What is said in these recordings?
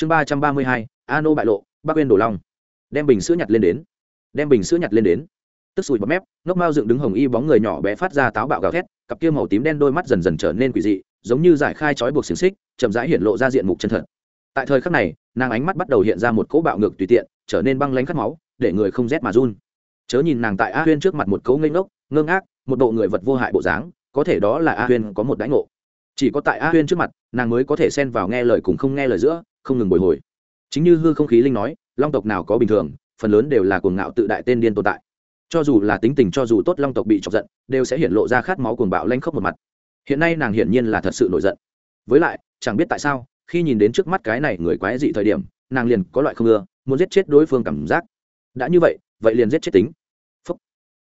chương ba trăm ba mươi hai a nô bại lộ bác quên đổ long đem bình sữa nhặt lên đến. Đem bình sữa nhặt lên đến. Tức sùi bọt mép, ngốc mao dựng đứng hồng y bóng người nhỏ bé phát ra táo bạo gào thét, cặp kia màu tím đen đôi mắt dần dần trở nên quỷ dị, giống như giải khai trói buộc xiềng xích, chậm rãi hiện lộ ra diện mục chân thật. Tại thời khắc này, nàng ánh mắt bắt đầu hiện ra một cỗ bạo ngược tùy tiện, trở nên băng lánh khát máu, để người không rét mà run. Chớ nhìn nàng tại a huyên trước mặt một cỗ ngây ngốc, ngơ ngác, một bộ người vật vô hại bộ dáng, có thể đó là a huyên có một đãi ngộ. Chỉ có tại a huyên trước mặt, nàng mới có thể xen vào nghe lời cùng không nghe lời giữa không ngừng bồi hồi. Chính như hư không khí linh nói, long tộc nào có bình thường, phần lớn đều là cuồng ngạo tự đại tên điên tồn tại. Cho dù là tính tình cho dù tốt, long tộc bị chọc giận, đều sẽ hiện lộ ra khát máu cuồng bạo lanh khóc một mặt. Hiện nay nàng hiển nhiên là thật sự nổi giận. Với lại, chẳng biết tại sao, khi nhìn đến trước mắt cái này người quái dị thời điểm, nàng liền có loại không ưa, muốn giết chết đối phương cảm giác. Đã như vậy vậy liền giết chết tính. Phúc.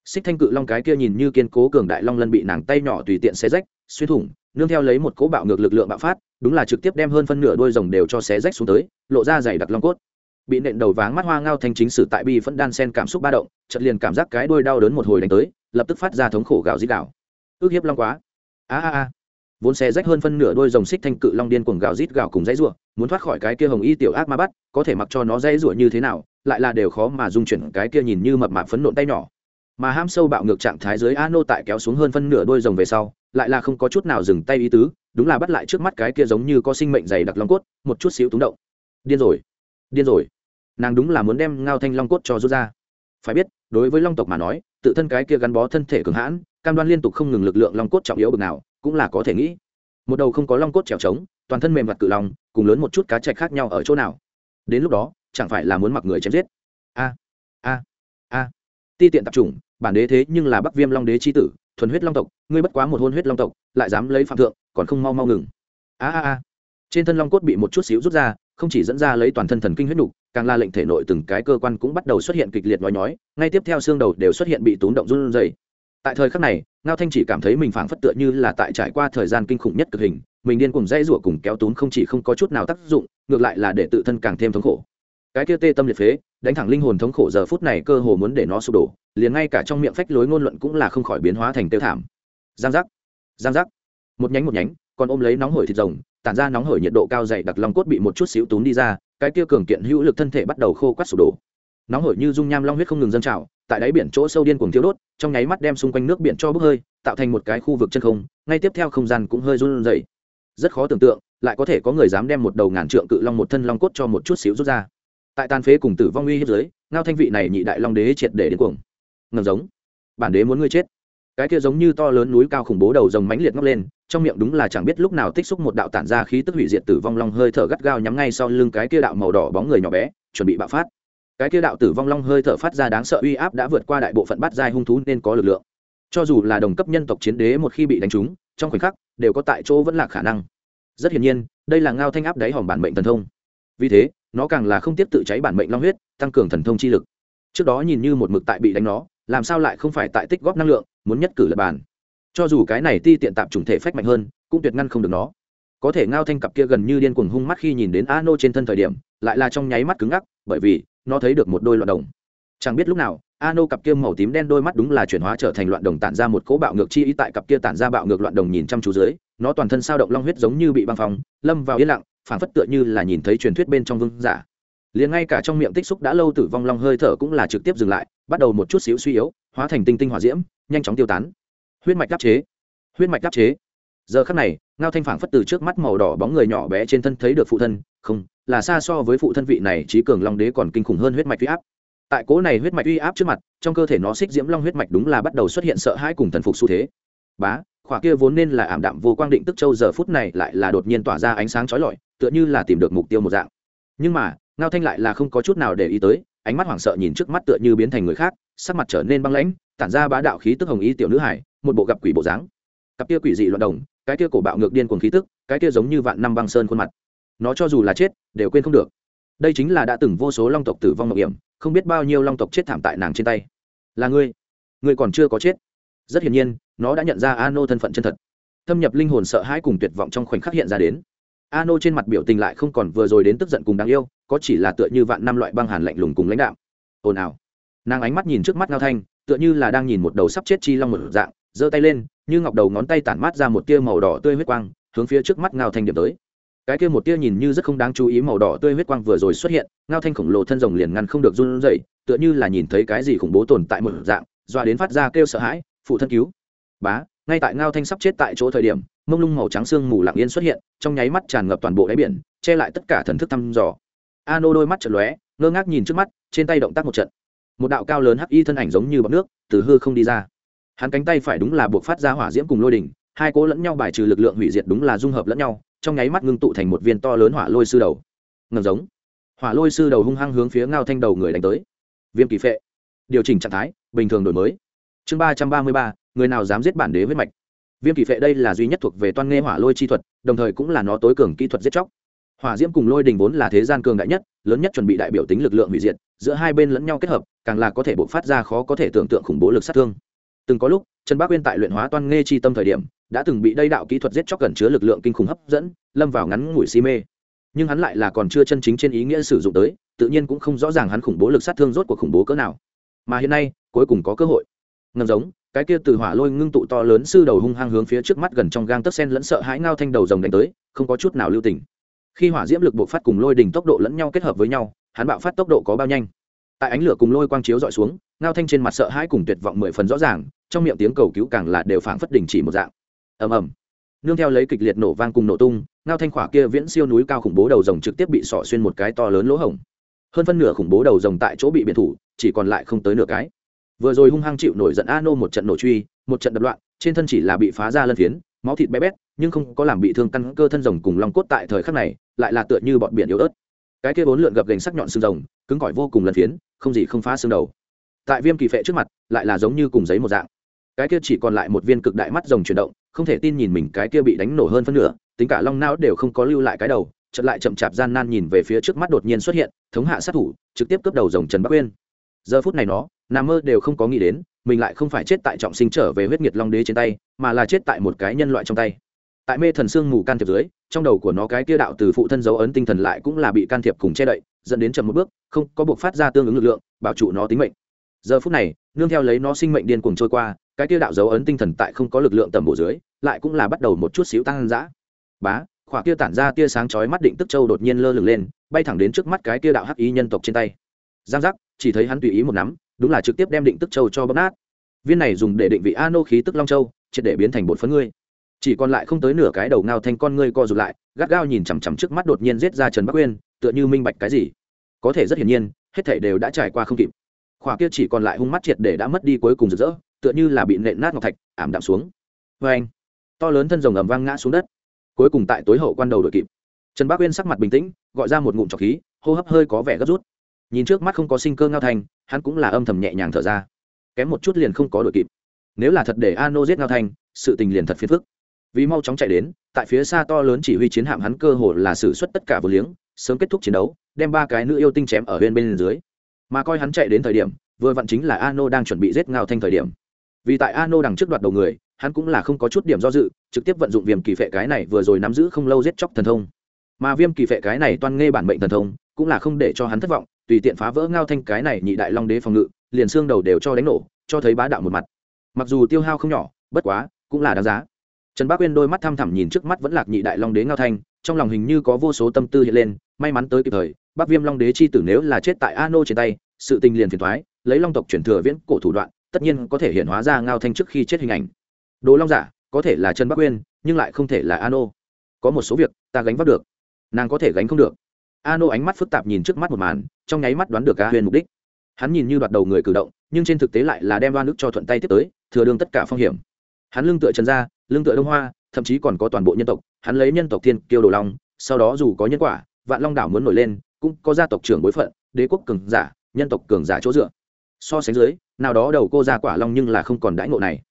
Xích thanh cự long cái kia nhìn như kiên cố cường đại long lân bị nàng tay nhỏ tùy tiện xé rách, xuyên thủng, nương theo lấy một cỗ bạo ngược lực lượng bạo phát đúng là trực tiếp đem hơn phân nửa đôi rồng đều cho xé rách xuống tới, lộ ra dày đặc long cốt. Bị nện đầu váng mắt hoa ngao thanh chính sử tại bi vẫn đan sen cảm xúc ba động, chợt liền cảm giác cái đôi đau đớn một hồi đánh tới, lập tức phát ra thống khổ gào dít gào. Ước hiếp long quá. A a a. Vốn xé rách hơn phân nửa đôi rồng xích thanh cự long điên cuồng gào rít gào cùng dãy rủa, muốn thoát khỏi cái kia hồng y tiểu ác ma bắt, có thể mặc cho nó dãy rủa như thế nào, lại là đều khó mà dung chuyển cái kia nhìn như mập mạp phấn nộn tay nhỏ. Mà ham sâu bạo ngược trạng thái dưới a nô tại kéo xuống hơn phân nửa đôi rồng về sau, lại là không có chút nào dừng tay ý tứ đúng là bắt lại trước mắt cái kia giống như có sinh mệnh dày đặc long cốt, một chút xíu túng động. Điên rồi điên rồi. Nàng đúng là muốn đem ngao thanh long cốt cho rút ra. Phải biết, đối với long tộc mà nói, tự thân cái kia gắn bó thân thể cường hãn, cam đoan liên tục không ngừng lực lượng long cốt trọng yếu bực nào, cũng là có thể nghĩ. Một đầu không có long cốt trèo trống, toàn thân mềm mặt cự long, cùng lớn một chút cá chạch khác nhau ở chỗ nào? Đến lúc đó, chẳng phải là muốn mặc người chém giết? A a a. Ti tiện tập trung bản đế thế nhưng là bắc viêm long đế c h i tử, thuần huyết long tộc, ngươi bất quá một hôn huyết long tộc, lại dám lấy phạm thượng còn không mau mau ngừng. A a a. Trên thân long cốt bị một chút xíu rút ra, không chỉ dẫn ra lấy toàn thân thần kinh huyết nục, càng là lệnh thể nội từng cái cơ quan cũng bắt đầu xuất hiện kịch liệt nhói nhói, ngay tiếp theo xương đầu đều xuất hiện bị tốn động run rẩy. Tại thời khắc này, ngao thanh chỉ cảm thấy mình phảng phất tựa như là tại trải qua thời gian kinh khủng nhất cực hình, mình điên cùng dãy rủa cùng kéo tốn không chỉ không có chút nào tác dụng, ngược lại là để tự thân càng thêm thống khổ. Cái kia tê tâm liệt phế, đánh thẳng linh hồn thống khổ giờ phút này cơ hồ muốn để nó sụp đổ, liền ngay cả trong miệng phách lối ngôn luận cũng là không khỏi biến hóa thành tiêu thảm. Giang giác giang giác một nhánh một nhánh, còn ôm lấy nóng hổi thịt rồng, tản ra nóng hổi nhiệt độ cao dày đặc long cốt bị một chút xíu tún đi ra, cái kia cường kiện hữu lực thân thể bắt đầu khô quắt sụp đổ. Nóng hổi như dung nham long huyết không ngừng dâng trào, tại đáy biển chỗ sâu điên cuồng thiếu đốt, trong nháy mắt đem xung quanh nước biển cho bốc hơi, tạo thành một cái khu vực chân không, ngay tiếp theo không gian cũng hơi run rẩy. Rất khó tưởng tượng, lại có thể có người dám đem một đầu ngàn trượng cự long một thân long cốt cho một chút xíu rút ra. Tại tàn phế cùng tử vong uy hiếp dưới, ngao thanh vị này nhị đại long đế triệt để đến cuồng. Ngầm giống. Bản đế muốn ngươi chết cái kia giống như to lớn núi cao khủng bố đầu rồng mãnh liệt ngóc lên, trong miệng đúng là chẳng biết lúc nào tích xúc một đạo tản ra khí tức hủy diệt tử vong long hơi thở gắt gao nhắm ngay sau lưng cái kia đạo màu đỏ bóng người nhỏ bé, chuẩn bị bạo phát. Cái kia đạo tử vong long hơi thở phát ra đáng sợ uy áp đã vượt qua đại bộ phận bát giai hung thú nên có lực lượng. Cho dù là đồng cấp nhân tộc chiến đế một khi bị đánh trúng, trong khoảnh khắc, đều có tại chỗ vẫn là khả năng. Rất hiển nhiên, đây là ngao thanh áp đáy hòm bản mệnh thần thông. Vì thế, nó càng là không tiếp tự cháy bản mệnh long huyết, tăng cường thần thông chi lực. Trước đó nhìn như một mực tại bị đánh nó làm sao lại không phải tại tích góp năng lượng, muốn nhất cử lập bàn. Cho dù cái này ti tiện tạp chủng thể phách mạnh hơn, cũng tuyệt ngăn không được nó. Có thể ngao thanh cặp kia gần như điên cuồng hung mắt khi nhìn đến a nô trên thân thời điểm, lại là trong nháy mắt cứng ngắc, bởi vì, nó thấy được một đôi loạn đồng. Chẳng biết lúc nào a nô cặp kia màu tím đen đôi mắt đúng là chuyển hóa trở thành loạn đồng tản ra một cỗ bạo ngược chi ý tại cặp kia tản ra bạo ngược loạn đồng nhìn chăm chú dưới, nó toàn thân sao động long huyết giống như bị băng phóng lâm vào yên lặng, phảng phất tựa như là nhìn thấy truyền thuyết bên trong vương giả liền ngay cả trong miệng tích xúc đã lâu tử vong long hơi thở cũng là trực tiếp dừng lại, bắt đầu một chút xíu suy yếu, hóa thành tinh tinh hỏa diễm, nhanh chóng tiêu tán. Huyết mạch đáp chế. Huyết mạch đáp chế. Giờ khắc này, ngao thanh phảng phất từ trước mắt màu đỏ bóng người nhỏ bé trên thân thấy được phụ thân, không, là xa so với phụ thân vị này trí cường long đế còn kinh khủng hơn huyết mạch uy áp. Tại cố này huyết mạch uy áp trước mặt, trong cơ thể nó xích diễm long huyết mạch đúng là bắt đầu xuất hiện sợ hãi cùng thần phục xu thế. Bá, khỏa kia vốn nên là ảm đạm vô quang định tức châu giờ phút này lại là đột nhiên tỏa ra ánh sáng chói lọi, tựa như là tìm được mục tiêu một dạng. Nhưng mà ngao thanh lại là không có chút nào để ý tới, ánh mắt hoảng sợ nhìn trước mắt tựa như biến thành người khác, sắc mặt trở nên băng lãnh, tản ra bá đạo khí tức hồng y tiểu nữ hải, một bộ gặp quỷ bộ dáng. Cặp kia quỷ dị loạn đồng, cái kia cổ bạo ngược điên cuồng khí tức, cái kia giống như vạn năm băng sơn khuôn mặt. Nó cho dù là chết, đều quên không được. Đây chính là đã từng vô số long tộc tử vong mạo hiểm, không biết bao nhiêu long tộc chết thảm tại nàng trên tay. Là ngươi. Ngươi còn chưa có chết. Rất hiển nhiên, nó đã nhận ra a nô thân phận chân thật. Thâm nhập linh hồn sợ hãi cùng tuyệt vọng trong khoảnh khắc hiện ra đến. A nô trên mặt biểu tình lại không còn vừa rồi đến tức giận cùng đáng yêu có chỉ là tựa như vạn năm loại băng hàn lạnh lùng cùng lãnh đạo ồn ào. Nàng ánh mắt nhìn trước mắt ngao thanh, tựa như là đang nhìn một đầu sắp chết chi long một dạng, giơ tay lên, như ngọc đầu ngón tay tản mát ra một tia màu đỏ tươi huyết quang, hướng phía trước mắt ngao thanh điểm tới. Cái kia một tia nhìn như rất không đáng chú ý màu đỏ tươi huyết quang vừa rồi xuất hiện, ngao thanh khổng lồ thân rồng liền ngăn không được run rẩy, tựa như là nhìn thấy cái gì khủng bố tồn tại một dạng doa đến phát ra kêu sợ hãi, phụ thân cứu. Bá, ngay tại ngao thanh sắp chết tại chỗ thời điểm, mông lung màu trắng xương mù lặng yên xuất hiện, trong nháy mắt tràn ngập toàn bộ đáy biển, che lại tất cả thần thức thăm dò. Ano đôi mắt chợt lóe, ngơ ngác nhìn trước mắt, trên tay động tác một trận. Một đạo cao lớn hắc y thân ảnh giống như bọt nước, từ hư không đi ra. Hắn cánh tay phải đúng là buộc phát ra hỏa diễm cùng lôi đỉnh, hai cố lẫn nhau bài trừ lực lượng hủy diệt đúng là dung hợp lẫn nhau, trong nháy mắt ngưng tụ thành một viên to lớn hỏa lôi sư đầu. Ngầm giống. Hỏa lôi sư đầu hung hăng hướng phía ngao thanh đầu người đánh tới. Viêm kỳ phệ. Điều chỉnh trạng thái, bình thường đổi mới. Chương ba trăm ba mươi ba, người nào dám giết bản đế huyết mạch? Viêm kỳ phệ đây là duy nhất thuộc về toan nghe hỏa lôi chi thuật, đồng thời cũng là nó tối cường kỹ thuật giết chóc hỏa diễm cùng lôi đình vốn là thế gian cường đại nhất, lớn nhất chuẩn bị đại biểu tính lực lượng hủy diệt, giữa hai bên lẫn nhau kết hợp, càng là có thể bộc phát ra khó có thể tưởng tượng khủng bố lực sát thương. Từng có lúc, trần bác uyên tại luyện hóa toan nghe chi tâm thời điểm, đã từng bị đây đạo kỹ thuật giết chóc gần chứa lực lượng kinh khủng hấp dẫn, lâm vào ngắn ngủi si mê. Nhưng hắn lại là còn chưa chân chính trên ý nghĩa sử dụng tới, tự nhiên cũng không rõ ràng hắn khủng bố lực sát thương rốt cuộc khủng bố cỡ nào. Mà hiện nay, cuối cùng có cơ hội. Ngầm giống, cái kia từ hỏa lôi ngưng tụ to lớn sư đầu hung hăng hướng phía trước mắt gần trong gang tấc sen lẫn sợ hãi ngao thanh đầu rồng đánh tới, không có chút nào lưu tình khi hỏa diễm lực bộc phát cùng lôi đỉnh tốc độ lẫn nhau kết hợp với nhau, hắn bạo phát tốc độ có bao nhanh. Tại ánh lửa cùng lôi quang chiếu dọi xuống, ngao thanh trên mặt sợ hãi cùng tuyệt vọng mười phần rõ ràng, trong miệng tiếng cầu cứu càng là đều phảng phất đình chỉ một dạng. Ầm ầm. Nương theo lấy kịch liệt nổ vang cùng nổ tung, ngao thanh khỏa kia viễn siêu núi cao khủng bố đầu rồng trực tiếp bị sỏ xuyên một cái to lớn lỗ hổng. Hơn phân nửa khủng bố đầu rồng tại chỗ bị biệt thủ, chỉ còn lại không tới nửa cái. Vừa rồi hung hăng chịu nổi giận a nô một trận nổ truy, một trận đập loạn, trên thân chỉ là bị phá ra lân phiến, máu thịt bé bét, nhưng không có làm bị thương căn cơ thân rồng cùng long cốt tại thời khắc này lại là tựa như bọn biển yếu ớt. Cái kia bốn lượn gập gành sắc nhọn xương rồng, cứng cỏi vô cùng lân phiến, không gì không phá xương đầu. Tại viêm kỳ phệ trước mặt, lại là giống như cùng giấy một dạng. Cái kia chỉ còn lại một viên cực đại mắt rồng chuyển động, không thể tin nhìn mình cái kia bị đánh nổ hơn phân nửa, tính cả long não đều không có lưu lại cái đầu, chợt lại chậm chạp gian nan nhìn về phía trước mắt đột nhiên xuất hiện, thống hạ sát thủ, trực tiếp cướp đầu rồng trần bắc uyên. Giờ phút này nó, nằm mơ đều không có nghĩ đến, mình lại không phải chết tại trọng sinh trở về huyết nhiệt long đế trên tay, mà là chết tại một cái nhân loại trong tay tại mê thần xương mù can thiệp dưới, trong đầu của nó cái kia đạo từ phụ thân dấu ấn tinh thần lại cũng là bị can thiệp cùng che đậy, dẫn đến chậm một bước, không có buộc phát ra tương ứng lực lượng, bảo trụ nó tính mệnh. Giờ phút này, nương theo lấy nó sinh mệnh điên cuồng trôi qua, cái kia đạo dấu ấn tinh thần tại không có lực lượng tầm bổ dưới, lại cũng là bắt đầu một chút xíu tăng dã. Bá, khỏa kia tản ra tia sáng chói mắt định tức châu đột nhiên lơ lửng lên, bay thẳng đến trước mắt cái kia đạo hắc ý nhân tộc trên tay. Giang giác, chỉ thấy hắn tùy ý một nắm, đúng là trực tiếp đem định tức châu cho bóp nát. Viên này dùng để định vị a nô khí tức long châu, triệt để biến thành bột phấn ngươi chỉ còn lại không tới nửa cái đầu ngao thanh con ngươi co rụt lại, gắt gao nhìn chằm chằm trước mắt đột nhiên giết ra trần bắc uyên, tựa như minh bạch cái gì. Có thể rất hiển nhiên, hết thảy đều đã trải qua không kịp. Khỏa kia chỉ còn lại hung mắt triệt để đã mất đi cuối cùng rực rỡ, tựa như là bị nện nát ngọc thạch, ảm đạm xuống. Vê anh, to lớn thân rồng ầm vang ngã xuống đất. Cuối cùng tại tối hậu quan đầu đội kịp. Trần bác uyên sắc mặt bình tĩnh, gọi ra một ngụm trọc khí, hô hấp hơi có vẻ gấp rút. Nhìn trước mắt không có sinh cơ ngao thành hắn cũng là âm thầm nhẹ nhàng thở ra. Kém một chút liền không có đội kịp. Nếu là thật để a nô giết ngao thành sự tình liền thật phiền phức vì mau chóng chạy đến, tại phía xa to lớn chỉ huy chiến hạm hắn cơ hồ là xử suất tất cả vô liếng, sớm kết thúc chiến đấu, đem ba cái nữ yêu tinh chém ở bên bên dưới. Mà coi hắn chạy đến thời điểm, vừa vặn chính là ano đang chuẩn bị giết ngao thanh thời điểm. Vì tại ano đằng trước đoạt đầu người, hắn cũng là không có chút điểm do dự, trực tiếp vận dụng viêm kỳ phệ cái này vừa rồi nắm giữ không lâu giết chóc thần thông. Mà viêm kỳ phệ cái này toan nghe bản mệnh thần thông, cũng là không để cho hắn thất vọng, tùy tiện phá vỡ ngao thanh cái này nhị đại long đế phòng ngự, liền xương đầu đều cho đánh nổ, cho thấy bá đạo một mặt. Mặc dù tiêu hao không nhỏ, bất quá, cũng là đáng giá trần bác uyên đôi mắt thăm thẳm nhìn trước mắt vẫn lạc nhị đại long đế ngao thanh, trong lòng hình như có vô số tâm tư hiện lên, may mắn tới kịp thời bắc viêm long đế chi tử nếu là chết tại a nô trên tay, sự tình liền phiền thoái lấy long tộc chuyển thừa viễn cổ thủ đoạn, tất nhiên có thể hiện hóa ra ngao thanh trước khi chết hình ảnh. Đồ long giả, có thể là trần bắc uyên, nhưng lại không thể là a nô có một số việc, ta gánh vác được, nàng có thể gánh không được. A nô ánh mắt phức tạp nhìn trước mắt một màn, trong nháy mắt đoán được a huyền mục đích. Hắn nhìn như đoạt đầu người cử động, nhưng trên thực tế lại là đem đoan nước cho thuận tay tiếp tới, thừa đương tất cả phong hiểm. Hắn lưng tựa trần ra. Lương tựa đông hoa, thậm chí còn có toàn bộ nhân tộc, hắn lấy nhân tộc thiên kiêu đồ long, sau đó dù có nhân quả, vạn long đảo muốn nổi lên, cũng có gia tộc trưởng bối phận, đế quốc cường giả, nhân tộc cường giả chỗ dựa. So sánh dưới, nào đó đầu cô ra quả long nhưng là không còn đãi ngộ này.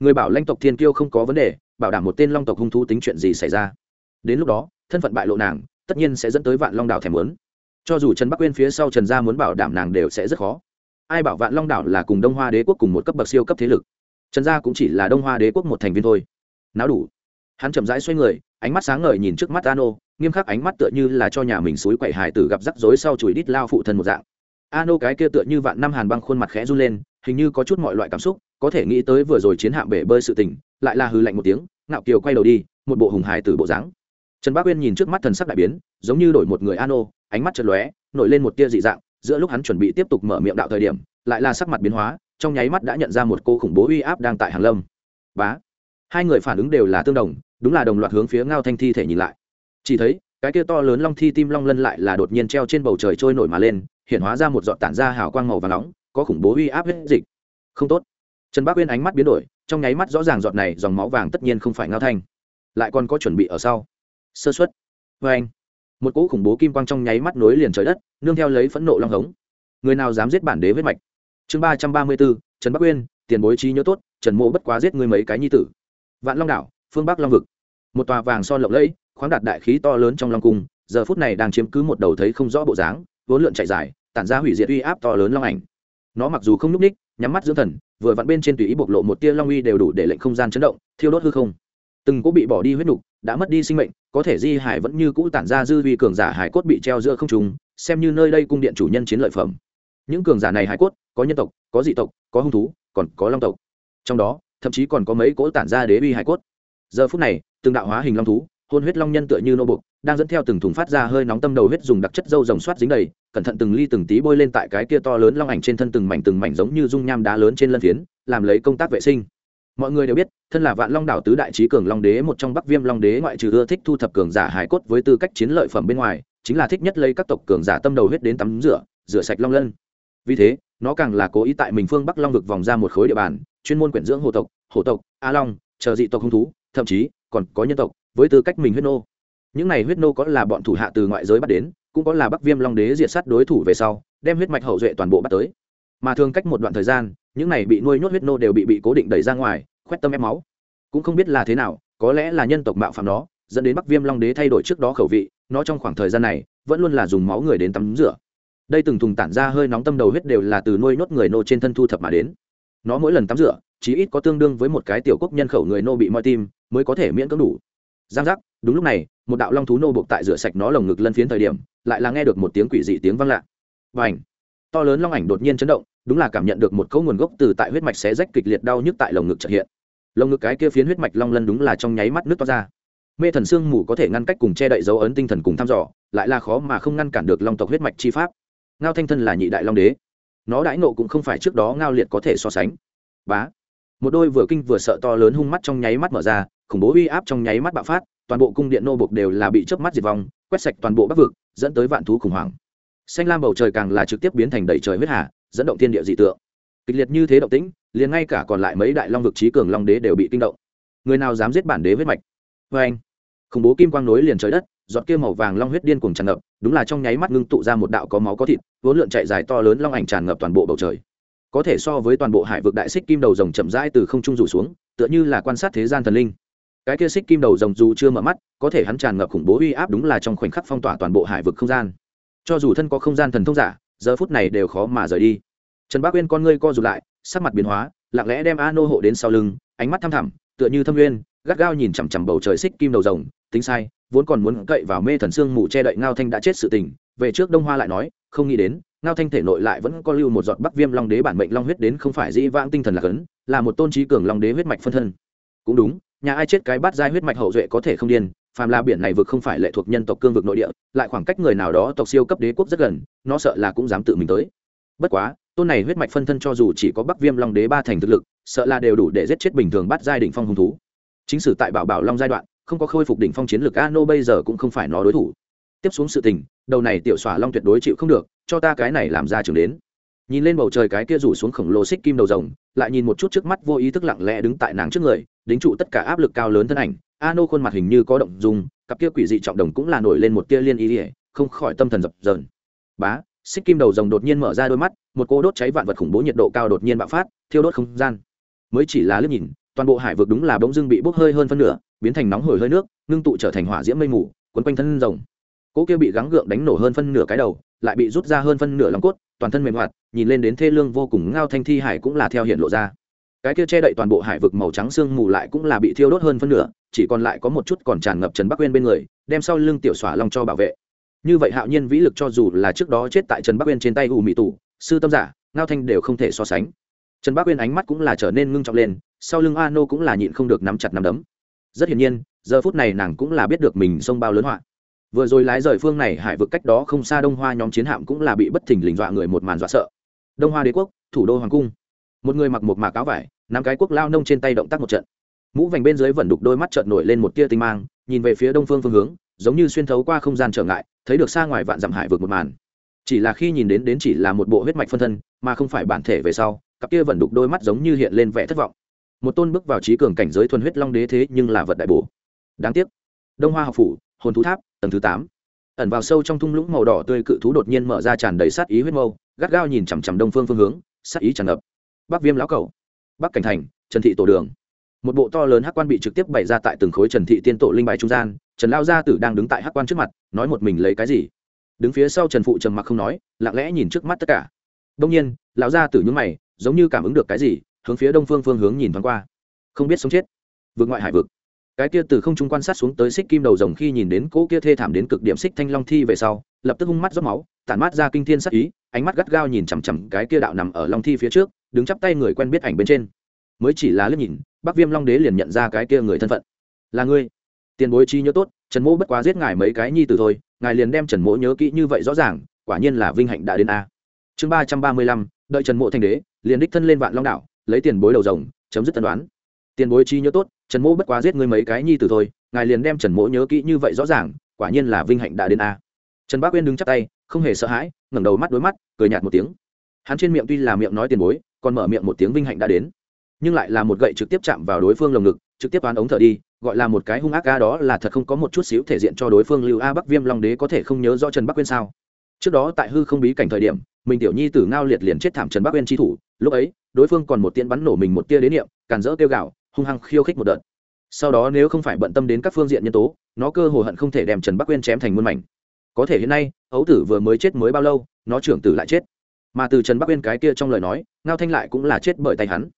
Người bảo lãnh tộc thiên kiêu không có vấn đề, bảo đảm một tên long tộc hung thú tính chuyện gì xảy ra. Đến lúc đó, thân phận bại lộ nàng, tất nhiên sẽ dẫn tới vạn long đảo thèm muốn. Cho dù trần bắc quên phía sau trần gia muốn bảo đảm nàng đều sẽ rất khó. Ai bảo vạn long đảo là cùng đông hoa đế quốc cùng một cấp bậc siêu cấp thế lực? Trần gia cũng chỉ là đông hoa đế quốc một thành viên thôi náo đủ. Hắn chậm rãi xoay người, ánh mắt sáng ngời nhìn trước mắt ano, nghiêm khắc ánh mắt tựa như là cho nhà mình suối quậy hài tử gặp rắc rối sau chùi đít lao phụ thân một dạng. Ano cái kia tựa như vạn năm hàn băng khuôn mặt khẽ run lên, hình như có chút mọi loại cảm xúc, có thể nghĩ tới vừa rồi chiến hạm bể bơi sự tình, lại là hư lạnh một tiếng, ngạo kiều quay đầu đi, một bộ hùng hài tử bộ dáng. Trần bác uyên nhìn trước mắt thần sắc đại biến, giống như đổi một người Ano, ánh mắt chật lóe, nổi lên một tia dị dạng, giữa lúc hắn chuẩn bị tiếp tục mở miệng đạo thời điểm, lại là sắc mặt biến hóa, trong nháy mắt đã nhận ra một cô khủng bố uy áp đang tại hàng lâm. Bá! Hai người phản ứng đều là tương đồng, đúng là đồng loạt hướng phía ngao thanh thi thể nhìn lại. Chỉ thấy, cái kia to lớn long thi tim long lân lại là đột nhiên treo trên bầu trời trôi nổi mà lên, hiện hóa ra một dọn tản ra hào quang màu và nóng, có khủng bố uy áp hết dịch. Không tốt. Trần bác uyên ánh mắt biến đổi, trong nháy mắt rõ ràng giọt này dòng máu vàng tất nhiên không phải ngao thanh. Lại còn có chuẩn bị ở sau. Sơ xuất vê vâng anh. Một cỗ khủng bố kim quang trong nháy mắt nối liền trời đất, nương theo lấy phẫn nộ long hống. Người nào dám giết bản đế huyết mạch? Chương ba trăm ba mươi bốn, trần bắc uyên, tiền bối trí nhớ tốt, trần mộ bất quá giết người mấy cái nhi tử vạn long đảo, phương bắc long vực. Một tòa vàng son lộng lẫy, khoáng đạt đại khí to lớn trong long cung, giờ phút này đang chiếm cứ một đầu thấy không rõ bộ dáng, vốn lượn chạy dài, tản ra hủy diệt uy áp to lớn long ảnh. Nó mặc dù không n ú c ních nhắm mắt dưỡng thần, vừa vặn bên trên tùy ý bộc lộ một tia long uy đều đủ để lệnh không gian chấn động, thiêu đốt hư không. Từng cỗ bị bỏ đi huyết nục, đã mất đi sinh mệnh, có thể di hải vẫn như cũ tản ra dư vi cường giả hải cốt bị treo giữa không trùng xem như nơi đây cung điện chủ nhân chiến lợi phẩm. Những cường giả này hải cốt, có nhân tộc, có dị tộc, có hung thú, còn có long tộc. Trong đó thậm chí còn có mấy cỗ tản ra đế uy hải cốt. Giờ phút này, từng đạo hóa hình long thú, hôn huyết long nhân tựa như nô bục đang dẫn theo từng thùng phát ra hơi nóng tâm đầu huyết dùng đặc chất dâu rồng soát dính đầy, cẩn thận từng ly từng tí bôi lên tại cái kia to lớn long ảnh trên thân từng mảnh từng mảnh giống như dung nham đá lớn trên lân phiến, làm lấy công tác vệ sinh. Mọi người đều biết, thân là vạn long đảo tứ đại trí cường long đế, một trong bắc viêm long đế ngoại trừ ưa thích thu thập cường giả hải cốt với tư cách chiến lợi phẩm bên ngoài, chính là thích nhất lấy các tộc cường giả tâm đầu huyết đến tắm rửa rửa sạch long lân. Vì thế, nó càng là cố ý tại mình phương bắc long vực vòng ra một khối địa bàn chuyên môn quyển dưỡng hồ tộc hồ tộc, a long, chờ dị tộc hung thú, thậm chí còn có nhân tộc, với tư cách mình huyết nô. Những này huyết nô có là bọn thủ hạ từ ngoại giới bắt đến, cũng có là bắc viêm long đế diệt sát đối thủ về sau, đem huyết mạch hậu duệ toàn bộ bắt tới. Mà thường cách một đoạn thời gian, những này bị nuôi nhốt huyết nô đều bị bị cố định đẩy ra ngoài, khoét tâm ép máu. Cũng không biết là thế nào, có lẽ là nhân tộc mạo phạm nó, dẫn đến bắc viêm long đế thay đổi trước đó khẩu vị, nó trong khoảng thời gian này, vẫn luôn là dùng máu người đến tắm rửa. Đây từng thùng tản ra hơi nóng tâm đầu huyết đều là từ nuôi nhốt người nô trên thân thu thập mà đến nó mỗi lần tắm rửa, chí ít có tương đương với một cái tiểu quốc nhân khẩu người nô bị moi tim mới có thể miễn cưỡng đủ. Giang giác, đúng lúc này, một đạo long thú nô buộc tại rửa sạch nó lồng ngực lân phiến thời điểm, lại là nghe được một tiếng quỷ dị tiếng vang lạ. Và ảnh to lớn long ảnh đột nhiên chấn động, đúng là cảm nhận được một câu nguồn gốc từ tại huyết mạch xé rách kịch liệt đau nhức tại lồng ngực trợ hiện. Lồng ngực cái kia phiến huyết mạch long lân đúng là trong nháy mắt nước to ra. Mê thần xương mù có thể ngăn cách cùng che đậy dấu ấn tinh thần cùng thăm dò, lại là khó mà không ngăn cản được long tộc huyết mạch chi pháp. Ngao thanh thân là nhị đại long đế nó đãi nộ cũng không phải trước đó ngao liệt có thể so sánh. Bá. Một đôi vừa kinh vừa sợ to lớn hung mắt trong nháy mắt mở ra, khủng bố uy áp trong nháy mắt bạo phát, toàn bộ cung điện nô bộc đều là bị chớp mắt diệt vong, quét sạch toàn bộ bắc vực, dẫn tới vạn thú khủng hoảng. Xanh lam bầu trời càng là trực tiếp biến thành đầy trời huyết hà, dẫn động thiên địa dị tượng. Kịch liệt như thế động tĩnh, liền ngay cả còn lại mấy đại long vực trí cường long đế đều bị kinh động. Người nào dám giết bản đế huyết mạch? Vê anh khủng bố kim quang nối liền trời đất, giọt kia màu vàng long huyết điên cuồng tràn ngập đúng là trong nháy mắt ngưng tụ ra một đạo có máu có thịt, vốn lượn chạy dài to lớn long ảnh tràn ngập toàn bộ bầu trời. Có thể so với toàn bộ hải vực đại xích kim đầu rồng chậm rãi từ không trung rủ xuống, tựa như là quan sát thế gian thần linh. Cái kia xích kim đầu rồng dù chưa mở mắt, có thể hắn tràn ngập khủng bố uy áp đúng là trong khoảnh khắc phong tỏa toàn bộ hải vực không gian. Cho dù thân có không gian thần thông giả, giờ phút này đều khó mà rời đi. Trần bác uyên con ngươi co rụt lại, sắc mặt biến hóa, lặng lẽ đem a nô hộ đến sau lưng, ánh mắt thăm thẳm, tựa như thâm uyên gắt gao nhìn chằm chằm bầu trời xích kim đầu rồng, tính sai vốn còn muốn cậy vào mê thần xương mù che đậy ngao thanh đã chết sự tình, về trước đông hoa lại nói, không nghĩ đến, ngao thanh thể nội lại vẫn có lưu một giọt bắc viêm long đế bản mệnh long huyết đến không phải dĩ vãng tinh thần là cấn là một tôn trí cường long đế huyết mạch phân thân. Cũng đúng, nhà ai chết cái bát giai huyết mạch hậu duệ có thể không điên, phàm là biển này vực không phải lệ thuộc nhân tộc cương vực nội địa, lại khoảng cách người nào đó tộc siêu cấp đế quốc rất gần, nó sợ là cũng dám tự mình tới. Bất quá, tôn này huyết mạch phân thân cho dù chỉ có bắc viêm long đế ba thành thực lực, sợ là đều đủ để giết chết bình thường bát giai đỉnh phong hung thú. Chính sử tại bảo bảo long giai đoạn không có khôi phục đỉnh phong chiến lược a nô bây giờ cũng không phải nó đối thủ. Tiếp xuống sự tình, đầu này tiểu xỏa long tuyệt đối chịu không được, cho ta cái này làm ra trường đến. Nhìn lên bầu trời cái kia rủ xuống khổng lồ xích kim đầu rồng, lại nhìn một chút trước mắt vô ý thức lặng lẽ đứng tại nàng trước người, đính trụ tất cả áp lực cao lớn thân ảnh. A nô khuôn mặt hình như có động dùng cặp kia quỷ dị trọng đồng cũng là nổi lên một tia liên ý ỉa không khỏi tâm thần dập dờn. Bá, xích kim đầu rồng đột nhiên mở ra đôi mắt, một cô đốt cháy vạn vật khủng bố nhiệt độ cao đột nhiên bạo phát, thiêu đốt không gian. Mới chỉ là liếc nhìn toàn bộ hải vực đúng là bỗng dưng bị bốc hơi hơn phân nửa, biến thành nóng hổi hơi nước, ngưng tụ trở thành hỏa diễm mây mù quấn quanh thân rồng. Cỗ kia bị gắng gượng đánh nổ hơn phân nửa cái đầu, lại bị rút ra hơn phân nửa lòng cốt, toàn thân mềm hoạt, nhìn lên đến thê lương vô cùng ngao thanh thi hải cũng là theo hiện lộ ra. Cái kia che đậy toàn bộ hải vực màu trắng sương mù lại cũng là bị thiêu đốt hơn phân nửa, chỉ còn lại có một chút còn tràn ngập trần bắc uyên bên người, đem sau lưng tiểu xỏa long cho bảo vệ. Như vậy hạo nhiên vĩ lực cho dù là trước đó chết tại trần bắc uyên trên tay ù mị tủ sư tâm giả, ngao thanh đều không thể so sánh. Trần bắc uyên ánh mắt cũng là trở nên ngưng trọng lên sau lưng a nô cũng là nhịn không được nắm chặt nắm đấm. Rất hiển nhiên, giờ phút này nàng cũng là biết được mình sông bao lớn họa. Vừa rồi lái rời phương này hải vực cách đó không xa đông hoa nhóm chiến hạm cũng là bị bất thình lình dọa người một màn dọa sợ. Đông hoa đế quốc, thủ đô hoàng cung. Một người mặc một mạc áo vải, nắm cái quốc lao nông trên tay động tác một trận. Mũ vành bên dưới vẫn đục đôi mắt trợn nổi lên một tia tinh mang, nhìn về phía đông phương phương hướng, giống như xuyên thấu qua không gian trở ngại, thấy được xa ngoài vạn dặm hải vực một màn. Chỉ là khi nhìn đến đến chỉ là một bộ huyết mạch phân thân, mà không phải bản thể về sau, cặp kia vẫn đục đôi mắt giống như hiện lên vẻ thất vọng một tôn bước vào trí cường cảnh giới thuần huyết long đế thế nhưng là vật đại bổ. Đáng tiếc. Đông hoa học phủ, hồn thú tháp, tầng thứ tám. Ẩn vào sâu trong thung lũng màu đỏ tươi cự thú đột nhiên mở ra tràn đầy sát ý huyết mâu, gắt gao nhìn chằm chằm đông phương phương hướng, sát ý tràn ngập. Bắc viêm lão cầu, bắc cảnh thành, trần thị tổ đường. Một bộ to lớn hắc quan bị trực tiếp bày ra tại từng khối trần thị tiên tổ linh bài trung gian, trần lao gia tử đang đứng tại hắc quan trước mặt, nói một mình lấy cái gì? Đứng phía sau trần phụ trầm mặc không nói, lặng lẽ nhìn trước mắt tất cả. Đông nhiên, lão gia tử nhúng mày, giống như cảm ứng được cái gì hướng phía đông phương phương hướng nhìn thoáng qua. Không biết sống chết. Vượt ngoại hải vực. Cái kia từ không trung quan sát xuống tới xích kim đầu rồng khi nhìn đến cỗ kia thê thảm đến cực điểm xích thanh long thi về sau, lập tức hung mắt rót máu, tản mát ra kinh thiên sắc ý, ánh mắt gắt gao nhìn chằm chằm cái kia đạo nằm ở long thi phía trước, đứng chắp tay người quen biết ảnh bên trên. Mới chỉ là liếc nhìn, bắc viêm long đế liền nhận ra cái kia người thân phận. Là ngươi. Tiền bối chi nhớ tốt, trần mỗ bất quá giết ngài mấy cái nhi từ thôi, ngài liền đem trần mỗ nhớ kỹ như vậy rõ ràng, quả nhiên là vinh hạnh đã đến a. Chương ba trăm ba mươi lăm, đợi trần mộ thành đế, liền đích thân lên vạn long đạo lấy tiền bối đầu rồng, chấm dứt tân đoán. Tiền bối chi nhớ tốt, trần mỗ bất quá giết ngươi mấy cái nhi từ thôi, ngài liền đem trần mỗ nhớ kỹ như vậy rõ ràng, quả nhiên là vinh hạnh đã đến a. Trần bác uyên đứng chắp tay, không hề sợ hãi, ngẩng đầu mắt đối mắt, cười nhạt một tiếng. Hắn trên miệng tuy là miệng nói tiền bối, còn mở miệng một tiếng vinh hạnh đã đến. Nhưng lại là một gậy trực tiếp chạm vào đối phương lồng ngực, trực tiếp oán ống thở đi, gọi là một cái hung ác ca đó là thật không có một chút xíu thể diện cho đối phương lưu a bắc viêm long đế có thể không nhớ rõ trần bắc quyên sao? Trước đó tại hư không bí cảnh thời điểm, mình tiểu nhi tử ngao liệt liền chết thảm trần bắc uyên tri thủ, lúc ấy, đối phương còn một tiễn bắn nổ mình một tia đế niệm, càn rỡ tiêu gạo hung hăng khiêu khích một đợt. Sau đó nếu không phải bận tâm đến các phương diện nhân tố, nó cơ hồ hận không thể đem trần bắc uyên chém thành muôn mảnh. Có thể hiện nay, ấu tử vừa mới chết mới bao lâu, nó trưởng tử lại chết. Mà từ trần bắc uyên cái kia trong lời nói, ngao thanh lại cũng là chết bởi tay hắn.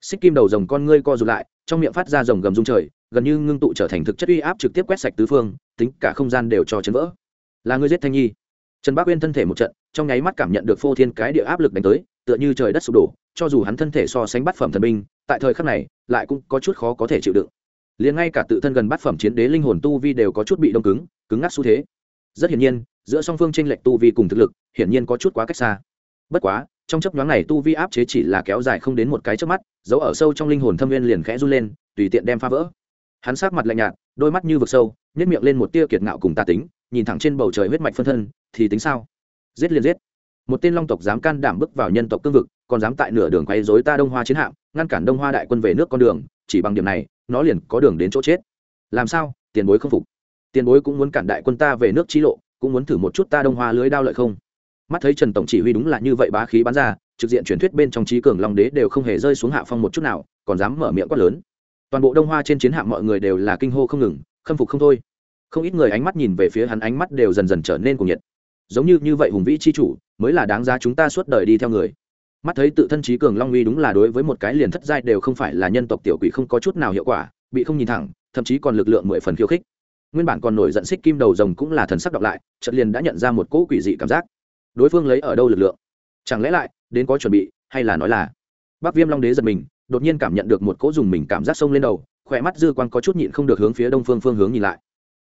Xích kim đầu rồng con ngươi co rụt lại, trong miệng phát ra rồng gầm rung trời, gần như ngưng tụ trở thành thực chất uy áp trực tiếp quét sạch tứ phương, tính cả không gian đều cho chấn vỡ. Là ngươi giết thanh nhi trần bác uyên thân thể một trận, trong nháy mắt cảm nhận được phô thiên cái địa áp lực đánh tới, tựa như trời đất sụp đổ, cho dù hắn thân thể so sánh bát phẩm thần binh, tại thời khắc này, lại cũng có chút khó có thể chịu đựng. Liền ngay cả tự thân gần bát phẩm chiến đế linh hồn tu vi đều có chút bị đông cứng cứng ngắc xu thế. Rất hiển nhiên, giữa song phương tranh lệch tu vi cùng thực lực, hiển nhiên có chút quá cách xa. Bất quá, trong chấp nhoáng này tu vi áp chế chỉ là kéo dài không đến một cái trước mắt giấu ở sâu trong linh hồn thâm viên liền khẽ run lên, tùy tiện đem phá vỡ. Hắn sát mặt lạnh nhạt, đôi mắt như vực sâu nhét miệng lên một tia kiệt ngạo cùng tà tính, nhìn thẳng trên bầu trời huyết mạch phân thân thì tính sao? Giết liền giết. Một tên long tộc dám can đảm bước vào nhân tộc cương vực, còn dám tại nửa đường quay dối ta đông hoa chiến hạm, ngăn cản đông hoa đại quân về nước con đường, chỉ bằng điểm này, nó liền có đường đến chỗ chết. Làm sao? Tiền bối không phục. Tiền bối cũng muốn cản đại quân ta về nước trí lộ, cũng muốn thử một chút ta đông hoa lưới đao lợi không? Mắt thấy trần tổng chỉ huy đúng là như vậy bá khí bắn ra, trực diện truyền thuyết bên trong trí cường long đế đều không hề rơi xuống hạ phong một chút nào, còn dám mở miệng quát lớn. Toàn bộ đông hoa trên chiến hạm mọi người đều là kinh hô không ngừng, khâm phục không thôi. Không ít người ánh mắt nhìn về phía hắn, ánh mắt đều dần dần trở nên cuồng nhiệt giống như như vậy hùng vĩ chi chủ, mới là đáng giá chúng ta suốt đời đi theo người. Mắt thấy tự thân trí cường long uy đúng là đối với một cái liền thất giai đều không phải là nhân tộc tiểu quỷ không có chút nào hiệu quả, bị không nhìn thẳng, thậm chí còn lực lượng mười phần khiêu khích. Nguyên bản còn nổi giận xích kim đầu rồng cũng là thần sắc đọc lại trận liền đã nhận ra một cỗ quỷ dị cảm giác. Đối phương lấy ở đâu lực lượng? Chẳng lẽ lại, đến có chuẩn bị, hay là nói là? Bác viêm long đế giật mình, đột nhiên cảm nhận được một cỗ dùng mình cảm giác sông lên đầu, khỏe mắt dư quan có chút nhịn không được hướng phía đông phương phương hướng nhìn lại.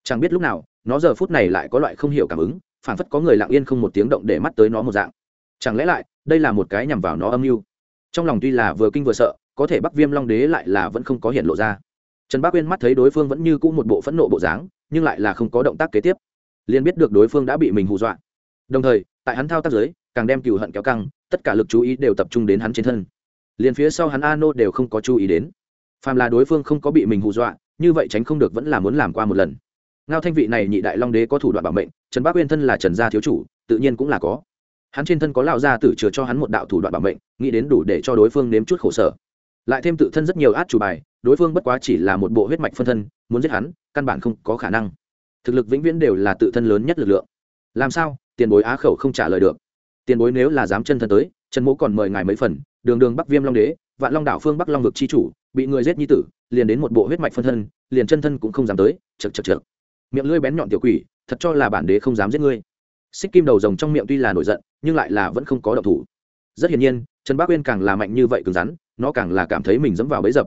Chẳng biết lúc nào, nó giờ phút này lại có loại không hiểu cảm ứng phản phất có người lặng yên không một tiếng động để mắt tới nó một dạng. Chẳng lẽ lại, đây là một cái nhằm vào nó âm mưu? Trong lòng tuy là vừa kinh vừa sợ, có thể bắc viêm long đế lại là vẫn không có hiện lộ ra. Trần bác uyên mắt thấy đối phương vẫn như cũ một bộ phẫn nộ bộ dáng, nhưng lại là không có động tác kế tiếp. Liền biết được đối phương đã bị mình hù dọa. Đồng thời, tại hắn thao tác giới càng đem cừu hận kéo căng, tất cả lực chú ý đều tập trung đến hắn trên thân. Liền phía sau hắn a nô đều không có chú ý đến. Phàm là đối phương không có bị mình hù dọa, như vậy tránh không được vẫn là muốn làm qua một lần ngao thanh vị này nhị đại long đế có thủ đoạn bảo mệnh, trần bác uyên thân là trần gia thiếu chủ, tự nhiên cũng là có. Hắn trên thân có lao gia tử chừa cho hắn một đạo thủ đoạn bảo mệnh, nghĩ đến đủ để cho đối phương nếm chút khổ sở. Lại thêm tự thân rất nhiều át chủ bài, đối phương bất quá chỉ là một bộ huyết mạch phân thân, muốn giết hắn, căn bản không có khả năng. Thực lực vĩnh viễn đều là tự thân lớn nhất lực lượng. Làm sao? Tiền bối á khẩu không trả lời được. Tiền bối nếu là dám chân thân tới, trần mỗ còn mời ngài mấy phần, đường đường bắc viêm long đế, vạn long đảo phương bắc long vực c h i chủ, bị người giết nhi tử, liền đến một bộ huyết mạch phân thân, liền chân thân cũng không dám tới chật chật chật miệng lưỡi bén nhọn tiểu quỷ, thật cho là bản đế không dám giết ngươi. Xích kim đầu rồng trong miệng tuy là nổi giận, nhưng lại là vẫn không có động thủ. Rất hiển nhiên, trần bác uyên càng là mạnh như vậy cứng rắn, nó càng là cảm thấy mình dẫm vào bẫy dập.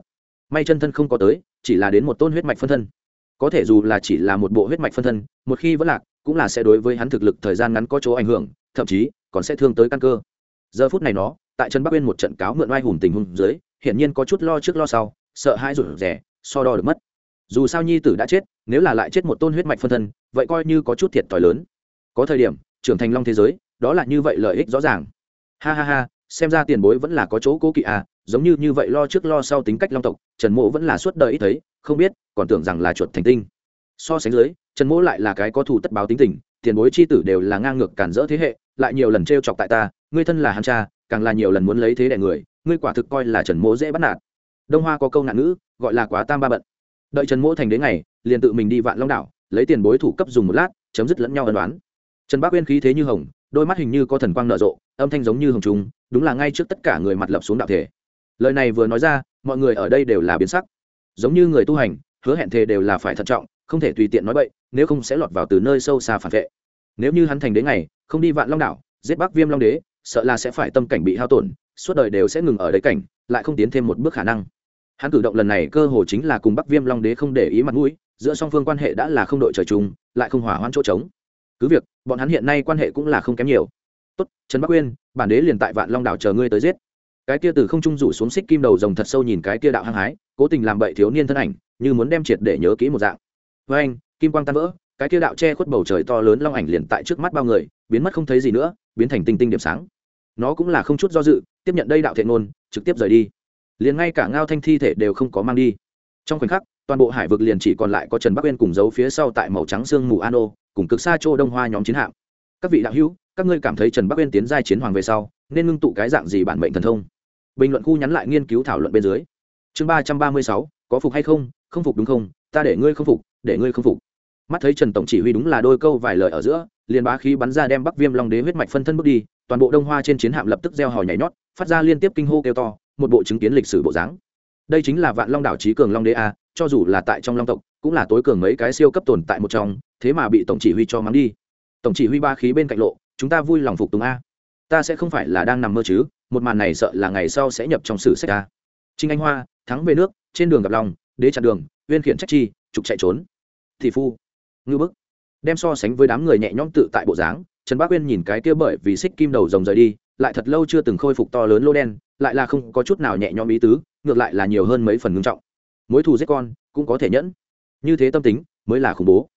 May chân thân không có tới, chỉ là đến một tôn huyết mạch phân thân. Có thể dù là chỉ là một bộ huyết mạch phân thân, một khi vẫn lạc, cũng là sẽ đối với hắn thực lực thời gian ngắn có chỗ ảnh hưởng, thậm chí còn sẽ thương tới căn cơ. Giờ phút này nó, tại trần bắc uyên một trận cáo mượn oai hùng tình hùng dưới, hiển nhiên có chút lo trước lo sau, sợ hãi rủi rẻ so đo được mất dù sao nhi tử đã chết, nếu là lại chết một tôn huyết mạch phân thân, vậy coi như có chút thiệt thòi lớn. Có thời điểm, trưởng thành long thế giới, đó là như vậy lợi ích rõ ràng. Ha ha ha, xem ra tiền bối vẫn là có chỗ cố kỵ à giống như như vậy lo trước lo sau tính cách long tộc, trần mộ vẫn là suốt đời ít thấy, không biết, còn tưởng rằng là chuột thành tinh. So sánh dưới, trần mỗ lại là cái có thù tất báo tính tình, tiền bối c h i tử đều là ngang ngược cản rỡ thế hệ, lại nhiều lần t r e o chọc tại ta, ngươi thân là hắn cha, càng là nhiều lần muốn lấy thế đẻ người, ngươi quả thực coi là trần mỗ dễ bắt nạt. Đông hoa có câu nạn ngữ, gọi là quá tam ba bận đợi trần mỗ thành đến ngày, liền tự mình đi vạn long đảo, lấy tiền bối thủ cấp dùng một lát, chấm dứt lẫn nhau ân đoán trần bác uyên khí thế như hồng, đôi mắt hình như có thần quang nở rộ, âm thanh giống như hồng trùng, đúng là ngay trước tất cả người mặt lập xuống đạo thể. Lời này vừa nói ra, mọi người ở đây đều là biến sắc. Giống như người tu hành, hứa hẹn thề đều là phải thận trọng, không thể tùy tiện nói bậy, nếu không sẽ lọt vào từ nơi sâu xa phản vệ. Nếu như hắn thành đến ngày, không đi vạn long đảo, giết bắc viêm long đế, sợ là sẽ phải tâm cảnh bị hao tổn, suốt đời đều sẽ ngừng ở đấy cảnh, lại không tiến thêm một bước khả năng hắn cử động lần này cơ hồ chính là cùng bắc viêm long đế không để ý mặt mũi, giữa song phương quan hệ đã là không đội trời chung, lại không hỏa hoãn chỗ trống. Cứ việc, bọn hắn hiện nay quan hệ cũng là không kém nhiều. Tốt, trần bắc uyên, bản đế liền tại vạn long đảo chờ ngươi tới giết. Cái kia từ không trung rủ xuống xích kim đầu rồng thật sâu nhìn cái kia đạo hăng hái, cố tình làm bậy thiếu niên thân ảnh, như muốn đem triệt để nhớ kỹ một dạng. Với anh, kim quang tan vỡ, cái kia đạo che khuất bầu trời to lớn long ảnh liền tại trước mắt bao người, biến mất không thấy gì nữa, biến thành tinh tinh điểm sáng. Nó cũng là không chút do dự, tiếp nhận đây đạo thiện ngôn, trực tiếp rời đi liền ngay cả ngao thanh thi thể đều không có mang đi. Trong khoảnh khắc, toàn bộ hải vực liền chỉ còn lại có trần bắc uyên cùng giấu phía sau tại màu trắng sương mù an ô, cùng cực xa châu đông hoa nhóm chiến hạm. Các vị đạo hữu, các ngươi cảm thấy trần bắc uyên tiến giai chiến hoàng về sau, nên ngưng tụ cái dạng gì bản mệnh thần thông? Bình luận khu nhắn lại nghiên cứu thảo luận bên dưới. Chương ba trăm ba mươi sáu, có phục hay không? Không phục đúng không? Ta để ngươi không phục, để ngươi không phục. Mắt thấy trần tổng chỉ huy đúng là đôi câu vài lời ở giữa, liền bá khí bắn ra đem bắc viêm long đế huyết mạch phân thân bước đi, toàn bộ đông hoa trên chiến hạm lập tức gieo hò nhảy nhót, phát ra liên tiếp kinh hô kêu to một bộ chứng kiến lịch sử bộ dáng. Đây chính là vạn long đảo trí cường long đế a, cho dù là tại trong long tộc, cũng là tối cường mấy cái siêu cấp tồn tại một trong, thế mà bị tổng chỉ huy cho mắng đi. Tổng chỉ huy ba khí bên cạnh lộ, chúng ta vui lòng phục tùng a. Ta sẽ không phải là đang nằm mơ chứ, một màn này sợ là ngày sau sẽ nhập trong sử sách a. Trinh anh hoa, thắng về nước, trên đường gặp lòng, đế chặn đường, uyên khiển trách chi, trục chạy trốn. Thị phu, ngư bức, đem so sánh với đám người nhẹ nhõm tự tại bộ dáng trần bác uyên nhìn cái kia bởi vì xích kim đầu rồng rời đi, lại thật lâu chưa từng khôi phục to lớn lô đen, lại là không có chút nào nhẹ nhõm ý tứ, ngược lại là nhiều hơn mấy phần ngưng trọng. Mối thù giết con, cũng có thể nhẫn. Như thế tâm tính, mới là khủng bố.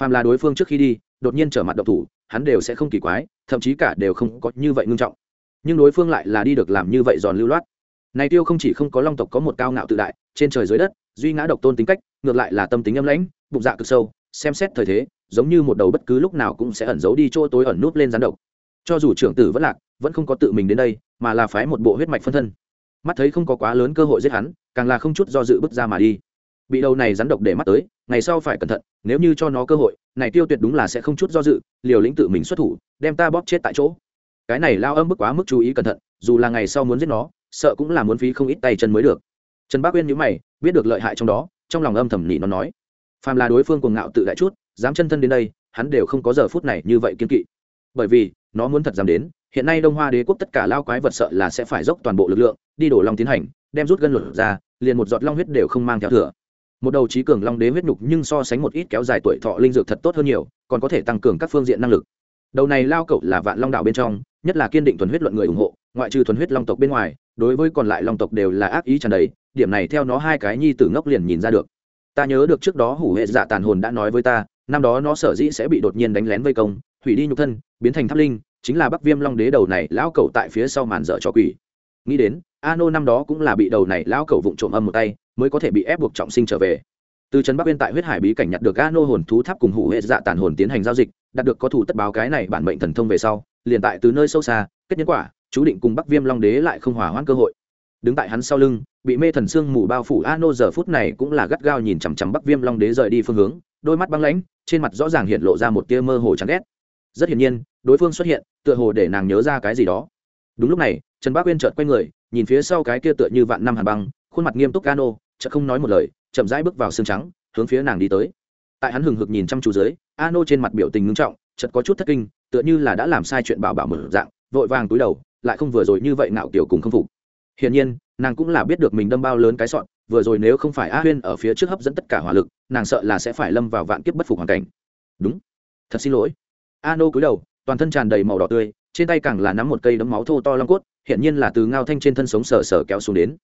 Phàm là đối phương trước khi đi, đột nhiên trở mặt độc thủ, hắn đều sẽ không kỳ quái, thậm chí cả đều không có như vậy ngưng trọng. Nhưng đối phương lại là đi được làm như vậy giòn lưu loát. Này tiêu không chỉ không có long tộc có một cao ngạo tự đại, trên trời dưới đất, duy ngã độc tôn tính cách, ngược lại là tâm tính âm lãnh, bụng dạ cực sâu, xem xét thời thế giống như một đầu bất cứ lúc nào cũng sẽ ẩn giấu đi chỗ tối ẩn núp lên rắn độc. Cho dù trưởng tử vẫn lạc, vẫn không có tự mình đến đây, mà là phái một bộ huyết mạch phân thân. Mắt thấy không có quá lớn cơ hội giết hắn, càng là không chút do dự bước ra mà đi. Bị đầu này rắn độc để mắt tới, ngày sau phải cẩn thận, nếu như cho nó cơ hội, này tiêu tuyệt đúng là sẽ không chút do dự, liều lĩnh tự mình xuất thủ, đem ta bóp chết tại chỗ. Cái này lao âm bức quá mức chú ý cẩn thận, dù là ngày sau muốn giết nó, sợ cũng là muốn phí không ít tay chân mới được. Trần bác uyên nhữ mày, biết được lợi hại trong đó, trong lòng âm thầm nỉ nó nói. Phàm là đối phương cuồng ngạo tự đại chút dám chân thân đến đây, hắn đều không có giờ phút này như vậy kiên kỵ. Bởi vì, nó muốn thật dám đến, hiện nay đông hoa đế quốc tất cả lao quái vật sợ là sẽ phải dốc toàn bộ lực lượng, đi đổ long tiến hành, đem rút gân luật ra, liền một giọt long huyết đều không mang theo thừa. Một đầu trí cường long đế huyết nhục nhưng so sánh một ít kéo dài tuổi thọ linh dược thật tốt hơn nhiều, còn có thể tăng cường các phương diện năng lực. Đầu này lao cậu là vạn long đạo bên trong, nhất là kiên định thuần huyết luận người ủng hộ, ngoại trừ thuần huyết long tộc bên ngoài, đối với còn lại long tộc đều là ác ý tràn đầy, điểm này theo nó hai cái nhi tử ngốc liền nhìn ra được. Ta nhớ được trước đó hủ hệ dạ tàn hồn đã nói với ta năm đó nó sở dĩ sẽ bị đột nhiên đánh lén vây công, hủy đi nhục thân, biến thành tháp linh, chính là bắc viêm long đế đầu này lão cẩu tại phía sau màn dở trò quỷ. Nghĩ đến a nô năm đó cũng là bị đầu này lão cẩu vụng trộm âm một tay, mới có thể bị ép buộc trọng sinh trở về. Từ trấn bắc Viên tại huyết hải bí cảnh nhặt được a nô hồn thú tháp cùng hủ hệ dạ tàn hồn tiến hành giao dịch, đạt được có thủ tất báo cái này bản mệnh thần thông về sau, liền tại từ nơi sâu xa, kết nhân quả, chú định cùng bắc viêm long đế lại không hòa hoãn cơ hội. Đứng tại hắn sau lưng, bị mê thần xương mù bao phủ a nô giờ phút này cũng là gắt gao nhìn chằm chằm bắc viêm long đế rời đi phương hướng đôi mắt băng lãnh, trên mặt rõ ràng hiện lộ ra một tia mơ hồ chán ghét. Rất hiển nhiên, đối phương xuất hiện, tựa hồ để nàng nhớ ra cái gì đó. Đúng lúc này, trần bác uyên chợt quay người, nhìn phía sau cái kia tựa như vạn năm hàn băng, khuôn mặt nghiêm túc cano, chợt không nói một lời, chậm rãi bước vào xương trắng, hướng phía nàng đi tới. Tại hắn hừng hực nhìn chăm chú dưới, ano trên mặt biểu tình ngưng trọng, chợt có chút thất kinh, tựa như là đã làm sai chuyện bảo bảo mở dạng, vội vàng túi đầu, lại không vừa rồi như vậy ngạo kiểu cùng không phục. Hiển nhiên, nàng cũng là biết được mình đâm bao lớn cái sọn vừa rồi nếu không phải a huyên ở phía trước hấp dẫn tất cả hỏa lực, nàng sợ là sẽ phải lâm vào vạn kiếp bất phục hoàn cảnh. Đúng. Thật xin lỗi. A nô cúi đầu, toàn thân tràn đầy màu đỏ tươi, trên tay càng là nắm một cây đấm máu thô to long cốt hiện nhiên là từ ngao thanh trên thân sống sờ sờ kéo xuống đến.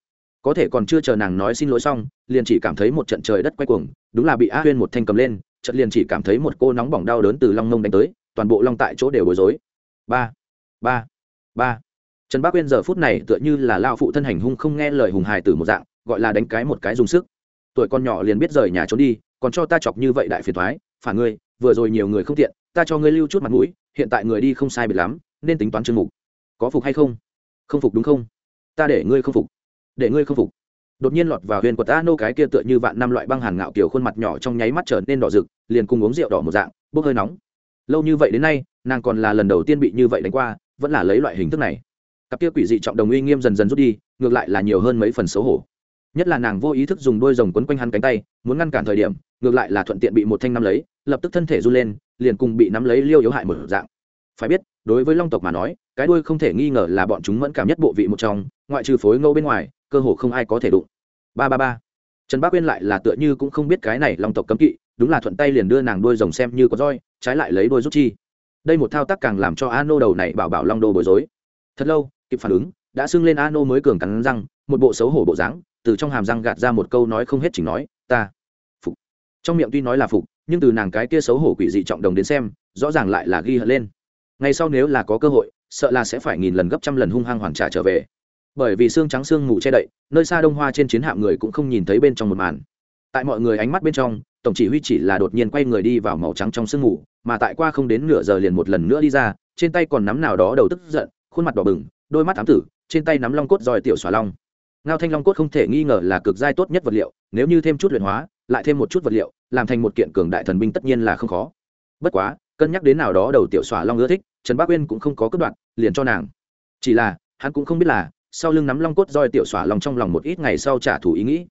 Có thể còn chưa chờ nàng nói xin lỗi xong, liền chỉ cảm thấy một trận trời đất quay cuồng, đúng là bị a huyên một thanh cầm lên trận liền chỉ cảm thấy một cô nóng bỏng đau đớn từ long mông đánh tới, toàn bộ long tại chỗ đều bối rối. Ba ba ba. Trần bác uyên giờ phút này tựa như là lao phụ thân hành hung không nghe lời hùng hài tử một dạng gọi là đánh cái một cái dùng sức. Tuổi con nhỏ liền biết rời nhà trốn đi, còn cho ta chọc như vậy đại phiền thoái phản ngươi, vừa rồi nhiều người không tiện, ta cho ngươi lưu chút mặt mũi, hiện tại người đi không sai biệt lắm, nên tính toán chương mục. Có phục hay không? Không phục đúng không? Ta để ngươi không phục. Để ngươi không phục. Đột nhiên lọt vào huyền quật a nô cái kia tựa như vạn năm loại băng hàn ngạo kiểu khuôn mặt nhỏ trong nháy mắt trở nên đỏ rực, liền cùng uống rượu đỏ một dạng, bốc hơi nóng. Lâu như vậy đến nay, nàng còn là lần đầu tiên bị như vậy đánh qua, vẫn là lấy loại hình thức này. Cặp kia quỷ dị trọng đồng uy nghiêm dần dần rút đi, ngược lại là nhiều hơn mấy phần xấu hổ nhất là nàng vô ý thức dùng đôi rồng quấn quanh hắn cánh tay, muốn ngăn cản thời điểm, ngược lại là thuận tiện bị một thanh nắm lấy, lập tức thân thể run lên, liền cùng bị nắm lấy liêu yếu hại một dạng. Phải biết, đối với long tộc mà nói, cái đuôi không thể nghi ngờ là bọn chúng mẫn cảm nhất bộ vị một trong, ngoại trừ phối ngẫu bên ngoài, cơ hồ không ai có thể đụng. Ba ba ba. Trần bác uyên lại là tựa như cũng không biết cái này long tộc cấm kỵ, đúng là thuận tay liền đưa nàng đuôi rồng xem như có roi, trái lại lấy đuôi rút chi. Đây một thao tác càng làm cho a nô đầu này bảo bảo long đô bối rối. Thật lâu, kịp phản ứng, đã sưng lên a nô mới cường cắn răng, một bộ xấu hổ bộ dáng từ trong hàm răng gạt ra một câu nói không hết chỉnh nói, ta, phục. Trong miệng tuy nói là phục, nhưng từ nàng cái kia xấu hổ quỷ dị trọng đồng đến xem, rõ ràng lại là ghi hận lên. Ngay sau nếu là có cơ hội, sợ là sẽ phải nghìn lần gấp trăm lần hung hăng hoàn trả trở về. Bởi vì xương trắng xương mù che đậy, nơi xa đông hoa trên chiến hạm người cũng không nhìn thấy bên trong một màn. Tại mọi người ánh mắt bên trong, tổng chỉ huy chỉ là đột nhiên quay người đi vào màu trắng trong sương mù, mà tại qua không đến nửa giờ liền một lần nữa đi ra, trên tay còn nắm nào đó đầu tức giận, khuôn mặt đỏ bừng, đôi mắt ám tử, trên tay nắm long cốt roi tiểu xòa long ngao thanh long cốt không thể nghi ngờ là cực giai tốt nhất vật liệu, nếu như thêm chút luyện hóa, lại thêm một chút vật liệu, làm thành một kiện cường đại thần binh tất nhiên là không khó. Bất quá, cân nhắc đến nào đó đầu tiểu xỏa long ưa thích, trần bác uyên cũng không có cất đoạn, liền cho nàng. Chỉ là, hắn cũng không biết là, sau lưng nắm long cốt roi tiểu xỏa lòng trong lòng một ít ngày sau trả thù ý nghĩ.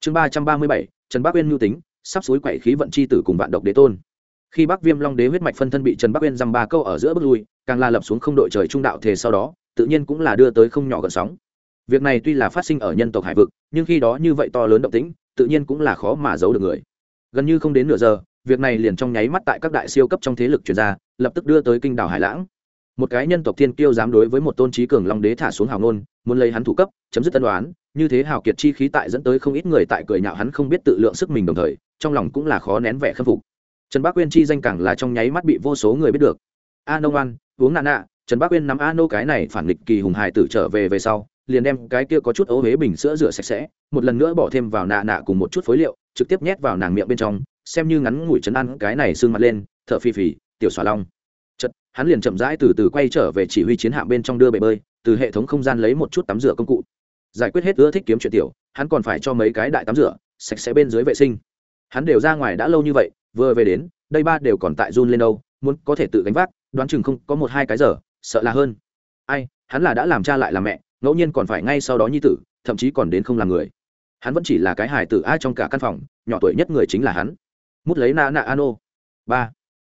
Chương ba trăm ba mươi bảy, trần Bác uyên mưu tính, sắp suối quậy khí vận c h i tử cùng vạn độc đế tôn. Khi bác viêm long đế huyết mạch phân thân bị trần Bác uyên dăm ba câu ở giữa bước lui, càng la lập xuống không đội trời trung đạo thể sau đó, tự nhiên cũng là đưa tới không nhỏ gần sóng việc này tuy là phát sinh ở nhân tộc hải vực, nhưng khi đó như vậy to lớn động tĩnh, tự nhiên cũng là khó mà giấu được người. Gần như không đến nửa giờ, việc này liền trong nháy mắt tại các đại siêu cấp trong thế lực chuyển ra, lập tức đưa tới kinh đảo hải lãng. Một cái nhân tộc thiên kiêu dám đối với một tôn trí cường long đế thả xuống hào ngôn, muốn lấy hắn thủ cấp, chấm dứt tân đoán như thế hào kiệt chi khí tại dẫn tới không ít người tại cười nhạo hắn không biết tự lượng sức mình đồng thời, trong lòng cũng là khó nén vẻ khâm phục. Trần bác quyên chi danh càng là trong nháy mắt bị vô số người biết được. A nông an uống nạn nạ, trần bác quyên nắm a nô cái này phản nghịch kỳ hùng hài tử trở về về sau liền đem cái kia có chút ấu huế bình sữa rửa sạch sẽ, một lần nữa bỏ thêm vào nạ nạ cùng một chút phối liệu, trực tiếp nhét vào nàng miệng bên trong, xem như ngắn ngủi chấn ăn cái này xương mặt lên, thở phì phì, tiểu xòa long. Chật hắn liền chậm rãi từ từ quay trở về chỉ huy chiến hạm bên trong đưa bể bơi, từ hệ thống không gian lấy một chút tắm rửa công cụ. Giải quyết hết ưa thích kiếm chuyện tiểu, hắn còn phải cho mấy cái đại tắm rửa, sạch sẽ bên dưới vệ sinh. Hắn đều ra ngoài đã lâu như vậy, vừa về đến, đây ba đều còn tại run lên đâu, muốn có thể tự gánh vác, đoán chừng không có một hai cái giờ, sợ là hơn. Ai, hắn là đã làm cha lại làm mẹ ngẫu nhiên còn phải ngay sau đó nhi tử, thậm chí còn đến không làm người. Hắn vẫn chỉ là cái hài tử ai trong cả căn phòng, nhỏ tuổi nhất người chính là hắn. Mút lấy na nạ ano. Ba.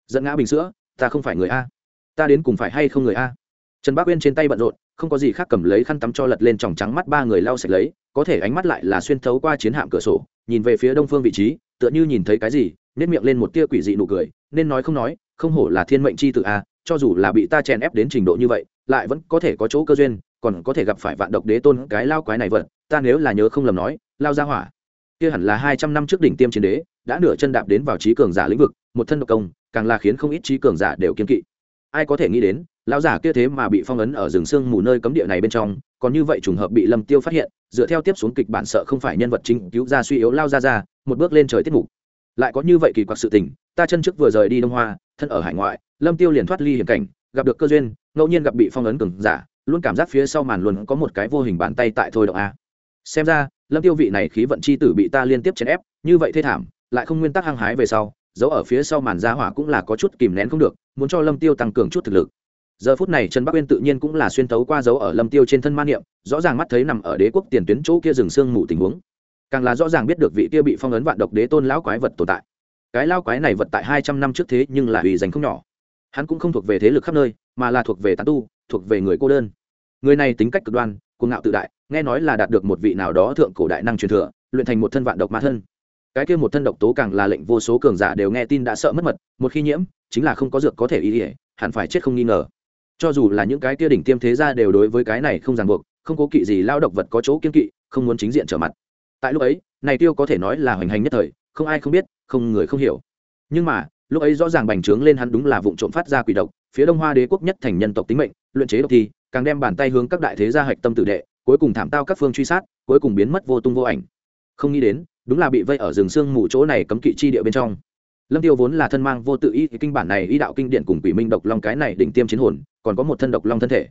Dẫn ngã bình sữa, ta không phải người a. Ta đến cùng phải hay không người a? Trần bác uyên trên tay bận rộn, không có gì khác cầm lấy khăn tắm cho lật lên tròng trắng mắt ba người lau sạch lấy, có thể ánh mắt lại là xuyên thấu qua chiến hạm cửa sổ, nhìn về phía đông phương vị trí, tựa như nhìn thấy cái gì nếp miệng lên một tia quỷ dị nụ cười, nên nói không nói, không hổ là thiên mệnh c h i tự a, cho dù là bị ta chèn ép đến trình độ như vậy, lại vẫn có thể có chỗ cơ duyên còn có thể gặp phải vạn độc đế tôn cái lao quái này vật, ta nếu là nhớ không lầm nói, lao ra hỏa. Kia hẳn là hai trăm năm trước đỉnh tiêm chiến đế, đã nửa chân đạp đến vào trí cường giả lĩnh vực, một thân độc công, càng là khiến không ít trí cường giả đều kiên kỵ. Ai có thể nghĩ đến, lão giả kia thế mà bị phong ấn ở rừng sương mù nơi cấm địa này bên trong, còn như vậy trùng hợp bị lâm tiêu phát hiện, dựa theo tiếp xuống kịch bản sợ không phải nhân vật chính cứu ra suy yếu lao ra ra một bước lên trời tiết mục. Lại có như vậy kỳ quặc sự tình, ta chân trước vừa rời đi đông hoa, thân ở hải ngoại, lâm tiêu liền thoát ly hiểm cảnh, gặp được cơ duyên, ngẫu nhiên gặp bị phong ấn cường giả luôn cảm giác phía sau màn luôn có một cái vô hình bàn tay tại thôi động a. Xem ra, lâm tiêu vị này khí vận chi tử bị ta liên tiếp chèn ép, như vậy thê thảm, lại không nguyên tắc hăng hái về sau giấu ở phía sau màn gia hỏa cũng là có chút kìm nén không được, muốn cho lâm tiêu tăng cường chút thực lực. Giờ phút này trần bắc uyên tự nhiên cũng là xuyên thấu qua dấu ở lâm tiêu trên thân man niệm, rõ ràng mắt thấy nằm ở đế quốc tiền tuyến chỗ kia rừng sương mù tình huống. Càng là rõ ràng biết được vị kia bị phong ấn vạn độc đế tôn lão quái vật tồn tại. Cái lão quái này vật tại hai trăm năm trước thế nhưng là uy danh không nhỏ hắn cũng không thuộc về thế lực khắp nơi, mà là thuộc về tán tu, thuộc về người cô đơn. Người này tính cách cực đoan, cuồng ngạo tự đại, nghe nói là đạt được một vị nào đó thượng cổ đại năng truyền thừa, luyện thành một thân vạn độc ma thân. Cái kia một thân độc tố càng là lệnh vô số cường giả đều nghe tin đã sợ mất mật, một khi nhiễm, chính là không có dược có thể ý ỉa hẳn phải chết không nghi ngờ. Cho dù là những cái kia đỉnh tiêm thế gia đều đối với cái này không ràng buộc, không cố kỵ gì lao độc vật có chỗ kiên kỵ, không muốn chính diện trở mặt. Tại lúc ấy, này tiêu có thể nói là hoành hành nhất thời, không ai không biết, không người không hiểu. Nhưng mà lúc ấy rõ ràng bành trướng lên hắn đúng là vụ trộm phát ra quỷ độc, phía đông hoa đế quốc nhất thành nhân tộc tính mệnh, luyện chế độc thi, càng đem bàn tay hướng các đại thế gia hạch tâm tử đệ, cuối cùng thảm tao các phương truy sát, cuối cùng biến mất vô tung vô ảnh. Không nghĩ đến, đúng là bị vây ở rừng sương mù chỗ này cấm kỵ chi địa bên trong. Lâm tiêu vốn là thân mang vô tự ý kinh bản này ý đạo kinh điển cùng quỷ minh độc long cái này đỉnh tiêm chiến hồn, còn có một thân độc long thân thể.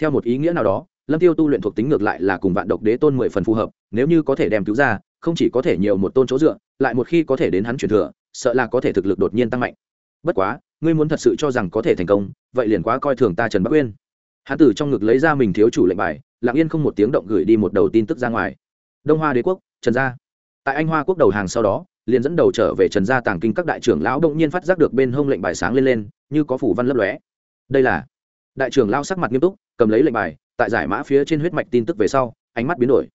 Theo một ý nghĩa nào đó, lâm tiêu tu luyện thuộc tính ngược lại là cùng vạn độc đế tôn mười phần phù hợp, nếu như có thể đem cứu ra, không chỉ có thể nhiều một tôn chỗ dựa, lại một khi có thể đến hắn truyền thừa sợ là có thể thực lực đột nhiên tăng mạnh. Bất quá, ngươi muốn thật sự cho rằng có thể thành công, vậy liền quá coi thường ta trần bắc uyên. Hắn tử trong ngực lấy ra mình thiếu chủ lệnh bài, lặng yên không một tiếng động gửi đi một đầu tin tức ra ngoài. Đông hoa đế quốc, trần gia. Tại anh hoa quốc đầu hàng sau đó, liền dẫn đầu trở về trần gia tàng kinh các đại trưởng lão động nhiên phát giác được bên hông lệnh bài sáng lên lên, như có phủ văn lấp lóe. Đây là đại trưởng lão sắc mặt nghiêm túc, cầm lấy lệnh bài, tại giải mã phía trên huyết mạch tin tức về sau, ánh mắt biến đổi.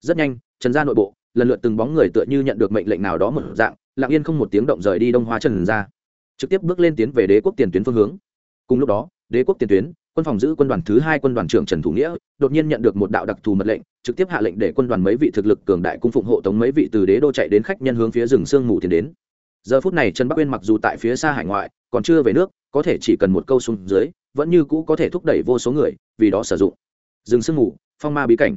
Rất nhanh, trần gia nội bộ, lần lượt từng bóng người tựa như nhận được mệnh lệnh nào đó một dạng lặng yên không một tiếng động rời đi đông hoa trần gia trực tiếp bước lên tiến về đế quốc tiền tuyến phương hướng cùng lúc đó đế quốc tiền tuyến quân phòng giữ quân đoàn thứ hai quân đoàn trưởng trần thủ nghĩa đột nhiên nhận được một đạo đặc thù mật lệnh trực tiếp hạ lệnh để quân đoàn mấy vị thực lực cường đại cung phụng hộ tống mấy vị từ đế đô chạy đến khách nhân hướng phía rừng sương mù tiến đến giờ phút này trần bắc uyên mặc dù tại phía xa hải ngoại còn chưa về nước có thể chỉ cần một câu xuống dưới vẫn như cũ có thể thúc đẩy vô số người vì đó sử dụng rừng sương mù phong ma bí cảnh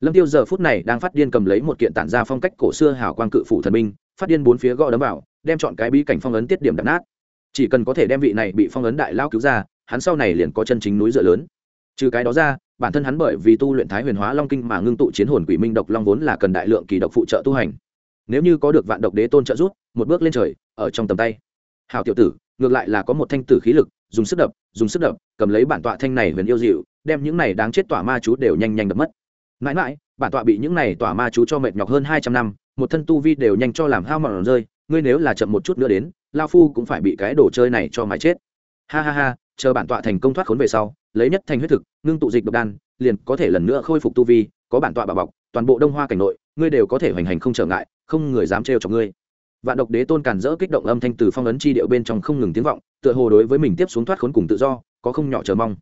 lâm tiêu giờ phút này đang phát điên cầm lấy một kiện tản ra phong cách cổ xưa hào quang cự phủ thần minh phát điên bốn phía gõ đấm vào, đem chọn cái bí cảnh phong ấn tiết điểm đập nát. Chỉ cần có thể đem vị này bị phong ấn đại lao cứu ra, hắn sau này liền có chân chính núi dựa lớn. Trừ cái đó ra, bản thân hắn bởi vì tu luyện thái huyền hóa long kinh mà ngưng tụ chiến hồn quỷ minh độc long vốn là cần đại lượng kỳ độc phụ trợ tu hành. Nếu như có được vạn độc đế tôn trợ giúp, một bước lên trời, ở trong tầm tay. Hào tiểu tử, ngược lại là có một thanh tử khí lực, dùng sức đập, dùng sức đập, cầm lấy bản tọa thanh này huyền yêu dịu, đem những này đáng chết tỏa ma chú đều nhanh nhanh đập mất. Mãi mãi bản tọa bị những này tỏa ma chú cho mệt nhọc hơn hai trăm năm, một thân tu vi đều nhanh cho làm hao mòn rơi, ngươi nếu là chậm một chút nữa đến, lao phu cũng phải bị cái đồ chơi này cho mãi chết. Ha ha ha, chờ bản tọa thành công thoát khốn về sau, lấy nhất thành huyết thực, ngưng tụ dịch độc đan, liền có thể lần nữa khôi phục tu vi, có bản tọa bảo bọc, toàn bộ đông hoa cảnh nội, ngươi đều có thể hoành hành không trở ngại, không người dám trêu cho ngươi. Vạn độc đế tôn càn rỡ kích động âm thanh từ phong ấn chi điệu bên trong không ngừng tiếng vọng, tựa hồ đối với mình tiếp xuống thoát khốn cùng tự do, có không nhỏ chờ mong.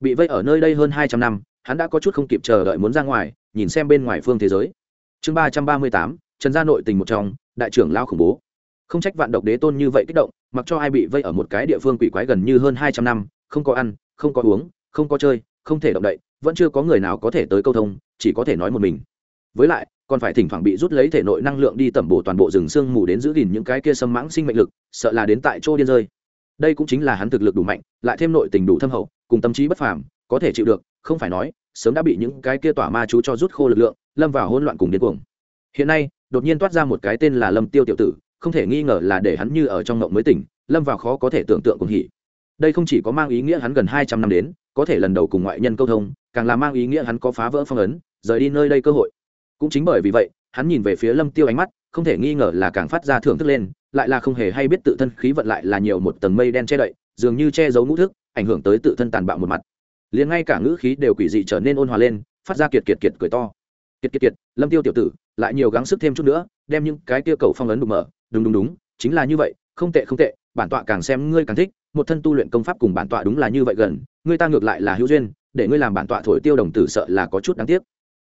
Bị vây ở nơi đây hơn hai trăm năm, hắn đã có chút không kịp chờ đợi muốn ra ngoài nhìn xem bên ngoài phương thế giới. Chương ba trăm ba mươi tám, trần gia nội tình một trong, đại trưởng lao khủng bố. Không trách vạn độc đế tôn như vậy kích động, mặc cho ai bị vây ở một cái địa phương quỷ quái gần như hơn hai trăm năm, không có ăn, không có uống, không có chơi, không thể động đậy, vẫn chưa có người nào có thể tới câu thông, chỉ có thể nói một mình. Với lại, còn phải thỉnh thoảng bị rút lấy thể nội năng lượng đi tẩm bổ toàn bộ rừng sương mù đến giữ gìn những cái kia xâm mãng sinh mệnh lực, sợ là đến tại chỗ điên rơi. Đây cũng chính là hắn thực lực đủ mạnh, lại thêm nội tình đủ thâm hậu, cùng tâm trí bất phàm có thể chịu được, không phải nói, sớm đã bị những cái kia tỏa ma chú cho rút khô lực lượng, lâm vào hỗn loạn cùng điên cuồng. Hiện nay, đột nhiên toát ra một cái tên là lâm tiêu tiểu tử, không thể nghi ngờ là để hắn như ở trong ngộng mới tỉnh, lâm vào khó có thể tưởng tượng cùng hỉ. Đây không chỉ có mang ý nghĩa hắn gần hai trăm năm đến, có thể lần đầu cùng ngoại nhân câu thông, càng là mang ý nghĩa hắn có phá vỡ phong ấn, rời đi nơi đây cơ hội. Cũng chính bởi vì vậy, hắn nhìn về phía lâm tiêu ánh mắt, không thể nghi ngờ là càng phát ra thưởng thức lên, lại là không hề hay biết tự thân khí vận lại là nhiều một tầng mây đen che đậy, dường như che giấu ngũ thức, ảnh hưởng tới tự thân tàn bạo một mặt liền ngay cả ngữ khí đều quỷ dị trở nên ôn hòa lên, phát ra kiệt kiệt kiệt cười to. Kiệt kiệt kiệt, lâm tiêu tiểu tử, lại nhiều gắng sức thêm chút nữa, đem những cái tiêu cầu phong ấn đục mở. Đúng đúng đúng, chính là như vậy, không tệ không tệ, bản tọa càng xem ngươi càng thích, một thân tu luyện công pháp cùng bản tọa đúng là như vậy gần, ngươi ta ngược lại là hữu duyên, để ngươi làm bản tọa thổi tiêu đồng tử sợ là có chút đáng tiếc.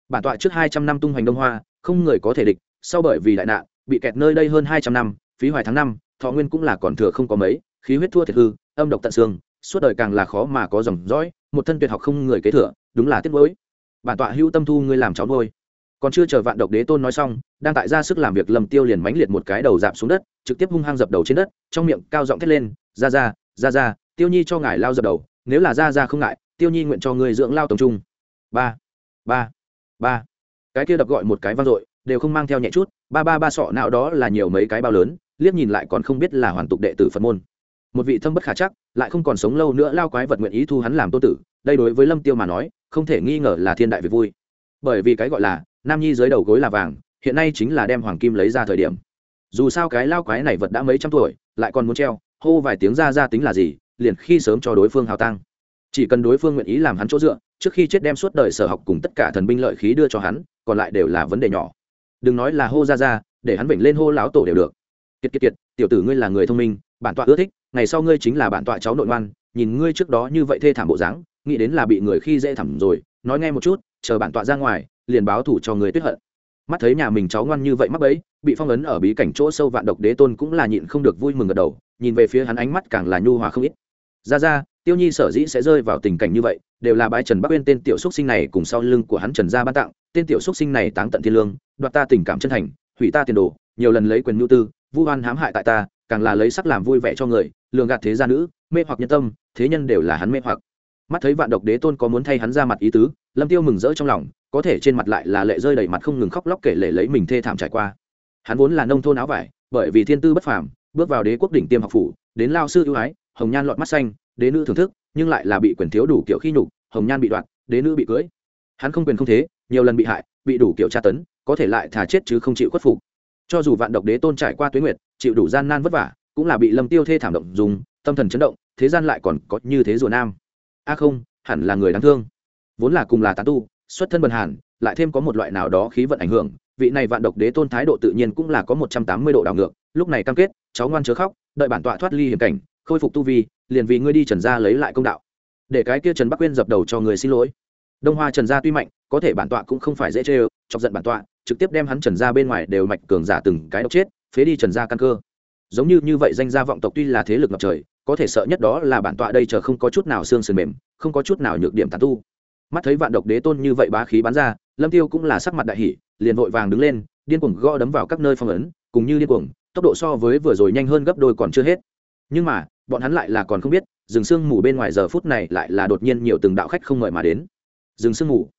Bản tọa trước hai trăm năm tung hoành đông hoa, không người có thể địch, sau bởi vì đại nạn, bị kẹt nơi đây hơn hai trăm năm, phí hoài tháng năm, thọ nguyên cũng là còn thừa không có mấy, khí huyết thua thiệt hư, âm độc tận xương, suốt đời càng là khó mà có dòng dõi một thân tuyệt học không người kế thừa, đúng là tiếc nuối. Bản tọa hữu tâm thu ngươi làm cháu nuôi. Còn chưa chờ vạn độc đế tôn nói xong, đang tại ra sức làm việc lầm tiêu liền mánh liệt một cái đầu dạp xuống đất, trực tiếp hung hăng dập đầu trên đất, trong miệng cao giọng thét lên, ra ra ra ra, tiêu nhi cho ngài lao dập đầu, nếu là ra ra không ngại, tiêu nhi nguyện cho người dưỡng lao tổng trung. Ba ba ba. Cái kia đập gọi một cái vang dội, đều không mang theo nhẹ chút, ba ba ba sọ nào đó là nhiều mấy cái bao lớn, liếc nhìn lại còn không biết là hoàn tục đệ tử phật môn. Một vị thâm bất khả chắc lại không còn sống lâu nữa lao quái vật nguyện ý thu hắn làm tô tử, đây đối với lâm tiêu mà nói, không thể nghi ngờ là thiên đại việc vui. Bởi vì cái gọi là, nam nhi dưới đầu gối là vàng, hiện nay chính là đem hoàng kim lấy ra thời điểm. Dù sao cái lao quái này vật đã mấy trăm tuổi, lại còn muốn treo, hô vài tiếng ra ra tính là gì, liền khi sớm cho đối phương hào tăng chỉ cần đối phương nguyện ý làm hắn chỗ dựa, trước khi chết đem suốt đời sở học cùng tất cả thần binh lợi khí đưa cho hắn, còn lại đều là vấn đề nhỏ. Đừng nói là hô ra ra, để hắn vểnh lên hô láo tổ đều được. Kiệt kiệt kiệt, tiểu tử ngươi là người thông minh, bản tọa ưa thích ngày sau ngươi chính là bản tọa cháu nội ngoan, nhìn ngươi trước đó như vậy thê thảm bộ dáng, nghĩ đến là bị người khi dễ thảm rồi, nói nghe một chút, chờ bản tọa ra ngoài, liền báo thủ cho người tuyết hận. Mắt thấy nhà mình cháu ngoan như vậy mắc bẫy, bị phong ấn ở bí cảnh chỗ sâu vạn độc đế tôn cũng là nhịn không được vui mừng gật đầu, nhìn về phía hắn ánh mắt càng là nhu hòa không ít. Ra ra, tiêu nhi sở dĩ sẽ rơi vào tình cảnh như vậy, đều là bãi trần bắc uyên tên tiểu xúc sinh này cùng sau lưng của hắn trần gia ban tặng, tên tiểu xúc sinh này táng tận thiên lương, đoạt ta tình cảm chân thành, hủy ta tiền đồ, nhiều lần lấy quyền nhu tư, vu oan hãm hại tại ta càng là lấy sắc làm vui vẻ cho người, lường gạt thế gia nữ, mê hoặc nhân tâm, thế nhân đều là hắn mê hoặc. Mắt thấy vạn độc đế tôn có muốn thay hắn ra mặt ý tứ, lâm tiêu mừng rỡ trong lòng, có thể trên mặt lại là lệ rơi đầy mặt không ngừng khóc lóc kể lể lấy mình thê thảm trải qua. Hắn vốn là nông thôn áo vải, bởi vì thiên tư bất phàm, bước vào đế quốc đỉnh tiêm học phủ, đến lao sư ưu ái, hồng nhan lọt mắt xanh, đế nữ thưởng thức, nhưng lại là bị quyền thiếu đủ kiểu khi nhục, hồng nhan bị đoạt, đế nữ bị cưỡi hắn không quyền không thế, nhiều lần bị hại, bị đủ kiểu tra tấn, có thể lại thà chết chứ không chịu khuất phục. Cho dù vạn độc đế tôn trải qua tuyến nguyệt chịu đủ gian nan vất vả, cũng là bị lâm tiêu thê thảm động dùng, tâm thần chấn động, thế gian lại còn có như thế rùa nam. A à không, hẳn là người đáng thương. Vốn là cùng là tán tu, xuất thân bần hàn, lại thêm có một loại nào đó khí vận ảnh hưởng, vị này vạn độc đế tôn thái độ tự nhiên cũng là có một trăm tám mươi độ đảo ngược, lúc này cam kết, cháu ngoan chớ khóc, đợi bản tọa thoát ly hiểm cảnh, khôi phục tu vi, liền vì ngươi đi trần gia lấy lại công đạo. Để cái kia trần bắc quyên dập đầu cho người xin lỗi. Đông hoa trần gia tuy mạnh, có thể bản tọa cũng không phải dễ chê ơ, chọc giận bản tọa, trực tiếp đem hắn trần gia bên ngoài đều mạch cường giả từng cái độc chết phế đi trần gia căn cơ. Giống như như vậy danh gia vọng tộc tuy là thế lực ngập trời, có thể sợ nhất đó là bản tọa đây chờ không có chút nào xương sườn mềm, không có chút nào nhược điểm tàn tu. Mắt thấy vạn độc đế tôn như vậy bá khí bắn ra, lâm tiêu cũng là sắc mặt đại hỷ liền vội vàng đứng lên, điên cuồng gõ đấm vào các nơi phong ấn, cùng như điên cuồng, tốc độ so với vừa rồi nhanh hơn gấp đôi còn chưa hết. Nhưng mà, bọn hắn lại là còn không biết, rừng sương mù bên ngoài giờ phút này lại là đột nhiên nhiều từng đạo khách không mời mà đến. Rừng sương mù.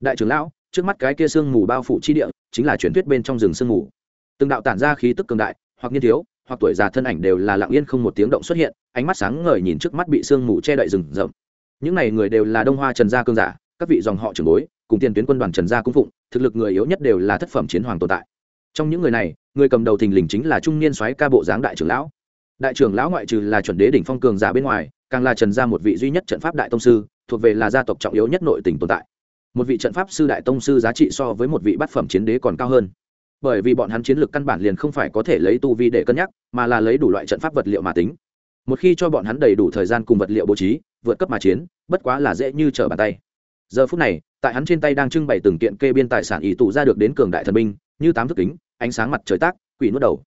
Đại trưởng lão, trước mắt cái kia sương mù bao phủ chi địa, chính là truyền thuyết bên trong rừng sương mù từng đạo tản ra khí tức cường đại, hoặc niên thiếu, hoặc tuổi già thân ảnh đều là lặng yên không một tiếng động xuất hiện, ánh mắt sáng ngời nhìn trước mắt bị sương mù che đậy rừng rậm. Những này người đều là đông hoa trần gia cương giả, các vị dòng họ trưởng bối, cùng tiền tuyến quân đoàn trần gia cung phụng, thực lực người yếu nhất đều là thất phẩm chiến hoàng tồn tại. Trong những người này, người cầm đầu thình lình chính là trung niên soái ca bộ dáng đại trưởng lão. Đại trưởng lão ngoại trừ là chuẩn đế đỉnh phong cường giả bên ngoài, càng là trần gia một vị duy nhất trận pháp đại tông sư, thuộc về là gia tộc trọng yếu nhất nội tỉnh tồn tại. Một vị trận pháp sư đại tông sư giá trị so với một vị bát phẩm chiến đế còn cao hơn bởi vì bọn hắn chiến lược căn bản liền không phải có thể lấy tu vi để cân nhắc, mà là lấy đủ loại trận pháp vật liệu mà tính. Một khi cho bọn hắn đầy đủ thời gian cùng vật liệu bố trí, vượt cấp mà chiến, bất quá là dễ như trở bàn tay. Giờ phút này, tại hắn trên tay đang trưng bày từng kiện kê biên tài sản ý tụ ra được đến cường đại thần binh, như tám thức kính, ánh sáng mặt trời tác, quỷ nuốt đầu.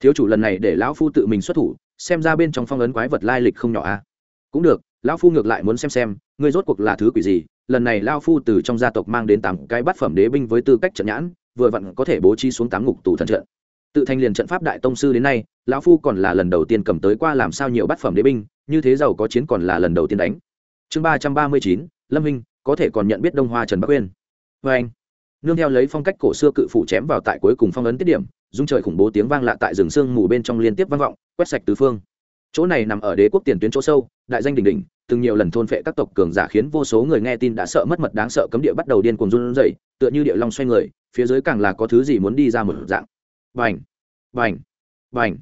Thiếu chủ lần này để lão phu tự mình xuất thủ, xem ra bên trong phong ấn quái vật lai lịch không nhỏ a. Cũng được, lão phu ngược lại muốn xem xem, ngươi rốt cuộc là thứ quỷ gì? Lần này lao phu từ trong gia tộc mang đến tám cái bát phẩm đế binh với tư cách trận nhãn vừa vặn có thể bố trí xuống tám ngục tù thần trận. Tự thành liền trận pháp đại tông sư đến nay, lão phu còn là lần đầu tiên cầm tới qua làm sao nhiều bát phẩm đế binh, như thế giàu có chiến còn là lần đầu tiên đánh. Chương ba trăm ba mươi chín, lâm minh có thể còn nhận biết đông hoa trần bắc uyên. Vê anh, nương theo lấy phong cách cổ xưa cự phủ chém vào tại cuối cùng phong ấn tiết điểm, dung trời khủng bố tiếng vang lạ tại rừng sương mù bên trong liên tiếp vang vọng, quét sạch tứ phương. Chỗ này nằm ở đế quốc tiền tuyến chỗ sâu, đại danh đỉnh đỉnh, từng nhiều lần thôn phệ các tộc cường giả khiến vô số người nghe tin đã sợ mất mật đáng sợ cấm địa bắt đầu điên cuồng run rẩy, tựa như địa long xoay người phía dưới càng là có thứ gì muốn đi ra một dạng. Bành bành bành.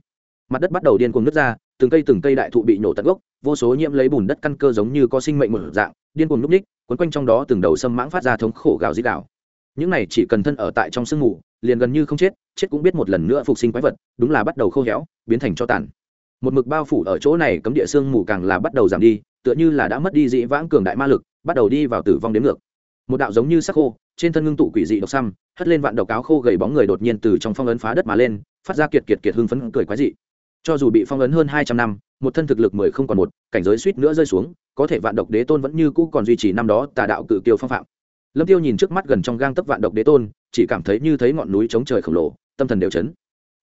Mặt đất bắt đầu điên cuồng nứt ra, từng cây từng cây đại thụ bị nổ tận gốc, vô số nhiễm lấy bùn đất căn cơ giống như có sinh mệnh một dạng, điên cuồng núp ních, quấn quanh trong đó từng đầu sâm mãng phát ra thống khổ gào dít đảo những này chỉ cần thân ở tại trong sương mù, liền gần như không chết chết cũng biết một lần nữa phục sinh quái vật, đúng là bắt đầu khô héo, biến thành cho tàn. Một mực bao phủ ở chỗ này, cấm địa sương mù càng là bắt đầu giảm đi, tựa như là đã mất đi dĩ vãng cường đại ma lực, bắt đầu đi vào tử vong đến ngược. Một đạo giống như sắc khô trên thân ngưng tụ quỷ dị độc xăm, hất lên vạn độc áo khô gầy bóng người đột nhiên từ trong phong ấn phá đất mà lên, phát ra kiệt kiệt kiệt hưng phấn cười quái dị. Cho dù bị phong ấn hơn hai trăm năm, một thân thực lực mười không còn một, cảnh giới suýt nữa rơi xuống, có thể vạn độc đế tôn vẫn như cũ còn duy trì năm đó tà đạo cự tiêu phong phạm. Lâm tiêu nhìn trước mắt gần trong gang tấc vạn độc đế tôn, chỉ cảm thấy như thấy ngọn núi chống trời khổng lồ, tâm thần đều chấn.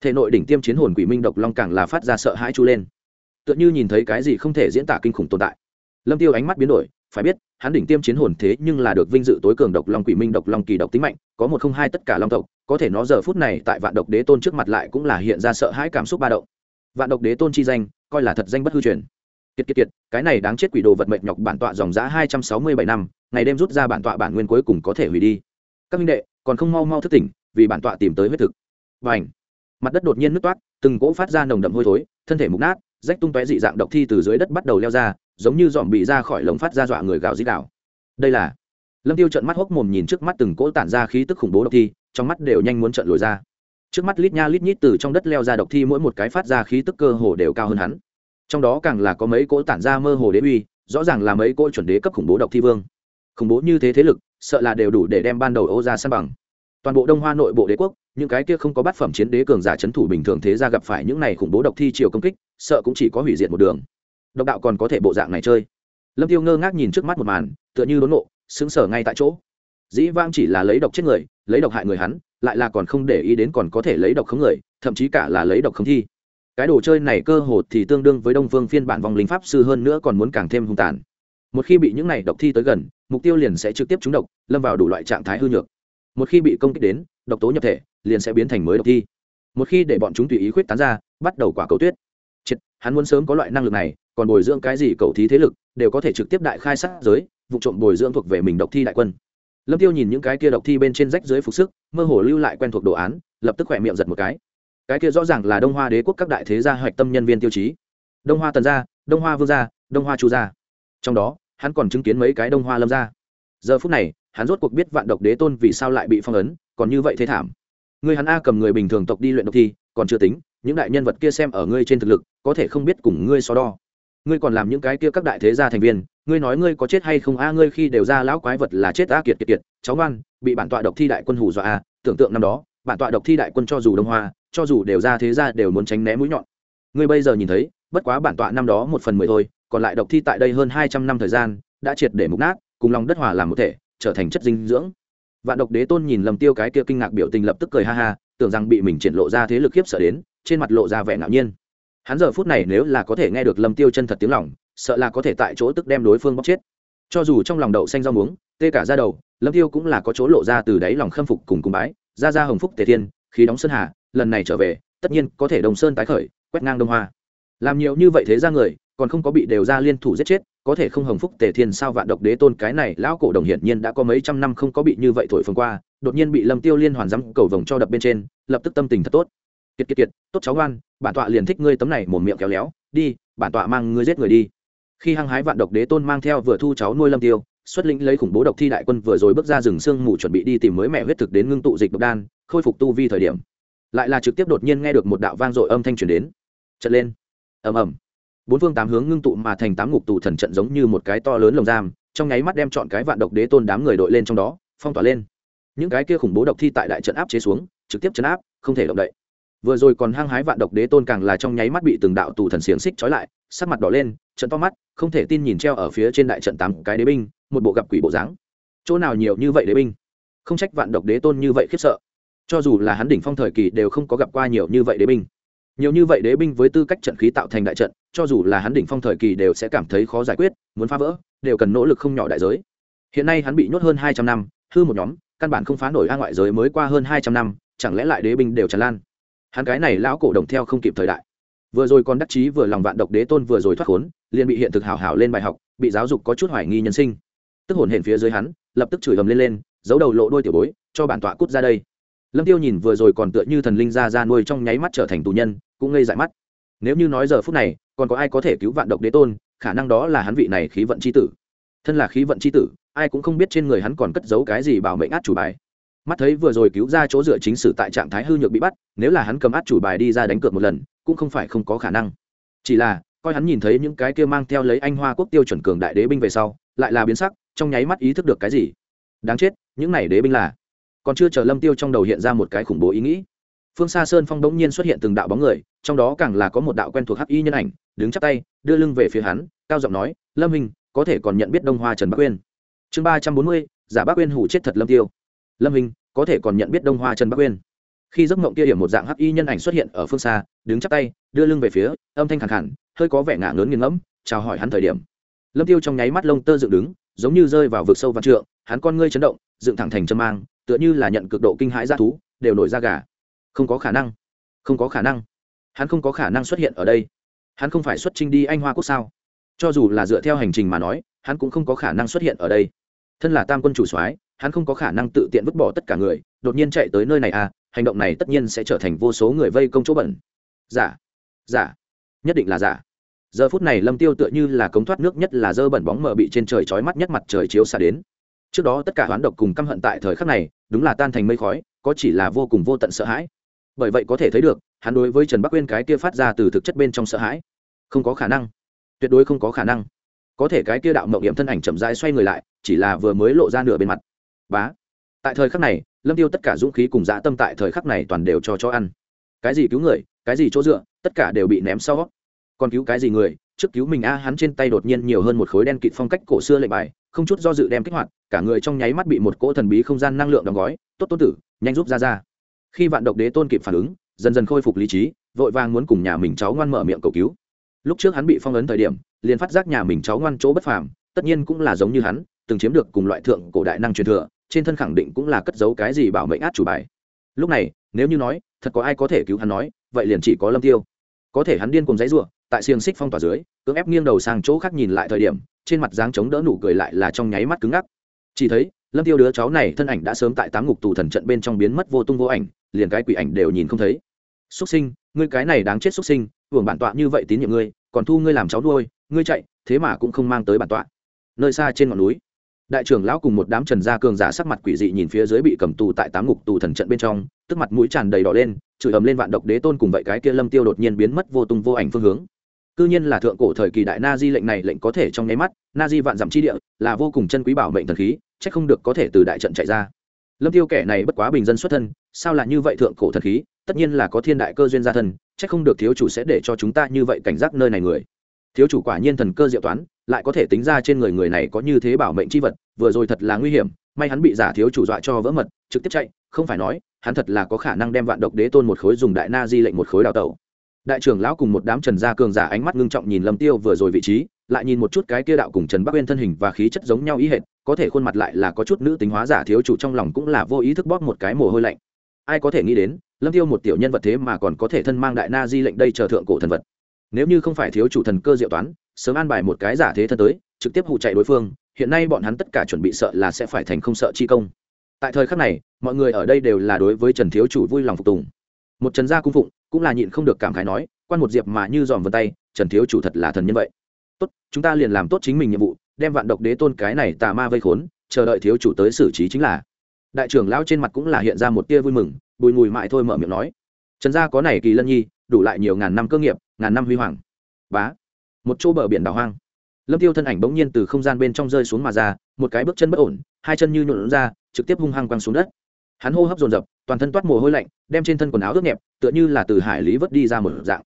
Thể nội đỉnh tiêm chiến hồn quỷ minh độc long càng là phát ra sợ hãi chu lên. Tựa như nhìn thấy cái gì không thể diễn tả kinh khủng tồn tại. Lâm tiêu ánh mắt biến đổi phải biết, hắn đỉnh tiêm chiến hồn thế nhưng là được vinh dự tối cường độc long quỷ minh, độc long kỳ độc tính mạnh, có một không hai tất cả long tộc, có thể nó giờ phút này tại vạn độc đế tôn trước mặt lại cũng là hiện ra sợ hãi cảm xúc ba động. Vạn độc đế tôn chi danh, coi là thật danh bất hư truyền. Kiệt kiệt kiệt, cái này đáng chết quỷ đồ vật mệnh nhọc bản tọa dòng giá hai trăm sáu mươi bảy năm, ngày đêm rút ra bản tọa bản nguyên cuối cùng có thể hủy đi. Các minh đệ, còn không mau mau thức tỉnh, vì bản tọa tìm tới huyết thực. Và ảnh mặt đất đột nhiên nứt toát từng cỗ phát ra nồng đậm hôi thối, thân thể mục nát rách tung tóe dị dạng độc thi từ dưới đất bắt đầu leo ra, giống như dòm bị ra khỏi lồng phát ra dọa người gào dí đảo đây là lâm tiêu trợn mắt hốc mồm nhìn trước mắt từng cỗ tản ra khí tức khủng bố độc thi, trong mắt đều nhanh muốn trợn lồi ra. Trước mắt lít nha lít nhít từ trong đất leo ra độc thi mỗi một cái phát ra khí tức cơ hồ đều cao hơn hắn. Trong đó càng là có mấy cỗ tản ra mơ hồ đế uy, rõ ràng là mấy cỗ chuẩn đế cấp khủng bố độc thi vương. Khủng bố như thế thế lực, sợ là đều đủ để đem ban đầu ô ra săn bằng toàn bộ đông hoa nội bộ đế quốc những cái kia không có bát phẩm chiến đế cường giả c h ấ n thủ bình thường thế ra gặp phải những này khủng bố độc thi chiều công kích, sợ cũng chỉ có hủy diệt một đường. Độc đạo còn có thể bộ dạng này chơi. Lâm tiêu ngơ ngác nhìn trước mắt một màn, tựa như đốn nộ xứng sở ngay tại chỗ. Dĩ vang chỉ là lấy độc chết người, lấy độc hại người hắn, lại là còn không để ý đến còn có thể lấy độc khống người, thậm chí cả là lấy độc khống thi. Cái đồ chơi này cơ hồ thì tương đương với đông phương phiên bản vòng linh pháp sư hơn nữa còn muốn càng thêm hung tàn. Một khi bị những này độc thi tới gần, mục tiêu liền sẽ trực tiếp trúng độc, lâm vào đủ loại trạng thái hư nhược một khi bị công kích đến độc tố nhập thể liền sẽ biến thành mới độc thi. Một khi để bọn chúng tùy ý khuyết tán ra bắt đầu quả cầu tuyết. Chết, hắn muốn sớm có loại năng lực này còn bồi dưỡng cái gì cầu thí thế lực đều có thể trực tiếp đại khai sát giới vụ trộm bồi dưỡng thuộc về mình độc thi đại quân. Lâm tiêu nhìn những cái kia độc thi bên trên rách dưới phục sức mơ hồ lưu lại quen thuộc đồ án lập tức khỏe miệng giật một cái. Cái kia rõ ràng là đông hoa đế quốc các đại thế gia hoạch tâm nhân viên tiêu chí. Đông hoa tần gia đông hoa vương gia đông hoa chu gia. Trong đó hắn còn chứng kiến mấy cái đông hoa lâm gia. Giờ phút này hắn rốt cuộc biết vạn độc đế tôn vì sao lại bị phong ấn, còn như vậy thế thảm. Người hắn a cầm người bình thường tộc đi luyện độc thi, còn chưa tính, những đại nhân vật kia xem ở ngươi trên thực lực, có thể không biết cùng ngươi so đo. Ngươi còn làm những cái kia các đại thế gia thành viên, ngươi nói ngươi có chết hay không a, ngươi khi đều ra lão quái vật là chết a kiệt kiệt kiệt, cháu ngoan, bị bản tọa độc thi đại quân hù dọa a, tưởng tượng năm đó, bản tọa độc thi đại quân cho dù đông hoa, cho dù đều ra thế gia đều muốn tránh né mũi nhọn. Ngươi bây giờ nhìn thấy, bất quá bản tọa năm đó một phần mười thôi, còn lại độc thi tại đây hơn hai trăm năm thời gian, đã triệt để mục nát, cùng lòng đất hòa làm một thể trở thành chất dinh dưỡng. Vạn độc đế tôn nhìn lầm tiêu cái kia kinh ngạc biểu tình lập tức cười ha ha, tưởng rằng bị mình triển lộ ra thế lực khiếp sợ đến, trên mặt lộ ra vẻ ngạo nhiên. Hắn giờ phút này nếu là có thể nghe được lâm tiêu chân thật tiếng lòng, sợ là có thể tại chỗ tức đem đối phương bóc chết. Cho dù trong lòng đậu xanh rau muống, tê cả ra đầu, lâm tiêu cũng là có chỗ lộ ra từ đáy lòng khâm phục cùng cung bái. Ra ra hồng phúc tề thiên, khí đóng sơn hà, lần này trở về, tất nhiên có thể đồng sơn tái khởi, quét ngang đông hoa. Làm nhiều như vậy thế ra người, còn không có bị đều ra liên thủ giết chết có thể không hồng phúc tề thiên sao vạn độc đế tôn, cái này lão cổ đồng hiển nhiên đã có mấy trăm năm không có bị như vậy thổi phồng qua, đột nhiên bị lâm tiêu liên hoàn dám cầu vồng cho đập bên trên, lập tức tâm tình thật tốt. Kiệt kiệt kiệt, tốt cháu ngoan, bản tọa liền thích ngươi tấm này một miệng kéo léo, đi, bản tọa mang ngươi giết người đi. Khi hăng hái vạn độc đế tôn mang theo vừa thu cháu nuôi lâm tiêu, xuất lĩnh lấy khủng bố độc thi đại quân vừa rồi bước ra rừng sương mù chuẩn bị đi tìm mới mẹ huyết thực đến ngưng tụ dịch độc đan, khôi phục tu vi thời điểm. Lại là trực tiếp đột nhiên nghe được một đạo vang dội âm thanh truyền đến. Trận lên. Ầm ầm bốn phương tám hướng ngưng tụ mà thành tám ngục tù thần trận giống như một cái to lớn lồng giam, trong nháy mắt đem chọn cái vạn độc đế tôn đám người đội lên trong đó, phong tỏa lên. Những cái kia khủng bố độc thi tại đại trận áp chế xuống, trực tiếp chấn áp, không thể động đậy. Vừa rồi còn hăng hái vạn độc đế tôn càng là trong nháy mắt bị từng đạo tù thần xiềng xích trói lại, sắc mặt đỏ lên trận to mắt, không thể tin nhìn treo ở phía trên đại trận tám cái đế binh, một bộ gặp quỷ bộ dáng. Chỗ nào nhiều như vậy đế binh? Không trách vạn độc đế tôn như vậy khiếp sợ. Cho dù là hắn đỉnh phong thời kỳ đều không có gặp qua nhiều như vậy đế binh nhiều như vậy đế binh với tư cách trận khí tạo thành đại trận, cho dù là hắn đỉnh phong thời kỳ đều sẽ cảm thấy khó giải quyết, muốn phá vỡ, đều cần nỗ lực không nhỏ đại giới. Hiện nay hắn bị nhốt hơn hai trăm năm, hư một nhóm, căn bản không phá nổi a ngoại giới mới qua hơn hai trăm năm, chẳng lẽ lại đế binh đều tràn lan? Hắn cái này lão cổ đồng theo không kịp thời đại. Vừa rồi còn đắc chí vừa lòng vạn độc đế tôn vừa rồi thoát khốn, liền bị hiện thực hảo hảo lên bài học, bị giáo dục có chút hoài nghi nhân sinh. Tức hồn hển phía dưới hắn, lập tức chửi ầm lên lên, giấu đầu lộ đôi tiểu bối, cho bản tọa cút ra đây. Lâm tiêu nhìn vừa rồi còn tựa như thần linh ra ra nuôi trong nháy mắt trở thành tù nhân cũng ngây dại mắt. Nếu như nói giờ phút này, còn có ai có thể cứu vạn độc đế tôn, khả năng đó là hắn vị này khí vận c h i tử. Thân là khí vận c h i tử, ai cũng không biết trên người hắn còn cất giấu cái gì bảo mệnh át chủ bài. Mắt thấy vừa rồi cứu ra chỗ dựa chính sử tại trạng thái hư nhược bị bắt, nếu là hắn cầm át chủ bài đi ra đánh cược một lần, cũng không phải không có khả năng. Chỉ là, coi hắn nhìn thấy những cái kia mang theo lấy anh hoa quốc tiêu chuẩn cường đại đế binh về sau, lại là biến sắc, trong nháy mắt ý thức được cái gì. Đáng chết, những này đế binh là. Còn chưa chờ lâm tiêu trong đầu hiện ra một cái khủng bố ý nghĩ phương xa sơn phong bỗng nhiên xuất hiện từng đạo bóng người, trong đó càng là có một đạo quen thuộc hắc y nhân ảnh, đứng chắp tay, đưa lưng về phía hắn, cao giọng nói, lâm hình, có thể còn nhận biết đông hoa trần bắc uyên chương ba trăm bốn mươi, giả bắc uyên hủ chết thật lâm tiêu. Lâm hình, có thể còn nhận biết đông hoa trần bắc uyên khi giấc mộng kia điểm một dạng hắc y nhân ảnh xuất hiện ở phương xa, đứng chắp tay, đưa lưng về phía, âm thanh khẳng hẳn hơi có vẻ ngả lớn nghiêng ngẫm, chào hỏi hắn thời điểm. Lâm tiêu trong nháy mắt lông tơ dựng đứng, giống như rơi vào vực sâu văn trượng, hắn con ngươi chấn động, dựng thẳng thành châm mang, tựa như là nhận cực độ kinh hãi ra thú, đều nổi ra gà không có khả năng. Không có khả năng. Hắn không có khả năng xuất hiện ở đây. Hắn không phải xuất trình đi anh hoa quốc sao? Cho dù là dựa theo hành trình mà nói, hắn cũng không có khả năng xuất hiện ở đây. Thân là tam quân chủ soái, hắn không có khả năng tự tiện vứt bỏ tất cả người, đột nhiên chạy tới nơi này à hành động này tất nhiên sẽ trở thành vô số người vây công chỗ bẩn. Giả. Giả. Nhất định là giả. Giờ phút này lâm tiêu tựa như là cống thoát nước nhất là dơ bẩn bóng mờ bị trên trời trói mắt nhất mặt trời chiếu xa đến. Trước đó tất cả hoán độc cùng căm hận tại thời khắc này, đúng là tan thành mây khói, có chỉ là vô cùng vô tận sợ hãi bởi vậy có thể thấy được, hắn đối với trần bắc uyên cái kia phát ra từ thực chất bên trong sợ hãi. Không có khả năng. Tuyệt đối không có khả năng. Có thể cái kia đạo mộng điểm thân ảnh chậm rãi xoay người lại, chỉ là vừa mới lộ ra nửa bên mặt. Bá. Tại thời khắc này, lâm tiêu tất cả dũng khí cùng dã tâm tại thời khắc này toàn đều cho cho ăn. Cái gì cứu người, cái gì chỗ dựa, tất cả đều bị ném sau. Còn cứu cái gì người, trước cứu mình a, hắn trên tay đột nhiên nhiều hơn một khối đen kịt phong cách cổ xưa lệnh bài, không chút do dự đem kích hoạt, cả người trong nháy mắt bị một cỗ thần bí không gian năng lượng đóng gói. Tốt tốt tử, nhanh giúp ra ra khi vạn độc đế tôn kịp phản ứng, dần dần khôi phục lý trí, vội vàng muốn cùng nhà mình cháu ngoan mở miệng cầu cứu. Lúc trước hắn bị phong ấn thời điểm, liền phát giác nhà mình cháu ngoan chỗ bất phàm, tất nhiên cũng là giống như hắn, từng chiếm được cùng loại thượng cổ đại năng truyền thừa, trên thân khẳng định cũng là cất giấu cái gì bảo mệnh át chủ bài. Lúc này, nếu như nói, thật có ai có thể cứu hắn nói, vậy liền chỉ có lâm tiêu. Có thể hắn điên cùng giấy ruộng tại xiềng xích phong tỏa dưới, cưỡng ép nghiêng đầu sang chỗ khác nhìn lại thời điểm, trên mặt dáng chống đỡ nụ cười lại là trong nháy mắt cứng ngắc chỉ thấy, lâm tiêu đứa cháu này thân ảnh đã sớm tại tám ngục tù thần trận bên trong biến mất vô tung vô ảnh, liền cái quỷ ảnh đều nhìn không thấy. Xuất sinh, ngươi cái này đáng chết xuất sinh, hưởng bản tọa như vậy tín nhiệm ngươi, còn thu ngươi làm cháu nuôi, ngươi chạy, thế mà cũng không mang tới bản tọa. Nơi xa trên ngọn núi, đại trưởng lão cùng một đám trần gia cường giả sắc mặt quỷ dị nhìn phía dưới bị cầm tù tại tám ngục tù thần trận bên trong, tức mặt mũi tràn đầy đỏ lên, chửi ầm lên vạn độc đế tôn cùng vậy cái kia lâm tiêu đột nhiên biến mất vô tung vô ảnh phương hướng. Cư nhiên là thượng cổ thời kỳ đại na di lệnh này lệnh có thể trong nháy mắt, na di vạn dặm chi địa, là vô cùng chân quý bảo mệnh thần khí chắc không được có thể từ đại trận chạy ra. Lâm tiêu kẻ này bất quá bình dân xuất thân, sao lại như vậy thượng cổ thần khí? Tất nhiên là có thiên đại cơ duyên gia thân chắc không được thiếu chủ sẽ để cho chúng ta như vậy cảnh giác nơi này người. Thiếu chủ quả nhiên thần cơ diệu toán, lại có thể tính ra trên người người này có như thế bảo mệnh chi vật, vừa rồi thật là nguy hiểm, may hắn bị giả thiếu chủ dọa cho vỡ mật, trực tiếp chạy, không phải nói, hắn thật là có khả năng đem vạn độc đế tôn một khối dùng đại na di lệnh một khối đào tẩu. Đại trưởng lão cùng một đám trần gia cường giả ánh mắt ngưng trọng nhìn lâm tiêu vừa rồi vị trí lại nhìn một chút cái kia đạo cùng trần bắc uyên thân hình và khí chất giống nhau ý hệt, có thể khuôn mặt lại là có chút nữ tính hóa giả thiếu chủ trong lòng cũng là vô ý thức bóp một cái mồ hôi lạnh. Ai có thể nghĩ đến, lâm tiêu một tiểu nhân vật thế mà còn có thể thân mang đại na di lệnh đây chờ thượng cổ thần vật. Nếu như không phải thiếu chủ thần cơ diệu toán, sớm an bài một cái giả thế thân tới, trực tiếp hụ chạy đối phương, hiện nay bọn hắn tất cả chuẩn bị sợ là sẽ phải thành không sợ chi công. Tại thời khắc này, mọi người ở đây đều là đối với trần thiếu chủ vui lòng phục tùng. Một trần gia cung phụng, cũng là nhịn không được cảm khái nói, quan một diệp mà như dòm vân tay, trần thiếu chủ thật là thần nhân vậy tốt, chúng ta liền làm tốt chính mình nhiệm vụ, đem vạn độc đế tôn cái này tà ma vây khốn, chờ đợi thiếu chủ tới xử trí chính là. Đại trưởng lão trên mặt cũng là hiện ra một tia vui mừng, bùi mùi mại thôi mở miệng nói. Trần gia có này kỳ lân nhi, đủ lại nhiều ngàn năm cơ nghiệp, ngàn năm huy hoàng. Bá. Một chỗ bờ biển đảo hoang. Lâm tiêu thân ảnh bỗng nhiên từ không gian bên trong rơi xuống mà ra, một cái bước chân bất ổn, hai chân như nhuộn ra, trực tiếp hung hăng quăng xuống đất. Hắn hô hấp dồn dập, toàn thân toát mồ hôi lạnh, đem trên thân quần áo ướt nhẹp, tựa như là từ hải lý vớt đi ra một dạng.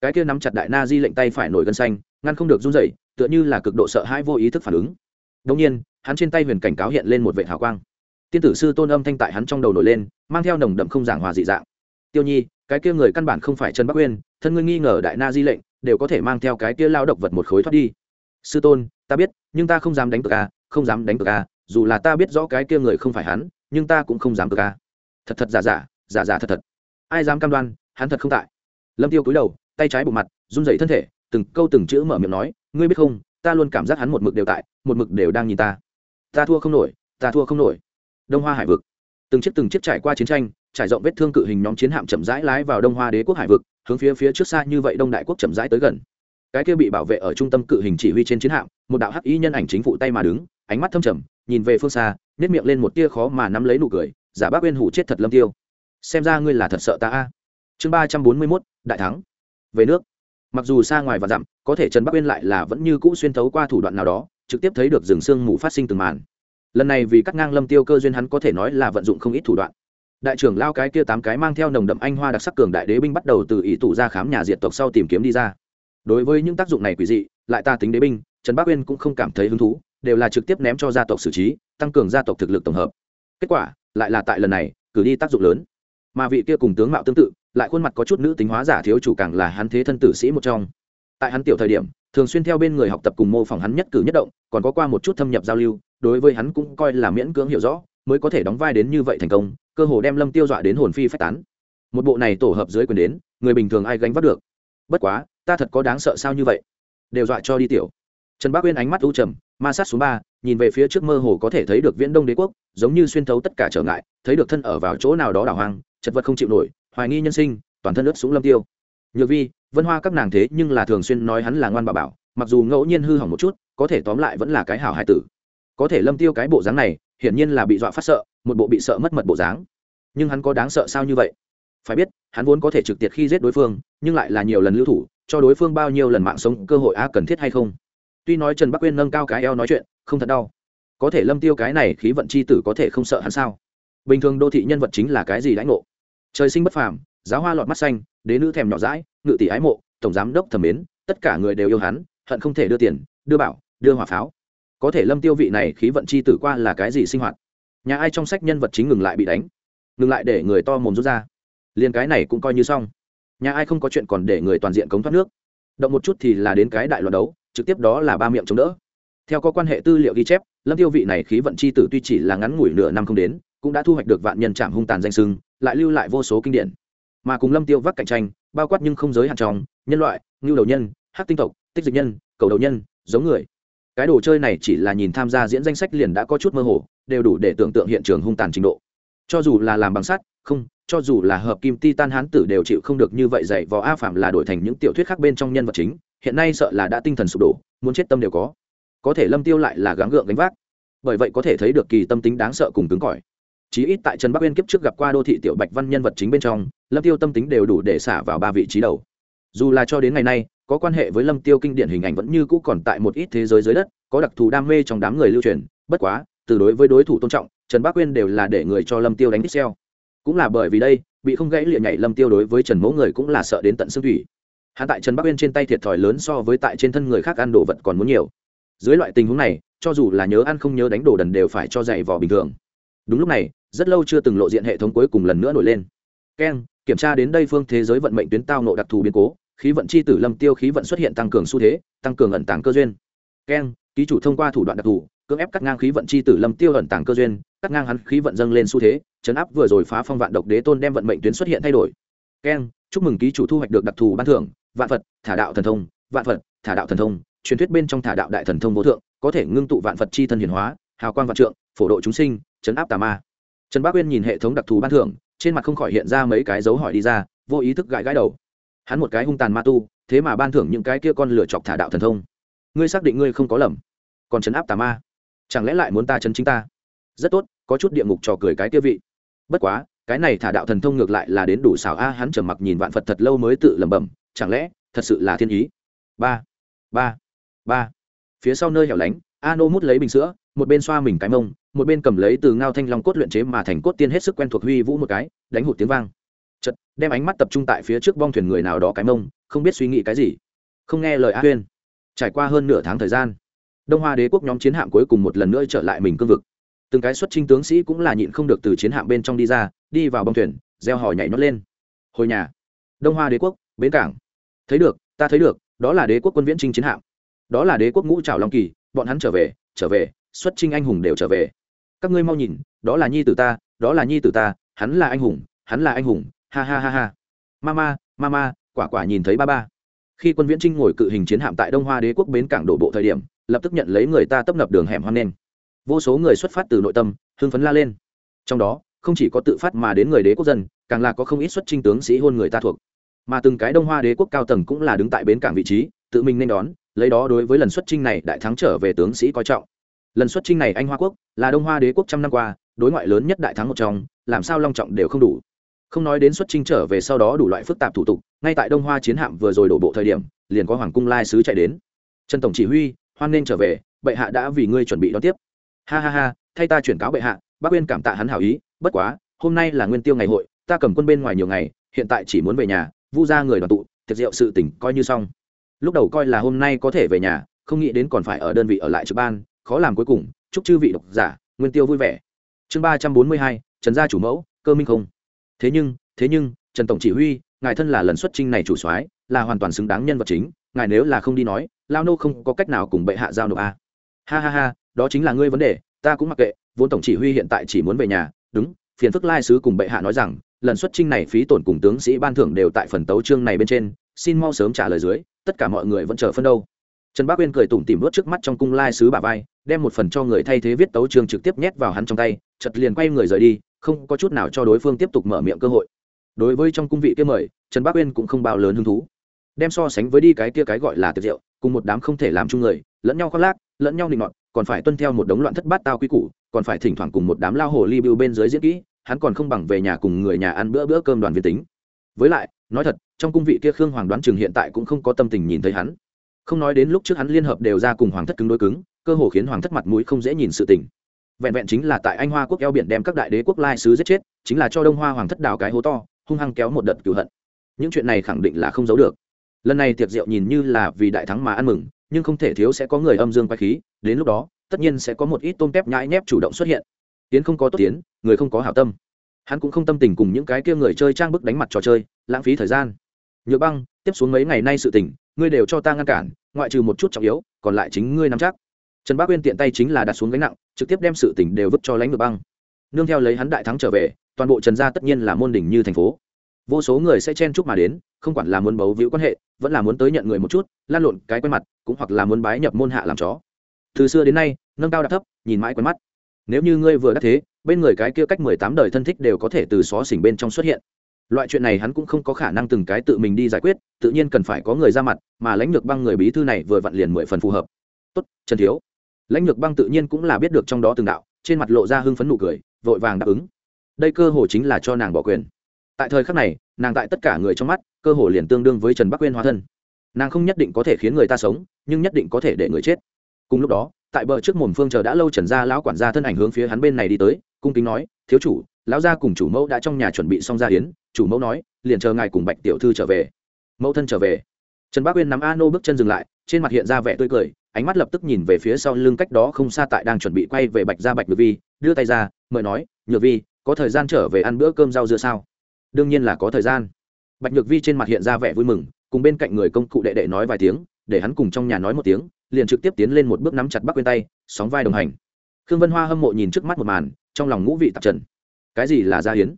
Cái kia nắm chặt đại na di lệnh tay phải nổi gân xanh ngăn không được run rẩy, tựa như là cực độ sợ hãi vô ý thức phản ứng. Đông nhiên, hắn trên tay huyền cảnh cáo hiện lên một vệ hào quang. Tiên tử sư tôn âm thanh tại hắn trong đầu nổi lên, mang theo nồng đậm không giảng hòa dị dạng. Tiêu nhi, cái kia người căn bản không phải trần bắc uyên, thân ngươi nghi ngờ đại na di lệnh, đều có thể mang theo cái kia lao độc vật một khối thoát đi. Sư tôn, ta biết, nhưng ta không dám đánh cược a không dám đánh cược a dù là ta biết rõ cái kia người không phải hắn, nhưng ta cũng không dám cược a thật thật giả giả giả giả thật thật. Ai dám cam đoan, hắn thật không tại. Lâm tiêu cúi đầu, tay trái bộ mặt, run rẩy thân thể từng câu từng chữ mở miệng nói, ngươi biết không, ta luôn cảm giác hắn một mực đều tại, một mực đều đang nhìn ta. Ta thua không nổi, ta thua không nổi. Đông hoa hải vực. Từng chiếc từng chiếc trải qua chiến tranh, trải rộng vết thương cự hình nhóm chiến hạm chậm rãi lái vào đông hoa đế quốc hải vực, hướng phía phía trước xa như vậy đông đại quốc chậm rãi tới gần. Cái kia bị bảo vệ ở trung tâm cự hình chỉ huy trên chiến hạm, một đạo hắc y nhân ảnh chính phụ tay mà đứng, ánh mắt thâm trầm, nhìn về phương xa nếp miệng lên một tia khó mà nắm lấy nụ cười, giả bác uyên hủ chết thật lâm tiêu. Xem ra ngươi là thật sợ ta a. Chương ba trăm bốn mươi mốt, đại thắng. Về nước mặc dù xa ngoài và dặm, có thể trần bắc uyên lại là vẫn như cũ xuyên thấu qua thủ đoạn nào đó, trực tiếp thấy được rừng sương mù phát sinh từng màn. Lần này vì cắt ngang lâm tiêu cơ duyên hắn có thể nói là vận dụng không ít thủ đoạn. Đại trưởng lao cái kia tám cái mang theo nồng đậm anh hoa đặc sắc cường đại đế binh bắt đầu từ ý tủ ra khám nhà diệt tộc sau tìm kiếm đi ra. Đối với những tác dụng này quỷ dị, lại ta tính đế binh, trần bắc uyên cũng không cảm thấy hứng thú, đều là trực tiếp ném cho gia tộc xử trí, tăng cường gia tộc thực lực tổng hợp. Kết quả, lại là tại lần này, cử đi tác dụng lớn. Mà vị kia cùng tướng mạo tương tự lại khuôn mặt có chút nữ tính hóa giả thiếu chủ càng là hắn thế thân tử sĩ một trong. Tại hắn tiểu thời điểm, thường xuyên theo bên người học tập cùng mô phỏng hắn nhất cử nhất động, còn có qua một chút thâm nhập giao lưu, đối với hắn cũng coi là miễn cưỡng hiểu rõ, mới có thể đóng vai đến như vậy thành công, cơ hồ đem lâm tiêu dọa đến hồn phi phách tán. Một bộ này tổ hợp dưới quyền đến, người bình thường ai gánh vác được? Bất quá, ta thật có đáng sợ sao như vậy? Đều dọa cho đi tiểu. Trần bác uyên ánh mắt u trầm, ma sát xuống ba, nhìn về phía trước mơ hồ có thể thấy được viễn đông đế quốc, giống như xuyên thấu tất cả trở ngại, thấy được thân ở vào chỗ nào đó đảo hoang, chật vật không chịu nổi hoài nghi nhân sinh, toàn thân ướt súng lâm tiêu. Nhược vi, vân hoa các nàng thế nhưng là thường xuyên nói hắn là ngoan bà bảo, mặc dù ngẫu nhiên hư hỏng một chút, có thể tóm lại vẫn là cái hảo hải tử. Có thể lâm tiêu cái bộ dáng này, hiển nhiên là bị dọa phát sợ, một bộ bị sợ mất mật bộ dáng. Nhưng hắn có đáng sợ sao như vậy? Phải biết, hắn vốn có thể trực tiệt khi giết đối phương, nhưng lại là nhiều lần lưu thủ, cho đối phương bao nhiêu lần mạng sống, cơ hội a cần thiết hay không? Tuy nói trần bắc uyên nâng cao cái eo nói chuyện, không thật đau. Có thể lâm tiêu cái này khí vận c h i tử có thể không sợ hắn sao? Bình thường đô thị nhân vật chính là cái gì đãi ngộ? Trời sinh bất phàm, giáo hoa lọt mắt xanh, đế nữ thèm nhỏ rãi ngự tỷ ái mộ, tổng giám đốc thẩm mến, tất cả người đều yêu hắn, hận không thể đưa tiền, đưa bảo, đưa hỏa pháo. Có thể lâm tiêu vị này khí vận chi tử qua là cái gì sinh hoạt? Nhà ai trong sách nhân vật chính ngừng lại bị đánh? Ngừng lại để người to mồm rút ra. Liền cái này cũng coi như xong. Nhà ai không có chuyện còn để người toàn diện cống thoát nước. Động một chút thì là đến cái đại loạt đấu, trực tiếp đó là ba miệng chống đỡ. Theo có quan hệ tư liệu ghi chép, lâm tiêu vị này khí vận chi tử tuy chỉ là ngắn ngủi nửa năm không đến, cũng đã thu hoạch được vạn nhân trạm hung tàn danh sưng lại lưu lại vô số kinh điển. Mà cùng lâm tiêu vác cạnh tranh, bao quát nhưng không giới hạn trong, nhân loại, ngưu đầu nhân hát tinh tộc, tích dịch nhân, cầu đầu nhân, giống người. Cái đồ chơi này chỉ là nhìn tham gia diễn danh sách liền đã có chút mơ hồ, đều đủ để tưởng tượng hiện trường hung tàn trình độ. Cho dù là làm bằng sắt, không, cho dù là hợp kim titan hán tử đều chịu không được như vậy dạy vò a phạm là đổi thành những tiểu thuyết khác bên trong nhân vật chính, hiện nay sợ là đã tinh thần sụp đổ, muốn chết tâm đều có. Có thể lâm tiêu lại là gắng gượng gánh vác. Bởi vậy có thể thấy được kỳ tâm tính đáng sợ cùng cứng cỏi chí ít tại trần bắc uyên kiếp trước gặp qua đô thị tiểu bạch văn nhân vật chính bên trong, lâm tiêu tâm tính đều đủ để xả vào ba vị trí đầu. Dù là cho đến ngày nay, có quan hệ với lâm tiêu kinh điển hình ảnh vẫn như cũ còn tại một ít thế giới dưới đất, có đặc thù đam mê trong đám người lưu truyền, bất quá, từ đối với đối thủ tôn trọng, trần bắc uyên đều là để người cho lâm tiêu đánh pixel cũng là bởi vì đây, bị không gãy lịa nhảy lâm tiêu đối với trần mẫu người cũng là sợ đến tận xương thủy. Hạ tại trần bắc uyên trên tay thiệt thòi lớn so với tại trên thân người khác ăn đồ vật còn muốn nhiều. Dưới loại tình huống này, cho dù là nhớ ăn không nhớ đánh đồ đần đều phải cho dày vò bình thường đúng lúc này, rất lâu chưa từng lộ diện hệ thống cuối cùng lần nữa nổi lên. Keng kiểm tra đến đây phương thế giới vận mệnh tuyến tao nộ đặc thù biến cố, khí vận c h i tử lâm tiêu khí vận xuất hiện tăng cường xu thế, tăng cường ẩn tàng cơ duyên. Keng ký chủ thông qua thủ đoạn đặc thù, cưỡng ép cắt ngang khí vận c h i tử lâm tiêu ẩn tàng cơ duyên, cắt ngang hắn khí vận dâng lên xu thế, chấn áp vừa rồi phá phong vạn độc đế tôn đem vận mệnh tuyến xuất hiện thay đổi. Keng chúc mừng ký chủ thu hoạch được đặc thù ban thưởng, vạn phật, thả đạo thần thông, vạn phật, thả đạo thần thông, truyền thuyết bên trong thả đạo đại thần thông vô thượng, có thể ngưng tụ vạn phật chi thân hiển hóa, hào quang vạn trượng, phổ độ chúng sinh chấn áp tà ma. Trần bác uyên nhìn hệ thống đặc thù ban thưởng, trên mặt không khỏi hiện ra mấy cái dấu hỏi đi ra, vô ý thức gãi gãi đầu. Hắn một cái hung tàn ma tu, thế mà ban thưởng những cái kia con lửa chọc thả đạo thần thông. Ngươi xác định ngươi không có lầm. Còn chấn áp tà ma? Chẳng lẽ lại muốn ta chấn chính ta? Rất tốt, có chút địa ngục trò cười cái kia vị. Bất quá, cái này thả đạo thần thông ngược lại là đến đủ xảo a, hắn trầm mặc nhìn vạn phật thật lâu mới tự lẩm bẩm, chẳng lẽ thật sự là thiên ý? Ba ba ba. Phía sau nơi hẻo lánh Ano mút lấy bình sữa, một bên xoa mình cái mông, một bên cầm lấy từ ngao thanh long cốt luyện chế mà thành cốt tiên hết sức quen thuộc huy vũ một cái, đánh hụt tiếng vang. Chật đem ánh mắt tập trung tại phía trước bong thuyền người nào đó cái mông, không biết suy nghĩ cái gì. Không nghe lời a huyên. Trải qua hơn nửa tháng thời gian, đông hoa đế quốc nhóm chiến hạm cuối cùng một lần nữa trở lại mình cương vực. Từng cái xuất trinh tướng sĩ cũng là nhịn không được từ chiến hạm bên trong đi ra, đi vào bong thuyền, gieo hỏi nhảy nhót lên. Hồi nhà, đông hoa đế quốc, bến cảng. Thấy được, ta thấy được, đó là đế quốc quân viễn trinh chiến hạm. Đó là đế quốc ngũ trào long kỳ bọn hắn trở về trở về, xuất trinh anh hùng đều trở về. Các ngươi mau nhìn, đó là nhi tử ta, đó là nhi tử ta, hắn là anh hùng, hắn là anh hùng, ha ha ha ha. Mama mama, quả quả nhìn thấy ba ba. Khi quân viễn trinh ngồi cự hình chiến hạm tại đông hoa đế quốc bến cảng đổ bộ thời điểm, lập tức nhận lấy người ta tấp nập đường hẻm hoang đen vô số người xuất phát từ nội tâm, hưng phấn la lên. Trong đó, không chỉ có tự phát mà đến người đế quốc dân, càng là có không ít xuất trinh tướng sĩ hôn người ta thuộc. Mà từng cái đông hoa đế quốc cao tầng cũng là đứng tại bến cảng vị trí, tự mình nên đón lấy đó đối với lần xuất trinh này đại thắng trở về tướng sĩ coi trọng. Lần xuất trinh này anh hoa quốc là đông hoa đế quốc trăm năm qua, đối ngoại lớn nhất đại thắng một trong, làm sao long trọng đều không đủ. Không nói đến xuất trinh trở về sau đó đủ loại phức tạp thủ tục, ngay tại đông hoa chiến hạm vừa rồi đổ bộ thời điểm, liền có hoàng cung lai sứ chạy đến. Trần tổng chỉ huy, hoan nên trở về, bệ hạ đã vì ngươi chuẩn bị đón tiếp. Ha ha ha, thay ta chuyển cáo bệ hạ, bác uyên cảm tạ hắn hảo ý, bất quá, hôm nay là nguyên tiêu ngày hội, ta cầm quân bên ngoài nhiều ngày, hiện tại chỉ muốn về nhà, vu ra người đoàn tụ, tiệc rượu sự tỉnh coi như xong lúc đầu coi là hôm nay có thể về nhà, không nghĩ đến còn phải ở đơn vị ở lại trực ban, khó làm cuối cùng. Chúc chư vị độc giả, nguyên tiêu vui vẻ. Chương ba trăm bốn mươi hai, trần gia chủ mẫu, cơ minh không. Thế nhưng thế nhưng, trần tổng chỉ huy, ngài thân là lần xuất trinh này chủ soái, là hoàn toàn xứng đáng nhân vật chính. Ngài nếu là không đi nói, lao nô không có cách nào cùng bệ hạ giao nộp a. Ha ha ha, đó chính là ngươi vấn đề, ta cũng mặc kệ. Vốn tổng chỉ huy hiện tại chỉ muốn về nhà. Đúng, phiền phức lai sứ cùng bệ hạ nói rằng, lần xuất trinh này phí tổn cùng tướng sĩ ban thưởng đều tại phần tấu chương này bên trên. Xin mau sớm trả lời dưới tất cả mọi người vẫn chờ phân đâu. Trần bác uyên cười tủm tỉm vớt trước mắt trong cung lai sứ bà vai, đem một phần cho người thay thế viết tấu trường trực tiếp nhét vào hắn trong tay chật liền quay người rời đi, không có chút nào cho đối phương tiếp tục mở miệng cơ hội. Đối với trong cung vị kia mời, trần bác uyên cũng không bao lớn hứng thú. Đem so sánh với đi cái kia cái gọi là tiệc rượu, cùng một đám không thể làm chung người, lẫn nhau khoác lác, lẫn nhau định ngọn còn phải tuân theo một đống loạn thất bát tao quy củ, còn phải thỉnh thoảng cùng một đám lao hồ ly bưu bên dưới diễn kỹ, hắn còn không bằng về nhà cùng người nhà ăn bữa bữa cơm đoàn viên tính với lại, nói thật, trong cung vị kia khương hoàng đoán chừng hiện tại cũng không có tâm tình nhìn thấy hắn. Không nói đến lúc trước hắn liên hợp đều ra cùng hoàng thất cứng đối cứng, cơ hồ khiến hoàng thất mặt mũi không dễ nhìn sự tình. Vẹn vẹn chính là tại anh hoa quốc eo biển đem các đại đế quốc lai sứ giết chết, chính là cho đông hoa hoàng thất đào cái hố to, hung hăng kéo một đợt cửu hận. Những chuyện này khẳng định là không giấu được. Lần này tiệc rượu nhìn như là vì đại thắng mà ăn mừng, nhưng không thể thiếu sẽ có người âm dương quay khí, đến lúc đó, tất nhiên sẽ có một ít tôm tép nhãi nhép chủ động xuất hiện. Tiến không có tốt tiến, người không có hảo tâm hắn cũng không tâm tình cùng những cái kia người chơi trang bức đánh mặt trò chơi, lãng phí thời gian. Nhược băng, tiếp xuống mấy ngày nay sự tỉnh ngươi đều cho ta ngăn cản, ngoại trừ một chút trọng yếu, còn lại chính ngươi nắm chắc. Trần bác uyên tiện tay chính là đặt xuống gánh nặng, trực tiếp đem sự tỉnh đều vứt cho lãnh ngược băng. Nương theo lấy hắn đại thắng trở về, toàn bộ trần gia tất nhiên là môn đỉnh như thành phố. Vô số người sẽ chen chúc mà đến, không quản là muốn bấu víu quan hệ, vẫn là muốn tới nhận người một chút, lan lộn cái quen mặt, cũng hoặc là muốn bái nhập môn hạ làm chó. Từ xưa đến nay, nâng cao đặt thấp, nhìn mãi quen mắt nếu như ngươi vừa đắc thế, bên người cái kia cách mười tám đời thân thích đều có thể từ xó xỉnh bên trong xuất hiện. Loại chuyện này hắn cũng không có khả năng từng cái tự mình đi giải quyết, tự nhiên cần phải có người ra mặt, mà lãnh lược băng người bí thư này vừa vặn liền mười phần phù hợp. Tốt, trần thiếu. Lãnh lược băng tự nhiên cũng là biết được trong đó từng đạo, trên mặt lộ ra hưng phấn nụ cười, vội vàng đáp ứng. Đây cơ hồ chính là cho nàng bỏ quyền. Tại thời khắc này, nàng tại tất cả người trong mắt, cơ hồ liền tương đương với trần bắc quên hóa thân. Nàng không nhất định có thể khiến người ta sống, nhưng nhất định có thể để người chết. Cùng lúc đó tại bờ trước mồm phương chờ đã lâu trần gia lão quản gia thân ảnh hướng phía hắn bên này đi tới, cung kính nói, thiếu chủ, lão gia cùng chủ mẫu đã trong nhà chuẩn bị xong gia hiến chủ mẫu nói, liền chờ ngài cùng bạch tiểu thư trở về. Mẫu thân trở về. Trần bác uyên nắm a nô bước chân dừng lại, trên mặt hiện ra vẻ tươi cười, ánh mắt lập tức nhìn về phía sau lưng cách đó không xa tại đang chuẩn bị quay về bạch gia bạch nhược vi, đưa tay ra, mời nói, nhược vi, có thời gian trở về ăn bữa cơm rau dưa sao? Đương nhiên là có thời gian. Bạch nhược vi trên mặt hiện ra vẻ vui mừng, cùng bên cạnh người công cụ đệ đệ nói vài tiếng, để hắn cùng trong nhà nói một tiếng liền trực tiếp tiến lên một bước nắm chặt bắc quên tay, sóng vai đồng hành. Khương vân hoa hâm mộ nhìn trước mắt một màn, trong lòng ngũ vị tạp trần. Cái gì là gia hiến?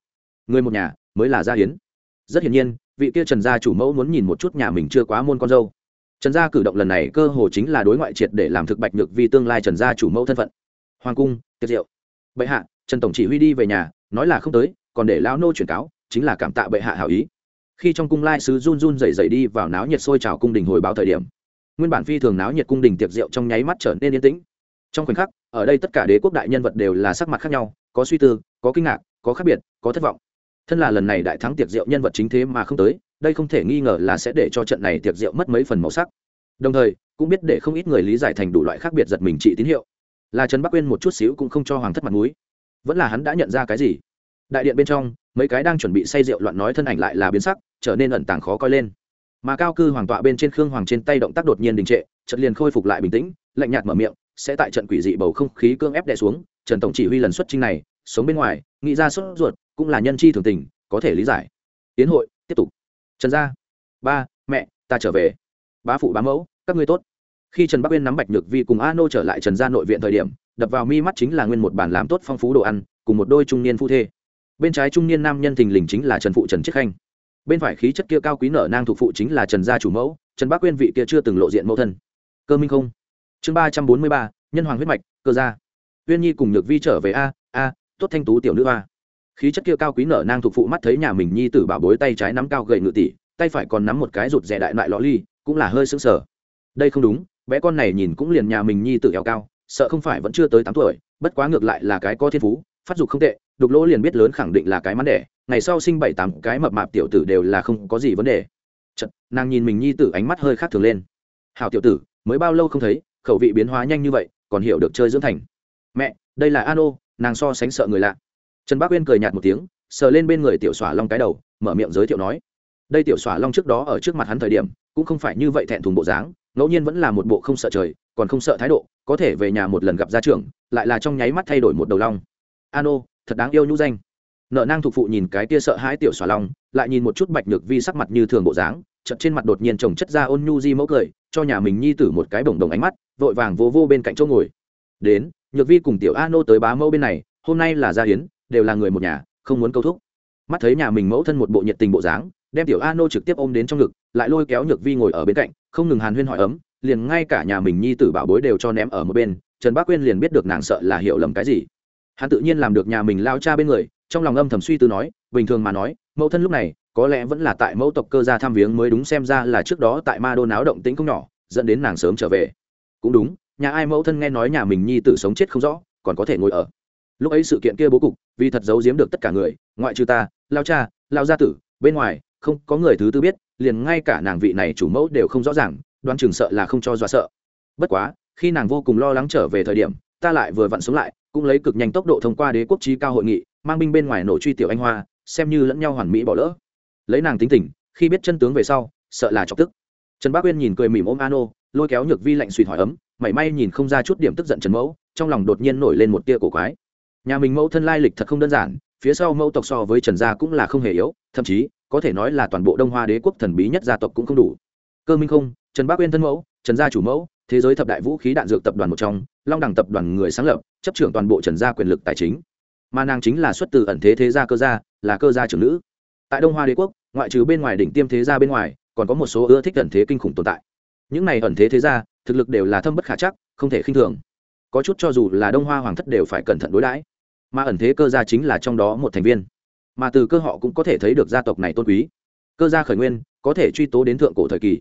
Người một nhà mới là gia hiến. Rất hiển nhiên, vị kia trần gia chủ mẫu muốn nhìn một chút nhà mình chưa quá môn con dâu. Trần gia cử động lần này cơ hồ chính là đối ngoại triệt để làm thực bạch nhược vì tương lai trần gia chủ mẫu thân phận. Hoàng cung, tiệc diệu bệ hạ, trần tổng chỉ huy đi về nhà, nói là không tới, còn để lão nô chuyển cáo, chính là cảm tạ bệ hạ hảo ý. Khi trong cung lai sứ run run rẩy rẩy đi vào náo nhiệt sôi trào cung đình hồi báo thời điểm nguyên bản phi thường náo nhiệt cung đình tiệc rượu trong nháy mắt trở nên yên tĩnh. Trong khoảnh khắc, ở đây tất cả đế quốc đại nhân vật đều là sắc mặt khác nhau, có suy tư, có kinh ngạc, có khác biệt, có thất vọng. Thân là lần này đại thắng tiệc rượu nhân vật chính thế mà không tới, đây không thể nghi ngờ là sẽ để cho trận này tiệc rượu mất mấy phần màu sắc. Đồng thời, cũng biết để không ít người lý giải thành đủ loại khác biệt giật mình trị tín hiệu. Là trần bắc uyên một chút xíu cũng không cho hoàng thất mặt mũi. Vẫn là hắn đã nhận ra cái gì? Đại điện bên trong, mấy cái đang chuẩn bị say rượu loạn nói thân ảnh lại là biến sắc, trở nên ẩn tàng khó coi lên mà cao cư hoàng tọa bên trên khương hoàng trên tay động tác đột nhiên đình trệ trận liền khôi phục lại bình tĩnh, lạnh nhạt mở miệng, sẽ tại trận quỷ dị bầu không khí cương ép đè xuống, trần tổng chỉ huy lần xuất trinh này, sống bên ngoài, nghĩ ra sốt ruột, cũng là nhân chi thường tình, có thể lý giải. Tiến hội, tiếp tục. Trần gia. Ba, mẹ, ta trở về. Bá phụ, bá mẫu, các ngươi tốt. Khi trần bắc uyên nắm bạch nhược vi cùng a nô trở lại trần gia nội viện thời điểm, đập vào mi mắt chính là nguyên một bản làm tốt phong phú đồ ăn, cùng một đôi trung niên phu thê. Bên trái trung niên nam nhân thình lình chính là trần phụ trần chiết khanh bên phải khí chất kia cao quý nở nang thuộc phụ chính là trần gia chủ mẫu, trần bác quyên vị kia chưa từng lộ diện mẫu thân. Cơ minh không. Chương ba trăm bốn mươi ba, nhân hoàng huyết mạch, cơ gia. Uyên nhi cùng nhược vi trở về a a, tốt thanh tú tiểu nữ a. Khí chất kia cao quý nở nang thuộc phụ mắt thấy nhà mình nhi tử bảo bối tay trái nắm cao gậy ngự tỷ, tay phải còn nắm một cái rụt rè đại loại lọ ly, cũng là hơi sững sờ. Đây không đúng, bé con này nhìn cũng liền nhà mình nhi tử eo cao, sợ không phải vẫn chưa tới tám tuổi, bất quá ngược lại là cái có thiên phú, phát dục không tệ, đục lỗ liền biết lớn khẳng định là cái mắn đẻ ngày sau sinh bảy tám cái mập mạp tiểu tử đều là không có gì vấn đề. Chật, nàng nhìn mình nhi tử ánh mắt hơi khác thường lên. Hào tiểu tử mới bao lâu không thấy khẩu vị biến hóa nhanh như vậy còn hiểu được chơi dưỡng thành. Mẹ đây là an ô nàng so sánh sợ người lạ. Trần bác uyên cười nhạt một tiếng sờ lên bên người tiểu xỏa long cái đầu mở miệng giới thiệu nói. Đây tiểu xỏa long trước đó ở trước mặt hắn thời điểm cũng không phải như vậy thẹn thùng bộ dáng ngẫu nhiên vẫn là một bộ không sợ trời còn không sợ thái độ có thể về nhà một lần gặp gia trưởng lại là trong nháy mắt thay đổi một đầu long. An ô thật đáng yêu nhũ danh nợ nang thuộc phụ nhìn cái tia sợ hãi tiểu xòa long, lại nhìn một chút bạch nhược vi sắc mặt như thường bộ dáng chật trên mặt đột nhiên trồng chất ra ôn nhu di mẫu cười, cho nhà mình nhi tử một cái bổng đồng ánh mắt, vội vàng vô vô bên cạnh chỗ ngồi. Đến, nhược vi cùng tiểu a nô tới bá mẫu bên này, hôm nay là gia hiến đều là người một nhà, không muốn câu thúc. Mắt thấy nhà mình mẫu thân một bộ nhiệt tình bộ dáng, đem tiểu a nô trực tiếp ôm đến trong ngực, lại lôi kéo nhược vi ngồi ở bên cạnh, không ngừng hàn huyên hỏi ấm, liền ngay cả nhà mình nhi tử bảo bối đều cho ném ở một bên, trần bác quyên liền biết được nàng sợ là hiểu lầm cái gì. Hắn tự nhiên làm được nhà mình lao cha bên người trong lòng âm thầm suy tư nói, bình thường mà nói, mẫu thân lúc này, có lẽ vẫn là tại mẫu tộc cơ gia tham viếng mới đúng xem ra là trước đó tại ma đô náo động tĩnh không nhỏ, dẫn đến nàng sớm trở về. Cũng đúng, nhà ai mẫu thân nghe nói nhà mình nhi tử sống chết không rõ, còn có thể ngồi ở. Lúc ấy sự kiện kia bố cục, vì thật giấu giếm được tất cả người, ngoại trừ ta lao cha lao gia tử, bên ngoài, không có người thứ tư biết, liền ngay cả nàng vị này chủ mẫu đều không rõ ràng đoan chừng sợ là không cho dọa sợ. Bất quá, khi nàng vô cùng lo lắng trở về thời điểm, ta lại vừa vặn sống lại, cũng lấy cực nhanh tốc độ thông qua đế quốc trí cao hội nghị mang binh bên ngoài nổ truy tiểu anh hoa, xem như lẫn nhau hoàn mỹ bỏ lỡ. Lấy nàng tính tình, khi biết chân tướng về sau, sợ là chọc tức. Trần bác uyên nhìn cười mỉm ôm an ô lôi kéo nhược vi lạnh suy hỏi ấm, mảy may nhìn không ra chút điểm tức giận trần mẫu, trong lòng đột nhiên nổi lên một tia cổ quái. Nhà mình mẫu thân lai lịch thật không đơn giản, phía sau mẫu tộc so với trần gia cũng là không hề yếu, thậm chí, có thể nói là toàn bộ đông hoa đế quốc thần bí nhất gia tộc cũng không đủ. Cơ minh không, trần bác uyên thân mẫu, trần gia chủ mẫu, thế giới thập đại vũ khí đạn dược tập đoàn một trong, long đẳng tập đoàn người sáng lập, chấp trưởng toàn bộ trần gia quyền lực tài chính mà nàng chính là xuất từ ẩn thế thế gia cơ gia, là cơ gia trưởng nữ. Tại đông hoa đế quốc, ngoại trừ bên ngoài đỉnh tiêm thế gia bên ngoài, còn có một số ưa thích ẩn thế kinh khủng tồn tại. Những này ẩn thế thế gia, thực lực đều là thâm bất khả chắc, không thể khinh thường. Có chút cho dù là đông hoa hoàng thất đều phải cẩn thận đối đãi. Mà ẩn thế cơ gia chính là trong đó một thành viên. Mà từ cơ họ cũng có thể thấy được gia tộc này tôn quý. Cơ gia khởi nguyên, có thể truy tố đến thượng cổ thời kỳ.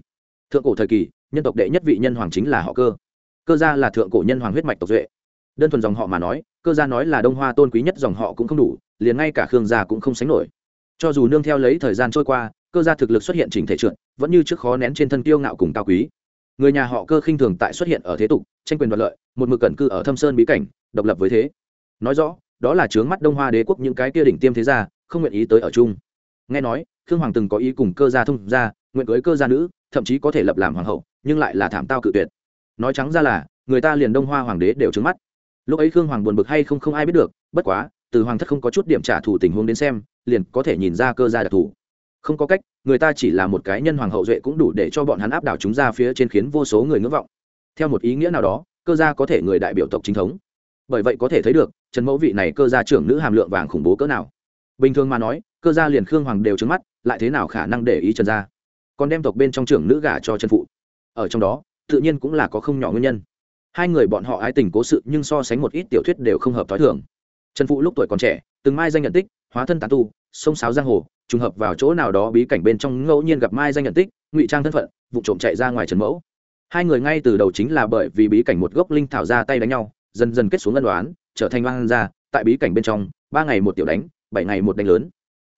Thượng cổ thời kỳ, nhân tộc đệ nhất vị nhân hoàng chính là họ cơ. Cơ gia là thượng cổ nhân hoàng huyết mạch tộc duệ. Đơn thuần dòng họ mà nói cơ gia nói là đông hoa tôn quý nhất dòng họ cũng không đủ, liền ngay cả khương gia cũng không sánh nổi. Cho dù nương theo lấy thời gian trôi qua, cơ gia thực lực xuất hiện chỉnh thể trượt, vẫn như trước khó nén trên thân tiêu ngạo cùng cao quý. Người nhà họ cơ khinh thường tại xuất hiện ở thế tục, tranh quyền đoạt lợi, một mực cẩn cư ở thâm sơn bí cảnh, độc lập với thế. Nói rõ, đó là chướng mắt đông hoa đế quốc những cái kia đỉnh tiêm thế gia, không nguyện ý tới ở chung. Nghe nói, khương hoàng từng có ý cùng cơ gia thông gia, nguyện cưới cơ gia nữ, thậm chí có thể lập làm hoàng hậu, nhưng lại là thảm tao cự tuyệt. Nói trắng ra là, người ta liền đông hoa hoàng đế đều trướng mắt lúc ấy khương hoàng buồn bực hay không không ai biết được, bất quá, từ hoàng thất không có chút điểm trả thù tình huống đến xem, liền có thể nhìn ra cơ gia đặc thù. Không có cách, người ta chỉ là một cái nhân hoàng hậu duệ cũng đủ để cho bọn hắn áp đảo chúng ra phía trên khiến vô số người ngưỡng vọng. Theo một ý nghĩa nào đó, cơ gia có thể người đại biểu tộc chính thống. Bởi vậy có thể thấy được, trần mẫu vị này cơ gia trưởng nữ hàm lượng vàng khủng bố cỡ nào. Bình thường mà nói, cơ gia liền khương hoàng đều trứng mắt, lại thế nào khả năng để ý trần gia? Còn đem tộc bên trong trưởng nữ gả cho trần phụ. Ở trong đó, tự nhiên cũng là có không nhỏ nguyên nhân hai người bọn họ ái tình cố sự nhưng so sánh một ít tiểu thuyết đều không hợp t h o i thường. Trần phụ lúc tuổi còn trẻ, từng mai danh nhận tích, hóa thân tán tu, sông sáo giang hồ, trùng hợp vào chỗ nào đó bí cảnh bên trong ngẫu nhiên gặp mai danh nhận tích, ngụy trang thân phận, vụ trộm chạy ra ngoài trần mẫu. Hai người ngay từ đầu chính là bởi vì bí cảnh một gốc linh thảo ra tay đánh nhau, dần dần kết xuống ân đoán trở thành oan ra tại bí cảnh bên trong, ba ngày một tiểu đánh, bảy ngày một đánh lớn.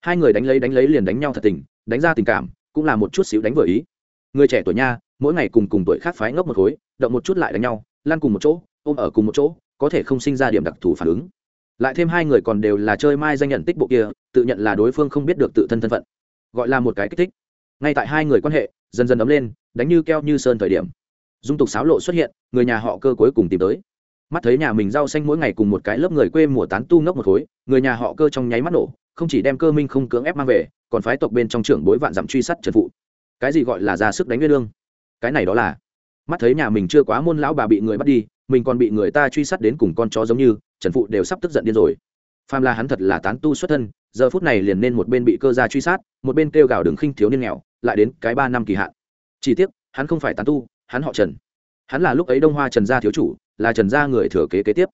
Hai người đánh lấy đánh lấy liền đánh nhau thật tình, đánh ra tình cảm, cũng là một chút xíu đánh vừa ý. Người trẻ tuổi nha, mỗi ngày cùng cùng tuổi khác phái ngốc một khối, động một chút lại đánh nhau lan cùng một chỗ, ôm ở cùng một chỗ, có thể không sinh ra điểm đặc thù phản ứng. Lại thêm hai người còn đều là chơi mai danh nhận tích bộ kia, tự nhận là đối phương không biết được tự thân thân phận, gọi là một cái kích thích. Ngay tại hai người quan hệ, dần dần ấm lên, đánh như keo như sơn thời điểm, dung tục xáo lộ xuất hiện, người nhà họ cơ cuối cùng tìm tới. Mắt thấy nhà mình rau xanh mỗi ngày cùng một cái lớp người quê mùa tán tu ngốc một khối, người nhà họ cơ trong nháy mắt nổ, không chỉ đem cơ minh không cưỡng ép mang về, còn phái tộc bên trong trưởng bối vạn dặm truy sát trần phụ. Cái gì gọi là ra sức đánh nguyên lương? Cái này đó là mắt thấy nhà mình chưa quá môn lão bà bị người bắt đi, mình còn bị người ta truy sát đến cùng con chó giống như, trần phụ đều sắp tức giận điên rồi. Phàm là hắn thật là tán tu xuất thân, giờ phút này liền nên một bên bị cơ gia truy sát, một bên kêu gào đường khinh thiếu niên nghèo, lại đến cái ba năm kỳ hạn. Chỉ tiếc, hắn không phải tán tu, hắn họ trần. Hắn là lúc ấy đông hoa trần gia thiếu chủ, là trần gia người thừa kế kế tiếp.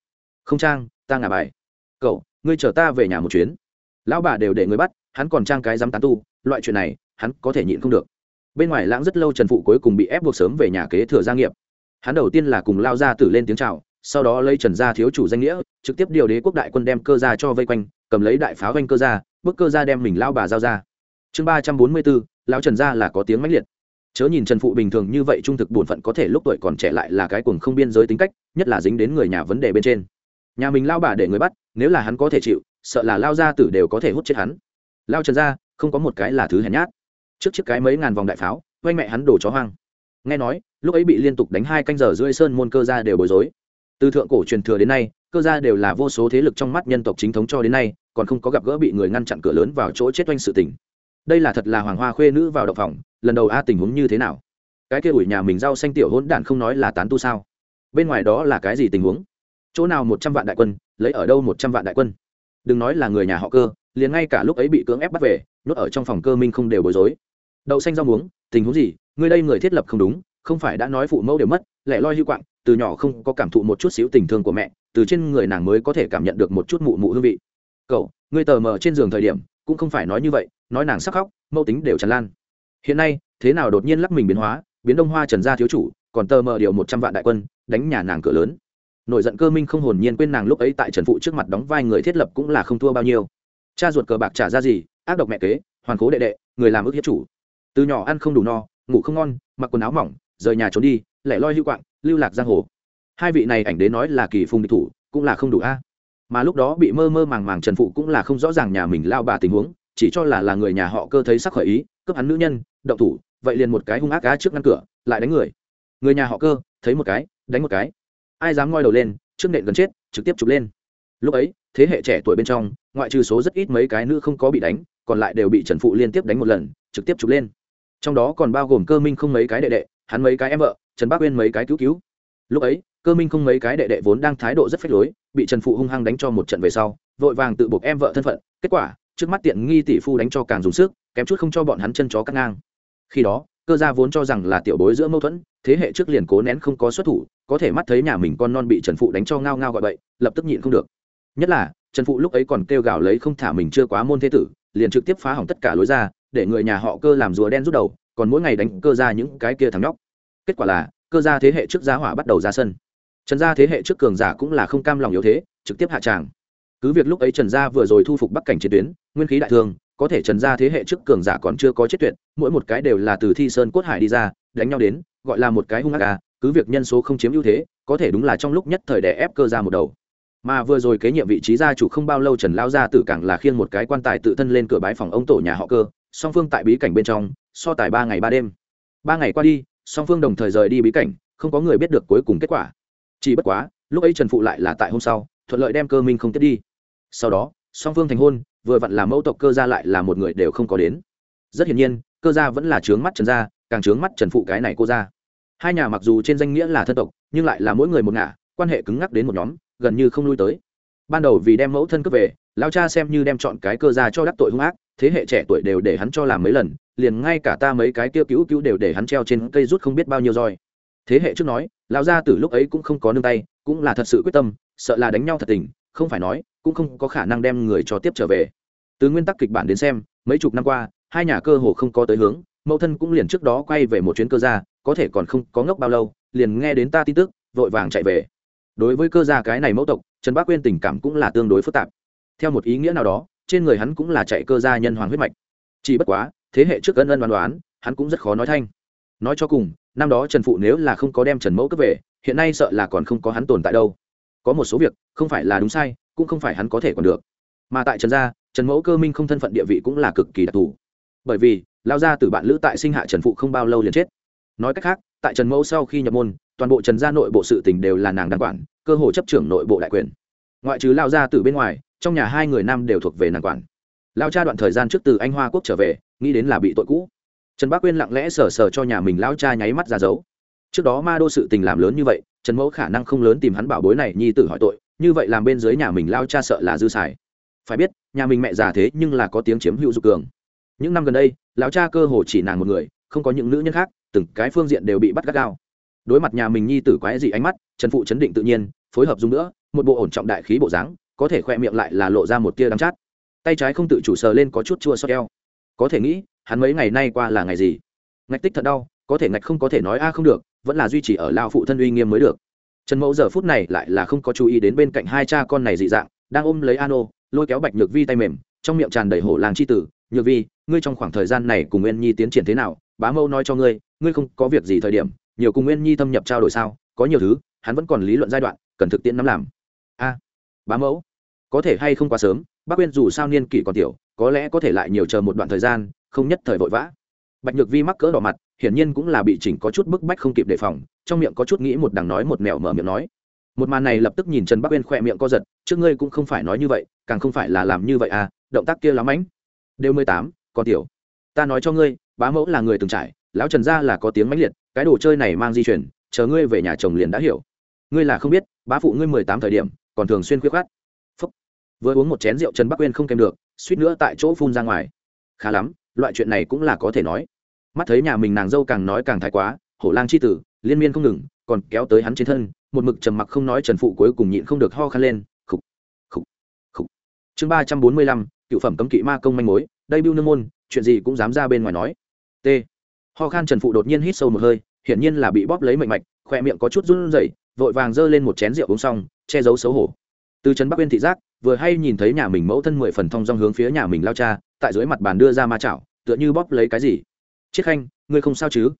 Không trang, ta ngả bài. Cậu, ngươi chở ta về nhà một chuyến. Lão bà đều để người bắt, hắn còn trang cái dám tán tu, loại chuyện này, hắn có thể nhịn không được bên ngoài lãng rất lâu trần phụ cuối cùng bị ép buộc sớm về nhà kế thừa gia nghiệp. Hắn đầu tiên là cùng lao gia tử lên tiếng chào, sau đó lấy trần gia thiếu chủ danh nghĩa, trực tiếp điều đế quốc đại quân đem cơ gia cho vây quanh, cầm lấy đại pháo vanh cơ gia bức cơ gia đem mình lao bà giao ra. Chương ba trăm bốn mươi bốn, lão trần gia là có tiếng mãnh liệt. Chớ nhìn trần phụ bình thường như vậy trung thực bổn phận có thể lúc tuổi còn trẻ lại là cái cuồng không biên giới tính cách, nhất là dính đến người nhà vấn đề bên trên. Nhà mình lao bà để người bắt, nếu là hắn có thể chịu, sợ là lao gia tử đều có thể hút chết hắn. Lao trần gia, không có một cái là thứ hèn nhát trước chiếc cái mấy ngàn vòng đại pháo, oanh mẹ hắn đổ chó hoang. Nghe nói, lúc ấy bị liên tục đánh hai canh giờ rưỡi sơn môn cơ gia đều bối rối. Từ thượng cổ truyền thừa đến nay, cơ gia đều là vô số thế lực trong mắt nhân tộc chính thống cho đến nay, còn không có gặp gỡ bị người ngăn chặn cửa lớn vào chỗ chết oanh sự tình. Đây là thật là hoàng hoa khuê nữ vào động phòng, lần đầu a tình huống như thế nào? Cái kia ủi nhà mình rau xanh tiểu hỗn đản không nói là tán tu sao? Bên ngoài đó là cái gì tình huống? Chỗ nào một trăm vạn đại quân, lấy ở đâu một trăm vạn đại quân? Đừng nói là người nhà họ cơ, liền ngay cả lúc ấy bị cưỡng ép bắt về, nhốt ở trong phòng cơ minh không đều bối rối đậu xanh rau muống, tình huống gì? Người đây người thiết lập không đúng, không phải đã nói phụ mẫu đều mất, lẻ loi hư quạng, từ nhỏ không có cảm thụ một chút xíu tình thương của mẹ, từ trên người nàng mới có thể cảm nhận được một chút mụ mụ hương vị. Cậu, ngươi tờ mờ trên giường thời điểm, cũng không phải nói như vậy, nói nàng sắc khóc mâu tính đều tràn lan. Hiện nay, thế nào đột nhiên lắc mình biến hóa, biến đông hoa trần gia thiếu chủ, còn tờ mờ điều một trăm vạn đại quân, đánh nhà nàng cửa lớn. Nổi giận cơ minh không hồn nhiên quên nàng lúc ấy tại trần phụ trước mặt đóng vai người thiết lập cũng là không thua bao nhiêu. Cha ruột cờ bạc trả ra gì, ác độc mẹ kế, hoàn cố đệ đệ, người làm ước hiếp chủ từ nhỏ ăn không đủ no, ngủ không ngon, mặc quần áo mỏng, rời nhà trốn đi, lẻ loi hữu quạng, lưu lạc giang hồ. Hai vị này ảnh đến nói là kỳ phùng địch thủ, cũng là không đủ a. Mà lúc đó bị mơ mơ màng màng trần phụ cũng là không rõ ràng nhà mình lao bà tình huống, chỉ cho là là người nhà họ cơ thấy sắc khởi ý, cướp hắn nữ nhân, động thủ, vậy liền một cái hung ác cá trước ngăn cửa, lại đánh người. Người nhà họ cơ, thấy một cái, đánh một cái. Ai dám ngoi đầu lên, trước nện gần chết, trực tiếp chụp lên. Lúc ấy, thế hệ trẻ tuổi bên trong, ngoại trừ số rất ít mấy cái nữ không có bị đánh, còn lại đều bị trần phụ liên tiếp đánh một lần, trực tiếp chụp lên trong đó còn bao gồm cơ minh không mấy cái đệ đệ, hắn mấy cái em vợ, trần bác uyên mấy cái cứu cứu. Lúc ấy, cơ minh không mấy cái đệ đệ vốn đang thái độ rất phách lối, bị trần phụ hung hăng đánh cho một trận về sau, vội vàng tự buộc em vợ thân phận. Kết quả, trước mắt tiện nghi tỷ phu đánh cho càng dùng sức, kém chút không cho bọn hắn chân chó cắt ngang. Khi đó, cơ gia vốn cho rằng là tiểu bối giữa mâu thuẫn, thế hệ trước liền cố nén không có xuất thủ, có thể mắt thấy nhà mình con non bị trần phụ đánh cho ngao ngao gọi bậy, lập tức nhịn không được. Nhất là, trần phụ lúc ấy còn kêu gào lấy không thả mình chưa quá môn thế tử, liền trực tiếp phá hỏng tất cả lối ra để người nhà họ cơ làm rùa đen rút đầu, còn mỗi ngày đánh cơ ra những cái kia thằng nhóc. Kết quả là, cơ gia thế hệ trước giá hỏa bắt đầu ra sân. Trần gia thế hệ trước cường giả cũng là không cam lòng yếu thế, trực tiếp hạ tràng. Cứ việc lúc ấy trần gia vừa rồi thu phục bắc cảnh chiến tuyến, nguyên khí đại thương, có thể trần gia thế hệ trước cường giả còn chưa có chết tuyệt, mỗi một cái đều là từ thi sơn cốt hải đi ra, đánh nhau đến, gọi là một cái hung ác à cứ việc nhân số không chiếm ưu thế, có thể đúng là trong lúc nhất thời đè ép cơ ra một đầu. Mà vừa rồi kế nhiệm vị trí gia chủ không bao lâu trần lao gia tử càng là khiêng một cái quan tài tự thân lên cửa bái phòng ông tổ nhà họ cơ song phương tại bí cảnh bên trong, so tài ba ngày ba đêm. Ba ngày qua đi, song phương đồng thời rời đi bí cảnh, không có người biết được cuối cùng kết quả. Chỉ bất quá, lúc ấy trần phụ lại là tại hôm sau, thuận lợi đem cơ minh không tiếp đi. Sau đó, song phương thành hôn, vừa vặn là mẫu tộc cơ gia lại là một người đều không có đến. Rất hiển nhiên, cơ gia vẫn là trướng mắt trần gia, càng trướng mắt trần phụ cái này cô gia. Hai nhà mặc dù trên danh nghĩa là thân tộc, nhưng lại là mỗi người một ngả, quan hệ cứng ngắc đến một nhóm, gần như không lui tới. Ban đầu vì đem mẫu thân cướp về lao cha xem như đem chọn cái cơ gia cho đắc tội hung ác, thế hệ trẻ tuổi đều để hắn cho làm mấy lần, liền ngay cả ta mấy cái kia cứu cứu đều để hắn treo trên cây rút không biết bao nhiêu roi. Thế hệ trước nói, lão gia từ lúc ấy cũng không có nương tay, cũng là thật sự quyết tâm, sợ là đánh nhau thật tình, không phải nói, cũng không có khả năng đem người cho tiếp trở về. Từ nguyên tắc kịch bản đến xem, mấy chục năm qua, hai nhà cơ hồ không có tới hướng, mẫu thân cũng liền trước đó quay về một chuyến cơ gia, có thể còn không có ngốc bao lâu, liền nghe đến ta tin tức, vội vàng chạy về. Đối với cơ gia cái này mẫu tộc, trần bác quyên tình cảm cũng là tương đối phức tạp theo một ý nghĩa nào đó, trên người hắn cũng là chạy cơ gia nhân hoàng huyết mạch. Chỉ bất quá, thế hệ trước ân ân đoán đoán, hắn cũng rất khó nói thanh. Nói cho cùng, năm đó trần phụ nếu là không có đem trần mẫu cấp về, hiện nay sợ là còn không có hắn tồn tại đâu. Có một số việc, không phải là đúng sai, cũng không phải hắn có thể còn được. Mà tại trần gia, trần mẫu cơ minh không thân phận địa vị cũng là cực kỳ đặc thù. Bởi vì lao gia từ bạn lữ tại sinh hạ trần phụ không bao lâu liền chết. Nói cách khác, tại trần mẫu sau khi nhập môn, toàn bộ trần gia nội bộ sự tình đều là nàng đăng quản, cơ hồ chấp trưởng nội bộ đại quyền. Ngoại trừ lao gia từ bên ngoài trong nhà hai người nam đều thuộc về nàng quản. Lao cha đoạn thời gian trước từ anh hoa quốc trở về, nghĩ đến là bị tội cũ. Trần bác quyên lặng lẽ sờ sờ cho nhà mình lao cha nháy mắt ra giấu trước đó ma đô sự tình làm lớn như vậy, trần mẫu khả năng không lớn tìm hắn bảo bối này nhi tử hỏi tội, như vậy làm bên dưới nhà mình lao cha sợ là dư xài. Phải biết, nhà mình mẹ già thế nhưng là có tiếng chiếm hữu dục cường. Những năm gần đây lão cha cơ hồ chỉ nàng một người, không có những nữ nhân khác, từng cái phương diện đều bị bắt gắt gao. Đối mặt nhà mình nhi tử quái dị ánh mắt, trần phụ chấn định tự nhiên, phối hợp dùng nữa, một bộ ổn trọng đại khí bộ dáng có thể khoe miệng lại là lộ ra một tia đắng chát. Tay trái không tự chủ sờ lên có chút chua xót eo. Có thể nghĩ hắn mấy ngày nay qua là ngày gì? Ngạch tích thật đau có thể ngạch không có thể nói a à không được vẫn là duy trì ở lao phụ thân uy nghiêm mới được. Trần mẫu giờ phút này lại là không có chú ý đến bên cạnh hai cha con này dị dạng đang ôm lấy An O, lôi kéo bạch nhược vi tay mềm trong miệng tràn đầy hổ làng c h i tử. Nhược vi ngươi trong khoảng thời gian này cùng nguyên nhi tiến triển thế nào? Bá mẫu nói cho ngươi ngươi không có việc gì thời điểm nhiều cùng nguyên nhi thâm nhập trao đổi sao? Có nhiều thứ hắn vẫn còn lý luận giai đoạn cần thực tiễn nắm làm. A bá mẫu có thể hay không quá sớm, bác quyên dù sao niên kỷ còn tiểu, có lẽ có thể lại nhiều chờ một đoạn thời gian, không nhất thời vội vã. Bạch nhược vi mắc cỡ đỏ mặt, hiển nhiên cũng là bị chỉnh có chút bức bách không kịp đề phòng, trong miệng có chút nghĩ một đằng nói một mẹo mở miệng nói. Một màn này lập tức nhìn trần bắc uyên khỏe miệng co giật, trước ngươi cũng không phải nói như vậy, càng không phải là làm như vậy à động tác kia lắm ánh. Đều mười tám, còn tiểu. Ta nói cho ngươi, bá mẫu là người từng trải, lão trần gia là có tiếng mãnh liệt, cái đồ chơi này mang di chuyển chờ ngươi về nhà chồng liền đã hiểu. Ngươi là không biết, bá phụ ngươi mười tám thời điểm, còn thường xuyên khuyết khát vừa uống một chén rượu trần bắc uyên không kèm được, suýt nữa tại chỗ phun ra ngoài. Khá lắm, loại chuyện này cũng là có thể nói. Mắt thấy nhà mình nàng dâu càng nói càng thái quá, hổ lang c h i tử, liên miên không ngừng, còn kéo tới hắn trên thân, một mực trầm mặc không nói trần phụ cuối cùng nhịn không được ho khăn lên, khục khục khục. Chương ba trăm bốn mươi lăm, cựu phẩm cấm kỵ ma công manh mối, đây bưu nương môn, chuyện gì cũng dám ra bên ngoài nói. T. Ho khan trần phụ đột nhiên hít sâu một hơi, hiển nhiên là bị bóp lấy mạnh mạch, khoe miệng có chút run rẩy, vội vàng giơ lên một chén rượu uống xong, che giấu xấu hổ. Từ Trần bắc uyên thị giác vừa hay nhìn thấy nhà mình mẫu thân mười phần thong dong hướng phía nhà mình lao cha tại dưới mặt bàn đưa ra ma chảo tựa như bóp lấy cái gì. Chiết khanh ngươi không sao chứ?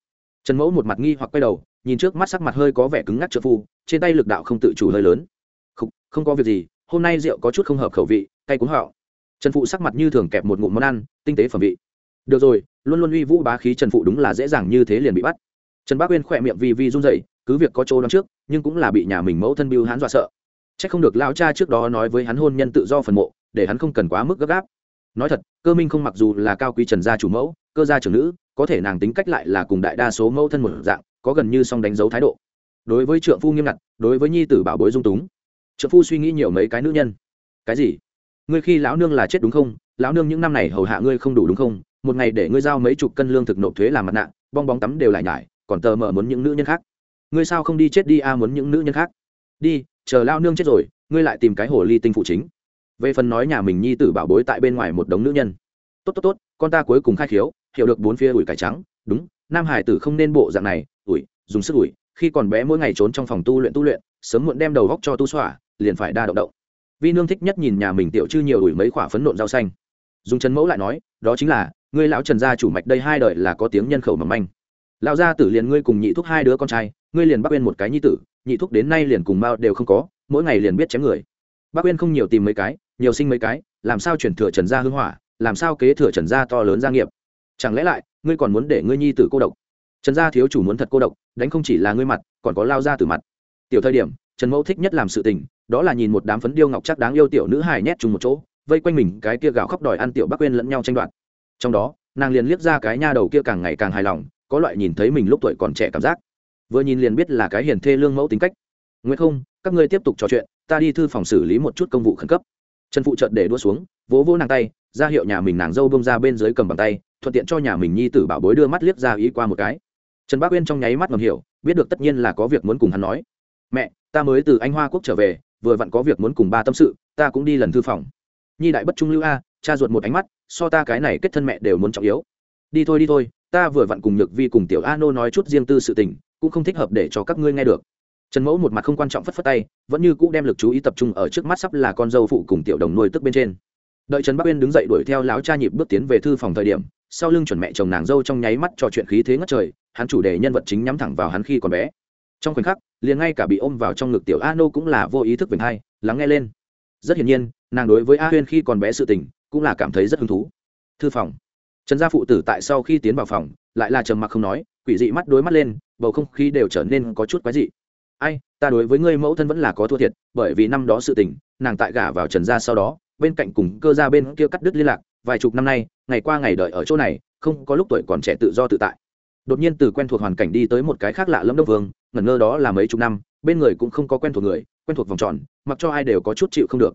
Trần mẫu một mặt nghi hoặc quay đầu nhìn trước mắt sắc mặt hơi có vẻ cứng ngắc trợ phu trên tay lực đạo không tự chủ hơi lớn. Không, không có việc gì hôm nay rượu có chút không hợp khẩu vị cay cuốn họ trần phụ sắc mặt như thường kẹp một ngụm món ăn tinh tế phẩm vị. Được rồi luôn luôn uy vũ bá khí trần phụ đúng là dễ dàng như thế liền bị bắt. Trần bác uyên khỏe miệng vì vi run dậy cứ việc có chỗ đón trước nhưng cũng là bị nhà mình mẫu thân biêu hán dọa sợ. Chắc không được lão cha trước đó nói với hắn hôn nhân tự do phần mộ, để hắn không cần quá mức gấp gáp. Nói thật, cơ minh không mặc dù là cao quý trần gia chủ mẫu, cơ gia trưởng nữ, có thể nàng tính cách lại là cùng đại đa số mẫu thân một dạng, có gần như song đánh dấu thái độ. Đối với trượng phu nghiêm ngặt, đối với nhi tử bảo bối dung túng, trượng phu suy nghĩ nhiều mấy cái nữ nhân. Cái gì? Ngươi khi lão nương là chết đúng không? Lão nương những năm này hầu hạ ngươi không đủ đúng không? Một ngày để ngươi giao mấy chục cân lương thực nộp thuế làm mặt nạ, bong bóng tắm đều lại nhải, còn tờ mờ muốn những nữ nhân khác. Ngươi sao không đi chết đi a muốn những nữ nhân khác? Đi chờ lao nương chết rồi, ngươi lại tìm cái hồ ly tinh phụ chính. Về phần nói nhà mình nhi tử bảo bối tại bên ngoài một đống nữ nhân. Tốt tốt tốt, con ta cuối cùng khai khiếu, hiểu được bốn phía ủi cải trắng, đúng, nam hải tử không nên bộ dạng này, ủi, dùng sức ủi, khi còn bé mỗi ngày trốn trong phòng tu luyện tu luyện, sớm muộn đem đầu góc cho tu xỏa, liền phải đa động động. Vi nương thích nhất nhìn nhà mình tiểu chư nhiều ủi mấy quả phấn nộn rau xanh. Dùng trần mẫu lại nói, đó chính là, ngươi lão trần gia chủ mạch đây hai đời là có tiếng nhân khẩu mầm manh. Lão gia tử liền ngươi cùng nhị thúc hai đứa con trai, ngươi liền bắt bên một cái nhi tử nhị thúc đến nay liền cùng mao đều không có, mỗi ngày liền biết chém người. Bác uyên không nhiều tìm mấy cái, nhiều sinh mấy cái, làm sao chuyển thừa trần gia hưng hỏa, làm sao kế thừa trần gia to lớn gia nghiệp? Chẳng lẽ lại, ngươi còn muốn để ngươi nhi tử cô độc? Trần gia thiếu chủ muốn thật cô độc, đánh không chỉ là ngươi mặt, còn có lao ra từ mặt. Tiểu thời điểm, trần mẫu thích nhất làm sự tình, đó là nhìn một đám phấn điêu ngọc chắc đáng yêu tiểu nữ hài nhét chung một chỗ, vây quanh mình cái kia gạo khóc đòi ăn tiểu bắc quên lẫn nhau tranh đoạt. Trong đó, nàng liền liếc ra cái nha đầu kia càng ngày càng hài lòng, có loại nhìn thấy mình lúc tuổi còn trẻ cảm giác vừa nhìn liền biết là cái hiền thê lương mẫu tính cách. Nguyễn không, các ngươi tiếp tục trò chuyện, ta đi thư phòng xử lý một chút công vụ khẩn cấp. Trần phụ trợt để đua xuống, vỗ vỗ nàng tay, ra hiệu nhà mình nàng dâu bông ra bên dưới cầm bằng tay, thuận tiện cho nhà mình nhi tử bảo bối đưa mắt liếc ra ý qua một cái. Trần bác uyên trong nháy mắt ngầm hiểu, biết được tất nhiên là có việc muốn cùng hắn nói. Mẹ, ta mới từ anh hoa quốc trở về, vừa vặn có việc muốn cùng ba tâm sự, ta cũng đi lần thư phòng. Nhi đại bất trung lưu a, cha ruột một ánh mắt, so ta cái này kết thân mẹ đều muốn trọng yếu. Đi thôi đi thôi, ta vừa vặn cùng nhược vi cùng tiểu a nô nói chút riêng tư sự tình cũng không thích hợp để cho các ngươi nghe được. Trần mẫu một mặt không quan trọng phất phất tay, vẫn như cũ đem lực chú ý tập trung ở trước mắt sắp là con dâu phụ cùng tiểu đồng nuôi tức bên trên. Đợi trần bắc uyên đứng dậy đuổi theo láo cha nhịp bước tiến về thư phòng thời điểm, sau lưng chuẩn mẹ chồng nàng dâu trong nháy mắt trò chuyện khí thế ngất trời, hắn chủ đề nhân vật chính nhắm thẳng vào hắn khi còn bé. Trong khoảnh khắc, liền ngay cả bị ôm vào trong ngực tiểu a nô cũng là vô ý thức vểnh hai, lắng nghe lên. Rất hiển nhiên, nàng đối với a huyên khi còn bé sự tình cũng là cảm thấy rất hứng thú. Thư phòng. Trần gia phụ tử tại sau khi tiến vào phòng, lại là trầm mặc không nói quỷ dị mắt đối mắt lên, bầu không khí đều trở nên có chút quái dị. Ai, ta đối với ngươi mẫu thân vẫn là có thua thiệt, bởi vì năm đó sự tình, nàng tại gả vào trần gia sau đó, bên cạnh cùng cơ gia bên kia cắt đứt liên lạc, vài chục năm nay, ngày qua ngày đợi ở chỗ này, không có lúc tuổi còn trẻ tự do tự tại. Đột nhiên từ quen thuộc hoàn cảnh đi tới một cái khác lạ lẫm đông vương, ngẩn ngơ đó là mấy chục năm, bên người cũng không có quen thuộc người, quen thuộc vòng tròn, mặc cho ai đều có chút chịu không được.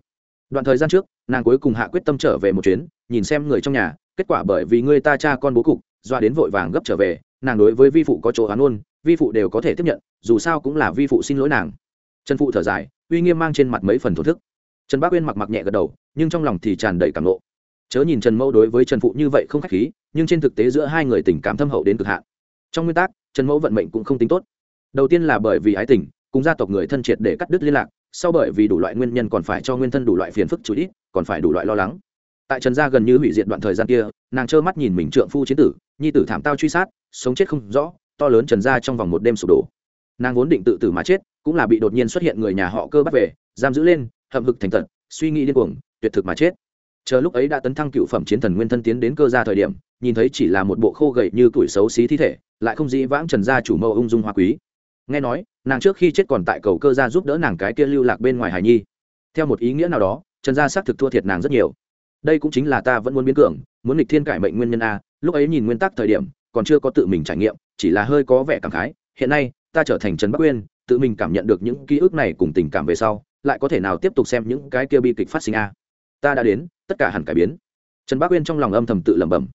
Đoạn thời gian trước, nàng cuối cùng hạ quyết tâm trở về một chuyến, nhìn xem người trong nhà, kết quả bởi vì ngươi ta cha con bố cục, doa đến vội vàng gấp trở về nàng đối với vi phụ có chỗ hắn luôn vi phụ đều có thể tiếp nhận, dù sao cũng là vi phụ xin lỗi nàng. Trần phụ thở dài, uy nghiêm mang trên mặt mấy phần thổ thức. Trần bác uyên mặc mặc nhẹ gật đầu, nhưng trong lòng thì tràn đầy cảm ngộ. chớ nhìn trần mẫu đối với trần phụ như vậy không k h á c h khí, nhưng trên thực tế giữa hai người tình cảm thâm hậu đến cực hạn. Trong nguyên tắc, trần mẫu vận mệnh cũng không tính tốt. Đầu tiên là bởi vì ái tình, cùng gia tộc người thân triệt để cắt đứt liên lạc, sau bởi vì đủ loại nguyên nhân còn phải cho nguyên thân đủ loại phiền phức chú ít, còn phải đủ loại lo lắng tại trần gia gần như hủy diệt đoạn thời gian kia, nàng trơ mắt nhìn mình trượng phu chiến tử, nhi tử thảm tao truy sát, sống chết không rõ, to lớn trần gia trong vòng một đêm sụp đổ. Nàng vốn định tự tử mà chết, cũng là bị đột nhiên xuất hiện người nhà họ cơ bắt về, giam giữ lên, hậm hực thành tật suy nghĩ điên cuồng, tuyệt thực mà chết. Chờ lúc ấy đã tấn thăng cựu phẩm chiến thần nguyên thân tiến đến cơ gia thời điểm, nhìn thấy chỉ là một bộ khô gậy như tuổi xấu xí thi thể, lại không dĩ vãng trần gia chủ mẫu ung dung hoa quý. Nghe nói, nàng trước khi chết còn tại cầu cơ gia giúp đỡ nàng cái kia lưu lạc bên ngoài hải nhi. Theo một ý nghĩa nào đó, trần gia xác thực thua thiệt nàng rất nhiều đây cũng chính là ta vẫn muốn biến cường, muốn nghịch thiên cải mệnh nguyên nhân a, lúc ấy nhìn nguyên tắc thời điểm, còn chưa có tự mình trải nghiệm, chỉ là hơi có vẻ cảm khái, hiện nay, ta trở thành trần bắc uyên tự mình cảm nhận được những ký ức này cùng tình cảm về sau, lại có thể nào tiếp tục xem những cái kia bi kịch phát sinh a? Ta đã đến, tất cả hẳn cải biến. Trần bác uyên trong lòng âm thầm tự lẩm bẩm.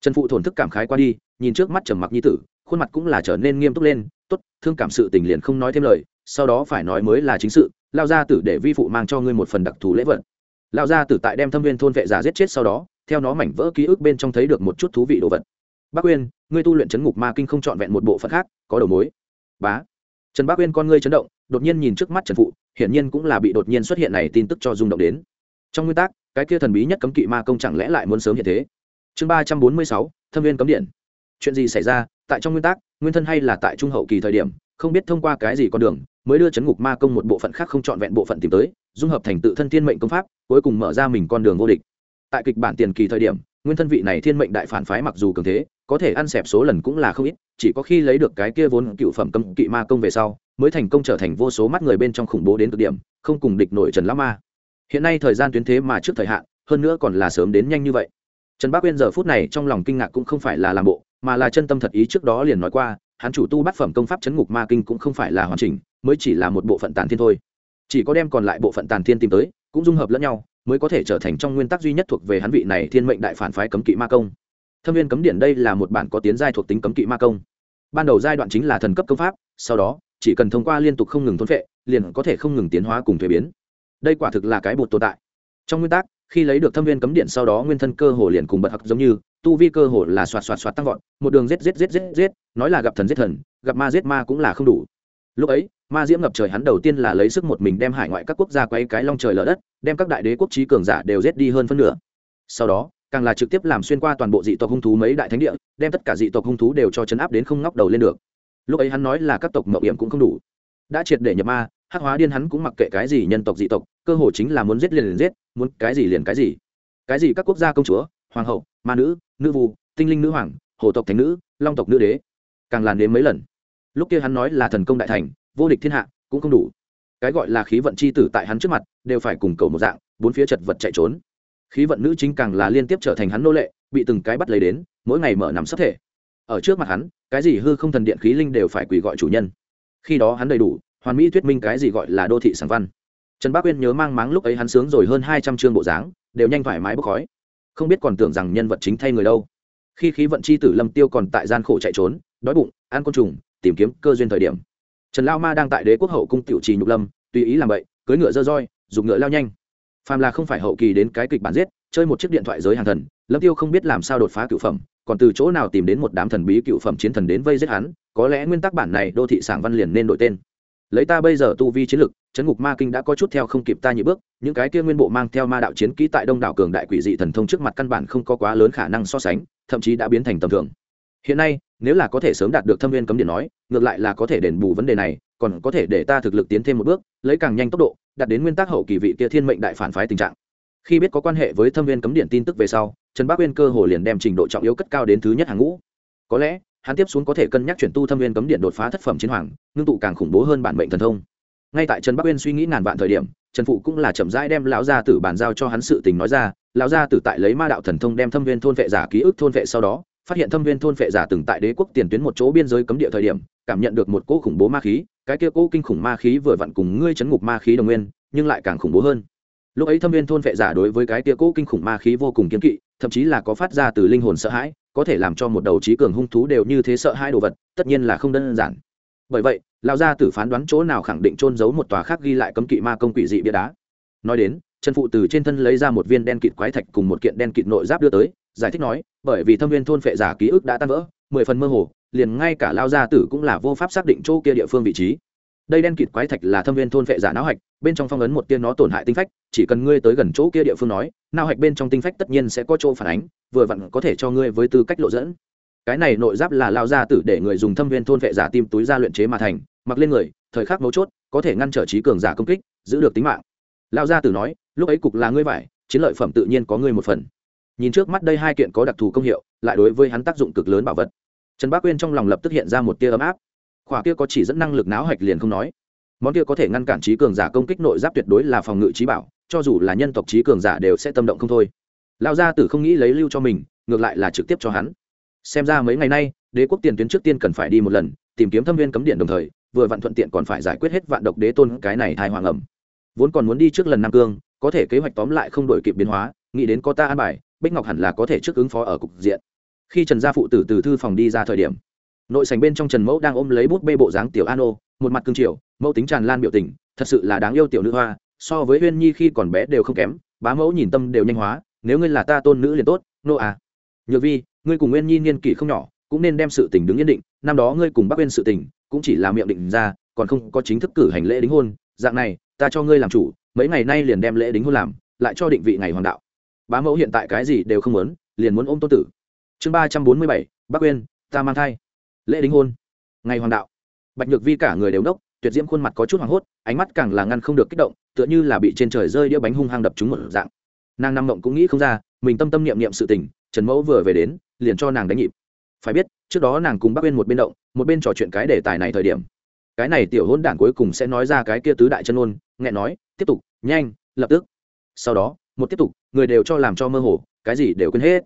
Trần phụ thổn thức cảm khái qua đi, nhìn trước mắt trầm mặc nhi tử, khuôn mặt cũng là trở nên nghiêm túc lên, tốt, thương cảm sự tình liền không nói thêm lời, sau đó phải nói mới là chính sự, lao ra tử để vi phụ mang cho ngươi một phần đặc thù lễ vật lao gia tử tại đem thâm viên thôn vệ giả giết chết sau đó, theo nó mảnh vỡ ký ức bên trong thấy được một chút thú vị đồ vật. Bác uyên, ngươi tu luyện chấn ngục ma kinh không trọn vẹn một bộ phận khác, có đầu mối. Bá. Trần bác uyên con ngươi chấn động, đột nhiên nhìn trước mắt trần phụ, hiển nhiên cũng là bị đột nhiên xuất hiện này tin tức cho rung động đến. Trong nguyên tắc, cái kia thần bí nhất cấm kỵ ma công chẳng lẽ lại muốn sớm hiện thế? Chương ba trăm bốn mươi sáu, thâm viên cấm điện. Chuyện gì xảy ra? Tại trong nguyên tắc, nguyên thân hay là tại trung hậu kỳ thời điểm, không biết thông qua cái gì con đường, mới đưa chấn ngục ma công một bộ phận khác không trọn vẹn bộ phận tìm tới, dung hợp thành tự thân thiên mệnh công pháp cuối cùng mở ra mình con đường vô địch. Tại kịch bản tiền kỳ thời điểm, nguyên thân vị này thiên mệnh đại phản phái mặc dù cường thế, có thể ăn xẹp số lần cũng là không ít, chỉ có khi lấy được cái kia vốn cựu phẩm cấm kỵ ma công về sau, mới thành công trở thành vô số mắt người bên trong khủng bố đến cực điểm, không cùng địch nổi trần lão ma. Hiện nay thời gian tuyến thế mà trước thời hạn, hơn nữa còn là sớm đến nhanh như vậy. Trần bác uyên giờ phút này trong lòng kinh ngạc cũng không phải là làm bộ, mà là chân tâm thật ý trước đó liền nói qua, hắn chủ tu bát phẩm công pháp chấn ngục ma kinh cũng không phải là hoàn chỉnh, mới chỉ là một bộ phận tàn thiên thôi. Chỉ có đem còn lại bộ phận tàn thiên tìm tới cũng dung hợp lẫn nhau, mới có thể trở thành trong nguyên tắc duy nhất thuộc về hắn vị này thiên mệnh đại phản phái cấm kỵ ma công. Thâm viên cấm điển đây là một bản có tiến giai thuộc tính cấm kỵ ma công. Ban đầu giai đoạn chính là thần cấp công pháp, sau đó, chỉ cần thông qua liên tục không ngừng thôn phệ, liền có thể không ngừng tiến hóa cùng thuế biến. Đây quả thực là cái bột tồn tại. Trong nguyên tắc, khi lấy được thâm viên cấm điện sau đó nguyên thân cơ hồ liền cùng bật hặc giống như, tu vi cơ hồ là xoạt xoạt xoạt tăng vọt, một đường giết giết giết giết giết, nói là gặp thần giết thần, gặp ma giết ma cũng là không đủ lúc ấy, ma diễm ngập trời hắn đầu tiên là lấy sức một mình đem hải ngoại các quốc gia quay cái long trời lở đất, đem các đại đế quốc trí cường giả đều giết đi hơn phân nửa. Sau đó, càng là trực tiếp làm xuyên qua toàn bộ dị tộc hung thú mấy đại thánh địa, đem tất cả dị tộc hung thú đều cho chấn áp đến không ngóc đầu lên được. Lúc ấy hắn nói là các tộc mậu hiểm cũng không đủ. Đã triệt để nhập ma, hắc hóa điên hắn cũng mặc kệ cái gì nhân tộc, dị tộc, cơ hồ chính là muốn giết liền liền giết, muốn cái gì liền cái gì. Cái gì các quốc gia công chúa, hoàng hậu, ma nữ nữ vu tinh linh nữ hoàng, hồ tộc thánh nữ, long tộc nữ đế. Càng làn đến mấy lần lúc kia hắn nói là thần công đại thành, vô địch thiên hạ, cũng không đủ. Cái gọi là khí vận c h i tử tại hắn trước mặt, đều phải cùng cầu một dạng, bốn phía chật vật chạy trốn. Khí vận nữ chính càng là liên tiếp trở thành hắn nô lệ, bị từng cái bắt lấy đến, mỗi ngày mở nằm sắp thể. Ở trước mặt hắn, cái gì hư không thần điện khí linh đều phải quỳ gọi chủ nhân. Khi đó hắn đầy đủ, hoàn mỹ thuyết minh cái gì gọi là đô thị sản văn. Trần bác uyên nhớ mang máng lúc ấy hắn sướng rồi hơn hai trăm chương bộ dáng, đều nhanh thoải mái bốc khói. Không biết còn tưởng rằng nhân vật chính thay người đâu. Khi khí vận c h i tử lâm tiêu còn tại gian khổ chạy trốn, đói bụng, ăn côn trùng tìm kiếm cơ duyên thời điểm. Trần lao ma đang tại đế quốc hậu cung tiểu trì nhục lâm, tùy ý làm vậy cưới ngựa dơ roi dùng ngựa lao nhanh. Phàm là không phải hậu kỳ đến cái kịch bản giết, chơi một chiếc điện thoại giới hàng thần, lâm tiêu không biết làm sao đột phá cựu phẩm, còn từ chỗ nào tìm đến một đám thần bí cựu phẩm chiến thần đến vây giết hắn, có lẽ nguyên tắc bản này đô thị sảng văn liền nên đổi tên. Lấy ta bây giờ tu vi chiến lực, chấn ngục ma kinh đã có chút theo không kịp ta nhị bước, những cái kia nguyên bộ mang theo ma đạo chiến kỹ tại đông đảo cường đại quỷ dị thần thông trước mặt căn bản không có quá lớn khả năng so sánh, thậm chí đã biến thành tầm thường. Hiện nay nếu là có thể sớm đạt được thâm viên cấm điện nói, ngược lại là có thể đền bù vấn đề này, còn có thể để ta thực lực tiến thêm một bước, lấy càng nhanh tốc độ, đạt đến nguyên tắc hậu kỳ vị kia thiên mệnh đại phản phái tình trạng. Khi biết có quan hệ với thâm viên cấm điện tin tức về sau, trần bác uyên cơ hồ liền đem trình độ trọng yếu cất cao đến thứ nhất hàng ngũ. Có lẽ, hắn tiếp xuống có thể cân nhắc chuyển tu thâm viên cấm điện đột phá thất phẩm chiến hoàng, ngưng tụ càng khủng bố hơn bản mệnh thần thông. Ngay tại trần bắc uyên suy nghĩ ngàn vạn thời điểm, trần phụ cũng là chậm rãi đem lão gia tử bàn giao cho hắn sự tình nói ra, lão gia tử tại lấy ma đạo thần thông đem thâm viên thôn vệ giả ký ức thôn vệ sau đó phát hiện thâm viên thôn vệ giả từng tại đế quốc tiền tuyến một chỗ biên giới cấm địa thời điểm, cảm nhận được một cỗ khủng bố ma khí, cái kia cỗ kinh khủng ma khí vừa vặn cùng ngươi chấn ngục ma khí đồng nguyên, nhưng lại càng khủng bố hơn. Lúc ấy thâm viên thôn vệ giả đối với cái kia cỗ kinh khủng ma khí vô cùng kiên kỵ, thậm chí là có phát ra từ linh hồn sợ hãi, có thể làm cho một đầu trí cường hung thú đều như thế sợ hai đồ vật, tất nhiên là không đơn giản. Bởi vậy, lão gia tử phán đoán chỗ nào khẳng định trôn giấu một tòa khác ghi lại cấm kỵ ma công quỷ dị bia đá. Nói đến trần phụ từ trên thân lấy ra một viên đen kịt quái thạch cùng một kiện đen kịt nội giáp đưa tới giải thích nói, bởi vì thâm viên thôn phệ giả ký ức đã tan vỡ, mười phần mơ hồ, liền ngay cả lao gia tử cũng là vô pháp xác định chỗ kia địa phương vị trí. Đây đen kịt quái thạch là thâm viên thôn phệ giả não hạch, bên trong phong ấn một tiên nó tổn hại tinh phách, chỉ cần ngươi tới gần chỗ kia địa phương nói, não hạch bên trong tinh phách tất nhiên sẽ có chỗ phản ánh, vừa vặn có thể cho ngươi với tư cách lộ dẫn. Cái này nội giáp là lao gia tử để người dùng thâm viên thôn phệ giả tim túi ra luyện chế mà thành, mặc lên người, thời khắc mấu chốt, có thể ngăn trở trí cường giả công kích, giữ được tính mạng. Lao gia tử nói, lúc ấy cục là ngươi vải, chiến lợi phẩm tự nhiên có ngươi một phần nhìn trước mắt đây hai kiện có đặc thù công hiệu, lại đối với hắn tác dụng cực lớn bảo vật. Trần bác quyên trong lòng lập tức hiện ra một tia ấm áp. Khỏa kia có chỉ dẫn năng lực não hạch liền không nói. Món kia có thể ngăn cản trí cường giả công kích nội giáp tuyệt đối là phòng ngự trí bảo, cho dù là nhân tộc trí cường giả đều sẽ tâm động không thôi. Lao gia tử không nghĩ lấy lưu cho mình, ngược lại là trực tiếp cho hắn. Xem ra mấy ngày nay, đế quốc tiền tuyến trước tiên cần phải đi một lần, tìm kiếm thâm viên cấm điện đồng thời, vừa vặn thuận tiện còn phải giải quyết hết vạn độc đế tôn cái này thai hoàng ẩm. Vốn còn muốn đi trước lần nam cương, có thể kế hoạch tóm lại không đổi kịp biến hóa, nghĩ đến có ta an bài bích ngọc hẳn là có thể trước ứng phó ở cục diện. Khi trần gia phụ tử từ thư phòng đi ra thời điểm, nội sành bên trong trần mẫu đang ôm lấy bút bê bộ dáng tiểu an ô, một mặt cương triều, mẫu tính tràn lan biểu tình, thật sự là đáng yêu tiểu nữ hoa, so với huyên nhi khi còn bé đều không kém, bá mẫu nhìn tâm đều nhanh hóa, nếu ngươi là ta tôn nữ liền tốt, nô à. Nhược vi, ngươi cùng nguyên nhi niên kỷ không nhỏ, cũng nên đem sự tình đứng yên định, năm đó ngươi cùng bác uyên sự tình, cũng chỉ là miệng định ra, còn không có chính thức cử hành lễ đính hôn, dạng này, ta cho ngươi làm chủ, mấy ngày nay liền đem lễ đính hôn làm, lại cho định vị ngày hoàng đạo bá mẫu hiện tại cái gì đều không muốn liền muốn ôm tôn tử. Chương ba trăm bốn mươi bảy Bắc Uyên, ta mang thai. Lễ đính hôn. Ngày hoàng đạo. Bạch nhược vi cả người đều đốc tuyệt diễm khuôn mặt có chút hoảng hốt ánh mắt càng là ngăn không được kích động tựa như là bị trên trời rơi đĩa bánh hung hăng đập trúng một dạng. Nàng nằm mộng cũng nghĩ không ra mình tâm tâm niệm niệm sự tình trần mẫu vừa về đến liền cho nàng đánh nhịp. Phải biết trước đó nàng cùng bác bên một bên động một bên trò chuyện cái đề tài này thời điểm. Cái này tiểu hôn đản cuối cùng sẽ nói ra cái kia tứ đại chân ôn nghe nói tiếp tục nhanh lập tức. Sau đó một tiếp tục, người đều cho làm cho mơ hồ, cái gì đều quên hết.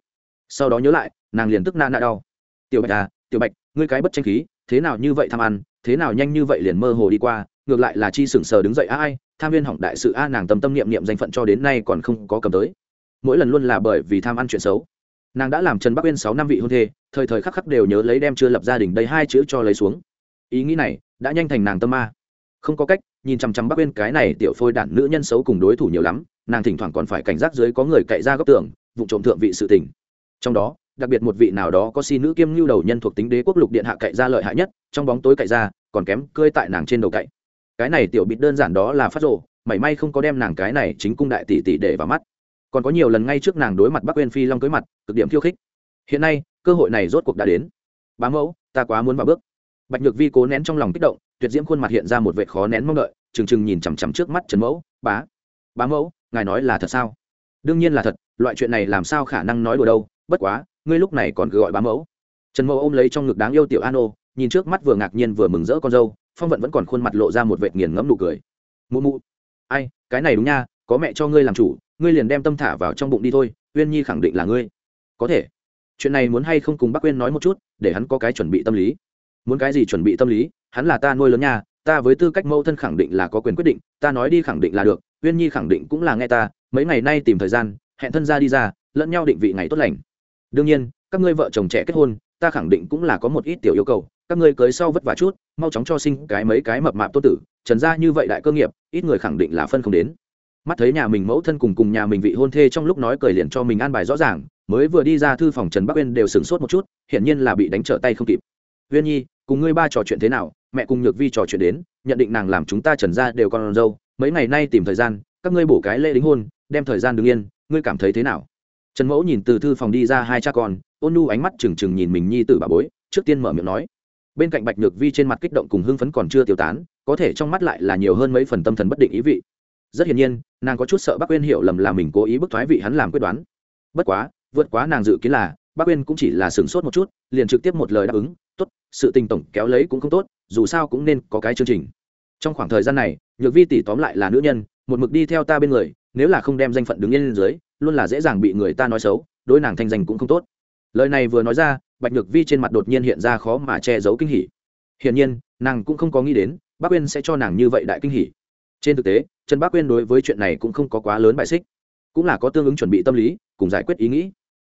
Sau đó nhớ lại, nàng liền tức na nạ đau. Tiểu bạch à tiểu bạch, ngươi cái bất tranh khí, thế nào như vậy tham ăn, thế nào nhanh như vậy liền mơ hồ đi qua, ngược lại là chi sừng sờ đứng dậy a ai, tham viên hỏng đại sự a, nàng tâm tâm niệm niệm danh phận cho đến nay còn không có cầm tới. Mỗi lần luôn là bởi vì tham ăn chuyện xấu. Nàng đã làm trần bắc uyên sáu năm vị hôn thê, thời thời khắc khắc đều nhớ lấy đem chưa lập gia đình đây hai chữ cho lấy xuống. Ý nghĩ này đã nhanh thành nàng tâm ma không có cách, nhìn chằm chằm bắc bên cái này tiểu phôi đản nữ nhân xấu cùng đối thủ nhiều lắm, nàng thỉnh thoảng còn phải cảnh giác dưới có người cậy ra góc tường, vụ trộm thượng vị sự tình. Trong đó, đặc biệt một vị nào đó có si nữ kiêm lưu đầu nhân thuộc tính đế quốc lục điện hạ cậy ra lợi hại nhất, trong bóng tối cậy ra, còn kém cơi tại nàng trên đầu cậy. Cái này tiểu bịt đơn giản đó là phát rộ mảy may không có đem nàng cái này chính cung đại tỷ tỷ để vào mắt. Còn có nhiều lần ngay trước nàng đối mặt bắc quên phi long cưới mặt, cực điểm khiêu khích. Hiện nay, cơ hội này rốt cuộc đã đến. Bá mẫu, ta quá muốn vào bước bạch nhược vi cố nén trong lòng kích động, tuyệt diễm khuôn mặt hiện ra một vệ khó nén mong đợi, trừng trừng nhìn chằm chằm trước mắt trần mẫu, bá bá mẫu, ngài nói là thật sao? Đương nhiên là thật, loại chuyện này làm sao khả năng nói đùa đâu, bất quá, ngươi lúc này còn cứ gọi bá mẫu. Trần mẫu ôm lấy trong ngực đáng yêu tiểu an ô, nhìn trước mắt vừa ngạc nhiên vừa mừng rỡ con dâu, phong vận vẫn còn khuôn mặt lộ ra một vệt nghiền ngẫm nụ cười. Mụ mụ. Ai, cái này đúng nha, có mẹ cho ngươi làm chủ, ngươi liền đem tâm thả vào trong bụng đi thôi, uyên nhi khẳng định là ngươi. Có thể. Chuyện này muốn hay không cùng bác uyên nói một chút, để hắn có cái chuẩn bị tâm lý muốn cái gì chuẩn bị tâm lý, hắn là ta nuôi lớn nha, ta với tư cách mẫu thân khẳng định là có quyền quyết định, ta nói đi khẳng định là được, uyên nhi khẳng định cũng là nghe ta, mấy ngày nay tìm thời gian, hẹn thân ra đi ra, lẫn nhau định vị ngày tốt lành. Đương nhiên, các ngươi vợ chồng trẻ kết hôn, ta khẳng định cũng là có một ít tiểu yêu cầu, các ngươi cưới sau vất vả chút, mau chóng cho sinh cái mấy cái mập mạp tốt tử, trần ra như vậy đại cơ nghiệp, ít người khẳng định là phân không đến. Mắt thấy nhà mình mẫu thân cùng cùng nhà mình vị hôn thê trong lúc nói cười liền cho mình an bài rõ ràng, mới vừa đi ra thư phòng trần bắc uyên đều sửng sốt một chút, hiển nhiên là bị đánh trở tay không kịp. Uyên nhi cùng ngươi ba trò chuyện thế nào, mẹ cùng nhược vi trò chuyện đến, nhận định nàng làm chúng ta trần ra đều con dâu, mấy ngày nay tìm thời gian, các ngươi bổ cái lễ đính hôn, đem thời gian đ ứ n g yên, ngươi cảm thấy thế nào? Trần mẫu nhìn từ thư phòng đi ra hai cha con, ôn nu ánh mắt trừng trừng nhìn mình nhi t ử bà bối, trước tiên mở miệng nói. Bên cạnh bạch nhược vi trên mặt kích động cùng hưng phấn còn chưa tiêu tán, có thể trong mắt lại là nhiều hơn mấy phần tâm thần bất định ý vị. Rất hiển nhiên, nàng có chút sợ bác quyên hiểu lầm là mình cố ý bức thoái vị hắn làm quyết đoán. Bất quá, vượt quá nàng dự kiến là, bác quyên cũng chỉ là sửng sốt một chút, liền trực tiếp một lời đáp ứng sự tình tổng kéo lấy cũng không tốt, dù sao cũng nên có cái chương trình. Trong khoảng thời gian này, nhược vi tỷ tóm lại là nữ nhân, một mực đi theo ta bên người, nếu là không đem danh phận đứng yên lên dưới, luôn là dễ dàng bị người ta nói xấu, đối nàng thanh danh cũng không tốt. Lời này vừa nói ra, bạch nhược vi trên mặt đột nhiên hiện ra khó mà che giấu kinh hỉ. Hiển nhiên, nàng cũng không có nghĩ đến, bác quyên sẽ cho nàng như vậy đại kinh hỉ. Trên thực tế, trần bác quyên đối với chuyện này cũng không có quá lớn bại xích. Cũng là có tương ứng chuẩn bị tâm lý, cùng giải quyết ý nghĩ.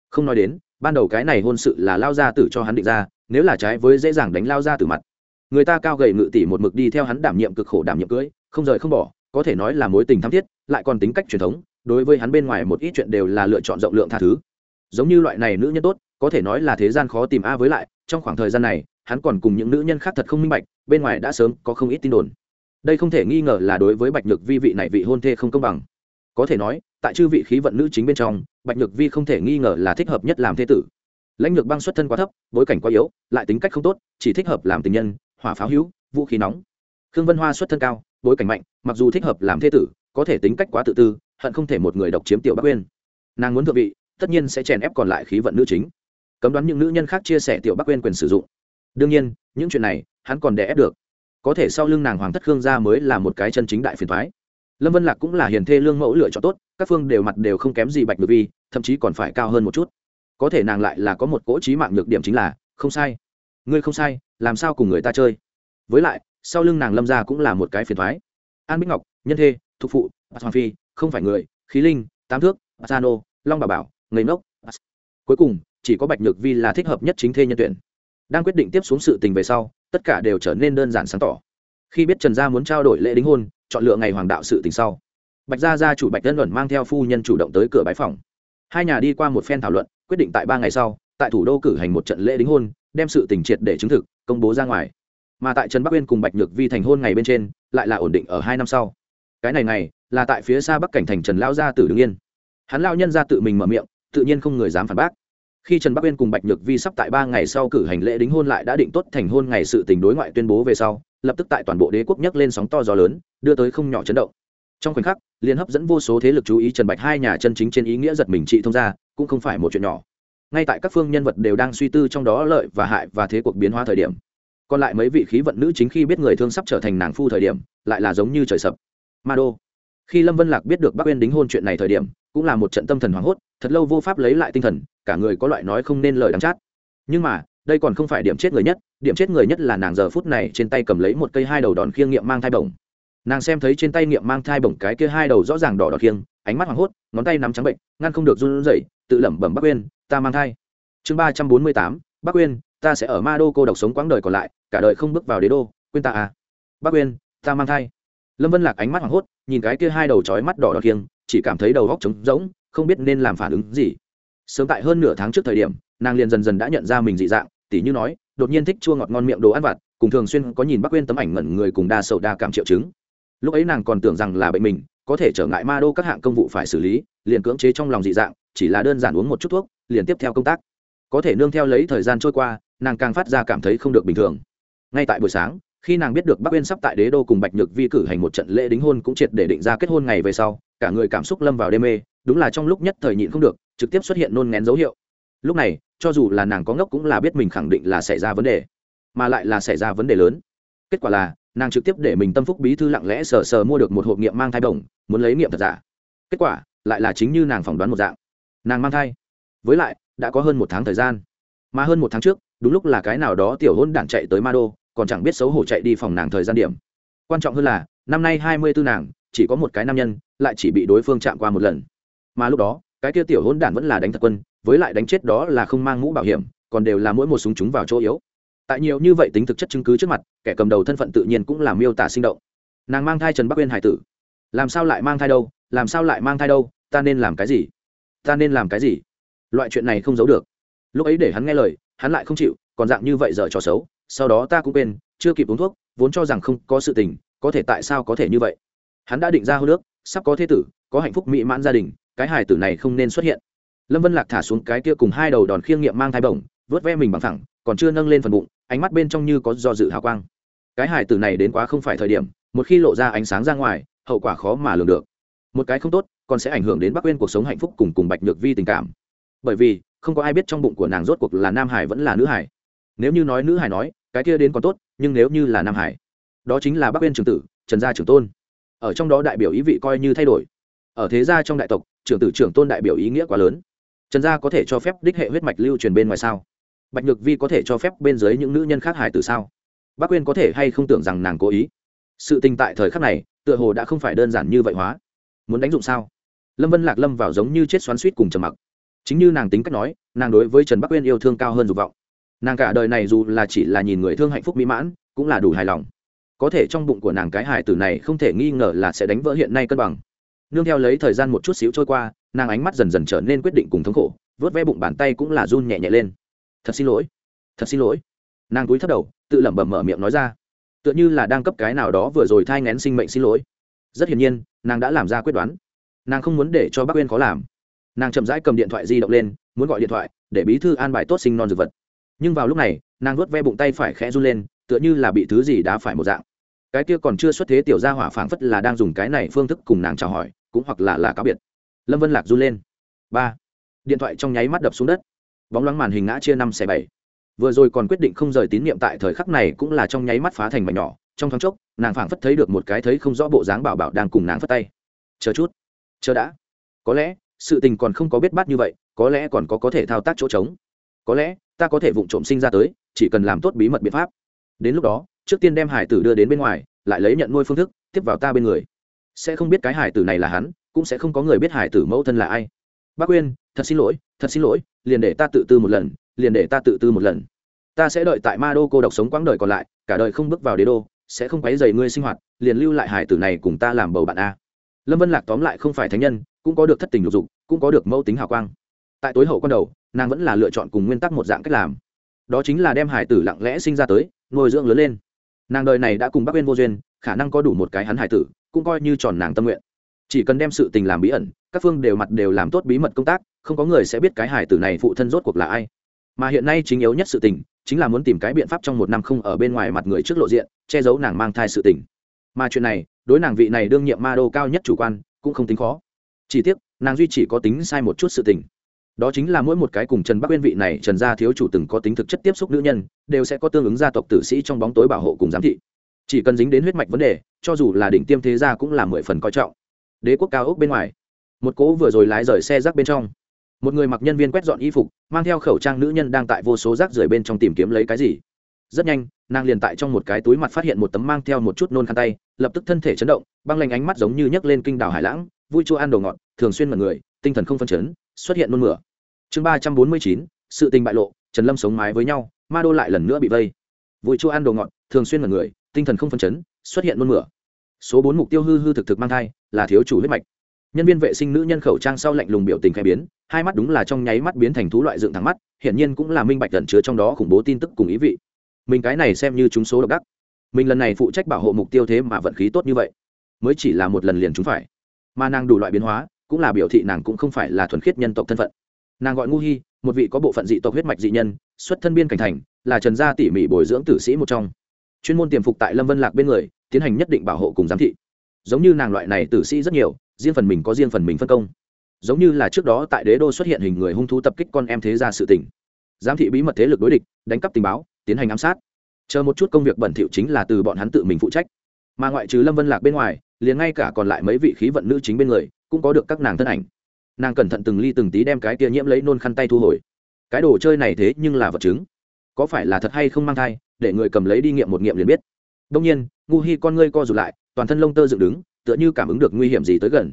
Không nói đến, ban đầu cái này hôn sự là lao gia tử cho hắn định ra nếu là trái với dễ dàng đánh lao ra từ mặt. Người ta cao gầy ngự tỷ một mực đi theo hắn đảm nhiệm cực khổ đảm nhiệm cưới, không rời không bỏ, có thể nói là mối tình thắm thiết, lại còn tính cách truyền thống, đối với hắn bên ngoài một ít chuyện đều là lựa chọn rộng lượng tha thứ. Giống như loại này nữ nhân tốt, có thể nói là thế gian khó tìm a với lại, trong khoảng thời gian này, hắn còn cùng những nữ nhân khác thật không minh bạch, bên ngoài đã sớm có không ít tin đồn. Đây không thể nghi ngờ là đối với bạch nhược vi vị này vị hôn thê không công bằng. Có thể nói, tại chư vị khí vận nữ chính bên trong, bạch nhược vi không thể nghi ngờ là thích hợp nhất làm thế tử lãnh lược băng xuất thân quá thấp, bối cảnh quá yếu, lại tính cách không tốt, chỉ thích hợp làm tình nhân, hỏa pháo hữu, vũ khí nóng. Khương vân hoa xuất thân cao, bối cảnh mạnh, mặc dù thích hợp làm thế tử, có thể tính cách quá tự tư, hận không thể một người độc chiếm tiểu bắc Uyên. nàng muốn thượng vị, tất nhiên sẽ chèn ép còn lại khí vận nữ chính. Cấm đoán những nữ nhân khác chia sẻ tiểu bắc Uyên quyền sử dụng. Đương nhiên, những chuyện này, hắn còn đè ép được. Có thể sau lưng nàng hoàng thất khương gia mới là một cái chân chính đại phiền thoái lâm vân lạc cũng là hiền thê lương mẫu lựa chọn tốt, các phương đều mặt đều không kém gì bạch ngược vi, thậm chí còn phải cao hơn một chút có thể nàng lại là có một cỗ trí mạng nhược điểm chính là, không sai. Ngươi không sai, làm sao cùng người ta chơi? Với lại, sau lưng nàng lâm ra cũng là một cái phiền thoái. An bích ngọc, nhân thê, thục phụ hoàng phi, không phải người, khí linh, tám thước basano long bà bảo, ngây ngốc. Cuối cùng, chỉ có bạch nhược vi là thích hợp nhất chính thê nhân tuyển. Đang quyết định tiếp xuống sự tình về sau, tất cả đều trở nên đơn giản sáng tỏ. Khi biết trần gia muốn trao đổi lễ đính hôn, chọn lựa ngày hoàng đạo sự tình sau, bạch gia gia chủ bạch tân luận mang theo phu nhân chủ động tới cửa bái phòng. Hai nhà đi qua một phen thảo luận quyết định tại ba ngày sau, tại thủ đô cử hành một trận lễ đính hôn, đem sự tình triệt để chứng thực, công bố ra ngoài. Mà tại trần bắc uyên cùng bạch nhược vi thành hôn ngày bên trên, lại là ổn định ở hai năm sau. Cái này này là tại phía xa bắc cảnh thành trần lao gia tử đứng yên. Hắn lao nhân ra tự mình mở miệng, tự nhiên không người dám phản bác. Khi trần bắc uyên cùng bạch nhược vi sắp tại ba ngày sau cử hành lễ đính hôn lại đã định tốt thành hôn ngày sự tình đối ngoại tuyên bố về sau, lập tức tại toàn bộ đế quốc nhấc lên sóng to gió lớn, đưa tới không nhỏ chấn động. Trong khoảnh khắc, liền hấp dẫn vô số thế lực chú ý trần bạch hai nhà chân chính trên ý nghĩa giật mình trị thông ra cũng không phải một chuyện nhỏ. Ngay tại các phương nhân vật đều đang suy tư trong đó lợi và hại và thế cuộc biến hóa thời điểm, còn lại mấy vị khí vận nữ chính khi biết người thương sắp trở thành nàng phu thời điểm, lại là giống như trời sập. Ma đô. Khi lâm vân lạc biết được bác uyên đính hôn chuyện này thời điểm, cũng là một trận tâm thần hoảng hốt, thật lâu vô pháp lấy lại tinh thần, cả người có loại nói không nên lời đắm chát. Nhưng mà, đây còn không phải điểm chết người nhất, điểm chết người nhất là nàng giờ phút này trên tay cầm lấy một cây hai đầu đòn khiêng nghiệm mang thai bổng. Nàng xem thấy trên tay nghiệm mang thai bổng cái kia hai đầu rõ ràng đỏ đỏ khiêng ánh mắt hoảng hốt ngón tay nắm trắng bệnh ngăn không được run rẩy tự lẩm bẩm bắc uyên ta mang thai. Chương ba trăm bốn mươi tám bắc uyên ta sẽ ở ma đô cô độc sống quãng đời còn lại cả đời không bước vào đế đô quên ta à. Bắc uyên ta mang thai. Lâm vân lạc ánh mắt hoảng hốt nhìn cái kia hai đầu chói mắt đỏ đỏ kiêng, chỉ cảm thấy đầu góc trống rỗng không biết nên làm phản ứng gì. Sớm tại hơn nửa tháng trước thời điểm nàng liền dần dần đã nhận ra mình dị dạng tỉ như nói đột nhiên thích chua ngọt ngon miệng đồ ăn vặt cùng thường xuyên có nhìn bắc quên tấm ảnh ngẩn người cùng đa sầu đa cảm triệu chứng. Lúc ấy nàng còn tưởng rằng là bệnh mình có thể trở ngại ma đô các hạng công vụ phải xử lý, liền cưỡng chế trong lòng dị dạng, chỉ là đơn giản uống một chút thuốc, liền tiếp theo công tác. Có thể nương theo lấy thời gian trôi qua, nàng càng phát ra cảm thấy không được bình thường. Ngay tại buổi sáng, khi nàng biết được bắc uyên sắp tại đế đô cùng bạch nhược vi cử hành một trận lễ đính hôn cũng triệt để định ra kết hôn ngày về sau, cả người cảm xúc lâm vào đê mê, đúng là trong lúc nhất thời nhịn không được, trực tiếp xuất hiện nôn ngén dấu hiệu. Lúc này, cho dù là nàng có ngốc cũng là biết mình khẳng định là xảy ra vấn đề, mà lại là xảy ra vấn đề lớn. Kết quả là nàng trực tiếp để mình tâm phúc bí thư lặng lẽ sờ sờ mua được một hộp nghiệm mang thai bổng, muốn lấy nghiệm thật giả. Kết quả, lại là chính như nàng phỏng đoán một dạng. Nàng mang thai. Với lại, đã có hơn một tháng thời gian. Mà hơn một tháng trước, đúng lúc là cái nào đó tiểu hôn đản chạy tới ma đô, còn chẳng biết xấu hổ chạy đi phòng nàng thời gian điểm. Quan trọng hơn là, năm nay hai mươi tư nàng, chỉ có một cái nam nhân, lại chỉ bị đối phương chạm qua một lần. Mà lúc đó, cái kia tiểu hôn đản vẫn là đánh thật quân, với lại đánh chết đó là không mang mũ bảo hiểm, còn đều là mỗi một súng chúng vào chỗ yếu tại nhiều như vậy tính thực chất chứng cứ trước mặt, kẻ cầm đầu thân phận tự nhiên cũng làm miêu tả sinh động. Nàng mang thai trần bắc uyên hải tử. Làm sao lại mang thai đâu? Làm sao lại mang thai đâu? Ta nên làm cái gì? Ta nên làm cái gì? Loại chuyện này không giấu được. Lúc ấy để hắn nghe lời, hắn lại không chịu, còn dạng như vậy dở trò xấu, sau đó ta cũng quên, chưa kịp uống thuốc, vốn cho rằng không có sự tình, có thể tại sao có thể như vậy? Hắn đã định ra hô nước, sắp có thế tử, có hạnh phúc mỹ mãn gia đình, cái hài tử này không nên xuất hiện. Lâm vân lạc thả xuống cái kia cùng hai đầu đòn khiêng nghiệm mang thai bổng, vớt ve mình bằng thẳng còn chưa nâng lên phần bụng, ánh mắt bên trong như có do dự hào quang. Cái hải tử này đến quá không phải thời điểm, một khi lộ ra ánh sáng ra ngoài, hậu quả khó mà lường được. Một cái không tốt, còn sẽ ảnh hưởng đến bắc quên cuộc sống hạnh phúc cùng cùng bạch nhược vi tình cảm. Bởi vì, không có ai biết trong bụng của nàng rốt cuộc là nam hải vẫn là nữ hải nếu như nói nữ hải nói, cái kia đến còn tốt, nhưng nếu như là nam hải đó chính là bắc quên trường tử, trần gia trưởng tôn. Ở trong đó đại biểu ý vị coi như thay đổi. Ở thế gia trong đại tộc, trưởng tử trưởng tôn đại biểu ý nghĩa quá lớn. Trần gia có thể cho phép đích hệ huyết mạch lưu truyền bên ngoài sao? Bạch nhược vi có thể cho phép bên dưới những nữ nhân khác hải từ sao? Bác quyên có thể hay không tưởng rằng nàng cố ý? Sự tình tại thời khắc này, tựa hồ đã không phải đơn giản như vậy hóa. Muốn đánh dụng sao? Lâm vân lạc lâm vào giống như chết xoắn suýt cùng trầm mặc. Chính như nàng tính cách nói, nàng đối với trần bắc uyên yêu thương cao hơn dục vọng. Nàng cả đời này dù là chỉ là nhìn người thương hạnh phúc mỹ mãn, cũng là đủ hài lòng. Có thể trong bụng của nàng cái hài tử này không thể nghi ngờ là sẽ đánh vỡ hiện nay cân bằng. Nương theo lấy thời gian một chút xíu trôi qua, nàng ánh mắt dần dần trở nên quyết định cùng thống khổ vớt ve bụng bàn tay cũng là run nhẹ nhẹ lên thật xin lỗi, thật xin lỗi. Nàng cúi thấp đầu, tự lẩm bẩm mở miệng nói ra. Tựa như là đang cấp cái nào đó vừa rồi thai ngén sinh mệnh xin lỗi. Rất hiển nhiên, nàng đã làm ra quyết đoán. Nàng không muốn để cho bác uyên khó làm. Nàng chậm rãi cầm điện thoại di động lên, muốn gọi điện thoại, để bí thư an bài tốt sinh non dược vật. Nhưng vào lúc này, nàng vớt ve bụng tay phải khẽ run lên, tựa như là bị thứ gì đã phải một dạng. Cái kia còn chưa xuất thế tiểu gia hỏa phảng phất là đang dùng cái này phương thức cùng nàng chào hỏi, cũng hoặc là là cáo biệt. Lâm vân lạc run lên. Ba. Điện thoại trong nháy mắt đập xuống đất bóng loáng màn hình ngã chia năm xẻ bảy. Vừa rồi còn quyết định không rời tín nhiệm tại thời khắc này cũng là trong nháy mắt phá thành mảnh nhỏ. Trong thoáng chốc, nàng phảng phất thấy được một cái thấy không rõ bộ dáng bảo bảo đang cùng nàng phất tay. Chờ chút. Chờ đã. Có lẽ, sự tình còn không có biết bát như vậy, có lẽ còn có có thể thao tác chỗ trống. Có lẽ, ta có thể vụng trộm sinh ra tới, chỉ cần làm tốt bí mật biện pháp. Đến lúc đó, trước tiên đem hải tử đưa đến bên ngoài, lại lấy nhận nuôi phương thức, tiếp vào ta bên người. Sẽ không biết cái hải tử này là hắn, cũng sẽ không có người biết hải tử mẫu thân là ai. Bác quyên, thật xin lỗi thật xin lỗi, liền để ta tự tư một lần, liền để ta tự tư một lần. Ta sẽ đợi tại ma đô cô độc sống quãng đời còn lại, cả đời không bước vào đế đô, sẽ không quấy dày ngươi sinh hoạt, liền lưu lại hải tử này cùng ta làm bầu bạn a. Lâm vân lạc tóm lại không phải thánh nhân, cũng có được thất tình lục dục, cũng có được mẫu tính hào quang. Tại tối hậu con đầu, nàng vẫn là lựa chọn cùng nguyên tắc một dạng cách làm. Đó chính là đem hải tử lặng lẽ sinh ra tới, nuôi dưỡng lớn lên. Nàng đời này đã cùng bác bên vô duyên, khả năng có đủ một cái hắn hải tử, cũng coi như tròn nàng tâm nguyện. Chỉ cần đem sự tình làm bí ẩn, các phương đều mặt đều làm tốt bí mật công tác không có người sẽ biết cái hải tử này phụ thân rốt cuộc là ai. Mà hiện nay chính yếu nhất sự tình, chính là muốn tìm cái biện pháp trong một năm không ở bên ngoài mặt người trước lộ diện, che giấu nàng mang thai sự tình. Mà chuyện này, đối nàng vị này đương nhiệm ma đô cao nhất chủ quan, cũng không tính khó. Chỉ tiếc, nàng duy chỉ có tính sai một chút sự tình. Đó chính là mỗi một cái cùng trần bắc uyên vị này trần gia thiếu chủ từng có tính thực chất tiếp xúc nữ nhân, đều sẽ có tương ứng gia tộc tử sĩ trong bóng tối bảo hộ cùng giám thị. Chỉ cần dính đến huyết mạch vấn đề, cho dù là đỉnh tiêm thế gia cũng là mười phần coi trọng. Đế quốc cao ốc bên ngoài. Một cố vừa rồi lái rời xe rác bên trong một người mặc nhân viên quét dọn y phục, mang theo khẩu trang nữ nhân đang tại vô số rác rưởi bên trong tìm kiếm lấy cái gì. Rất nhanh, nàng liền tại trong một cái túi mặt phát hiện một tấm mang theo một chút nôn khăn tay, lập tức thân thể chấn động, băng lanh ánh mắt giống như nhấc lên kinh đảo hải lãng, vui chua ăn đồ ngọt, thường xuyên mật người, tinh thần không phân chấn, xuất hiện nôn mửa. Chương ba trăm bốn mươi chín, sự tình bại lộ, trần lâm sống mái với nhau, ma đô lại lần nữa bị vây. Vui chua ăn đồ ngọt, thường xuyên mật người, tinh thần không phân chấn, xuất hiện nôn mửa. Số bốn mục tiêu hư hư thực thực mang thai, là thiếu chủ huyết mạch nhân viên vệ sinh nữ nhân khẩu trang sau lạnh lùng biểu tình khai biến, hai mắt đúng là trong nháy mắt biến thành thú loại dựng thẳng mắt, hiển nhiên cũng là minh bạch tận chứa trong đó khủng bố tin tức cùng ý vị. Mình cái này xem như chúng số độc đắc. Mình lần này phụ trách bảo hộ mục tiêu thế mà vận khí tốt như vậy. Mới chỉ là một lần liền chúng phải. Mà nàng đủ loại biến hóa, cũng là biểu thị nàng cũng không phải là thuần khiết nhân tộc thân phận. Nàng gọi ngu hi, một vị có bộ phận dị tộc huyết mạch dị nhân, xuất thân biên cảnh thành, là trần gia tỉ mỉ bồi dưỡng tử sĩ một trong. Chuyên môn tiềm phục tại lâm vân lạc bên người, tiến hành nhất định bảo hộ cùng giám thị. Giống như nàng loại này tử sĩ rất nhiều riêng phần mình có riêng phần mình phân công. Giống như là trước đó tại đế đô xuất hiện hình người hung thú tập kích con em thế gia sự tỉnh giám thị bí mật thế lực đối địch, đánh cắp tình báo, tiến hành ám sát. Chờ một chút công việc bẩn thỉu chính là từ bọn hắn tự mình phụ trách. Mà ngoại trừ lâm vân lạc bên ngoài, liền ngay cả còn lại mấy vị khí vận nữ chính bên người, cũng có được các nàng thân ảnh. Nàng cẩn thận từng ly từng tí đem cái tia nhiễm lấy nôn khăn tay thu hồi. Cái đồ chơi này thế nhưng là vật chứng. Có phải là thật hay không mang thai, để người cầm lấy đi nghiệm một nghiệm liền biết. Đông nhiên, ngu hi con ngươi co rụt lại, toàn thân lông tơ dựng đứng tựa như cảm ứng được nguy hiểm gì tới gần.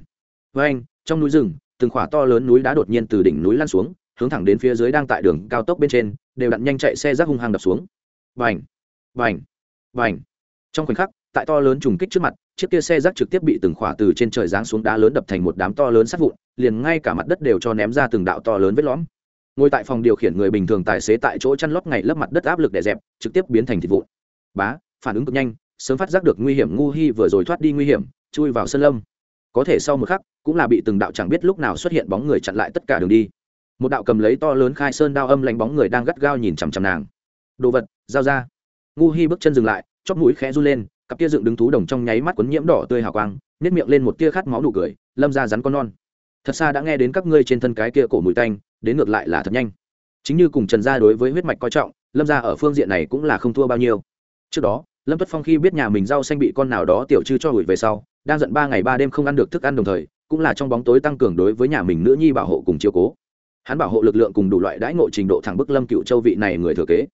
Với anh, trong núi rừng, từng khỏa to lớn núi đá đột nhiên từ đỉnh núi lăn xuống, hướng thẳng đến phía dưới đang tại đường cao tốc bên trên, đều đặn nhanh chạy xe rác hung hăng đập xuống. Vành vành vành trong khoảnh khắc, tại to lớn trùng kích trước mặt, chiếc kia xe rác trực tiếp bị từng khỏa từ trên trời giáng xuống đá lớn đập thành một đám to lớn sát vụn, liền ngay cả mặt đất đều cho ném ra từng đạo to lớn vết lõm. Ngồi tại phòng điều khiển người bình thường tài xế tại chỗ chăn lót ngày lớp mặt đất áp lực đè dẹp, trực tiếp biến thành thịt vụn. Bá, phản ứng cực nhanh, sớm phát giác được nguy hiểm ngu hi vừa rồi thoát đi nguy hiểm chui vào sân lâm. Có thể sau một khắc, cũng là bị từng đạo chẳng biết lúc nào xuất hiện bóng người chặn lại tất cả đường đi. Một đạo cầm lấy to lớn khai sơn đao âm lánh bóng người đang gắt gao nhìn chằm chằm nàng. Đồ vật, giao ra. Ngu hi bước chân dừng lại, chóp mũi khẽ run lên, cặp tia dựng đứng thú đồng trong nháy mắt quấn nhiễm đỏ tươi hào quang nếp miệng lên một tia khát máu nụ cười, lâm ra rắn con non. Thật xa đã nghe đến các ngươi trên thân cái kia cổ mùi tanh, đến ngược lại là thật nhanh. Chính như cùng trần gia đối với huyết mạch coi trọng, lâm gia ở phương diện này cũng là không thua bao nhiêu. Trước đó, lâm tuất phong khi biết nhà mình rau xanh bị con nào đó tiểu chư cho hủi về sau đang giận ba ngày ba đêm không ăn được thức ăn đồng thời, cũng là trong bóng tối tăng cường đối với nhà mình nữ nhi bảo hộ cùng chiều cố. Hắn bảo hộ lực lượng cùng đủ loại đãi ngộ trình độ thẳng bức lâm cựu châu vị này người thừa kế.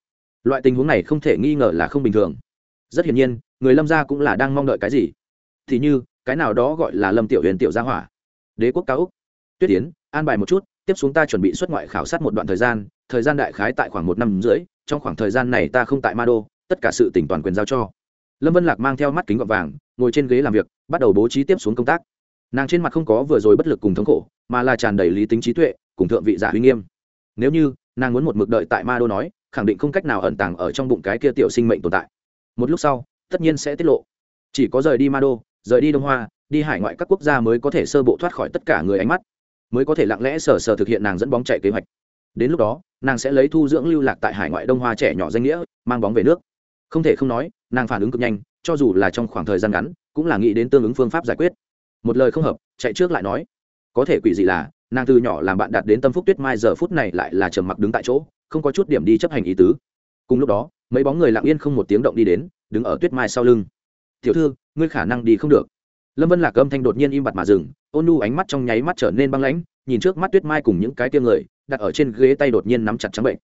Loại tình huống này không thể nghi ngờ là không bình thường. Rất hiển nhiên, người lâm gia cũng là đang mong đợi cái gì. Thì như, cái nào đó gọi là lâm tiểu huyền tiểu gia hỏa. Đế quốc cao úc. Tuyết tiến an bài một chút, tiếp xuống ta chuẩn bị xuất ngoại khảo sát một đoạn thời gian thời gian đại khái tại khoảng một năm rưỡi, trong khoảng thời gian này ta không tại ma đô, tất cả sự tỉnh toàn quyền giao cho. Lâm vân lạc mang theo mắt kính gọt vàng ngồi trên ghế làm việc, bắt đầu bố trí tiếp xuống công tác. Nàng trên mặt không có vừa rồi bất lực cùng thống khổ, mà là tràn đầy lý tính trí tuệ, cùng thượng vị giả uy nghiêm. Nếu như, nàng muốn một mực đợi tại ma đô nói, khẳng định không cách nào ẩn tàng ở trong bụng cái kia tiểu sinh mệnh tồn tại. Một lúc sau, tất nhiên sẽ tiết lộ. Chỉ có rời đi ma đô rời đi đông hoa, đi hải ngoại các quốc gia mới có thể sơ bộ thoát khỏi tất cả người ánh mắt, mới có thể lặng lẽ sờ sờ thực hiện nàng dẫn bóng chạy kế hoạch. Đến lúc đó, nàng sẽ lấy thu dưỡng lưu lạc tại hải ngoại đông hoa trẻ nhỏ danh nghĩa, mang bóng về nước. Không thể không nói, nàng phản ứng cực nhanh cho dù là trong khoảng thời gian ngắn, cũng là nghĩ đến tương ứng phương pháp giải quyết. Một lời không hợp, chạy trước lại nói. Có thể quỷ dị là, nàng từ nhỏ làm bạn đạt đến tâm phúc tuyết mai, giờ phút này lại là trầm mặc đứng tại chỗ, không có chút điểm đi chấp hành ý tứ. Cùng lúc đó, mấy bóng người lặng yên không một tiếng động đi đến, đứng ở tuyết mai sau lưng. Tiểu thư, ngươi khả năng đi không được. Lâm vân lạc âm thanh đột nhiên im bặt mà dừng, ôn nu ánh mắt trong nháy mắt trở nên băng lãnh, nhìn trước mắt tuyết mai cùng những cái tiêm người, đặt ở trên ghế tay đột nhiên nắm chặt trắng bệnh.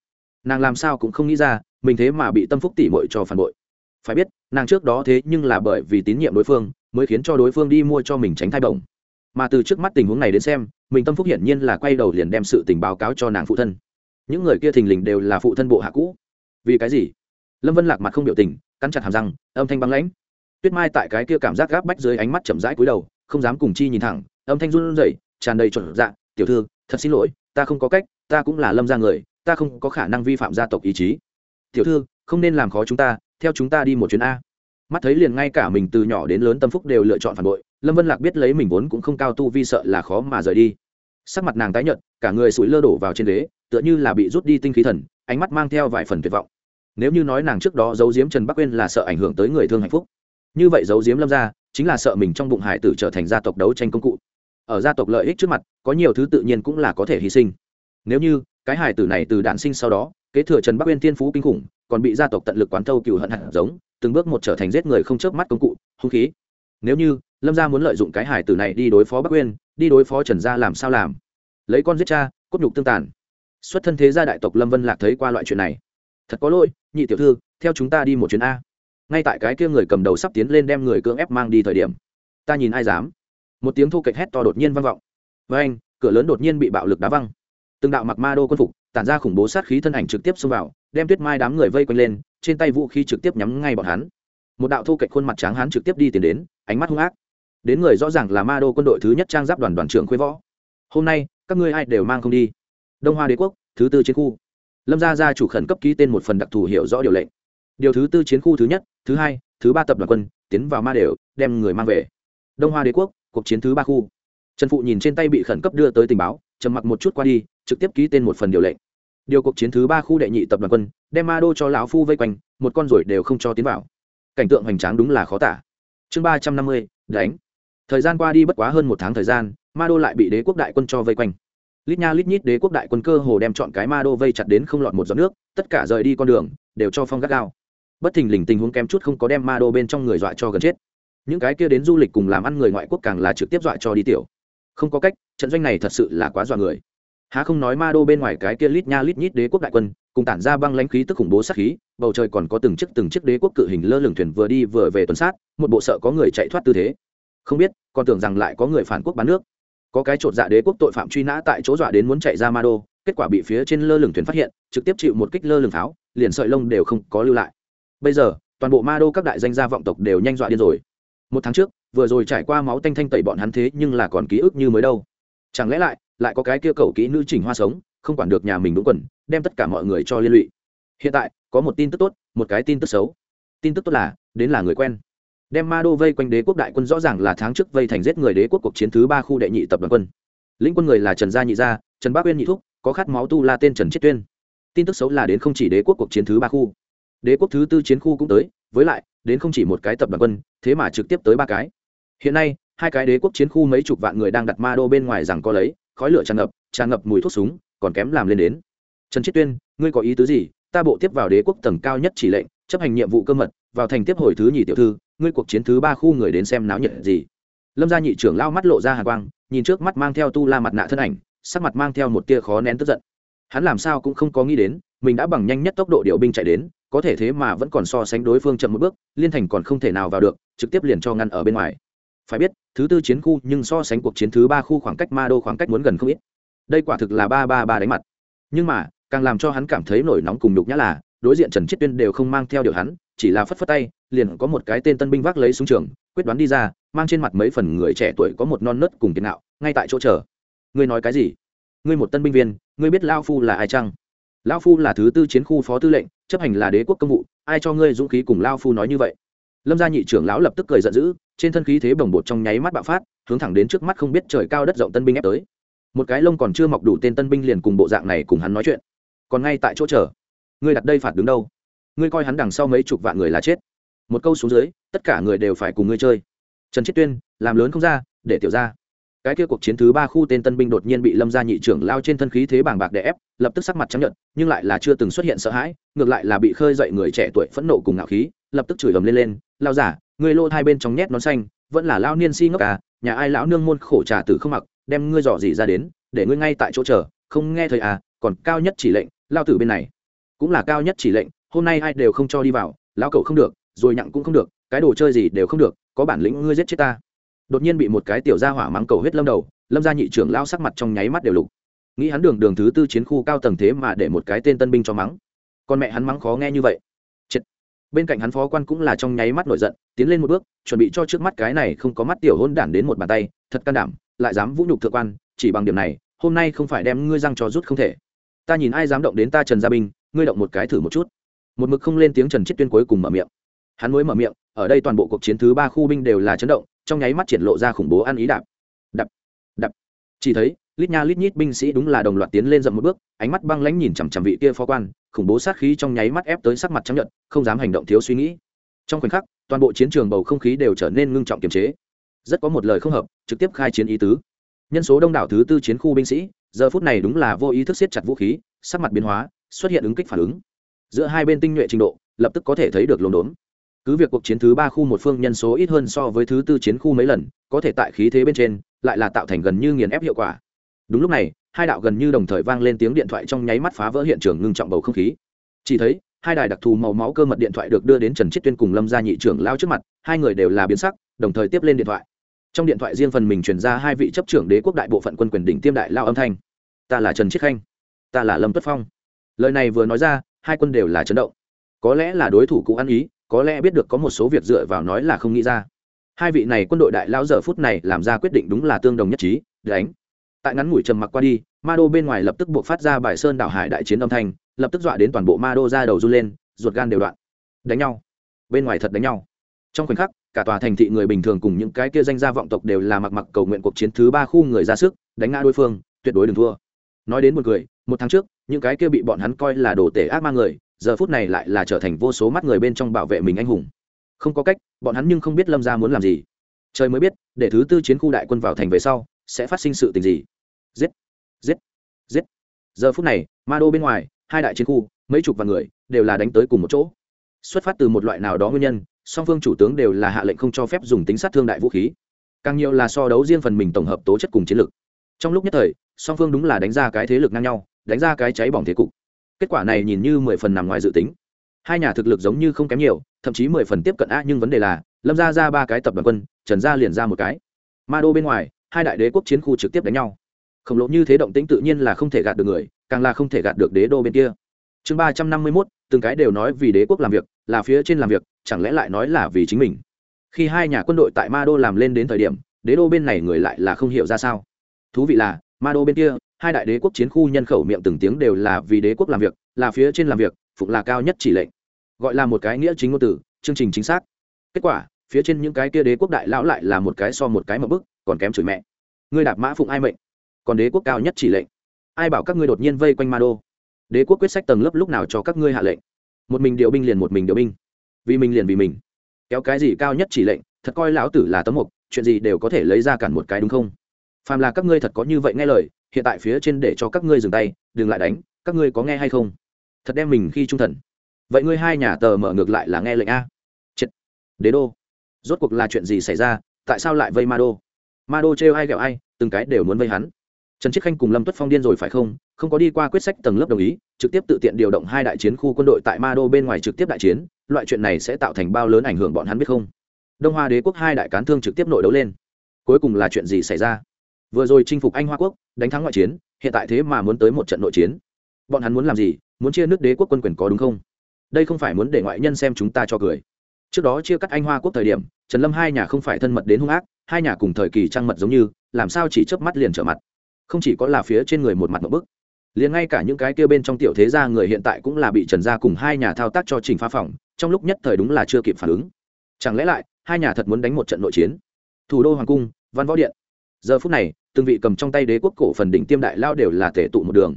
Nàng làm sao cũng không nghĩ ra, mình thế mà bị tâm phúc tỉ mội cho phản bội phải biết, nàng trước đó thế nhưng là bởi vì tín nhiệm đối phương, mới khiến cho đối phương đi mua cho mình tránh thai bổng. Mà từ trước mắt tình huống này đến xem, mình tâm phúc hiển nhiên là quay đầu liền đem sự tình báo cáo cho nàng phụ thân. Những người kia thình lình đều là phụ thân bộ hạ cũ. Vì cái gì? Lâm vân lạc mặt không biểu tình, cắn chặt hàm răng, âm thanh băng lãnh. Tuyết mai tại cái kia cảm giác gáp bách dưới ánh mắt chậm rãi cúi đầu, không dám cùng chi nhìn thẳng, âm thanh run rẩy, tràn đầy trộn dạ tiểu thư, thật xin lỗi, ta không có cách, ta cũng là lâm gia người, ta không có khả năng vi phạm gia tộc ý chí. Tiểu thư, không nên làm khó chúng ta theo chúng ta đi một chuyến a. Mắt thấy liền ngay cả mình từ nhỏ đến lớn tâm phúc đều lựa chọn phản bội, lâm vân lạc biết lấy mình vốn cũng không cao tu vi sợ là khó mà rời đi. Sắc mặt nàng tái nhợt, cả người sủi lơ đổ vào trên ghế, tựa như là bị rút đi tinh khí thần, ánh mắt mang theo vài phần tuyệt vọng. Nếu như nói nàng trước đó giấu giếm trần bắc uyên là sợ ảnh hưởng tới người thương hạnh phúc, như vậy giấu giếm lâm ra chính là sợ mình trong bụng hải tử trở thành gia tộc đấu tranh công cụ. Ở gia tộc lợi ích trước mặt, có nhiều thứ tự nhiên cũng là có thể hy sinh. Nếu như, cái hải tử này từ đạn sinh sau đó, kế thừa trần bắc uyên tiên phú kinh khủng còn bị gia tộc tận lực quán thâu cừu hận hạt giống, từng bước một trở thành giết người không chớp mắt công cụ, hung khí. Nếu như, lâm gia muốn lợi dụng cái hải tử này đi đối phó bắc uyên, đi đối phó trần gia làm sao làm? Lấy con giết cha, cốt nhục tương tàn. Xuất thân thế gia đại tộc lâm vân lạc thấy qua loại chuyện này. Thật có lỗi, nhị tiểu thư, theo chúng ta đi một chuyến a. Ngay tại cái kia người cầm đầu sắp tiến lên đem người cưỡng ép mang đi thời điểm, ta nhìn ai dám. Một tiếng thu kệch hét to đột nhiên vang vọng. Với anh, cửa lớn đột nhiên bị bạo lực đá văng. Từng đạo mặc ma đô quân phục, tản ra khủng bố sát khí thân ảnh trực tiếp xông vào đem tuyết mai đám người vây quanh lên, trên tay vũ khí trực tiếp nhắm ngay bọn hắn. Một đạo thu cạnh khuôn mặt trắng hắn trực tiếp đi tìm đến, ánh mắt hung ác. Đến người rõ ràng là ma đô quân đội thứ nhất trang giáp đoàn đoàn trưởng khuê võ. Hôm nay, các ngươi ai đều mang không đi. Đông hoa đế quốc, thứ tư chiến khu. Lâm gia gia chủ khẩn cấp ký tên một phần đặc thù hiểu rõ điều lệnh. Điều thứ tư chiến khu thứ nhất, thứ hai, thứ ba tập đoàn quân, tiến vào ma đều, đem người mang về. Đông hoa đế quốc, cuộc chiến thứ ba khu. Trần phụ nhìn trên tay bị khẩn cấp đưa tới tình báo, trầm mặc một chút qua đi, trực tiếp ký tên một phần điều lệnh điều cuộc chiến thứ ba khu đệ nhị tập đoàn quân, đem ma đô cho lão phu vây quanh, một con ruồi đều không cho tiến vào. Cảnh tượng hoành tráng đúng là khó tả. Chương ba trăm năm mươi, đánh. Thời gian qua đi bất quá hơn một tháng thời gian, ma đô lại bị đế quốc đại quân cho vây quanh. Lít nha lít nhít đế quốc đại quân cơ hồ đem chọn cái ma đô vây chặt đến không lọt một giọt nước, tất cả rời đi con đường, đều cho phong gắt gao. Bất thình lình tình huống kém chút không có đem ma đô bên trong người dọa cho gần chết. Những cái kia đến du lịch cùng làm ăn người ngoại quốc càng là trực tiếp dọa cho đi tiểu. Không có cách, trận doanh này thật sự là quá dọa người há không nói ma đô bên ngoài cái kia lít nha lít nhít đế quốc đại quân, cùng tản ra băng lãnh khí tức khủng bố sát khí, bầu trời còn có từng chiếc từng chiếc đế quốc cự hình lơ lửng thuyền vừa đi vừa về tuần sát, một bộ sợ có người chạy thoát tư thế. Không biết, còn tưởng rằng lại có người phản quốc bán nước. Có cái chột dạ đế quốc tội phạm truy nã tại chỗ dọa đến muốn chạy ra ma đô, kết quả bị phía trên lơ lửng thuyền phát hiện, trực tiếp chịu một kích lơ lửng pháo, liền sợi lông đều không có lưu lại. Bây giờ, toàn bộ ma đô các đại danh gia vọng tộc đều nhanh dọa điên rồi. Một tháng trước, vừa rồi trải qua máu tanh thanh tẩy bọn hắn thế nhưng là còn ký ức như mới đâu. Chẳng lẽ lại lại có cái kia cầu kỹ nữ chỉnh hoa sống, không quản được nhà mình đúng quần, đem tất cả mọi người cho liên lụy. Hiện tại, có một tin tức tốt, một cái tin tức xấu. Tin tức tốt là, đến là người quen. Đem ma đô vây quanh đế quốc đại quân rõ ràng là tháng trước vây thành giết người đế quốc cuộc chiến thứ ba khu đệ nhị tập đoàn quân. Lĩnh quân người là trần gia nhị gia, trần bác uyên nhị thúc, có khát máu tu la tên trần chiết tuyên. Tin tức xấu là đến không chỉ đế quốc cuộc chiến thứ ba khu. Đế quốc thứ tư chiến khu cũng tới, với lại, đến không chỉ một cái tập đoàn quân, thế mà trực tiếp tới ba cái. Hiện nay, hai cái đế quốc chiến khu mấy chục vạn người đang đặt ma đô bên ngoài rằng có lấy khói lửa tràn ngập tràn ngập mùi thuốc súng, còn kém làm lên đến. Trần chiết tuyên, ngươi có ý tứ gì? Ta bộ tiếp vào đế quốc tầng cao nhất chỉ lệnh, chấp hành nhiệm vụ cơ mật, vào thành tiếp hồi thứ nhì tiểu thư, ngươi cuộc chiến thứ ba khu người đến xem náo nhiệt gì? Lâm gia nhị trưởng lao mắt lộ ra hà quang, nhìn trước mắt mang theo tu la mặt nạ thân ảnh, sắc mặt mang theo một tia khó nén tức giận. Hắn làm sao cũng không có nghĩ đến, mình đã bằng nhanh nhất tốc độ điều binh chạy đến, có thể thế mà vẫn còn so sánh đối phương chậm một bước, liên thành còn không thể nào vào được, trực tiếp liền cho ngăn ở bên ngoài phải biết, thứ tư chiến khu nhưng so sánh cuộc chiến thứ ba khu khoảng cách ma đô khoảng cách muốn gần không ít. Đây quả thực là ba ba ba đánh mặt. Nhưng mà, càng làm cho hắn cảm thấy nổi nóng cùng nhục nhã là, đối diện trần chiết tuyên đều không mang theo điều hắn, chỉ là phất phất tay, liền có một cái tên tân binh vác lấy súng trường, quyết đoán đi ra, mang trên mặt mấy phần người trẻ tuổi có một non nớt cùng tiền nạo, ngay tại chỗ chờ. Ngươi nói cái gì? Ngươi một tân binh viên, ngươi biết lao phu là ai chăng? Lao phu là thứ tư chiến khu phó tư lệnh, chấp hành là đế quốc công vụ, ai cho ngươi dũng khí cùng lao phu nói như vậy? Lâm gia nhị trưởng lão lập tức cười giận dữ, trên thân khí thế bồng bột trong nháy mắt bạo phát, hướng thẳng đến trước mắt không biết trời cao đất rộng tân binh ép tới. Một cái lông còn chưa mọc đủ tên tân binh liền cùng bộ dạng này cùng hắn nói chuyện. Còn ngay tại chỗ chờ. Ngươi đặt đây phạt đứng đâu? Ngươi coi hắn đằng sau mấy chục vạn người là chết. Một câu xuống dưới, tất cả người đều phải cùng ngươi chơi. Trần chiết tuyên, làm lớn không ra, để tiểu ra. Cái kia cuộc chiến thứ ba khu tên tân binh đột nhiên bị lâm gia nhị trưởng lao trên thân khí thế bàng bạc đè ép, lập tức sắc mặt chấp nhận nhưng lại là chưa từng xuất hiện sợ hãi, ngược lại là bị khơi dậy người trẻ tuổi phẫn nộ cùng ngạo khí lập tức chửi ầm lên lên lao giả người lô hai bên trong nhét nón xanh, vẫn là lao niên si ngốc à nhà ai lão nương môn khổ trà tử không mặc, đem ngươi dò dỉ ra đến, để ngươi ngay tại chỗ chờ, không nghe thời à còn cao nhất chỉ lệnh, lao tử bên này. Cũng là cao nhất chỉ lệnh, hôm nay ai đều không cho đi vào lao cậu không được, rồi nhặng cũng không được, cái đồ chơi gì đều không được, có bản lĩnh ngươi giết chết ta. Đột nhiên bị một cái tiểu gia hỏa mắng cầu hết lâm đầu, lâm gia nhị trưởng lao sắc mặt trong nháy mắt đều lục. Nghĩ hắn đường đường thứ tư chiến khu cao tầng thế mà để một cái tên tân binh cho mắng. Con mẹ hắn mắng khó nghe như vậy bên cạnh hắn phó quan cũng là trong nháy mắt nổi giận, tiến lên một bước, chuẩn bị cho trước mắt cái này không có mắt tiểu hôn đản đến một bàn tay, thật can đảm, lại dám vũ nhục thượng quan, chỉ bằng điểm này, hôm nay không phải đem ngươi răng cho rút không thể. Ta nhìn ai dám động đến ta trần gia binh ngươi động một cái thử một chút. Một mực không lên tiếng trần chiết tuyên cuối cùng mở miệng. Hắn mới mở miệng, ở đây toàn bộ cuộc chiến thứ ba khu binh đều là chấn động, trong nháy mắt triển lộ ra khủng bố ăn ý đạp. Đập đập chỉ thấy, lít nha lít nhít binh sĩ đúng là đồng loạt tiến lên dậm một bước, ánh mắt băng lãnh nhìn chằm chằm vị kia phó quan khủng bố sát khí trong nháy mắt ép tới sắc mặt trắng nhợt, không dám hành động thiếu suy nghĩ. Trong khoảnh khắc, toàn bộ chiến trường bầu không khí đều trở nên ngưng trọng kiềm chế. Rất có một lời không hợp, trực tiếp khai chiến ý tứ. Nhân số đông đảo thứ tư chiến khu binh sĩ, giờ phút này đúng là vô ý thức siết chặt vũ khí, sắc mặt biến hóa, xuất hiện ứng kích phản ứng. Giữa hai bên tinh nhuệ trình độ, lập tức có thể thấy được lồn đốn. Cứ việc cuộc chiến thứ ba khu một phương nhân số ít hơn so với thứ tư chiến khu mấy lần, có thể tại khí thế bên trên, lại là tạo thành gần như nghiền ép hiệu quả. Đúng lúc này hai đạo gần như đồng thời vang lên tiếng điện thoại trong nháy mắt phá vỡ hiện trường ngưng trọng bầu không khí. Chỉ thấy, hai đài đặc thù màu máu cơ mật điện thoại được đưa đến trần chiết tuyên cùng lâm gia nhị trưởng lao trước mặt, hai người đều là biến sắc, đồng thời tiếp lên điện thoại. Trong điện thoại riêng phần mình truyền ra hai vị chấp trưởng đế quốc đại bộ phận quân quyền đỉnh tiêm đại lao âm thanh. Ta là trần chiết khanh. Ta là lâm tuất phong. Lời này vừa nói ra, hai quân đều là chấn động. Có lẽ là đối thủ cũ ăn ý, có lẽ biết được có một số việc dựa vào nói là không nghĩ ra. Hai vị này quân đội đại lao giờ phút này làm ra quyết định đúng là tương đồng nhất trí, đánh tại ngắn ngủi trầm mặc qua đi, ma đô bên ngoài lập tức buộc phát ra bài sơn đảo hải đại chiến âm thanh, lập tức dọa đến toàn bộ ma đô ra đầu run lên, ruột gan đều đoạn. Đánh nhau. Bên ngoài thật đánh nhau. Trong khoảnh khắc, cả tòa thành thị người bình thường cùng những cái kia danh gia vọng tộc đều là mặc mặc cầu nguyện cuộc chiến thứ ba khu người ra sức, đánh ngã đối phương, tuyệt đối đừng thua. Nói đến một người một tháng trước, những cái kia bị bọn hắn coi là đồ tể ác ma người, giờ phút này lại là trở thành vô số mắt người bên trong bảo vệ mình anh hùng. Không có cách, bọn hắn nhưng không biết lâm gia muốn làm gì. Trời mới biết, để thứ tư chiến khu đại quân vào thành về sau, sẽ phát sinh sự tình gì giết! Giết! Giết! Giờ phút này, ma đô bên ngoài, hai đại chiến khu, mấy chục vạn người, đều là đánh tới cùng một chỗ. Xuất phát từ một loại nào đó nguyên nhân, song phương chủ tướng đều là hạ lệnh không cho phép dùng tính sát thương đại vũ khí. Càng nhiều là so đấu riêng phần mình tổng hợp tố chất cùng chiến lược trong lúc nhất thời, song phương đúng là đánh ra cái thế lực ngang nhau, đánh ra cái cháy bỏng thế cục. Kết quả này nhìn như mười phần nằm ngoài dự tính. Hai nhà thực lực giống như không kém nhiều, thậm chí mười phần tiếp cận a, nhưng vấn đề là, lâm ra ra ba cái tập đoàn quân, trần gia liền ra một cái. Ma đô bên ngoài, hai đại đế quốc chiến khu trực tiếp đánh nhau khổng lồ như thế động tĩnh tự nhiên là không thể gạt được người, càng là không thể gạt được đế đô bên kia. Chương ba trăm năm mươi mốt, từng cái đều nói vì đế quốc làm việc, là phía trên làm việc, chẳng lẽ lại nói là vì chính mình? Khi hai nhà quân đội tại ma đô làm lên đến thời điểm, đế đô bên này người lại là không hiểu ra sao. Thú vị là, ma đô bên kia, hai đại đế quốc chiến khu nhân khẩu miệng từng tiếng đều là vì đế quốc làm việc, là phía trên làm việc, phụng là cao nhất chỉ lệnh. Gọi là một cái nghĩa chính ngôn từ, chương trình chính xác. Kết quả, phía trên những cái kia đế quốc đại lão lại là một cái so một cái một bức, còn kém chửi mẹ. Ngươi đạp mã phụng ai mệnh? Còn đế quốc cao nhất chỉ lệnh. Ai bảo các ngươi đột nhiên vây quanh ma đô? Đế quốc quyết sách tầng lớp lúc nào cho các ngươi hạ lệnh? Một mình điều binh liền một mình điều binh. Vì mình liền vì mình. Kéo cái gì cao nhất chỉ lệnh, thật coi lão tử là tấm mục, chuyện gì đều có thể lấy ra cản một cái đúng không? Phàm là các ngươi thật có như vậy nghe lời, hiện tại phía trên để cho các ngươi dừng tay, đừng lại đánh, các ngươi có nghe hay không? Thật đem mình khi trung thần. Vậy ngươi hai nhà tờ mở ngược lại là nghe lệnh a. Chết. Đế đô. Rốt cuộc là chuyện gì xảy ra, tại sao lại vây ma đô? Ma đô trêu ai ghẹo ai, từng cái đều muốn vây hắn trần chiết khanh cùng lâm tuất phong điên rồi phải không? Không có đi qua quyết sách tầng lớp đồng ý, trực tiếp tự tiện điều động hai đại chiến khu quân đội tại ma đô bên ngoài trực tiếp đại chiến, loại chuyện này sẽ tạo thành bao lớn ảnh hưởng bọn hắn biết không? Đông hoa đế quốc hai đại cán thương trực tiếp nội đấu lên. Cuối cùng là chuyện gì xảy ra? Vừa rồi chinh phục anh hoa quốc, đánh thắng ngoại chiến, hiện tại thế mà muốn tới một trận nội chiến. Bọn hắn muốn làm gì? Muốn chia nước đế quốc quân quyền có đúng không? Đây không phải muốn để ngoại nhân xem chúng ta cho cười. Trước đó chia cắt anh hoa quốc thời điểm, trần lâm hai nhà không phải thân mật đến hung ác, hai nhà cùng thời kỳ trăng mật giống như, làm sao chỉ chớp mắt liền trở mặt? Không chỉ có là phía trên người một mặt một bức, liền ngay cả những cái kia bên trong tiểu thế gia người hiện tại cũng là bị trần gia cùng hai nhà thao tác cho trình phá phòng, trong lúc nhất thời đúng là chưa kịp phản ứng. Chẳng lẽ lại, hai nhà thật muốn đánh một trận nội chiến? Thủ đô hoàng cung, văn võ điện. Giờ phút này, từng vị cầm trong tay đế quốc cổ phần đỉnh tiêm đại lao đều là tể tụ một đường.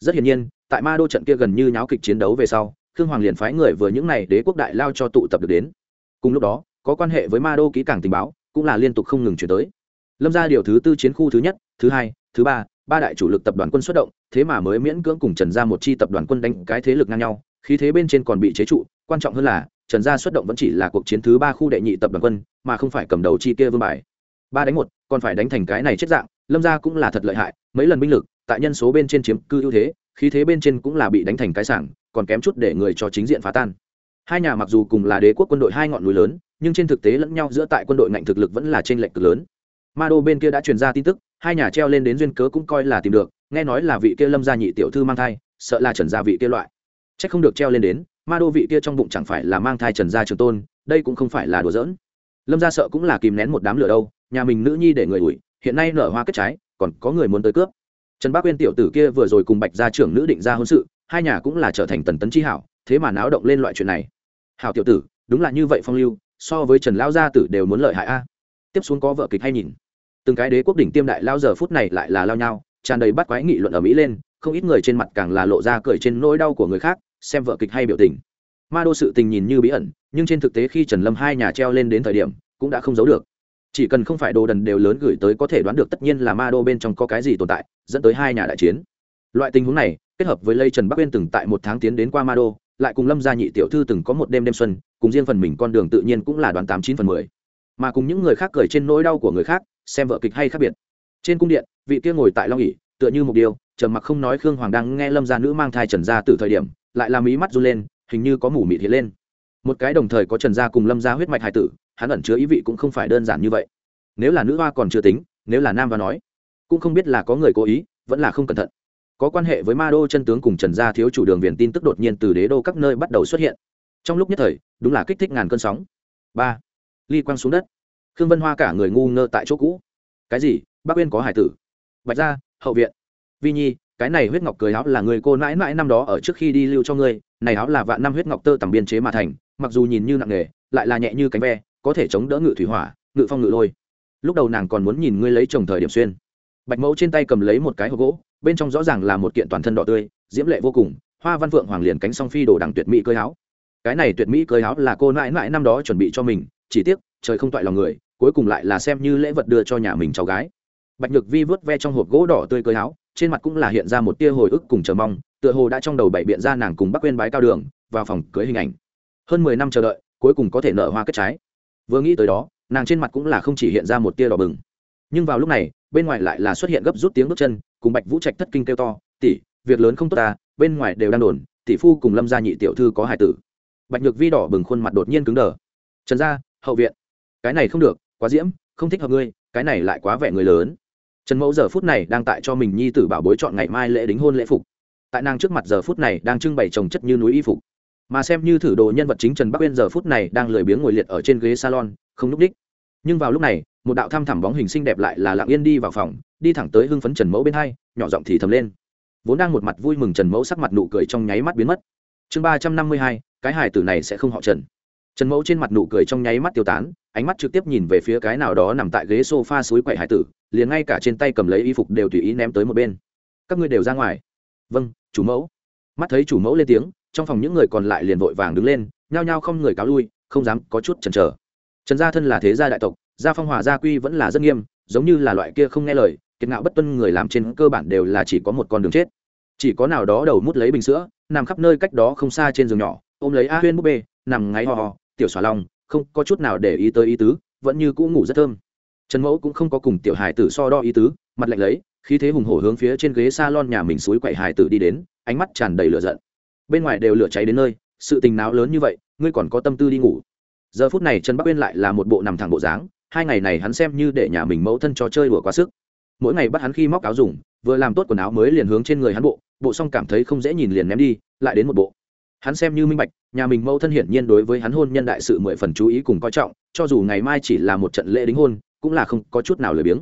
Rất hiển nhiên, tại ma đô trận kia gần như nháo kịch chiến đấu về sau, khương hoàng liền phái người vừa những n à y đế quốc đại lao cho tụ tập được đến. Cùng lúc đó, có quan hệ với ma đô kỹ càng tình báo, cũng là liên tục không ngừng chuyển tới. Lâm ra điều thứ tư chiến khu thứ nhất, thứ hai thứ ba ba đại chủ lực tập đoàn quân xuất động, thế mà mới miễn cưỡng cùng trần ra một chi tập đoàn quân đánh cái thế lực ngang nhau, khí thế bên trên còn bị chế trụ, quan trọng hơn là, trần gia xuất động vẫn chỉ là cuộc chiến thứ ba khu đệ nhị tập đoàn quân, mà không phải cầm đầu chi kia vương bài. Ba đánh một, còn phải đánh thành cái này chết dạng, lâm gia cũng là thật lợi hại, mấy lần binh lực, tại nhân số bên trên chiếm cư ưu thế, khí thế bên trên cũng là bị đánh thành cái sảng, còn kém chút để người cho chính diện phá tan. Hai nhà mặc dù cùng là đế quốc quân đội hai ngọn núi lớn, nhưng trên thực tế lẫn nhau giữa tại quân đội ngạnh thực lực vẫn là trên lệnh cực lớn. Ma đô bên kia đã truyền ra tin tức hai nhà treo lên đến duyên cớ cũng coi là tìm được, nghe nói là vị kia lâm gia nhị tiểu thư mang thai, sợ là trần gia vị kia loại. C h ắ c không được treo lên đến, ma đô vị kia trong bụng chẳng phải là mang thai trần gia trường tôn, đây cũng không phải là đùa giỡn. Lâm gia sợ cũng là kìm nén một đám lửa đâu, nhà mình nữ nhi để người ủi, hiện nay nở hoa kết trái, còn có người muốn tới cướp. Trần bác uyên tiểu tử kia vừa rồi cùng bạch gia trưởng nữ định ra hôn sự, hai nhà cũng là trở thành tần tấn chi hảo, thế mà náo động lên loại chuyện này. Hảo tiểu tử, đúng là như vậy phong lưu, so với trần lão gia tử đều muốn lợi hại a. Tiếp xuống có vợ kịch hay nhìn từng cái đế quốc đỉnh tiêm đại lao giờ phút này lại là lao nhau, tràn đầy bắt quái nghị luận ở mỹ lên, không ít người trên mặt càng là lộ ra cười trên nỗi đau của người khác, xem vợ kịch hay biểu tình. Ma đô sự tình nhìn như bí ẩn, nhưng trên thực tế khi trần lâm hai nhà treo lên đến thời điểm, cũng đã không giấu được. Chỉ cần không phải đồ đần đều lớn gửi tới có thể đoán được tất nhiên là ma đô bên trong có cái gì tồn tại, dẫn tới hai nhà đại chiến. Loại tình huống này, kết hợp với lây trần bắc uyên từng tại một tháng tiến đến qua ma đô, lại cùng lâm gia nhị tiểu thư từng có một đêm đêm xuân, cùng riêng phần mình con đường tự nhiên cũng là đoán tám chín phần mười. Mà cùng những người khác cười trên nỗi đau của người khác xem vợ kịch hay khác biệt. Trên cung điện, vị kia ngồi tại long ỉ tựa như một điều trầm mặc không nói khương hoàng đang nghe lâm gia nữ mang thai trần gia từ thời điểm, lại làm ý mắt run lên, hình như có mủ mịt hiện lên. Một cái đồng thời có trần gia cùng lâm gia huyết mạch hải tử, hắn ẩn chứa ý vị cũng không phải đơn giản như vậy. Nếu là nữ hoa còn chưa tính, nếu là nam và nói, cũng không biết là có người cố ý, vẫn là không cẩn thận. Có quan hệ với ma đô chân tướng cùng trần gia thiếu chủ đường viền tin tức đột nhiên từ đế đô các nơi bắt đầu xuất hiện. Trong lúc nhất thời, đúng là kích thích ngàn cơn sóng. Ba. Ly quang xuống đất khương vân hoa cả người ngu ngơ tại chỗ cũ. Cái gì? Bác uyên có hải tử? Bạch gia, hậu viện. Vi nhi, cái này huyết ngọc cười áo là người cô mãi mãi năm đó ở trước khi đi lưu cho ngươi, này áo là vạn năm huyết ngọc tơ tầm biên chế mà thành, mặc dù nhìn như nặng nghề lại là nhẹ như cánh ve, có thể chống đỡ ngự thủy hỏa, ngự phong ngự lôi. Lúc đầu nàng còn muốn nhìn ngươi lấy chồng thời điểm xuyên. Bạch mẫu trên tay cầm lấy một cái hộp gỗ, bên trong rõ ràng là một kiện toàn thân đỏ tươi, diễm lệ vô cùng, hoa văn phượng hoàng liền cánh song phi đồ đằng tuyệt mỹ cơi áo. Cái này tuyệt mỹ cơi áo là cô mãi mãi năm đó chuẩn bị cho mình, chỉ tiếc trời không toại lòng người, cuối cùng lại là xem như lễ vật đưa cho nhà mình cháu gái. Bạch nhược vi vớt ve trong hộp gỗ đỏ tươi cơi áo, trên mặt cũng là hiện ra một tia hồi ức cùng chờ mong, tựa hồ đã trong đầu bảy biện ra nàng cùng bắc quên bái cao đường, vào phòng cưới hình ảnh. Hơn mười năm chờ đợi, cuối cùng có thể nở hoa kết trái. Vừa nghĩ tới đó, nàng trên mặt cũng là không chỉ hiện ra một tia đỏ bừng. Nhưng vào lúc này, bên ngoài lại là xuất hiện gấp rút tiếng bước chân, cùng bạch vũ trạch thất kinh kêu to, tỷ, việc lớn không tốt ta, bên ngoài đều đang đồn, tỷ phu cùng lâm gia nhị tiểu thư có hải tử. Bạch nhược vi đỏ bừng khuôn mặt đột nhiên cứng đờ. Trần gia, hậu viện cái này không được, quá diễm, không thích hợp ngươi, cái này lại quá vẻ người lớn. Trần mẫu giờ phút này đang tại cho mình nhi tử bảo bối chọn ngày mai lễ đính hôn lễ phục. Tại nàng trước mặt giờ phút này đang trưng bày trồng chất như núi y phục. Mà xem như thử đồ nhân vật chính trần bắc uyên giờ phút này đang lười biếng ngồi liệt ở trên ghế salon, không núp đích. Nhưng vào lúc này, một đạo thăm thẳm bóng hình xinh đẹp lại là lặng yên đi vào phòng, đi thẳng tới hưng phấn trần mẫu bên hai, nhỏ giọng thì thầm lên. Vốn đang một mặt vui mừng trần mẫu sắc mặt nụ cười trong nháy mắt biến mất. Chương ba trăm năm mươi hai, cái hài tử này sẽ không họ trần. Trần mẫu trên mặt nụ cười trong nháy mắt tiêu tán ánh mắt trực tiếp nhìn về phía cái nào đó nằm tại ghế sofa suối quậy hải tử, liền ngay cả trên tay cầm lấy y phục đều tùy ý ném tới một bên. Các ngươi đều ra ngoài. Vâng chủ mẫu. Mắt thấy chủ mẫu lên tiếng, trong phòng những người còn lại liền vội vàng đứng lên, nhao nhao không người cáo lui, không dám có chút chần chờ. Trần gia thân là thế gia đại tộc, gia phong hòa gia quy vẫn là rất nghiêm, giống như là loại kia không nghe lời, kiệt ngạo bất tuân người làm trên cơ bản đều là chỉ có một con đường chết. Chỉ có nào đó đầu mút lấy bình sữa, nằm khắp nơi cách đó không xa trên giường nhỏ, ôm lấy a huyên búp bê, nằm ngáy ho ho, tiểu xòa lòng không có chút nào để ý tới ý tứ, vẫn như cũ ngủ rất thơm. Trần mẫu cũng không có cùng tiểu hải tử so đo ý tứ, mặt lạnh lấy, khí thế hùng hổ hướng phía trên ghế s a lon nhà mình suối quậy hải tử đi đến, ánh mắt tràn đầy lửa giận. Bên ngoài đều lửa cháy đến nơi, sự tình náo lớn như vậy, ngươi còn có tâm tư đi ngủ. Giờ phút này trần bắc uyên lại là một bộ nằm thẳng bộ dáng, hai ngày này hắn xem như để nhà mình mẫu thân cho chơi đùa quá sức. Mỗi ngày bắt hắn khi móc áo dùng, vừa làm tốt quần áo mới liền hướng trên người hắn bộ bộ xong cảm thấy không dễ nhìn liền ném đi, lại đến một bộ hắn xem như minh bạch, nhà mình mâu thân hiển nhiên đối với hắn hôn nhân đại sự mười phần chú ý cùng coi trọng, cho dù ngày mai chỉ là một trận lễ đính hôn, cũng là không có chút nào lười biếng.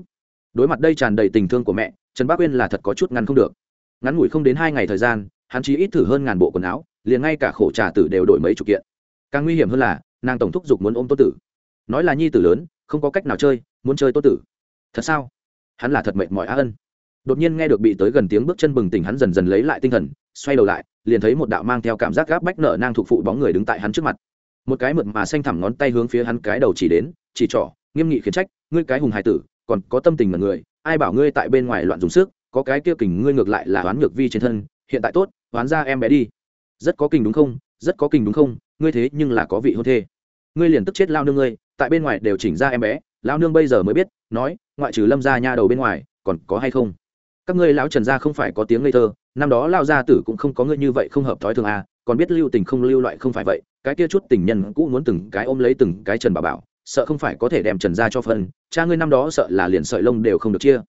Đối mặt đây tràn đầy tình thương của mẹ, trần bác uyên là thật có chút ngăn không được. Ngắn ngủi không đến hai ngày thời gian, hắn chỉ ít thử hơn ngàn bộ quần áo, liền ngay cả khổ trà tử đều đổi mấy chục kiện. Càng nguy hiểm hơn là, nàng tổng thúc giục muốn ôm tô tử. Nói là nhi tử lớn, không có cách nào chơi, muốn chơi tô tử. Thật sao? Hắn là thật mệt mỏi á ân. Đột nhiên nghe được bị tới gần tiếng bước chân bừng tỉnh hắn dần dần lấy lại tinh thần xoay đầu lại, liền thấy một đạo mang theo cảm giác gáp bách nợ nang thuộc phụ bóng người đứng tại hắn trước mặt. Một cái mượt mà xanh thẳm ngón tay hướng phía hắn cái đầu chỉ đến, chỉ trỏ, nghiêm nghị khiển trách, ngươi cái hùng hải tử, còn có tâm tình mật người, ai bảo ngươi tại bên ngoài loạn dùng sức, có cái kia kình ngươi ngược lại là oán ngược vi trên thân, hiện tại tốt, oán ra em bé đi. Rất có kình đúng không? Rất có kình đúng không? Ngươi thế nhưng là có vị hôn thê. Ngươi liền tức chết lao nương ngươi, tại bên ngoài đều chỉnh ra em bé, lao nương bây giờ mới biết, nói, ngoại trừ lâm ra nha đầu bên ngoài, còn có hay không? Các ngươi lão trần gia không phải có tiếng ngây thơ năm đó lao gia tử cũng không có ngươi như vậy không hợp thói thường à còn biết lưu tình không lưu loại không phải vậy, cái kia chút tình nhân cũ muốn từng cái ôm lấy từng cái trần bà bảo, sợ không phải có thể đem trần ra cho phân, cha ngươi năm đó sợ là liền sợi lông đều không được chia.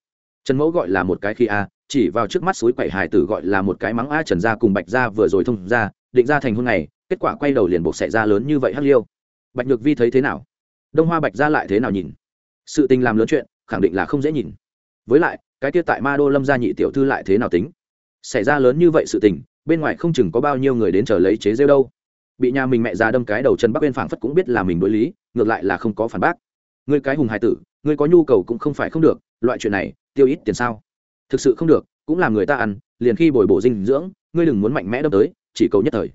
Trần mẫu gọi là một cái khi a, chỉ vào trước mắt suối quậy hải tử gọi là một cái mắng a trần gia cùng bạch gia vừa rồi thông ra, định ra thành hôn này kết quả quay đầu liền buộc xảy ra lớn như vậy hắc liêu. Bạch nhược vi thấy thế nào? Đông hoa bạch gia lại thế nào nhìn? Sự tình làm lớn chuyện, khẳng định là không dễ nhìn. Với lại, cái kia tại ma đô lâm gia nhị tiểu thư lại thế nào tính? Xảy ra lớn như vậy sự tình, bên ngoài không chừng có bao nhiêu người đến chờ lấy chế rêu đâu. Bị nhà mình mẹ già đâm cái đầu trần bắc bên phảng phất cũng biết là mình đối lý, ngược lại là không có phản bác. Ngươi cái hùng hải tử, ngươi có nhu cầu cũng không phải không được, loại chuyện này, tiêu ít tiền sao? Thực sự không được, cũng làm người ta ăn, liền khi bồi bổ dinh dưỡng, ngươi đừng muốn mạnh mẽ đâm tới, chỉ cầu nhất thời.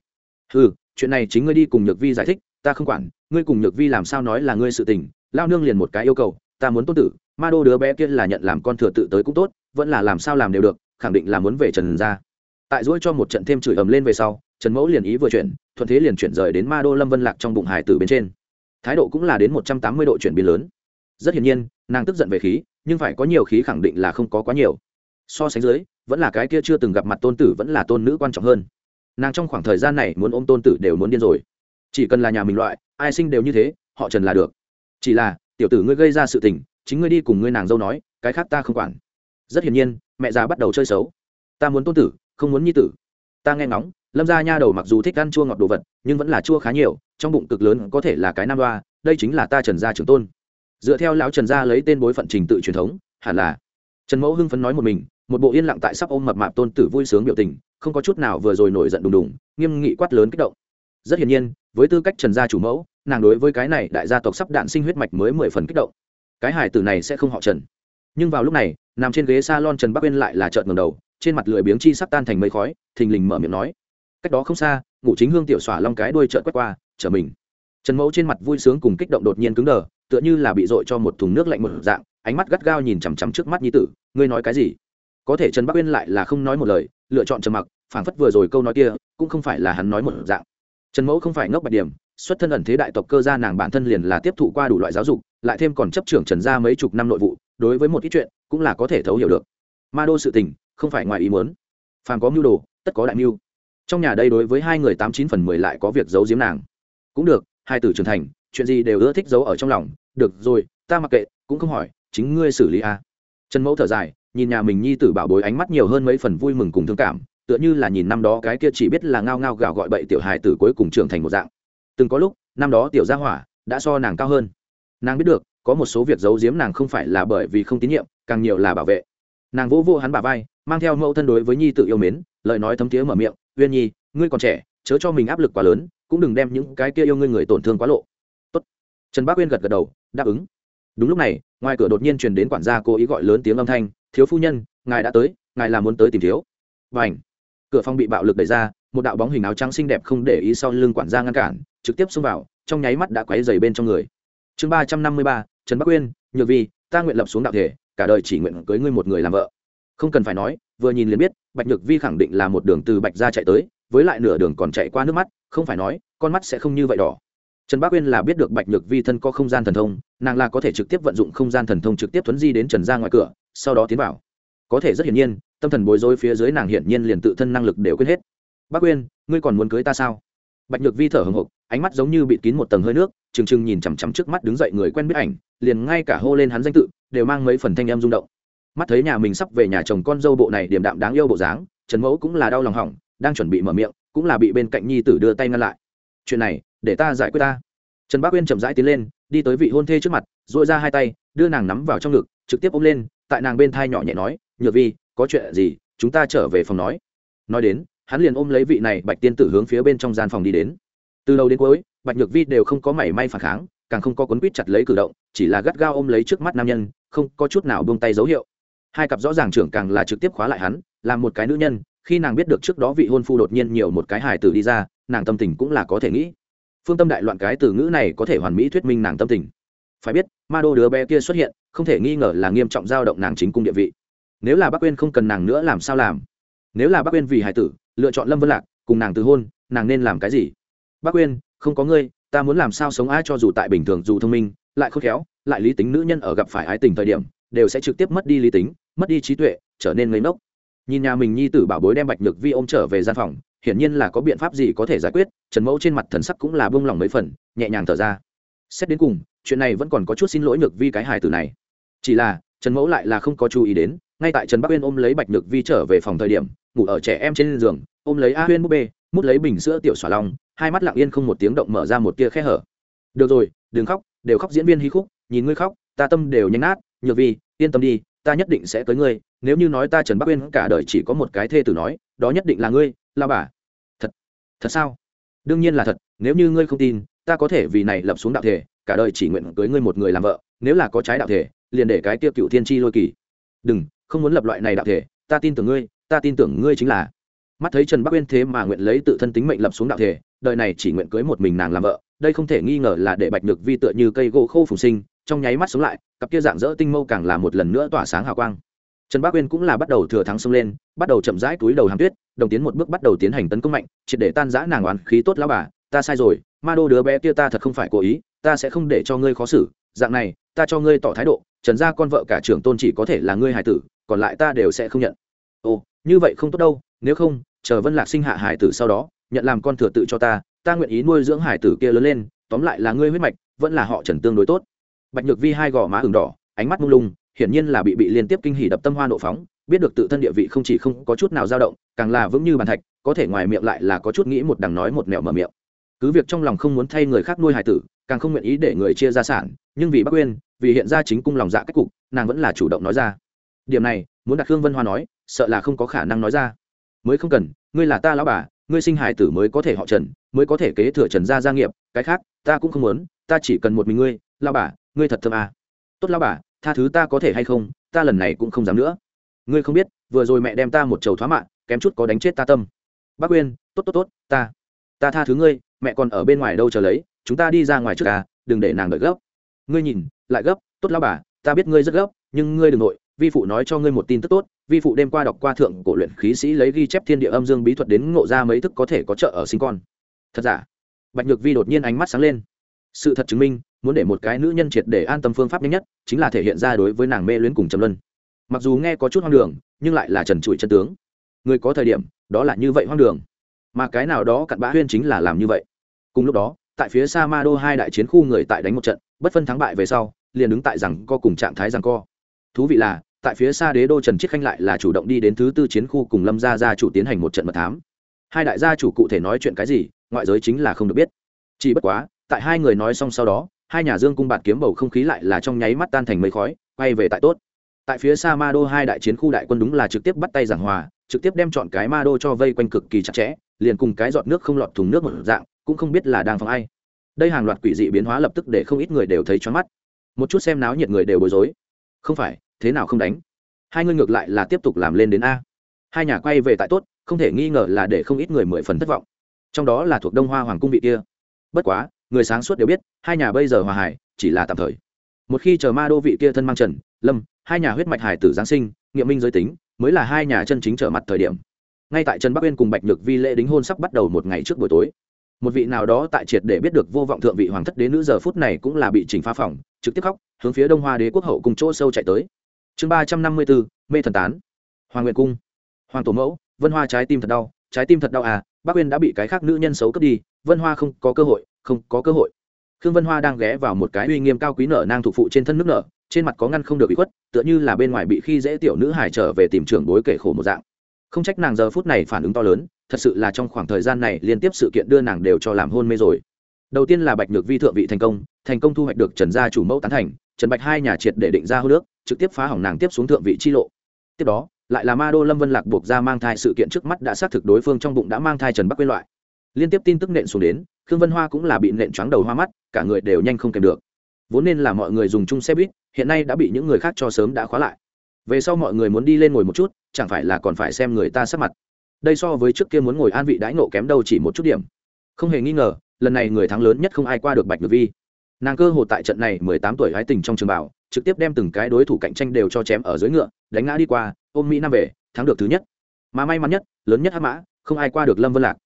Ừ chuyện này chính ngươi đi cùng nhược vi giải thích, ta không quản, ngươi cùng nhược vi làm sao nói là ngươi sự tình, lao nương liền một cái yêu cầu, ta muốn tôn tử, ma đô đứa bé kia là nhận làm con thừa tự tới cũng tốt, vẫn là làm sao làm đều được khẳng định là muốn về trần ra tại dỗi cho một trận thêm chửi ầm lên về sau, trần mẫu liền ý vừa chuyển, thuận thế liền chuyển rời đến ma đô lâm vân lạc trong bụng hải tử bên trên. Thái độ cũng là đến một trăm tám mươi độ chuyển biến lớn. Rất hiển nhiên, nàng tức giận về khí, nhưng phải có nhiều khí khẳng định là không có quá nhiều. So sánh dưới, vẫn là cái kia chưa từng gặp mặt tôn tử vẫn là tôn nữ quan trọng hơn. Nàng trong khoảng thời gian này muốn ôm tôn tử đều muốn điên rồi. Chỉ cần là nhà mình loại, ai sinh đều như thế, họ trần là được. Chỉ là, tiểu tử ngươi gây ra sự tình, chính ngươi đi cùng ngươi nàng dâu nói, cái khác ta không quản. Rất hiển nhiên mẹ già bắt đầu chơi xấu. Ta muốn tôn tử, không muốn nhi tử. Ta nghe ngóng, lâm gia nha đầu mặc dù thích ăn chua ngọt đồ vật, nhưng vẫn là chua khá nhiều, trong bụng cực lớn có thể là cái nam đoa, đây chính là ta trần gia trưởng tôn. Dựa theo lão trần gia lấy tên bối phận trình tự truyền thống, hẳn là. Trần mẫu hưng phấn nói một mình, một bộ yên lặng tại sắp ôm mập mạp tôn tử vui sướng biểu tình, không có chút nào vừa rồi nổi giận đùng đùng, nghiêm nghị quát lớn kích động. Rất hiển nhiên, với tư cách trần gia chủ mẫu, nàng đối với cái này đại gia tộc sắp đạn sinh huyết mạch mới mười phần kích động. Cái hải tử này sẽ không họ trần nhưng vào lúc này, nằm trên ghế s a lon trần bắc uyên lại là trợn ngầm đầu, trên mặt lười biếng chi sắp tan thành mây khói, thình lình mở miệng nói, cách đó không xa, ngủ chính hương tiểu xỏa long cái đuôi trợn quét qua trở mình. Trần mẫu trên mặt vui sướng cùng kích động đột nhiên cứng đờ, tựa như là bị dội cho một thùng nước lạnh một dạng, ánh mắt gắt gao nhìn chằm chằm trước mắt nhi tử, ngươi nói cái gì? Có thể trần bắc uyên lại là không nói một lời, lựa chọn trầm mặc, phảng phất vừa rồi câu nói kia, cũng không phải là hắn nói một dạng. Trần mẫu không phải ngốc bạch điểm, xuất thân ẩn thế đại tộc cơ gia nàng bản thân liền là tiếp thụ qua đủ loại giáo dục, lại thêm còn chấp trưởng trần gia mấy chục năm nội vụ đối với một ít chuyện cũng là có thể thấu hiểu được. Ma đô sự tình, không phải ngoài ý muốn. Phàm có mưu đồ, tất có đại mưu. Trong nhà đây đối với hai người tám chín phần mười lại có việc giấu giếm nàng. Cũng được, hai tử trưởng thành, chuyện gì đều ưa thích giấu ở trong lòng. Được rồi, ta mặc kệ, cũng không hỏi, chính ngươi xử lý a. À. trần mẫu thở dài, nhìn nhà mình nhi tử bảo bối ánh mắt nhiều hơn mấy phần vui mừng cùng thương cảm, tựa như là nhìn năm đó cái kia chỉ biết là ngao ngao gào gọi bậy tiểu hài tử cuối cùng trưởng thành một dạng. Từng có lúc, năm đó tiểu gia hỏa đã so nàng cao hơn. Nàng biết được có một số việc giấu giếm nàng không phải là bởi vì không tín nhiệm, càng nhiều là bảo vệ. Nàng vỗ vô hắn bà vai, mang theo mẫu thân đối với nhi tự yêu mến, lời nói thấm tía mở miệng, uyên nhi, ngươi còn trẻ, chớ cho mình áp lực quá lớn, cũng đừng đem những cái kia yêu ngươi người tổn thương quá lộ. Tốt. trần bác uyên gật gật đầu, đáp ứng. Đúng lúc này, ngoài cửa đột nhiên truyền đến quản gia cố ý gọi lớn tiếng âm thanh, thiếu phu nhân, ngài đã tới, ngài là muốn tới tìm thiếu. Và ảnh cửa phòng bị bạo lực đẩy ra, một đạo bóng hình áo trắng xinh đẹp không để ý sau lưng quản gia ngăn cản, trực tiếp xông vào, trong nháy mắt đã quấy dày bên trong người. Chương ba trăm năm mươi ba trần bắc uyên nhược vi, ta nguyện lập xuống đạo thể, cả đời chỉ nguyện cưới ngươi một người làm vợ. Không cần phải nói, vừa nhìn liền biết, bạch nhược vi khẳng định là một đường từ bạch ra chạy tới, với lại nửa đường còn chạy qua nước mắt, không phải nói, con mắt sẽ không như vậy đỏ. Trần bác uyên là biết được bạch nhược vi thân có không gian thần thông, nàng là có thể trực tiếp vận dụng không gian thần thông trực tiếp thuấn di đến trần ra ngoài cửa, sau đó tiến vào. Có thể rất hiển nhiên, tâm thần bối rối phía dưới nàng hiển nhiên liền tự thân năng lực đều quên hết. Bác uyên ngươi còn muốn cưới ta sao? Bạch nhược vi thở hồng hộc ánh mắt giống như bịt kín một tầng hơi nước, trừng trừng nhìn chằm chằm trước mắt đứng dậy người quen biết ảnh, liền ngay cả hô lên hắn danh tự, đều mang mấy phần thanh em rung động. Mắt thấy nhà mình sắp về nhà chồng con dâu bộ này điềm đạm đáng yêu bộ dáng, trần mẫu cũng là đau lòng hỏng, đang chuẩn bị mở miệng, cũng là bị bên cạnh nhi tử đưa tay ngăn lại. Chuyện này, để ta giải quyết ta. Trần bác uyên chậm rãi tiến lên, đi tới vị hôn thê trước mặt dội ra hai tay, đưa nàng nắm vào trong ngực, trực tiếp ôm lên, tại nàng bên thai nhỏ nhẹ nói, nhược vi, có chuyện gì, chúng ta trở về phòng nói. Nói đến, hắn liền ôm lấy vị này bạch tiên tử hướng phía bên trong gian phòng đi đến từ đầu đến cuối, bạch nhược vi đều không có mảy may phản kháng, càng không có cuốn quýt chặt lấy cử động, chỉ là gắt gao ôm lấy trước mắt nam nhân, không có chút nào buông tay dấu hiệu. Hai cặp rõ ràng trưởng càng là trực tiếp khóa lại hắn làm một cái nữ nhân, khi nàng biết được trước đó vị hôn phu đột nhiên nhiều một cái hài tử đi ra, nàng tâm tình cũng là có thể nghĩ. Phương tâm đại loạn cái từ ngữ này có thể hoàn mỹ thuyết minh nàng tâm tình. Phải biết, ma đô đứa bé kia xuất hiện, không thể nghi ngờ là nghiêm trọng dao động nàng chính cung địa vị. Nếu là bác quên không cần nàng nữa làm sao làm? Nếu là bác quên vì hài tử, lựa chọn lâm vân lạc, cùng nàng từ hôn, nàng nên làm cái gì? Bác quên không có ngươi, ta muốn làm sao sống ai cho dù tại bình thường dù thông minh, lại khôn khéo, lại lý tính nữ nhân ở gặp phải ái tình thời điểm, đều sẽ trực tiếp mất đi lý tính, mất đi trí tuệ, trở nên ngây ngốc. Nhìn nhà mình nhi tử bảo bối đem bạch nhược vi ôm trở về gian phòng, hiển nhiên là có biện pháp gì có thể giải quyết, trần mẫu trên mặt thần sắc cũng là bông lòng mấy phần, nhẹ nhàng thở ra. Xét đến cùng, chuyện này vẫn còn có chút xin lỗi nhược vi cái hài tử này. Chỉ là, trần mẫu lại là không có chú ý đến, ngay tại trần bắc uyên ôm lấy bạch nhược vi trở về phòng thời điểm, ngủ ở trẻ em trên giường, ôm lấy a huyên búp bê, mút lấy bình sữa tiểu xỏa long hai mắt lặng yên không một tiếng động mở ra một tia khe hở. Được rồi, đừng khóc, đều khóc diễn viên hí khúc, nhìn ngươi khóc, ta tâm đều nhanh nát, nhược vi, yên tâm đi, ta nhất định sẽ tới ngươi, nếu như nói ta trần bắc uyên cả đời chỉ có một cái thê tử nói, đó nhất định là ngươi la bà. Thật thật sao? Đương nhiên là thật, nếu như ngươi không tin, ta có thể vì này lập xuống đạo thể, cả đời chỉ nguyện cưới ngươi một người làm vợ, nếu là có trái đạo thể, liền để cái tiêu cựu thiên tri lôi kỳ. Đừng, không muốn lập loại này đạo thể, ta tin tưởng ngươi, ta tin tưởng ngươi chính là. Mắt thấy trần bắc uyên thế mà nguyện lấy tự thân tính mệnh lập xuống đạo thể đời này chỉ nguyện cưới một mình nàng làm vợ, đây không thể nghi ngờ là để bạch nhược vi tựa như cây gỗ khô phùng sinh, trong nháy mắt sống lại, cặp kia dạng dỡ tinh mâu càng là một lần nữa tỏa sáng hào quang. Trần bác uyên cũng là bắt đầu thừa thắng xông lên, bắt đầu chậm rãi túi đầu hàm tuyết, đồng tiến một bước bắt đầu tiến hành tấn công mạnh, triệt để tan giã nàng oán khí tốt lao bà, ta sai rồi, ma đô đứa bé kia ta thật không phải cố ý, ta sẽ không để cho ngươi khó xử, dạng này, ta cho ngươi tỏ thái độ, trần gia con vợ cả trưởng tôn chỉ có thể là ngươi hải tử, còn lại ta đều sẽ không nhận. Ồ, như vậy không tốt đâu, nếu không, chờ vân lạc sinh hạ hải tử sau đó nhận làm con thừa tự cho ta ta nguyện ý nuôi dưỡng hải tử kia lớn lên tóm lại là ngươi huyết mạch vẫn là họ trần tương đối tốt. Bạch nhược vi hai gò má ửng đỏ ánh mắt mông lung hiển nhiên là bị bị liên tiếp kinh hỉ đập tâm hoa nộ phóng biết được tự thân địa vị không chỉ không có chút nào dao động càng là vững như bàn thạch có thể ngoài miệng lại là có chút nghĩ một đằng nói một mẹo mở miệng. Cứ việc trong lòng không muốn thay người khác nuôi hải tử càng không nguyện ý để người chia gia sản nhưng vì bắc quên, vì hiện ra chính cung lòng dạ cách cục nàng vẫn là chủ động nói ra. Điểm này muốn đặt hương vân hoa nói sợ là không có khả năng nói ra. Mới không cần ngươi là ta lão bà ngươi sinh hài tử mới có thể họ trần, mới có thể kế thừa trần gia gia nghiệp, cái khác, ta cũng không muốn, ta chỉ cần một mình ngươi lao bà, ngươi thật thơm à. tốt lao bà, tha thứ ta có thể hay không, ta lần này cũng không dám nữa. Ngươi không biết, vừa rồi mẹ đem ta một chầu thoá mạng kém chút có đánh chết ta tâm. Bác uyên, tốt tốt tốt, ta ta tha thứ ngươi, mẹ còn ở bên ngoài đâu chờ lấy, chúng ta đi ra ngoài trước à đừng để nàng đợi gấp. Ngươi nhìn, lại gấp, tốt lao bà, ta biết ngươi rất gấp, nhưng ngươi đừng nội vi phụ nói cho ngươi một tin tức tốt, vi phụ đêm qua đọc qua thượng cổ luyện khí sĩ lấy ghi chép thiên địa âm dương bí thuật đến ngộ ra mấy thức có thể có trợ ở sinh con. Thật giả? Bạch nhược vi đột nhiên ánh mắt sáng lên. Sự thật chứng minh, muốn để một cái nữ nhân triệt để an tâm phương pháp nhanh nhất, chính là thể hiện ra đối với nàng mê luyến cùng trầm luân. Mặc dù nghe có chút hoang đường, nhưng lại là trần trụi chân tướng. Người có thời điểm, đó là như vậy hoang đường. Mà cái nào đó cặn bã huyên chính là làm như vậy. Cùng lúc đó, tại phía sa ma đô hai đại chiến khu người tại đánh một trận, bất phân thắng bại về sau, liền đứng tại rằng co cùng trạng thái rằng co. Thú vị là tại phía xa đế đô trần chiết khanh lại là chủ động đi đến thứ tư chiến khu cùng lâm gia gia chủ tiến hành một trận mật thám. Hai đại gia chủ cụ thể nói chuyện cái gì, ngoại giới chính là không được biết. Chỉ bất quá, tại hai người nói xong sau đó, hai nhà dương cung bạt kiếm bầu không khí lại là trong nháy mắt tan thành mây khói, quay về tại tốt. Tại phía xa ma đô hai đại chiến khu đại quân đúng là trực tiếp bắt tay giảng hòa, trực tiếp đem chọn cái ma đô cho vây quanh cực kỳ chặt chẽ, liền cùng cái giọt nước không lọt thùng nước một dạng, cũng không biết là đang phòng ai. Đây hàng loạt quỷ dị biến hóa lập tức để không ít người đều thấy choáng mắt. Một chút xem náo nhiệt người đều bối rối. Không phải thế nào không đánh? Hai ngươi ngược lại là tiếp tục làm lên đến a. Hai nhà quay về tại tốt, không thể nghi ngờ là để không ít người mười phần thất vọng. Trong đó là thuộc đông hoa hoàng cung vị kia. Bất quá, người sáng suốt đều biết, hai nhà bây giờ hòa hải, chỉ là tạm thời. Một khi chờ ma đô vị kia thân mang trần, lâm, hai nhà huyết mạch hải tử giáng sinh, nghiệm minh giới tính, mới là hai nhà chân chính trở mặt thời điểm. Ngay tại trần bắc uyên cùng bạch nhược vi lễ đính hôn sắp bắt đầu một ngày trước buổi tối. Một vị nào đó tại triệt để biết được vô vọng thượng vị hoàng thất đế nữ giờ phút này cũng là bị chỉnh phá phòng, trực tiếp khóc, hướng phía đông hoa đế quốc hậu cùng chỗ sâu chạy tới chương ba trăm năm mươi bốn, mê thần tán. Hoàng nguyện cung. Hoàng tổ mẫu, vân hoa trái tim thật đau, trái tim thật đau à bác uyên đã bị cái khác nữ nhân xấu cướp đi, vân hoa không có cơ hội, không có cơ hội. Khương vân hoa đang ghé vào một cái uy nghiêm cao quý nở nang thuộc phụ trên thân nước nở, trên mặt có ngăn không được bị khuất, tựa như là bên ngoài bị khi dễ tiểu nữ hải trở về tìm trưởng bối kể khổ một dạng. Không trách nàng giờ phút này phản ứng to lớn, thật sự là trong khoảng thời gian này liên tiếp sự kiện đưa nàng đều cho làm hôn mê rồi. Đầu tiên là bạch nhược vi thượng vị thành công thành công thu hoạch được trần gia chủ mẫu tán thành trần bạch hai nhà triệt để định ra hô nước, trực tiếp phá hỏng nàng tiếp xuống thượng vị chi lộ. Tiếp đó, lại là ma đô lâm vân lạc buộc ra mang thai sự kiện trước mắt đã xác thực đối phương trong bụng đã mang thai trần bắc quyên loại. Liên tiếp tin tức nện xuống đến, khương vân hoa cũng là bị nện choáng đầu hoa mắt, cả người đều nhanh không kèm được. Vốn nên là mọi người dùng chung xe buýt, hiện nay đã bị những người khác cho sớm đã khóa lại. Về sau mọi người muốn đi lên ngồi một chút, chẳng phải là còn phải xem người ta sắp mặt. Đây so với trước kia muốn ngồi an vị đãi nộ kém đâu chỉ một chút điểm. Không hề nghi ngờ, lần này người thắng lớn nhất không ai qua được bạch ngược vi nàng cơ hồ tại trận này mười tám tuổi hái tình trong trường bảo trực tiếp đem từng cái đối thủ cạnh tranh đều cho chém ở dưới ngựa, đánh ngã đi qua, ôm mỹ nam về, thắng được thứ nhất. Mà may mắn nhất, lớn nhất hắc mã, không ai qua được lâm vân lạc.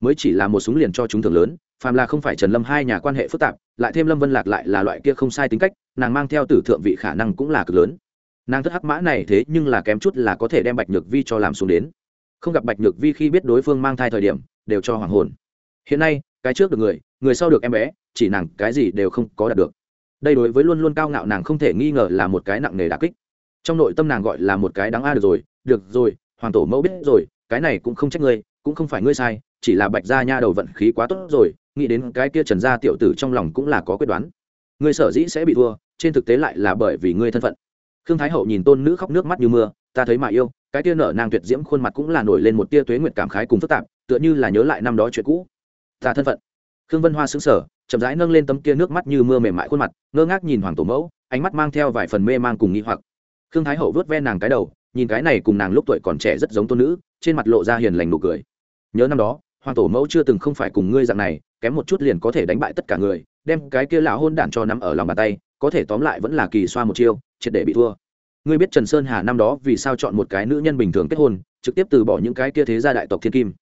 Mới chỉ là một súng liền cho chúng thường lớn, phàm là không phải trần lâm hai nhà quan hệ phức tạp, lại thêm lâm vân lạc lại là loại kia không sai tính cách, nàng mang theo tử thượng vị khả năng cũng là cực lớn. Nàng thất hắc mã này thế nhưng là kém chút là có thể đem bạch nhược vi cho làm xuống đến. Không gặp bạch nhược vi khi biết đối phương mang thai thời điểm, đều cho hoàng hồn. Hiện nay, cái trước được người người sau được em bé chỉ nàng cái gì đều không có đạt được. Đây đối với luôn luôn cao ngạo nàng không thể nghi ngờ là một cái nặng nề đà kích. Trong nội tâm nàng gọi là một cái đáng a được rồi được rồi, hoàng tổ mẫu biết rồi, cái này cũng không trách ngươi, cũng không phải ngươi sai, chỉ là bạch gia nha đầu vận khí quá tốt rồi, nghĩ đến cái kia trần gia tiểu tử trong lòng cũng là có quyết đoán. Ngươi sở dĩ sẽ bị thua, trên thực tế lại là bởi vì ngươi thân phận. Khương thái hậu nhìn tôn nữ khóc nước mắt như mưa, ta thấy mà yêu, cái tia nở nàng tuyệt diễm khuôn mặt cũng là nổi lên một tia tuế nguyệt cảm khái cùng phức tạp, tựa như là nhớ lại năm đó chuyện cũ. Ta thân phận khương vân hoa xứng sở chậm rãi nâng lên tấm kia nước mắt như mưa mềm mại khuôn mặt, ngơ ngác nhìn hoàng tổ mẫu, ánh mắt mang theo vài phần mê mang cùng nghi hoặc. Khương thái hậu vớt ve nàng cái đầu, nhìn cái này cùng nàng lúc tuổi còn trẻ rất giống tôn nữ, trên mặt lộ ra hiền lành nụ cười. Nhớ năm đó, hoàng tổ mẫu chưa từng không phải cùng ngươi dạng này, kém một chút liền có thể đánh bại tất cả người, đem cái kia lão hôn đản cho nắm ở lòng bàn tay, có thể tóm lại vẫn là kỳ xoa một chiêu, triệt để bị thua. Ngươi biết trần sơn hà năm đó vì sao chọn một cái nữ nhân bình thường kết hôn, trực tiếp từ bỏ những cái kia thế gia đại tộc thiên kim.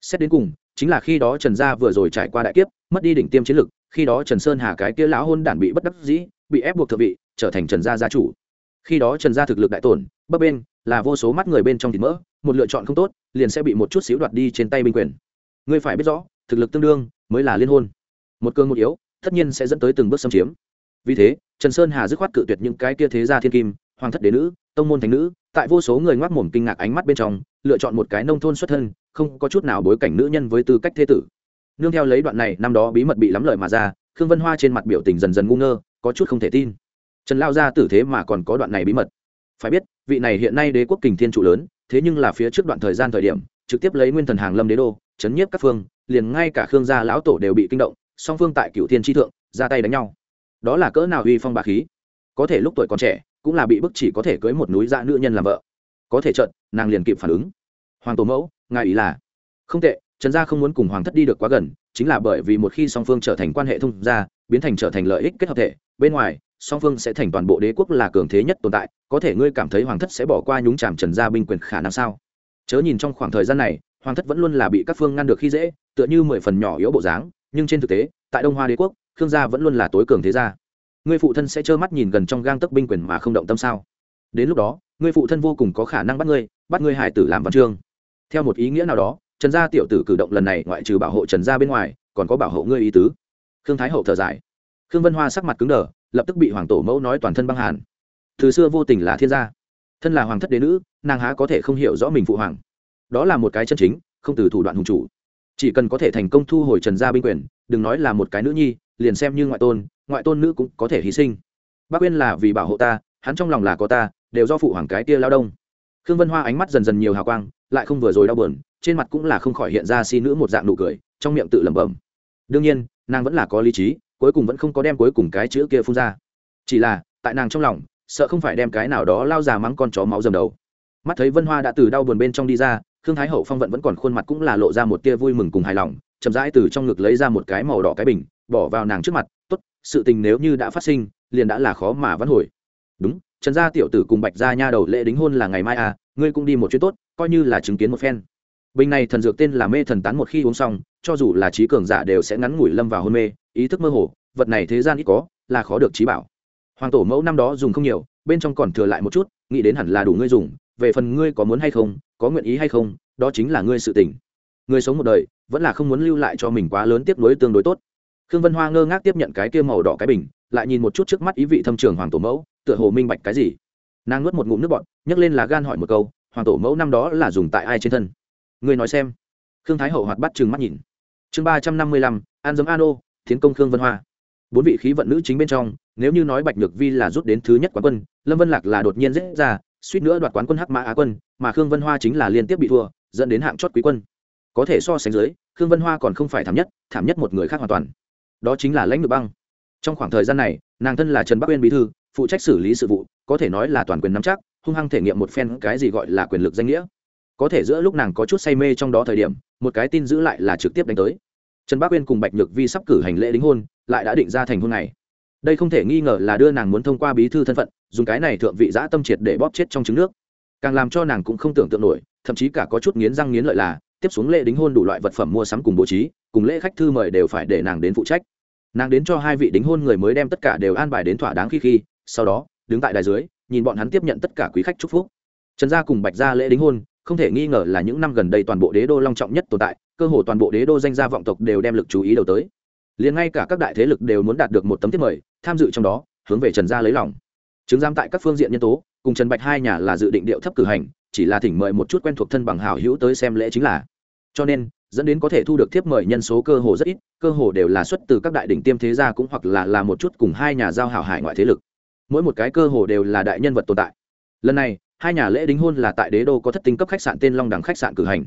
Xét đến cùng chính là khi đó trần gia vừa rồi trải qua đại kiếp, mất đi đỉnh tiêm chiến lực, khi đó trần sơn hà cái kia lão hôn đản bị bất đắc dĩ, bị ép buộc thượng vị, trở thành trần gia gia chủ. Khi đó trần gia thực lực đại tổn, bấp bên là vô số mắt người bên trong thịt mỡ, một lựa chọn không tốt, liền sẽ bị một chút xíu đoạt đi trên tay binh quyền. Ngươi phải biết rõ, thực lực tương đương mới là liên hôn. Một cường một yếu, tất nhiên sẽ dẫn tới từng bước xâm chiếm. Vì thế, trần sơn hà dứt khoát cự tuyệt những cái kia thế gia thiên kim, hoàng thất đế nữ, tông môn thánh nữ tại vô số người ngoác mồm kinh ngạc ánh mắt bên trong, lựa chọn một cái nông thôn xuất thân, không có chút nào bối cảnh nữ nhân với tư cách thế tử. Nương theo lấy đoạn này, năm đó bí mật bị lắm lời mà ra, khương vân hoa trên mặt biểu tình dần dần ngu ngơ, có chút không thể tin. Trần lao ra tử thế mà còn có đoạn này bí mật. Phải biết, vị này hiện nay đế quốc kình thiên trụ lớn, thế nhưng là phía trước đoạn thời gian thời điểm, trực tiếp lấy nguyên thần hàng lâm đế đô, chấn nhiếp các phương, liền ngay cả khương gia lão tổ đều bị kinh động, song phương tại cựu thiên tri thượng, ra tay đánh nhau. Đó là cỡ nào uy phong bà khí? Có thể lúc tuổi còn trẻ cũng là bị bức chỉ có thể cưới một núi dạ nữ nhân làm vợ. Có thể trận nàng liền kịp phản ứng. Hoàng tổ mẫu, ngài ý là? Không tệ, trần gia không muốn cùng hoàng thất đi được quá gần, chính là bởi vì một khi song phương trở thành quan hệ thông gia, biến thành trở thành lợi ích kết hợp thể, bên ngoài, song phương sẽ thành toàn bộ đế quốc là cường thế nhất tồn tại, có thể ngươi cảm thấy hoàng thất sẽ bỏ qua nhúng chàm trần gia binh quyền khả năng sao? Chớ nhìn trong khoảng thời gian này, hoàng thất vẫn luôn là bị các phương ngăn được khi dễ, tựa như mười phần nhỏ yếu bộ dáng, nhưng trên thực tế, tại đông hoa đế quốc, khương gia vẫn luôn là tối cường thế gia ngươi phụ thân sẽ trơ mắt nhìn gần trong gang tấc binh quyền mà không động tâm sao? Đến lúc đó, ngươi phụ thân vô cùng có khả năng bắt ngươi bắt ngươi hải tử làm văn chương. Theo một ý nghĩa nào đó, trần gia tiểu tử cử động lần này ngoại trừ bảo hộ trần gia bên ngoài, còn có bảo hộ ngươi ý tứ. Khương thái hậu thở dài. Khương vân hoa sắc mặt cứng đờ, lập tức bị hoàng tổ mẫu nói toàn thân băng hàn. Từ xưa vô tình là thiên gia. Thân là hoàng thất đế nữ, nàng há có thể không hiểu rõ mình phụ hoàng. Đó là một cái chân chính, không từ thủ đoạn hùng chủ. Chỉ cần có thể thành công thu hồi trần gia binh quyền, đừng nói là một cái nữ nhi liền xem như ngoại tôn ngoại tôn nữ cũng có thể hy sinh. Bác uyên là vì bảo hộ ta, hắn trong lòng là có ta, đều do phụ hoàng cái tia lao đông. Khương vân hoa ánh mắt dần dần nhiều hào quang, lại không vừa rồi đau bờn trên mặt cũng là không khỏi hiện ra si nữ một dạng nụ cười, trong miệng tự lẩm bẩm. Đương nhiên, nàng vẫn là có lý trí, cuối cùng vẫn không có đem cuối cùng cái chữ kia phun ra. Chỉ là, tại nàng trong lòng, sợ không phải đem cái nào đó lao già mắng con chó máu dầm đầu. Mắt thấy vân hoa đã từ đau buồn bên trong đi ra, khương thái hậu phong vận vẫn còn khuôn mặt cũng là lộ ra một tia vui mừng cùng hài lòng, chậm rãi từ trong ngực lấy ra một cái màu đỏ cái bình bỏ vào nàng trước mặt, tốt, sự tình nếu như đã phát sinh, liền đã là khó mà vãn hồi. Đúng, trần gia tiểu tử cùng bạch gia nha đầu lễ đính hôn là ngày mai à ngươi cũng đi một chuyến tốt, coi như là chứng kiến một phen. Bình này thần dược tên là mê thần tán một khi uống xong, cho dù là trí cường giả đều sẽ ngắn ngủi lâm vào hôn mê, ý thức mơ hồ, vật này thế gian ít có, là khó được trí bảo. Hoàng tổ mẫu năm đó dùng không nhiều, bên trong còn thừa lại một chút, nghĩ đến hẳn là đủ ngươi dùng, về phần ngươi có muốn hay không, có nguyện ý hay không, đó chính là ngươi sự tình. Người sống một đời, vẫn là không muốn lưu lại cho mình quá lớn tiếp nối tương đối tốt khương vân hoa ngơ ngác tiếp nhận cái kia màu đỏ cái bình, lại nhìn một chút trước mắt ý vị thâm trường hoàng tổ mẫu, tựa hồ minh bạch cái gì. Nàng nuốt một ngụm nước bọt, nhấc lên là gan hỏi một câu, hoàng tổ mẫu năm đó là dùng tại ai trên thân? Ngươi nói xem. Khương thái hậu hoạt bắt chừng mắt nhìn. Chương ba trăm năm mươi lăm, an dấm an ô tiến công khương vân hoa. Bốn vị khí vận nữ chính bên trong, nếu như nói bạch nhược vi là rút đến thứ nhất quán quân, lâm vân lạc là đột nhiên dễ ra, suýt nữa đoạt quán quân hắc mã á quân, mà khương vân hoa chính là liên tiếp bị thua, dẫn đến hạng chót quý quân. Có thể so sánh dưới, khương vân hoa còn không phải thảm nhất thảm nhất một người khác hoàn toàn đó chính là lãnh ngự băng. Trong khoảng thời gian này, nàng thân là trần bắc uyên bí thư, phụ trách xử lý sự vụ, có thể nói là toàn quyền nắm chắc, hung hăng thể nghiệm một phen cái gì gọi là quyền lực danh nghĩa. Có thể giữa lúc nàng có chút say mê trong đó thời điểm, một cái tin giữ lại là trực tiếp đánh tới. Trần bắc uyên cùng bạch nhược vi sắp cử hành lễ đính hôn, lại đã định ra thành hôn này đây không thể nghi ngờ là đưa nàng muốn thông qua bí thư thân phận, dùng cái này thượng vị giã tâm triệt để bóp chết trong trứng nước. Càng làm cho nàng cũng không tưởng tượng nổi, thậm chí cả có chút nghiến răng nghiến lợi là, tiếp xuống lễ đính hôn đủ loại vật phẩm mua sắm cùng bố trí cùng lễ khách thư mời đều phải để nàng đến phụ trách. Nàng đến cho hai vị đính hôn người mới đem tất cả đều an bài đến thỏa đáng khi khi, sau đó, đứng tại đài dưới, nhìn bọn hắn tiếp nhận tất cả quý khách chúc phúc. Trần gia cùng bạch gia lễ đính hôn, không thể nghi ngờ là những năm gần đây toàn bộ đế đô long trọng nhất tồn tại, cơ hồ toàn bộ đế đô danh gia vọng tộc đều đem lực chú ý đầu tới. Liền ngay cả các đại thế lực đều muốn đạt được một tấm tiếp mời, tham dự trong đó, hướng về trần gia lấy lòng. Chứng giam tại các phương diện nhân tố, cùng trần bạch hai nhà là dự định điệu thấp cử hành, chỉ là thỉnh mời một chút quen thuộc thân bằng hảo hữu tới xem lễ chính là. Cho nên dẫn đến có thể thu được tiếp mời nhân số cơ hồ rất ít, cơ hồ đều là xuất từ các đại đỉnh tiêm thế gia cũng hoặc là là một chút cùng hai nhà giao hảo hải ngoại thế lực. Mỗi một cái cơ hồ đều là đại nhân vật tồn tại. Lần này, hai nhà lễ đính hôn là tại đế đô có thất tinh cấp khách sạn tên long đẳng khách sạn cử hành.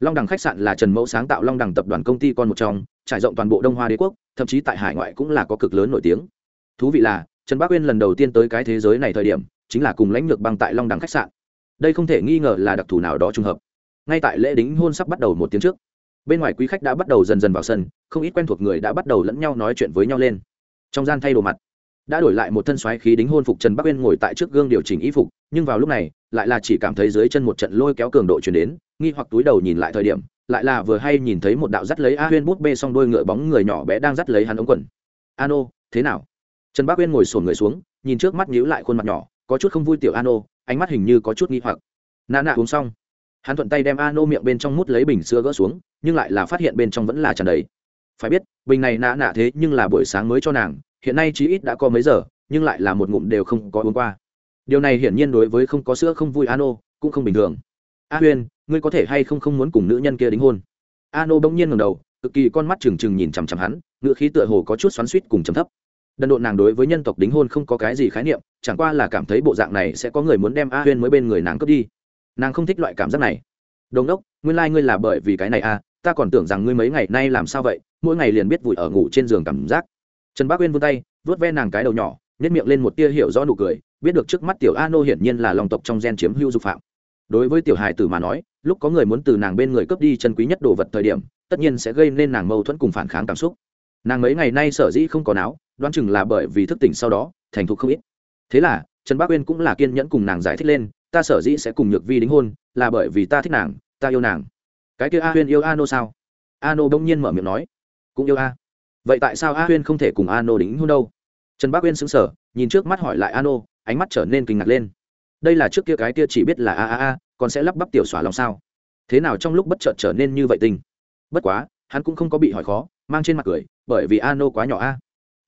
Long đằng khách sạn là trần mẫu sáng tạo long đằng tập đoàn công ty con một trong, trải rộng toàn bộ đông hoa đế quốc, thậm chí tại hải ngoại cũng là có cực lớn nổi tiếng. Thú vị là, trần bắc uyên lần đầu tiên tới cái thế giới này thời điểm, chính là cùng lãnh lược băng tại long đằng khách sạn. Đây không thể nghi ngờ là đặc thù nào đó trùng hợp. Ngay tại lễ đính hôn sắp bắt đầu một tiếng trước bên ngoài quý khách đã bắt đầu dần dần vào sân, không ít quen thuộc người đã bắt đầu lẫn nhau nói chuyện với nhau lên. Trong gian thay đồ mặt, đã đổi lại một thân xoáy khí đính hôn phục trần bắc uyên ngồi tại trước gương điều chỉnh y phục, nhưng vào lúc này, lại là chỉ cảm thấy dưới chân một trận lôi kéo cường độ chuyển đến, nghi hoặc túi đầu nhìn lại thời điểm, lại là vừa hay nhìn thấy một đạo dắt lấy a huyên bút bê xong đôi ngựa bóng người nhỏ bé đang dắt lấy hắn ống quần. Ano, thế nào? Trần bắc uyên ngồi sổn người xuống, nhìn trước mắt nhíu lại khuôn mặt nhỏ, có chút không vui tiểu ano, ánh mắt hình như có chút nghi hoặc. Nà nà uống xong. Hắn thuận tay đem ano miệng bên trong mút lấy bình sữa gỡ xuống nhưng lại là phát hiện bên trong vẫn là tràn đầy. Phải biết, bình này nạ nạ thế nhưng là buổi sáng mới cho nàng, hiện nay chí ít đã có mấy giờ, nhưng lại là một ngụm đều không có uống qua. Điều này hiển nhiên đối với không có sữa không vui ano, cũng không bình thường. A huyên ngươi có thể hay không không muốn cùng nữ nhân kia đính hôn? Ano bỗng nhiên ngầm đầu, cực kỳ con mắt trừng trừng nhìn chằm chằm hắn, ngựa khí tựa hồ có chút xoắn suýt cùng chấm thấp. Đần độn nàng đối với nhân tộc đính hôn không có cái gì khái niệm, chẳng qua là cảm thấy bộ dạng này sẽ có người muốn đem a huyên mới bên người nàng cướp đi. Nàng không thích loại cảm giác này. Đồn đốc, nguyên lai、like、ngươi là bởi vì cái này à ta còn tưởng rằng ngươi mấy ngày nay làm sao vậy, mỗi ngày liền biết vùi ở ngủ trên giường cảm giác. Trần bác uyên vươn tay vớt ve nàng cái đầu nhỏ nhét miệng lên một tia hiểu rõ nụ cười, biết được trước mắt tiểu a nô hiển nhiên là lòng tộc trong gen chiếm hưu dục phạm. Đối với tiểu hài tử mà nói, lúc có người muốn từ nàng bên người cướp đi chân quý nhất đồ vật thời điểm, tất nhiên sẽ gây nên nàng mâu thuẫn cùng phản kháng cảm xúc. Nàng mấy ngày nay sở dĩ không có não, đoán chừng là bởi vì thức tỉnh sau đó, thành thục không ít. Thế là, trần bác uyên cũng là kiên nhẫn cùng nàng giải thích lên, ta sở dĩ sẽ cùng nhược vi đính hôn, là bởi vì ta thích nàng, ta yêu nàng cái kia a huyên yêu a nô sao? A nô bỗng nhiên mở miệng nói, cũng yêu a. Vậy tại sao a huyên không thể cùng a nô đính hôn đâu? Trần bác uyên xứng sở nhìn trước mắt hỏi lại a nô ánh mắt trở nên kinh ngạc lên. Đây là trước kia cái kia chỉ biết là a a a, còn sẽ lắp bắp tiểu xỏa lòng sao? Thế nào trong lúc bất chợt trở nên như vậy tình? Bất quá, hắn cũng không có bị hỏi khó, mang trên mặt cười, bởi vì a nô quá nhỏ a.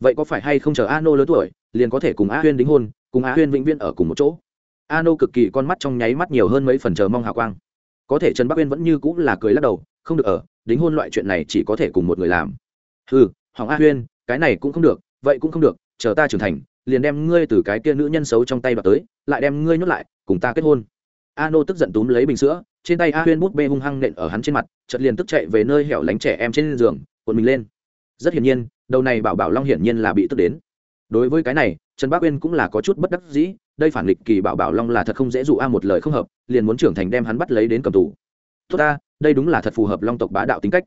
Vậy có phải hay không chờ a nô lớn tuổi, liền có thể cùng a huyên đính hôn, cùng a huyên vĩnh viên ở cùng một chỗ? A nô cực kỳ con mắt trong nháy mắt nhiều hơn mấy phần chờ mong hào quang có thể trần bắc uyên vẫn như cũng là cười lắc đầu, không được ở, đính hôn loại chuyện này chỉ có thể cùng một người làm. Ừ hoàng a uyên cái này cũng không được, vậy cũng không được, chờ ta trưởng thành, liền đem ngươi từ cái kia nữ nhân xấu trong tay vào tới, lại đem ngươi nhốt lại, cùng ta kết hôn. A nô tức giận túm lấy bình sữa, trên tay a huyên bút bê hung hăng nện ở hắn trên mặt, chợt liền tức chạy về nơi hẻo lánh trẻ em trên giường, cuộn mình lên. Rất hiển nhiên, đầu này bảo bảo long hiển nhiên là bị tức đến. Đối với cái này, trần bác uyên cũng là có chút bất đắc dĩ đây phản nghịch kỳ bảo bảo long là thật không dễ dụ a, một lời không hợp, liền muốn trưởng thành đem hắn bắt lấy đến cầm tù. Tốt ta, đây đúng là thật phù hợp long tộc bá đạo tính cách.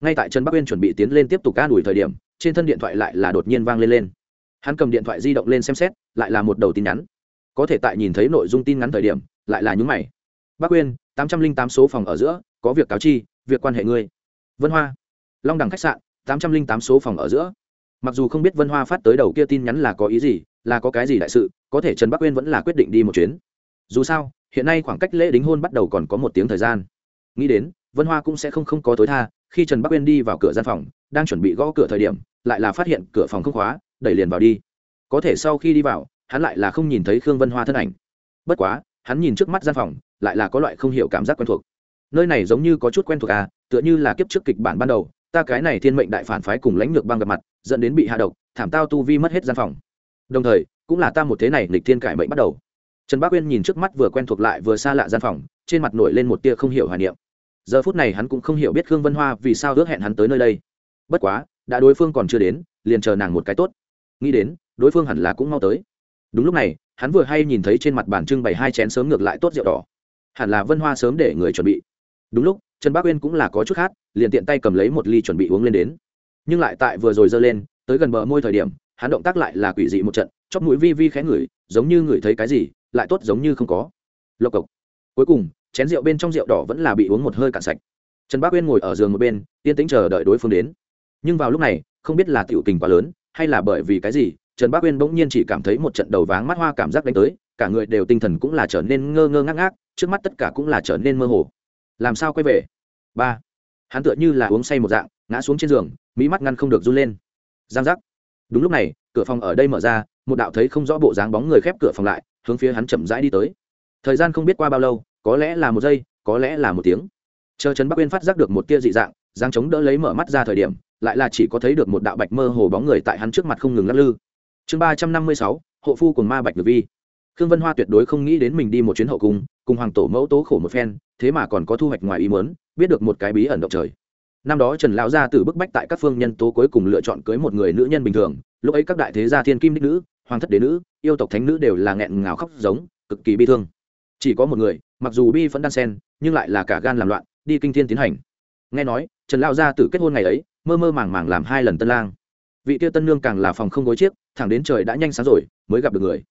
Ngay tại trần bắc uyên chuẩn bị tiến lên tiếp tục ca đuổi thời điểm, trên thân điện thoại lại là đột nhiên vang lên lên. Hắn cầm điện thoại di động lên xem xét, lại là một đầu tin nhắn. Có thể tại nhìn thấy nội dung tin ngắn thời điểm, lại là những mày. Bắc uyên, tám trăm linh tám số phòng ở giữa, có việc cáo chi, việc quan hệ ngươi. Vân hoa, long đẳng khách sạn, tám trăm linh tám số phòng ở giữa. Mặc dù không biết vân hoa phát tới đầu kia tin nhắn là có ý gì là có cái gì đại sự, có thể trần bắc uyên vẫn là quyết định đi một chuyến. Dù sao, hiện nay khoảng cách lễ đính hôn bắt đầu còn có một tiếng thời gian. Nghĩ đến, vân hoa cũng sẽ không không có tối tha, khi trần bắc uyên đi vào cửa gian phòng, đang chuẩn bị gõ cửa thời điểm, lại là phát hiện cửa phòng không khóa, đẩy liền vào đi. Có thể sau khi đi vào, hắn lại là không nhìn thấy khương vân hoa thân ảnh. Bất quá, hắn nhìn trước mắt gian phòng, lại là có loại không hiểu cảm giác quen thuộc. Nơi này giống như có chút quen thuộc à tựa như là kiếp trước kịch bản ban đầu, ta cái này thiên mệnh đại phản phái cùng lãnh lược băng gặp mặt, dẫn đến bị hạ độc, thảm tao tu vi mất hết gian phòng đồng thời, cũng là ta một thế này lịch thiên cải mệnh bắt đầu. Trần bác uyên nhìn trước mắt vừa quen thuộc lại vừa xa lạ gian phòng, trên mặt nổi lên một tia không hiểu hoài niệm. Giờ phút này hắn cũng không hiểu biết khương vân hoa vì sao ước hẹn hắn tới nơi đây. Bất quá, đã đối phương còn chưa đến, liền chờ nàng một cái tốt. Nghĩ đến, đối phương hẳn là cũng mau tới. Đúng lúc này, hắn vừa hay nhìn thấy trên mặt bàn trưng bày hai chén sớm ngược lại tốt rượu đỏ. Hẳn là vân hoa sớm để người chuẩn bị. Đúng lúc, trần bác uyên cũng là có chút khát, liền tiện tay cầm lấy một ly chuẩn bị uống lên đến. Nhưng lại tại vừa rồi giơ lên, tới gần bờ môi thời điểm hắn động tác lại là quỷ dị một trận, chóp mũi vi vi khẽ ngửi, giống như ngửi thấy cái gì, lại tốt giống như không có. Lộc cộc. Cuối cùng, chén rượu bên trong rượu đỏ vẫn là bị uống một hơi cạn sạch. Trần bác uyên ngồi ở giường một bên, yên tĩnh chờ đợi đối phương đến. Nhưng vào lúc này, không biết là tiểu tình quá lớn, hay là bởi vì cái gì, trần bác uyên bỗng nhiên chỉ cảm thấy một trận đầu váng mắt hoa cảm giác đánh tới, cả người đều tinh thần cũng là trở nên ngơ ngơ ngác ngác, trước mắt tất cả cũng là trở nên mơ hồ. Làm sao quay về? Ba. Hắn tựa như là uống say một dạng, ngã xuống trên giường mỹ mắt ngăn không được run lên. Giang giác đúng lúc này, cửa phòng ở đây mở ra, một đạo thấy không rõ bộ dáng bóng người khép cửa phòng lại, hướng phía hắn chậm rãi đi tới. Thời gian không biết qua bao lâu, có lẽ là một giây, có lẽ là một tiếng. Chờ trần bắc uyên phát giác được một tia dị dạng giang chống đỡ lấy mở mắt ra thời điểm, lại là chỉ có thấy được một đạo bạch mơ hồ bóng người tại hắn trước mặt không ngừng lắc lư. Chương ba trăm năm mươi sáu, hộ phu cùng ma bạch ngược vi. Khương vân hoa tuyệt đối không nghĩ đến mình đi một chuyến hậu cung, cùng hoàng tổ mẫu tố khổ một phen, thế mà còn có thu hoạch ngoài ý muốn, biết được một cái bí ẩn động trời năm đó trần lão gia tử bức bách tại các phương nhân tố cuối cùng lựa chọn cưới một người nữ nhân bình thường, lúc ấy các đại thế gia thiên kim đích nữ, hoàng thất đế nữ, yêu tộc thánh nữ đều là nghẹn ngào khóc giống, cực kỳ bi thương. Chỉ có một người, mặc dù bi vẫn đan sen, nhưng lại là cả gan làm loạn, đi kinh thiên tiến hành. Nghe nói, trần Lão gia tử kết hôn ngày ấy, mơ mơ màng màng làm hai lần tân lang. Vị tiêu tân nương càng là phòng không gối chiếc, thẳng đến trời đã nhanh sáng rồi, mới gặp được người.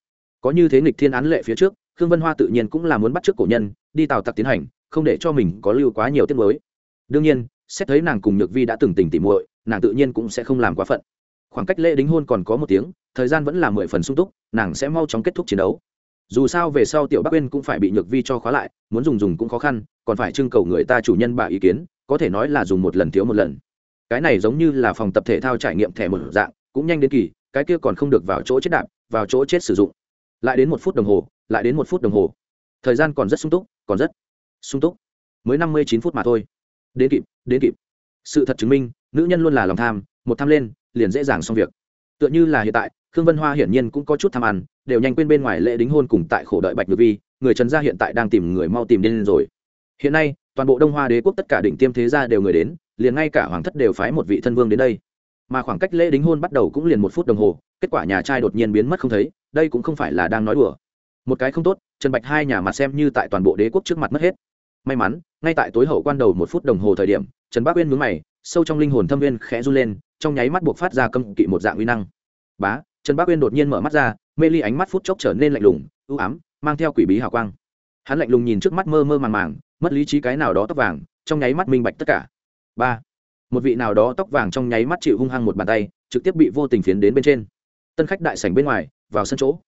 Có như thế nghịch thiên án lệ phía trước, khương vân hoa tự nhiên cũng là muốn bắt trước cổ nhân, đi tào tặc tiến hành, không để cho mình có lưu quá nhiều tiết mới đương nhiên xét thấy nàng cùng nhược vi đã từng tình tỉ muội, nàng tự nhiên cũng sẽ không làm quá phận. Khoảng cách lễ đính hôn còn có một tiếng, thời gian vẫn là mười phần sung túc, nàng sẽ mau chóng kết thúc chiến đấu. Dù sao về sau tiểu bắc uyên cũng phải bị nhược vi cho khóa lại, muốn dùng dùng cũng khó khăn, còn phải trưng cầu người ta chủ nhân bà ý kiến, có thể nói là dùng một lần thiếu một lần. Cái này giống như là phòng tập thể thao trải nghiệm thẻ một dạng, cũng nhanh đến kỳ, cái kia còn không được vào chỗ chết đạp, vào chỗ chết sử dụng. Lại đến một phút đồng hồ, lại đến một phút đồng hồ. Thời gian còn rất sung túc, còn rất sung túc. Mới năm mươi chín phút mà thôi đến kịp đến kịp. Sự thật chứng minh, nữ nhân luôn là lòng tham, một tham lên, liền dễ dàng xong việc. Tựa như là hiện tại, khương vân hoa hiển nhiên cũng có chút tham ăn, đều nhanh quên bên ngoài lễ đính hôn cùng tại khổ đợi bạch ngược vi, người trần gia hiện tại đang tìm người mau tìm đến rồi. Hiện nay, toàn bộ đông hoa đế quốc tất cả đỉnh tiêm thế gia đều người đến, liền ngay cả hoàng thất đều phái một vị thân vương đến đây. Mà khoảng cách lễ đính hôn bắt đầu cũng liền một phút đồng hồ, kết quả nhà trai đột nhiên biến mất không thấy, đây cũng không phải là đang nói đùa. Một cái không tốt, trần bạch hai nhà mặt xem như tại toàn bộ đế quốc trước mặt mất hết. May mắn ngay tại tối hậu quan đầu một phút đồng hồ thời điểm, trần bác uyên mướn mày, sâu trong linh hồn thâm viên khẽ run lên, trong nháy mắt buộc phát ra câm kỵ một dạng uy năng. Bá, trần bác uyên đột nhiên mở mắt ra, mê ly ánh mắt phút chốc trở nên lạnh lùng ưu ám, mang theo quỷ bí hào quang. Hắn lạnh lùng nhìn trước mắt mơ mơ màng màng, mất lý trí cái nào đó tóc vàng, trong nháy mắt minh bạch tất cả. Ba, một vị nào đó tóc vàng trong nháy mắt chịu hung hăng một bàn tay, trực tiếp bị vô tình phiến đến bên trên. Tân khách đại sảnh bên ngoài, vào sân chỗ.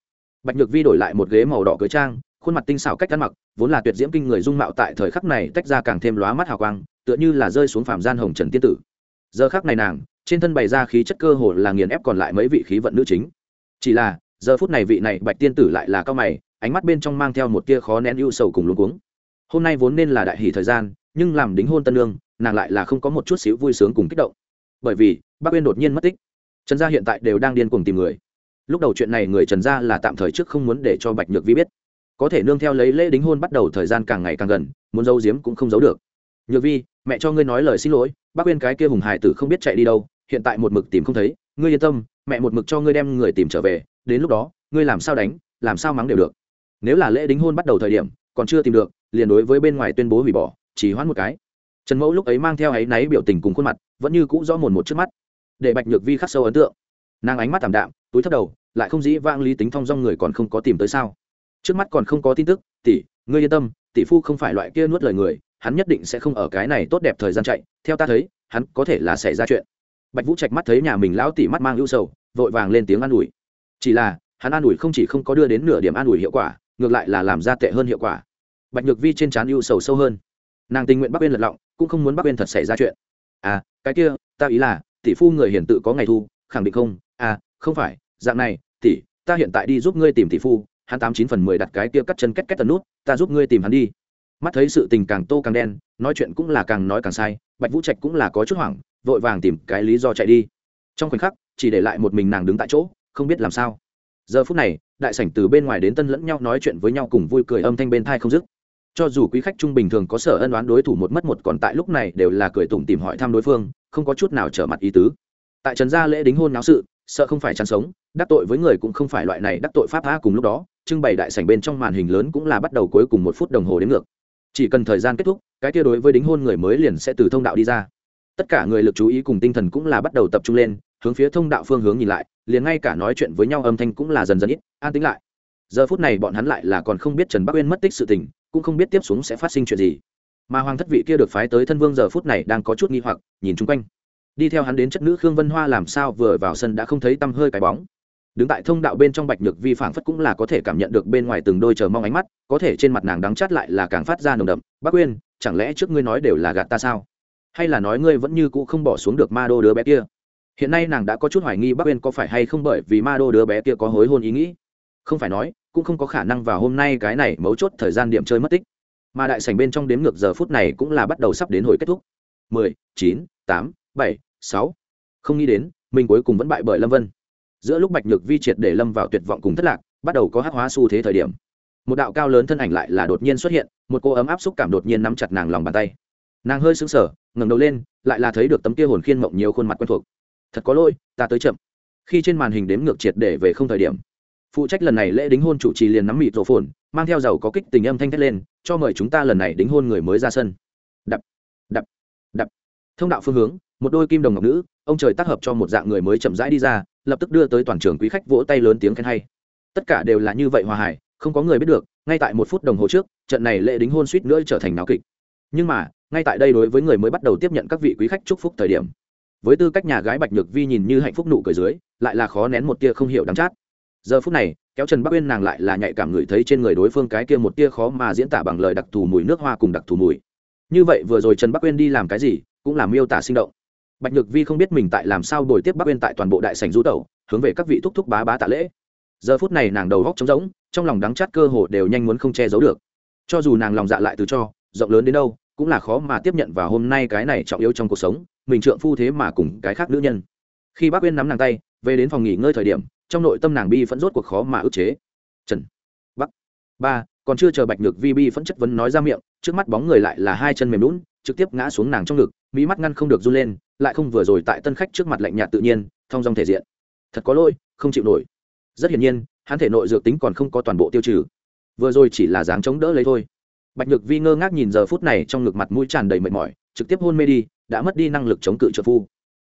Bạch nhược vi đổi lại một ghế màu đỏ cưới trang khuôn mặt tinh xảo cách ăn mặc, vốn là tuyệt diễm kinh người dung mạo tại thời khắc này tách ra càng thêm lóa mắt hào quang, tựa như là rơi xuống phàm gian hồng trần tiên tử. Giờ khắc này nàng, trên thân bày ra khí chất cơ hồ là nghiền ép còn lại mấy vị khí vận nữ chính. Chỉ là, giờ phút này vị này bạch tiên tử lại là cao mày, ánh mắt bên trong mang theo một tia khó nén ưu sầu cùng luống cuống. Hôm nay vốn nên là đại hỷ thời gian, nhưng làm đính hôn tân lương nàng lại là không có một chút xíu vui sướng cùng kích động. Bởi vì bác uyên đột nhiên mất tích. Trần gia hiện tại đều đang điên cuồng tìm người. Lúc đầu chuyện này người trần gia là tạm thời trước không muốn để cho bạch nhược vi biết có thể nương theo lấy lễ đính hôn bắt đầu thời gian càng ngày càng gần, muốn giấu giếm cũng không giấu được. Nhược vi, mẹ cho ngươi nói lời xin lỗi, bác bên cái kia hùng hải tử không biết chạy đi đâu, hiện tại một mực tìm không thấy, ngươi yên tâm, mẹ một mực cho ngươi đem người tìm trở về, đến lúc đó, ngươi làm sao đánh, làm sao mắng đều được. Nếu là lễ đính hôn bắt đầu thời điểm, còn chưa tìm được, liền đối với bên ngoài tuyên bố hủy bỏ, chỉ hoãn một cái. Trần mẫu lúc ấy mang theo áy náy biểu tình cùng khuôn mặt, vẫn như cũ rõ mồn một trước mắt. Để bạch nhược vi khắc sâu ấn tượng. Nàng ánh mắt thảm đạm, túi thấp đầu, lại không dĩ vang lý tính thong dong người còn không có tìm tới sao trước mắt còn không có tin tức, tỷ, ngươi yên tâm, tỷ phu không phải loại kia nuốt lời người, hắn nhất định sẽ không ở cái này tốt đẹp thời gian chạy, theo ta thấy, hắn có thể là xảy ra chuyện. Bạch vũ trạch mắt thấy nhà mình lão tỷ mắt mang ưu sầu, vội vàng lên tiếng an ủi. Chỉ là, hắn an ủi không chỉ không có đưa đến nửa điểm an ủi hiệu quả, ngược lại là làm ra tệ hơn hiệu quả. Bạch nhược vi trên trán ưu sầu sâu hơn. Nàng tình nguyện bắc bên lật lọng, cũng không muốn bắc bên thật xảy ra chuyện. À cái kia, ta ý là, tỷ phu người hiển tự có ngày thu, khẳng định không à không phải, dạng này, tỷ, ta hiện tại đi giúp ngươi tìm tỷ phu hắn tám chín phần mười đặt cái kia cắt chân két két tần nút, ta giúp ngươi tìm hắn đi. Mắt thấy sự tình càng tô càng đen, nói chuyện cũng là càng nói càng sai, bạch vũ trạch cũng là có chút hoảng, vội vàng tìm cái lý do chạy đi. Trong khoảnh khắc, chỉ để lại một mình nàng đứng tại chỗ, không biết làm sao. Giờ phút này, đại sảnh từ bên ngoài đến tân lẫn nhau nói chuyện với nhau cùng vui cười âm thanh bên thai không dứt. Cho dù quý khách trung bình thường có sở ân đoán đối thủ một mất một còn tại lúc này đều là cười tủm tìm hỏi thăm đối phương, không có chút nào trở mặt ý tứ. Tại trần gia lễ đính hôn náo sự sợ không phải chăn sống, đắc tội với người cũng không phải loại này đắc tội pháp tha cùng lúc đó, trưng bày đại sảnh bên trong màn hình lớn cũng là bắt đầu cuối cùng một phút đồng hồ đến ngược. Chỉ cần thời gian kết thúc, cái kia đối với đính hôn người mới liền sẽ từ thông đạo đi ra. Tất cả người lực chú ý cùng tinh thần cũng là bắt đầu tập trung lên, hướng phía thông đạo phương hướng nhìn lại, liền ngay cả nói chuyện với nhau âm thanh cũng là dần dần ít, an tính lại. Giờ phút này bọn hắn lại là còn không biết trần bắc uyên mất tích sự tình, cũng không biết tiếp xuống sẽ phát sinh chuyện gì. Mà hoàng thất vị kia được phái tới thân vương giờ phút này đang có chút nghi hoặc, nhìn chung quanh đi theo hắn đến chất nữ khương vân hoa làm sao vừa vào sân đã không thấy tăm hơi cái bóng. Đứng tại thông đạo bên trong bạch nhược vi phảng phất cũng là có thể cảm nhận được bên ngoài từng đôi chờ mong ánh mắt, có thể trên mặt nàng đắng chát lại là càng phát ra nồng đậm. Bác uyên chẳng lẽ trước ngươi nói đều là gạt ta sao? Hay là nói ngươi vẫn như cũ không bỏ xuống được ma đô đứa bé kia? Hiện nay nàng đã có chút hoài nghi bác uyên có phải hay không bởi vì ma đô đứa bé kia có hối hôn ý nghĩ. Không phải nói, cũng không có khả năng vào hôm nay cái này mấu chốt thời gian điểm chơi mất tích. Mà đại sảnh bên trong đếm ngược giờ phút này cũng là bắt đầu sắp đến hồi kết thúc. mười, chín, tám, bảy sáu. Không nghĩ đến, mình cuối cùng vẫn bại bởi lâm vân. Giữa lúc bạch nhược vi triệt để lâm vào tuyệt vọng cùng thất lạc, bắt đầu có hát hóa xu thế thời điểm. Một đạo cao lớn thân ảnh lại là đột nhiên xuất hiện, một cô ấm áp xúc cảm đột nhiên nắm chặt nàng lòng bàn tay. Nàng hơi sững sờ, ngẩng đầu lên, lại là thấy được tấm kia hồn khiên mộng nhiều khuôn mặt quen thuộc. Thật có lỗi, ta tới chậm. Khi trên màn hình đếm ngược triệt để về không thời điểm, phụ trách lần này lễ đính hôn chủ trì liền nắm mịt rổ phồn, mang theo dầu có kích tình âm thanh thét lên, cho mời chúng ta lần này đính hôn người mới ra sân. Đập đập đập. Thông đạo phương hướng một đôi kim đồng ngọc nữ, ông trời tác hợp cho một dạng người mới chậm rãi đi ra, lập tức đưa tới toàn trường quý khách vỗ tay lớn tiếng khen hay. Tất cả đều là như vậy hòa hải không có người biết được, ngay tại một phút đồng hồ trước, trận này lễ đính hôn suýt nữa trở thành náo kịch. Nhưng mà, ngay tại đây đối với người mới bắt đầu tiếp nhận các vị quý khách chúc phúc thời điểm, với tư cách nhà gái bạch nhược vi nhìn như hạnh phúc nụ cười dưới, lại là khó nén một tia không hiểu đắng chát. Giờ phút này, kéo trần bắc uyên nàng lại là nhạy cảm ngửi thấy trên người đối phương cái kia một tia khó mà diễn tả bằng lời đặc thù mùi nước hoa cùng đặc thù mùi. Như vậy vừa rồi trần bắc uyên đi làm cái gì, cũng làm miêu tả sinh động bạch nhược vi không biết mình tại làm sao đổi tiếp bắc uyên tại toàn bộ đại sành du tẩu, hướng về các vị thúc thúc bá bá tạ lễ. Giờ phút này nàng đầu góc trống rỗng, trong lòng đắng chát cơ hồ đều nhanh muốn không che giấu được. Cho dù nàng lòng dạ lại từ cho, rộng lớn đến đâu, cũng là khó mà tiếp nhận vào hôm nay cái này trọng yếu trong cuộc sống, mình trượng phu thế mà cùng cái khác nữ nhân. Khi bác uyên nắm nàng tay, về đến phòng nghỉ ngơi thời điểm, trong nội tâm nàng bi phẫn rốt cuộc khó mà ức chế. Trần, bắc, ba, còn chưa chờ bạch nhược vi bi phẫn chất vấn nói ra miệng, trước mắt bóng người lại là hai chân mềm lún trực tiếp ngã xuống nàng trong ngực mỹ mắt ngăn không được run lên lại không vừa rồi tại tân khách trước mặt lạnh nhạt tự nhiên, thong dong thể diện. Thật có lỗi, không chịu nổi. Rất hiển nhiên, hắn thể nội dược tính còn không có toàn bộ tiêu trừ. Vừa rồi chỉ là dáng chống đỡ lấy thôi. Bạch nhược vi ngơ ngác nhìn giờ phút này trong ngực mặt mũi tràn đầy mệt mỏi, trực tiếp hôn mê đi, đã mất đi năng lực chống cự trợ phu.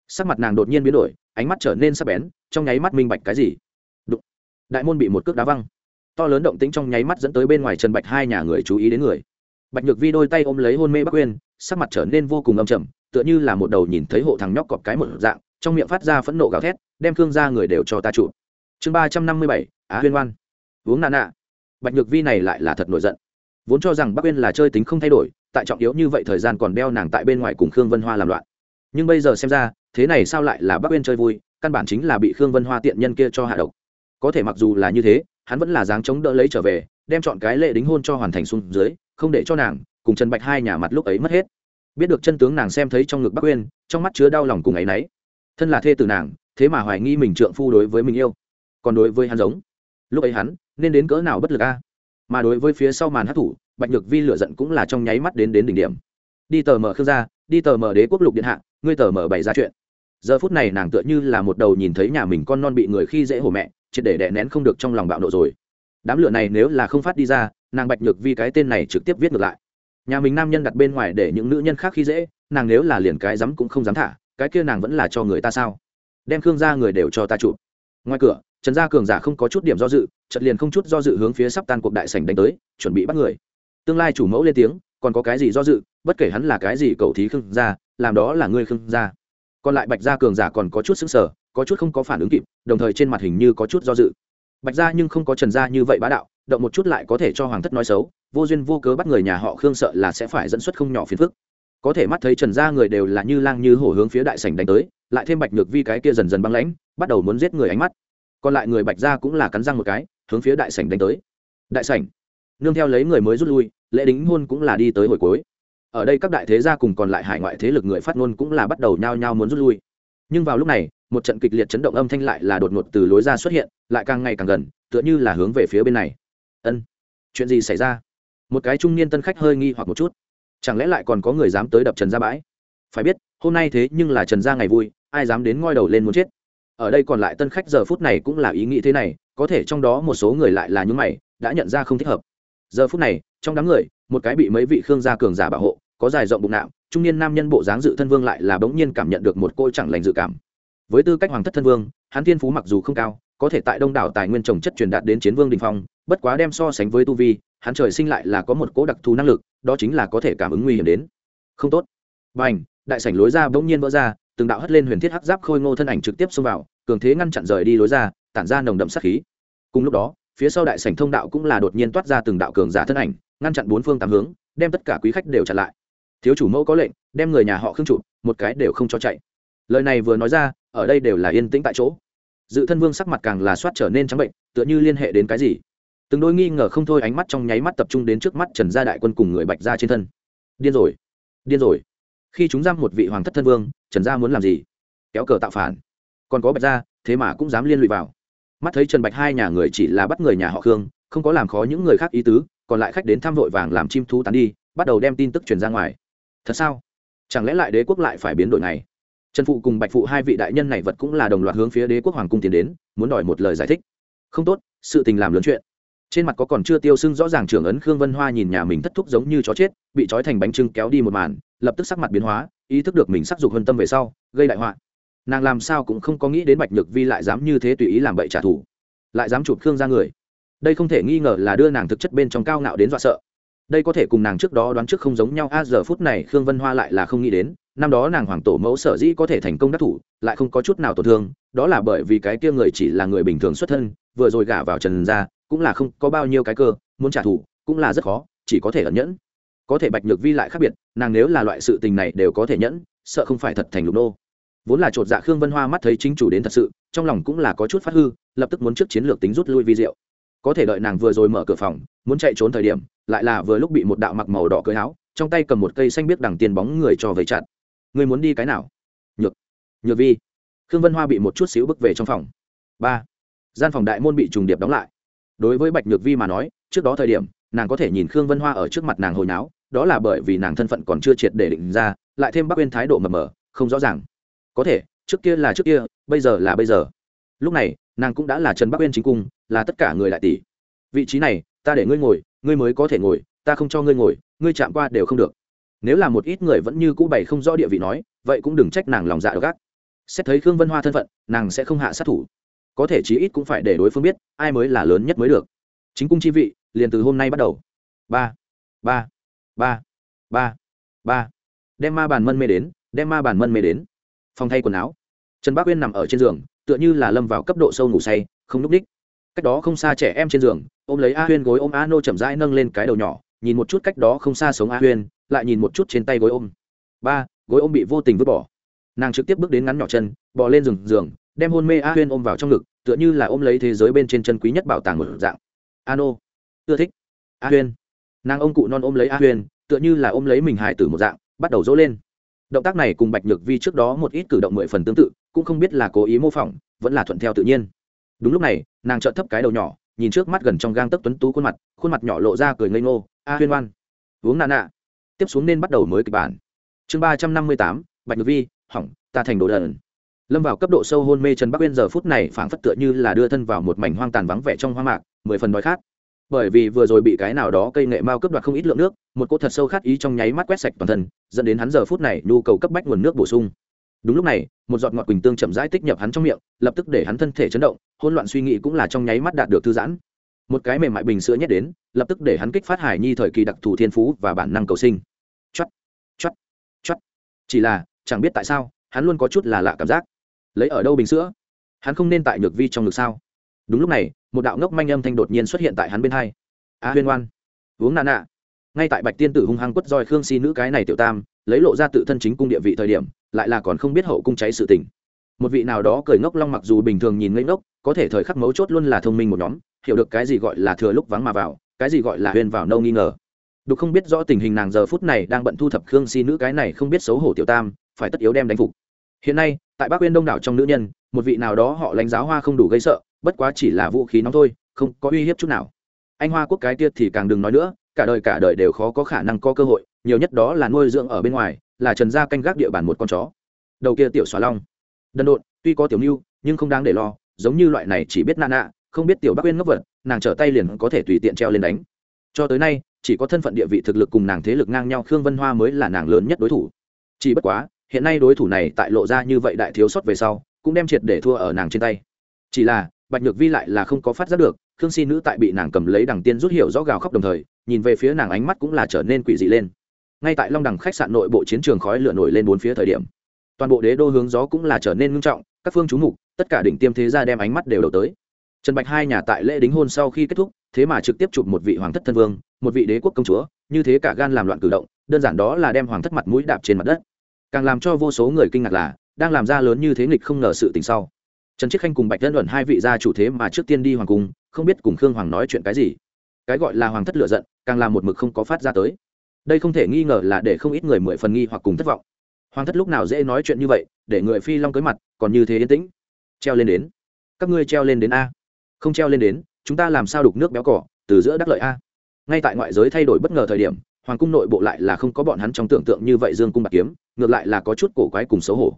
Sắc mặt nàng đột nhiên biến đổi, ánh mắt trở nên sắc bén, trong nháy mắt minh bạch cái gì. Đụng. đại môn bị một cước đá văng. To lớn động tĩnh trong nháy mắt dẫn tới bên ngoài trần bạch hai nhà người chú ý đến người. Bạch nhược vi đôi tay ôm lấy hôn mê bắc uyên, sắc mặt trở nên vô cùng âm trầm tựa như là một đầu nhìn thấy hộ thằng nhóc cọp cái một dạng, trong miệng phát ra phẫn nộ gào thét, đem cương ra người đều cho ta trụ. Chương ba trăm năm mươi bảy, á huyên oan. Uống nà nạ bạch nhược vi này lại là thật nổi giận. Vốn cho rằng bắc uyên là chơi tính không thay đổi, tại trọng yếu như vậy thời gian còn đeo nàng tại bên ngoài cùng khương vân hoa làm loạn. Nhưng bây giờ xem ra, thế này sao lại là bắc uyên chơi vui, căn bản chính là bị khương vân hoa tiện nhân kia cho hạ độc. Có thể mặc dù là như thế, hắn vẫn là dáng chống đỡ lấy trở về, đem chọn cái lệ đính hôn cho hoàn thành xuống dưới, không để cho nàng cùng trần bạch hai nhà mặt lúc ấy mất hết biết được chân tướng nàng xem thấy trong ngực bắc uyên, trong mắt chứa đau lòng cùng ấ y n ấ y thân là thê tử nàng, thế mà hoài nghi mình trượng phu đối với mình yêu. Còn đối với hắn giống. Lúc ấy hắn, nên đến cỡ nào bất lực a? Mà đối với phía sau màn hát thủ, bạch nhược vi lựa giận cũng là trong nháy mắt đến đến đỉnh điểm. Đi tờ mở khương gia, đi tờ mở đế quốc lục điện hạ, ngươi tờ mở bày ra chuyện. Giờ phút này nàng tựa như là một đầu nhìn thấy nhà mình con non bị người khi dễ hổ mẹ, triệt để đè nén không được trong lòng bạo nộ rồi. Đám lửa này nếu là không phát đi ra, nàng bạch nhược vi cái tên này trực tiếp viết ngược lại nhà mình nam nhân đặt bên ngoài để những nữ nhân khác khi dễ, nàng nếu là liền cái dám cũng không dám thả, cái kia nàng vẫn là cho người ta sao? Đem khương gia người đều cho ta chụp. Ngoài cửa, trần gia cường giả không có chút điểm do dự chật liền không chút do dự hướng phía sắp tan cuộc đại sảnh đánh tới, chuẩn bị bắt người. Tương lai chủ mẫu lên tiếng, còn có cái gì do dự, bất kể hắn là cái gì cầu thí khương gia, làm đó là ngươi khương gia. Còn lại bạch gia cường giả còn có chút xứng sở có chút không có phản ứng kịp, đồng thời trên mặt hình như có chút do dự. Bạch gia nhưng không có trần gia như vậy bá đạo, động một chút lại có thể cho hoàng thất nói xấu vô duyên vô cớ bắt người nhà họ khương sợ là sẽ phải dẫn xuất không nhỏ phiền phức. Có thể mắt thấy trần gia người đều là như lang như hổ hướng phía đại sảnh đánh tới, lại thêm bạch nhược vi cái kia dần dần băng lãnh, bắt đầu muốn giết người ánh mắt. Còn lại người bạch gia cũng là cắn răng một cái, hướng phía đại sảnh đánh tới. Đại sảnh. Nương theo lấy người mới rút lui, lễ đính hôn cũng là đi tới hồi cuối. Ở đây các đại thế gia cùng còn lại hải ngoại thế lực người phát ngôn cũng là bắt đầu nhao nhao muốn rút lui. Nhưng vào lúc này, một trận kịch liệt chấn động âm thanh lại là đột ngột từ lối ra xuất hiện, lại càng ngày càng gần, tựa như là hướng về phía bên này. Ân, chuyện gì xảy ra? Một cái trung niên tân khách hơi nghi hoặc một chút. Chẳng lẽ lại còn có người dám tới đập trần gia bãi? Phải biết, hôm nay thế nhưng là trần gia ngày vui, ai dám đến ngoi đầu lên muốn chết? Ở đây còn lại tân khách giờ phút này cũng là ý nghĩ thế này, có thể trong đó một số người lại là những mày, đã nhận ra không thích hợp. Giờ phút này, trong đám người, một cái bị mấy vị khương gia cường giả bảo hộ, có dài rộng bụng nạo trung niên nam nhân bộ dáng dự thân vương lại là bỗng nhiên cảm nhận được một cô chẳng lành dự cảm. Với tư cách hoàng thất thân vương, hắn thiên phú mặc dù không cao, có thể tại đông đảo tài nguyên trồng chất truyền đạt đến chiến vương đình phong, bất quá đem so sánh với tu vi hắn trời sinh lại là có một cố đặc thù năng lực, đó chính là có thể cảm ứng nguy hiểm đến. Không tốt. Và h đại sảnh lối ra bỗng nhiên vỡ ra, từng đạo hất lên huyền thiết hắc giáp khôi ngô thân ảnh trực tiếp xông vào, cường thế ngăn chặn rời đi lối ra, tản ra nồng đậm sát khí. Cùng lúc đó, phía sau đại sảnh thông đạo cũng là đột nhiên toát ra từng đạo cường giả thân ảnh, ngăn chặn bốn phương tám hướng, đem tất cả quý khách đều chặn lại. Thiếu chủ mẫu có lệnh, đem người nhà họ khương trụ một cái đều không cho chạy. Lời này vừa nói ra, ở đây đều là yên tĩnh tại chỗ. Dự thân vương sắc mặt càng là soát trở nên trắng bệnh, tựa như liên hệ đến cái gì từng đôi nghi ngờ không thôi ánh mắt trong nháy mắt tập trung đến trước mắt trần gia đại quân cùng người bạch gia trên thân. Điên rồi điên rồi. Khi chúng giam một vị hoàng thất thân vương, trần gia muốn làm gì? Kéo cờ tạo phản. Còn có bạch gia, thế mà cũng dám liên lụy vào. Mắt thấy trần bạch hai nhà người chỉ là bắt người nhà họ khương, không có làm khó những người khác ý tứ, còn lại khách đến thăm vội vàng làm chim thú tán đi, bắt đầu đem tin tức truyền ra ngoài. Thật sao? Chẳng lẽ lại đế quốc lại phải biến đổi này trần phụ cùng bạch phụ hai vị đại nhân này vật cũng là đồng loạt hướng phía đế quốc hoàng cung tiến đến, muốn đòi một lời giải thích. Không tốt, sự tình làm lớn chuyện trên mặt có còn chưa tiêu sưng rõ ràng trưởng ấn khương vân hoa nhìn nhà mình thất thúc giống như chó chết, bị trói thành bánh trưng kéo đi một màn, lập tức sắc mặt biến hóa, ý thức được mình sắc dục hơn tâm về sau, gây đại họa. Nàng làm sao cũng không có nghĩ đến bạch nhược vi lại dám như thế tùy ý làm bậy trả thù, lại dám chụp khương ra người. Đây không thể nghi ngờ là đưa nàng thực chất bên trong cao ngạo đến dọa sợ. Đây có thể cùng nàng trước đó đoán trước không giống nhau, a, giờ phút này khương vân hoa lại là không nghĩ đến, năm đó nàng hoàng tổ mẫu sở dĩ có thể thành công đắc thủ, lại không có chút nào tổn thương, đó là bởi vì cái kia người chỉ là người bình thường xuất thân, vừa rồi gả vào trần ra cũng là không có bao nhiêu cái cơ, muốn trả thù cũng là rất khó, chỉ có thể ẩn nhẫn. Có thể bạch nhược vi lại khác biệt, nàng nếu là loại sự tình này đều có thể nhẫn, sợ không phải thật thành lục nô. Vốn là chột dạ khương vân hoa mắt thấy chính chủ đến thật sự, trong lòng cũng là có chút phát hư, lập tức muốn trước chiến lược tính rút lui vi diệu. Có thể đợi nàng vừa rồi mở cửa phòng, muốn chạy trốn thời điểm, lại là vừa lúc bị một đạo mặc màu đỏ cưới áo, trong tay cầm một cây xanh biết đằng tiền bóng người cho vấy chặt. Người muốn đi cái nào? Nhược nhược vi. Khương vân hoa bị một chút xíu bước về trong phòng. Ba. Gian phòng đại môn bị trùng điệp đóng lại đối với bạch nhược vi mà nói, trước đó thời điểm, nàng có thể nhìn khương vân hoa ở trước mặt nàng hồi náo, đó là bởi vì nàng thân phận còn chưa triệt để định ra, lại thêm bắc quên thái độ mờ mờ, không rõ ràng. Có thể, trước kia là trước kia, bây giờ là bây giờ. Lúc này, nàng cũng đã là trần bắc quên chính cung, là tất cả người đại tỷ. Vị trí này, ta để ngươi ngồi, ngươi mới có thể ngồi, ta không cho ngươi ngồi, ngươi chạm qua đều không được. Nếu là một ít người vẫn như cũ bày không rõ địa vị nói, vậy cũng đừng trách nàng lòng dạ gác xét thấy khương vân hoa thân phận, nàng sẽ không hạ sát thủ có thể chí ít cũng phải để đối phương biết, ai mới là lớn nhất mới được. Chính cung chi vị, liền từ hôm nay bắt đầu. Ba ba ba ba ba. Đem ma bàn mân mê đến, đem ma bàn mân mê đến. Phòng thay quần áo. Trần bác uyên nằm ở trên giường, tựa như là lâm vào cấp độ sâu ngủ say, không núp đích. Cách đó không xa trẻ em trên giường, ôm lấy a huyên gối ôm a nô chậm rãi nâng lên cái đầu nhỏ, nhìn một chút cách đó không xa sống a huyên, lại nhìn một chút trên tay gối ôm. Ba, gối ôm bị vô tình vứt bỏ. Nàng trực tiếp bước đến ngắn nhỏ chân, bò lên giường giường đem hôn mê a huyên ôm vào trong ngực, tựa như là ôm lấy thế giới bên trên chân quý nhất bảo tàng một dạng. A nô ưa thích. A huyên. Nàng ông cụ non ôm lấy a huyên, tựa như là ôm lấy mình hải tử một dạng, bắt đầu dỗ lên. Động tác này cùng bạch nhược vi trước đó một ít cử động mười phần tương tự, cũng không biết là cố ý mô phỏng, vẫn là thuận theo tự nhiên. Đúng lúc này, nàng trợn thấp cái đầu nhỏ, nhìn trước mắt gần trong gang tấc tuấn tú khuôn mặt khuôn mặt nhỏ lộ ra cười ngây ngô, a huyên oan. Uống nà nạ tiếp xuống nên bắt đầu mới kịch bản. Chương ba trăm năm mươi tám, bạch nhược vi, hỏng, ta thành đồ đần lâm vào cấp độ sâu hôn mê trần bắc uyên giờ phút này phảng phất tựa như là đưa thân vào một mảnh hoang tàn vắng vẻ trong hoang mạc, mười phần đói khát. Bởi vì vừa rồi bị cái nào đó cây nghệ mao cướp đoạt không ít lượng nước, một cô thật sâu khát ý trong nháy mắt quét sạch toàn thân, dẫn đến hắn giờ phút này nhu cầu cấp bách nguồn nước bổ sung. Đúng lúc này, một giọt ngọt quỳnh tương chậm rãi tích nhập hắn trong miệng, lập tức để hắn thân thể chấn động hôn loạn suy nghĩ cũng là trong nháy mắt đạt được thư giãn. Một cái mềm mại bình sữa nhét đến, lập tức để hắn kích phát hải nhi thời kỳ đặc thù thiên phú và bản năng cầu sinh. Chắt chắt chắt chỉ là, chẳng biết tại sao, hắn luôn có chút là lạ cảm giác lấy ở đâu bình sữa? Hắn không nên tại nhược vi trong ngực sao? Đúng lúc này, một đạo ngốc manh âm thanh đột nhiên xuất hiện tại hắn bên hai. A huyên oan uống nà nạ. Ngay tại bạch tiên tử hung hăng quất roi khương si nữ cái này tiểu tam, lấy lộ ra tự thân chính cung địa vị thời điểm, lại là còn không biết hậu cung cháy sự tình. Một vị nào đó cười ngốc long mặc dù bình thường nhìn ngây ngốc, có thể thời khắc mấu chốt luôn là thông minh một nhóm, hiểu được cái gì gọi là thừa lúc vắng mà vào, cái gì gọi là huyên vào nâu nghi ngờ. Đục không biết rõ tình hình nàng giờ phút này đang bận thu thập khương si nữ cái này không biết xấu hổ tiểu tam, phải tất yếu đem đánh phục. Hiện nay tại bắc uyên đông đảo trong nữ nhân, một vị nào đó họ lãnh giáo hoa không đủ gây sợ, bất quá chỉ là vũ khí nóng thôi, không có uy hiếp chút nào. Anh hoa quốc cái tiết thì càng đừng nói nữa, cả đời cả đời đều khó có khả năng có cơ hội, nhiều nhất đó là nuôi dưỡng ở bên ngoài, là trần gia canh gác địa bàn một con chó. Đầu kia tiểu xóa long. Đần độn, tuy có tiểu mưu, nhưng không đáng để lo, giống như loại này chỉ biết nạ nạ, không biết tiểu bắc uyên ngốc vật, nàng trở tay liền có thể tùy tiện treo lên đánh. Cho tới nay, chỉ có thân phận địa vị thực lực cùng nàng thế lực ngang nhau, khương vân hoa mới là nàng lớn nhất đối thủ. Chỉ bất quá hiện nay đối thủ này tại lộ ra như vậy đại thiếu sót về sau, cũng đem triệt để thua ở nàng trên tay. Chỉ là, bạch nhược vi lại là không có phát giác được, khương si nữ tại bị nàng cầm lấy đằng tiên rút hiểu rõ gào khóc đồng thời, nhìn về phía nàng ánh mắt cũng là trở nên quỷ dị lên. Ngay tại long đằng khách sạn nội bộ chiến trường khói lửa nổi lên bốn phía thời điểm, toàn bộ đế đô hướng gió cũng là trở nên ngưng trọng, các phương chú mục, tất cả đỉnh tiêm thế gia đem ánh mắt đều đầu tới. Trần bạch hai nhà tại lễ đính hôn sau khi kết thúc, thế mà trực tiếp chụp một vị hoàng thất thân vương, một vị đế quốc công chúa, như thế cả gan làm loạn cử động, đơn giản đó là đem hoàng thất mặt mũi đạp trên mặt đất càng làm cho vô số người kinh ngạc là, đang làm ra lớn như thế nghịch không ngờ sự tình sau. Trần chiết khanh cùng bạch tân luận hai vị gia chủ thế mà trước tiên đi hoàng cung, không biết cùng khương hoàng nói chuyện cái gì. Cái gọi là hoàng thất lựa giận, càng làm một mực không có phát ra tới. Đây không thể nghi ngờ là để không ít người mười phần nghi hoặc cùng thất vọng. Hoàng thất lúc nào dễ nói chuyện như vậy, để người phi long cưới mặt, còn như thế yên tĩnh. Treo lên đến. Các ngươi treo lên đến a. Không treo lên đến, chúng ta làm sao đục nước béo cỏ, từ giữa đắc lợi a. Ngay tại ngoại giới thay đổi bất ngờ thời điểm hoàng cung nội bộ lại là không có bọn hắn trong tưởng tượng như vậy dương cung bạc kiếm, ngược lại là có chút cổ quái cùng xấu hổ.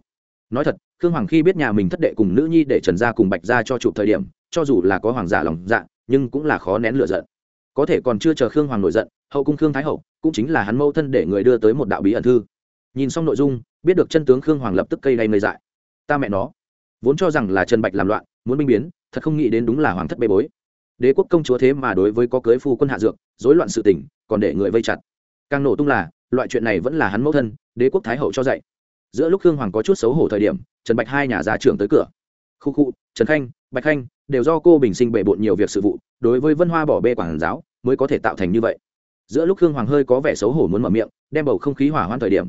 Nói thật, khương hoàng khi biết nhà mình thất đệ cùng nữ nhi để trần gia cùng bạch gia cho chụp thời điểm, cho dù là có hoàng giả lòng dạ nhưng cũng là khó nén lựa giận. Có thể còn chưa chờ khương hoàng nổi giận, hậu cung khương thái hậu cũng chính là hắn mâu thân để người đưa tới một đạo bí ẩn thư. Nhìn xong nội dung, biết được chân tướng khương hoàng lập tức cây đay ngây dại. Ta mẹ nó, vốn cho rằng là trần bạch làm loạn, muốn binh biến, thật không nghĩ đến đúng là hoàng thất bê bối. Đế quốc công chúa thế mà đối với có cưới phu quân hạ dược dối loạn sự tỉnh còn để người vây chặt càng nổ tung là, loại chuyện này vẫn là hắn mẫu thân, đế quốc thái hậu cho dạy. Giữa lúc khương hoàng có chút xấu hổ thời điểm, trần bạch hai nhà gia trưởng tới cửa. Khu khu, trần khanh, bạch khanh, đều do cô bình sinh bể bộn nhiều việc sự vụ, đối với vân hoa bỏ bê quản giáo, mới có thể tạo thành như vậy. Giữa lúc khương hoàng hơi có vẻ xấu hổ muốn mở miệng, đem bầu không khí hỏa hoạn thời điểm.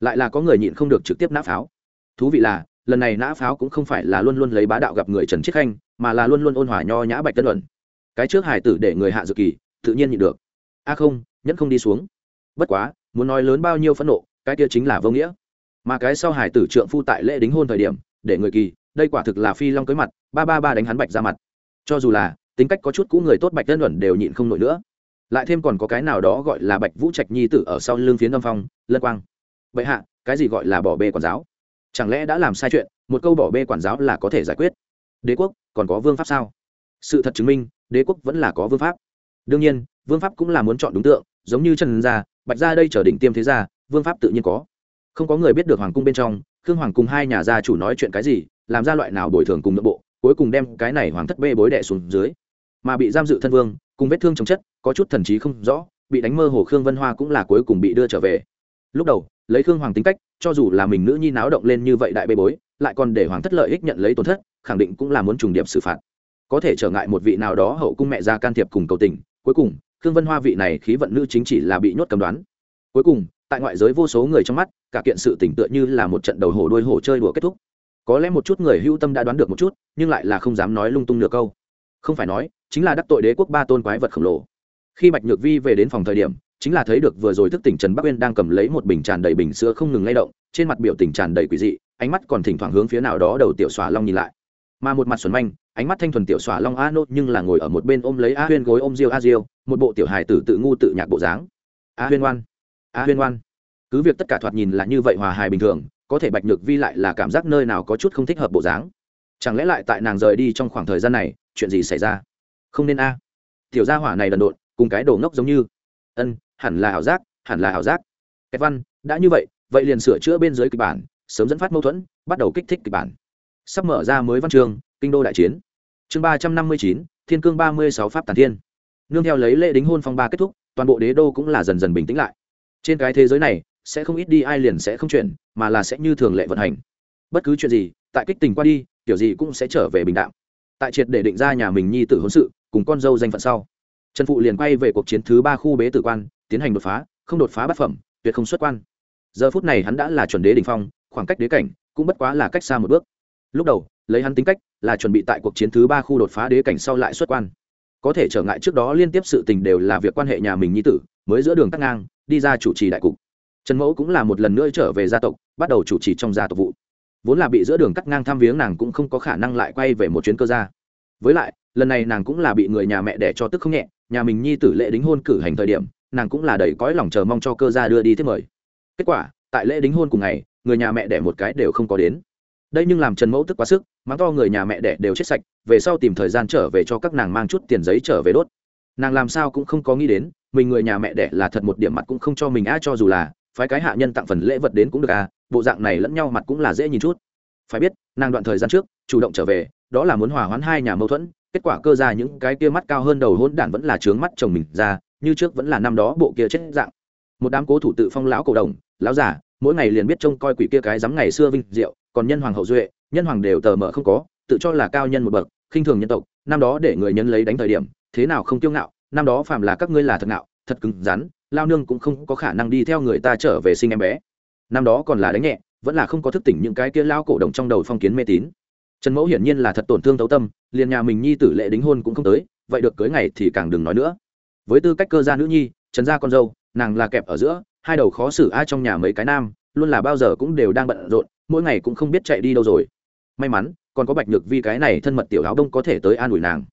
Lại là có người nhịn không được trực tiếp nã pháo. Thú vị là, lần này nã pháo cũng không phải là luôn luôn lấy bá đạo gặp người trần chiết khanh, mà là luôn luôn ôn hòa nho nhã bạch tân luận. Cái trước hải tử để người hạ dự kỳ, tự nhiên nhịn được. A không, nhẫn không đi xuống bất quá, muốn nói lớn bao nhiêu phẫn nộ, cái kia chính là vô nghĩa. Mà cái sau hải tử trượng phu tại lễ đính hôn thời điểm, để người kỳ, đây quả thực là phi long cưới mặt, ba ba ba đánh hắn bạch ra mặt. Cho dù là, tính cách có chút cũ người tốt bạch tân luận đều nhịn không nổi nữa. Lại thêm còn có cái nào đó gọi là bạch vũ trạch nhi tử ở sau lưng phiến âm phong, lân quang. Vậy hạ, cái gì gọi là bỏ bê quản giáo? Chẳng lẽ đã làm sai chuyện, một câu bỏ bê quản giáo là có thể giải quyết? Đế quốc, còn có vương pháp sao? Sự thật chứng minh, đế quốc vẫn là có vương pháp. Đương nhiên, vương pháp cũng là muốn chọn đúng tượng, giống như trần gia bạch gia đây trở đỉnh tiêm thế gia, vương pháp tự nhiên có. Không có người biết được hoàng cung bên trong, khương hoàng cùng hai nhà gia chủ nói chuyện cái gì, làm ra loại nào bồi thường cùng nội bộ, cuối cùng đem cái này hoàng thất bê bối đẻ xuống dưới. Mà bị giam dự thân vương, cùng vết thương chồng chất, có chút thần trí không rõ, bị đánh mơ hồ khương vân hoa cũng là cuối cùng bị đưa trở về. Lúc đầu, lấy khương hoàng tính cách, cho dù là mình nữ nhi náo động lên như vậy đại bê bối, lại còn để hoàng thất lợi ích nhận lấy tổn thất, khẳng định cũng là muốn trùng điểm xử phạt. Có thể trở ngại một vị nào đó hậu cung mẹ ra can thiệp cùng cầu tình, cuối cùng khương vân hoa vị này khí vận nữ chính chỉ là bị nhốt cầm đoán. Cuối cùng, tại ngoại giới vô số người trong mắt, cả kiện sự tỉnh tựa như là một trận đầu hổ đuôi hổ chơi đùa kết thúc. Có lẽ một chút người hưu tâm đã đoán được một chút, nhưng lại là không dám nói lung tung nửa câu. Không phải nói, chính là đắc tội đế quốc ba tôn quái vật khổng lồ. Khi bạch nhược vi về đến phòng thời điểm, chính là thấy được vừa rồi thức tỉnh trần bắc uyên đang cầm lấy một bình tràn đầy bình sữa không ngừng lay động, trên mặt biểu tình tràn đầy quỷ dị, ánh mắt còn thỉnh thoảng hướng phía nào đó đầu tiểu xòa long nhìn lại mà một mặt xuẩn manh, ánh mắt thanh thuần tiểu xòa long a nốt nhưng là ngồi ở một bên ôm lấy a huyên gối ôm diêu a diêu, một bộ tiểu hài tử tự ngu tự nhạc bộ dáng. A huyên oan a huyên oan cứ việc tất cả thoạt nhìn là như vậy hòa hài bình thường, có thể bạch nhược vi lại là cảm giác nơi nào có chút không thích hợp bộ dáng. Chẳng lẽ lại tại nàng rời đi trong khoảng thời gian này, chuyện gì xảy ra? Không nên a. Tiểu gia hỏa này đần độn, cùng cái đồ ngốc giống như. Ân, hẳn là ảo giác, hẳn là ảo giác. Kẹt văn, đã như vậy vậy liền sửa chữa bên dưới kịch bản, sớm dẫn phát mâu thuẫn, bắt đầu kích thích kịch bản sắp mở ra mới văn trường, kinh đô đại chiến. Chương ba trăm năm mươi chín thiên cương ba mươi sáu pháp tàn thiên. Nương theo lấy lễ đính hôn phong ba kết thúc toàn bộ đế đô cũng là dần dần bình tĩnh lại. Trên cái thế giới này sẽ không ít đi ai liền sẽ không chuyển mà là sẽ như thường lệ vận hành. Bất cứ chuyện gì tại kích tình qua đi kiểu gì cũng sẽ trở về bình đạm. Tại triệt để định ra nhà mình nhi tử hôn sự cùng con dâu danh phận sau trần phụ liền quay về cuộc chiến thứ ba khu bế tử quan tiến hành đột phá không đột phá bát phẩm tuyệt không xuất quan. Giờ phút này hắn đã là chuẩn đế đ ỉ n h phong khoảng cách đế cảnh cũng bất quá là cách xa một bước lúc đầu, lấy hắn tính cách là chuẩn bị tại cuộc chiến thứ ba khu đột phá đế cảnh sau lại xuất quan. Có thể trở ngại trước đó liên tiếp sự tình đều là việc quan hệ nhà mình nhi tử, mới giữa đường tắt ngang, đi ra chủ trì đại cục. Trần mẫu cũng là một lần nữa trở về gia tộc, bắt đầu chủ trì trong gia tộc vụ. Vốn là bị giữa đường cắt ngang thăm viếng nàng cũng không có khả năng lại quay về một chuyến cơ gia. Với lại, lần này nàng cũng là bị người nhà mẹ đẻ cho tức không nhẹ, nhà mình nhi tử lễ đính hôn cử hành thời điểm, nàng cũng là đầy cõi lòng chờ mong cho cơ gia đưa đi thiết mời. Kết quả, tại lễ đính hôn cùng ngày, người nhà mẹ đẻ một cái đều không có đến đây nhưng làm trần mẫu tức quá sức, mắng to người nhà mẹ đẻ đều chết sạch, về sau tìm thời gian trở về cho các nàng mang chút tiền giấy trở về đốt. Nàng làm sao cũng không có nghĩ đến, mình người nhà mẹ đẻ là thật một điểm mặt cũng không cho mình a cho dù là phái cái hạ nhân tặng phần lễ vật đến cũng được à bộ dạng này lẫn nhau mặt cũng là dễ nhìn chút. Phải biết, nàng đoạn thời gian trước, chủ động trở về, đó là muốn hòa hoãn hai nhà mâu thuẫn, kết quả cơ ra những cái kia mắt cao hơn đầu hôn đản vẫn là trướng mắt chồng mình ra, như trước vẫn là năm đó bộ kia chết dạng. Một đám cố thủ tự phong lão cổ đồng, lão giả mỗi ngày liền biết trông coi quỷ kia cái dám ngày xưa vinh diệu, còn nhân hoàng hậu duệ, nhân hoàng đều tờ mờ không có, tự cho là cao nhân một bậc, khinh thường nhân tộc, năm đó để người nhân lấy đánh thời điểm, thế nào không kiêu ngạo, năm đó phàm là các ngươi là thật ngạo, thật cứng rắn, lao nương cũng không có khả năng đi theo người ta trở về sinh em bé. Năm đó còn là đánh nhẹ, vẫn là không có thức tỉnh những cái kia lao cổ động trong đầu phong kiến mê tín. Trần mẫu hiển nhiên là thật tổn thương tấu tâm, liền nhà mình nhi tử lệ đính hôn cũng không tới, vậy được cưới ngày thì càng đừng nói nữa. Với tư cách cơ gia nữ nhi, trần gia con dâu, nàng là kẹp ở giữa hai đầu khó xử ai trong nhà mấy cái nam, luôn là bao giờ cũng đều đang bận rộn, mỗi ngày cũng không biết chạy đi đâu rồi. May mắn, còn có bạch nhược vi cái này thân mật tiểu áo đông có thể tới an ủi nàng.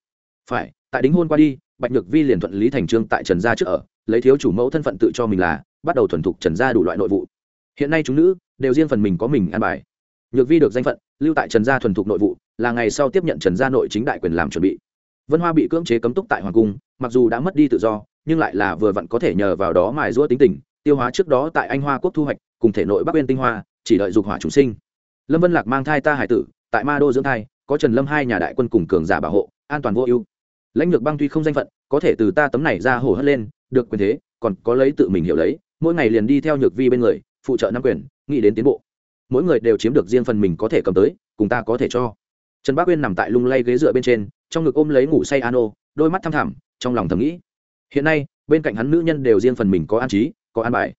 Phải, tại đính hôn qua đi, bạch nhược vi liền thuận lý thành trương tại trần gia trước ở, lấy thiếu chủ mẫu thân phận tự cho mình là, bắt đầu thuần thục trần gia đủ loại nội vụ. Hiện nay chúng nữ, đều riêng phần mình có mình an bài. Nhược vi được danh phận, lưu tại trần gia thuần thục nội vụ, là ngày sau tiếp nhận trần gia nội chính đại quyền làm chuẩn bị. Vân hoa bị cưỡng chế cấm túc tại hoàng cung, mặc dù đã mất đi tự do, nhưng lại là vừa vặn có thể nhờ vào đó mài rũa tính tình tiêu hóa trước đó tại anh hoa quốc thu hoạch, cùng thể nội bắc bên tinh hoa, chỉ đợi dục hỏa chúng sinh. Lâm vân lạc mang thai ta hải tử, tại ma đô dưỡng thai, có trần lâm hai nhà đại quân cùng cường giả bảo hộ, an toàn vô ưu. Lãnh lược băng tuy không danh phận, có thể từ ta tấm này ra hổ hất lên, được quyền thế, còn có lấy tự mình hiểu lấy, mỗi ngày liền đi theo nhược vi bên người, phụ trợ năm quyền, nghĩ đến tiến bộ. Mỗi người đều chiếm được riêng phần mình có thể cầm tới, cùng ta có thể cho. Trần bác uyên nằm tại lung lay ghế dựa bên trên, trong ngực ôm lấy ngủ say ano, đôi mắt thăm thẳm, trong lòng thầm nghĩ. Hiện nay, bên cạnh hắn nữ nhân đều riêng phần mình có an trí có an bài.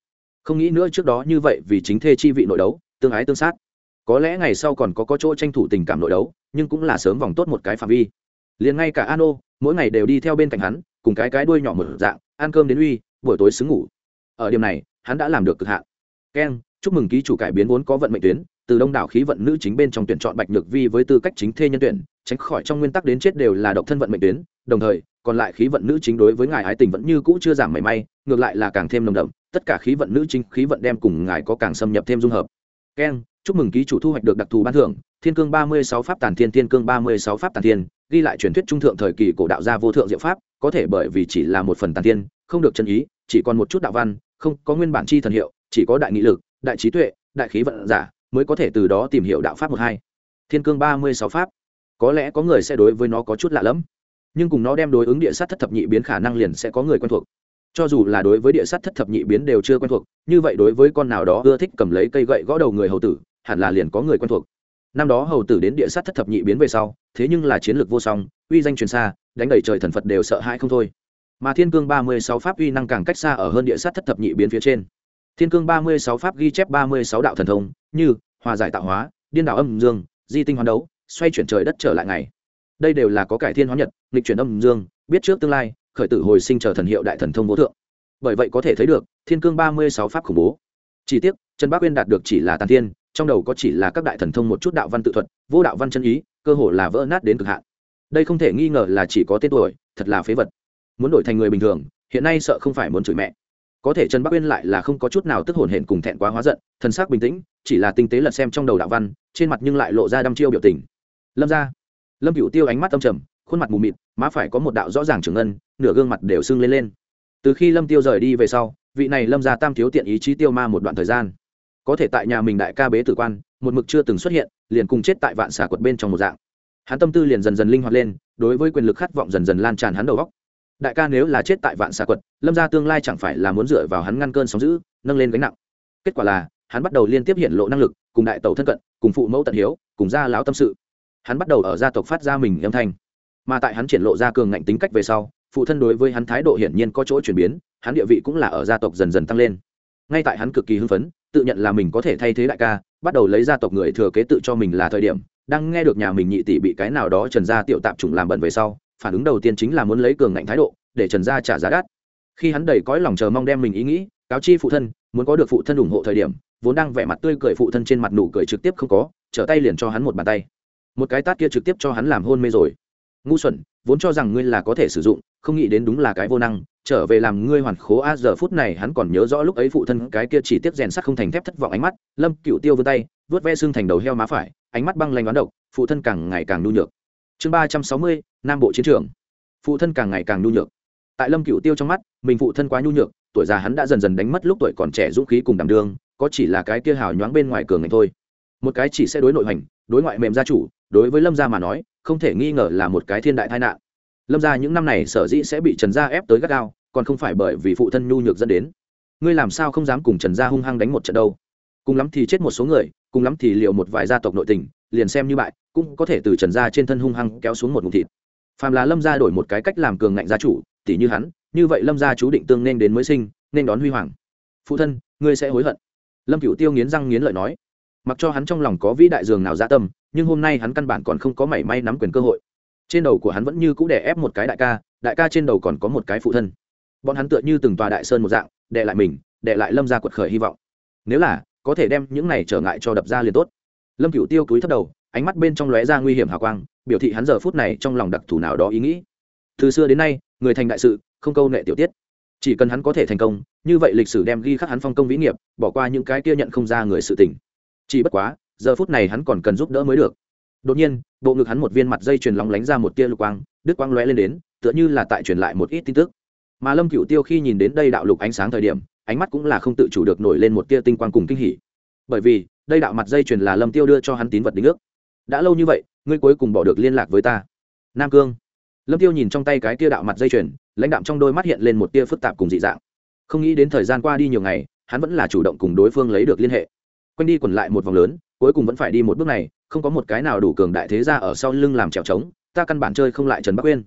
Không nghĩ nữa trước đó như vậy vì chính thê chi vị nội đấu, tương ái tương sát. Có lẽ ngày sau còn có có chỗ tranh thủ tình cảm nội đấu, nhưng cũng là sớm vòng tốt một cái phạm vi. Liền ngay cả an ô mỗi ngày đều đi theo bên cạnh hắn, cùng cái cái đuôi nhỏ mở dạng, ăn cơm đến uy, buổi tối xứng ngủ. Ở điểm này, hắn đã làm được cực hạn. Keng chúc mừng ký chủ cải biến vốn có vận mệnh tuyến, từ đông đảo khí vận nữ chính bên trong tuyển chọn bạch nhược vi với tư cách chính thê nhân tuyển, tránh khỏi trong nguyên tắc đến chết đều là độc thân vận mệnh tuyến, đồng thời còn lại khí vận nữ chính đối với ngài ái tình vẫn như cũ chưa giảm mảy may, ngược lại là càng thêm nồng đậm, tất cả khí vận nữ chính khí vận đem cùng ngài có càng xâm nhập thêm dung hợp. Keng chúc mừng ký chủ thu hoạch được đặc thù ban thưởng, thiên cương ba mươi sáu pháp tàn thiên thiên cương ba mươi sáu pháp tàn thiên, ghi lại truyền thuyết trung thượng thời kỳ cổ đạo gia vô thượng diệu pháp, có thể bởi vì chỉ là một phần tàn thiên, không được chân ý, chỉ còn một chút đạo văn, không có nguyên bản chi thần hiệu, chỉ có đại nghị lực, đại trí tuệ, đại khí vận giả mới có thể từ đó tìm hiểu đạo pháp một hai. Thiên cương ba mươi sáu pháp, có lẽ có người sẽ đối với nó có chút lạ lẫm nhưng cùng nó đem đối ứng địa sát thất thập nhị biến khả năng liền sẽ có người quen thuộc. Cho dù là đối với địa sát thất thập nhị biến đều chưa quen thuộc, như vậy đối với con nào đó ưa thích cầm lấy cây gậy gõ đầu người hầu tử, hẳn là liền có người quen thuộc. Năm đó hầu tử đến địa sát thất thập nhị biến về sau, thế nhưng là chiến lược vô song, uy danh truyền xa, đánh đẩy trời thần phật đều sợ hãi không thôi. Mà thiên cương ba mươi sáu pháp uy năng càng cách xa ở hơn địa sát thất thập nhị biến phía trên. Thiên cương ba mươi sáu pháp ghi chép ba mươi sáu đạo thần thông, như hòa giải tạo hóa, điên đảo âm dương, di tinh hoán đấu, xoay chuyển trời đất trở lại ngày đây đều là có cải thiên hóa nhật lịch chuyển âm dương, biết trước tương lai, khởi tử hồi sinh trở thần hiệu đại thần thông vô thượng. Bởi vậy có thể thấy được, thiên cương ba mươi sáu pháp khủng bố. Chỉ tiếc, trần bác uyên đạt được chỉ là tàn thiên, trong đầu có chỉ là các đại thần thông một chút đạo văn tự thuật, vô đạo văn chân ý, cơ hồ là vỡ nát đến cực hạn. Đây không thể nghi ngờ là chỉ có tên tuổi, thật là phế vật. Muốn đổi thành người bình thường, hiện nay sợ không phải muốn chửi mẹ. Có thể trần bắc uyên lại là không có chút nào tức hồn hển cùng thẹn quá hóa giận, thần sắc bình tĩnh, chỉ là tinh tế lật xem trong đầu đạo văn, trên mặt nhưng lại lộ ra đăm chiêu biểu tình. Lâm ra lâm cựu tiêu ánh mắt âm trầm, khuôn mặt mù mịt, má phải có một đạo rõ ràng trưởng ngân, nửa gương mặt đều sưng lên lên. Từ khi lâm tiêu rời đi về sau, vị này lâm ra tam thiếu tiện ý chí tiêu ma một đoạn thời gian. Có thể tại nhà mình đại ca bế tử quan, một mực chưa từng xuất hiện, liền cùng chết tại vạn xà quật bên trong một dạng. Hắn tâm tư liền dần dần linh hoạt lên, đối với quyền lực khát vọng dần dần lan tràn hắn đầu góc đại ca nếu là chết tại vạn xà quật, lâm ra tương lai chẳng phải là muốn dựa vào hắn ngăn cơn sóng giữ nâng lên gánh nặng. Kết quả là, hắn bắt đầu liên tiếp hiện lộ năng lực, cùng đại tàu thân cận, cùng phụ mẫu tận hiếu, cùng gia láo tâm sự hắn bắt đầu ở gia tộc phát ra mình âm thanh. Mà tại hắn triển lộ ra cường ngạnh tính cách về sau, phụ thân đối với hắn thái độ hiển nhiên có chỗ chuyển biến, hắn địa vị cũng là ở gia tộc dần dần tăng lên. Ngay tại hắn cực kỳ hưng phấn, tự nhận là mình có thể thay thế đại ca, bắt đầu lấy gia tộc người thừa kế tự cho mình là thời điểm, đang nghe được nhà mình nhị tỷ bị cái nào đó trần gia tiểu tạp chủng làm bẩn về sau, phản ứng đầu tiên chính là muốn lấy cường ngạnh thái độ, để trần gia trả giá đắt. Khi hắn đầy cõi lòng chờ mong đem mình ý nghĩ, cáo chi phụ thân, muốn có được phụ thân ủng hộ thời điểm, vốn đang vẻ mặt tươi cười phụ thân trên mặt nụ cười trực tiếp không có, trở tay liền cho hắn một bàn tay một cái tát kia trực tiếp cho hắn làm hôn mê rồi. Ngu xuẩn, vốn cho rằng ngươi là có thể sử dụng, không nghĩ đến đúng là cái vô năng, trở về làm ngươi hoàn khố a, giờ phút này hắn còn nhớ rõ lúc ấy phụ thân cái kia chỉ tiếp rèn sắt không thành thép thất vọng ánh mắt, lâm cựu tiêu vươn tay vớt ve xương thành đầu heo má phải, ánh mắt băng lanh đoán độc, phụ thân càng ngày càng nhu nhược. Chương ba trăm sáu mươi, nam bộ chiến trường. Phụ thân càng ngày càng nhu nhược. Tại lâm cựu tiêu trong mắt, mình phụ thân quá nhu nhược, tuổi già hắn đã dần dần đánh mất lúc tuổi còn trẻ dũng khí cùng đảm đương, có chỉ là cái kia hào nhoáng bên ngoài cường ngành thôi. Một cái chỉ sẽ đối nội hành đối ngoại mềm gia chủ đối với lâm gia mà nói, không thể nghi ngờ là một cái thiên đại tai nạn. Lâm gia những năm này sở dĩ sẽ bị trần gia ép tới gắt gao, còn không phải bởi vì phụ thân nhu nhược dẫn đến. Ngươi làm sao không dám cùng trần gia hung hăng đánh một trận đâu? Cùng lắm thì chết một số người, cùng lắm thì liệu một vài gia tộc nội tình, liền xem như bại, cũng có thể từ trần gia trên thân hung hăng kéo xuống một ngụm thịt. Phàm là lâm gia đổi một cái cách làm cường ngạnh gia chủ tỷ như hắn, như vậy lâm gia chú định tương nên đến mới sinh, nên đón huy hoàng. Phụ thân, ngươi sẽ hối hận. Lâm Cửu tiêu nghiến răng nghiến lợi nói mặc cho hắn trong lòng có vĩ đại dường nào dạ tâm, nhưng hôm nay hắn căn bản còn không có mảy may nắm quyền cơ hội. Trên đầu của hắn vẫn như c ũ đè ép một cái đại ca đại ca trên đầu còn có một cái phụ thân. Bọn hắn tựa như từng tòa đại sơn một dạng đệ lại mình đệ lại lâm ra quật khởi hy vọng. Nếu là, có thể đem những này trở ngại cho đập ra liền tốt. Lâm cựu tiêu cúi thấp đầu, ánh mắt bên trong lóe ra nguy hiểm hào quang, biểu thị hắn giờ phút này trong lòng đặc thù nào đó ý nghĩ. Từ xưa đến nay, người thành đại sự, không câu nệ tiểu tiết. Chỉ cần hắn có thể thành công, như vậy lịch sử đem ghi khắc hắn phong công vĩ nghiệp, bỏ qua những cái kia nhận không ra người sự tình chỉ bất quá, giờ phút này hắn còn cần giúp đỡ mới được. Đột nhiên, bộ ngực hắn một viên mặt dây chuyền lóng lánh ra một tia lục quang, đứt quang lóe lên đến, tựa như là tại truyền lại một ít tin tức. Mà lâm cựu tiêu khi nhìn đến đây đạo lục ánh sáng thời điểm, ánh mắt cũng là không tự chủ được nổi lên một tia tinh quang cùng kinh hỉ. Bởi vì, đây đạo mặt dây chuyền là lâm tiêu đưa cho hắn tín vật đính ước. Đã lâu như vậy, ngươi cuối cùng bỏ được liên lạc với ta. Nam cương. Lâm tiêu nhìn trong tay cái tia đạo mặt dây chuyền, lãnh đạm trong đôi mắt hiện lên một tia phức tạp cùng dị dạng. Không nghĩ đến thời gian qua đi nhiều ngày, hắn vẫn là chủ động cùng đối phương lấy được liên hệ quanh đi quẩn lại một vòng lớn, cuối cùng vẫn phải đi một bước này, không có một cái nào đủ cường đại thế ra ở sau lưng làm trèo trống, ta căn bản chơi không lại trần bắc uyên.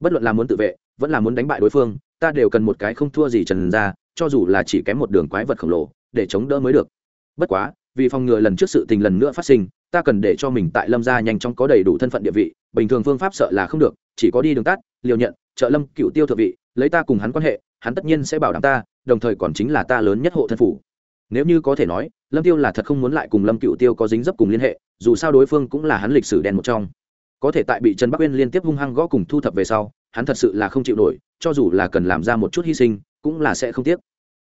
Bất luận là muốn tự vệ, vẫn là muốn đánh bại đối phương, ta đều cần một cái không thua gì trần ra cho dù là chỉ kém một đường quái vật khổng lồ, để chống đỡ mới được. Bất quá, vì phòng ngừa lần trước sự tình lần nữa phát sinh, ta cần để cho mình tại lâm gia nhanh chóng có đầy đủ thân phận địa vị, bình thường phương pháp sợ là không được, chỉ có đi đường tắt, liều nhận, trợ lâm cựu tiêu thượng vị, lấy ta cùng hắn quan hệ, hắn tất nhiên sẽ bảo đảm ta, đồng thời còn chính là ta lớn nhất hộ thân phủ. Nếu như có thể nói lâm tiêu là thật không muốn lại cùng lâm cựu tiêu có dính dấp cùng liên hệ, dù sao đối phương cũng là hắn lịch sử đen một trong. Có thể tại bị trần bắc uyên liên tiếp hung hăng gõ cùng thu thập về sau, hắn thật sự là không chịu nổi, cho dù là cần làm ra một chút hy sinh, cũng là sẽ không tiếc.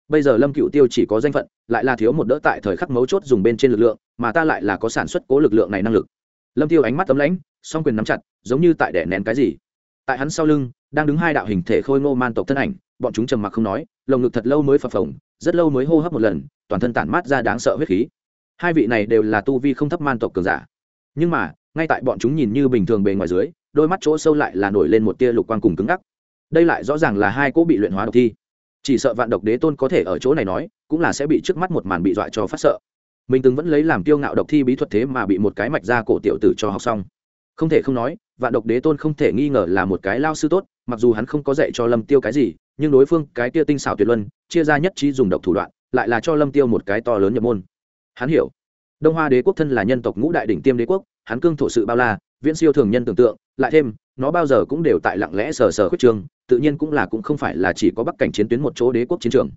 Bây giờ lâm cựu tiêu chỉ có danh phận, lại là thiếu một đỡ tại thời khắc mấu chốt dùng bên trên lực lượng, mà ta lại là có sản xuất cố lực lượng này năng lực. Lâm tiêu ánh mắt tấm lãnh, song quyền nắm chặt, giống như tại đẻ nén cái gì. Tại hắn sau lưng, đang đứng hai đạo hình thể khôi ngô man tộc thân ảnh, bọn chúng trầm mặc không nói, lồng ngực thật lâu mới phập phồng rất lâu mới hô hấp một lần, toàn thân tản mát ra đáng sợ huyết khí. Hai vị này đều là tu vi không thấp man tộc cường giả. Nhưng mà, ngay tại bọn chúng nhìn như bình thường bề ngoài dưới, đôi mắt chỗ sâu lại là nổi lên một tia lục quang cùng cứng ngắc. Đây lại rõ ràng là hai cỗ bị luyện hóa độc thi. Chỉ sợ vạn độc đế tôn có thể ở chỗ này nói, cũng là sẽ bị trước mắt một màn bị dọa cho phát sợ. Mình từng vẫn lấy làm kiêu ngạo độc thi bí thuật thế mà bị một cái mạch ra cổ tiểu tử cho học xong. Không thể không nói, vạn độc đế tôn không thể nghi ngờ là một cái lao sư tốt mặc dù hắn không có dạy cho lâm tiêu cái gì, nhưng đối phương cái kia tinh xảo tuyệt luân, chia ra nhất trí dùng độc thủ đoạn, lại là cho lâm tiêu một cái to lớn nhập môn. Hắn hiểu. Đông hoa đế quốc thân là nhân tộc ngũ đại đỉnh tiêm đế quốc, hắn cương thổ sự bao la, viễn siêu thường nhân tưởng tượng, lại thêm, nó bao giờ cũng đều tại lặng lẽ sờ sờ khuyết trường, tự nhiên cũng là cũng không phải là chỉ có bắc cảnh chiến tuyến một chỗ đế quốc chiến trường.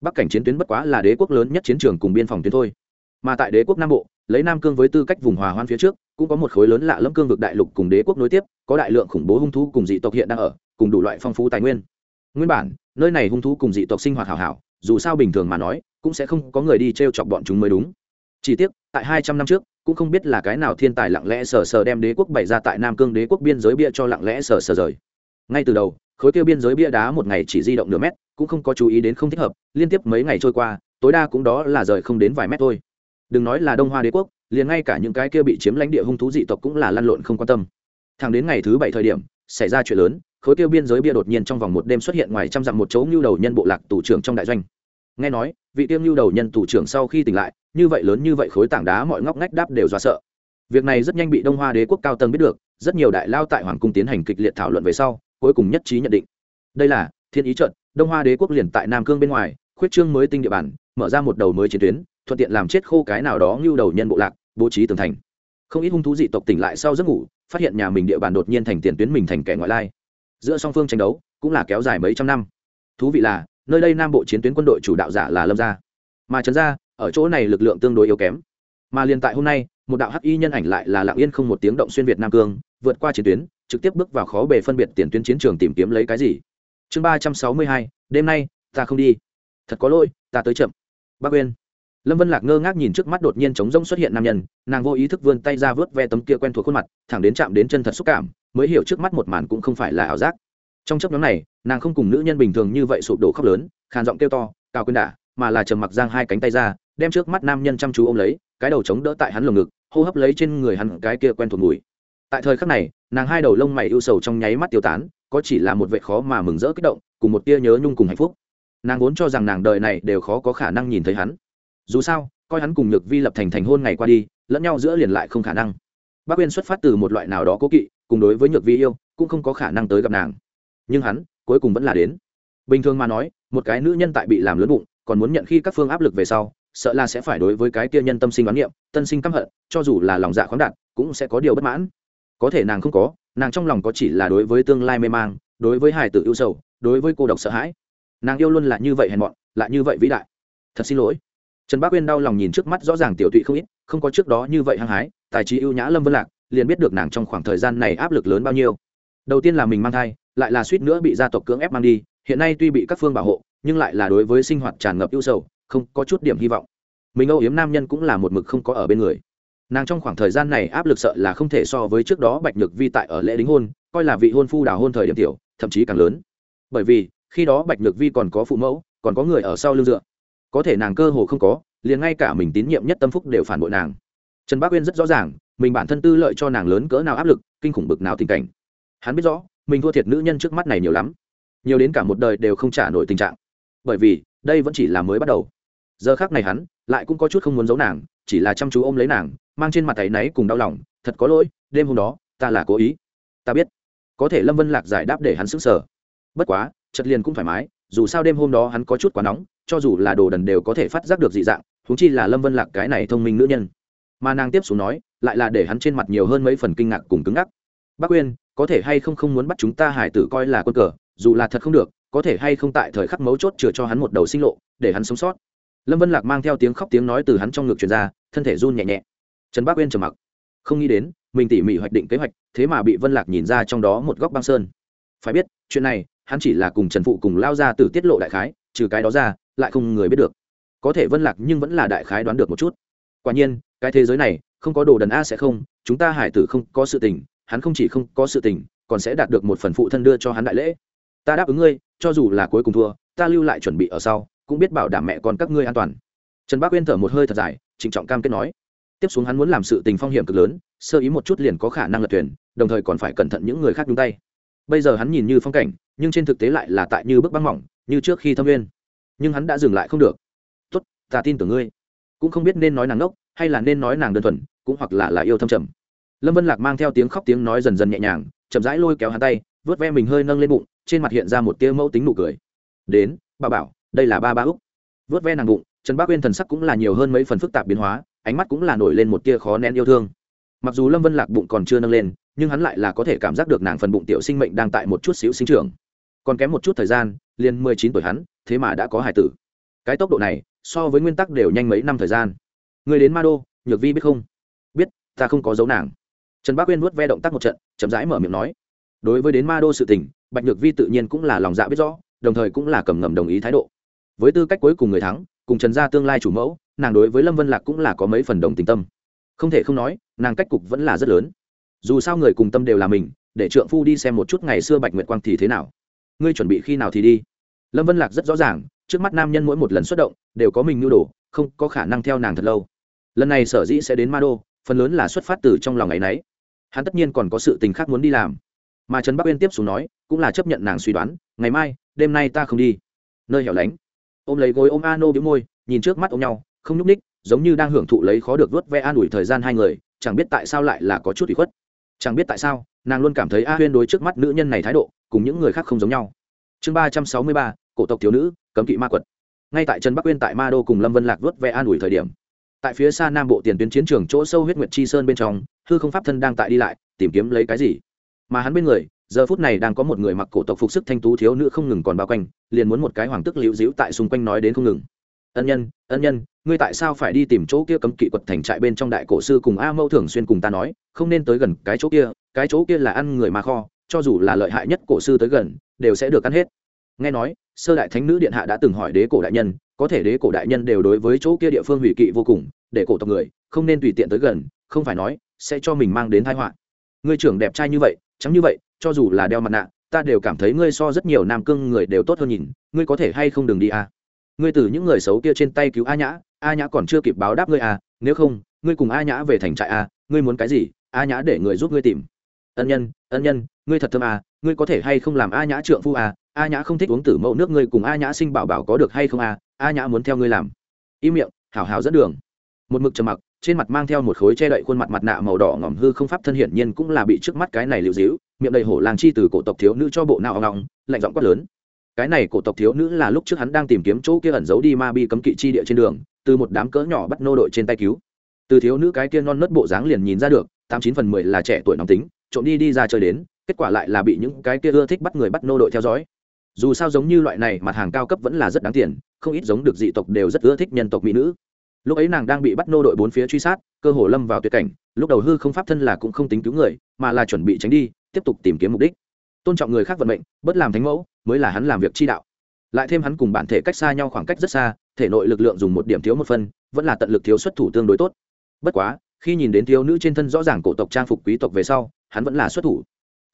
Bắc cảnh chiến tuyến bất quá là đế quốc lớn nhất chiến trường cùng biên phòng tuyến thôi. Mà tại đế quốc nam bộ, lấy nam cương với tư cách vùng hòa hoan phía trước, cũng có một khối lớn lạ lẫm cương vực đại lục cùng đế quốc nối tiếp, có đại lượng khủng bố hung thú cùng dị tộc hiện đang ở cùng đủ loại phong phú tài nguyên. Nguyên bản, nơi này hung thú cùng dị tộc sinh hoạt hảo hảo, dù sao bình thường mà nói, cũng sẽ không có người đi t r e o chọc bọn chúng mới đúng. Chỉ tiếc, tại hai trăm năm trước, cũng không biết là cái nào thiên tài lặng lẽ sờ sờ đem đế quốc bày ra tại nam cương đế quốc biên giới bia cho lặng lẽ sờ sờ rời. Ngay từ đầu, khối tiêu biên giới bia đá một ngày chỉ di động nửa mét, cũng không có chú ý đến không thích hợp, liên tiếp mấy ngày trôi qua, tối đa cũng đó là rời không đến vài mét thôi. Đừng nói là đông hoa đế quốc, liền ngay cả những cái kia bị chiếm lãnh địa hung thú dị tộc cũng là lăn lộn không quan tâm. Thẳng đến ngày thứ bảy thời điểm, xảy ra chuyện lớn khối tiêu biên giới bia đột nhiên trong vòng một đêm xuất hiện ngoài trăm dặm một chỗ ngưu đầu nhân bộ lạc tù trưởng trong đại doanh. Nghe nói, vị tiêu ngưu đầu nhân tù trưởng sau khi tỉnh lại, như vậy lớn như vậy khối tảng đá mọi ngóc ngách đáp đều do sợ. Việc này rất nhanh bị đông hoa đế quốc cao tầng biết được, rất nhiều đại lao tại hoàng cung tiến hành kịch liệt thảo luận về sau, cuối cùng nhất trí nhận định. Đây là thiên ý trận, đông hoa đế quốc liền tại nam cương bên ngoài, khuyết trương mới tinh địa bàn, mở ra một đầu mới chiến tuyến, thuận tiện làm chết khô cái nào đó ngưu đầu nhân bộ lạc, bố trí tường thành. Không ít hung thú dị tộc tỉnh lại sau giấc ngủ, phát hiện nhà mình địa bàn đột nhiên thành tiền tuyến mình thành kẻ ngoại lai giữa song phương tranh đấu cũng là kéo dài mấy trăm năm. Thú vị là, nơi đây nam bộ chiến tuyến quân đội chủ đạo giả là lâm gia. Mà trấn gia, ở chỗ này lực lượng tương đối yếu kém. Mà liền tại hôm nay, một đạo hắc y nhân ảnh lại là lạng yên không một tiếng động xuyên việt nam cương, vượt qua chiến tuyến, trực tiếp bước vào khó bề phân biệt tiền tuyến chiến trường tìm kiếm lấy cái gì. Chương ba trăm sáu mươi hai, đêm nay, ta không đi. Thật có lỗi, ta tới chậm. Bác uyên. Lâm vân lạc ngơ ngác nhìn trước mắt đột nhiên trống rỗng xuất hiện nam nhân, nàng vô ý thức vươn tay ra vớt ve tấm kia quen thuộc khuôn mặt, thẳng đến chạm đến chân thật xúc cảm mới hiểu trước mắt một màn cũng không phải là ảo giác. Trong chấp nhóm này, nàng không cùng nữ nhân bình thường như vậy sụp đổ khóc lớn, khàn giọng kêu to, cao quyên đả, mà là trầm mặc giang hai cánh tay ra, đem trước mắt nam nhân chăm chú ôm lấy, cái đầu chống đỡ tại hắn lồng ngực, hô hấp lấy trên người hắn cái kia quen thuộc mùi. Tại thời khắc này, nàng hai đầu lông mày ưu sầu trong nháy mắt tiêu tán, có chỉ là một vệ khó mà mừng rỡ kích động, cùng một tia nhớ nhung cùng hạnh phúc. Nàng vốn cho rằng nàng đời này đều khó có khả năng nhìn thấy hắn. Dù sao, coi hắn cùng nhược vi lập thành thành hôn ngày qua đi, lẫn nhau giữa liền lại không khả năng. Bác uyên xuất phát từ một loại nào đó cố kỵ cùng đối với nhược vi yêu, cũng không có khả năng tới gặp nàng. Nhưng hắn, cuối cùng vẫn là đến. Bình thường mà nói, một cái nữ nhân tại bị làm lớn bụng, còn muốn nhận khi các phương áp lực về sau, sợ là sẽ phải đối với cái kia nhân tâm sinh đoán niệm, tân sinh căm hận, cho dù là lòng dạ khoáng đạt, cũng sẽ có điều bất mãn. Có thể nàng không có, nàng trong lòng có chỉ là đối với tương lai mê mang, đối với hài tử ưu sầu, đối với cô độc sợ hãi. Nàng yêu luôn là như vậy hèn mọn, lại như vậy vĩ đại. Thật xin lỗi. Trần bác uyên đau lòng nhìn trước mắt rõ ràng tiểu tụy không ít, không có trước đó như vậy hăng hái, tài trí ưu nhã lâm vân lạc liền biết được nàng trong khoảng thời gian này áp lực lớn bao nhiêu. Đầu tiên là mình mang thai, lại là suýt nữa bị gia tộc cưỡng ép mang đi, hiện nay tuy bị các phương bảo hộ, nhưng lại là đối với sinh hoạt tràn ngập ưu sầu, không có chút điểm hy vọng. Mình âu yếm nam nhân cũng là một mực không có ở bên người. Nàng trong khoảng thời gian này áp lực sợ là không thể so với trước đó bạch nhược vi tại ở lễ đính hôn, coi là vị hôn phu đào hôn thời điểm tiểu, thậm chí càng lớn. Bởi vì, khi đó bạch nhược vi còn có phụ mẫu, còn có người ở sau lưng dựa. Có thể nàng cơ hồ không có, liền ngay cả mình tín nhiệm nhất tâm phúc đều phản bội nàng. Trần bác uyên rất rõ ràng mình bản thân tư lợi cho nàng lớn cỡ nào áp lực, kinh khủng bực nào tình cảnh. Hắn biết rõ, mình thua thiệt nữ nhân trước mắt này nhiều lắm. Nhiều đến cả một đời đều không trả nổi tình trạng. Bởi vì, đây vẫn chỉ là mới bắt đầu. Giờ khác này hắn, lại cũng có chút không muốn giấu nàng, chỉ là chăm chú ôm lấy nàng, mang trên mặt tay náy cùng đau lòng, thật có lỗi, đêm hôm đó, ta là cố ý. Ta biết. Có thể lâm vân lạc giải đáp để hắn sững sờ. Bất quá chật liền cũng thoải mái, dù sao đêm hôm đó hắn có chút quá nóng, cho dù là đồ đần đều có thể phát giác được dị dạng thú chi là lâm vân lạc cái này thông minh nữ nhân mà nàng tiếp xuống nói, lại là để hắn trên mặt nhiều hơn mấy phần kinh ngạc cùng cứng ngắc. Bác uyên có thể hay không không muốn bắt chúng ta hải tử coi là quân cờ, dù là thật không được, có thể hay không tại thời khắc mấu chốt chừa cho hắn một đầu sinh lộ, để hắn sống sót. Lâm vân lạc mang theo tiếng khóc tiếng nói từ hắn trong ngực truyền ra, thân thể run nhẹ nhẹ. Trần bác uyên trầm mặc. Không nghĩ đến, mình tỉ mỉ hoạch định kế hoạch, thế mà bị vân lạc nhìn ra trong đó một góc băng sơn. Phải biết, chuyện này, hắn chỉ là cùng trần phụ cùng lao ra từ tiết lộ đại khái, trừ cái đó ra, lại không người biết được. Có thể vân lạc nhưng vẫn là đại khái đoán được một chút. Quả nhiên cái thế giới này không có đồ đần a sẽ không, chúng ta hải tử không có sự tình, hắn không chỉ không có sự tình, còn sẽ đạt được một phần phụ thân đưa cho hắn đại lễ. Ta đáp ứng ngươi, cho dù là cuối cùng thua, ta lưu lại chuẩn bị ở sau, cũng biết bảo đảm mẹ con các ngươi an toàn. Trần bác uyên thở một hơi thật dài, trịnh trọng cam kết nói. Tiếp xuống hắn muốn làm sự tình phong hiểm cực lớn, sơ ý một chút liền có khả năng lật thuyền, đồng thời còn phải cẩn thận những người khác nhúng tay. Bây giờ hắn nhìn như phong cảnh, nhưng trên thực tế lại là tại như bức băng mỏng, như trước khi thâm viên nhưng hắn đã dừng lại không được. Tốt, ta tin tưởng ngươi. Cũng không biết nên nói nàng ngốc hay là nên nói nàng đơn thuần, cũng hoặc là là yêu thâm trầm. Lâm vân lạc mang theo tiếng khóc tiếng nói dần dần nhẹ nhàng, chậm rãi lôi kéo hắn tay, vớt ve mình hơi nâng lên bụng, trên mặt hiện ra một tia mẫu tính nụ cười. Đến, bà bảo, đây là ba ba úc. Vớt ve nàng bụng, trần bác uyên thần sắc cũng là nhiều hơn mấy phần phức tạp biến hóa, ánh mắt cũng là nổi lên một tia khó nén yêu thương. Mặc dù lâm vân lạc bụng còn chưa nâng lên, nhưng hắn lại là có thể cảm giác được nàng phần bụng tiểu sinh mệnh đang tại một chút xíu sinh trưởng. Còn kém một chút thời gian, liền mười chín tuổi hắn, thế mà đã có hải tử. Cái tốc độ này, so với nguyên tắc đều nhanh mấy năm thời gian người đến ma đô, nhược vi biết không? Biết, ta không có dấu nàng. Trần bác uyên vuốt ve động tác một trận, chậm rãi mở miệng nói. Đối với đến ma đô sự tình, bạch nhược vi tự nhiên cũng là lòng dạ biết rõ, đồng thời cũng là cầm ngầm đồng ý thái độ. Với tư cách cuối cùng người thắng, cùng trần gia tương lai chủ mẫu, nàng đối với lâm vân lạc cũng là có mấy phần đồng tình tâm. Không thể không nói, nàng cách cục vẫn là rất lớn. Dù sao người cùng tâm đều là mình, để trượng phu đi xem một chút ngày xưa bạch nguyệt quang thì thế nào. Ngươi chuẩn bị khi nào thì đi? Lâm vân lạc rất rõ ràng, trước mắt nam nhân mỗi một lần xuất động, đều có mình nhu đồ, không có khả năng theo nàng thật lâu lần này sở dĩ sẽ đến ma đô, phần lớn là xuất phát từ trong lòng ấ y n ấ y hắn tất nhiên còn có sự tình khác muốn đi làm. Mà trần bắc uyên tiếp xuống nói, cũng là chấp nhận nàng suy đoán, ngày mai, đêm nay ta không đi. Nơi hẻo lánh. Ôm lấy gối ôm a nô bĩu môi, nhìn trước mắt ôm nhau, không nhúc ních giống như đang hưởng thụ lấy khó được vớt ve an ủi thời gian hai người, chẳng biết tại sao lại là có chút bị khuất. Chẳng biết tại sao, nàng luôn cảm thấy a huyên đối trước mắt nữ nhân này thái độ, cùng những người khác không giống nhau. Chương ba trăm sáu mươi ba, cổ tộc thiếu nữ, cấm kỵ ma quật. Ngay tại trần bắc uyên tại ma đô cùng lâm vân lạc vớt ve an ủi thời điểm tại phía xa nam bộ tiền tuyến chiến trường chỗ sâu huyết nguyệt chi sơn bên trong, hư không pháp thân đang tại đi lại, tìm kiếm lấy cái gì? Mà hắn bên người, giờ phút này đang có một người mặc cổ tộc phục sức thanh tú thiếu nữ không ngừng còn bao quanh, liền muốn một cái hoàng tức liễu dĩu tại xung quanh nói đến không ngừng. Ân nhân ân nhân, ngươi tại sao phải đi tìm chỗ kia cấm kỵ quật thành trại bên trong đại cổ sư cùng a mâu thường xuyên cùng ta nói, không nên tới gần cái chỗ kia, cái chỗ kia là ăn người mà kho, cho dù là lợi hại nhất cổ sư tới gần, đều sẽ được ăn hết. Nghe nói, sơ đại thánh nữ điện hạ đã từng hỏi đế cổ đại nhân có thể đế cổ đại nhân đều đối với chỗ kia địa phương hủy kỵ vô cùng, để cổ tộc người không nên tùy tiện tới gần, không phải nói sẽ cho mình mang đến thái họa ngươi trưởng đẹp trai như vậy, trắng như vậy, cho dù là đeo mặt nạ, ta đều cảm thấy ngươi so rất nhiều nam cương người đều tốt hơn nhìn, ngươi có thể hay không đừng đi à. ngươi từ những người xấu kia trên tay cứu a nhã a nhã còn chưa kịp báo đáp ngươi à nếu không, ngươi cùng a nhã về thành trại à ngươi muốn cái gì, a nhã để người giúp ngươi tìm ân nhân ân nhân, ngươi thật thơm à ngươi có thể hay không làm a nhã trượng phu à a nhã không thích uống tử mẫu nước, ngươi cùng a nhã sinh bảo bảo có được hay không à a nhã muốn theo ngươi làm. Im miệng, hảo hảo dẫn đường. Một mực trầm mặc, trên mặt mang theo một khối che đậy khuôn mặt mặt nạ màu đỏ ngỏm hư không pháp thân hiển nhiên cũng là bị trước mắt cái này liệu dĩu miệng đầy hổ làng chi từ cổ tộc thiếu nữ cho bộ nào ngọng lạnh giọng quát lớn. Cái này cổ tộc thiếu nữ là lúc trước hắn đang tìm kiếm chỗ kia ẩn giấu đi ma bi cấm kỵ chi địa trên đường, từ một đám cỡ nhỏ bắt nô đội trên tay cứu. Từ thiếu nữ cái kia non nớt bộ dáng liền nhìn ra được, tám chín phần mười là trẻ tuổi nóng tính, trộm đi đi ra chơi đến, kết quả lại là bị những cái kia ưa thích bắt người bắt nô đội theo dõi. Dù sao giống như loại này, mặt hàng cao cấp vẫn là rất đáng tiền không ít giống được dị tộc đều rất ưa thích nhân tộc mỹ nữ. Lúc ấy nàng đang bị bắt nô đội bốn phía truy sát, cơ hồ lâm vào tuyệt cảnh, lúc đầu hư không pháp thân là cũng không tính cứu người, mà là chuẩn bị tránh đi, tiếp tục tìm kiếm mục đích. Tôn trọng người khác vận mệnh, bất làm thánh mẫu, mới là hắn làm việc chi đạo. Lại thêm hắn cùng bản thể cách xa nhau khoảng cách rất xa, thể nội lực lượng dùng một điểm thiếu một phân, vẫn là tận lực thiếu xuất thủ tương đối tốt. Bất quá, khi nhìn đến thiếu nữ trên thân rõ ràng cổ tộc trang phục quý tộc về sau, hắn vẫn là xuất thủ.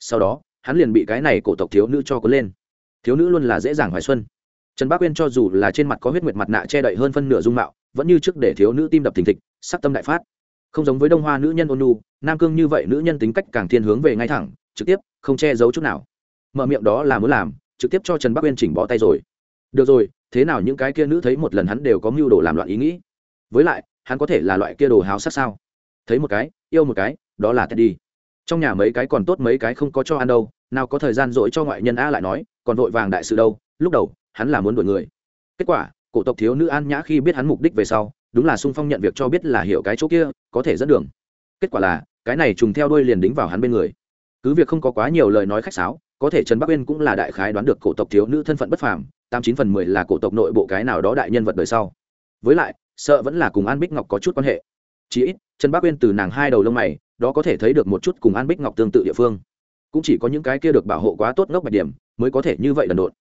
Sau đó, hắn liền bị cái này cổ tộc thiếu nữ cho cuốn lên. Thiếu nữ luôn là dễ dàng hoài xuân trần bác uyên cho dù là trên mặt có huyết nguyệt mặt nạ che đậy hơn phân nửa dung mạo, vẫn như trước để thiếu nữ tim đập thình thịch, sắc tâm đại phát. Không giống với đông hoa nữ nhân ôn nu nam cương như vậy nữ nhân tính cách càng thiên hướng về ngay thẳng, trực tiếp, không che giấu chút nào. Mở miệng đó là muốn làm, trực tiếp cho trần bắc uyên chỉnh bó tay rồi. Được rồi, thế nào những cái kia nữ thấy một lần hắn đều có mưu đồ làm loạn ý nghĩ? Với lại, hắn có thể là loại kia đồ háo sắc sao? Thấy một cái, yêu một cái, đó là teddy. Trong nhà mấy cái còn tốt mấy cái không có cho ăn đâu, nào có thời gian dỗi cho ngoại nhân a lại nói, còn vội vàng đại sự đâu, lúc đầu hắn là muốn đuổi người. Kết quả cổ tộc thiếu nữ an nhã khi biết hắn mục đích về sau đúng là sung phong nhận việc cho biết là hiểu cái chỗ kia có thể dẫn đường. Kết quả là cái này trùng theo đuôi liền đính vào hắn bên người. Cứ việc không có quá nhiều lời nói khách sáo có thể trần bắc uyên cũng là đại khái đoán được cổ tộc thiếu nữ thân phận bất phàm tám chín phần mười là cổ tộc nội bộ cái nào đó đại nhân vật đời sau. Với lại sợ vẫn là cùng an bích ngọc có chút quan hệ. Chỉ, ít trần bắc uyên từ nàng hai đầu lông mày đó có thể thấy được một chút cùng an bích ngọc tương tự địa phương. Cũng chỉ có những cái kia được bảo hộ quá tốt ngốc bạch điểm mới có thể như vậy lần độn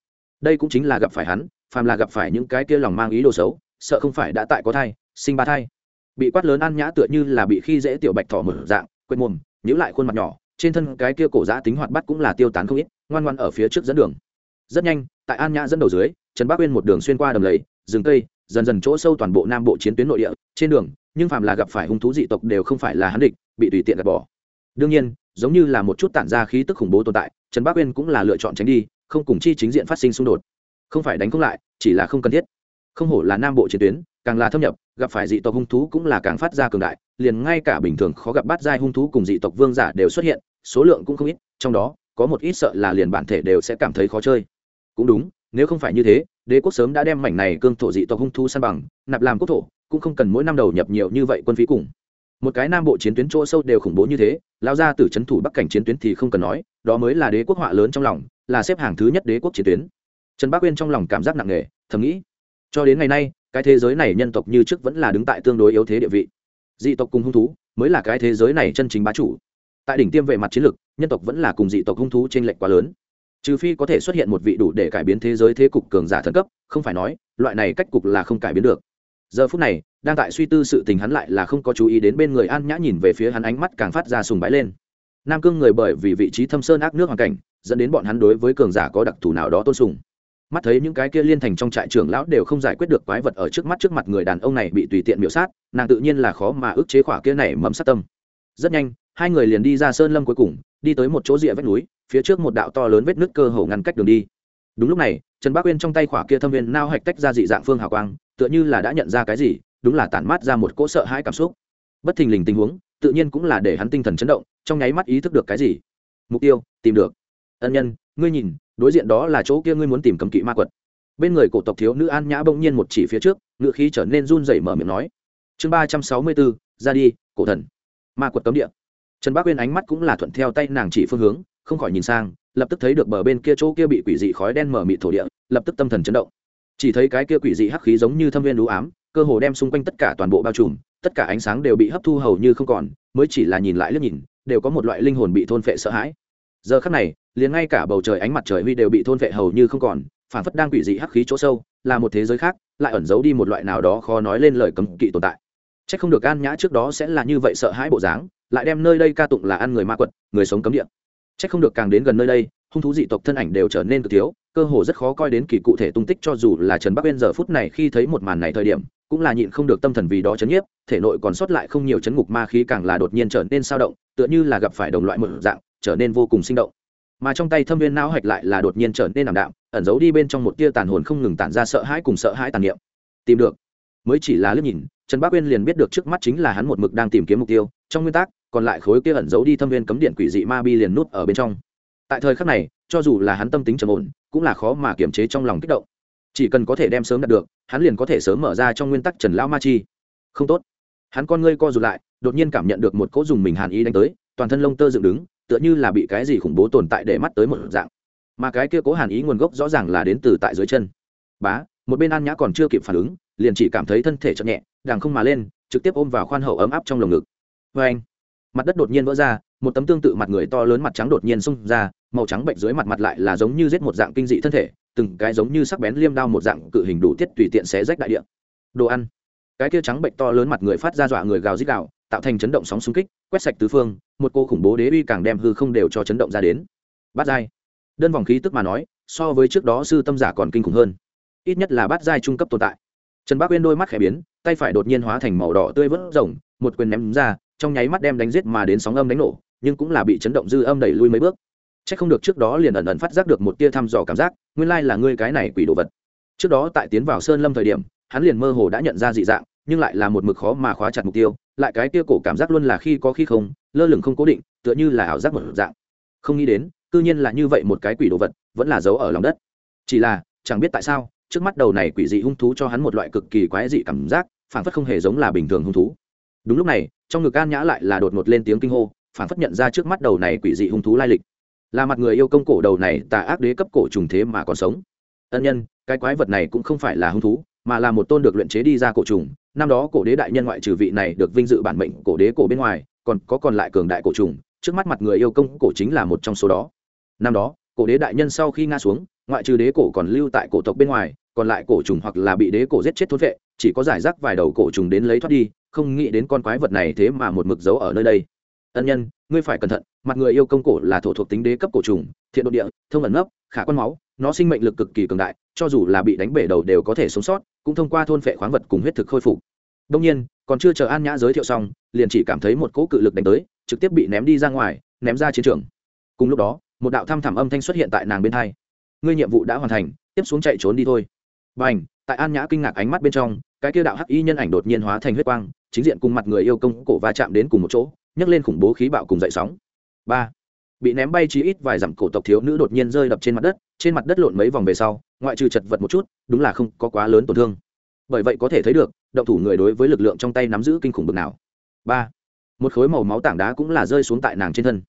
đây cũng chính là gặp phải hắn, phàm là gặp phải những cái kia lòng mang ý đồ xấu, sợ không phải đã tại có thai, sinh ba thai. Bị quát lớn ăn nhã tựa như là bị khi dễ tiểu bạch thỏ mở dạng quên mồm nhữ lại khuôn mặt nhỏ, trên thân cái kia cổ giã tính hoạt bắt cũng là tiêu tán không ít, ngoan ngoan ở phía trước dẫn đường. Rất nhanh, tại an nhã dẫn đầu dưới, trần bắc uyên một đường xuyên qua đầm lầy, rừng cây, dần dần chỗ sâu toàn bộ nam bộ chiến tuyến nội địa, trên đường, nhưng phàm là gặp phải hung thú dị tộc đều không phải là hắn địch, bị tùy tiện gạt bỏ. Đương nhiên, giống như là một chút tản ra khí tức khủng bố tồn tại, trần bắc uyên cũng là lựa chọn tránh đi không cùng chi chính diện phát sinh xung đột. Không phải đánh không lại, chỉ là không cần thiết. Không hổ là nam bộ chiến tuyến, càng là thâm nhập, gặp phải dị tộc hung thú cũng là càng phát ra cường đại, liền ngay cả bình thường khó gặp bát giai hung thú cùng dị tộc vương giả đều xuất hiện, số lượng cũng không ít, trong đó, có một ít sợ là liền bản thể đều sẽ cảm thấy khó chơi. Cũng đúng, nếu không phải như thế, đế quốc sớm đã đem mảnh này cương thổ dị tộc hung thú san bằng, nạp làm quốc thổ, cũng không cần mỗi năm đầu nhập nhiều như vậy quân phí cùng. Một cái nam bộ chiến tuyến chỗ sâu đều khủng bố như thế lao ra từ c h ấ n thủ bắc cảnh chiến tuyến thì không cần nói, đó mới là đế quốc họa lớn trong lòng là xếp hàng thứ nhất đế quốc chiến tuyến. Trần bác uyên trong lòng cảm giác nặng nề, thầm nghĩ, cho đến ngày nay, cái thế giới này nhân tộc như trước vẫn là đứng tại tương đối yếu thế địa vị. Dị tộc cùng hung thú mới là cái thế giới này chân chính bá chủ. Tại đỉnh tiêm về mặt chiến lược, nhân tộc vẫn là cùng dị tộc hung thú t r ê n lệch quá lớn. Trừ phi có thể xuất hiện một vị đủ để cải biến thế giới thế cục cường giả thần cấp, không phải nói, loại này cách cục là không cải biến được. Giờ phút này, đang tại suy tư sự tình hắn lại là không có chú ý đến bên người an nhã nhìn về phía hắn ánh mắt càng phát ra sùng bái lên. Nam cương người bởi vì vị trí thâm sơn ác nước hoàn cảnh dẫn đến bọn hắn đối với cường giả có đặc thù nào đó tôn sùng. Mắt thấy những cái kia liên thành trong trại trưởng lão đều không giải quyết được quái vật ở trước mắt trước mặt người đàn ông này bị tùy tiện miễu sát, nàng tự nhiên là khó mà ức chế khỏa kia này mầm sát tâm. Rất nhanh, hai người liền đi ra sơn lâm cuối cùng, đi tới một chỗ rìa vách núi, phía trước một đạo to lớn vết nứt cơ hồ ngăn cách đường đi. Đúng lúc này, trần bác uyên trong tay khỏa kia thâm viên nao hạch tách ra dị dạng phương hào quang, tựa như là đã nhận ra cái gì, đúng là tản mát ra một cỗ sợ hãi cảm xúc. Bất thình lình tình huống, tự nhiên cũng là để hắn tinh thần chấn động, trong nháy mắt ý thức được cái gì. Mục tiêu, tìm được ân nhân, ngươi nhìn, đối diện đó là chỗ kia ngươi muốn tìm cầm kỵ ma quật. Bên người cổ tộc thiếu nữ an nhã bỗng nhiên một chỉ phía trước ngự khí trở nên run rẩy mở miệng nói. Chương ba trăm sáu mươi bốn, ra đi, cổ thần. Ma quật cấm địa. Trần bác uyên ánh mắt cũng là thuận theo tay nàng chỉ phương hướng, không khỏi nhìn sang, lập tức thấy được bờ bên kia chỗ kia bị quỷ dị khói đen mở mịt thổ địa, lập tức tâm thần chấn động. Chỉ thấy cái kia quỷ dị hắc khí giống như thâm viên đũ ám, cơ hồ đem xung quanh tất cả toàn bộ bao trùm, tất cả ánh sáng đều bị hấp thu hầu như không còn, mới chỉ là nhìn lại liếc nhìn, đều có một loại linh hồn bị thôn phệ sợ hãi. Giờ khắc này liền ngay cả bầu trời ánh mặt trời huy đều bị thôn vệ hầu như không còn phản phất đang quỷ dị hắc khí chỗ sâu, là một thế giới khác, lại ẩn giấu đi một loại nào đó khó nói lên lời cấm kỵ tồn tại. Chắc không được an nhã trước đó sẽ là như vậy sợ hãi bộ dáng, lại đem nơi đây ca tụng là ăn người ma quật, người sống cấm địa. Chắc không được càng đến gần nơi đây, hung thú dị tộc thân ảnh đều trở nên cực thiếu, cơ hồ rất khó coi đến kỳ cụ thể tung tích cho dù là trần bắc bên giờ phút này khi thấy một màn này thời điểm, cũng là nhịn không được tâm thần vì đó chấn nhiếp, thể nội còn sót lại không nhiều chấn ngục ma khí càng là đột nhiên trở nên sao động, tựa như là gặp phải đồng loại một dạng, trở nên vô cùng sinh động mà trong tay thâm viên não hạch lại là đột nhiên trở nên ảm đạm, ẩn giấu đi bên trong một tia tàn hồn không ngừng tản ra sợ hãi cùng sợ hãi tàn niệm. Tìm được. Mới chỉ là liếc nhìn, trần bác uyên liền biết được trước mắt chính là hắn một mực đang tìm kiếm mục tiêu, trong nguyên tắc, còn lại khối kia ẩn giấu đi thâm viên cấm điện quỷ dị ma bi liền nút ở bên trong. Tại thời khắc này, cho dù là hắn tâm tính trầm ổn, cũng là khó mà kiềm chế trong lòng kích động. Chỉ cần có thể đem sớm đạt được, hắn liền có thể sớm mở ra trong nguyên tắc trần lão ma chi. Không tốt. Hắn con ngươi co rụt lại, đột nhiên cảm nhận được một cỗ dùng mình hàn ý đánh tới, toàn thân lông tơ dựng đứng tựa như là bị cái gì khủng bố tồn tại để mắt tới một dạng. Mà cái kia cố hàn ý nguồn gốc rõ ràng là đến từ tại dưới chân. Bá, một bên an nhã còn chưa kịp phản ứng, liền chỉ cảm thấy thân thể chậm nhẹ đàng không mà lên, trực tiếp ôm vào khoan hậu ấm áp trong lồng ngực. Vê anh, mặt đất đột nhiên vỡ ra, một tấm tương tự mặt người to lớn mặt trắng đột nhiên xông ra, màu trắng bệnh dưới mặt mặt lại là giống như giết một dạng kinh dị thân thể, từng cái giống như sắc bén liêm đao một dạng cự hình đủ tiết tùy tiện xé rách đại địa. Đồ ăn. Cái kia trắng bệnh to lớn mặt người phát ra dọa người gào rít gào tạo thành chấn động sóng xung kích, quét sạch tứ phương, một cô khủng bố đế uy càng đem hư không đều cho chấn động ra đến. Bát giai. Đơn vòng khí tức mà nói, so với trước đó sư tâm giả còn kinh khủng hơn. Ít nhất là bát giai trung cấp tồn tại. Trần bác uyên đôi mắt khẽ biến, tay phải đột nhiên hóa thành màu đỏ tươi vớt rồng, một quyền ném ra, trong nháy mắt đem đánh giết mà đến sóng âm đánh nổ, nhưng cũng là bị chấn động dư âm đẩy lui mấy bước. Chắc không được trước đó liền ẩn ẩn phát giác được một tia thăm dò cảm giác, nguyên lai là ngươi cái này quỷ đồ vật. Trước đó tại tiến vào sơn lâm thời điểm, hắn liền mơ hồ đã nhận ra dị dạng, nhưng lại là một mực khó mà khóa chặt mục tiêu lại cái kia cổ cảm giác luôn là khi có khi không, lơ lửng không cố định, tựa như là ảo giác một dạng. Không nghĩ đến, cư nhiên là như vậy một cái quỷ đồ vật, vẫn là giấu ở lòng đất. Chỉ là, chẳng biết tại sao, trước mắt đầu này quỷ dị hung thú cho hắn một loại cực kỳ quái dị cảm giác phản phất không hề giống là bình thường hung thú. Đúng lúc này, trong ngực an nhã lại là đột ngột lên tiếng kinh hô phản phất nhận ra trước mắt đầu này quỷ dị hung thú lai lịch. Là mặt người yêu công cổ đầu này tà ác đế cấp cổ trùng thế mà còn sống. Ân nhân, cái quái vật này cũng không phải là hung thú mà là một tôn được luyện chế đi ra cổ trùng. Năm đó cổ đế đại nhân ngoại trừ vị này được vinh dự bản mệnh cổ đế cổ bên ngoài, còn có còn lại cường đại cổ trùng, trước mắt mặt người yêu công cổ chính là một trong số đó. Năm đó, cổ đế đại nhân sau khi nga xuống, ngoại trừ đế cổ còn lưu tại cổ tộc bên ngoài, còn lại cổ trùng hoặc là bị đế cổ giết chết thốt vệ, chỉ có giải rác vài đầu cổ trùng đến lấy thoát đi, không nghĩ đến con quái vật này thế mà một mực giấu ở nơi đây. Ân nhân, ngươi phải cẩn thận, mặt người yêu công cổ là thổ thuộc tính đế cấp cổ trùng, thiện độ địa, thông ẩn ngấp khả quan máu nó sinh mệnh lực cực kỳ cường đại, cho dù là bị đánh bể đầu đều có thể sống sót, cũng thông qua thôn phệ khoáng vật cùng huyết thực khôi phục. Đông nhiên, còn chưa chờ an nhã giới thiệu xong, liền chỉ cảm thấy một cỗ cự lực đánh tới, trực tiếp bị ném đi ra ngoài, ném ra chiến trường. Cùng lúc đó, một đạo thăm thẳm âm thanh xuất hiện tại nàng bên thai ngươi nhiệm vụ đã hoàn thành, tiếp xuống chạy trốn đi thôi. B à n h tại an nhã kinh ngạc ánh mắt bên trong, cái kia đạo hắc y nhân ảnh đột nhiên hóa thành huyết quang, chính diện cùng mặt người yêu công cổ va chạm đến cùng một chỗ, nhấc lên khủng bố khí bạo cùng dậy sóng. Ba bị ném bay chí ít vài dặm cổ tộc thiếu nữ đột nhiên rơi đập trên mặt đất, trên mặt đất lộn mấy vòng về sau, ngoại trừ chật vật một chút, đúng là không có quá lớn tổn thương. Bởi vậy có thể thấy được, động thủ người đối với lực lượng trong tay nắm giữ kinh khủng bực nào. Ba, một khối màu máu tảng đá cũng là rơi xuống tại nàng trên thân.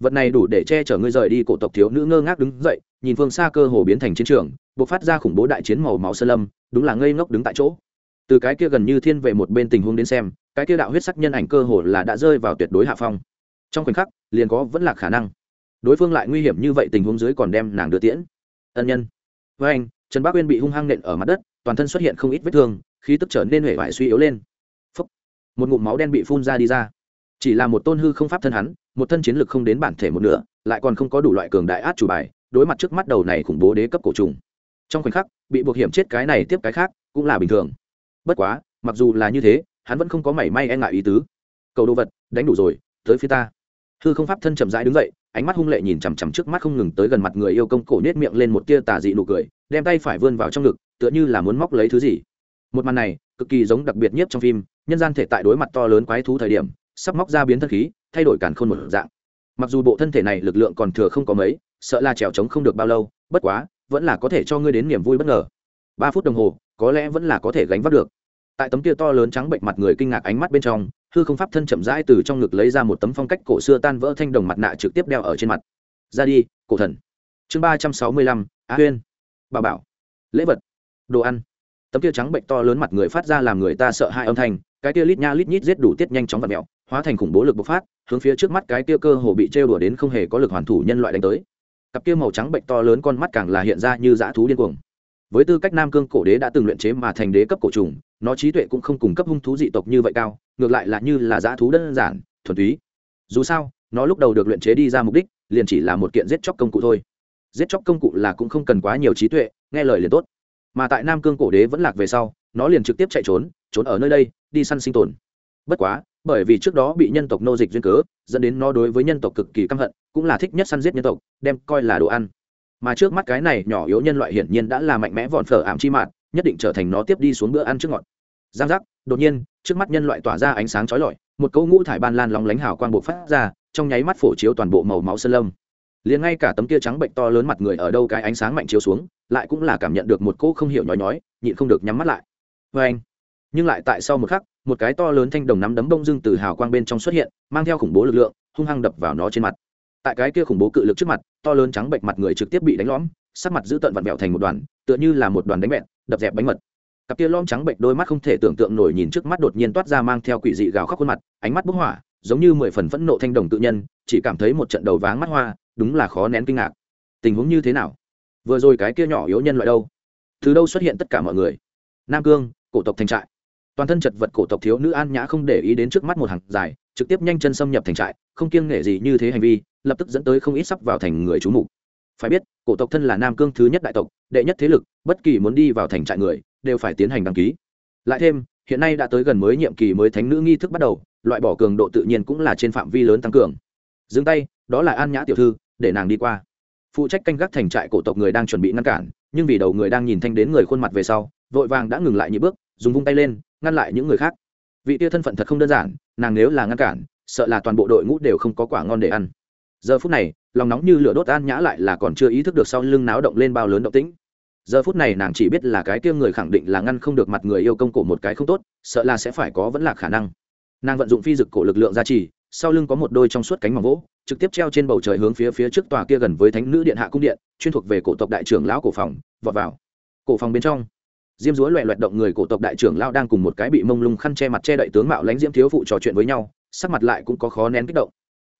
Vật này đủ để che chở ngươi rời đi cổ tộc thiếu nữ ngơ ngác đứng dậy, nhìn phương xa cơ hồ biến thành chiến trường buộc phát ra khủng bố đại chiến màu máu sơn lâm, đúng là ngây ngốc đứng tại chỗ. Từ cái kia gần như thiên về một bên tình huống đến xem, cái kia đạo huyết sắc nhân ảnh cơ hồ là đã rơi vào tuyệt đối hạ phong. Trong khoảnh khắc, liền có vẫn là khả năng đối phương lại nguy hiểm như vậy tình huống dưới còn đem nàng đưa tiễn. Ân nhân. Với anh, trần bác uyên bị hung hăng nện ở mặt đất, toàn thân xuất hiện không ít vết thương, khí tức trở nên hể vải suy yếu lên. Phúc. một ngụm máu đen bị phun ra đi ra. Chỉ là một tôn hư không pháp thân hắn, một thân chiến lực không đến bản thể một nửa, lại còn không có đủ loại cường đại át chủ bài, đối mặt trước mắt đầu này khủng bố đế cấp cổ trùng. Trong khoảnh khắc, bị buộc hiểm chết cái này tiếp cái khác, cũng là bình thường. Bất quá, mặc dù là như thế, hắn vẫn không có mảy may e ngại ý tứ. Cầu đồ vật, đánh đủ rồi, tới phía ta. Hư không pháp thân chậm rãi đứng dậy ánh mắt hung lệ nhìn chằm chằm trước mắt không ngừng tới gần mặt người yêu công cổ nết miệng lên một tia tà dị nụ cười, đem tay phải vươn vào trong ngực, tựa như là muốn móc lấy thứ gì. Một màn này, cực kỳ giống đặc biệt nhất trong phim, nhân gian thể tại đối mặt to lớn quái thú thời điểm, sắp móc ra biến thân khí, thay đổi càn khôn một dạng. Mặc dù bộ thân thể này lực lượng còn thừa không có mấy, sợ là trèo trống không được bao lâu, bất quá, vẫn là có thể cho ngươi đến niềm vui bất ngờ. Ba phút đồng hồ, có lẽ vẫn là có thể gánh vác được. Tại tấm kia to lớn trắng bệnh mặt người kinh ngạc ánh mắt bên trong hư không pháp thân chậm rãi từ trong ngực lấy ra một tấm phong cách cổ xưa tan vỡ thanh đồng mặt nạ trực tiếp đeo ở trên mặt. Ra đi, cổ thần. Chương ba trăm sáu mươi lăm, á huyên. Bà bảo. Lễ vật. Đồ ăn. Tấm kia trắng bệnh to lớn mặt người phát ra làm người ta sợ hai âm thanh, cái kia lít nha lít nhít giết đủ tiết nhanh chóng và mẹo, hóa thành khủng bố lực bộc phát, hướng phía trước mắt cái kia cơ hồ bị trêu đùa đến không hề có lực hoàn thủ nhân loại đánh tới. Cặp kia màu trắng bệnh to lớn con mắt càng là hiện ra như dã thú điên cuồng. Với tư cách nam cương cổ đế đã từng luyện chế mà thành đế cấp cổ trùng nó trí tuệ cũng không cung cấp hung thú dị tộc như vậy cao, ngược lại là như là dã thú đơn giản, thuần túy. Dù sao, nó lúc đầu được luyện chế đi ra mục đích, liền chỉ là một kiện giết chóc công cụ thôi. Giết chóc công cụ là cũng không cần quá nhiều trí tuệ, nghe lời liền tốt. Mà tại nam cương cổ đế vẫn lạc về sau, nó liền trực tiếp chạy trốn trốn ở nơi đây, đi săn sinh tồn. Bất quá, bởi vì trước đó bị nhân tộc nô dịch duyên cớ, dẫn đến nó đối với nhân tộc cực kỳ căm hận, cũng là thích nhất săn giết nhân tộc, đem coi là đồ ăn. Mà trước mắt cái này nhỏ yếu nhân loại hiển nhiên đã là mạnh mẽ vọn phở ảm chi mạt nhất định trở thành nó tiếp đi xuống bữa ăn trước ngọn giang giác, đột nhiên, trước mắt nhân loại tỏa ra ánh sáng chói lọi, một cỗ ngũ thải ban lan lóng lánh hào quang bộc phát ra, trong nháy mắt phổ chiếu toàn bộ màu máu sơn lâm. Liền ngay cả tấm kia trắng bệnh to lớn mặt người ở đâu cái ánh sáng mạnh chiếu xuống, lại cũng là cảm nhận được một cỗ không hiểu nhói nhói, nhịn không được nhắm mắt lại. Vê anh, nhưng lại tại sau một khắc, một cái to lớn thanh đồng nắm đấm bông dưng từ hào quang bên trong xuất hiện, mang theo khủng bố lực lượng, hung hăng đập vào nó trên mặt. Tại cái kia khủng bố cự lực trước mặt, to lớn trắng bệnh mặt người trực tiếp bị đánh lõm, sắc mặt giữ tận vặn vẹo thành một đoàn, tựa như là một đoàn đánh mệt đập dẹp bánh mật. Cặp kia lõm trắng bệnh đôi mắt không thể tưởng tượng nổi nhìn trước mắt đột nhiên toát ra mang theo quỷ dị gào khóc khuôn mặt, ánh mắt bức hỏa, giống như mười phần phẫn nộ thanh đồng tự nhân, chỉ cảm thấy một trận đầu váng mắt hoa, đúng là khó nén kinh ngạc. Tình huống như thế nào? Vừa rồi cái kia nhỏ yếu nhân loại đâu? Từ đâu xuất hiện tất cả mọi người? Nam cương, cổ tộc thành trại. Toàn thân chật vật cổ tộc thiếu nữ an nhã không để ý đến trước mắt một hàng dài, trực tiếp nhanh chân xâm nhập thành trại, không kiêng nể gì như thế hành vi, lập tức dẫn tới không ít sắp vào thành người trú mục. Phải biết cổ tộc thân là nam cương thứ nhất đại tộc, đệ nhất thế lực, bất kỳ muốn đi vào thành trại người, đều phải tiến hành đăng ký. Lại thêm, hiện nay đã tới gần mới nhiệm kỳ mới thánh nữ nghi thức bắt đầu, loại bỏ cường độ tự nhiên cũng là trên phạm vi lớn tăng cường. Dừng tay, đó là an nhã tiểu thư, để nàng đi qua. Phụ trách canh gác thành trại cổ tộc người đang chuẩn bị ngăn cản, nhưng vì đầu người đang nhìn thanh đến người khuôn mặt về sau, vội vàng đã ngừng lại những bước, dùng vung tay lên, ngăn lại những người khác. Vị tia thân phận thật không đơn giản, nàng nếu là ngăn cản, sợ là toàn bộ đội ngũ đều không có quả ngon để ăn. Giờ phút này lòng nóng như lửa đốt an nhã lại là còn chưa ý thức được sau lưng náo động lên bao lớn động tĩnh. Giờ phút này nàng chỉ biết là cái kia người khẳng định là ngăn không được mặt người yêu công cổ một cái không tốt, sợ là sẽ phải có vẫn là khả năng. Nàng vận dụng phi dực cổ lực lượng gia trì, sau lưng có một đôi trong suốt cánh mỏng vỗ, trực tiếp treo trên bầu trời hướng phía phía trước tòa kia gần với thánh nữ điện hạ cung điện, chuyên thuộc về cổ tộc đại trưởng lão cổ phòng, vọt vào. Cổ phòng bên trong, diêm dúa loẹ loẹt động người cổ tộc đại trưởng lão đang cùng một cái bị mông lung khăn che mặt che đậy tướng mạo lãnh diễm thiếu phụ trò chuyện với nhau, sắc mặt lại cũng có khó nén kích động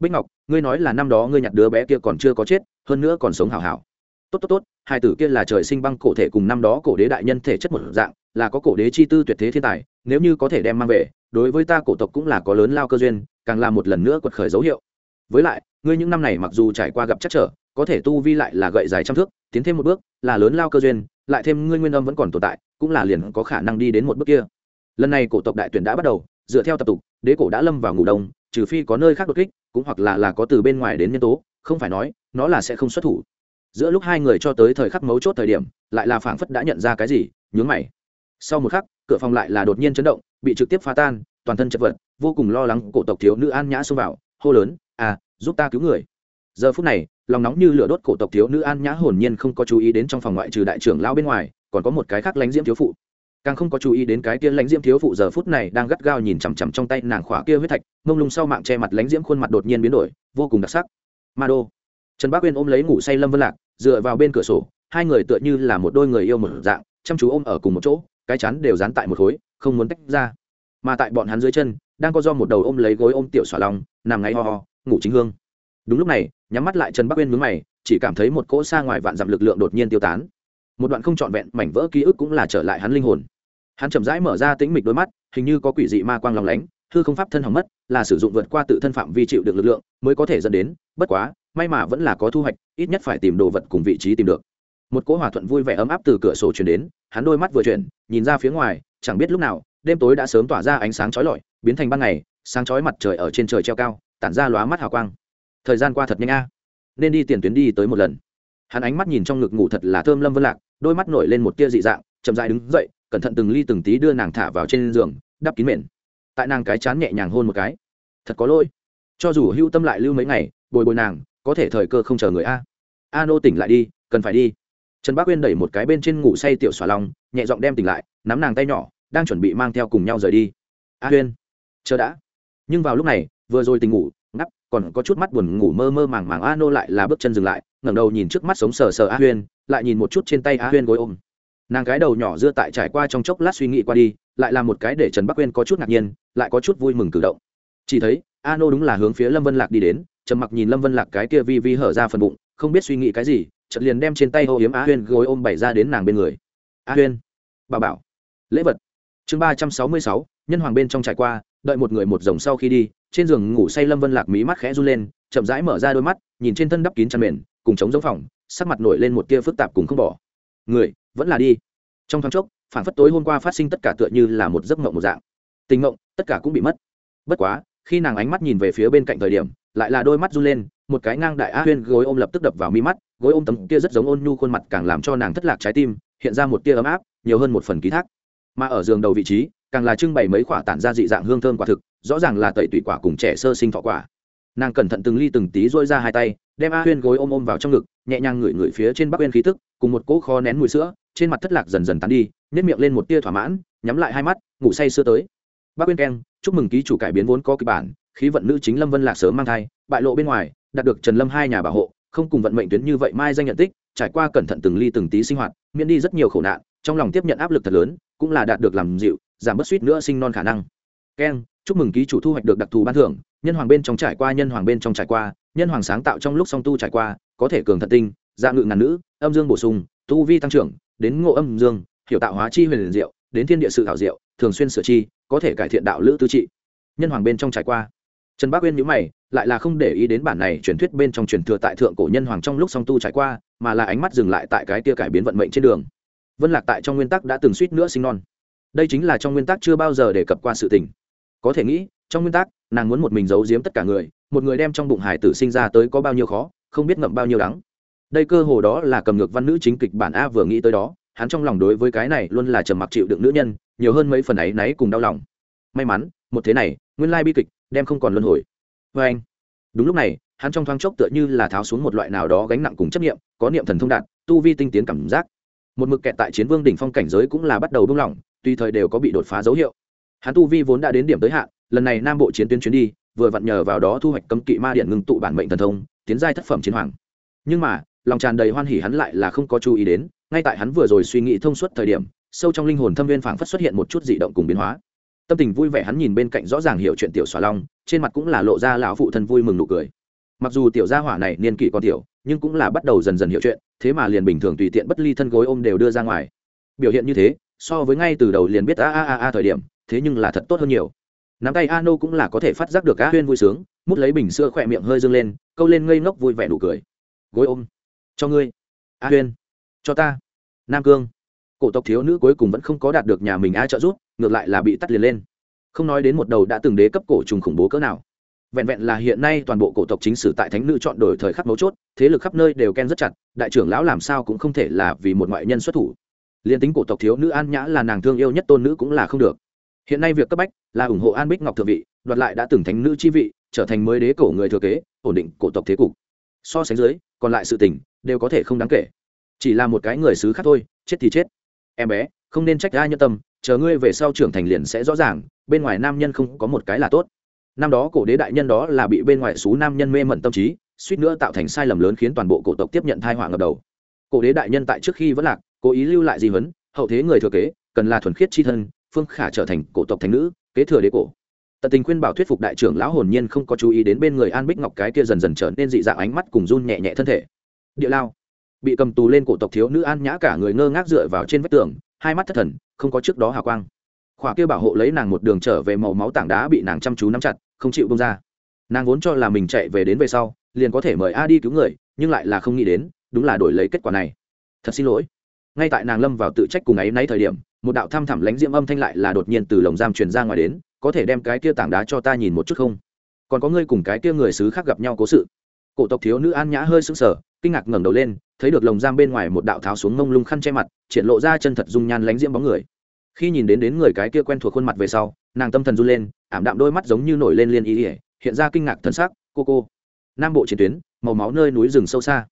bích ngọc, ngươi nói là năm đó ngươi nhặt đứa bé kia còn chưa có chết, hơn nữa còn sống hào hảo. Tốt tốt tốt, hai tử kia là trời sinh băng cổ thể cùng năm đó cổ đế đại nhân thể chất một dạng, là có cổ đế chi tư tuyệt thế thiên tài, nếu như có thể đem mang về, đối với ta cổ tộc cũng là có lớn lao cơ duyên, càng là một lần nữa quật khởi dấu hiệu. Với lại, ngươi những năm này mặc dù trải qua gặp chắc trở, có thể tu vi lại là gậy dài trăm thước, tiến thêm một bước, là lớn lao cơ duyên, lại thêm ngươi nguyên âm vẫn còn tồn tại, cũng là liền có khả năng đi đến một bước kia. Lần này cổ tộc đại tuyển đã bắt đầu, dựa theo tập tục, đế cổ đã lâm vào ngủ đông trừ phi có nơi khác đột kích, cũng hoặc là là có từ bên ngoài đến nhân tố, không phải nói, nó là sẽ không xuất thủ. Giữa lúc hai người cho tới thời khắc mấu chốt thời điểm, lại là phảng phất đã nhận ra cái gì, nhướng mày. Sau một khắc, cửa phòng lại là đột nhiên chấn động, bị trực tiếp phá tan, toàn thân chật vật, vô cùng lo lắng cổ tộc thiếu nữ an nhã xông vào, hô lớn à giúp ta cứu người. Giờ phút này, lòng nóng như lửa đốt cổ tộc thiếu nữ an nhã hồn nhiên không có chú ý đến trong phòng ngoại trừ đại trưởng lao bên ngoài, còn có một cái khác lánh diễm thiếu phụ càng không có chú ý đến cái kia lãnh diễm thiếu phụ giờ phút này đang gắt gao nhìn chằm chằm trong tay nàng khỏa kia huyết thạch, mông lung sau mạng che mặt lãnh diễm khuôn mặt đột nhiên biến đổi, vô cùng đặc sắc. Ma đô. Trần bác uyên ôm lấy ngủ say lâm vân lạc, dựa vào bên cửa sổ, hai người tựa như là một đôi người yêu một dạng, chăm chú ôm ở cùng một chỗ, cái chắn đều dán tại một khối, không muốn tách ra. Mà tại bọn hắn dưới chân, đang có do một đầu ôm lấy gối ôm tiểu xỏa lòng nằm ngáy ho ho, ngủ chính hương. Đúng lúc này, nhắm mắt lại trần bắc uyên mướn mày, chỉ cảm thấy một cỗ xa ngoài vạn dặm lực lượng đột nhiên tiêu tán một đoạn không trọn vẹn mảnh vỡ ký ức cũng là trở lại hắn linh hồn. Hắn chậm rãi mở ra tĩnh mịch đôi mắt, hình như có quỷ dị ma quang lòng lánh, hư không pháp thân hỏng mất, là sử dụng vượt qua tự thân phạm vi chịu được lực lượng mới có thể dẫn đến, bất quá, may mà vẫn là có thu hoạch, ít nhất phải tìm đồ vật cùng vị trí tìm được. Một cỗ hòa thuận vui vẻ ấm áp từ cửa sổ chuyển đến, hắn đôi mắt vừa chuyển, nhìn ra phía ngoài, chẳng biết lúc nào, đêm tối đã sớm tỏa ra ánh sáng chói lọi, biến thành ban ngày, sáng chói mặt trời ở trên trời treo cao, tản ra lóa mắt hào quang. Thời gian qua thật nhanh a. Nên đi tiền tuyến đi tới một lần hắn ánh mắt nhìn trong ngực ngủ thật là thơm lâm vân lạc, đôi mắt nổi lên một tia dị dạng, chậm dại đứng dậy, cẩn thận từng ly từng tí đưa nàng thả vào trên giường, đắp kín mền. Tại nàng cái chán nhẹ nhàng hôn một cái. Thật có lỗi. Cho dù hưu tâm lại lưu mấy ngày, bồi bồi nàng, có thể thời cơ không chờ người a. A nô tỉnh lại đi, cần phải đi. Trần bác uyên đẩy một cái bên trên ngủ say tiểu xòa lòng nhẹ giọng đem tỉnh lại, nắm nàng tay nhỏ, đang chuẩn bị mang theo cùng nhau rời đi. A huyên chờ đã. Nhưng vào lúc này, vừa rồi tình ngủ, ngắp, còn có chút mắt buồn ngủ mơ mơ màng màng, a nô lại là bước chân dừng lại ngẩng đầu nhìn trước mắt sống sờ sờ a huyên, lại nhìn một chút trên tay a huyên gối ôm. Nàng cái đầu nhỏ dưa tại trải qua trong chốc lát suy nghĩ qua đi, lại là một cái để trần bắc huyên có chút ngạc nhiên, lại có chút vui mừng cử động. Chỉ thấy, a nô đúng là hướng phía lâm vân lạc đi đến, trầm mặc nhìn lâm vân lạc cái kia vi vi hở ra phần bụng, không biết suy nghĩ cái gì, chợt liền đem trên tay ô yếm a huyên gối ôm bày ra đến nàng bên người. A huyên, bà bảo, lễ vật. Chương ba trăm sáu mươi sáu, nhân hoàng bên trong trải qua, đợi một người một rồng sau khi đi, trên giường ngủ say lâm vân lạc mí mắt khẽ run lên, chậm rãi mở ra đôi mắt, nhìn trên thân đắp kín chăn mền cùng chống giống phòng, sắc mặt nổi lên một tia phức tạp cùng không bỏ. Người, vẫn là đi. Trong thoáng chốc, phản phất tối hôm qua phát sinh tất cả tựa như là một giấc mộng một dạng. Tình mộng, tất cả cũng bị mất. Bất quá, khi nàng ánh mắt nhìn về phía bên cạnh thời điểm, lại là đôi mắt run lên, một cái ngang đại a huyên gối ôm lập tức đập vào mi mắt, gối ôm tấm kia rất giống ôn nhu khuôn mặt càng làm cho nàng thất lạc trái tim, hiện ra một tia ấm áp, nhiều hơn một phần ký thác. Mà ở giường đầu vị trí, càng là trưng bày mấy quả tản ra dị dạng hương thơm quả thực, rõ ràng là tẩy tủy quả cùng trẻ sơ sinh thọ quả. Nàng cẩn thận từng ly từng tí dôi ra hai tay đem a huyên gối ôm ôm vào trong ngực, nhẹ nhàng ngửi ngửi phía trên bắc huyên khí tức, cùng một cỗ kho nén mùi sữa, trên mặt thất lạc dần dần tán đi nếp miệng lên một tia thỏa mãn, nhắm lại hai mắt, ngủ say sưa tới. Bác huyên keng, chúc mừng ký chủ cải biến vốn có kịch bản, khí vận nữ chính lâm vân lạc sớm mang thai, bại lộ bên ngoài, đạt được trần lâm hai nhà bảo hộ, không cùng vận mệnh tuyến như vậy mai danh nhận tích, trải qua cẩn thận từng ly từng tí sinh hoạt, miễn đi rất nhiều khổ nạn, trong lòng tiếp nhận áp lực thật lớn, cũng là đạt được làm dịu, giảm bớt suýt nữa sinh non khả năng. Keng, chúc mừng ký chủ thu hoạch được đặc thù ban thưởng nhân hoàng bên trong trải qua, nhân hoàng bên trong trải qua, nhân hoàng sáng tạo trong lúc song tu trải qua, có thể cường thật tinh dạ ngự ngàn nữ, âm dương bổ sung, tu vi tăng trưởng, đến ngộ âm dương, hiểu tạo hóa chi huyền liền diệu, đến thiên địa sự thảo diệu, thường xuyên sửa chi, có thể cải thiện đạo lữ tư trị. Nhân hoàng bên trong trải qua. Trần bác uyên nhữ mày, lại là không để ý đến bản này truyền thuyết bên trong truyền thừa tại thượng cổ nhân hoàng trong lúc song tu trải qua, mà là ánh mắt dừng lại tại cái tia cải biến vận mệnh trên đường. Vân lạc tại trong nguyên tắc đã từng suýt nữa sinh non. Đây chính là trong nguyên tắc chưa bao giờ đề cập qua sự tình. Có thể nghĩ, trong nguyên tắc nàng muốn một mình giấu giếm tất cả người, một người đem trong bụng hải tử sinh ra tới có bao nhiêu khó, không biết ngậm bao nhiêu đắng. Đây cơ hồ đó là cầm ngược văn nữ chính kịch bản a vừa nghĩ tới đó, hắn trong lòng đối với cái này luôn là trầm mặc chịu đựng nữ nhân, nhiều hơn mấy phần ấy náy cùng đau lòng. May mắn, một thế này, nguyên lai bi kịch, đem không còn luân hồi. Vê anh, đúng lúc này, hắn trong thoáng chốc tựa như là tháo xuống một loại nào đó gánh nặng cùng chấp nghiệm có niệm thần thông đạt, tu vi tinh tiến cảm giác. Một mực kẹt tại chiến vương đỉnh phong cảnh giới cũng là bắt đầu buông lỏng, tùy thời đều có bị đột phá dấu hiệu. Hắn tu vi vốn đã đến điểm tới hạn lần này nam bộ chiến tuyến chuyến đi, vừa vặn nhờ vào đó thu hoạch cấm kỵ ma điện ngưng tụ bản mệnh thần thông, tiến giai thất phẩm chiến hoàng. Nhưng mà, lòng tràn đầy hoan hỉ hắn lại là không có chú ý đến, ngay tại hắn vừa rồi suy nghĩ thông suốt thời điểm, sâu trong linh hồn thâm viên phảng phất xuất hiện một chút dị động cùng biến hóa. Tâm tình vui vẻ hắn nhìn bên cạnh rõ ràng hiểu chuyện tiểu xóa long, trên mặt cũng là lộ ra lão phụ thân vui mừng nụ cười. Mặc dù tiểu gia hỏa này niên kỷ còn tiểu, nhưng cũng là bắt đầu dần dần hiểu chuyện, thế mà liền bình thường tùy tiện bất ly thân gối ôm đều đưa ra ngoài. Biểu hiện như thế, so với ngay từ đầu liền biết a a a a thời điểm, thế nhưng là thật tốt hơn nhiều nắm tay a nô cũng là có thể phát giác được a huyên vui sướng, mút lấy bình sữa khỏe miệng hơi dâng lên, câu lên ngây ngốc vui vẻ nụ cười. Gối ôm. Cho ngươi. A huyên. Cho ta. Nam cương. Cổ tộc thiếu nữ cuối cùng vẫn không có đạt được nhà mình a trợ giúp, ngược lại là bị tắt liền lên. Không nói đến một đầu đã từng đế cấp cổ trùng khủng bố cỡ nào. Vẹn vẹn là hiện nay toàn bộ cổ tộc chính sử tại thánh nữ chọn đổi thời khắc mấu chốt, thế lực khắp nơi đều ken rất chặt, đại trưởng lão làm sao cũng không thể là vì một ngoại nhân xuất thủ. Liên tính cổ tộc thiếu nữ an nhã là nàng thương yêu nhất tôn nữ cũng là không được hiện nay việc cấp bách là ủng hộ an bích ngọc thượng vị, đoạt lại đã từng thánh nữ chi vị, trở thành mới đế cổ người thừa kế, ổn định cổ tộc thế cục. So sánh dưới, còn lại sự tình đều có thể không đáng kể. Chỉ là một cái người xứ khác thôi, chết thì chết. Em bé, không nên trách ai nhân tâm, chờ ngươi về sau trưởng thành liền sẽ rõ ràng, bên ngoài nam nhân không có một cái là tốt. Năm đó cổ đế đại nhân đó là bị bên ngoài xú nam nhân mê mẩn tâm trí, suýt nữa tạo thành sai lầm lớn khiến toàn bộ cổ tộc tiếp nhận thai họa ngập đầu. Cổ đế đại nhân tại trước khi vẫn lạc, cố ý lưu lại di vấn hậu thế người thừa kế, cần là thuần khiết c h i thân phương khả trở thành cổ tộc thành nữ, kế thừa đế cổ. Tận tình khuyên bảo thuyết phục đại trưởng lão hồn nhiên không có chú ý đến bên người an bích ngọc cái kia dần dần trở nên dị dạng ánh mắt cùng run nhẹ nhẹ thân thể. Địa lao. Bị cầm tù lên cổ tộc thiếu nữ an nhã cả người ngơ ngác dựa vào trên vách tường, hai mắt thất thần, không có trước đó hào quang. Khỏa kia bảo hộ lấy nàng một đường trở về màu máu tảng đá bị nàng chăm chú nắm chặt, không chịu bông ra. Nàng vốn cho là mình chạy về đến về sau, liền có thể mời a đi cứu người, nhưng lại là không nghĩ đến, đúng là đổi lấy kết quả này. Thật xin lỗi. Ngay tại nàng lâm vào tự trách cùng ấy nay thời điểm một đạo thăm thẳm lánh diễm âm thanh lại là đột nhiên từ lồng giam truyền ra ngoài đến, có thể đem cái kia tảng đá cho ta nhìn một chút không? Còn có ngươi cùng cái kia người xứ khác gặp nhau cố sự. Cổ tộc thiếu nữ an nhã hơi sững sờ, kinh ngạc ngẩng đầu lên, thấy được lồng giam bên ngoài một đạo tháo xuống mông lung khăn che mặt, triển lộ ra chân thật dung nhan lánh diễm bóng người. Khi nhìn đến đến người cái kia quen thuộc khuôn mặt về sau, nàng tâm thần run lên, ảm đạm đôi mắt giống như nổi lên liên ý ỉa hiện ra kinh ngạc thần sắc, cô cô. Nam bộ chiến tuyến, màu máu nơi núi rừng sâu xa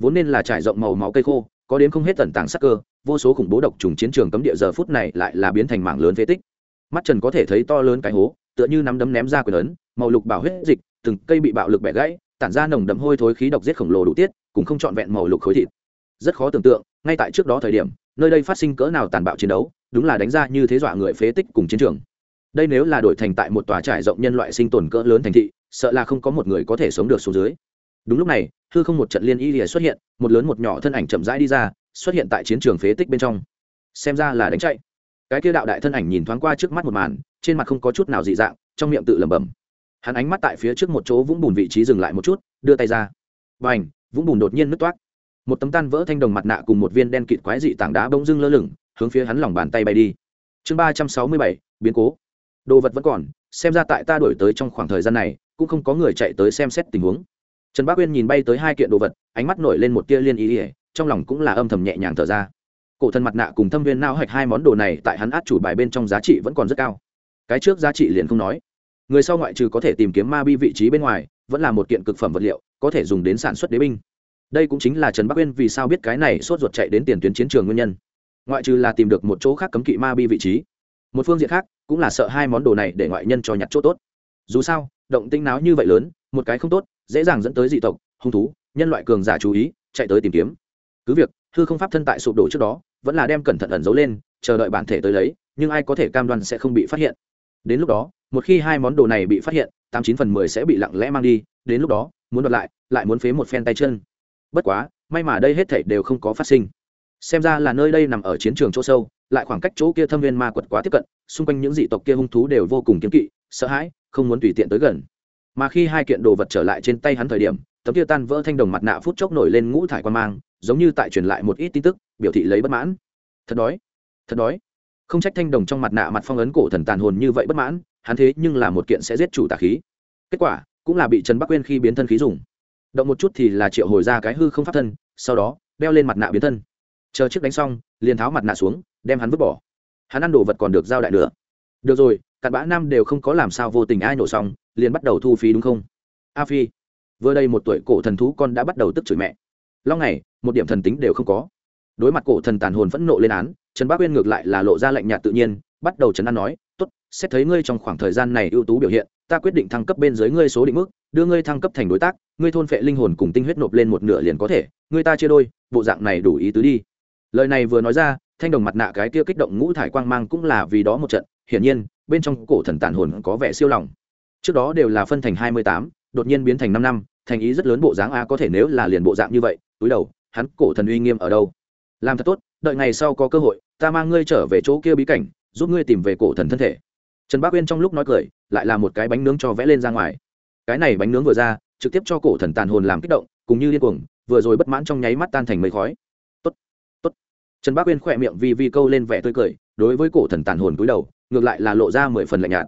vốn nên là trải rộng màu máu cây khô có đến không hết tận tàng sắc cơ vô số khủng bố độc trùng chiến trường cấm địa giờ phút này lại là biến thành mảng lớn phế tích. Mắt trần có thể thấy to lớn cái hố tựa như nắm đấm ném ra quyền lớn, màu lục bảo huyết dịch từng cây bị bạo lực bẻ gãy tản ra nồng đậm hôi thối khí độc giết khổng lồ đủ tiết cũng không trọn vẹn màu lục khối thịt. Rất khó tưởng tượng ngay tại trước đó thời điểm nơi đây phát sinh cỡ nào tàn bạo chiến đấu đúng là đánh ra như thế dọa người phế tích cùng chiến trường. Đây nếu là đổi thành tại một tòa trải rộng nhân loại sinh tồn cỡ lớn thành thị sợ là không có một người có thể sống được xuống dưới. Đúng lúc này hư không một trận liên y lìa xuất hiện, một lớn một nhỏ thân ảnh chậm rãi đi ra, xuất hiện tại chiến trường phế tích bên trong. Xem ra là đánh chạy. Cái kia đạo đại thân ảnh nhìn thoáng qua trước mắt một màn, trên mặt không có chút nào dị dạng, trong miệng tự lẩm bẩm. Hắn ánh mắt tại phía trước một chỗ vũng bùn vị trí dừng lại một chút, đưa tay ra. B à n h vũng bùn đột nhiên nứt toát một tấm tan vỡ thanh đồng mặt nạ cùng một viên đen kịt quái dị tảng đá bông dưng lơ lửng, hướng phía hắn lòng bàn tay bay đi. Chương ba trăm sáu mươi bảy, biến cố. Đồ vật vẫn còn, xem ra tại ta đổi tới trong khoảng thời gian này, cũng không có người chạy tới xem xét tình huống trần bác uyên nhìn bay tới hai kiện đồ vật, ánh mắt nổi lên một tia liên ý ỉa trong lòng cũng là âm thầm nhẹ nhàng thở ra. Cổ thân mặt nạ cùng thâm viên nao hạch hai món đồ này tại hắn át chủ bài bên trong giá trị vẫn còn rất cao. Cái trước giá trị liền không nói. Người sau ngoại trừ có thể tìm kiếm ma bi vị trí bên ngoài, vẫn là một kiện cực phẩm vật liệu, có thể dùng đến sản xuất đế binh. Đây cũng chính là trần bắc uyên vì sao biết cái này sốt ruột chạy đến tiền tuyến chiến trường nguyên nhân. Ngoại trừ là tìm được một chỗ khác cấm kỵ ma bi vị trí. Một phương diện khác, cũng là sợ hai món đồ này để ngoại nhân cho nhặt chỗ tốt. Dù sao, động tinh náo như vậy lớn, một cái không tốt dễ dàng dẫn tới dị tộc, hung thú, nhân loại cường giả chú ý, chạy tới tìm kiếm. Cứ việc, hư không pháp thân tại sụp đổ trước đó, vẫn là đem cẩn thận ẩn giấu lên, chờ đợi bản thể tới lấy, nhưng ai có thể cam đoan sẽ không bị phát hiện. Đến lúc đó, một khi hai món đồ này bị phát hiện, tám chín phần mười sẽ bị lặng lẽ mang đi, đến lúc đó, muốn đoạt lại lại muốn phế một phen tay chân. Bất quá, may mà đây hết thể đều không có phát sinh. Xem ra là nơi đây nằm ở chiến trường chỗ sâu, lại khoảng cách chỗ kia thâm viên ma quật quá tiếp cận, xung quanh những dị tộc kia hung thú đều vô cùng kiếm kỵ, sợ hãi, không muốn tùy tiện tới gần mà khi hai kiện đồ vật trở lại trên tay hắn thời điểm, tấm kia tan vỡ thanh đồng mặt nạ phút chốc nổi lên ngũ thải quan mang, giống như tại truyền lại một ít tin tức, biểu thị lấy bất mãn. Thật đói thật đói. Không trách thanh đồng trong mặt nạ mặt phong ấn cổ thần tàn hồn như vậy bất mãn, hắn thế nhưng là một kiện sẽ giết chủ tà khí. Kết quả, cũng là bị trần bắc quên khi biến thân khí dùng. Động một chút thì là triệu hồi ra cái hư không pháp thân, sau đó, đeo lên mặt nạ biến thân. Chờ chiếc đánh xong, liền tháo mặt nạ xuống, đem hắn vứt bỏ. Hắn ăn đồ vật còn được giao đại nữa được rồi, cặn bã nam đều không có làm sao vô tình ai nổ xong, liền bắt đầu thu phí đúng không? A phi, vừa đây một tuổi cổ thần thú con đã bắt đầu tức chửi mẹ. Long này một điểm thần tính đều không có. Đối mặt cổ thần tàn hồn phẫn nộ lên án, trần bác uyên ngược lại là lộ ra lạnh nhạt tự nhiên, bắt đầu trấn an nói, tốt, xét thấy ngươi trong khoảng thời gian này ưu tú biểu hiện, ta quyết định thăng cấp bên dưới ngươi số định mức, đưa ngươi thăng cấp thành đối tác, ngươi thôn phệ linh hồn cùng tinh huyết nộp lên một nửa liền có thể, ngươi ta chia đôi, bộ dạng này đủ ý tứ đi. Lời này vừa nói ra, thanh đồng mặt nạ cái kia kích động ngũ thải quang mang cũng là vì đó một trận hiển nhiên, bên trong cổ thần tàn hồn có vẻ siêu lòng. Trước đó đều là phân thành hai mươi tám, đột nhiên biến thành năm năm, thành ý rất lớn bộ dáng a, có thể nếu là liền bộ dạng như vậy, túi đầu, hắn cổ thần uy nghiêm ở đâu? Làm thật tốt, đợi ngày sau có cơ hội, ta mang ngươi trở về chỗ kia bí cảnh, giúp ngươi tìm về cổ thần thân thể. Trần bác uyên trong lúc nói cười, lại là một cái bánh nướng cho vẽ lên ra ngoài. Cái này bánh nướng vừa ra, trực tiếp cho cổ thần tàn hồn làm kích động, cùng như điên cuồng, vừa rồi bất mãn trong nháy mắt tan thành mây khói. Tốt tốt. Trần bác uyên khỏe miệng vì vi câu lên vẻ tươi cười, đối với cổ thần tàn hồn cúi đầu ngược lại là lộ ra mười phần lạnh nhạt.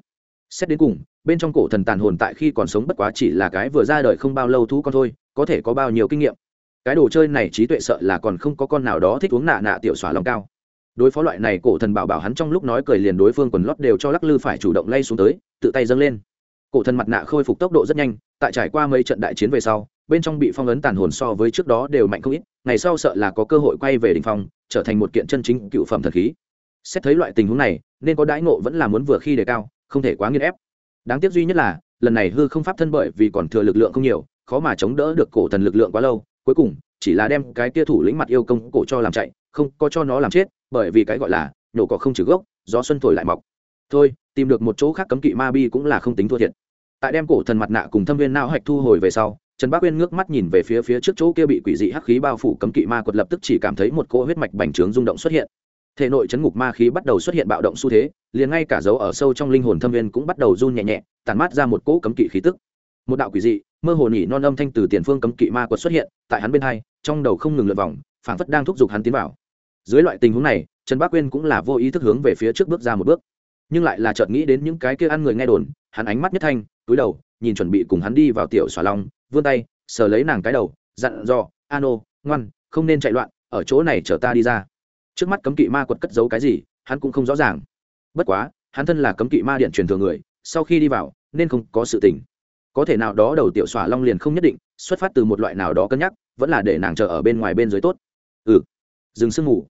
Xét đến cùng, bên trong cổ thần tàn hồn tại khi còn sống bất quá chỉ là cái vừa ra đời không bao lâu thú con thôi, có thể có bao nhiêu kinh nghiệm. Cái đồ chơi này trí tuệ sợ là còn không có con nào đó thích uống nạ nạ tiểu xỏa lòng cao. Đối phó loại này cổ thần bảo bảo hắn trong lúc nói cười liền đối phương quần lót đều cho lắc lư phải chủ động lay xuống tới, tự tay dâng lên. Cổ thần mặt nạ khôi phục tốc độ rất nhanh, tại trải qua mấy trận đại chiến về sau, bên trong bị phong ấn tàn hồn so với trước đó đều mạnh không ít, ngày sau sợ là có cơ hội quay về đình phong, trở thành một kiện chân chính cựu phẩm thần khí. Xét thấy loại tình huống này nên có đãi ngộ vẫn là muốn vừa khi đề cao, không thể quá nghiên ép. Đáng tiếc duy nhất là, lần này hư không pháp thân bởi vì còn thừa lực lượng không nhiều, khó mà chống đỡ được cổ thần lực lượng quá lâu, cuối cùng, chỉ là đem cái tia thủ lĩnh mặt yêu công cổ cho làm chạy, không có cho nó làm chết, bởi vì cái gọi là nhổ cỏ không trừ gốc, gió xuân thổi lại mọc. Thôi, tìm được một chỗ khác cấm kỵ ma bi cũng là không tính thua thiệt. Tại đem cổ thần mặt nạ cùng thâm viên não hạch thu hồi về sau, trần bác uyên ngước mắt nhìn về phía phía trước chỗ kia bị quỷ dị hắc khí bao phủ cấm kỵ ma quật lập tức chỉ cảm thấy một cỗ huyết mạch bành trướng rung động xuất hiện thể nội chấn ngục ma khí bắt đầu xuất hiện bạo động xu thế, liền ngay cả dấu ở sâu trong linh hồn thâm viên cũng bắt đầu run nhẹ nhẹ tàn mát ra một cỗ cấm kỵ khí tức. Một đạo quỷ dị, mơ hồ nhỉ non âm thanh từ tiền phương cấm kỵ ma quật xuất hiện, tại hắn bên hai, trong đầu không ngừng lượt vòng, phảng phất đang thúc giục hắn tiến vào. Dưới loại tình huống này, trần bác quyên cũng là vô ý thức hướng về phía trước bước ra một bước. Nhưng lại là chợt nghĩ đến những cái kia ăn người nghe đồn, hắn ánh mắt nhất thanh, túi đầu, nhìn chuẩn bị cùng hắn đi vào tiểu xòa long, vươn tay, sờ lấy nàng cái đầu, dặn dò, ano, ngoan, không nên chạy loạn, ở chỗ này chở ta đi ra trước mắt cấm kỵ ma quật cất giấu cái gì, hắn cũng không rõ ràng. Bất quá, hắn thân là cấm kỵ ma điện truyền thừa người, sau khi đi vào, nên không có sự tình. Có thể nào đó đầu tiểu xòa long liền không nhất định, xuất phát từ một loại nào đó cân nhắc, vẫn là để nàng chờ ở bên ngoài bên dưới tốt. Ừ. Dừng sương ngủ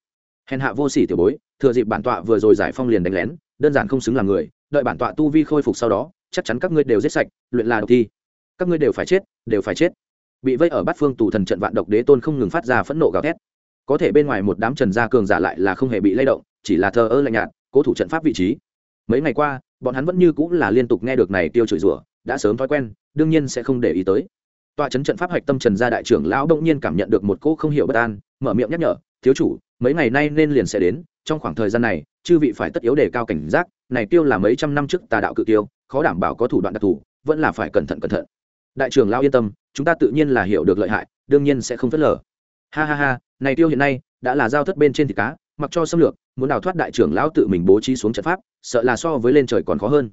hèn hạ vô sỉ tiểu bối, thừa dịp bản tọa vừa rồi giải phong liền đánh lén, đơn giản không xứng làm người, đợi bản tọa tu vi khôi phục sau đó, chắc chắn các ngươi đều giết sạch, luyện là độc thi. Các ngươi đều phải chết, đều phải chết. Bị vây ở bát phương tù thần trận vạn độc đế tôn không ngừng phát ra phẫn nộ gào thét có thể bên ngoài một đám trần gia cường giả lại là không hề bị lay động, chỉ là thờ ơ lạnh nhạt, cố thủ trận pháp vị trí. Mấy ngày qua, bọn hắn vẫn như cũng là liên tục nghe được này tiêu chửi rủa, đã sớm thói quen, đương nhiên sẽ không để ý tới. Tòa trấn trận pháp hạch tâm trần gia đại trưởng lão đông nhiên cảm nhận được một cô không hiểu bất an, mở miệng nhắc nhở, thiếu chủ, mấy ngày nay nên liền sẽ đến, trong khoảng thời gian này, chư vị phải tất yếu đề cao cảnh giác, này tiêu là mấy trăm năm trước tà đạo cự tiêu, khó đảm bảo có thủ đoạn đặc thù, vẫn là phải cẩn thận cẩn thận. Đại trưởng lão yên tâm, chúng ta tự nhiên là hiểu được lợi hại, đương nhiên sẽ không phớt lờ ha ha ha, này tiêu hiện nay, đã là giao thất bên trên thịt cá, mặc cho xâm lược, muốn đào thoát đại trưởng lão tự mình bố trí xuống trận pháp, sợ là so với lên trời còn khó hơn.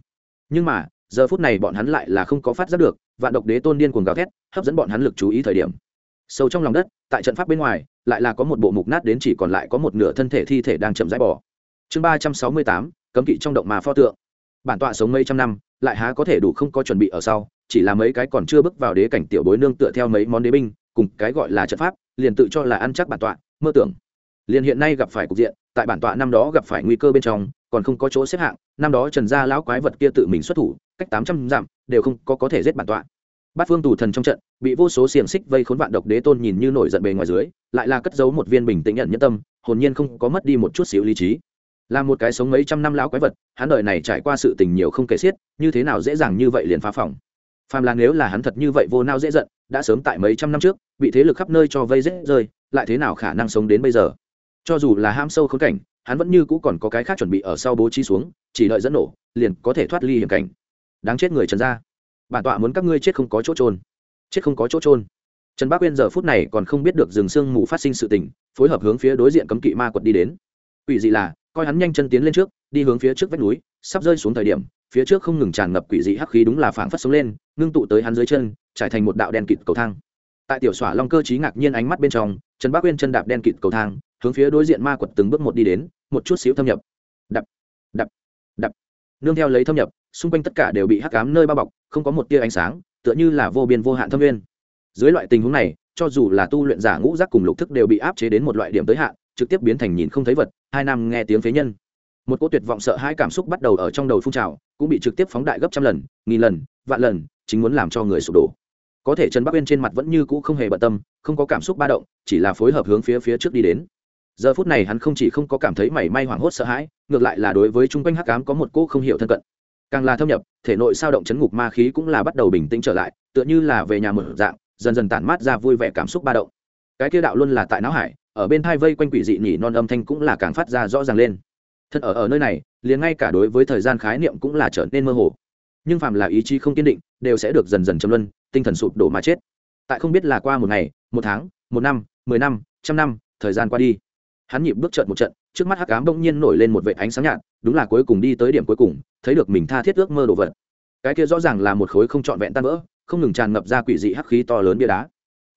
Nhưng mà, giờ phút này bọn hắn lại là không có phát giác được, vạn độc đế tôn điên cuồng gào thét, hấp dẫn bọn hắn lực chú ý thời điểm. Sâu trong lòng đất, tại trận pháp bên ngoài, lại là có một bộ mục nát đến chỉ còn lại có một nửa thân thể thi thể đang chậm rãi bỏ chương ba trăm sáu mươi tám, cấm kỵ trong động mà pho tượng. Bản tọa sống mấy trăm năm, lại há có thể đủ không có chuẩn bị ở sau, chỉ là mấy cái còn chưa bước vào đế cảnh tiểu bối nương tựa theo mấy món đế binh cùng cái gọi là trận pháp, liền tự cho là ăn chắc bản tọa, mơ tưởng. Liền hiện nay gặp phải cục diện, tại bản tọa năm đó gặp phải nguy cơ bên trong, còn không có chỗ xếp hạng, năm đó trần gia lão quái vật kia tự mình xuất thủ, cách tám trăm dặm, đều không có có thể giết bản tọa. Bát phương tù thần trong trận, bị vô số xiềng xích vây khốn vạn độc đế tôn nhìn như nổi giận bề ngoài dưới, lại là cất giấu một viên bình tĩnh nhận nhân tâm, hồn nhiên không có mất đi một chút xíu lý trí. Là một cái sống mấy trăm năm lão quái vật, hắn đời này trải qua sự tình nhiều không kể xiết, như thế nào dễ dàng như vậy liền phá phòng phàm là nếu là hắn thật như vậy vô nao dễ giận, đã sớm tại mấy trăm năm trước, bị thế lực khắp nơi cho vây rết rơi, lại thế nào khả năng sống đến bây giờ? Cho dù là ham sâu khốn cảnh, hắn vẫn như cũ còn có cái khác chuẩn bị ở sau bố trí xuống, chỉ đợi dẫn nổ, liền có thể thoát ly hiểm cảnh. Đáng chết người trần gia. Bản tọa muốn các ngươi chết không có chỗ trôn chết không có chỗ trôn trần bác uyên giờ phút này còn không biết được rừng sương mù phát sinh sự tình, phối hợp hướng phía đối diện cấm kỵ ma quật đi đến. Quỷ dị là, coi hắn nhanh chân tiến lên trước, đi hướng phía trước vách núi, sắp rơi xuống thời điểm phía trước không ngừng tràn ngập quỷ dị hắc khí đúng là phảng phất sống lên, ngưng tụ tới hắn dưới chân, trải thành một đạo đen kịt cầu thang. Tại tiểu xỏa long cơ trí ngạc nhiên ánh mắt bên trong, trần bác uyên chân đạp đen kịt cầu thang, hướng phía đối diện ma quật từng bước một đi đến, một chút xíu thâm nhập. Đập đập đập. Nương theo lấy thâm nhập, xung quanh tất cả đều bị hắc cám nơi bao bọc, không có một tia ánh sáng, tựa như là vô biên vô hạn thâm nguyên. Dưới loại tình huống này, cho dù là tu luyện giả ngũ giác cùng lục thức đều bị áp chế đến một loại điểm tới hạn, trực tiếp biến thành nhìn không thấy vật, hai năm nghe tiếng phế nhân một cỗ tuyệt vọng sợ hai cảm xúc bắt đầu ở trong đầu phun trào, cũng bị trực tiếp phóng đại gấp trăm lần, nghìn lần, vạn lần, chính muốn làm cho người sụp đổ. Có thể trần bắc uyên trên mặt vẫn như cũ không hề bận tâm, không có cảm xúc ba động, chỉ là phối hợp hướng phía phía trước đi đến. Giờ phút này hắn không chỉ không có cảm thấy mảy may hoảng hốt sợ hãi, ngược lại là đối với chung quanh hắc cám có một cỗ không hiểu thân cận. Càng là thâm nhập, thể nội sao động chấn ngục ma khí cũng là bắt đầu bình tĩnh trở lại, tựa như là về nhà mở dạng, dần dần tản mát ra vui vẻ cảm xúc ba động. Cái kia đạo luôn là tại não hải, ở bên thai vây quanh quỷ dị nhỉ non âm thanh cũng là càng phát ra rõ ràng lên thân ở ở nơi này, liền ngay cả đối với thời gian khái niệm cũng là trở nên mơ hồ. Nhưng phàm là ý chí không kiên định, đều sẽ được dần dần châm luân, tinh thần sụp đổ mà chết. Tại không biết là qua một ngày, một tháng, một năm, mười năm, trăm năm, thời gian qua đi. Hắn nhịp bước trận một trận, trước mắt hắc ám bỗng nhiên nổi lên một vệ ánh sáng nhạt, đúng là cuối cùng đi tới điểm cuối cùng, thấy được mình tha thiết ước mơ đồ vật. Cái kia rõ ràng là một khối không trọn vẹn tan vỡ, không ngừng tràn ngập ra quỷ dị hắc khí to lớn bia đá.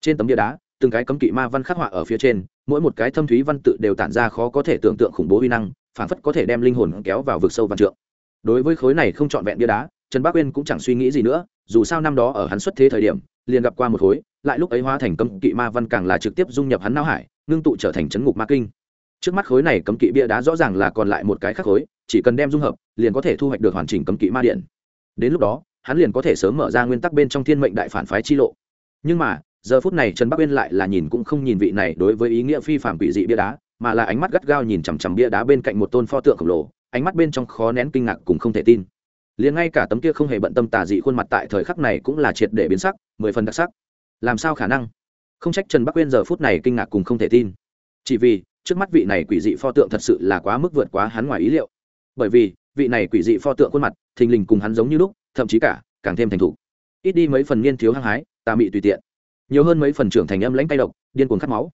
Trên tấm bia đá, từng cái cấm kỵ ma văn khắc họa ở phía trên, mỗi một cái thâm thúy văn tự đều tản ra khó có thể tưởng tượng khủng bố uy năng phản phất có thể đem linh hồn kéo vào vực sâu văn trượng. Đối với khối này không trọn vẹn bia đá, trần bác uyên cũng chẳng suy nghĩ gì nữa, dù sao năm đó ở hắn xuất thế thời điểm, liền gặp qua một khối, lại lúc ấy hóa thành cấm kỵ ma văn càng là trực tiếp dung nhập hắn não hải, ngưng tụ trở thành chấn ngục ma kinh. Trước mắt khối này cấm kỵ bia đá rõ ràng là còn lại một cái khác khối, chỉ cần đem dung hợp, liền có thể thu hoạch được hoàn chỉnh cấm kỵ ma điện. Đến lúc đó, hắn liền có thể sớm mở ra nguyên tắc bên trong thiên mệnh đại phản phái chi lộ. Nhưng mà, giờ phút này trần bắc uyên lại là nhìn cũng không nhìn vị này đối với ý nghĩa phi phạm quỷ dị bia đá mà là ánh mắt gắt gao nhìn chằm chằm bia đá bên cạnh một tôn pho tượng khổng lồ, ánh mắt bên trong khó nén kinh ngạc cùng không thể tin. Liền ngay cả tấm kia không hề bận tâm tà dị khuôn mặt tại thời khắc này cũng là triệt để biến sắc, mười phần đặc sắc. Làm sao khả năng? Không trách trần bắc uyên giờ phút này kinh ngạc cùng không thể tin. Chỉ vì, trước mắt vị này quỷ dị pho tượng thật sự là quá mức vượt quá hắn ngoài ý liệu. Bởi vì, vị này quỷ dị pho tượng khuôn mặt, thình lình cùng hắn giống như lúc, thậm chí cả, càng thêm thành thục. Ít đi mấy phần niên thiếu hăng hái, tà mị tùy tiện. Nhiều hơn mấy phần trưởng thành âm lãnh tay độc, điên cuồng khát máu.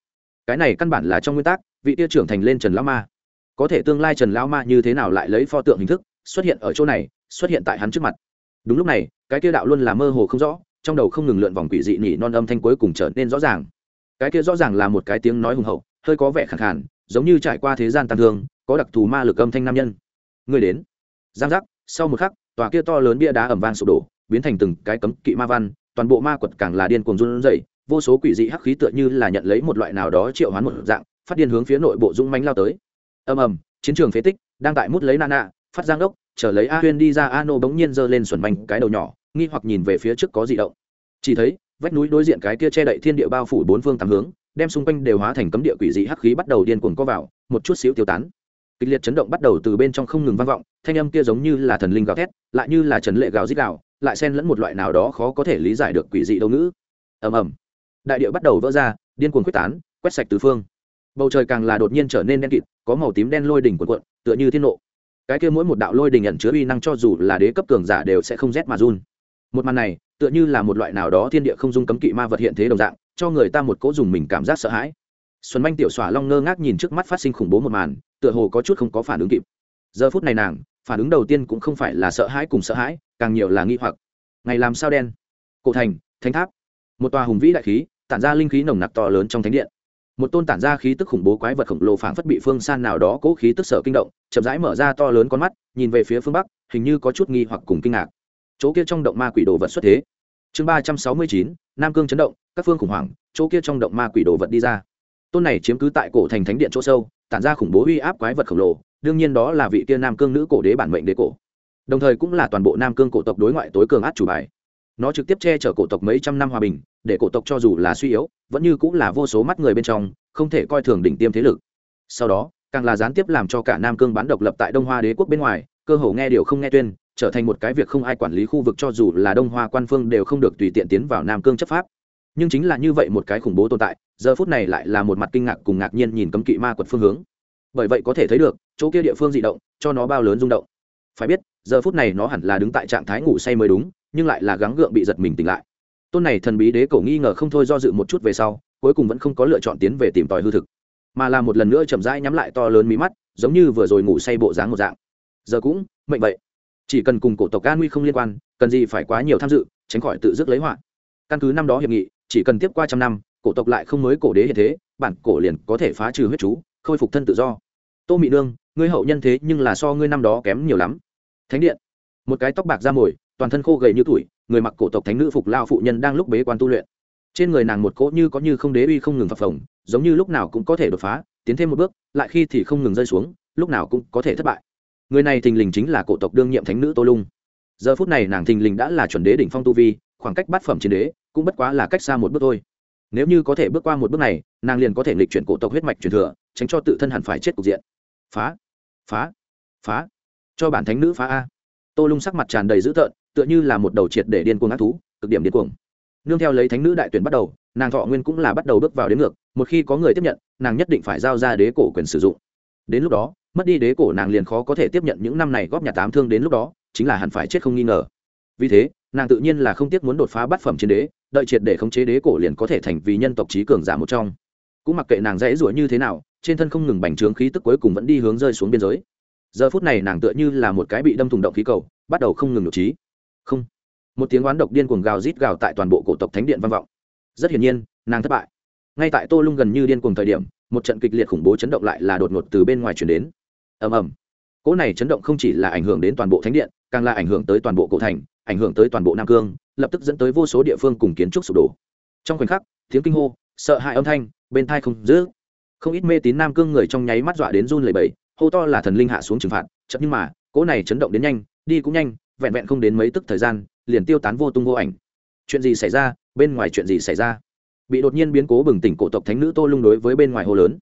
Cái này căn bản là trong nguyên tắc vị tia trưởng thành lên trần lão ma. Có thể tương lai trần lão ma như thế nào lại lấy pho tượng hình thức xuất hiện ở chỗ này, xuất hiện tại hắn trước mặt. Đúng lúc này, cái kia đạo luôn là mơ hồ không rõ, trong đầu không ngừng lượn vòng quỷ dị nhỉ non âm thanh cuối cùng trở nên rõ ràng. Cái kia rõ ràng là một cái tiếng nói hùng hậu, hơi có vẻ khẳng khản giống như trải qua thế gian tàn thương, có đặc thù ma lực âm thanh nam nhân. Người đến. Giang giác, sau một khắc, tòa kia to lớn bia đá ẩm vang sụp đổ, biến thành từng cái cấm kỵ ma văn, toàn bộ ma quật càng là điên cuồng run rẩy, vô số quỷ dị hắc khí tựa như là nhận lấy một loại nào đó triệu hoán một dạng phát điên hướng phía nội bộ dũng mánh lao tới. Ầm ầm, chiến trường phế tích đang tại mút lấy nana phát giang đốc trở lấy a huyên đi ra, a nô bỗng nhiên giơ lên xuẩn manh cái đầu nhỏ, nghi hoặc nhìn về phía trước có gì động. Chỉ thấy, vách núi đối diện cái kia che đậy thiên địa bao phủ bốn phương tám hướng, đem xung quanh đều hóa thành cấm địa quỷ dị hắc khí bắt đầu điên cuồng co vào, một chút xíu tiêu tán. Kịch liệt chấn động bắt đầu từ bên trong không ngừng vang vọng, thanh âm kia giống như là thần linh gào thét, lại như là trần lệ gào rít gào, lại xen lẫn một loại nào đó khó có thể lý giải được quỷ dị đâu ngữ. Ầm ầm. Đại địa bắt đầu vỡ ra, điên cuồng quyết tán, quét sạch tứ phương bầu trời càng là đột nhiên trở nên đen kịt, có màu tím đen lôi đỉnh cuộn cuộn, tựa như thiên nộ. Cái kia mỗi một đạo lôi đỉnh ẩn chứa uy năng cho dù là đế cấp cường giả đều sẽ không rét mà run. Một màn này, tựa như là một loại nào đó thiên địa không dung cấm kỵ ma vật hiện thế đồng dạng, cho người ta một cỗ dùng mình cảm giác sợ hãi. Xuân manh tiểu xỏa long ngơ ngác nhìn trước mắt phát sinh khủng bố một màn, tựa hồ có chút không có phản ứng kịp. Giờ phút này nàng, phản ứng đầu tiên cũng không phải là sợ hãi cùng sợ hãi, càng nhiều là nghi hoặc. Ngày làm sao đen? Cổ thành, thánh tháp. Một tòa hùng vĩ đại khí, tản ra linh khí nồng nặc to lớn trong thánh điện một tôn tản ra khí tức khủng bố quái vật khổng lồ phảng phất bị phương san nào đó cố khí tức sở kinh động, chậm rãi mở ra to lớn con mắt, nhìn về phía phương bắc, hình như có chút nghi hoặc cùng kinh ngạc. Chỗ kia trong động ma quỷ đồ vật xuất thế. Chương ba trăm sáu mươi chín, nam cương chấn động, các phương khủng hoảng, chỗ kia trong động ma quỷ đồ vật đi ra. Tôn này chiếm cứ tại cổ thành thánh điện chỗ sâu, tản ra khủng bố uy áp quái vật khổng lồ, đương nhiên đó là vị kia nam cương nữ cổ đế bản mệnh đế cổ. Đồng thời cũng là toàn bộ nam cương cổ tộc đối ngoại tối cường át chủ bài. Nó trực tiếp che chở cổ tộc mấy trăm năm hòa bình, để cổ tộc cho dù là suy yếu vẫn như cũng là vô số mắt người bên trong, không thể coi thường đỉnh tiêm thế lực. Sau đó, càng là gián tiếp làm cho cả nam cương bán độc lập tại đông hoa đế quốc bên ngoài, cơ hồ nghe điều không nghe tuyên, trở thành một cái việc không ai quản lý khu vực cho dù là đông hoa quan phương đều không được tùy tiện tiến vào nam cương chấp pháp. Nhưng chính là như vậy một cái khủng bố tồn tại, giờ phút này lại là một mặt kinh ngạc cùng ngạc nhiên nhìn cấm kỵ ma quật phương hướng. Bởi vậy có thể thấy được, chỗ kia địa phương dị động, cho nó bao lớn rung động. Phải biết, giờ phút này nó hẳn là đứng tại trạng thái ngủ say mới đúng, nhưng lại là gắng gượng bị giật mình tỉnh lại tôn này thần bí đế cổ nghi ngờ không thôi do dự một chút về sau, cuối cùng vẫn không có lựa chọn tiến về tìm tòi hư thực, mà là một lần nữa chậm rãi nhắm lại to lớn mí mắt, giống như vừa rồi ngủ say bộ dáng một dạng. Giờ cũng mệnh vậy. Chỉ cần cùng cổ tộc an nguy không liên quan, cần gì phải quá nhiều tham dự, tránh khỏi tự dứt lấy họa. Căn cứ năm đó hiệp nghị, chỉ cần tiếp qua trăm năm, cổ tộc lại không mới cổ đế hiện thế, bản cổ liền có thể phá trừ huyết chú, khôi phục thân tự do. Tô mị nương, ngươi hậu nhân thế nhưng là so ngươi năm đó kém nhiều lắm. Thánh điện. Một cái tóc bạc da mồi, toàn thân khô gầy như tuổi người mặc cổ tộc thánh nữ phục lao phụ nhân đang lúc bế quan tu luyện. Trên người nàng một cỗ như có như không đế uy không ngừng phập phồng, giống như lúc nào cũng có thể đột phá, tiến thêm một bước, lại khi thì không ngừng rơi xuống, lúc nào cũng có thể thất bại. Người này thình lình chính là cổ tộc đương nhiệm thánh nữ tô lung. Giờ phút này nàng thình lình đã là chuẩn đế đỉnh phong tu vi, khoảng cách bát phẩm chiến đế cũng bất quá là cách xa một bước thôi. Nếu như có thể bước qua một bước này, nàng liền có thể lịch chuyển cổ tộc huyết mạch truyền thừa, tránh cho tự thân hẳn phải chết cục diện. Phá phá phá. Cho bản thánh nữ phá a tô lung sắc mặt tràn đầy dữ tợn, tựa như là một đầu triệt để điên cuồng ác thú, cực điểm điên cuồng. Nương theo lấy thánh nữ đại tuyển bắt đầu, nàng thọ nguyên cũng là bắt đầu bước vào đến ngược, một khi có người tiếp nhận, nàng nhất định phải giao ra đế cổ quyền sử dụng. Đến lúc đó, mất đi đế cổ nàng liền khó có thể tiếp nhận những năm này góp nhà tám thương đến lúc đó, chính là hẳn phải chết không nghi ngờ. Vì thế, nàng tự nhiên là không tiếc muốn đột phá bát phẩm chiến đế, đợi triệt để khống chế đế cổ liền có thể thành vì nhân tộc trí cường giả một trong. Cũng mặc kệ nàng dễ rủa như thế nào, trên thân không ngừng bành trướng khí tức cuối cùng vẫn đi hướng rơi xuống biên giới giờ phút này nàng tựa như là một cái bị đâm thùng động khí cầu bắt đầu không ngừng nhục trí. Không. Một tiếng oán độc điên cuồng gào rít gào tại toàn bộ cổ tộc thánh điện vang vọng. Rất hiển nhiên nàng thất bại. Ngay tại tô lung gần như điên cuồng thời điểm một trận kịch liệt khủng bố chấn động lại là đột ngột từ bên ngoài chuyển đến. Ầm ầm. Cỗ này chấn động không chỉ là ảnh hưởng đến toàn bộ thánh điện càng là ảnh hưởng tới toàn bộ cổ thành ảnh hưởng tới toàn bộ nam cương lập tức dẫn tới vô số địa phương cùng kiến trúc sụp đổ. Trong khoảnh khắc tiếng kinh hô sợ hãi âm thanh bên thai không dữ, không ít mê tín nam cương người trong nháy mắt dọa đến run lẩy bẩy hô to là thần linh hạ xuống trừng phạt, chậm nhưng mà, cỗ này chấn động đến nhanh, đi cũng nhanh, vẹn vẹn không đến mấy tức thời gian, liền tiêu tán vô tung vô ảnh. Chuyện gì xảy ra? Bên ngoài chuyện gì xảy ra? Bị đột nhiên biến cố bừng tỉnh cổ tộc thánh nữ tô lung đối với bên ngoài hồ lớn.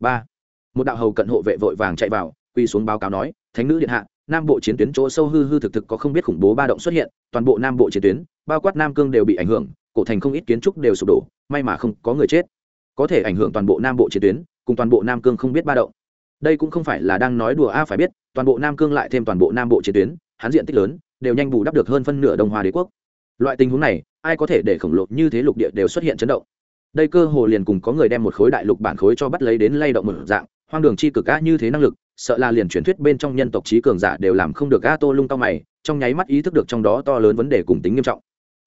Ba. Một đạo hầu cận hộ vệ vội vàng chạy vào quy xuống báo cáo nói, thánh nữ điện hạ, nam bộ chiến tuyến chỗ sâu hư hư thực thực có không biết khủng bố ba động xuất hiện, toàn bộ nam bộ chiến tuyến, bao quát nam cương đều bị ảnh hưởng, cổ thành không ít kiến trúc đều sụp đổ, may mà không có người chết. Có thể ảnh hưởng toàn bộ nam bộ chiến tuyến, cùng toàn bộ nam cương không biết ba động đây cũng không phải là đang nói đùa a, phải biết, toàn bộ nam cương lại thêm toàn bộ nam bộ chiến tuyến, hắn diện tích lớn, đều nhanh bù đắp được hơn phân nửa đông hoa đế quốc. Loại tình huống này, ai có thể để khổng lồ như thế lục địa đều xuất hiện chấn động? Đây cơ hồ liền cùng có người đem một khối đại lục bản khối cho bắt lấy đến lay động một dạng, hoang đường chi cực a như thế năng lực, sợ là liền truyền thuyết bên trong nhân tộc trí cường giả đều làm không được a tô lung tao mày, trong nháy mắt ý thức được trong đó to lớn vấn đề cùng tính nghiêm trọng.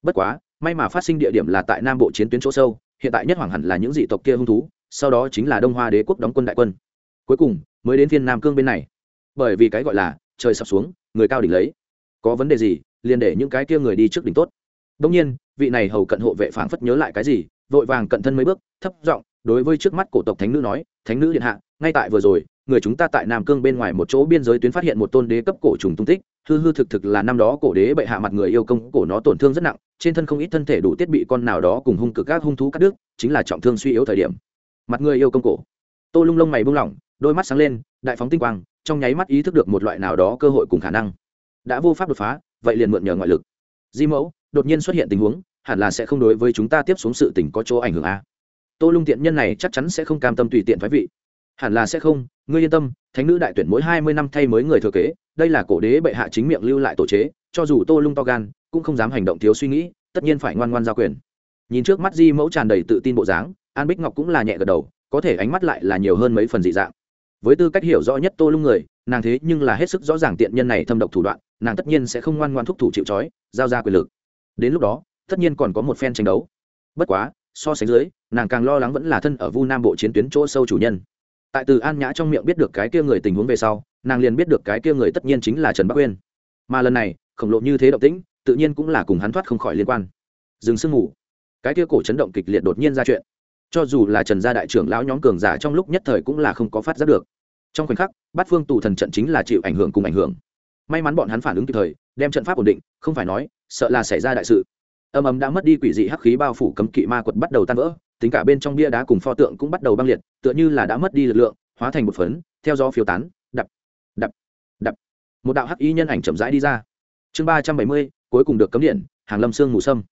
Bất quá, may mà phát sinh địa điểm là tại nam bộ chiến tuyến chỗ sâu, hiện tại nhất hoàng hẳn là những dị tộc kia hung thú, sau đó chính là đông hoa đế quốc đóng quân đại quân cuối cùng mới đến phiên nam cương bên này. Bởi vì cái gọi là trời sập xuống, người cao đỉnh lấy. Có vấn đề gì, liền để những cái kia người đi trước đỉnh tốt. Đông nhiên, vị này hầu cận hộ vệ phảng phất nhớ lại cái gì, vội vàng cận thân mấy bước, thấp giọng đối với trước mắt cổ tộc thánh nữ nói, thánh nữ điện hạ, ngay tại vừa rồi, người chúng ta tại nam cương bên ngoài một chỗ biên giới tuyến phát hiện một tôn đế cấp cổ trùng tung tích, hư hư thực thực là năm đó cổ đế bệ hạ mặt người yêu công, cổ nó tổn thương rất nặng, trên thân không ít thân thể đủ thiết bị con nào đó cùng hung cực các hung thú cắt đứt, chính là trọng thương suy yếu thời điểm. Mặt người yêu công cổ. Tô lung lông mày buông lỏng đôi mắt sáng lên, đại phóng tinh quang, trong nháy mắt ý thức được một loại nào đó cơ hội cùng khả năng. Đã vô pháp đột phá, vậy liền mượn nhờ ngoại lực. Di mẫu, đột nhiên xuất hiện tình huống, hẳn là sẽ không đối với chúng ta tiếp xuống sự tình có chỗ ảnh hưởng a. Tô lung tiện nhân này chắc chắn sẽ không cam tâm tùy tiện thoái vị. Hẳn là sẽ không, ngươi yên tâm, thánh nữ đại tuyển mỗi hai mươi năm thay mới người thừa kế, đây là cổ đế bệ hạ chính miệng lưu lại tổ chế, cho dù tô lung to gan, cũng không dám hành động thiếu suy nghĩ, tất nhiên phải ngoan ngoan giao quyền. Nhìn trước mắt di mẫu tràn đầy tự tin bộ dáng, an bích ngọc cũng là nhẹ gật đầu, có thể ánh mắt lại là nhiều hơn mấy phần dị dạng với tư cách hiểu rõ nhất tô lung người, nàng thế nhưng là hết sức rõ ràng tiện nhân này thâm độc thủ đoạn, nàng tất nhiên sẽ không ngoan ngoan thúc thủ chịu trói, giao ra quyền lực. Đến lúc đó, tất nhiên còn có một phen tranh đấu. Bất quá, so sánh dưới, nàng càng lo lắng vẫn là thân ở vu nam bộ chiến tuyến chỗ sâu chủ nhân. Tại từ an nhã trong miệng biết được cái kia người tình huống về sau, nàng liền biết được cái kia người tất nhiên chính là trần bắc uyên. Mà lần này, khổng lộ như thế động tĩnh, tự nhiên cũng là cùng hắn thoát không khỏi liên quan. Dừng sương ngủ cái kia cổ chấn động kịch liệt đột nhiên ra chuyện. Cho dù là trần gia đại trưởng lão nhóm cường giả trong lúc nhất thời cũng là không có phát giác được trong khoảnh khắc, bát phương tù thần trận chính là chịu ảnh hưởng cùng ảnh hưởng. May mắn bọn hắn phản ứng kịp thời, đem trận pháp ổn định, không phải nói, sợ là xảy ra đại sự. Âm ấm đã mất đi quỷ dị hắc khí bao phủ cấm kỵ ma quật bắt đầu tan vỡ, tính cả bên trong bia đá cùng pho tượng cũng bắt đầu băng liệt, tựa như là đã mất đi lực lượng, hóa thành một phấn, theo gió phiêu tán, đập đập đập. Một đạo hắc y nhân ảnh chậm rãi đi ra. Chương ba trăm bảy mươi, cuối cùng được cấm điện, hàng lâm sương mù sâm.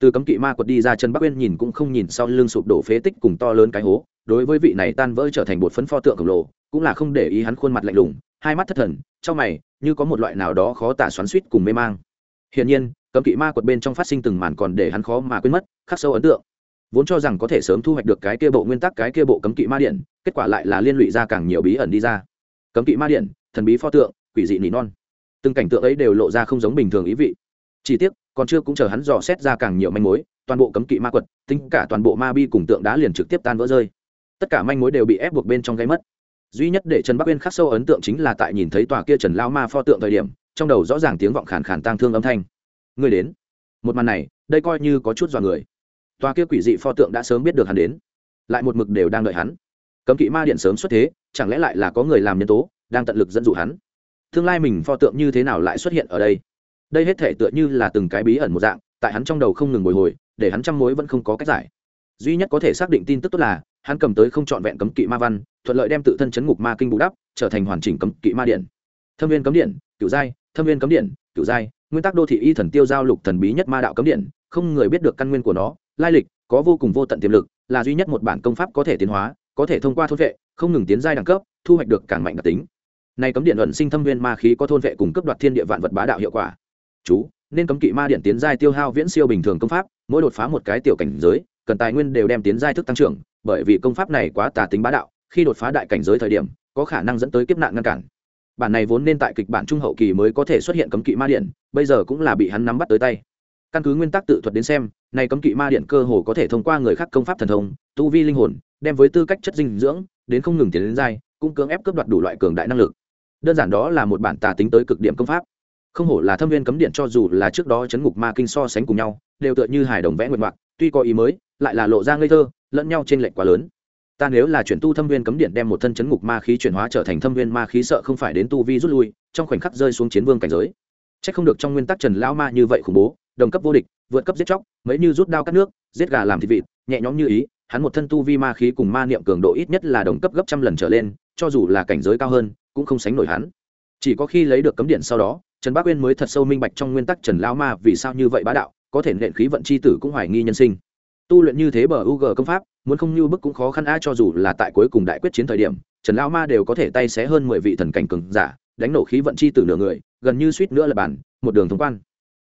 Từ cấm kỵ ma quật đi ra chân bắc uyên nhìn cũng không nhìn sau lưng sụp đổ phế tích cùng to lớn cái hố, đối với vị này tan vỡ trở thành bột phấn pho tượng khổng lồ cũng là không để ý hắn khuôn mặt lạnh lùng, hai mắt thất thần, trong mày, như có một loại nào đó khó tả xoắn suýt cùng mê mang. Hiển nhiên, cấm kỵ ma quật bên trong phát sinh từng màn còn để hắn khó mà quên mất, khắc sâu ấn tượng. Vốn cho rằng có thể sớm thu hoạch được cái kia bộ nguyên tắc, cái kia bộ cấm kỵ ma điện, kết quả lại là liên lụy ra càng nhiều bí ẩn đi ra. Cấm kỵ ma điện, thần bí pho tượng, quỷ dị nỉ non. Từng cảnh tượng ấy đều lộ ra không giống bình thường ý vị. Chỉ tiếc, còn chưa cũng chờ hắn dò xét ra càng nhiều manh mối, toàn bộ cấm kỵ ma quật, tính cả toàn bộ ma bi cùng tượng đá liền trực tiếp tan vỡ rơi. Tất cả manh mối đều bị ép buộc bên trong gây mất duy nhất để trần bắc uyên khắc sâu ấn tượng chính là tại nhìn thấy tòa kia trần lao ma pho tượng thời điểm, trong đầu rõ ràng tiếng vọng khàn khàn tang thương âm thanh. Người đến. Một màn này, đây coi như có chút dọa người. Tòa kia quỷ dị pho tượng đã sớm biết được hắn đến. Lại một mực đều đang đợi hắn. Cấm kỵ ma điện sớm xuất thế, chẳng lẽ lại là có người làm nhân tố, đang tận lực dẫn dụ hắn? Tương lai mình pho tượng như thế nào lại xuất hiện ở đây? Đây hết thể tựa như là từng cái bí ẩn một dạng, tại hắn trong đầu không ngừng bồi hồi, để hắn trăm mối vẫn không có cách giải. Duy nhất có thể xác định tin tức tốt là hắn cầm tới không trọn vẹn cấm kỵ ma văn, thuận lợi đem tự thân chấn ngục ma kinh bù đắp, trở thành hoàn chỉnh cấm kỵ ma điện. Thâm viên cấm điện cựu giai, thâm viên cấm điện cựu giai, nguyên tắc đô thị y thần tiêu giao lục thần bí nhất ma đạo cấm điện, không người biết được căn nguyên của nó, lai lịch, có vô cùng vô tận tiềm lực, là duy nhất một bản công pháp có thể tiến hóa, có thể thông qua thôn vệ, không ngừng tiến giai đẳng cấp, thu hoạch được càng mạnh đặc tính. Này cấm điện luận sinh thâm viên ma khí có thôn vệ cùng cấp đoạt thiên địa vạn vật bá đạo hiệu quả. Chú, nên cấm kỵ ma điện tiến giai tiêu hao viễn siêu bình thường công pháp, mỗi đột phá một cái tiểu cảnh giới, cần tài nguyên đều đem tiến giai thức tăng trưởng bởi vì công pháp này quá tà tính bá đạo, khi đột phá đại cảnh giới thời điểm, có khả năng dẫn tới kiếp nạn ngăn cản. Bản này vốn nên tại kịch bản trung hậu kỳ mới có thể xuất hiện cấm kỵ ma điện, bây giờ cũng là bị hắn nắm bắt tới tay. Căn cứ nguyên tắc tự thuật đến xem, này cấm kỵ ma điện cơ hồ có thể thông qua người khác công pháp thần thông, tu vi linh hồn, đem với tư cách chất dinh dưỡng, đến không ngừng tiến đến dai cũng cưỡng ép cướp đoạt đủ loại cường đại năng lực. Đơn giản đó là một bản tà tính tới cực điểm công pháp. Không hổ là thâm viên cấm điện cho dù là trước đó chấn ngục ma kinh so sánh cùng nhau, đều tựa như hài đồng vẽ nguyện ngoạc, tuy có ý mới, lại là lộ ra ngây thơ lẫn nhau trên lệnh quá lớn. Ta nếu là chuyển tu thâm viên cấm điện đem một thân chấn ngục ma khí chuyển hóa trở thành thâm viên ma khí sợ không phải đến tu vi rút lui, trong khoảnh khắc rơi xuống chiến vương cảnh giới. C không được trong nguyên tắc trần lão ma như vậy khủng bố, đồng cấp vô địch, vượt cấp giết chóc, mấy như rút đao cắt nước, giết gà làm thịt vịt, nhẹ nhõm như ý, hắn một thân tu vi ma khí cùng ma niệm cường độ ít nhất là đồng cấp gấp trăm lần trở lên, cho dù là cảnh giới cao hơn, cũng không sánh nổi hắn. Chỉ có khi lấy được cấm điện sau đó, trần bác uyên mới thật sâu minh bạch trong nguyên tắc trần lão ma vì sao như vậy bá đạo, có thể nện khí vận c h i tử cũng hoài nghi nhân sinh tu luyện như thế bờ u g công pháp, muốn không như bức cũng khó khăn a cho dù là tại cuối cùng đại quyết chiến thời điểm, trần lão ma đều có thể tay xé hơn mười vị thần cảnh cường giả, đánh nổ khí vận chi từ tử nửa người, gần như suýt nữa là bản một đường thông quan.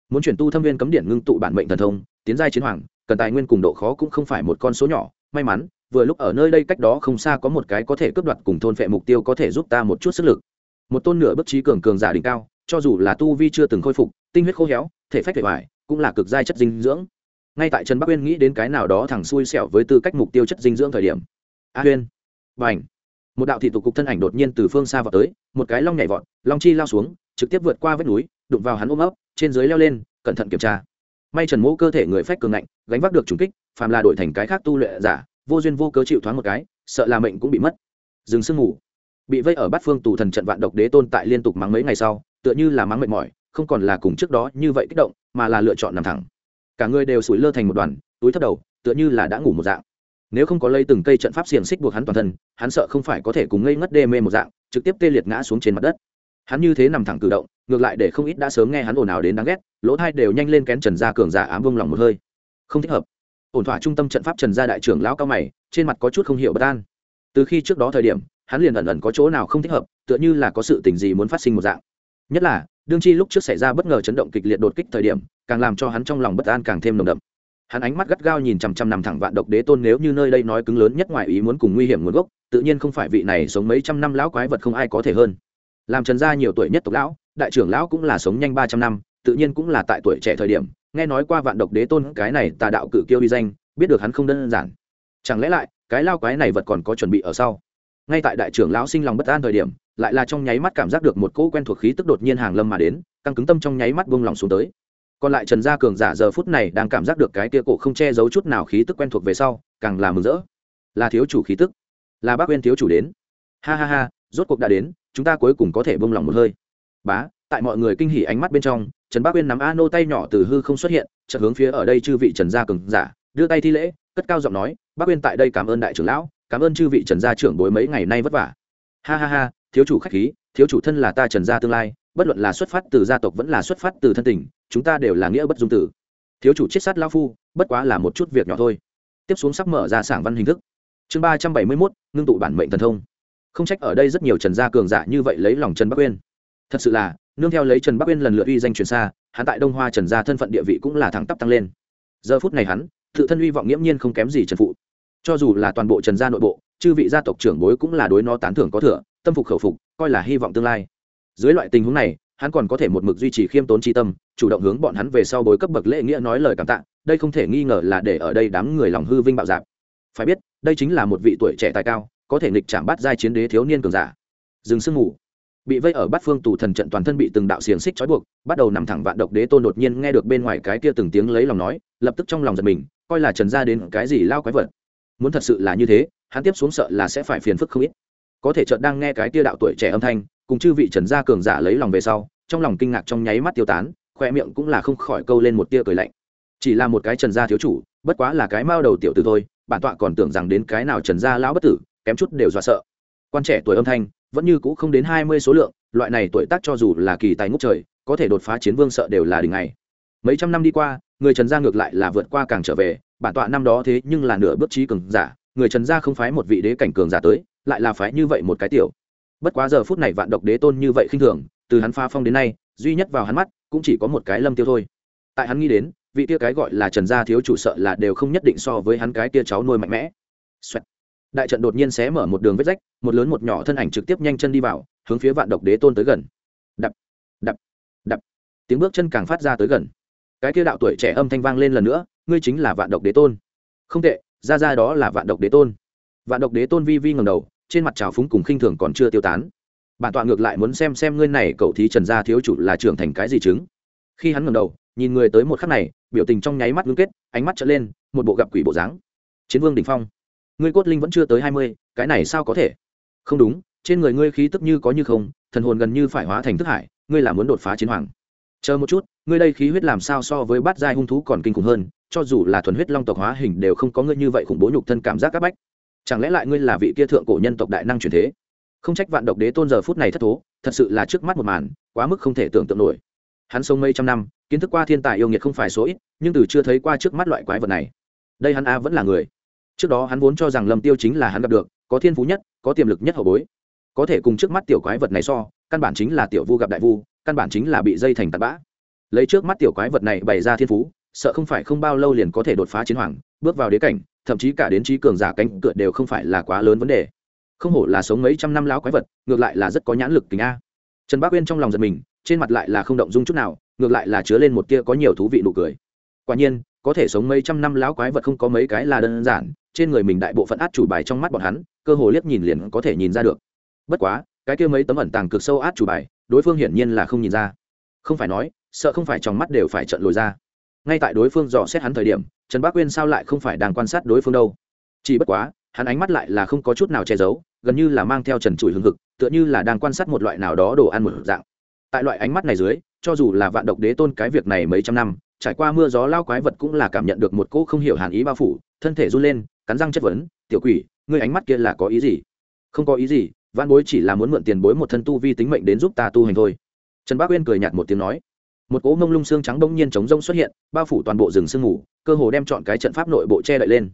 Muốn chuyển tu thâm viên cấm điện ngưng tụ bản mệnh thần thông, tiến giai chiến hoàng, cần tài nguyên cùng độ khó cũng không phải một con số nhỏ. May mắn, vừa lúc ở nơi đây cách đó không xa có một cái có thể cướp đoạt cùng thôn phệ mục tiêu có thể giúp ta một chút sức lực. Một tôn nửa bức trí cường cường giả đỉnh cao, cho dù là tu vi chưa từng khôi phục, tinh huyết khô héo, thể phách vẻ vải cũng là cực giai chất dinh dưỡng ngay tại trần bắc uyên nghĩ đến cái nào đó thẳng xui xẻo với tư cách mục tiêu chất dinh dưỡng thời điểm. A uyên và ảnh một đạo thị tục cục thân ảnh đột nhiên từ phương xa vào tới, một cái long nhảy vọt, long chi lao xuống, trực tiếp vượt qua vách núi, đụng vào hắn ôm ấp, trên dưới leo lên, cẩn thận kiểm tra. May trần mỗ cơ thể người phách cường ngạnh, gánh vác được trùng kích, phàm là đổi thành cái khác tu luyện giả, vô duyên vô cớ chịu thoáng một cái, sợ là mệnh cũng bị mất. Dừng sương ngủ. Bị vây ở bát phương tù thần trận vạn độc đế tôn tại liên tục mắng mấy ngày sau, tựa như là mắng mệt mỏi, không còn là cùng trước đó như vậy kích động, mà là lựa chọn nằm thẳng cả người đều sủi lơ thành một đoàn, túi thấp đầu, tựa như là đã ngủ một dạng. Nếu không có lây từng cây trận pháp xiềng xích buộc hắn toàn thân, hắn sợ không phải có thể cùng ngây ngất đê mê một dạng, trực tiếp tê liệt ngã xuống trên mặt đất. Hắn như thế nằm thẳng cử động, ngược lại để không ít đã sớm nghe hắn ồn ào đến đáng ghét, lỗ thai đều nhanh lên kén trần gia cường giả ám vông lòng một hơi. Không thích hợp. Ổn thỏa trung tâm trận pháp trần gia đại trưởng lão cao mày, trên mặt có chút không hiểu bất an. Từ khi trước đó thời điểm, hắn liền ẩn ẩn có chỗ nào không thích hợp, tựa như là có sự tình gì muốn phát sinh một dạng. Nhất là, đương chi lúc trước xảy ra bất ngờ chấn động kịch liệt đột kích thời điểm càng làm cho hắn trong lòng bất an càng thêm nồng đậm. Hắn ánh mắt gắt gao nhìn chằm chằm nằm thẳng vạn độc đế tôn nếu như nơi đây nói cứng lớn nhất ngoài ý muốn cùng nguy hiểm nguồn gốc, tự nhiên không phải vị này sống mấy trăm năm lão quái vật không ai có thể hơn. Làm trần gia nhiều tuổi nhất tộc lão, đại trưởng lão cũng là sống nhanh ba trăm năm, tự nhiên cũng là tại tuổi trẻ thời điểm, nghe nói qua vạn độc đế tôn cái này tà đạo cự kiêu uy danh, biết được hắn không đơn giản. Chẳng lẽ lại, cái lao quái này vật còn có chuẩn bị ở sau? Ngay tại đại trưởng lão sinh lòng bất an thời điểm, lại là trong nháy mắt cảm giác được một cỗ quen thuộc khí tức đột nhiên hàng lâm mà đến, căng cứng tâm trong nháy mắt buông lòng xuống tới còn lại trần gia cường giả giờ phút này đang cảm giác được cái kia cổ không che giấu chút nào khí tức quen thuộc về sau, càng là mừng rỡ. Là thiếu chủ khí tức. Là bác quên thiếu chủ đến. Ha ha ha, rốt cuộc đã đến, chúng ta cuối cùng có thể buông lòng một hơi. Bá, tại mọi người kinh hỉ ánh mắt bên trong, trần bác quên nắm a nô tay nhỏ từ hư không xuất hiện, chợt hướng phía ở đây chư vị trần gia cường giả, đưa tay thi lễ, cất cao giọng nói, bác quên tại đây cảm ơn đại trưởng lão, cảm ơn chư vị trần gia trưởng bối mấy ngày nay vất vả. Ha ha ha, thiếu chủ khách khí, thiếu chủ thân là ta trần gia tương lai, bất luận là xuất phát từ gia tộc vẫn là xuất phát từ thân tình chúng ta đều là nghĩa bất dung tử. Thiếu chủ chết sát lao phu, bất quá là một chút việc nhỏ thôi. Tiếp xuống sắp mở ra sảng văn hình thức. Chương ba trăm bảy mươi mốt, ngưng tụ bản mệnh thần thông. Không trách ở đây rất nhiều trần gia cường giả như vậy lấy lòng trần bắc uyên. Thật sự là, nương theo lấy trần bắc uyên lần lượt uy danh truyền xa, hắn tại đông hoa trần gia thân phận địa vị cũng là thẳng tắp tăng lên. Giờ phút này hắn, tự thân uy vọng nghiễm nhiên không kém gì trần phụ. Cho dù là toàn bộ trần gia nội bộ, chư vị gia tộc trưởng bối cũng là đối nó tán thưởng có thừa, tâm phục khẩu phục, coi là hy vọng tương lai. Dưới loại tình huống này hắn còn có thể một mực duy trì khiêm tốn tri tâm, chủ động hướng bọn hắn về sau bối cấp bậc lễ nghĩa nói lời cảm tạ, đây không thể nghi ngờ là để ở đây đám người lòng hư vinh bạo dạp. Phải biết, đây chính là một vị tuổi trẻ tài cao, có thể nghịch chạm bắt giai chiến đế thiếu niên cường giả. Dừng sương ngủ bị vây ở bát phương tù thần trận toàn thân bị từng đạo xiềng xích trói buộc, bắt đầu nằm thẳng vạn độc đế tôn đột nhiên nghe được bên ngoài cái kia từng tiếng lấy lòng nói, lập tức trong lòng giật mình, coi là trần ra đến cái gì lao quái vật. Muốn thật sự là như thế, hắn tiếp xuống sợ là sẽ phải phiền phức không ít. Có thể chợt đang nghe cái kia đạo tuổi trẻ âm thanh cùng chư vị trần gia cường giả lấy lòng về sau, trong lòng kinh ngạc trong nháy mắt tiêu tán, khoe miệng cũng là không khỏi câu lên một tia cười lạnh. Chỉ là một cái trần gia thiếu chủ, bất quá là cái mao đầu tiểu từ thôi, bản tọa còn tưởng rằng đến cái nào trần gia lão bất tử, kém chút đều dọa sợ. Quan trẻ tuổi âm thanh, vẫn như cũ không đến hai mươi số lượng, loại này tuổi tác cho dù là kỳ tài ngốc trời, có thể đột phá chiến vương sợ đều là đỉnh ngày. Mấy trăm năm đi qua, người trần gia ngược lại là vượt qua càng trở về, bản tọa năm đó thế nhưng là nửa bước trí cường giả, người trần gia không phái một vị đế cảnh cường giả tới, lại là phái như vậy một cái tiểu bất quá giờ phút này vạn độc đế tôn như vậy khinh thường, từ hắn pha phong đến nay, duy nhất vào hắn mắt, cũng chỉ có một cái lâm tiêu thôi. Tại hắn nghĩ đến, vị kia cái gọi là trần gia thiếu chủ sợ là đều không nhất định so với hắn cái kia cháu nuôi mạnh mẽ、Xoẹt. đại trận đột nhiên xé mở một đường vết rách, một lớn một nhỏ thân ảnh trực tiếp nhanh chân đi vào, hướng phía vạn độc đế tôn tới gần. Đập đập đập. Tiếng bước chân càng phát ra tới gần. Cái kia đạo tuổi trẻ âm thanh vang lên lần nữa, ngươi chính là vạn độc đế tôn. Không tệ, ra ra đó là vạn độc đế tôn. Vạn độc đế tôn vi vi ngầm đầu trên mặt trào phúng cùng khinh thường còn chưa tiêu tán. Bản tọa ngược lại muốn xem xem ngươi này cậu thí trần gia thiếu chủ là trưởng thành cái gì chứng. Khi hắn ngầm đầu, nhìn người tới một khắc này, biểu tình trong nháy mắt ngưng kết, ánh mắt trở lên, một bộ gặp quỷ bộ dáng. Chiến vương đình phong. Ngươi cốt linh vẫn chưa tới hai mươi, cái này sao có thể? Không đúng, trên người ngươi khí tức như có như không, thần hồn gần như phải hóa thành thức hải, ngươi là muốn đột phá chiến hoàng. Chờ một chút, ngươi đây khí huyết làm sao so với bát giai hung thú còn kinh khủng hơn, cho dù là thuần huyết long tộc hóa hình đều không có ngươi như vậy khủng bố nhục thân cảm giác các bách chẳng lẽ lại ngươi là vị kia thượng cổ nhân tộc đại năng truyền thế? Không trách vạn độc đế tôn giờ phút này thất thố, thật sự là trước mắt một màn, quá mức không thể tưởng tượng nổi. Hắn sống mấy trăm năm, kiến thức qua thiên tài yêu nghiệt không phải số ít, nhưng từ chưa thấy qua trước mắt loại quái vật này. Đây hắn a vẫn là người. Trước đó hắn vốn cho rằng lâm tiêu chính là hắn gặp được, có thiên phú nhất, có tiềm lực nhất hậu bối. Có thể cùng trước mắt tiểu quái vật này so, căn bản chính là tiểu vu gặp đại vu, căn bản chính là bị dây thành tạt bã. Lấy trước mắt tiểu quái vật này bày ra thiên phú sợ không phải không bao lâu liền có thể đột phá chiến hoàng, bước vào đế cảnh, thậm chí cả đến trí cường giả cánh cửa đều không phải là quá lớn vấn đề. Không hổ là sống mấy trăm năm lão quái vật, ngược lại là rất có nhãn lực kính a. Trần bác uyên trong lòng giật mình, trên mặt lại là không động dung chút nào, ngược lại là chứa lên một tia có nhiều thú vị nụ cười. Quả nhiên, có thể sống mấy trăm năm lão quái vật không có mấy cái là đơn giản, trên người mình đại bộ phận át chủ bài trong mắt bọn hắn, cơ hồ liếc nhìn liền có thể nhìn ra được. Bất quá, cái kia mấy tấm ẩn tàng cực sâu át chủ bài, đối phương hiển nhiên là không nhìn ra. Không phải nói, sợ không phải trong mắt đều phải trận lồi ra ngay tại đối phương dò xét hắn thời điểm, trần bác uyên sao lại không phải đang quan sát đối phương đâu? Chỉ bất quá, hắn ánh mắt lại là không có chút nào che giấu, gần như là mang theo trần trụi hương thực tựa như là đang quan sát một loại nào đó đồ ăn một dạng. Tại loại ánh mắt này dưới, cho dù là vạn độc đế tôn cái việc này mấy trăm năm, trải qua mưa gió lao quái vật cũng là cảm nhận được một cỗ không hiểu hàn ý bao phủ, thân thể run lên, cắn răng chất vấn, tiểu quỷ, ngươi ánh mắt kia là có ý gì? Không có ý gì văn bối chỉ là muốn mượn tiền bối một thân tu vi tính mệnh đến giúp ta tu hành thôi. Trần bác uyên cười nhạt một tiếng nói một cỗ mông lung xương trắng bỗng nhiên chống rông xuất hiện, bao phủ toàn bộ rừng sương mù, cơ hồ đem chọn cái trận pháp nội bộ che đậy lên.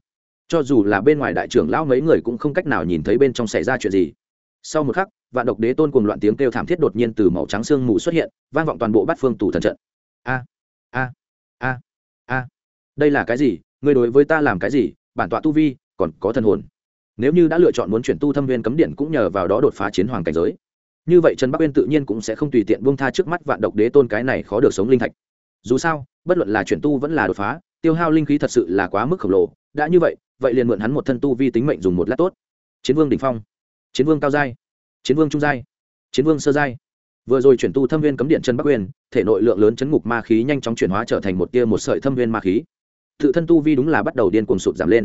Cho dù là bên ngoài đại trưởng lão mấy người cũng không cách nào nhìn thấy bên trong xảy ra chuyện gì. Sau một khắc, vạn độc đế tôn cùng loạn tiếng kêu thảm thiết đột nhiên từ màu trắng sương mù xuất hiện, vang vọng toàn bộ bát phương tủ thần trận. A a a a. Đây là cái gì? Người đối với ta làm cái gì? Bản tọa tu vi còn có thần hồn. Nếu như đã lựa chọn muốn chuyển tu thâm viên cấm điện cũng nhờ vào đó đột phá chiến hoàng cảnh giới như vậy trần bắc uyên tự nhiên cũng sẽ không tùy tiện buông tha trước mắt vạn độc đế tôn cái này khó được sống linh thạch. Dù sao, bất luận là chuyển tu vẫn là đột phá, tiêu hao linh khí thật sự là quá mức khổng lồ. Đã như vậy vậy liền mượn hắn một thân tu vi tính mệnh dùng một lát tốt. Chiến vương đ ỉ n h phong, chiến vương cao giai, chiến vương trung giai, chiến vương sơ giai. Vừa rồi chuyển tu thâm viên cấm điện chân bắc uyên, thể nội lượng lớn chấn ngục ma khí nhanh chóng chuyển hóa trở thành một tia một sợi thâm viên ma khí. Tự thân tu vi đúng là bắt đầu điên cuồng sụt giảm lên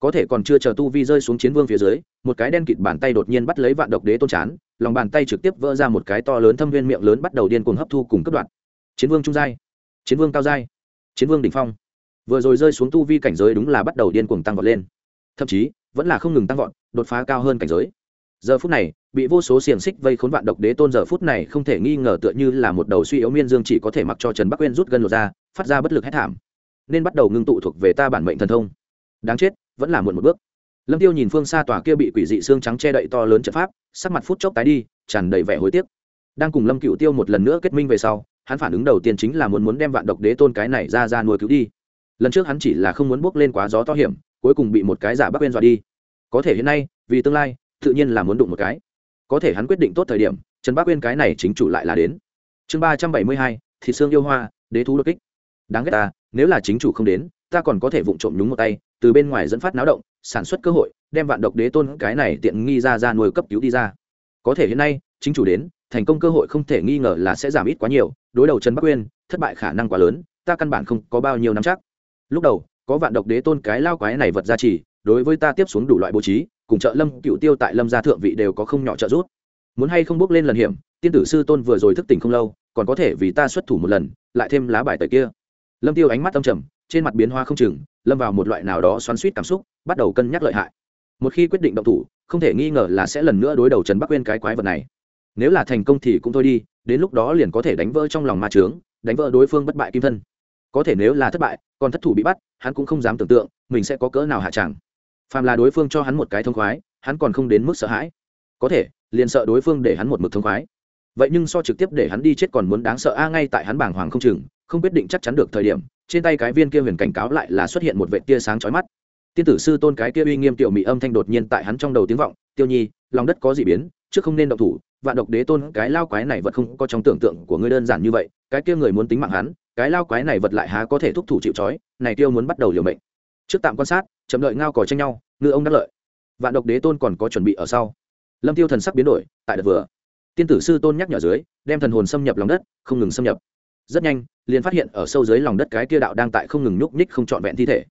có thể còn chưa chờ tu vi rơi xuống chiến vương phía dưới, một cái đen kịt bàn tay đột nhiên bắt lấy vạn độc đế tôn chán, lòng bàn tay trực tiếp vỡ ra một cái to lớn thâm viên miệng lớn bắt đầu điên cuồng hấp thu cùng cấp đoạn chiến vương trung giai, chiến vương cao giai, chiến vương đỉnh phong. Vừa rồi rơi xuống tu vi cảnh giới đúng là bắt đầu điên cuồng tăng vọt lên. Thậm chí, vẫn là không ngừng tăng vọt, đột phá cao hơn cảnh giới. Giờ phút này, bị vô số xiềng xích vây khốn vạn độc đế tôn giờ phút này không thể nghi ngờ tựa như là một đầu suy yếu miên dương chỉ có thể mặc cho trần bắc uyên rút gân lột ra, phát ra bất lực hết thảm. Nên bắt đầu ngưng tụ thuộc về ta bản mệnh thần thông. Đáng chết vẫn là muộn một bước. Lâm tiêu nhìn phương xa tòa kia bị quỷ dị xương trắng che đậy to lớn trận pháp, sắc mặt phút chốc tái đi, tràn đầy vẻ hối tiếc. Đang cùng lâm cựu tiêu một lần nữa kết minh về sau, hắn phản ứng đầu tiên chính là muốn muốn đem vạn độc đế tôn cái này ra ra nuôi cứu đi. Lần trước hắn chỉ là không muốn bước lên quá gió to hiểm, cuối cùng bị một cái giả bắc quên dọa đi. Có thể hiện nay, vì tương lai, tự nhiên là muốn đụng một cái. Có thể hắn quyết định tốt thời điểm, trần bắc uyên cái này chính chủ lại là đến. Chương ba trăm bảy mươi hai thị xương yêu hoa, đế thú đột kích. Đáng ghét ta, nếu là chính chủ không đến, ta còn có thể vụng trộm nhúng một tay từ bên ngoài dẫn phát náo động, sản xuất cơ hội, đem vạn độc đế tôn cái này tiện nghi ra ra nuôi cấp cứu đi ra. Có thể hiện nay, chính chủ đến, thành công cơ hội không thể nghi ngờ là sẽ giảm ít quá nhiều, đối đầu trần bắc uyên, thất bại khả năng quá lớn, ta căn bản không có bao nhiêu năm chắc. Lúc đầu, có vạn độc đế tôn cái lao quái này vật ra chỉ, đối với ta tiếp xuống đủ loại bố trí, cùng trợ lâm cựu tiêu tại lâm gia thượng vị đều có không nhỏ trợ giúp. Muốn hay không bước lên lần hiểm, tiên tử sư tôn vừa rồi thức tỉnh không lâu, còn có thể vì ta xuất thủ một lần, lại thêm lá bài tẩy kia. Lâm tiêu ánh mắt âm trầm, trên mặt biến hoa không chừng lâm vào một loại nào đó xoắn suýt cảm xúc, bắt đầu cân nhắc lợi hại. Một khi quyết định động thủ, không thể nghi ngờ là sẽ lần nữa đối đầu trần bắc quên cái quái vật này. Nếu là thành công thì cũng thôi đi, đến lúc đó liền có thể đánh vỡ trong lòng ma trướng đánh vỡ đối phương bất bại kim thân. Có thể nếu là thất bại, còn thất thủ bị bắt, hắn cũng không dám tưởng tượng, mình sẽ có cỡ nào hạ tràng phàm là đối phương cho hắn một cái thông khoái, hắn còn không đến mức sợ hãi. Có thể, liền sợ đối phương để hắn một mực thông khoái. Vậy nhưng so trực tiếp để hắn đi chết còn muốn đáng sợ, a, ngay tại hắn bảng hoàng không chừng, không quyết định chắc chắn được thời điểm trên tay cái viên kia huyền cảnh cáo lại là xuất hiện một vệ tia sáng chói mắt. Tiên tử sư tôn cái kia uy nghiêm tiểu mỹ âm thanh đột nhiên tại hắn trong đầu tiếng vọng, tiêu nhi, lòng đất có gì biến? Trước không nên động thủ, vạn độc đế tôn, cái lao quái này vật không có trong tưởng tượng của ngươi đơn giản như vậy, cái kia người muốn tính mạng hắn, cái lao quái này vật lại há có thể thúc thủ chịu trói, này tiêu muốn bắt đầu liều mệnh. Trước tạm quan sát, chậm đợi ngao cò tranh nhau, ngư ông đắc lợi. Vạn độc đế tôn còn có chuẩn bị ở sau. Lâm tiêu thần sắc biến đổi, tại đợt vừa, tiên tử sư tôn nhắc nhở dưới, đem thần hồn xâm nhập lòng đất, không ngừng xâm nhập. Rất nhanh liền phát hiện ở sâu dưới lòng đất cái kia đạo đang tại không ngừng nhúc nhích không trọn vẹn thi thể.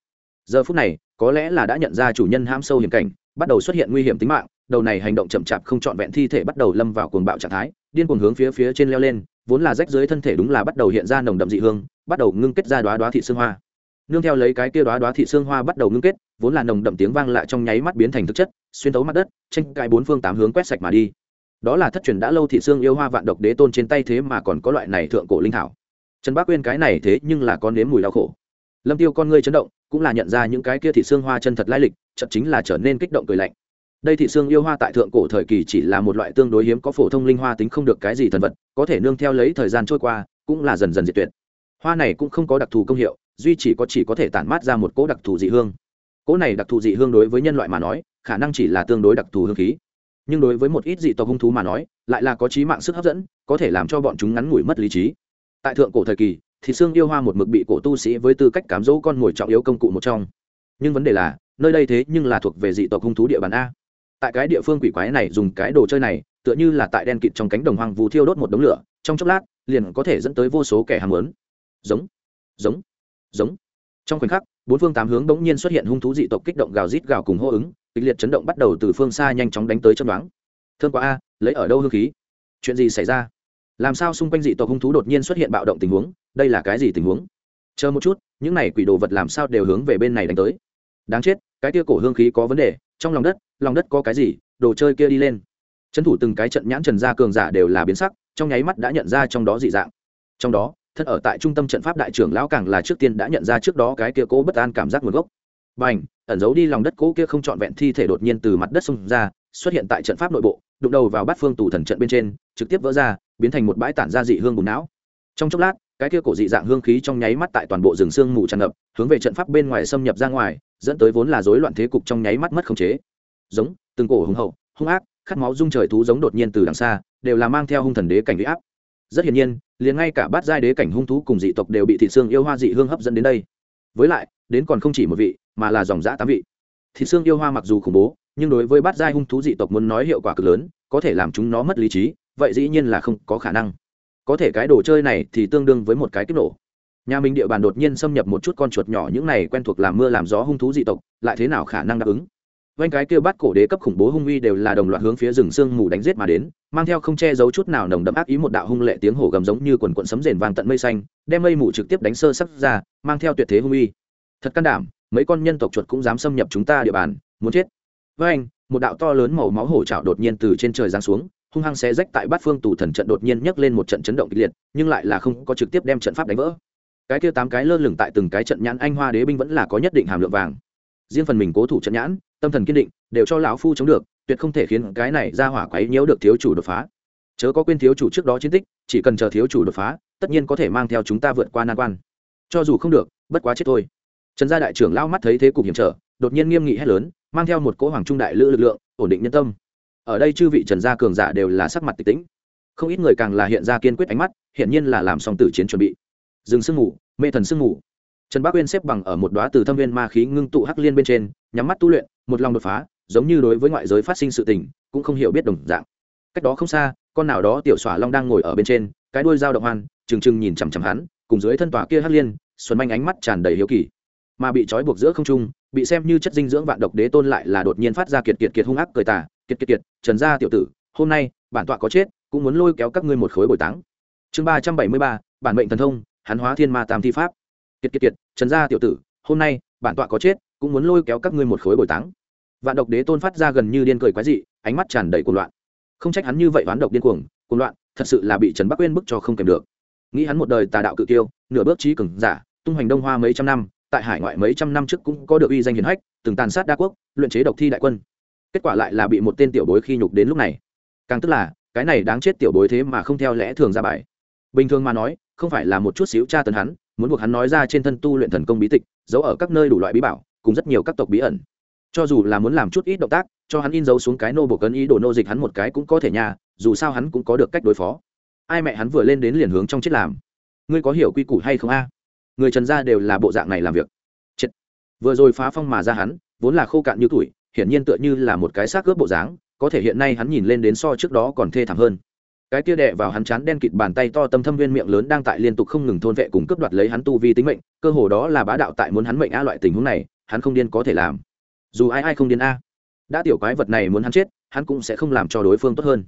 Giờ phút này, có lẽ là đã nhận ra chủ nhân ham sâu hiểm cảnh, bắt đầu xuất hiện nguy hiểm tính mạng, đầu này hành động chậm chạp không trọn vẹn thi thể bắt đầu lâm vào cuồng bạo trạng thái, điên cuồng hướng phía phía trên leo lên, vốn là rách dưới thân thể đúng là bắt đầu hiện ra nồng đậm dị hương, bắt đầu ngưng kết ra đoá đoá thị xương hoa. Nương theo lấy cái kia đoá đoá thị xương hoa bắt đầu ngưng kết, vốn là nồng đậm tiếng vang lại trong nháy mắt biến thành thực chất, xuyên tấu mặt đất, tranh cãi bốn phương tám hướng quét sạch mà đi. Đó là thất truyền đã lâu thị xương yêu hoa vạn độc đế tôn trên tay thế mà còn có loại này thượng cổ linh thảo trần bác quên cái này thế nhưng là con nếm mùi đau khổ. Lâm tiêu con ngươi chấn động, cũng là nhận ra những cái kia thị xương hoa chân thật lai lịch chậm chính là trở nên kích động cười lạnh. Đây thị xương yêu hoa tại thượng cổ thời kỳ chỉ là một loại tương đối hiếm có phổ thông linh hoa tính không được cái gì thần vật, có thể nương theo lấy thời gian trôi qua, cũng là dần dần diệt tuyệt. Hoa này cũng không có đặc thù công hiệu, duy chỉ có chỉ có thể tản mát ra một cỗ đặc thù dị hương. Cỗ này đặc thù dị hương đối với nhân loại mà nói, khả năng chỉ là tương đối đặc thù hương khí. Nhưng đối với một ít dị tộc hung thú mà nói, lại là có trí mạng sức hấp dẫn, có thể làm cho bọn chúng ngắn ngủi mất lý trí tại thượng cổ thời kỳ thì xương yêu hoa một mực bị cổ tu sĩ với tư cách cám dỗ con ngồi trọng yếu công cụ một trong. Nhưng vấn đề là, nơi đây thế nhưng là thuộc về dị tộc hung thú địa bàn a. Tại cái địa phương quỷ quái này dùng cái đồ chơi này, tựa như là tại đen kịt trong cánh đồng hoang vù thiêu đốt một đống lửa, trong chốc lát, liền có thể dẫn tới vô số kẻ hàng lớn giống giống giống. Trong khoảnh khắc, bốn phương tám hướng bỗng nhiên xuất hiện hung thú dị tộc kích động gào rít gào cùng hô ứng, kịch liệt chấn động bắt đầu từ phương xa nhanh chóng đánh tới chân đoán thương quá a, lấy ở đâu hương khí? Chuyện gì xảy ra? Làm sao xung quanh dị tộc hung thú đột nhiên xuất hiện bạo động tình huống? Đây là cái gì tình huống? Chờ một chút, những này quỷ đồ vật làm sao đều hướng về bên này đánh tới. Đáng chết, cái kia cổ hương khí có vấn đề, trong lòng đất lòng đất có cái gì? Đồ chơi kia đi lên. Trấn thủ từng cái trận nhãn trần gia cường giả đều là biến sắc, trong nháy mắt đã nhận ra trong đó dị dạng. Trong đó thân ở tại trung tâm trận pháp đại trưởng lão càng là trước tiên đã nhận ra trước đó cái kia cố bất an cảm giác nguồn gốc. B à n h ẩn giấu đi lòng đất cố kia không trọn vẹn thi thể đột nhiên từ mặt đất xông ra, xuất hiện tại trận pháp nội bộ, đụng đầu vào bát phương tù thần trận bên trên, trực tiếp vỡ ra biến thành một bãi tản ra dị hương bùn não. Trong chốc lát, cái kia cổ dị dạng hương khí trong nháy mắt tại toàn bộ rừng sương mù tràn ngập, hướng về trận pháp bên ngoài xâm nhập ra ngoài, dẫn tới vốn là rối loạn thế cục trong nháy mắt mất khống chế. Giống, từng cổ hùng hậu, hung ác, khát máu dung trời thú giống đột nhiên từ đằng xa, đều là mang theo hung thần đế cảnh huy áp. Rất hiển nhiên, liền ngay cả bát giai đế cảnh hung thú cùng dị tộc đều bị thị xương yêu hoa dị hương hấp dẫn đến đây. Với lại, đến còn không chỉ một vị, mà là dòng dã tám vị. Thị xương yêu hoa mặc dù khủng bố, nhưng đối với bát giai hung thú dị tộc muốn nói hiệu quả cực lớn, có thể làm chúng nó mất lý trí vậy dĩ nhiên là không có khả năng. Có thể cái đồ chơi này thì tương đương với một cái kích nổ. Nhà mình địa bàn đột nhiên xâm nhập một chút con chuột nhỏ những này quen thuộc làm mưa làm gió hung thú dị tộc, lại thế nào khả năng đáp ứng? Vanh cái kêu bắt cổ đế cấp khủng bố hung uy đều là đồng loạt hướng phía rừng sương mù đánh giết mà đến, mang theo không che giấu chút nào nồng đậm ác ý một đạo hung lệ tiếng hổ gầm giống như quần quận sấm rền vàng tận mây xanh, đem mây mù trực tiếp đánh sơ sắc ra, mang theo tuyệt thế hung uy. Thật can đảm, mấy con nhân tộc chuột cũng dám xâm nhập chúng ta địa bàn, muốn chết. Với anh một đạo to lớn màu máu hổ trạo đột nhiên từ trên trời giáng xuống hung hăng xé rách tại bát phương tù thần trận đột nhiên nhấc lên một trận chấn động kịch liệt, nhưng lại là không có trực tiếp đem trận pháp đánh vỡ. Cái kia tám cái lơ lửng tại từng cái trận nhãn anh hoa đế binh vẫn là có nhất định hàm lượng vàng. Riêng phần mình cố thủ trận nhãn, tâm thần kiên định, đều cho lão phu chống được, tuyệt không thể khiến cái này ra hỏa quấy nhiễu được thiếu chủ đột phá. Chớ có quên thiếu chủ trước đó chiến tích, chỉ cần chờ thiếu chủ đột phá, tất nhiên có thể mang theo chúng ta vượt qua nan quan. Cho dù không được, bất quá chết thôi. Trần gia đại trưởng lao mắt thấy thế cục hiểm trở, đột nhiên nghiêm nghị hét lớn, mang theo một cỗ hoàng trung đại lữ lực lượng, ổn định nhân tâm ở đây chư vị trần gia cường giả đều là sắc mặt tịch tĩnh. Không ít người càng là hiện ra kiên quyết ánh mắt hiện nhiên là làm xong tử chiến chuẩn bị. Dừng sương ngủ mê thần sương ngủ trần bác uyên xếp bằng ở một đoá từ thâm viên ma khí ngưng tụ hắc liên bên trên, nhắm mắt tu luyện, một lòng đột phá, giống như đối với ngoại giới phát sinh sự tình, cũng không hiểu biết đồng dạng. Cách đó không xa, con nào đó tiểu xỏa long đang ngồi ở bên trên, cái đuôi dao động hoan, trừng trừng nhìn chằm chằm hắn, cùng dưới thân tòa kia hắc liên, xuân manh ánh mắt tràn đầy hiếu kỳ. Mà bị trói buộc giữa không trung, bị xem như chất dinh dưỡng vạn độc đế tôn lại là đột nhiên phát ra kiệt kiệt kiệt hung ác cười tà kiệt kiệt kiệt, trần gia tiểu tử, hôm nay, bản tọa có chết, cũng muốn lôi kéo các ngươi một khối bồi táng. Chương ba trăm bảy mươi ba, bản mệnh thần thông, hắn hóa thiên ma tam thi pháp. Kiệt kiệt kiệt, trần gia tiểu tử, hôm nay, bản tọa có chết, cũng muốn lôi kéo các ngươi một khối bồi táng. Vạn độc đế tôn phát ra gần như điên cười quái dị, ánh mắt tràn đầy cuồng loạn. Không trách hắn như vậy oán độc điên cuồng cuồng loạn, thật sự là bị trần bắc quên bức cho không kèm được. Nghĩ hắn một đời tà đạo cự tiêu nửa bước trí cường giả, tung hoành đông hoa mấy trăm năm, tại hải ngoại mấy trăm năm trước cũng có được uy danh hiển hách, từng tàn sát đa quốc, luyện chế độc thi đại quân kết quả lại là bị một tên tiểu bối khi nhục đến lúc này. Càng tức là, cái này đáng chết tiểu bối thế mà không theo lẽ thường ra bài. Bình thường mà nói, không phải là một chút xíu tra tấn hắn, muốn buộc hắn nói ra trên thân tu luyện thần công bí tịch, giấu ở các nơi đủ loại bí bảo, cùng rất nhiều các tộc bí ẩn. Cho dù là muốn làm chút ít động tác, cho hắn in dấu xuống cái nô bộ cấn ý đồ nô dịch hắn một cái cũng có thể nhà dù sao hắn cũng có được cách đối phó. Ai mẹ hắn vừa lên đến liền hướng trong chết làm. Ngươi có hiểu quy củ hay không a? Người trần gia đều là bộ dạng này làm việc. Chết. Vừa rồi phá phong mà ra hắn, vốn là khô cạn như tuổi hiển nhiên tựa như là một cái xác cướp bộ dáng, có thể hiện nay hắn nhìn lên đến so trước đó còn thê thảm hơn. Cái kia đè vào hắn chán đen kịt bàn tay to tâm thâm viên miệng lớn đang tại liên tục không ngừng thôn vệ cùng cướp đoạt lấy hắn tu vi tính mệnh, cơ hồ đó là bá đạo tại muốn hắn mệnh a loại tình huống này, hắn không điên có thể làm. Dù ai ai không điên a, đã tiểu quái vật này muốn hắn chết, hắn cũng sẽ không làm cho đối phương tốt hơn.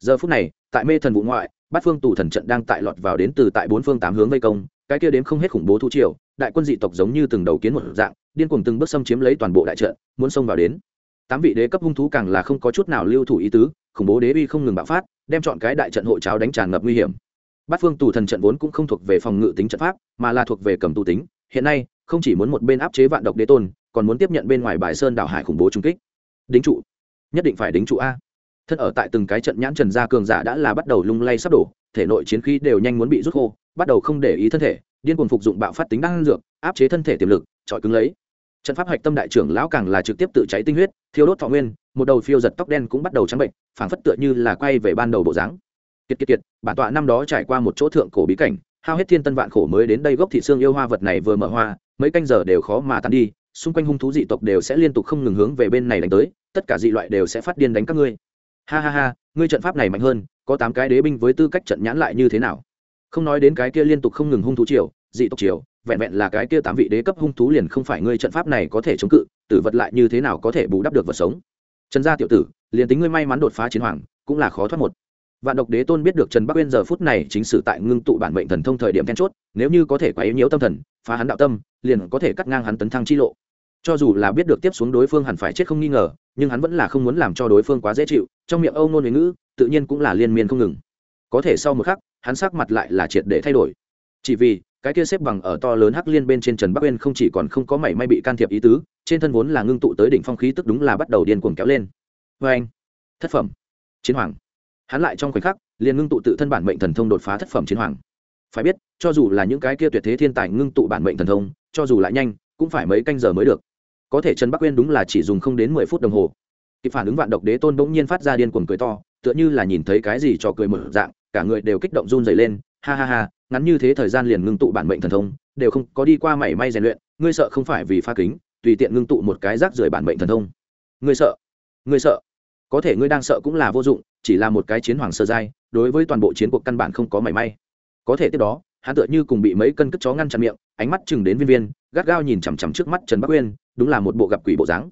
Giờ phút này, tại mê thần vụ ngoại, bát phương tù thần trận đang tại lọt vào đến từ tại bốn phương tám hướng vây công, cái kia đến không hết khủng bố thu triều, đại quân dị tộc giống như từng đầu kiến một dạng điên cuồng từng bước xâm chiếm lấy toàn bộ đại trận, muốn xông vào đến. Tám vị đế cấp hung thú càng là không có chút nào lưu thủ ý tứ, khủng bố đế uy không ngừng bạo phát, đem chọn cái đại trận hộ cháo đánh tràn ngập nguy hiểm. Bát phương tù thần trận vốn cũng không thuộc về phòng ngự tính trận pháp, mà là thuộc về cầm tù tính, hiện nay, không chỉ muốn một bên áp chế vạn độc đế tôn, còn muốn tiếp nhận bên ngoài bài sơn đảo hải khủng bố trung kích. Đính trụ. Nhất định phải đính trụ a. Thân ở tại từng cái trận nhãn trần gia cường giả đã là bắt đầu lung lay sắp đổ, thể nội chiến khí đều nhanh muốn bị rút khô, bắt đầu không để ý thân thể, điên cuồng phục dụng bạo phát tính năng dược, áp chế thân thể tiềm lực trọi cứng lấy trận pháp hạch tâm đại trưởng lão càng là trực tiếp tự cháy tinh huyết, thiêu đốt thọ nguyên, một đầu phiêu giật tóc đen cũng bắt đầu trắng bệnh, phảng phất tựa như là quay về ban đầu bộ dáng. Kiệt kiệt kiệt, bản tọa năm đó trải qua một chỗ thượng cổ bí cảnh, hao hết thiên tân vạn khổ mới đến đây gốc thị xương yêu hoa vật này vừa mở hoa, mấy canh giờ đều khó mà tan đi, xung quanh hung thú dị tộc đều sẽ liên tục không ngừng hướng về bên này đánh tới, tất cả dị loại đều sẽ phát điên đánh các ngươi. Ha ha ha, ngươi trận pháp này mạnh hơn, có tám cái đế binh với tư cách trận nhãn lại như thế nào? Không nói đến cái kia liên tục không ngừng hung thú triều dị tộc triều, vẹn vẹn là cái kia tám vị đế cấp hung thú liền không phải ngươi trận pháp này có thể chống cự, tử vật lại như thế nào có thể bù đắp được vật sống. Trần gia tiểu tử, liền tính ngươi may mắn đột phá chiến hoàng, cũng là khó thoát một. Vạn độc đế tôn biết được trần bắc uyên giờ phút này chính sử tại ngưng tụ bản mệnh thần thông thời điểm then chốt, nếu như có thể quá yếu nhiễu tâm thần, phá hắn đạo tâm, liền có thể cắt ngang hắn tấn thăng chi lộ. Cho dù là biết được tiếp xuống đối phương hẳn phải chết không nghi ngờ, nhưng hắn vẫn là không muốn làm cho đối phương quá dễ chịu, trong miệng âu nôn huế ngữ, tự nhiên cũng là liên miên không ngừng. Có thể sau một khắc, hắn sắc mặt lại là triệt để thay đổi. Chỉ vì cái kia xếp bằng ở to lớn hắc liên bên trên trần bắc uyên không chỉ còn không có mảy may bị can thiệp ý tứ, trên thân vốn là ngưng tụ tới đỉnh phong khí tức đúng là bắt đầu điên cuồng kéo lên. Vê anh, thất phẩm, chiến hoàng. Hắn lại trong khoảnh khắc, liền ngưng tụ tự thân bản mệnh thần thông đột phá thất phẩm chiến hoàng. Phải biết, cho dù là những cái kia tuyệt thế thiên tài ngưng tụ bản mệnh thần thông, cho dù lại nhanh, cũng phải mấy canh giờ mới được. Có thể trần bắc uyên đúng là chỉ dùng không đến mười phút đồng hồ. Kịp phản ứng vạn độc đế tôn bỗng nhiên phát ra điên cuồng cười to, tựa như là nhìn thấy cái gì cho cười mở dạng, cả người đều kích động run dày lên, ha ha ha ngắn như thế thời gian liền ngưng tụ bản mệnh thần thông, đều không có đi qua mảy may rèn luyện, ngươi sợ không phải vì pha kính, tùy tiện ngưng tụ một cái rác rưởi bản mệnh thần thông. Ngươi sợ? Ngươi sợ? Có thể ngươi đang sợ cũng là vô dụng, chỉ là một cái chiến hoàng sơ giai, đối với toàn bộ chiến cuộc căn bản không có mảy may. Có thể tiếp đó, hắn tựa như cùng bị mấy cân cất chó ngăn chặn miệng, ánh mắt chừng đến viên viên, gắt gao nhìn chằm chằm trước mắt trần bắc uyên, đúng là một bộ gặp quỷ bộ dáng.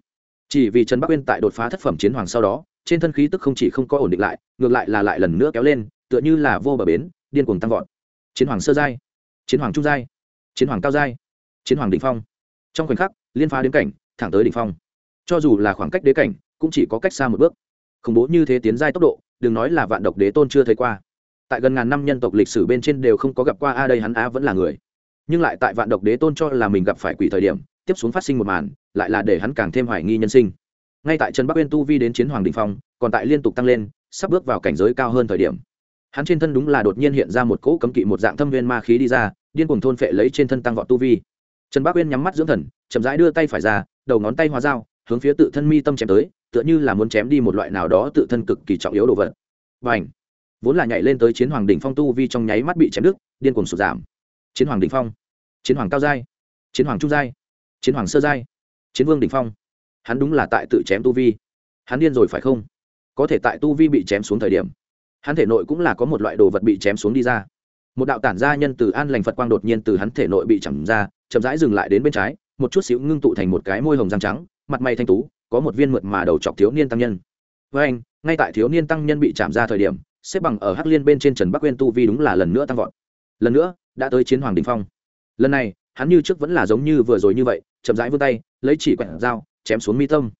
Chỉ vì trần bắc uyên tại đột phá thất phẩm chiến hoàng sau đó, trên thân khí tức không chỉ không có ổn định lại, ngược lại là lại lần nữa kéo lên, tựa như là vô bờ bến, điên cuồng tăng vọt chiến hoàng sơ giai, chiến hoàng trung giai, chiến hoàng cao giai, chiến hoàng đ phong. Trong khoảnh khắc, liên phá đến cảnh, thẳng tới đỉnh phong. Cho dù là khoảng cách đế cảnh, cũng chỉ có cách xa một bước. Khủng bố như thế tiến giai tốc độ, đừng nói là vạn độc đế tôn chưa thấy qua. Tại gần ngàn năm nhân tộc lịch sử bên trên đều không có gặp qua, a đây hắn a vẫn là người. Nhưng lại tại vạn độc đế tôn cho là mình gặp phải quỷ thời điểm, tiếp xuống phát sinh một màn, lại là để hắn càng thêm hoài nghi nhân sinh. Ngay tại trần bắc uyên tu vi đến chiến hoàng đình phong, còn tại liên tục tăng lên, sắp bước vào cảnh giới cao hơn thời điểm hắn trên thân đúng là đột nhiên hiện ra một cỗ cấm kỵ một dạng thâm viên ma khí đi ra, điên cuồng thôn phệ lấy trên thân tăng vọt tu vi. Trần bắc uyên nhắm mắt dưỡng thần, chậm rãi đưa tay phải ra, đầu ngón tay hóa dao, hướng phía tự thân mi tâm chém tới, tựa như là muốn chém đi một loại nào đó tự thân cực kỳ trọng yếu đồ vật. Và ảnh vốn là nhảy lên tới chiến hoàng đỉnh phong tu vi trong nháy mắt bị chém đứt, điên cuồng sụt giảm. Chiến hoàng đỉnh phong, chiến hoàng cao giai, chiến hoàng trung giai, chiến hoàng sơ giai, chiến vương đỉnh phong. Hắn đúng là tại tự chém tu vi. Hắn điên rồi phải không? Có thể tại tu vi bị chém xuống thời điểm hắn thể nội cũng là có một loại đồ vật bị chém xuống đi ra. Một đạo tản gia nhân từ an lành phật quang đột nhiên từ hắn thể nội bị chầm ra, chậm rãi dừng lại đến bên trái, một chút xíu ngưng tụ thành một cái môi hồng răng trắng, mặt mày thanh tú, có một viên mượt mà đầu chọc thiếu niên tăng nhân. Với anh, ngay tại thiếu niên tăng nhân bị chạm ra thời điểm, xếp bằng ở hắc liên bên trên trần bắc quên tu vi đúng là lần nữa tăng vọt. Lần nữa, đã tới chiến hoàng đình phong. Lần này, hắn như trước vẫn là giống như vừa rồi như vậy, chậm rãi vươn tay, lấy chỉ quẹt dao, chém xuống mi tâm.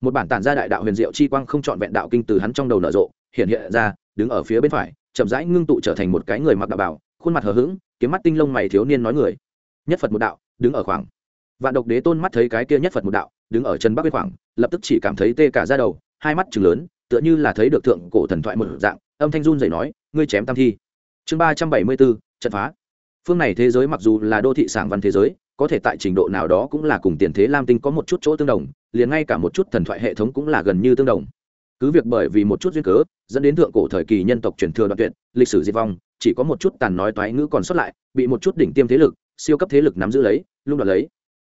Một bản tản ra đại đạo huyền diệu chi quang không trọn vẹn đạo kinh từ hắn trong đầu nở rộ, hiện hiện ra đứng ở phía bên phải, chậm rãi ngưng tụ trở thành một cái người mặc đạo bảo khuôn mặt hờ hững, kiếm mắt tinh lông mày thiếu niên nói người. Nhất phật một đạo, đứng ở khoảng. Vạn độc đế tôn mắt thấy cái kia nhất phật một đạo, đứng ở chân bắc bên khoảng, lập tức chỉ cảm thấy tê cả ra đầu, hai mắt chừng lớn, tựa như là thấy được thượng cổ thần thoại một dạng, âm thanh run dậy nói, ngươi chém tam thi. Chương ba trăm bảy mươi bốn, trận phá. Phương này thế giới mặc dù là đô thị sảng văn thế giới, có thể tại trình độ nào đó cũng là cùng tiền thế lam tinh có một chút chỗ tương đồng, liền ngay cả một chút thần thoại hệ thống cũng là gần như tương đồng cứ việc bởi vì một chút duyên cớ, dẫn đến thượng cổ thời kỳ nhân tộc truyền thừa đoạn tuyệt, lịch sử diệt vong, chỉ có một chút tàn nói toái ngữ còn sót lại, bị một chút đỉnh tiêm thế lực, siêu cấp thế lực nắm giữ lấy, lung đoạt lấy.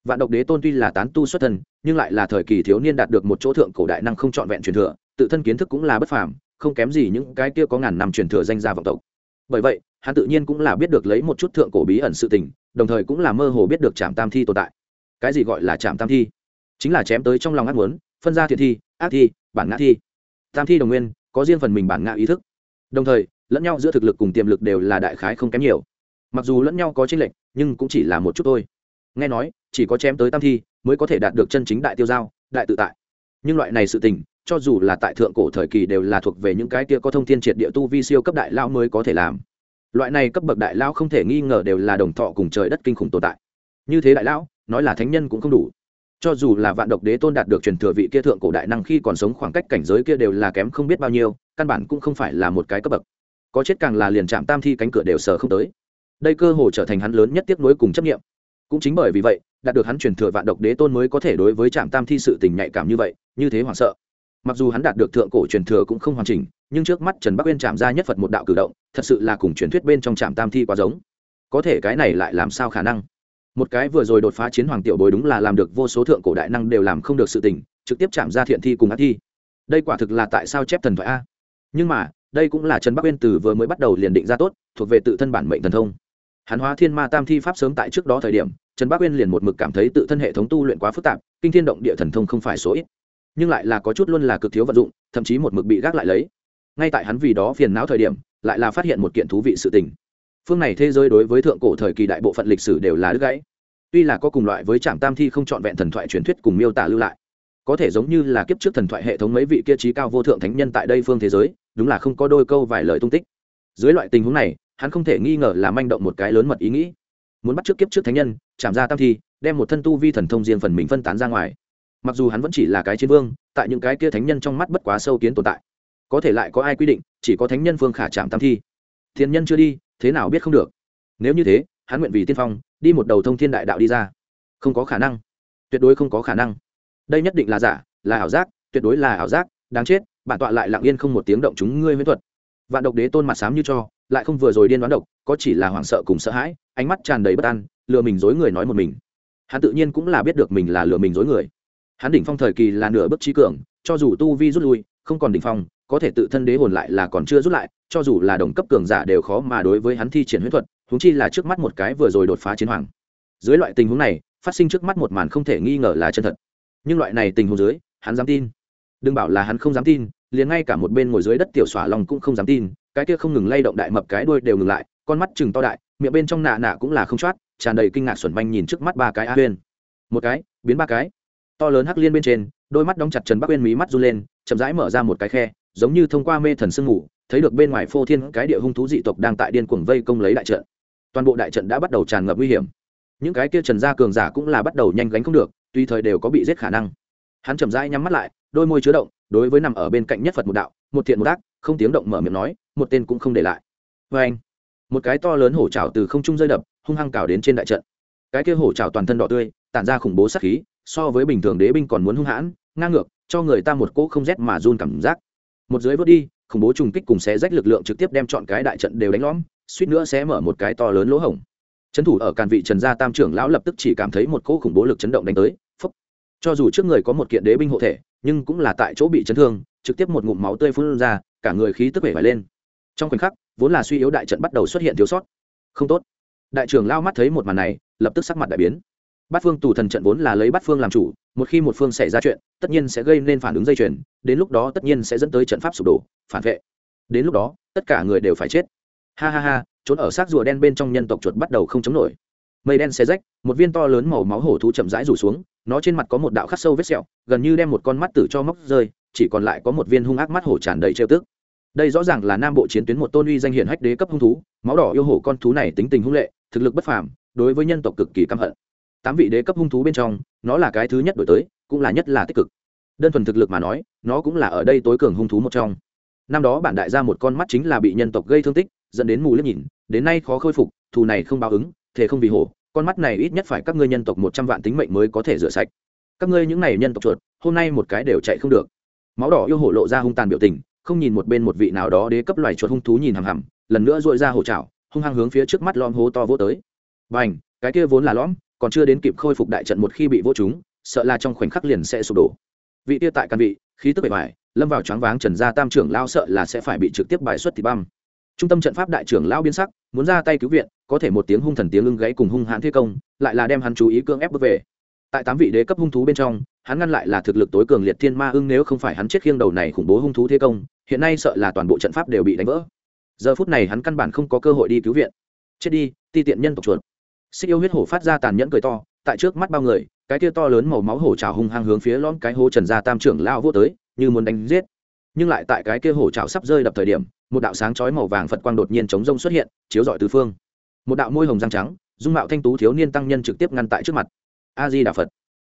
Vạn độc đế tôn tuy là tán tu xuất thân, nhưng lại là thời kỳ thiếu niên đạt được một chỗ thượng cổ đại năng không trọn vẹn truyền thừa, tự thân kiến thức cũng là bất phàm, không kém gì những cái kia có ngàn năm truyền thừa danh gia vọng tộc. Bởi vậy, hắn tự nhiên cũng là biết được lấy một chút thượng cổ bí ẩn sự tình, đồng thời cũng là mơ hồ biết được trạm tam thi tồn tại. Cái gì gọi là trạm tam thi? Chính là chém tới trong lòng ác muốn, phân ra thiện thi, ác thi, bản ngã thi tam thi đồng nguyên, có riêng phần mình bản ngã ý thức. Đồng thời, lẫn nhau giữa thực lực cùng tiềm lực đều là đại khái không kém nhiều. Mặc dù lẫn nhau có chênh lệch, nhưng cũng chỉ là một chút thôi. Nghe nói, chỉ có chém tới tam thi mới có thể đạt được chân chính đại tiêu giao, đại tự tại. Nhưng loại này sự tình, cho dù là tại thượng cổ thời kỳ đều là thuộc về những cái kia có thông thiên triệt địa tu vi siêu cấp đại lao mới có thể làm. Loại này cấp bậc đại lao không thể nghi ngờ đều là đồng thọ cùng trời đất kinh khủng tồn tại. Như thế đại lão, nói là thánh nhân cũng không đủ cho dù là vạn độc đế tôn đạt được truyền thừa vị kia thượng cổ đại năng khi còn sống khoảng cách cảnh giới kia đều là kém không biết bao nhiêu, căn bản cũng không phải là một cái cấp bậc. Có chết càng là liền chạm tam thi cánh cửa đều sờ không tới. Đây cơ hồ trở thành hắn lớn nhất tiếp nối cùng chấp nghiệm cũng chính bởi vì vậy, đạt được hắn truyền thừa vạn độc đế tôn mới có thể đối với trạm tam thi sự tình nhạy cảm như vậy, như thế hoảng sợ. Mặc dù hắn đạt được thượng cổ truyền thừa cũng không hoàn chỉnh, nhưng trước mắt trần bắc uyên chạm ra nhất phật một đạo cử động, thật sự là cùng truyền thuyết bên trong trạm tam thi quá giống. Có thể cái này lại làm sao khả năng? Một cái vừa rồi đột phá chiến hoàng tiểu bối đúng là làm được vô số thượng cổ đại năng đều làm không được sự tình, trực tiếp chạm ra thiện thi cùng ác thi. Đây quả thực là tại sao chép thần thoại a? Nhưng mà, đây cũng là trần bắc uyên từ vừa mới bắt đầu liền định ra tốt, thuộc về tự thân bản mệnh thần thông. Hàn hóa thiên ma tam thi pháp sớm tại trước đó thời điểm, trần bắc uyên liền một mực cảm thấy tự thân hệ thống tu luyện quá phức tạp, kinh thiên động địa thần thông không phải số ít. Nhưng lại là có chút luôn là cực thiếu vận dụng, thậm chí một mực bị gác lại lấy. Ngay tại hắn vì đó phiền não thời điểm, lại là phát hiện một kiện thú vị sự tình phương này thế giới đối với thượng cổ thời kỳ đại bộ phận lịch sử đều là đứt gãy. Tuy là có cùng loại với trạm tam thi không trọn vẹn thần thoại truyền thuyết cùng miêu tả lưu lại, có thể giống như là kiếp trước thần thoại hệ thống mấy vị kia trí cao vô thượng thánh nhân tại đây phương thế giới, đúng là không có đôi câu vài lời tung tích. Dưới loại tình huống này, hắn không thể nghi ngờ là manh động một cái lớn mật ý nghĩ. Muốn bắt trước kiếp trước thánh nhân chạm ra tam thi, đem một thân tu vi thần thông riêng phần mình phân tán ra ngoài. Mặc dù hắn vẫn chỉ là cái chiến vương, tại những cái kia thánh nhân trong mắt bất quá sâu kiến tồn tại. Có thể lại có ai quy định, chỉ có thánh nhân phương khả chạm tam thi. Thiên nhân chưa đi thế nào biết không được. Nếu như thế, hắn nguyện vì tiên phong, đi một đầu thông thiên đại đạo đi ra. Không có khả năng. Tuyệt đối không có khả năng. Đây nhất định là giả, là ảo giác, tuyệt đối là ảo giác, đáng chết, bản tọa lại lặng yên không một tiếng động chúng ngươi huyễn thuật. Vạn độc đế tôn mặt sám như cho, lại không vừa rồi điên đoán độc, có chỉ là hoảng sợ cùng sợ hãi, ánh mắt tràn đầy bất an, lừa mình dối người nói một mình. Hắn tự nhiên cũng là biết được mình là lừa mình dối người. Hắn đỉnh phong thời kỳ là nửa bước trí cường, cho dù tu vi rút lui, không còn đỉnh phong có thể tự thân đế hồn lại là còn chưa rút lại, cho dù là đồng cấp cường giả đều khó mà đối với hắn thi triển huyết thuật húng chi là trước mắt một cái vừa rồi đột phá chiến hoàng. Dưới loại tình huống này, phát sinh trước mắt một màn không thể nghi ngờ là chân thật. Nhưng loại này tình huống dưới, hắn dám tin. Đừng bảo là hắn không dám tin, liền ngay cả một bên ngồi dưới đất tiểu xỏa lòng cũng không dám tin, cái kia không ngừng lay động đại mập cái đuôi đều ngừng lại, con mắt chừng to đại, miệng bên trong nạ nạ cũng là không choát tràn đầy kinh ngạc xuẩn manh nhìn trước mắt ba cái a huyên. Một cái, biến ba cái. To lớn hắc liên bên trên, đôi mắt đóng chặt trần bắc uyên mí mắt run lên, chậm rãi mở ra một cái khe giống như thông qua mê thần sương ngủ thấy được bên ngoài phô thiên cái địa hung thú dị tộc đang tại điên cuồng vây công lấy đại trận. Toàn bộ đại trận đã bắt đầu tràn ngập nguy hiểm. Những cái kia trần gia cường giả cũng là bắt đầu nhanh gánh không được, tuy thời đều có bị giết khả năng. Hắn chậm rãi nhắm mắt lại, đôi môi chứa động, đối với nằm ở bên cạnh nhất phật một đạo, một thiện một ác, không tiếng động mở miệng nói, một tên cũng không để lại. Vê anh, một cái to lớn hổ trào từ không trung rơi đập, hung hăng cào đến trên đại trận. Cái kia hổ trào toàn thân đỏ tươi, tản ra khủng bố sát khí, so với bình thường đế binh còn muốn hung hãn, ngang ngược, cho người ta một cỗ không rét mà run cảm giác một dưới vớt đi, khủng bố trùng kích cùng xé rách lực lượng trực tiếp đem chọn cái đại trận đều đánh lõm, suýt nữa sẽ mở một cái to lớn lỗ hổng. Trấn thủ ở càn vị trần gia tam trưởng lão lập tức chỉ cảm thấy một cỗ khủng bố lực chấn động đánh tới phấp cho dù trước người có một kiện đế binh hộ thể, nhưng cũng là tại chỗ bị chấn thương, trực tiếp một ngụm máu tươi phun ra, cả người khí tức vẻ vải lên. Trong khoảnh khắc, vốn là suy yếu đại trận bắt đầu xuất hiện thiếu sót. Không tốt. Đại trưởng lao mắt thấy một màn này, lập tức sắc mặt đại biến bát phương tù thần trận vốn là lấy bát phương làm chủ, một khi một phương xảy ra chuyện, tất nhiên sẽ gây nên phản ứng dây chuyền, đến lúc đó tất nhiên sẽ dẫn tới trận pháp sụp đổ, phản vệ. Đến lúc đó, tất cả người đều phải chết. Ha ha ha, trốn ở xác rùa đen bên trong nhân tộc chuột bắt đầu không chống nổi. Mây đen xe rách, một viên to lớn màu máu hổ thú chậm rãi rủ xuống, nó trên mặt có một đạo khắc sâu vết sẹo, gần như đem một con mắt tử cho móc rơi, chỉ còn lại có một viên hung ác mắt hổ tràn đầy trêu tức. Đây rõ ràng là nam bộ chiến tuyến một tôn uy danh hiển hách đế cấp hung thú, máu đỏ yêu hổ con thú này tính tình hung lệ, thực lực bất phàm, đối với nhân tộc cực kỳ căm hận tám vị đế cấp hung thú bên trong, nó là cái thứ nhất đổi tới, cũng là nhất là tích cực. Đơn thuần thực lực mà nói, nó cũng là ở đây tối cường hung thú một trong. Năm đó bản đại ra một con mắt chính là bị nhân tộc gây thương tích, dẫn đến mù liếc nhìn, đến nay khó khôi phục, thù này không báo ứng thể không vì hổ, con mắt này ít nhất phải các ngươi nhân tộc một trăm vạn tính mệnh mới có thể rửa sạch. Các ngươi những này nhân tộc chuột, hôm nay một cái đều chạy không được. Máu đỏ yêu hổ lộ ra hung tàn biểu tình, không nhìn một bên một vị nào đó đế cấp loài chuột hung thú nhìn hằm hằm, lần nữa dội ra hổ trào hung hăng hướng phía trước mắt lom hố to vô tới. B à n h cái kia vốn là lõm còn chưa đến kịp khôi phục đại trận một khi bị vô chúng, sợ là trong khoảnh khắc liền sẽ sụp đổ. Vị tia tại căn vị, khí tức bề ngoài, lâm vào choáng váng, trần gia tam trưởng lao sợ là sẽ phải bị trực tiếp bài xuất thì băm. Trung tâm trận pháp đại trưởng lao biến sắc, muốn ra tay cứu viện, có thể một tiếng hung thần tiếng ưng gáy cùng hung hãn thi công, lại là đem hắn chú ý cưỡng ép bước về. Tại tám vị đế cấp hung thú bên trong, hắn ngăn lại là thực lực tối cường liệt thiên ma ưng nếu không phải hắn chết khiêng đầu này khủng bố hung thú thế công, hiện nay sợ là toàn bộ trận pháp đều bị đánh vỡ. Giờ phút này hắn căn bản không có cơ hội đi cứu viện. Chết đi, ti tiện nhân tộc chuột xích yêu huyết hổ phát ra tàn nhẫn cười to, tại trước mắt bao người, cái kia to lớn màu máu hổ trào hung hăng hướng phía lõm cái hố trần gia tam trưởng lao vô tới, như muốn đánh giết. Nhưng lại tại cái kia hổ trào sắp rơi đập thời điểm, một đạo sáng chói màu vàng phật quang đột nhiên chống rông xuất hiện, chiếu rọi tứ phương. Một đạo môi hồng răng trắng, dung mạo thanh tú thiếu niên tăng nhân trực tiếp ngăn tại trước mặt. A di đà phật.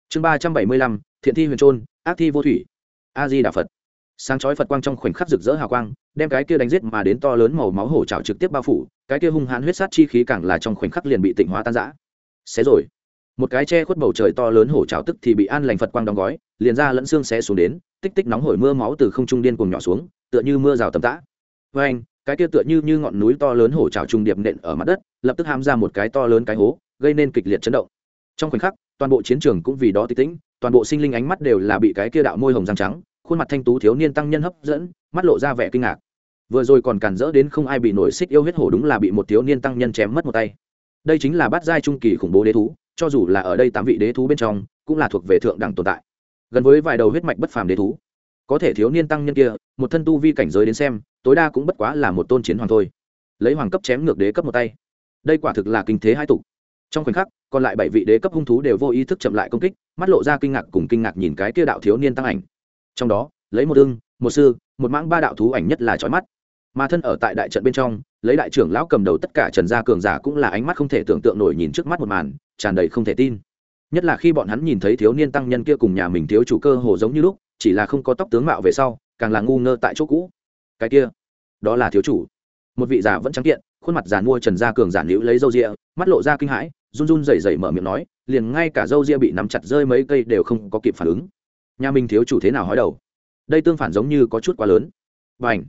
Chương ba trăm bảy mươi lăm, thiện thi huyền trôn, ác thi vô thủy. A di đà phật sáng chói phật quang trong khoảnh khắc rực rỡ hào quang, đem cái kia đánh giết mà đến to lớn màu máu hổ trào trực tiếp bao phủ, cái kia hung hãn huyết sát chi khí càng là trong khoảnh khắc liền bị tịnh hóa tan rã. Xé rồi. Một cái che khuất bầu trời to lớn hổ trào tức thì bị an lành phật quang đóng gói, liền ra lẫn xương xé xuống đến, tích tích nóng hổi mưa máu từ không trung điên cuồng nhỏ xuống, tựa như mưa rào tầm tã. Với anh, cái kia tựa như như ngọn núi to lớn hổ trào trung điệp nện ở mặt đất, lập tức ham ra một cái to lớn cái hố, gây nên kịch liệt chấn động. Trong khoảnh khắc, toàn bộ chiến trường cũng vì đó tịch tĩnh, toàn bộ sinh linh ánh mắt đều là bị cái kia đạo môi hồng răng trắng khuôn mặt thanh tú thiếu niên tăng nhân hấp dẫn, mắt lộ ra vẻ kinh ngạc. Vừa rồi còn cản rỡ đến không ai bị nổi xích yêu huyết hổ đúng là bị một thiếu niên tăng nhân chém mất một tay. Đây chính là bát giai trung kỳ khủng bố đế thú, cho dù là ở đây tám vị đế thú bên trong, cũng là thuộc về thượng đẳng tồn tại. Gần với vài đầu huyết mạch bất phàm đế thú. Có thể thiếu niên tăng nhân kia, một thân tu vi cảnh giới đến xem, tối đa cũng bất quá là một tôn chiến hoàng thôi. Lấy hoàng cấp chém ngược đế cấp một tay. Đây quả thực là kinh thế hai tục trong khoảnh khắc, còn lại bảy vị đế cấp hung thú đều vô ý thức chậm lại công kích, mắt lộ ra kinh ngạc cùng kinh ngạc nhìn cái kia đạo thiếu niên tăng ảnh trong đó, lấy một ưng, một sư, một mãng ba đạo thú ảnh nhất là trói mắt. Mà thân ở tại đại trận bên trong, lấy đại trưởng lão cầm đầu tất cả trần gia cường giả cũng là ánh mắt không thể tưởng tượng nổi nhìn trước mắt một màn, tràn đầy không thể tin. Nhất là khi bọn hắn nhìn thấy thiếu niên tăng nhân kia cùng nhà mình thiếu chủ cơ hồ giống như lúc, chỉ là không có tóc tướng mạo về sau, càng là ngu ngơ tại chỗ cũ. Cái kia, đó là thiếu chủ. Một vị già vẫn trắng kiện, khuôn mặt già mua trần gia cường giản liễu lấy râu rịa, mắt lộ ra kinh hãi, run run rẩy rẩy mở miệng nói, liền ngay cả râu ria bị nắm chặt rơi mấy cây đều không có kịp phản ứng nhà mình thiếu chủ thế nào hói đầu. Đây tương phản giống như có chút quá lớn. Và ảnh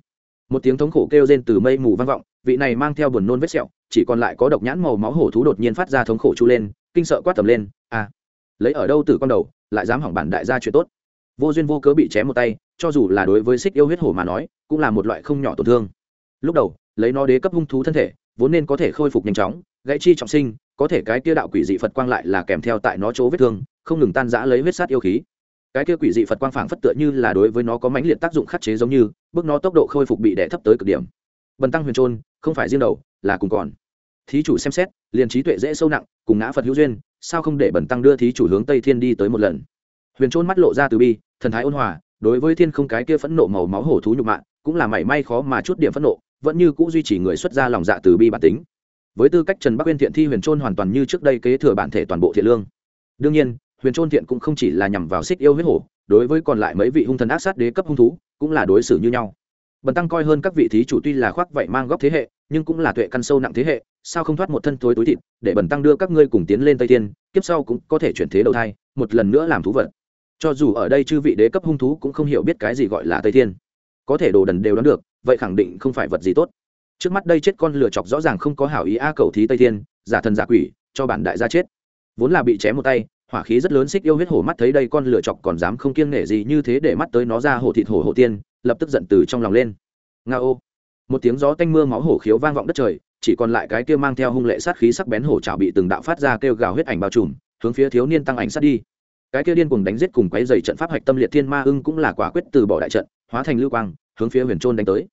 một tiếng thống khổ kêu rên từ mây mù vang vọng, vị này mang theo buồn nôn vết sẹo, chỉ còn lại có độc nhãn màu máu hổ thú đột nhiên phát ra thống khổ chu lên, kinh sợ quát tầm lên a lấy ở đâu từ con đầu, lại dám hỏng bản đại gia chuyện tốt? Vô duyên vô cớ bị chém một tay, cho dù là đối với xích yêu huyết hổ mà nói, cũng là một loại không nhỏ tổn thương. Lúc đầu, lấy nó đế cấp hung thú thân thể, vốn nên có thể khôi phục nhanh chóng, gãy chi trọng sinh, có thể cái tia đạo quỷ dị phật quang lại là kèm theo tại nó chỗ vết thương, không ngừng tan giã lấy huyết sát yêu khí cái kia quỷ dị phật quang phảng phất tựa như là đối với nó có mãnh liệt tác dụng khắc chế giống như, bước nó tốc độ khôi phục bị đẻ thấp tới cực điểm. Bần tăng huyền trôn, không phải riêng đầu, là cùng còn. Thí chủ xem xét, liền trí tuệ dễ sâu nặng, cùng ngã phật hữu duyên, sao không để bần tăng đưa thí chủ hướng tây thiên đi tới một lần? Huyền trôn mắt lộ ra từ bi, thần thái ôn hòa, đối với thiên không cái kia phẫn nộ màu máu hổ thú nhục mạ, cũng là mảy may khó mà chút điểm phẫn nộ, vẫn như cũ duy trì người xuất ra lòng dạ từ bi bản tính. Với tư cách trần bắc uyên thiện thi huyền trôn hoàn toàn như trước đây kế thừa bản thể toàn bộ thiện lương. Đương nhiên huyền trôn thiện cũng không chỉ là nhằm vào xích yêu huyết hổ đối với còn lại mấy vị hung thần ác sát đế cấp hung thú cũng là đối xử như nhau. Bần tăng coi hơn các vị thí chủ tuy là khoác vậy mang góc thế hệ nhưng cũng là tuệ căn sâu nặng thế hệ sao không thoát một thân thối túi thịt để bần tăng đưa các ngươi cùng tiến lên tây thiên, kiếp sau cũng có thể chuyển thế đầu thai một lần nữa làm thú vật. Cho dù ở đây chư vị đế cấp hung thú cũng không hiểu biết cái gì gọi là tây thiên. Có thể đồ đần đều đoán được vậy khẳng định không phải vật gì tốt. Trước mắt đây chết con lửa chọc rõ ràng không có hảo ý a cầu thí tây thiên giả thần giả quỷ cho bản đại gia chết. Vốn là bị chém một tay hỏa khí rất lớn xích yêu huyết hổ mắt thấy đây con lửa chọc còn dám không kiêng nể gì như thế để mắt tới nó ra hổ thịt hổ hổ tiên, lập tức giận từ trong lòng lên. Nga ô. Một tiếng gió tanh mưa máu hổ khiếu vang vọng đất trời, chỉ còn lại cái kia mang theo hung lệ sát khí sắc bén hổ chảo bị từng đạo phát ra kêu gào huyết ảnh bao trùm, hướng phía thiếu niên tăng ảnh sát đi. Cái kia điên cùng đánh giết cùng quấy dày trận pháp hạch tâm liệt thiên ma ưng cũng là quả quyết từ bỏ đại trận, hóa thành lưu quang, hướng phía huyền trôn đánh tới.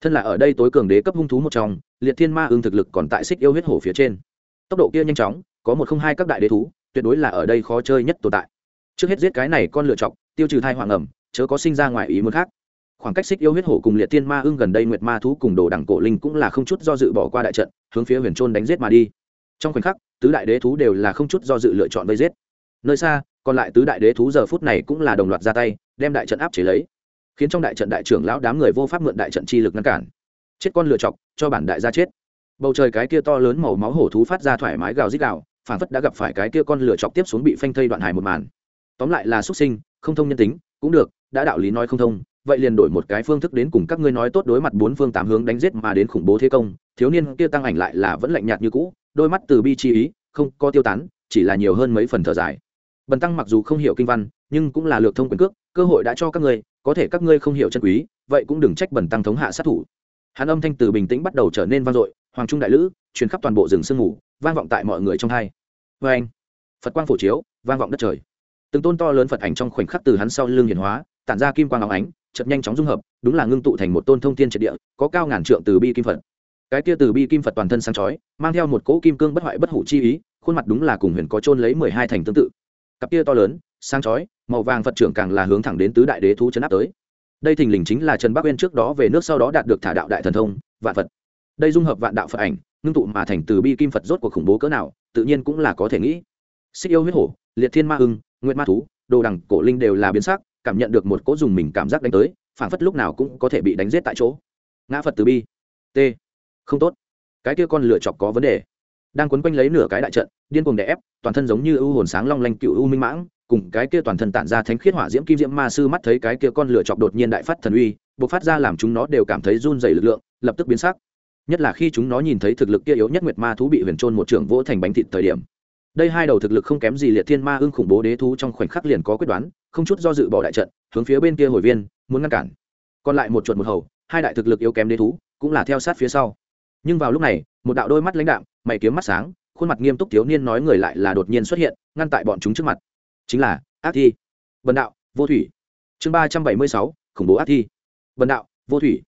Thân là ở đây tối cường đế cấp hung thú một trong, liệt thiên ma ưng thực lực còn tại xích yêu huyết hổ phía trên. Tốc độ kia nhanh chóng, có một không hai các đại đế thú tuyệt đối là ở đây khó chơi nhất tồn tại. Trước hết giết cái này con lựa chọc, tiêu trừ thai hoàng ẩm, chớ có sinh ra ngoài ý muốn khác. Khoảng cách xích yêu huyết hổ cùng liệt tiên ma ưng gần đây nguyệt ma thú cùng đồ đẳng cổ linh cũng là không chút do dự bỏ qua đại trận, hướng phía huyền trôn đánh giết mà đi. Trong khoảnh khắc, tứ đại đế thú đều là không chút do dự lựa chọn vây giết. Nơi xa, còn lại tứ đại đế thú giờ phút này cũng là đồng loạt ra tay, đem đại trận áp chế lấy, khiến trong đại trận đại trưởng lão đám người vô pháp mượn đại trận chi lực ngăn cản. Chết con lựa chọc, cho bản đại gia chết. Bầu trời cái kia to lớn màu máu hổ thú phát ra thoải mái gào rít gào phản phất đã gặp phải cái kia con lửa chọc tiếp xuống bị phanh thây đoạn hài một màn. Tóm lại là xuất sinh không thông nhân tính cũng được đã đạo lý nói không thông vậy liền đổi một cái phương thức đến cùng các ngươi nói tốt đối mặt bốn phương tám hướng đánh giết mà đến khủng bố thế công thiếu niên kia tăng ảnh lại là vẫn lạnh nhạt như cũ đôi mắt từ bi chi ý không có tiêu tán chỉ là nhiều hơn mấy phần thở dài. Bần tăng mặc dù không hiểu kinh văn nhưng cũng là lược thông quyền cước cơ hội đã cho các ngươi có thể các ngươi không hiểu chân quý vậy cũng đừng trách bần tăng thống hạ sát thủ. Hắn âm thanh từ bình tĩnh bắt đầu trở nên vang dội hoàng trung đại lữ truyền khắp toàn bộ rừng sương ngủ, vang vọng tại mọi người trong hai vê anh, phật quang phổ chiếu, vang vọng đất trời. Từng tôn to lớn phật ảnh trong khoảnh khắc từ hắn sau lưng hiển hóa, tản ra kim quang áo ánh chật nhanh chóng dung hợp, đúng là ngưng tụ thành một tôn thông thiên triệt địa, có cao ngàn trượng từ bi kim phật. Cái kia từ bi kim phật toàn thân sáng chói, mang theo một cỗ kim cương bất hoại bất hủ chi ý, khuôn mặt đúng là cùng huyền có trôn lấy mười hai thành tương tự. Cặp kia to lớn, sáng chói, màu vàng phật trưởng càng là hướng thẳng đến tứ đại đế thú chấn áp tới. Đây thình lình chính là trần bắc uyên trước đó về nước sau đó đạt được thả đạo đại thần thông, vạn phật. Đây dung hợp vạn đạo phật ảnh ngưng tụ mà thành từ bi kim phật rốt cuộc khủng bố cỡ nào, tự nhiên cũng là có thể nghĩ. Xích yêu huyết hổ, liệt thiên ma hưng nguyện ma thú, đồ đằng, cổ linh đều là biến sắc, cảm nhận được một cỗ dùng mình cảm giác đánh tới phản phất lúc nào cũng có thể bị đánh giết tại chỗ. Ngã phật từ bi. T. Không tốt. Cái kia con lựa chọc có vấn đề. Đang quấn quanh lấy nửa cái đại trận, điên cuồng đè ép, toàn thân giống như ưu hồn sáng long lanh cựu ưu minh mãng, cùng cái kia toàn thân tản ra thánh khiết hỏa diễm kim diễm ma sư mắt thấy cái kia con lửa chọc đột nhiên đại phát thần uy, bộc phát ra làm chúng nó đều cảm thấy run dày lực lượng, lập tức biến sắc nhất là khi chúng nó nhìn thấy thực lực kia yếu nhất nguyệt ma thú bị huyền trôn một trưởng vỗ thành bánh thịt thời điểm. Đây hai đầu thực lực không kém gì liệt thiên ma ưng khủng bố đế thú trong khoảnh khắc liền có quyết đoán, không chút do dự bỏ đại trận, hướng phía bên kia hồi viên, muốn ngăn cản. Còn lại một chuột một hầu, hai đại thực lực yếu kém đế thú, cũng là theo sát phía sau. Nhưng vào lúc này, một đạo đôi mắt lãnh đạm, mày kiếm mắt sáng, khuôn mặt nghiêm túc thiếu niên nói người lại là đột nhiên xuất hiện, ngăn tại bọn chúng trước mặt. Chính là ác thi. Vần đạo, vô thủy. Chương ba trăm bảy mươi sáu, khủng bố ác thi. Vần đạo, vô thủy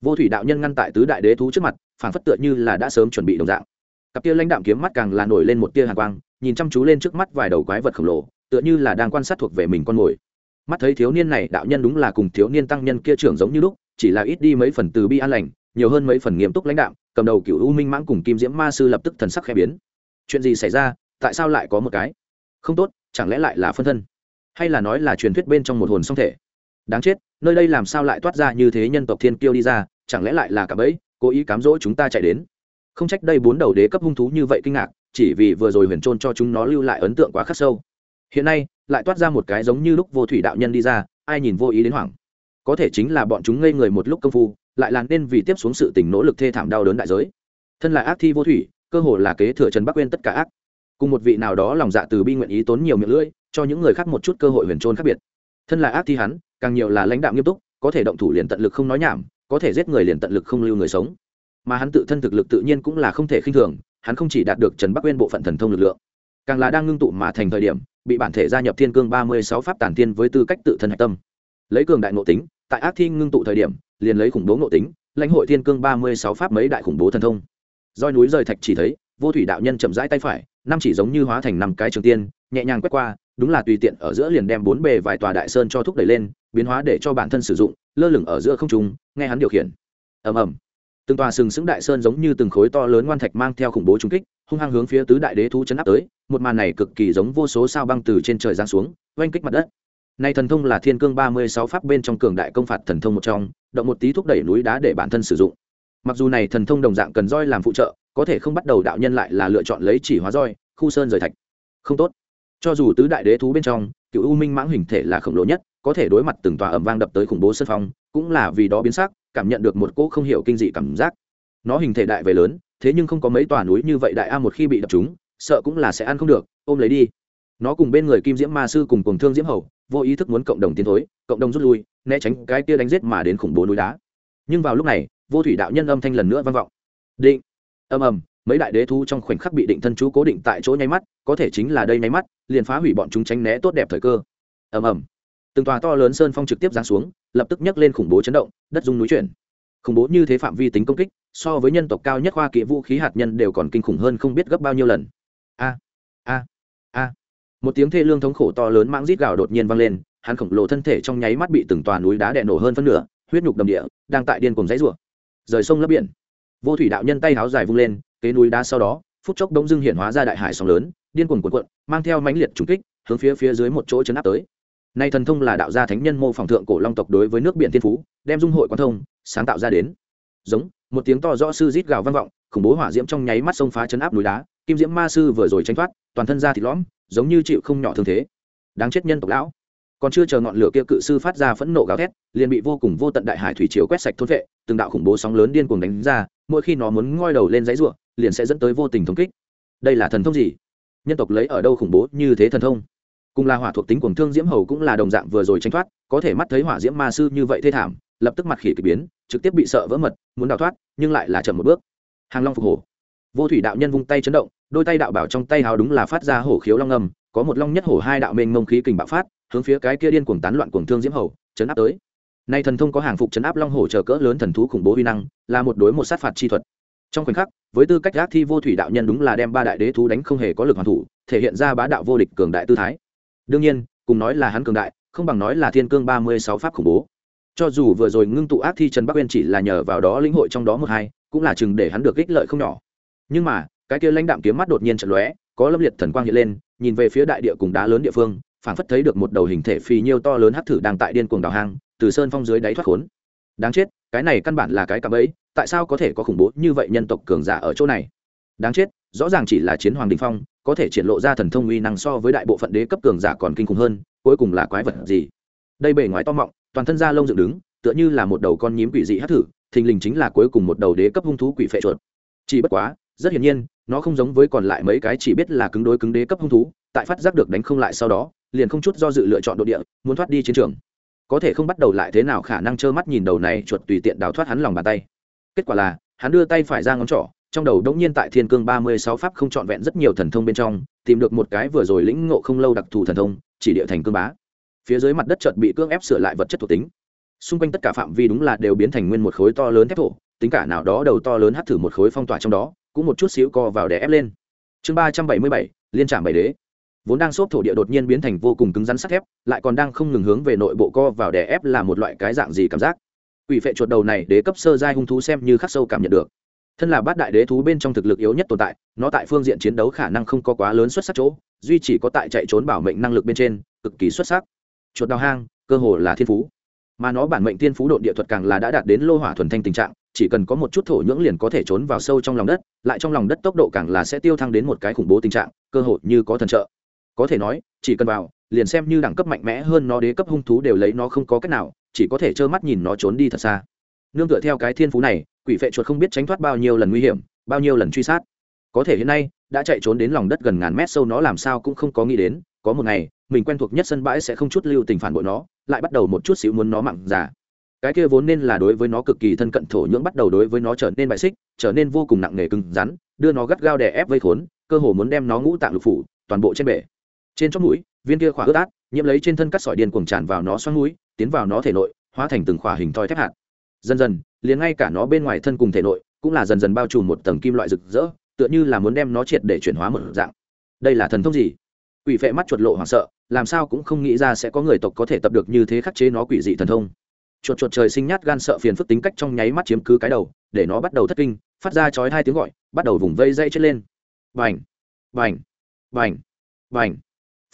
vô thủy đạo nhân ngăn tại tứ đại đế thú trước mặt phản phất tựa như là đã sớm chuẩn bị đồng dạng. Cặp tia lãnh đạm kiếm mắt càng là nổi lên một tia hàn quang, nhìn chăm chú lên trước mắt vài đầu quái vật khổng lồ, tựa như là đang quan sát thuộc về mình con mồi. Mắt thấy thiếu niên này, đạo nhân đúng là cùng thiếu niên tăng nhân kia trưởng giống như lúc, chỉ là ít đi mấy phần từ bi an lành, nhiều hơn mấy phần nghiêm túc lãnh đạm, cầm đầu cựu u minh mãng cùng kim diễm ma sư lập tức thần sắc khẽ biến. Chuyện gì xảy ra? Tại sao lại có một cái? Không tốt, chẳng lẽ lại là phân thân? Hay là nói là truyền thuyết bên trong một hồn song thể? Đáng chết, nơi đây làm sao lại toát ra như thế nhân tộc thiên kiêu đi ra, chẳng lẽ lại là cả bẫy, cố ý cám dỗ chúng ta chạy đến? Không trách đây bốn đầu đế cấp hung thú như vậy kinh ngạc, chỉ vì vừa rồi huyền trôn cho chúng nó lưu lại ấn tượng quá khắc sâu. Hiện nay, lại toát ra một cái giống như lúc vô thủy đạo nhân đi ra, ai nhìn vô ý đến hoảng. Có thể chính là bọn chúng ngây người một lúc công phu, lại làm nên vì tiếp xuống sự tình nỗ lực thê thảm đau đớn đại giới. Thân là ác thi vô thủy, cơ hồ là kế thừa trần bắc quên tất cả ác. Cùng một vị nào đó lòng dạ từ bi nguyện ý tốn nhiều miệng lưỡi, cho những người khác một chút cơ hội huyền trôn khác biệt. Thân là ác thi hắn càng nhiều là lãnh đạo nghiêm túc, có thể động thủ liền tận lực không nói nhảm, có thể giết người liền tận lực không lưu người sống. Mà hắn tự thân thực lực tự nhiên cũng là không thể khinh thường, hắn không chỉ đạt được trần bắc uyên bộ phận thần thông lực lượng, càng là đang ngưng tụ mà thành thời điểm, bị bản thể gia nhập thiên cương ba mươi sáu pháp tản tiên với tư cách tự thân hạch tâm. Lấy cường đại nội tính, tại ác thi ngưng tụ thời điểm, liền lấy khủng bố nội tính, lãnh hội thiên cương ba mươi sáu pháp mấy đại khủng bố thần thông. Doi núi rời thạch chỉ thấy, vô thủy đạo nhân chậm rãi tay phải, năm chỉ giống như hóa thành năm cái trường tiên, nhẹ nhàng quét qua, đúng là tùy tiện ở giữa liền đem bốn bề vài tòa đại sơn cho thúc đẩy lên biến hóa để cho bản thân sử dụng, lơ lửng ở giữa không trung, nghe hắn điều khiển. Ầm ầm. Từng tòa sừng sững đại sơn giống như từng khối to lớn ngoan thạch mang theo khủng bố trung kích, hung hăng hướng phía tứ đại đế thú chấn áp tới, một màn này cực kỳ giống vô số sao băng từ trên trời giáng xuống, oanh kích mặt đất. Nay thần thông là thiên cương ba mươi sáu pháp bên trong cường đại công phạt thần thông một trong, động một tí thúc đẩy núi đá để bản thân sử dụng. Mặc dù này thần thông đồng dạng cần roi làm phụ trợ, có thể không bắt đầu đạo nhân lại là lựa chọn lấy chỉ hóa roi, khu sơn rời thạch. Không tốt. Cho dù tứ đại đế thú bên trong, cựu u minh mãng hình thể là khổng lồ nhất có thể đối mặt từng tòa ẩm vang đập tới khủng bố sân phong, cũng là vì đó biến sắc, cảm nhận được một cỗ không hiểu kinh dị cảm giác. Nó hình thể đại về lớn, thế nhưng không có mấy tòa núi như vậy đại a một khi bị đập chúng, sợ cũng là sẽ ăn không được, ôm lấy đi. Nó cùng bên người kim diễm ma sư cùng cùng thương diễm hầu, vô ý thức muốn cộng đồng tiến thối, cộng đồng rút lui, né tránh cái kia đánh giết mà đến khủng bố núi đá. Nhưng vào lúc này, vô thủy đạo nhân âm thanh lần nữa vang vọng. Định âm ầm, mấy đại đế thu trong khoảnh khắc bị định thân chú cố định tại chỗ nháy mắt, có thể chính là đây nháy mắt, liền phá hủy bọn chúng tránh né tốt đẹp thời cơ. Ầm ầm từng tòa to lớn sơn phong trực tiếp giáng xuống, lập tức nhấc lên khủng bố chấn động, đất dung núi chuyển. Khủng bố như thế phạm vi tính công kích, so với nhân tộc cao nhất khoa kỵ vũ khí hạt nhân đều còn kinh khủng hơn không biết gấp bao nhiêu lần. A a a. Một tiếng thê lương thống khổ to lớn mãng rít gào đột nhiên vang lên, hắn khổng lồ thân thể trong nháy mắt bị từng tòa núi đá đè nổ hơn phân nửa, huyết nhục đầm địa, đang tại điên cùng dãy rủa. Rời sông lấp biển, vô thủy đạo nhân tay háo dài vung lên, kế núi đá sau đó, phút chốc đông dưng hiện hóa ra đại hải sóng lớn, điên cuồng cuộn cuộn, mang theo mãnh liệt trùng kích, hướng phía phía dưới một chỗ chấn áp tới nay thần thông là đạo gia thánh nhân mô phỏng thượng cổ long tộc đối với nước biển thiên phú, đem dung hội quan thông, sáng tạo ra đến. Giống, một tiếng to rõ sư rít gào vang vọng, khủng bố hỏa diễm trong nháy mắt sông phá chấn áp núi đá, kim diễm ma sư vừa rồi tranh thoát, toàn thân ra thịt lõm, giống như chịu không nhỏ thương thế. Đáng chết nhân tộc lão. Còn chưa chờ ngọn lửa kia cự sư phát ra phẫn nộ gào thét, liền bị vô cùng vô tận đại hải thủy chiếu quét sạch thốt vệ, từng đạo khủng bố sóng lớn điên cuồng đánh ra, mỗi khi nó muốn ngoi đầu lên dãy ruộng, liền sẽ dẫn tới vô tình thống kích. Đây là thần thông gì? Nhân tộc lấy ở đâu khủng bố như thế thần thông? Cùng là hỏa thuộc tính cuồng thương diễm hầu cũng là đồng dạng vừa rồi tranh thoát, có thể mắt thấy hỏa diễm ma sư như vậy thê thảm, lập tức mặt khỉ k biến, trực tiếp bị sợ vỡ mật, muốn đào thoát, nhưng lại là chậm một bước. Hàng long phục hổ. Vô thủy đạo nhân vung tay chấn động, đôi tay đạo bảo trong tay hào đúng là phát ra hổ khiếu long ngầm có một long nhất hổ hai đạo mênh mông khí kình bạo phát, hướng phía cái kia điên cuồng tán loạn cuồng thương diễm hầu, chấn áp tới. Nay thần thông có hàng phục chấn áp long hổ chờ cỡ lớn thần thú khủng bố uy năng, là một đối một sát phạt chi thuật. Trong khoảnh khắc, với tư cách gác thi vô thủy đạo nhân đúng là đem ba đại đế thú đánh không hề có lực hoàn thủ, thể hiện ra bá đạo vô địch cường đại tư thái đương nhiên, cùng nói là hắn cường đại, không bằng nói là thiên cương ba mươi sáu pháp khủng bố. Cho dù vừa rồi ngưng tụ ác thi trần bắc uyên chỉ là nhờ vào đó lĩnh hội trong đó một hai, cũng là chừng để hắn được ích lợi không nhỏ. Nhưng mà, cái kia lãnh đạm kiếm mắt đột nhiên trận lóe, có lâm liệt thần quang hiện lên, nhìn về phía đại địa cùng đá lớn địa phương, phảng phất thấy được một đầu hình thể phì nhiêu to lớn hắc thử đang tại điên cuồng đào hang, từ sơn phong dưới đáy thoát khốn. Đáng chết, cái này căn bản là cái cạm ấy tại sao có thể có khủng bố như vậy nhân tộc cường giả ở chỗ này? Đáng chết, rõ ràng chỉ là chiến hoàng đình phong, có thể triển lộ ra thần thông uy năng so với đại bộ phận đế cấp cường giả còn kinh khủng hơn, cuối cùng là quái vật gì? Đây bề ngoài to mọng, toàn thân da lông dựng đứng, tựa như là một đầu con nhím quỷ dị hát thử, thình lình chính là cuối cùng một đầu đế cấp hung thú quỷ phệ chuột. Chỉ bất quá, rất hiển nhiên, nó không giống với còn lại mấy cái chỉ biết là cứng đối cứng đế cấp hung thú, tại phát giác được đánh không lại sau đó, liền không chút do dự lựa chọn đội địa, muốn thoát đi chiến trường. Có thể không bắt đầu lại thế nào khả năng trơ mắt nhìn đầu này chuột tùy tiện đào thoát hắn lòng bàn tay. Kết quả là, hắn đưa tay phải ra ngón trỏ trong đầu đống nhiên tại thiên cương ba mươi sáu pháp không trọn vẹn rất nhiều thần thông bên trong, tìm được một cái vừa rồi lĩnh ngộ không lâu đặc thù thần thông, chỉ địa thành cương bá. Phía dưới mặt đất chợt bị cương ép sửa lại vật chất thuộc tính. Xung quanh tất cả phạm vi đúng là đều biến thành nguyên một khối to lớn thép thổ, tính cả nào đó đầu to lớn hắt thử một khối phong tỏa trong đó, cũng một chút xíu co vào để ép lên. Chương ba trăm bảy mươi bảy, liên trạm bảy đế. Vốn đang xốp thổ địa đột nhiên biến thành vô cùng cứng rắn sắt thép, lại còn đang không ngừng hướng về nội bộ co vào đè ép là một loại cái dạng gì cảm giác? Quỷ phệ chuột đầu này đế cấp sơ giai hung thú xem như khắc sâu cảm nhận được thân là bát đại đế thú bên trong thực lực yếu nhất tồn tại, nó tại phương diện chiến đấu khả năng không có quá lớn xuất sắc chỗ, duy chỉ có tại chạy trốn bảo mệnh năng lực bên trên, cực kỳ xuất sắc. Chuột đào hang, cơ hồ là thiên phú. Mà nó bản mệnh thiên phú độn địa thuật càng là đã đạt đến lô hỏa thuần thanh tình trạng, chỉ cần có một chút thổ nhưỡng liền có thể trốn vào sâu trong lòng đất, lại trong lòng đất tốc độ càng là sẽ tiêu thăng đến một cái khủng bố tình trạng, cơ hội như có thần trợ. Có thể nói, chỉ cần vào, liền xem như đẳng cấp mạnh mẽ hơn nó đế cấp hung thú đều lấy nó không có cách nào, chỉ có thể trơ mắt nhìn nó trốn đi thật xa. Nương tựa theo cái thiên phú này quỷ vệ chuột không biết tránh thoát bao nhiêu lần nguy hiểm, bao nhiêu lần truy sát. Có thể hiện nay, đã chạy trốn đến lòng đất gần ngàn mét sâu nó làm sao cũng không có nghĩ đến, có một ngày, mình quen thuộc nhất sân bãi sẽ không chút lưu tình phản bội nó, lại bắt đầu một chút xíu muốn nó mặn giả cái kia vốn nên là đối với nó cực kỳ thân cận thổ nhưỡng bắt đầu đối với nó trở nên bại xích, trở nên vô cùng nặng nề cứng rắn, đưa nó gắt gao đè ép vây khốn, cơ hồ muốn đem nó ngũ tạng lục phủ, toàn bộ trên bể. Trên chóp mũi, viên kia khỏa ướt át, nhiễm lấy trên thân cắt sỏi điên cuồng tràn vào nó xoắn mũi, tiến vào nó thể nội, hóa thành từng khỏa hình thoi thép hạt dần dần, liền ngay cả nó bên ngoài thân cùng thể nội cũng là dần dần bao trùm một tầng kim loại rực rỡ, tựa như là muốn đem nó triệt để chuyển hóa một dạng. Đây là thần thông gì? Quỷ phệ mắt chuột lộ hoảng sợ, làm sao cũng không nghĩ ra sẽ có người tộc có thể tập được như thế khắc chế nó quỷ dị thần thông. Chuột chuột trời sinh nhát gan sợ phiền phức tính cách trong nháy mắt chiếm cứ cái đầu, để nó bắt đầu thất kinh, phát ra chói hai tiếng gọi, bắt đầu vùng vây dây chết lên. Vành vành vành vành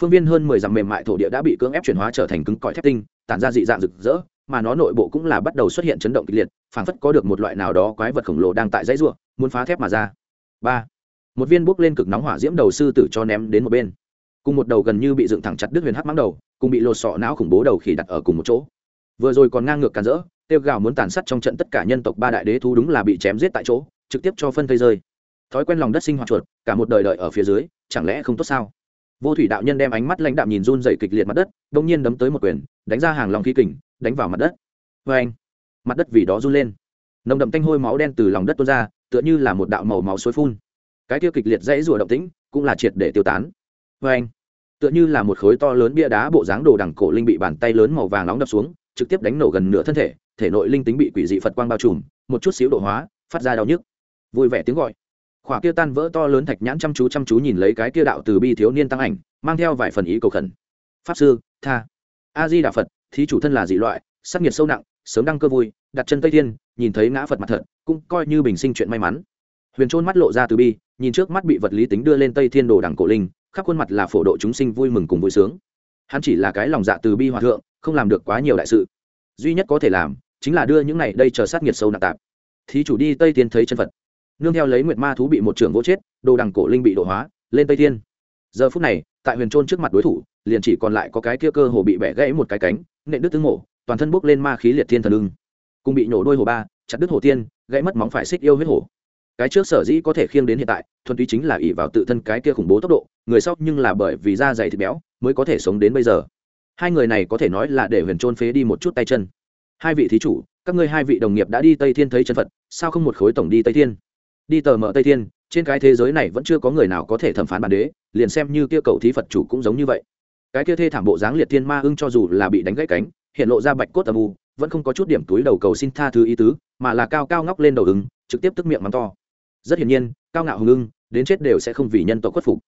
phương viên hơn mười dặm mềm mại thổ địa đã bị cưỡng ép chuyển hóa trở thành cứng cỏi thép tinh, tản ra dị dạng rực rỡ mà nó nội bộ cũng là bắt đầu xuất hiện chấn động kịch liệt, phảng phất có được một loại nào đó quái vật khổng lồ đang tại dãy ruộng muốn phá thép mà ra. Ba, một viên bốc lên cực nóng hỏa diễm đầu sư tử cho ném đến một bên. Cùng một đầu gần như bị dựng thẳng chặt đứt huyền hắc mắng đầu, cùng bị lột sọ não khủng bố đầu khỉ đặt ở cùng một chỗ. Vừa rồi còn ngang ngược càn rỡ, tiêu gào muốn tàn sát trong trận tất cả nhân tộc ba đại đế thú đúng là bị chém giết tại chỗ, trực tiếp cho phân thây rơi. Thói quen lòng đất sinh hoạt chuột, cả một đời đợi ở phía dưới, chẳng lẽ không tốt sao? Vô thủy đạo nhân đem ánh mắt lãnh đạm nhìn run dày kịch liệt mặt đất, đông nhiên đấm tới một quyền, đánh ra hàng lòng khí kình đánh vào mặt đất. Vê anh. Mặt đất vì đó run lên. Nồng đậm tanh hôi máu đen từ lòng đất tuôn ra, tựa như là một đạo màu máu suối phun. Cái tiêu kịch liệt dãy rủa động tĩnh cũng là triệt để tiêu tán. Vê anh. Tựa như là một khối to lớn bia đá bộ dáng đồ đằng cổ linh bị bàn tay lớn màu vàng nóng đập xuống, trực tiếp đánh nổ gần nửa thân thể thể nội linh tính bị quỷ dị phật quang bao trùm, một chút xíu độ hóa, phát ra đau nhức. Vui vẻ tiếng gọi. Khỏa kia tan vỡ to lớn thạch nhãn chăm chú chăm chú nhìn lấy cái kia đạo từ bi thiếu niên tăng ảnh, mang theo vài phần ý cầu khẩn. Pháp sư, tha. A di đà phật thí chủ thân là dị loại sắc nhiệt sâu nặng, sớm đăng cơ vui, đặt chân tây thiên, nhìn thấy ngã phật mặt thật, cũng coi như bình sinh chuyện may mắn. Huyền trôn mắt lộ ra từ bi, nhìn trước mắt bị vật lý tính đưa lên tây thiên đồ đẳng cổ linh, khắp khuôn mặt là phổ độ chúng sinh vui mừng cùng vui sướng. Hắn chỉ là cái lòng dạ từ bi hòa thượng, không làm được quá nhiều đại sự. Duy nhất có thể làm, chính là đưa những này đây chờ sát nhiệt sâu nặng tạp. Thí chủ đi tây thiên thấy chân phật. Nương theo lấy nguyệt ma thú bị một trưởng vỗ chết, đồ đằng cổ linh bị độ hóa, lên tây thiên. Giờ phút này tại huyền trôn trước mặt đối thủ liền chỉ còn lại có cái kia cơ hồ bị bẻ gãy một cái cánh nện đứt tướng mổ toàn thân bốc lên ma khí liệt thiên thần lưng, cùng bị nổ đôi hồ ba chặt đứt hồ tiên gãy mất móng phải xích yêu huyết hổ. Cái trước sở dĩ có thể khiêng đến hiện tại thuần túy chính là ỉ vào tự thân cái kia khủng bố tốc độ người sau nhưng là bởi vì da dày thịt béo mới có thể sống đến bây giờ. Hai người này có thể nói là để huyền trôn phế đi một chút tay chân. Hai vị thí chủ các ngươi hai vị đồng nghiệp đã đi tây thiên thấy chân phật sao không một khối tổng đi tây thiên? Đi tờ mở tây thiên trên cái thế giới này vẫn chưa có người nào có thể thẩm phán bản đế liền xem như kia cầu thí phật chủ cũng giống như vậy. Cái kia thê thảm bộ dáng liệt thiên ma ưng cho dù là bị đánh gãy cánh, hiện lộ ra bạch cốt âm u, vẫn không có chút điểm túi đầu cầu xin tha thứ ý tứ, mà là cao cao ngóc lên đầu ứng trực tiếp tức miệng mắng to. Rất hiển nhiên, cao ngạo hùng ưng, đến chết đều sẽ không vì nhân tộc khuất phục.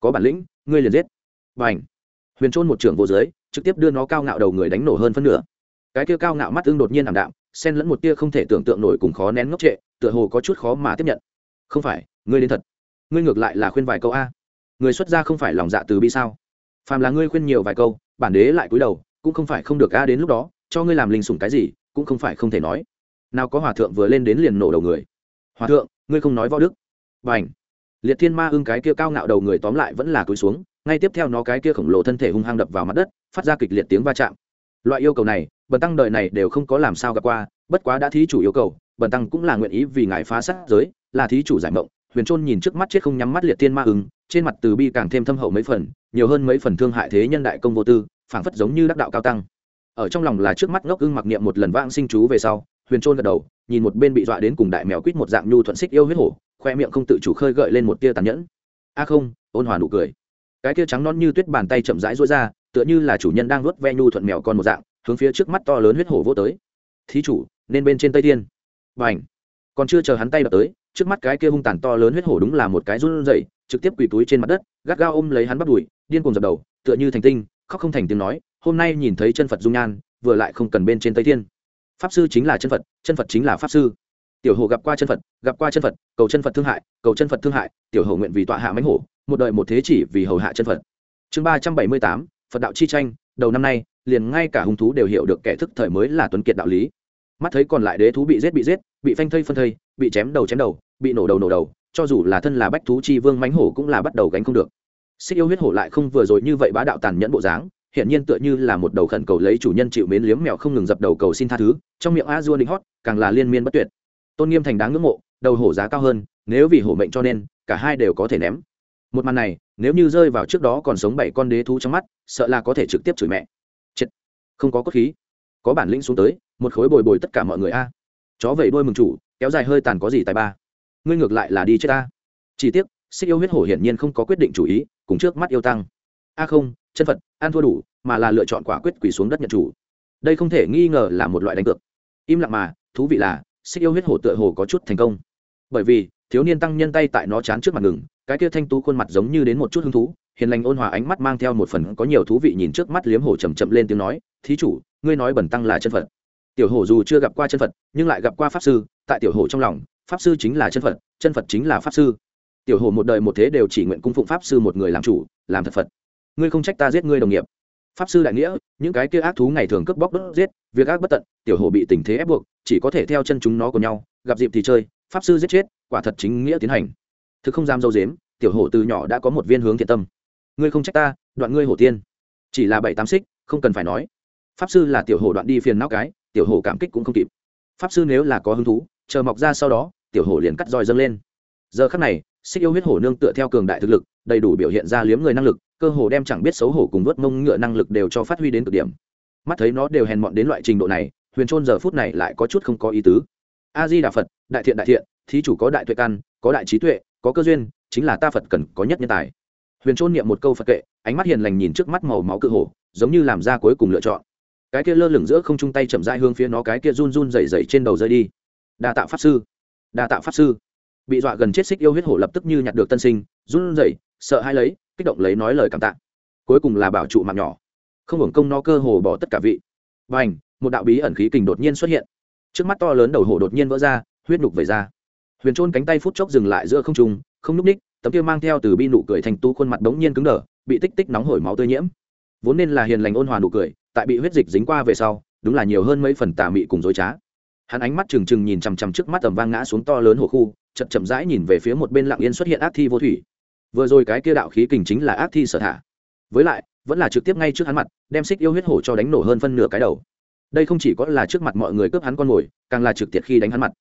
Có bản lĩnh, ngươi liền giết. B à n h huyền trôn một trưởng vô giới, trực tiếp đưa nó cao ngạo đầu người đánh nổ hơn phân nửa. Cái kia cao ngạo mắt ưng đột nhiên ảm đạm, xen lẫn một tia không thể tưởng tượng nổi cùng khó nén ngốc trệ, tựa hồ có chút khó mà tiếp nhận. Không phải, ngươi đến thật. Ngươi ngược lại là khuyên vài câu a người xuất gia không phải lòng dạ từ bi sao? Phàm là ngươi khuyên nhiều vài câu, bản đế lại cúi đầu, cũng không phải không được a đến lúc đó, cho ngươi làm linh sủng cái gì, cũng không phải không thể nói. Nào có hòa thượng vừa lên đến liền nổ đầu người. Hòa thượng, ngươi không nói võ đức. B à n h liệt thiên ma ưng cái kia cao ngạo đầu người tóm lại vẫn là cúi xuống, ngay tiếp theo nó cái kia khổng lồ thân thể hung hăng đập vào mặt đất, phát ra kịch liệt tiếng va chạm. Loại yêu cầu này, bần tăng đời này đều không có làm sao gặp qua, bất quá đã thí chủ yêu cầu, bần tăng cũng là nguyện ý vì ngài phá sát giới, là thí chủ giải mộng. Huyền trôn nhìn trước mắt chết không nhắm mắt liệt thiên ma ưng trên mặt từ bi càng thêm thâm hậu mấy phần, nhiều hơn mấy phần thương hại thế nhân đại công vô tư, phảng phất giống như đắc đạo cao tăng. Ở trong lòng là trước mắt ngốc ưng mặc niệm một lần vãng sinh chú về sau, huyền trôn gật đầu, nhìn một bên bị dọa đến cùng đại mèo quýt một dạng nhu thuận xích yêu huyết hổ, khoe miệng không tự chủ khơi gợi lên một tia tàn nhẫn. A không, ôn hòa nụ cười. Cái tia trắng non như tuyết bàn tay chậm rãi rối ra, tựa như là chủ nhân đang nuốt ve nhu thuận mèo con một dạng, hướng phía trước mắt to lớn huyết hổ vô tới. Thí chủ, nên bên trên tây thiên. Và à còn chưa chờ hắn tay đập tới trước mắt cái kia hung tàn to lớn huyết hổ đúng là một cái run rẩy, trực tiếp quỳ túi trên mặt đất, gắt gao ôm lấy hắn bắt đùi, điên cuồng dập đầu, tựa như thành tinh, khóc không thành tiếng nói, hôm nay nhìn thấy chân phật dung nhan, vừa lại không cần bên trên tây thiên. Pháp sư chính là chân phật chân phật chính là pháp sư. Tiểu hồ gặp qua chân phật, gặp qua chân phật, cầu chân phật thương hại, cầu chân phật thương hại, tiểu hồ nguyện vì tọa hạ mãnh hổ, một đời một thế chỉ vì hầu hạ chân phật. Chương ba trăm bảy mươi tám, phật đạo chi tranh, đầu năm nay, liền ngay cả hung thú đều hiểu được kẻ thức thời mới là tuấn kiệt đạo lý. Mắt thấy còn lại đế thú bị giết bị giết, bị phanh thây phân thây, bị chém đầu chém đầu bị nổ đầu nổ đầu, cho dù là thân là bách thú chi vương mánh hổ cũng là bắt đầu gánh không được. Xích yêu huyết hổ lại không vừa rồi như vậy bá đạo tàn nhẫn bộ dáng hiện nhiên tựa như là một đầu khẩn cầu lấy chủ nhân chịu mến liếm mèo không ngừng dập đầu cầu xin tha thứ, trong miệng a dua đính hót, càng là liên miên bất tuyệt. Tôn nghiêm thành đáng ngưỡng mộ, đầu hổ giá cao hơn, nếu vì hổ mệnh cho nên, cả hai đều có thể ném. Một màn này, nếu như rơi vào trước đó còn sống bảy con đế thú trong mắt, sợ là có thể trực tiếp chửi mẹ. Chết. Không có cốt khí. Có bản lĩnh xuống tới, một khối bồi bồi tất cả mọi người a. Chó vẩy đôi mừng chủ, kéo dài hơi tàn có gì tài ba ngươi ngược lại là đi chết ta. Chỉ tiếc, xích yêu huyết hổ hiển nhiên không có quyết định chủ ý, cùng trước mắt yêu tăng. A không, chân phật, ăn thua đủ, mà là lựa chọn quả quyết quỳ xuống đất nhận chủ. Đây không thể nghi ngờ là một loại đánh cược. Im lặng mà, thú vị là, xích yêu huyết hổ tựa hồ có chút thành công. Bởi vì, thiếu niên tăng nhân tay tại nó chán trước mặt ngừng, cái kia thanh tú khuôn mặt giống như đến một chút hứng thú, hiền lành ôn hòa ánh mắt mang theo một phần có nhiều thú vị nhìn trước mắt liếm hổ chầm chậm lên tiếng nói, thí chủ, ngươi nói bẩn tăng là chân phật. Tiểu hổ dù chưa gặp qua chân phật, nhưng lại gặp qua pháp sư, tại tiểu hổ trong lòng pháp sư chính là chân phật chân phật chính là pháp sư. Tiểu hồ một đời một thế đều chỉ nguyện cung phụng pháp sư một người làm chủ, làm thật phật. Ngươi không trách ta giết ngươi đồng nghiệp. Pháp sư đại nghĩa, những cái kia ác thú ngày thường cướp bóc đốt giết, việc ác bất tận, tiểu hồ bị tình thế ép buộc, chỉ có thể theo chân chúng nó của nhau, gặp dịp thì chơi, pháp sư giết chết, quả thật chính nghĩa tiến hành. Thực không dám dâu dếm, tiểu hồ từ nhỏ đã có một viên hướng thiện tâm. Ngươi không trách ta, đoạn ngươi hổ tiên. Chỉ là bảy tám xích, không cần phải nói. Pháp sư là tiểu hồ đoạn đi phiền não cái, tiểu hồ cảm kích cũng không kịp. Pháp sư nếu là có hứng thú, chờ mọc ra sau đó tiểu hổ liền cắt roi dâng lên. Giờ khắc này, xích yêu huyết hổ nương tựa theo cường đại thực lực, đầy đủ biểu hiện ra liếm người năng lực, cơ hồ đem chẳng biết xấu hổ cùng vớt mông ngựa năng lực đều cho phát huy đến cực điểm. Mắt thấy nó đều hèn mọn đến loại trình độ này, huyền trôn giờ phút này lại có chút không có ý tứ. A di đà phật, đại thiện đại thiện, thí chủ có đại tuệ căn, có đại trí tuệ, có cơ duyên, chính là ta phật cần có nhất nhân tài. Huyền trôn niệm một câu phật kệ, ánh mắt hiền lành nhìn trước mắt màu máu cự hổ, giống như làm ra cuối cùng lựa chọn. Cái kia lơ lửng giữa không chung tay chậm dai hướng phía nó cái kia run run dày dày trên đầu rơi đi. Đa tạ pháp sư đa tạ pháp sư. Bị dọa gần chết xích yêu huyết hổ lập tức như nhặt được tân sinh, run rẩy, sợ hai lấy, kích động lấy nói lời cảm tạ. Cuối cùng là bảo trụ mạng nhỏ. Không hưởng công nó cơ hồ bỏ tất cả vị. Và ảnh một đạo bí ẩn khí kình đột nhiên xuất hiện. Trước mắt to lớn đầu hổ đột nhiên vỡ ra, huyết nục về ra. Huyền trôn cánh tay phút chốc dừng lại giữa không trung, không núp ních, tấm kia mang theo từ bi nụ cười thành tu khuôn mặt đống nhiên cứng đờ, bị tích tích nóng hổi máu tươi nhiễm. Vốn nên là hiền lành ôn hòa nụ cười, tại bị huyết dịch dính qua về sau, đúng là nhiều hơn mấy phần tà mị cùng dối trá hắn ánh mắt trừng trừng nhìn chằm chằm trước mắt tầm vang ngã xuống to lớn hồ khu, chậm chậm rãi nhìn về phía một bên lặng yên xuất hiện ác thi vô thủy. Vừa rồi cái kia đạo khí kình chính là ác thi sở thả. Với lại, vẫn là trực tiếp ngay trước hắn mặt, đem xích yêu huyết hổ cho đánh nổ hơn phân nửa cái đầu. Đây không chỉ có là trước mặt mọi người cướp hắn con mồi càng là trực tiệt khi đánh hắn mặt.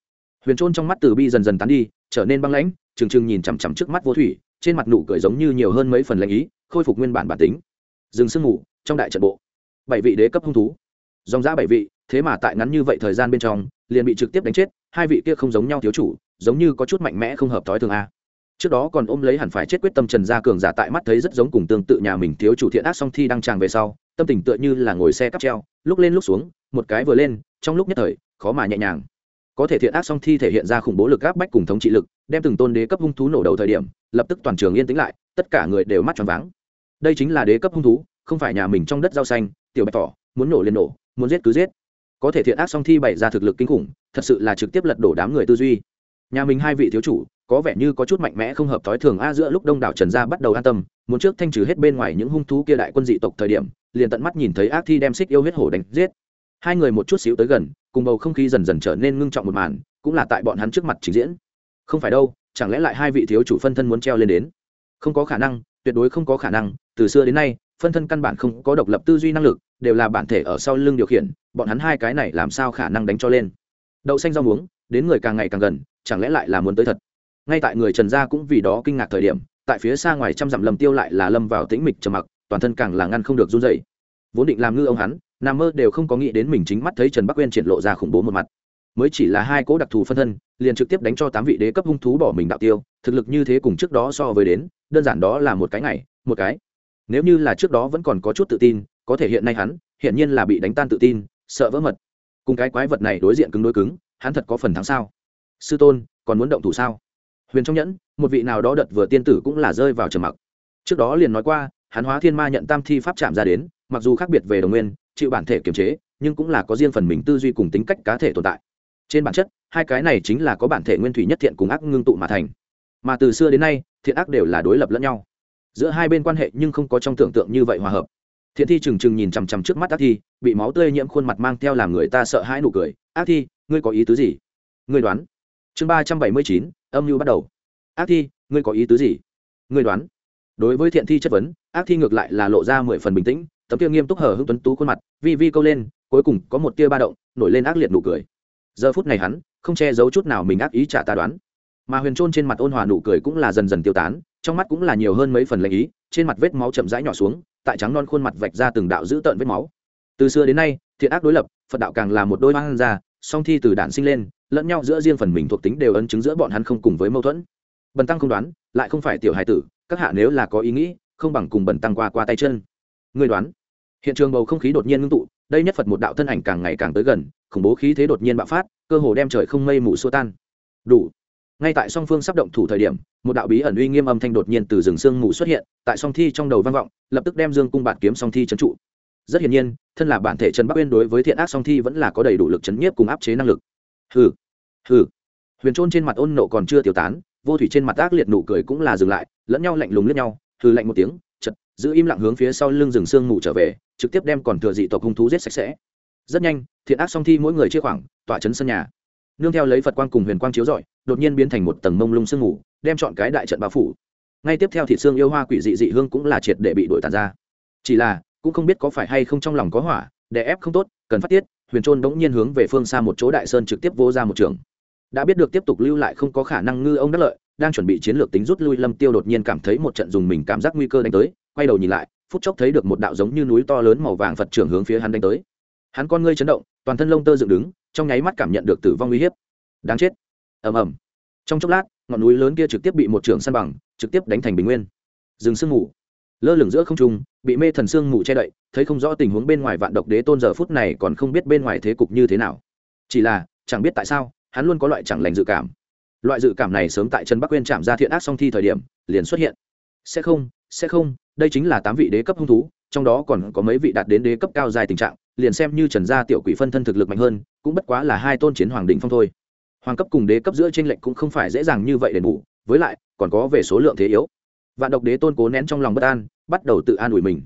Huyền trôn trong mắt từ bi dần dần tán đi, trở nên băng lãnh, trừng trừng nhìn chằm chằm trước mắt vô thủy, trên mặt nụ cười giống như nhiều hơn mấy phần lãnh ý, khôi phục nguyên bản bản tính. Dừng sương ngủ, trong đại trận bộ. Bảy vị đế cấp hung thú. Dòng giã bảy vị, thế mà tại ngắn như vậy thời gian bên trong liền bị trực tiếp đánh chết, hai vị kia không giống nhau thiếu chủ, giống như có chút mạnh mẽ không hợp thói thường a. Trước đó còn ôm lấy hẳn phải chết quyết tâm trần gia cường giả tại mắt thấy rất giống cùng tương tự nhà mình thiếu chủ thiện ác song thi đăng tràng về sau, tâm tình tựa như là ngồi xe cắp treo, lúc lên lúc xuống, một cái vừa lên, trong lúc nhất thời, khó mà nhẹ nhàng. Có thể thiện ác song thi thể hiện ra khủng bố lực áp bách cùng thống trị lực, đem từng tôn đế cấp hung thú nổ đầu thời điểm, lập tức toàn trường yên tĩnh lại, tất cả người đều mắt tròn váng. Đây chính là đế cấp hung thú, không phải nhà mình trong đất rau xanh, tiểu bạch tỏ muốn nổ liền nổ, muốn giết cứ giết có thể thiện ác song thi bày ra thực lực kinh khủng, thật sự là trực tiếp lật đổ đám người tư duy. Nhà mình hai vị thiếu chủ, có vẻ như có chút mạnh mẽ không hợp thói thường a, giữa lúc đông đảo trần gia bắt đầu an tâm, muốn trước thanh trừ hết bên ngoài những hung thú kia đại quân dị tộc thời điểm, liền tận mắt nhìn thấy ác thi đem xích yêu huyết hổ đánh giết. Hai người một chút xíu tới gần, cùng bầu không khí dần dần trở nên ngưng trọng một màn, cũng là tại bọn hắn trước mặt trình diễn. Không phải đâu, chẳng lẽ lại hai vị thiếu chủ phân thân muốn treo lên đến? Không có khả năng, tuyệt đối không có khả năng, từ xưa đến nay, phân thân căn bản không có độc lập tư duy năng lực đều là bản thể ở sau lưng điều khiển, bọn hắn hai cái này làm sao khả năng đánh cho lên? Đậu xanh rau muống, đến người càng ngày càng gần, chẳng lẽ lại là muốn tới thật? Ngay tại người trần gia cũng vì đó kinh ngạc thời điểm, tại phía xa ngoài trăm dặm lầm tiêu lại là lâm vào tĩnh mịch trầm mặc, toàn thân càng là ngăn không được run dậy vốn định làm ngư ông hắn nằm mơ đều không có nghĩ đến mình chính mắt thấy trần bắc uyên triển lộ ra khủng bố một mặt. Mới chỉ là hai cỗ đặc thù phân thân, liền trực tiếp đánh cho tám vị đế cấp hung thú bỏ mình đạo tiêu, thực lực như thế cùng trước đó so với đến, đơn giản đó là một cái ngày, một cái. Nếu như là trước đó vẫn còn có chút tự tin có thể hiện nay hắn hiện nhiên là bị đánh tan tự tin, sợ vỡ mật. Cùng cái quái vật này đối diện cứng đối cứng, hắn thật có phần thắng sao? Sư tôn, còn muốn động thủ sao? Huyền trong nhẫn, một vị nào đó đợt vừa tiên tử cũng là rơi vào trầm mặc. Trước đó liền nói qua, hắn hóa thiên ma nhận tam thi pháp chạm ra đến, mặc dù khác biệt về đồng nguyên, chịu bản thể kiềm chế, nhưng cũng là có riêng phần mình tư duy cùng tính cách cá thể tồn tại. Trên bản chất, hai cái này chính là có bản thể nguyên thủy nhất thiện cùng ác ngưng tụ mà thành. Mà từ xưa đến nay, thiện ác đều là đối lập lẫn nhau. Giữa hai bên quan hệ nhưng không có trong tưởng tượng như vậy hòa hợp thiện thi trừng trừng nhìn chằm chằm trước mắt ác thi, bị máu tươi nhiễm khuôn mặt mang theo làm người ta sợ hãi nụ cười. Ác thi, ngươi có ý tứ gì? Ngươi đoán. Chương ba trăm bảy mươi chín, âm mưu bắt đầu. Ác thi, ngươi có ý tứ gì? Ngươi đoán. Đối với thiện thi chất vấn, ác thi ngược lại là lộ ra mười phần bình tĩnh, tấm kia nghiêm túc hở hưng tuấn tú khuôn mặt, vi vi câu lên, cuối cùng có một tia ba động, nổi lên ác liệt nụ cười. Giờ phút này hắn không che giấu chút nào mình ác ý trả ta đoán. Mà huyền trôn trên mặt ôn hòa nụ cười cũng là dần dần tiêu tán, trong mắt cũng là nhiều hơn mấy phần lệ ý, trên mặt vết máu chậm rãi nhỏ xuống tại trắng non khuôn mặt vạch ra từng đạo dữ tợn vết máu. Từ xưa đến nay, thiện ác đối lập, phật đạo càng là một đôi mang ra, song thi từ đản sinh lên, lẫn nhau giữa riêng phần mình thuộc tính đều ấn chứng giữa bọn hắn không cùng với mâu thuẫn. Bần tăng không đoán, lại không phải tiểu hài tử, các hạ nếu là có ý nghĩ, không bằng cùng bần tăng qua qua tay chân. Người đoán, hiện trường bầu không khí đột nhiên ngưng tụ, đây nhất phật một đạo thân ảnh càng ngày càng tới gần, khủng bố khí thế đột nhiên bạo phát, cơ hồ đem trời không mây mù xua tan. Đủ ngay tại song phương sắp động thủ thời điểm, một đạo bí ẩn uy nghiêm âm thanh đột nhiên từ rừng sương mù xuất hiện, tại song thi trong đầu vang vọng, lập tức đem dương cung bạt kiếm song thi trấn trụ. Rất hiển nhiên, thân là bản thể trần bắc uyên đối với thiện ác song thi vẫn là có đầy đủ lực chấn nhiếp cùng áp chế năng lực. Hừ hừ. Huyền trôn trên mặt ôn nộ còn chưa tiêu tán, vô thủy trên mặt ác liệt nụ cười cũng là dừng lại, lẫn nhau lạnh lùng lẫn nhau, hừ lạnh một tiếng chật giữ im lặng hướng phía sau lưng rừng sương mù trở về, trực tiếp đem còn thừa dị tộc hung thú giết sạch sẽ. Rất nhanh, thiện ác song thi mỗi người chia khoảng, tỏa chấn sân nhà nương theo lấy phật quang cùng huyền quang chiếu rọi, đột nhiên biến thành một tầng mông lung sương mù, đem chọn cái đại trận bao phủ. Ngay tiếp theo thị xương yêu hoa quỷ dị dị hương cũng là triệt để bị đổi tàn ra. Chỉ là, cũng không biết có phải hay không trong lòng có hỏa, đè ép không tốt, cần phát tiết, huyền trôn bỗng nhiên hướng về phương xa một chỗ đại sơn trực tiếp vô ra một trường. Đã biết được tiếp tục lưu lại không có khả năng ngư ông đắc lợi, đang chuẩn bị chiến lược tính rút lui lâm tiêu đột nhiên cảm thấy một trận dùng mình cảm giác nguy cơ đánh tới, quay đầu nhìn lại, phút chốc thấy được một đạo giống như núi to lớn màu vàng phật trưởng hướng phía hắn đánh tới hắn con ngươi chấn động, toàn thân lông tơ dựng đứng, trong nháy mắt cảm nhận được tử vong uy hiếp. Đáng chết. Ầm ầm. Trong chốc lát, ngọn núi lớn kia trực tiếp bị một trường săn bằng, trực tiếp đánh thành bình nguyên. Rừng sương mù. Lơ lửng giữa không trung, bị mê thần sương mù che đậy, thấy không rõ tình huống bên ngoài vạn độc đế tôn giờ phút này còn không biết bên ngoài thế cục như thế nào. Chỉ là, chẳng biết tại sao, hắn luôn có loại chẳng lành dự cảm. Loại dự cảm này sớm tại trần bắc quên chạm ra thiện ác song thi thời điểm, liền xuất hiện. Sẽ không sẽ không, đây chính là tám vị đế cấp hung thú trong đó còn có mấy vị đạt đến đế cấp cao dài tình trạng, liền xem như trần gia tiểu quỷ phân thân thực lực mạnh hơn, cũng bất quá là hai tôn chiến hoàng đ phong thôi. Hoàng cấp cùng đế cấp giữa tranh lệnh cũng không phải dễ dàng như vậy đền bù, với lại, còn có về số lượng thế yếu. Vạn độc đế tôn cố nén trong lòng bất an, bắt đầu tự an ủi mình.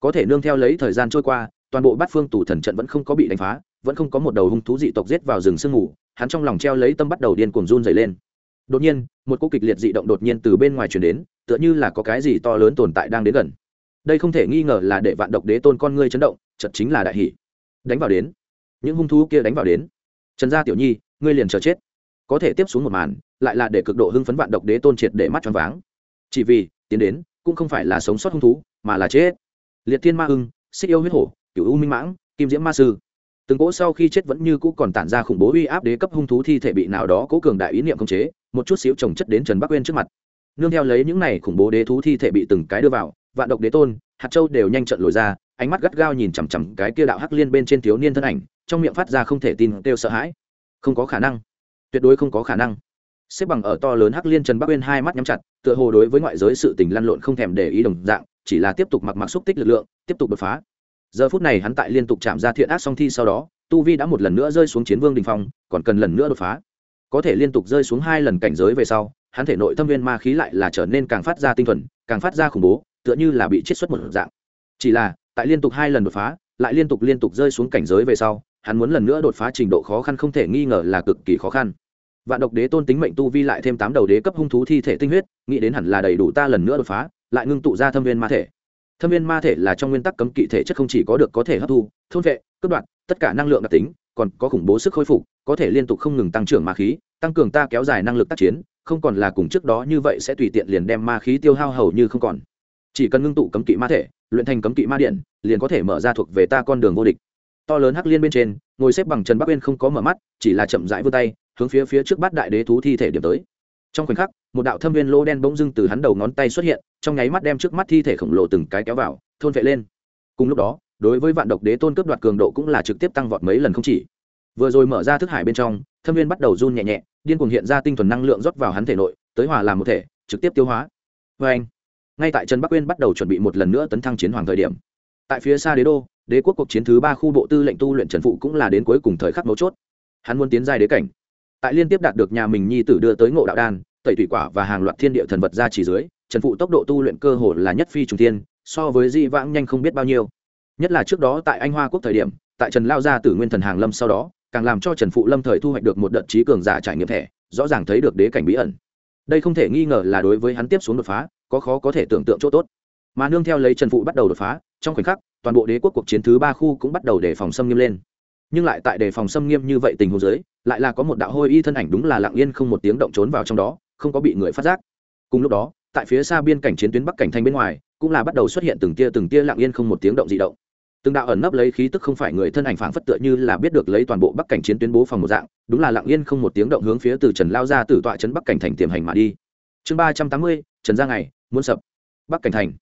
Có thể nương theo lấy thời gian trôi qua, toàn bộ bát phương tù thần trận vẫn không có bị đánh phá, vẫn không có một đầu hung thú dị tộc giết vào rừng sương ngủ hắn trong lòng treo lấy tâm bắt đầu điên cuồng run dày lên. Đột nhiên, một cô kịch liệt dị động đột nhiên từ bên ngoài chuyển đến, tựa như là có cái gì to lớn tồn tại đang đến gần đây không thể nghi ngờ là để vạn độc đế tôn con ngươi chấn động chật chính là đại hỷ. Đánh vào đến. Những hung thú kia đánh vào đến. Trần gia tiểu nhi, ngươi liền chờ chết. Có thể tiếp xuống một màn, lại là để cực độ hưng phấn vạn độc đế tôn triệt để mắt tròn váng. Chỉ vì, tiến đến, cũng không phải là sống sót hung thú, mà là chết. Liệt thiên ma hưng, xích yêu huyết hổ cựu u minh mãng, kim diễm ma sư. Từng cỗ sau khi chết vẫn như cũ còn tản ra khủng bố uy áp đế cấp hung thú thi thể bị nào đó cố cường đại ý niệm khống chế, một chút xíu trồng chất đến trần bắc uyên trước mặt. Nương theo lấy những này khủng bố đế thú thi thể bị từng cái đưa vào vạn độc đế tôn, hạt châu đều nhanh trận lồi ra, ánh mắt gắt gao nhìn chằm chằm cái kia đạo hắc liên bên trên thiếu niên thân ảnh, trong miệng phát ra không thể tin kêu sợ hãi. Không có khả năng. Tuyệt đối không có khả năng. Xếp bằng ở to lớn hắc liên trần bắc uyên hai mắt nhắm chặt, tựa hồ đối với ngoại giới sự tình lăn lộn không thèm để ý đồng dạng, chỉ là tiếp tục mặc mặc xúc tích lực lượng, tiếp tục đột phá. Giờ phút này hắn tại liên tục chạm ra thiện ác song thi sau đó, tu vi đã một lần nữa rơi xuống chiến vương đình phong, còn cần lần nữa đột phá. Có thể liên tục rơi xuống hai lần cảnh giới về sau, hắn thể nội thâm viên ma khí lại là trở nên càng phát ra tinh thuần, càng phát ra khủng bố tựa như là bị chiết xuất một dạng. Chỉ là, tại liên tục hai lần đột phá, lại liên tục liên tục rơi xuống cảnh giới về sau, hắn muốn lần nữa đột phá trình độ khó khăn không thể nghi ngờ là cực kỳ khó khăn. Vạn độc đế tôn tính mệnh tu vi lại thêm tám đầu đế cấp hung thú thi thể tinh huyết, nghĩ đến hẳn là đầy đủ ta lần nữa đột phá, lại ngưng tụ ra thâm viên ma thể. Thâm viên ma thể là trong nguyên tắc cấm kỵ thể chất không chỉ có được có thể hấp thu, thôn vệ, cướp đoạt, tất cả năng lượng đặc tính, còn có khủng bố sức khôi phục, có thể liên tục không ngừng tăng trưởng ma khí, tăng cường ta kéo dài năng lực tác chiến, không còn là cùng trước đó như vậy sẽ tùy tiện liền đem ma khí tiêu hao hầu như không còn chỉ cần ngưng tụ cấm kỵ ma thể, luyện thành cấm kỵ ma điện, liền có thể mở ra thuộc về ta con đường vô địch. To lớn hắc liên bên trên, ngồi xếp bằng trần bắc uyên không có mở mắt, chỉ là chậm rãi vươn tay, hướng phía phía trước bát đại đế thú thi thể điểm tới. Trong khoảnh khắc, một đạo thâm viên lô đen bỗng dưng từ hắn đầu ngón tay xuất hiện, trong nháy mắt đem trước mắt thi thể khổng lồ từng cái kéo vào, thôn vệ lên. Cùng lúc đó, đối với vạn độc đế tôn cướp đoạt cường độ cũng là trực tiếp tăng vọt mấy lần không chỉ. Vừa rồi mở ra thức hải bên trong, thâm viên bắt đầu run nhẹ nhẹ, điên cuồng hiện ra tinh thuần năng lượng rót vào hắn thể nội, tới hòa làm một thể, trực tiếp tiêu hóa. Vê anh ngay tại trần bắc uyên bắt đầu chuẩn bị một lần nữa tấn thăng chiến hoàng thời điểm tại phía xa đế đô đế quốc cuộc chiến thứ ba khu bộ tư lệnh tu luyện trần phụ cũng là đến cuối cùng thời khắc mấu chốt hắn muốn tiến giai đế cảnh tại liên tiếp đạt được nhà mình nhi tử đưa tới ngộ đạo đan tẩy thủy quả và hàng loạt thiên địa thần vật ra chỉ dưới trần phụ tốc độ tu luyện cơ hồ là nhất phi trùng tiên so với di vãng nhanh không biết bao nhiêu nhất là trước đó tại anh hoa quốc thời điểm tại trần lao gia tử nguyên thần hàng lâm sau đó càng làm cho trần phụ lâm thời thu hoạch được một đợt trí cường giả trải nghiệm thẻ rõ ràng thấy được đế cảnh bí ẩn đây không thể nghi ngờ là đối với hắn tiếp xuống đột phá có khó có thể tưởng tượng chỗ tốt. Mà nương theo lấy trần phụ bắt đầu đột phá, trong khoảnh khắc, toàn bộ đế quốc cuộc chiến thứ ba khu cũng bắt đầu đề phòng xâm nghiêm lên. Nhưng lại tại đề phòng xâm nghiêm như vậy tình huống dưới, lại là có một đạo hôi y thân ảnh đúng là lặng yên không một tiếng động trốn vào trong đó, không có bị người phát giác. Cùng lúc đó, tại phía xa biên cảnh chiến tuyến bắc cảnh thanh bên ngoài, cũng là bắt đầu xuất hiện từng tia từng tia lặng yên không một tiếng động di động. Từng đạo ẩn nấp lấy khí tức không phải người thân ảnh phảng phất tựa như là biết được lấy toàn bộ bắc cảnh chiến tuyến bố phòng một dạng, đúng là lặng yên không một tiếng động hướng phía từ trần lao ra từ tọa trấn bắc cảnh thành tiềm hành mà đi. Chương ba trăm tám mươi, trần gia ngày muốn sập bắc cảnh thành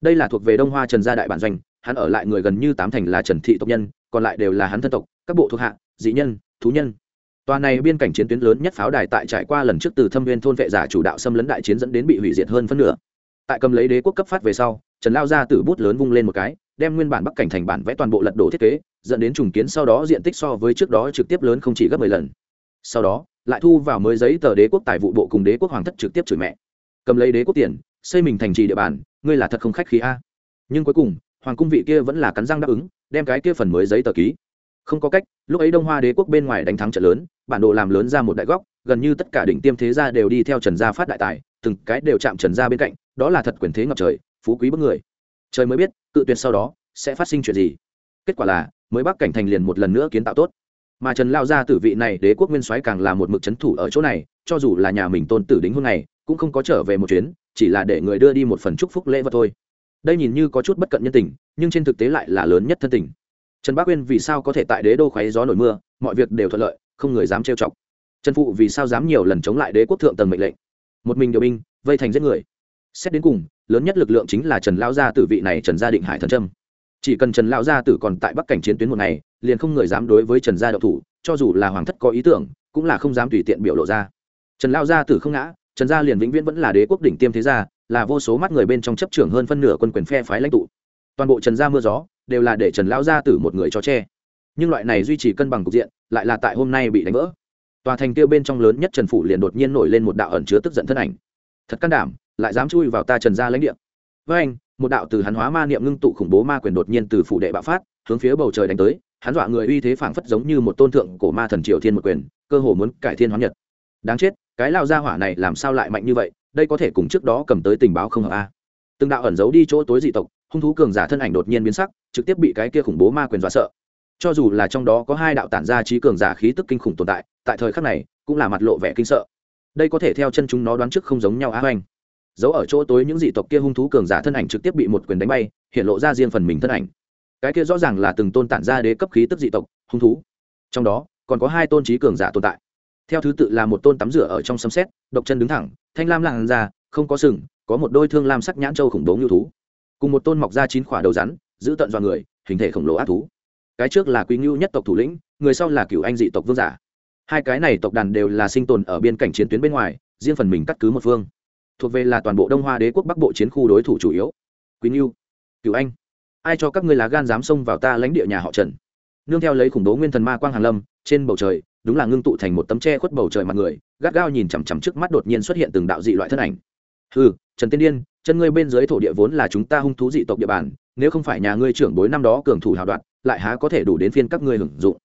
đây là thuộc về đông hoa trần gia đại bản doanh hắn ở lại người gần như tám thành là trần thị tộc nhân còn lại đều là hắn thân tộc các bộ thuộc hạ dị nhân thú nhân Tòa này biên cảnh chiến tuyến lớn nhất pháo đài tại trải qua lần trước từ Thâm Viên thôn vệ giả chủ đạo xâm lấn đại chiến dẫn đến bị hủy diệt hơn phân nửa. Tại cầm lấy đế quốc cấp phát về sau, Trần Lao ra tử bút lớn vung lên một cái, đem nguyên bản Bắc cảnh thành bản vẽ toàn bộ lật đổ thiết kế, dẫn đến trùng kiến sau đó diện tích so với trước đó trực tiếp lớn không chỉ gấp 10 lần. Sau đó, lại thu vào mới giấy tờ đế quốc tài vụ bộ cùng đế quốc hoàng thất trực tiếp chửi mẹ. Cầm lấy đế quốc tiền, xây mình thành trì địa bàn, ngươi là thật không khách khí a. Nhưng cuối cùng, hoàng cung vị kia vẫn là cắn răng đáp ứng, đem cái kia phần mới giấy tờ ký. Không có cách lúc ấy đông hoa đế quốc bên ngoài đánh thắng trận lớn bản đồ làm lớn ra một đại góc gần như tất cả đỉnh tiêm thế gia đều đi theo trần gia phát đại tài từng cái đều chạm trần gia bên cạnh đó là thật quyền thế ngập trời phú quý bất người. Trời mới biết cự tuyệt sau đó sẽ phát sinh chuyện gì. Kết quả là mới bắc cảnh thành liền một lần nữa kiến tạo tốt. Mà trần lao gia tử vị này đế quốc nguyên soái càng là một mực c h ấ n thủ ở chỗ này cho dù là nhà mình tôn tử đính hôn này cũng không có trở về một chuyến, chỉ là để người đưa đi một phần chúc phúc lễ vật thôi. Đây nhìn như có chút bất cận nhân tình, nhưng trên thực tế lại là lớn nhất thân tình. Trần bác uyên vì sao có thể tại đế đô khoáy gió nổi mưa, mọi việc đều thuận lợi, không người dám trêu chọc. Trần phụ vì sao dám nhiều lần chống lại đế quốc thượng tầng mệnh lệnh? Một mình điều binh, vây thành giết người. Xét đến cùng, lớn nhất lực lượng chính là trần lao gia tử vị này trần gia định hải thần trâm. Chỉ cần trần lao gia tử còn tại bắc cảnh chiến tuyến một ngày, liền không người dám đối với trần gia đậu thủ, cho dù là hoàng thất có ý tưởng, cũng là không dám tùy tiện biểu lộ ra. Trần lao gia tử không ngã trần gia liền vĩnh viễn vẫn là đế quốc đỉnh tiêm thế gia, là vô số mắt người bên trong chấp trưởng hơn phân nửa quân quyền phe phái lãnh tụ. Toàn bộ trần gia mưa gió, đều là để trần lão gia tử một người cho che. Nhưng loại này duy trì cân bằng cục diện, lại là tại hôm nay bị đánh vỡ. Tòa thành kia bên trong lớn nhất trần phủ liền đột nhiên nổi lên một đạo ẩn chứa tức giận thân ảnh. Thật can đảm, lại dám chui vào ta trần gia lãnh địa. Với anh, một đạo từ hắn hóa ma niệm ngưng tụ khủng bố ma quyền đột nhiên từ phủ đệ bạo phát, hướng phía bầu trời đánh tới, hắn dọa người uy thế phảng phất giống như một tôn thượng cổ ma thần triều thiên một quyền, cơ hồ muốn cải thiên hóa nhật. Đáng chết cái lao gia hỏa này làm sao lại mạnh như vậy, đây có thể cùng trước đó cầm tới tình báo không hợp a. Từng đạo ẩn giấu đi chỗ tối dị tộc, hung thú cường giả thân ảnh đột nhiên biến sắc, trực tiếp bị cái kia khủng bố ma quyền dọa sợ. Cho dù là trong đó có hai đạo tản ra trí cường giả khí tức kinh khủng tồn tại tại thời khắc này, cũng là mặt lộ vẻ kinh sợ. Đây có thể theo chân chúng nó đoán trước không giống nhau á hoành. Giấu ở chỗ tối những dị tộc kia hung thú cường giả thân ảnh trực tiếp bị một quyền đánh bay, hiện lộ ra riêng phần mình thân ảnh. Cái kia rõ ràng là từng tôn tản ra đế cấp khí tức dị tộc, hung thú. Trong đó, còn có hai tôn trí cường giả tồn tại theo thứ tự là một tôn tắm rửa ở trong sấm xét độc chân đứng thẳng, thanh lam làng ra không có sừng, có một đôi thương lam sắc nhãn châu khủng bố như thú. Cùng một tôn mọc ra chín khỏa đầu rắn, giữ tận do người, hình thể khổng lồ ác thú. Cái trước là quý ngưu nhất tộc thủ lĩnh, người sau là cựu anh dị tộc vương giả. Hai cái này tộc đàn đều là sinh tồn ở biên cảnh chiến tuyến bên ngoài, riêng phần mình cắt cứ một phương. Thuộc về là toàn bộ đông hoa đế quốc bắc bộ chiến khu đối thủ chủ yếu. Quý ngưu, cựu anh, ai cho các ngươi lá gan dám xông vào ta lãnh địa nhà họ trần? Nương theo lấy khủng bố nguyên thần ma quang hàn lâm, trên bầu trời đúng là ngưng tụ thành một tấm tre khuất bầu trời mặt người, gắt gao nhìn chằm chằm trước mắt đột nhiên xuất hiện từng đạo dị loại thân ảnh. Ừ trần tiên điên, chân ngươi bên dưới thổ địa vốn là chúng ta hung thú dị tộc địa bàn, nếu không phải nhà ngươi trưởng bối năm đó cường thủ hào đoạn lại há có thể đủ đến phiên các ngươi hưởng dụng.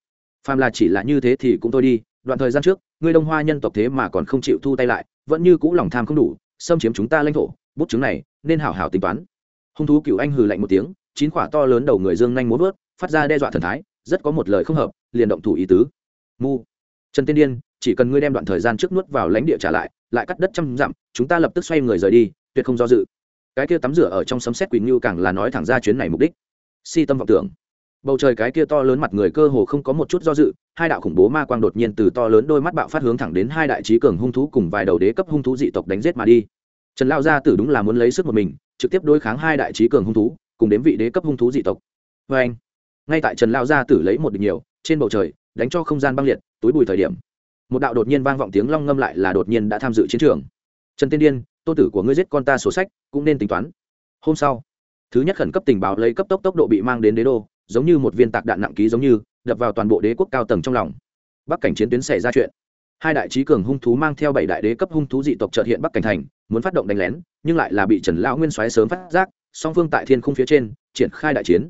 Phàm là chỉ là như thế thì cũng thôi đi, đoạn thời gian trước, ngươi đông hoa nhân tộc thế mà còn không chịu thu tay lại, vẫn như cũ lòng tham không đủ, xâm chiếm chúng ta lãnh thổ, bút chứng này, nên hảo hảo tính toán. Hung thú cựu anh hừ lạnh một tiếng, chín quả to lớn đầu người dương nhanh muốn vớt, phát ra đe dọa thần thái, rất có một lời không hợp, liền động thủ ý tứ mu. Trần tiên điên, chỉ cần ngươi đem đoạn thời gian trước nuốt vào lãnh địa trả lại lại cắt đất trăm dặm, chúng ta lập tức xoay người rời đi, tuyệt không do dự. Cái kia tắm rửa ở trong sấm xét quỳnh như càng là nói thẳng ra chuyến này mục đích. Si tâm vọng tưởng. Bầu trời cái kia to lớn mặt người cơ hồ không có một chút do dự, hai đạo khủng bố ma quang đột nhiên từ to lớn đôi mắt bạo phát hướng thẳng đến hai đại trí cường hung thú cùng vài đầu đế cấp hung thú dị tộc đánh giết mà đi. Trần lao gia tử đúng là muốn lấy sức một mình, trực tiếp đối kháng hai đại trí cường hung thú, cùng đến vị đế cấp hung thú dị tộc. Vê anh ngay tại trần lao gia tử lấy một địch nhiều, trên bầu trời đánh cho không gian băng liệt, túi bùi thời điểm, một đạo đột nhiên vang vọng tiếng long ngâm lại là đột nhiên đã tham dự chiến trường. Trần tiên điên tôn tử của ngươi giết con ta sổ sách, cũng nên tính toán. Hôm sau, thứ nhất khẩn cấp tình báo lấy cấp tốc tốc độ bị mang đến đế đô, giống như một viên tạc đạn nặng ký giống như, đập vào toàn bộ đế quốc cao tầng trong lòng. Bắc cảnh chiến tuyến xảy ra chuyện. Hai đại trí cường hung thú mang theo bảy đại đế cấp hung thú dị tộc trợt hiện bắc cảnh thành, muốn phát động đánh lén, nhưng lại là bị trần lão nguyên xoáy sớm phát giác, song phương tại thiên khung phía trên, triển khai đại chiến.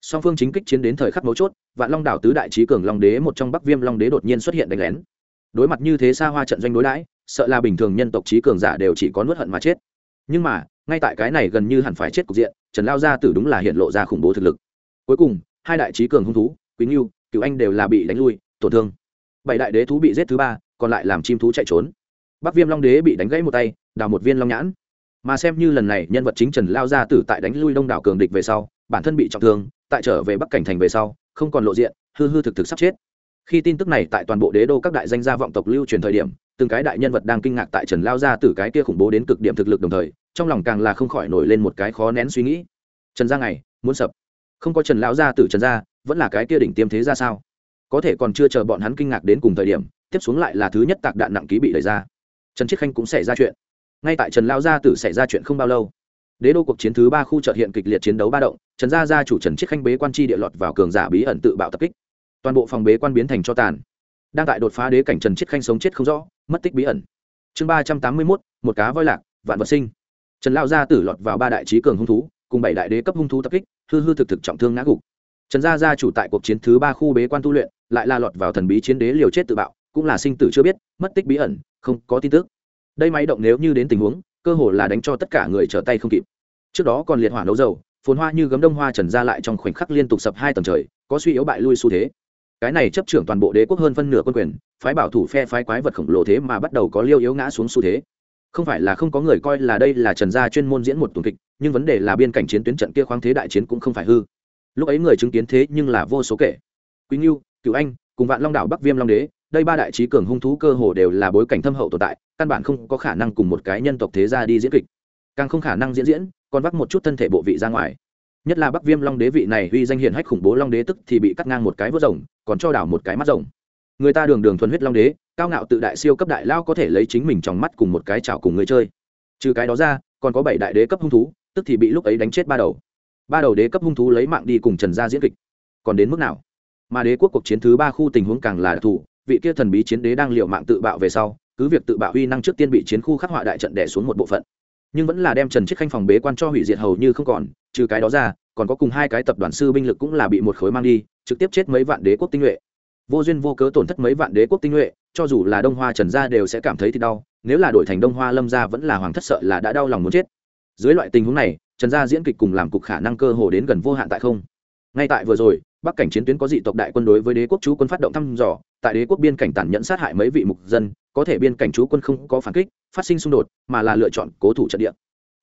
Song phương chính kích chiến đến thời khắc mấu chốt vạn long đảo tứ đại trí cường long đế, một trong bắc viêm long đế đột nhiên xuất hiện đánh lén. Đối mặt như thế xa hoa trận doanh đối đãi, sợ là bình thường nhân tộc trí cường giả đều chỉ có nuốt hận mà chết. Nhưng mà, ngay tại cái này gần như hẳn phải chết cục diện, trần lao gia tử đúng là hiện lộ ra khủng bố thực lực. Cuối cùng, hai đại trí cường hung thú, quý ngưu cựu anh đều là bị đánh lui, tổn thương. Bảy đại đế thú bị giết thứ ba, còn lại làm chim thú chạy trốn. Bắc viêm long đế bị đánh gãy một tay, đào một viên long nhãn. Mà xem như lần này nhân vật chính trần lao gia tử tại đánh lui đông đảo cường địch về sau, bản thân bị trọng thương, tại trở về bắc cảnh thành về sau không còn lộ diện, hư hư thực thực sắp chết. Khi tin tức này tại toàn bộ đế đô các đại danh gia vọng tộc lưu truyền thời điểm, từng cái đại nhân vật đang kinh ngạc tại trần lao gia tử cái kia khủng bố đến cực điểm thực lực đồng thời, trong lòng càng là không khỏi nổi lên một cái khó nén suy nghĩ. Trần gia này muốn sập. Không có trần lão gia tử trần gia, vẫn là cái kia đỉnh tiêm thế ra sao? Có thể còn chưa chờ bọn hắn kinh ngạc đến cùng thời điểm, tiếp xuống lại là thứ nhất tạc đạn nặng ký bị đẩy ra. Trần chiết khanh cũng xảy ra chuyện. Ngay tại trần lao gia tử xảy ra chuyện không bao lâu, đế đô cuộc chiến thứ ba khu trợ hiện kịch liệt chiến đấu ba động trần gia gia chủ trần chiết khanh bế quan chi địa lọt vào cường giả bí ẩn tự bạo tập kích. Toàn bộ phòng bế quan biến thành cho tàn. Đang tại đột phá đế cảnh trần chiết khanh sống chết không rõ, mất tích bí ẩn. Chương ba trăm tám mươi mốt, một cá voi lạc, vạn vật sinh. Trần lao gia tử lọt vào ba đại trí cường hung thú, cùng bảy đại đế cấp hung thú tập kích, hư hư thực thực trọng thương ngã gục. Trần gia gia chủ tại cuộc chiến thứ ba khu bế quan tu luyện, lại la lọt vào thần bí chiến đế liều chết tự bạo, cũng là sinh tử chưa biết, mất tích bí ẩn, không có tin tức. Đây máy động nếu như đến tình huống, cơ hồ là đánh cho tất cả người trở tay không kịp. Trước đó còn liệt hỏa nấu dầu phồn hoa như gấm đông hoa trần ra lại trong khoảnh khắc liên tục sập hai tầng trời, có suy yếu bại lui xu thế. Cái này chấp trưởng toàn bộ đế quốc hơn phân nửa quân quyền, phái bảo thủ phe phái quái vật khổng lồ thế mà bắt đầu có liêu yếu ngã xuống xu thế. Không phải là không có người coi là đây là trần gia chuyên môn diễn một tuần kịch, nhưng vấn đề là biên cảnh chiến tuyến trận kia khoáng thế đại chiến cũng không phải hư. Lúc ấy người chứng kiến thế nhưng là vô số kể. Quý ngưu cựu anh, cùng vạn long đảo, bắc viêm long đế, đây ba đại trí cường hung thú cơ hồ đều là bối cảnh thâm hậu tồn tại, căn bản không có khả năng cùng một cái nhân tộc thế gia đi diễn kịch. Càng không khả năng diễn diễn còn vắt một chút thân thể bộ vị ra ngoài. Nhất là bắc viêm long đế vị này uy danh hiển hách khủng bố long đế tức thì bị cắt ngang một cái vớt rồng, còn cho đảo một cái mắt rồng. Người ta đường đường thuần huyết long đế, cao ngạo tự đại siêu cấp đại lao có thể lấy chính mình trong mắt cùng một cái chảo cùng người chơi. Trừ cái đó ra, còn có bảy đại đế cấp hung thú, tức thì bị lúc ấy đánh chết ba đầu. Ba đầu đế cấp hung thú lấy mạng đi cùng trần gia diễn kịch. Còn đến mức nào? Mà đế quốc cuộc chiến thứ ba khu tình huống càng là đặc thù, vị kia thần bí chiến đế đang liệu mạng tự bạo về sau, cứ việc tự bạo uy năng trước tiên bị chiến khu khắc họa đại trận đẻ xuống một bộ phận nhưng vẫn là đem trần chiết khanh phòng bế quan cho hủy diệt hầu như không còn, trừ cái đó ra, còn có cùng hai cái tập đoàn sư binh lực cũng là bị một khối mang đi, trực tiếp chết mấy vạn đế quốc tinh nhuệ. Vô duyên vô cớ tổn thất mấy vạn đế quốc tinh nhuệ, cho dù là đông hoa trần gia đều sẽ cảm thấy thì đau, nếu là đổi thành đông hoa lâm gia vẫn là hoàng thất sợ là đã đau lòng muốn chết. Dưới loại tình huống này, trần gia diễn kịch cùng làm cục khả năng cơ hồ đến gần vô hạn tại không. Ngay tại vừa rồi, bắc cảnh chiến tuyến có dị tộc đại quân đối với đế quốc chú quân phát động thăm dò, tại đế quốc biên cảnh tàn nhẫn sát hại mấy vị mục dân, có thể biên cảnh chú quân không có phản kích phát sinh xung đột, mà là lựa chọn cố thủ trận địa.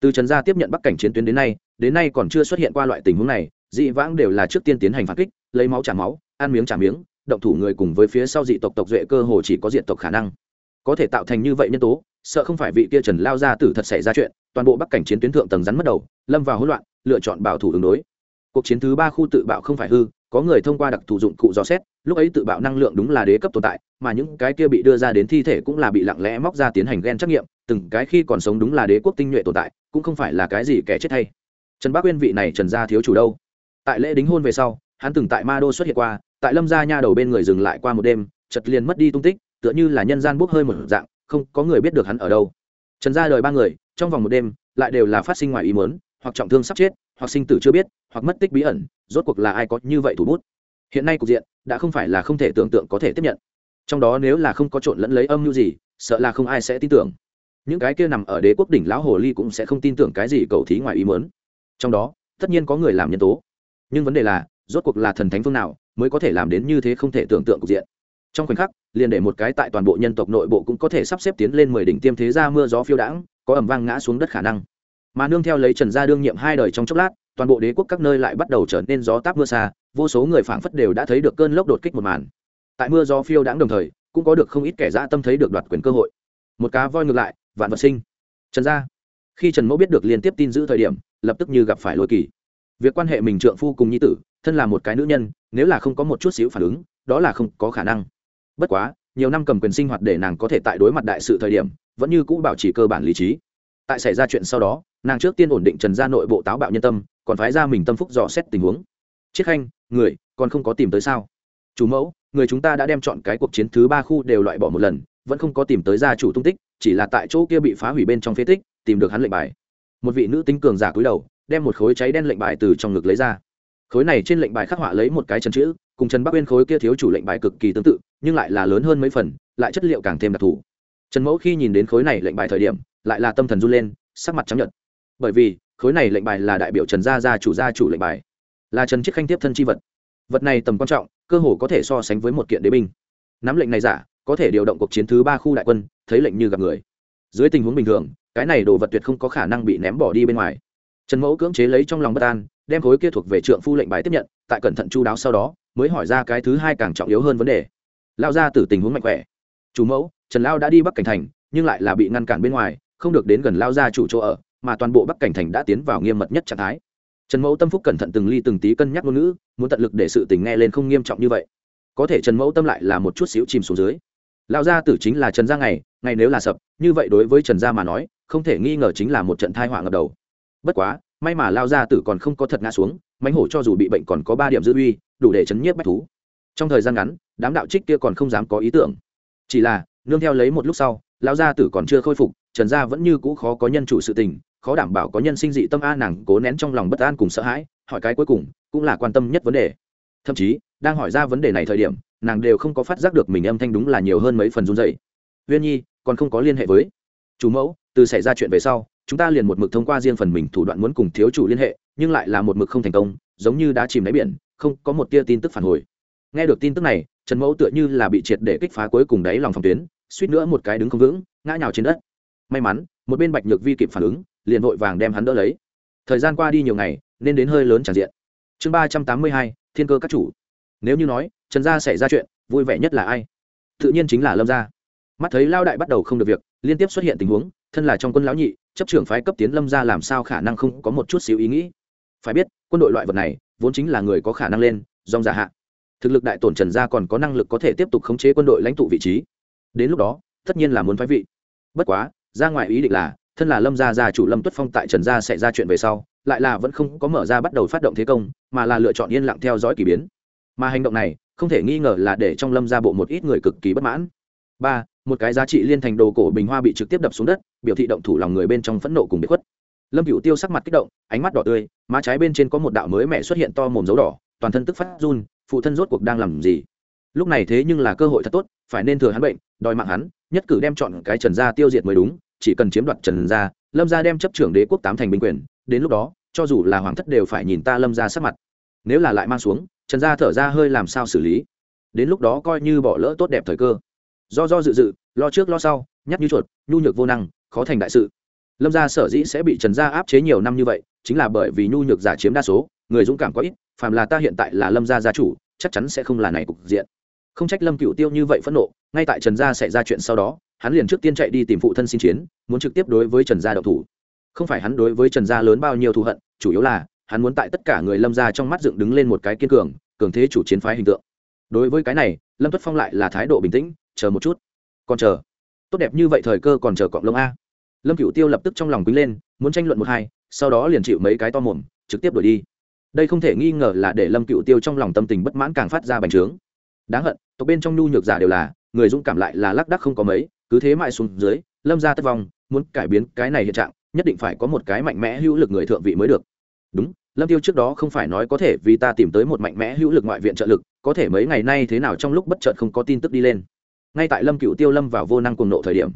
Từ trần gia tiếp nhận bắc cảnh chiến tuyến đến nay đến nay còn chưa xuất hiện qua loại tình huống này, dị vãng đều là trước tiên tiến hành phản kích, lấy máu trả máu, ăn miếng trả miếng, động thủ người cùng với phía sau dị tộc tộc duệ cơ hồ chỉ có diện tộc khả năng. Có thể tạo thành như vậy nhân tố, sợ không phải vị kia trần lao ra tử thật xảy ra chuyện, toàn bộ bắc cảnh chiến tuyến thượng tầng rắn mất đầu, lâm vào hỗn loạn, lựa chọn bảo thủ ứng đối. Cuộc chiến thứ ba khu tự bạo không phải hư, có người thông qua đặc thù dụng cụ dò xét lúc ấy tự bạo năng lượng đúng là đế cấp tồn tại, mà những cái kia bị đưa ra đến thi thể cũng là bị lặng lẽ móc ra tiến hành ghen trắc nghiệm, từng cái khi còn sống đúng là đế quốc tinh nhuệ tồn tại, cũng không phải là cái gì kẻ chết thay. trần bác uyên vị này trần gia thiếu chủ đâu? Tại lễ đính hôn về sau, hắn từng tại ma đô xuất hiện qua, tại lâm gia nha đầu bên người dừng lại qua một đêm chật liền mất đi tung tích, tựa như là nhân gian bốc hơi một dạng, không có người biết được hắn ở đâu. Trần gia đời ba người, trong vòng một đêm, lại đều là phát sinh ngoài ý muốn, hoặc trọng thương sắp chết, hoặc sinh tử chưa biết, hoặc mất tích bí ẩn, rốt cuộc là ai có như vậy thủ bút? Hiện nay cục diện đã không phải là không thể tưởng tượng có thể tiếp nhận. Trong đó nếu là không có trộn lẫn lấy âm mưu gì, sợ là không ai sẽ tin tưởng. Những cái kia nằm ở đế quốc đỉnh lão hồ ly cũng sẽ không tin tưởng cái gì cầu thí ngoài ý mớn trong đó, tất nhiên có người làm nhân tố. Nhưng vấn đề là, rốt cuộc là thần thánh phương nào mới có thể làm đến như thế không thể tưởng tượng cục diện? Trong khoảnh khắc, liền để một cái tại toàn bộ nhân tộc nội bộ cũng có thể sắp xếp tiến lên mười đỉnh tiêm thế ra mưa gió phiêu đãng, có ẩm vang ngã xuống đất khả năng. Mà nương theo lấy trần gia đương nhiệm hai đời trong chốc lát toàn bộ đế quốc các nơi lại bắt đầu trở nên gió táp mưa xa, vô số người phảng phất đều đã thấy được cơn lốc đột kích một màn. Tại mưa gió phiêu đãng đồng thời, cũng có được không ít kẻ dã tâm thấy được đoạt quyền cơ hội. Một cá voi ngược lại, vạn vật sinh. Trần gia, khi trần mẫu biết được liên tiếp tin giữ thời điểm, lập tức như gặp phải lôi kỳ. Việc quan hệ mình trượng phu cùng nhi tử, thân là một cái nữ nhân, nếu là không có một chút xíu phản ứng, đó là không có khả năng. Bất quá, nhiều năm cầm quyền sinh hoạt để nàng có thể tại đối mặt đại sự thời điểm, vẫn như cũ bảo trì cơ bản lý trí. Tại xảy ra chuyện sau đó, nàng trước tiên ổn định trần gia nội bộ táo bạo nhân tâm còn phái ra mình tâm phúc dò xét tình huống. Chiết khanh, người, còn không có tìm tới sao? Chủ mẫu, người chúng ta đã đem chọn cái cuộc chiến thứ ba khu đều loại bỏ một lần, vẫn không có tìm tới gia chủ tung tích, chỉ là tại chỗ kia bị phá hủy bên trong phế tích, tìm được hắn lệnh bài. Một vị nữ tính cường giả cúi đầu, đem một khối cháy đen lệnh bài từ trong ngực lấy ra. Khối này trên lệnh bài khắc họa lấy một cái chân chữ, cùng trần bắc uyên khối kia thiếu chủ lệnh bài cực kỳ tương tự, nhưng lại là lớn hơn mấy phần, lại chất liệu càng thêm đặc thù. Trần mẫu khi nhìn đến khối này lệnh bài thời điểm, lại là tâm thần run lên, sắc mặt trắng nhợt. Bởi vì khối này lệnh bài là đại biểu trần gia gia chủ gia chủ lệnh bài, là trần chiết khanh tiếp thân chi vật. Vật này tầm quan trọng, cơ hồ có thể so sánh với một kiện đế binh. Nắm lệnh này giả, có thể điều động cuộc chiến thứ ba khu đại quân, thấy lệnh như gặp người. Dưới tình huống bình thường, cái này đồ vật tuyệt không có khả năng bị ném bỏ đi bên ngoài. Trần mẫu cưỡng chế lấy trong lòng bất an, đem khối kia thuộc về trượng phu lệnh bài tiếp nhận, tại cẩn thận chu đáo sau đó, mới hỏi ra cái thứ hai càng trọng yếu hơn vấn đề. Lao ra từ tình huống mạnh khỏe. Chủ mẫu, trần lao đã đi bắc cảnh thành, nhưng lại là bị ngăn cản bên ngoài, không được đến gần lao ra chủ chỗ ở mà toàn bộ bắc cảnh thành đã tiến vào nghiêm mật nhất trạng thái. Trần mẫu tâm phúc cẩn thận từng ly từng tí cân nhắc ngôn ngữ, muốn tận lực để sự tình nghe lên không nghiêm trọng như vậy. Có thể trần mẫu tâm lại là một chút xíu chìm xuống dưới. Lão gia tử chính là trần gia ngày ngày nếu là sập, như vậy đối với trần gia mà nói, không thể nghi ngờ chính là một trận thai họa ngập đầu. Bất quá, may mà lao gia tử còn không có thật ngã xuống mánh hổ cho dù bị bệnh còn có ba điểm dư uy, đủ để chấn nhiếp bách thú. Trong thời gian ngắn, đám đạo trích kia còn không dám có ý tưởng. Chỉ là, nương theo lấy một lúc sau lao gia tử còn chưa khôi phục, trần gia vẫn như cũ khó có nhân chủ sự tình khó đảm bảo có nhân sinh dị tâm a, nàng cố nén trong lòng bất an cùng sợ hãi, hỏi cái cuối cùng, cũng là quan tâm nhất vấn đề. Thậm chí, đang hỏi ra vấn đề này thời điểm, nàng đều không có phát giác được mình âm thanh đúng là nhiều hơn mấy phần run dày uyên nhi, còn không có liên hệ với chủ mẫu, từ xảy ra chuyện về sau, chúng ta liền một mực thông qua riêng phần mình thủ đoạn muốn cùng thiếu chủ liên hệ, nhưng lại là một mực không thành công, giống như đã chìm đáy biển, không có một tia tin tức phản hồi. Nghe được tin tức này, trần mẫu tựa như là bị triệt để kích phá cuối cùng đáy lòng phòng tuyến, suýt nữa một cái đứng không vững, ngã nhào trên đất. May mắn, một bên bạch nhược vi kịp phản ứng liền vội vàng đem hắn đỡ lấy. Thời gian qua đi nhiều ngày, nên đến hơi lớn tràn diện. Chương ba trăm tám mươi hai, thiên cơ các chủ. Nếu như nói, trần gia xảy ra chuyện, vui vẻ nhất là ai? Tự nhiên chính là lâm gia. Mắt thấy lao đại bắt đầu không được việc, liên tiếp xuất hiện tình huống, thân là trong quân lão nhị, chấp trưởng phái cấp tiến lâm gia làm sao khả năng không có một chút xíu ý nghĩ? Phải biết, quân đội loại vật này, vốn chính là người có khả năng lên, dòng giả hạ. Thực lực đại tổn trần gia còn có năng lực có thể tiếp tục khống chế quân đội lãnh tụ vị trí. Đến lúc đó, tất nhiên là muốn phái vị. Bất quá, ra ngoài ý định là thân là lâm gia gia chủ lâm tuất phong tại trần gia sẽ ra chuyện về sau, lại là vẫn không có mở ra bắt đầu phát động thế công, mà là lựa chọn yên lặng theo dõi k ỳ biến. Mà hành động này, không thể nghi ngờ là để trong lâm gia bộ một ít người cực kỳ bất mãn. Ba, một cái giá trị liên thành đồ cổ bình hoa bị trực tiếp đập xuống đất, biểu thị động thủ lòng người bên trong phẫn nộ cùng bị khuất. Lâm cựu tiêu sắc mặt kích động, ánh mắt đỏ tươi, má trái bên trên có một đạo mới mẹ xuất hiện to mồm dấu đỏ, toàn thân tức phát run, phụ thân rốt cuộc đang làm gì? Lúc này thế nhưng là cơ hội thật tốt, phải nên thừa hắn bệnh, đòi mạng hắn, nhất cử đem chọn cái trần gia tiêu diệt mới đúng chỉ cần chiếm đoạt trần gia, lâm gia đem chấp trưởng đế quốc tám thành binh quyền, đến lúc đó, cho dù là hoàng thất đều phải nhìn ta lâm gia sắc mặt. Nếu là lại mang xuống, trần gia thở ra hơi làm sao xử lý? Đến lúc đó coi như bỏ lỡ tốt đẹp thời cơ. Do do dự dự, lo trước lo sau, nhắc như chuột, nhu nhược vô năng, khó thành đại sự. Lâm gia sở dĩ sẽ bị trần gia áp chế nhiều năm như vậy, chính là bởi vì nhu nhược giả chiếm đa số, người dũng cảm có ít, phàm là ta hiện tại là lâm gia gia chủ, chắc chắn sẽ không là này cục diện. Không trách lâm cựu tiêu như vậy phẫn nộ, ngay tại trần gia xảy ra chuyện sau đó hắn liền trước tiên chạy đi tìm phụ thân xin chiến, muốn trực tiếp đối với trần gia đậu thủ. Không phải hắn đối với trần gia lớn bao nhiêu thù hận, chủ yếu là, hắn muốn tại tất cả người lâm gia trong mắt dựng đứng lên một cái kiên cường cường thế chủ chiến phái hình tượng. Đối với cái này, lâm tuất phong lại là thái độ bình tĩnh, chờ một chút. Còn chờ. Tốt đẹp như vậy thời cơ còn chờ cọng lông a. Lâm cựu tiêu lập tức trong lòng quý lên, muốn tranh luận một hai, sau đó liền chịu mấy cái to mồm, trực tiếp đổi đi. Đây không thể nghi ngờ là để lâm cựu tiêu trong lòng tâm tình bất mãn càng phát ra bành trướng. Đáng hận, tộc bên trong nhu nhược giả đều là, người dũng cảm lại là lác đắc không có mấy cứ thế mãi xuống dưới, lâm ra thất vong, muốn cải biến cái này hiện trạng, nhất định phải có một cái mạnh mẽ hữu lực người thượng vị mới được. Đúng, lâm tiêu trước đó không phải nói có thể vì ta tìm tới một mạnh mẽ hữu lực ngoại viện trợ lực, có thể mấy ngày nay thế nào trong lúc bất chợt không có tin tức đi lên. Ngay tại lâm cựu tiêu lâm vào vô năng cùng nộ thời điểm,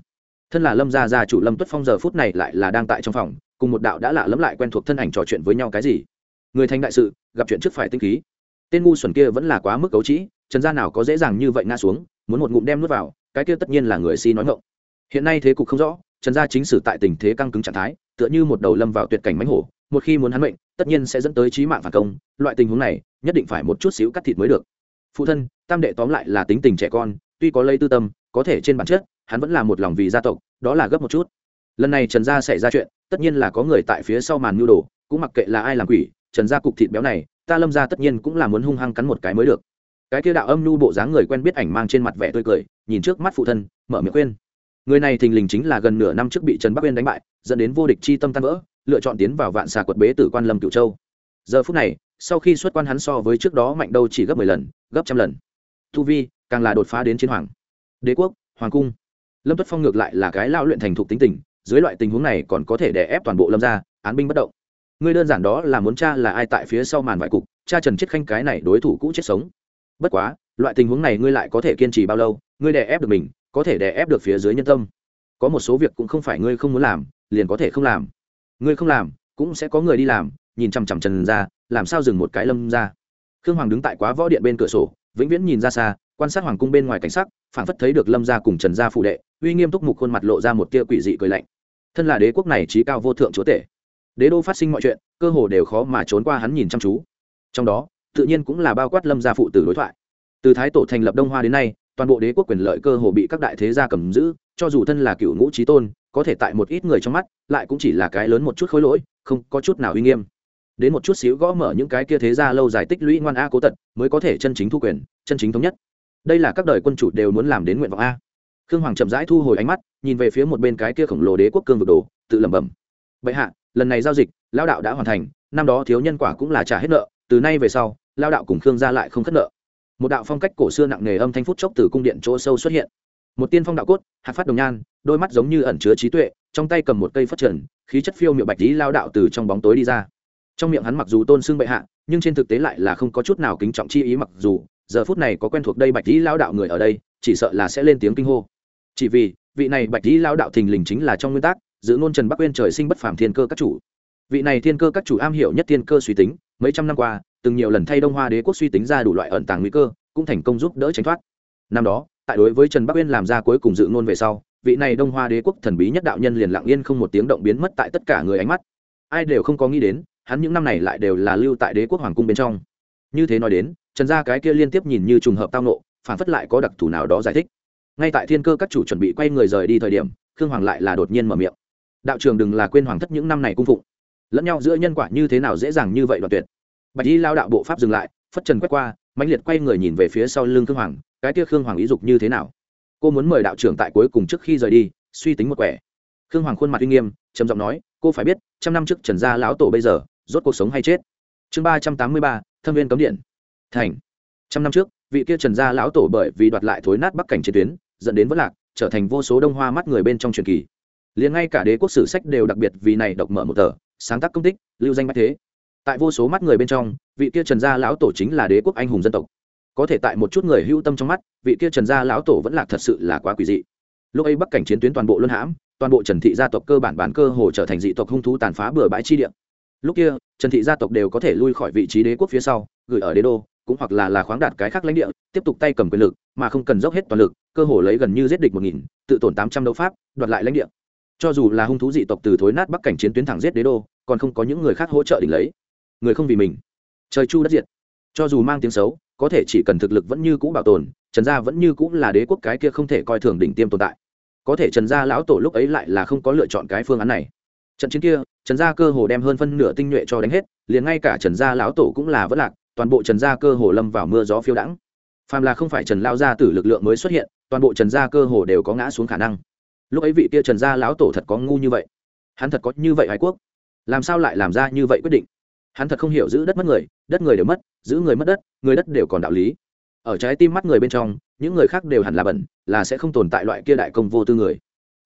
thân là lâm gia gia chủ lâm tuất phong giờ phút này lại là đang tại trong phòng, cùng một đạo đã lạ lẫm lại quen thuộc thân ảnh trò chuyện với nhau cái gì? Người thành đại sự, gặp chuyện trước phải tinh khí. Tên ngu xuẩn kia vẫn là quá mức cấu trĩ, trần gia nào có dễ dàng như vậy ngã xuống, muốn một ngụm đem nuốt vào cái kia tất nhiên là người si nói ngộng hiện nay thế cục không rõ, trần gia chính sử tại tình thế căng cứng trạng thái, tựa như một đầu lâm vào tuyệt cảnh mánh hổ, một khi muốn hắn mệnh, tất nhiên sẽ dẫn tới trí mạng phản công, loại tình huống này, nhất định phải một chút xíu cắt thịt mới được. Phụ thân, tam đệ tóm lại là tính tình trẻ con, tuy có lây tư tâm, có thể trên bản chất, hắn vẫn là một lòng vì gia tộc, đó là gấp một chút. Lần này trần gia xảy ra chuyện, tất nhiên là có người tại phía sau màn mưu đồ, cũng mặc kệ là ai làm quỷ, trần gia cục thịt béo này, ta lâm gia tất nhiên cũng là muốn hung hăng cắn một cái mới được cái kia đạo âm nhu bộ dáng người quen biết ảnh mang trên mặt vẻ tươi cười, nhìn trước mắt phụ thân, mở miệng khuyên. Người này thình lình chính là gần nửa năm trước bị trần bắc uyên đánh bại, dẫn đến vô địch chi tâm tan vỡ, lựa chọn tiến vào vạn xà quật bế tử quan lâm cửu châu. Giờ phút này, sau khi xuất quan hắn so với trước đó mạnh đâu chỉ gấp mười lần, gấp trăm lần. Thu vi, càng là đột phá đến chiến hoàng. Đế quốc, hoàng cung. Lâm tuất phong ngược lại là cái lao luyện thành thục tính tình, dưới loại tình huống này còn có thể đè ép toàn bộ lâm ra án binh bất động. Ngươi đơn giản đó là muốn cha là ai tại phía sau màn vải cục cha trần chết khanh cái này đối thủ cũ chết sống bất quá, loại tình huống này ngươi lại có thể kiên trì bao lâu, ngươi đè ép được mình, có thể đè ép được phía dưới nhân tâm. Có một số việc cũng không phải ngươi không muốn làm, liền có thể không làm. Ngươi không làm, cũng sẽ có người đi làm, nhìn chằm chằm trần ra, làm sao dừng một cái lâm ra. Khương hoàng đứng tại quá võ điện bên cửa sổ, vĩnh viễn nhìn ra xa, quan sát hoàng cung bên ngoài cảnh sắc, phảng phất thấy được lâm gia cùng trần gia phụ đệ, uy nghiêm túc mục khuôn mặt lộ ra một tia quỷ dị cười lạnh. Thân là đế quốc này trí cao vô thượng chúa tể. Đế đô phát sinh mọi chuyện, cơ hồ đều khó mà trốn qua hắn nhìn chăm chú. Trong đó tự nhiên cũng là bao quát lâm gia phụ tử đối thoại. Từ thái tổ thành lập đông hoa đến nay, toàn bộ đế quốc quyền lợi cơ hồ bị các đại thế gia cầm giữ, cho dù thân là cựu ngũ trí tôn, có thể tại một ít người trong mắt, lại cũng chỉ là cái lớn một chút khối lỗi, không có chút nào uy nghiêm. Đến một chút xíu gõ mở những cái kia thế gia lâu dài tích lũy ngoan a cố tật mới có thể chân chính thu quyền, chân chính thống nhất. Đây là các đời quân chủ đều muốn làm đến nguyện vọng a. Khương hoàng chậm rãi thu hồi ánh mắt, nhìn về phía một bên cái kia khổng lồ đế quốc cương vực đồ, tự lẩm bẩm. Bệ hạ, lần này giao dịch, lão đạo đã hoàn thành, năm đó thiếu nhân quả cũng là trả hết nợ, từ nay về sau lao đạo cùng khương gia lại không khất nợ. Một đạo phong cách cổ xưa nặng nề âm thanh phút chốc từ cung điện chỗ sâu xuất hiện. Một tiên phong đạo cốt, hạt phát đồng nhan, đôi mắt giống như ẩn chứa trí tuệ, trong tay cầm một cây phát trần, khí chất phiêu miệng bạch lý lao đạo từ trong bóng tối đi ra. Trong miệng hắn mặc dù tôn xưng bệ hạ, nhưng trên thực tế lại là không có chút nào kính trọng chi ý mặc dù, giờ phút này có quen thuộc đây bạch lý lao đạo người ở đây, chỉ sợ là sẽ lên tiếng kinh hô. Chỉ vì, vị này bạch lý lao đạo thình lình chính là trong nguyên tắc, giữ ngôn trần bắc quên trời sinh bất phàm thiên cơ các chủ. Vị này thiên cơ các chủ am hiểu nhất thiên cơ suy tính mấy trăm năm qua, từng nhiều lần thay đông hoa đế quốc suy tính ra đủ loại ẩn tàng nguy cơ, cũng thành công giúp đỡ tránh thoát. Năm đó, tại đối với trần bắc uyên làm ra cuối cùng dự ngôn về sau, vị này đông hoa đế quốc thần bí nhất đạo nhân liền lặng yên không một tiếng động biến mất tại tất cả người ánh mắt. Ai đều không có nghĩ đến, hắn những năm này lại đều là lưu tại đế quốc hoàng cung bên trong. Như thế nói đến, trần gia cái kia liên tiếp nhìn như trùng hợp tao nộ phản phất lại có đặc thù nào đó giải thích. Ngay tại thiên cơ các chủ chuẩn bị quay người rời đi thời điểm, khương hoàng lại là đột nhiên mở miệng. Đạo trường đừng là quên hoàng thất những năm này cung phụng lẫn nhau giữa nhân quả như thế nào dễ dàng như vậy đoạn tuyệt. Bạch y lao đạo bộ pháp dừng lại, phất trần quét qua, mãnh liệt quay người nhìn về phía sau lưng khương hoàng, cái kia khương hoàng ý dục như thế nào? Cô muốn mời đạo trưởng tại cuối cùng trước khi rời đi, suy tính một quẻ. Khương hoàng khuôn mặt uy nghiêm, trầm giọng nói, cô phải biết, trăm năm trước trần gia lão tổ bây giờ, rốt cuộc sống hay chết. Chương ba trăm tám mươi ba, thâm viên cấm điện. Thành. Trăm năm trước, vị kia trần gia lão tổ bởi vì đoạt lại thối nát bắc cảnh chiến tuyến, dẫn đến vất lạc, trở thành vô số đông hoa mắt người bên trong truyền kỳ. Liền ngay cả đế quốc sử sách đều đặc biệt vì này độc mở một tờ sáng tác công tích, lưu danh bách thế. Tại vô số mắt người bên trong, vị kia trần gia lão tổ chính là đế quốc anh hùng dân tộc. Có thể tại một chút người hưu tâm trong mắt, vị kia trần gia lão tổ vẫn là thật sự là quá quỷ dị. Lúc ấy bắc cảnh chiến tuyến toàn bộ luân hãm, toàn bộ trần thị gia tộc cơ bản bán cơ hồ trở thành dị tộc hung thú tàn phá bừa bãi chi địa. Lúc kia, trần thị gia tộc đều có thể lui khỏi vị trí đế quốc phía sau, gửi ở đế đô, cũng hoặc là là khoáng đạt cái khác lãnh địa, tiếp tục tay cầm quyền lực, mà không cần dốc hết toàn lực, cơ hồ lấy gần như giết địch một nghìn, tự tổn tám trăm đấu pháp, đoạt lại lãnh địa. Cho dù là hung thú dị tộc từ thối nát bắc cảnh chiến tuyến thẳng giết đế đô còn không có những người khác hỗ trợ đỉnh lấy. Người không vì mình. Trời chu đất diệt. Cho dù mang tiếng xấu, có thể chỉ cần thực lực vẫn như cũ bảo tồn, trần gia vẫn như cũ là đế quốc cái kia không thể coi thường đỉnh tiêm tồn tại. Có thể trần gia lão tổ lúc ấy lại là không có lựa chọn cái phương án này. Trận chiến kia, trần gia cơ hồ đem hơn phân nửa tinh nhuệ cho đánh hết, liền ngay cả trần gia lão tổ cũng là vất lạc, toàn bộ trần gia cơ hồ lâm vào mưa gió phiêu đãng. Phàm là không phải trần lao gia tử lực lượng mới xuất hiện, toàn bộ trần gia cơ hồ đều có ngã xuống khả năng. Lúc ấy vị kia trần gia lão tổ thật có ngu như vậy. Hắn thật có như vậy hải quốc làm sao lại làm ra như vậy quyết định? Hắn thật không hiểu giữ đất mất người, đất người đều mất, giữ người mất đất, người đất đều còn đạo lý. Ở trái tim mắt người bên trong, những người khác đều hẳn là bẩn, là sẽ không tồn tại loại kia đại công vô tư người.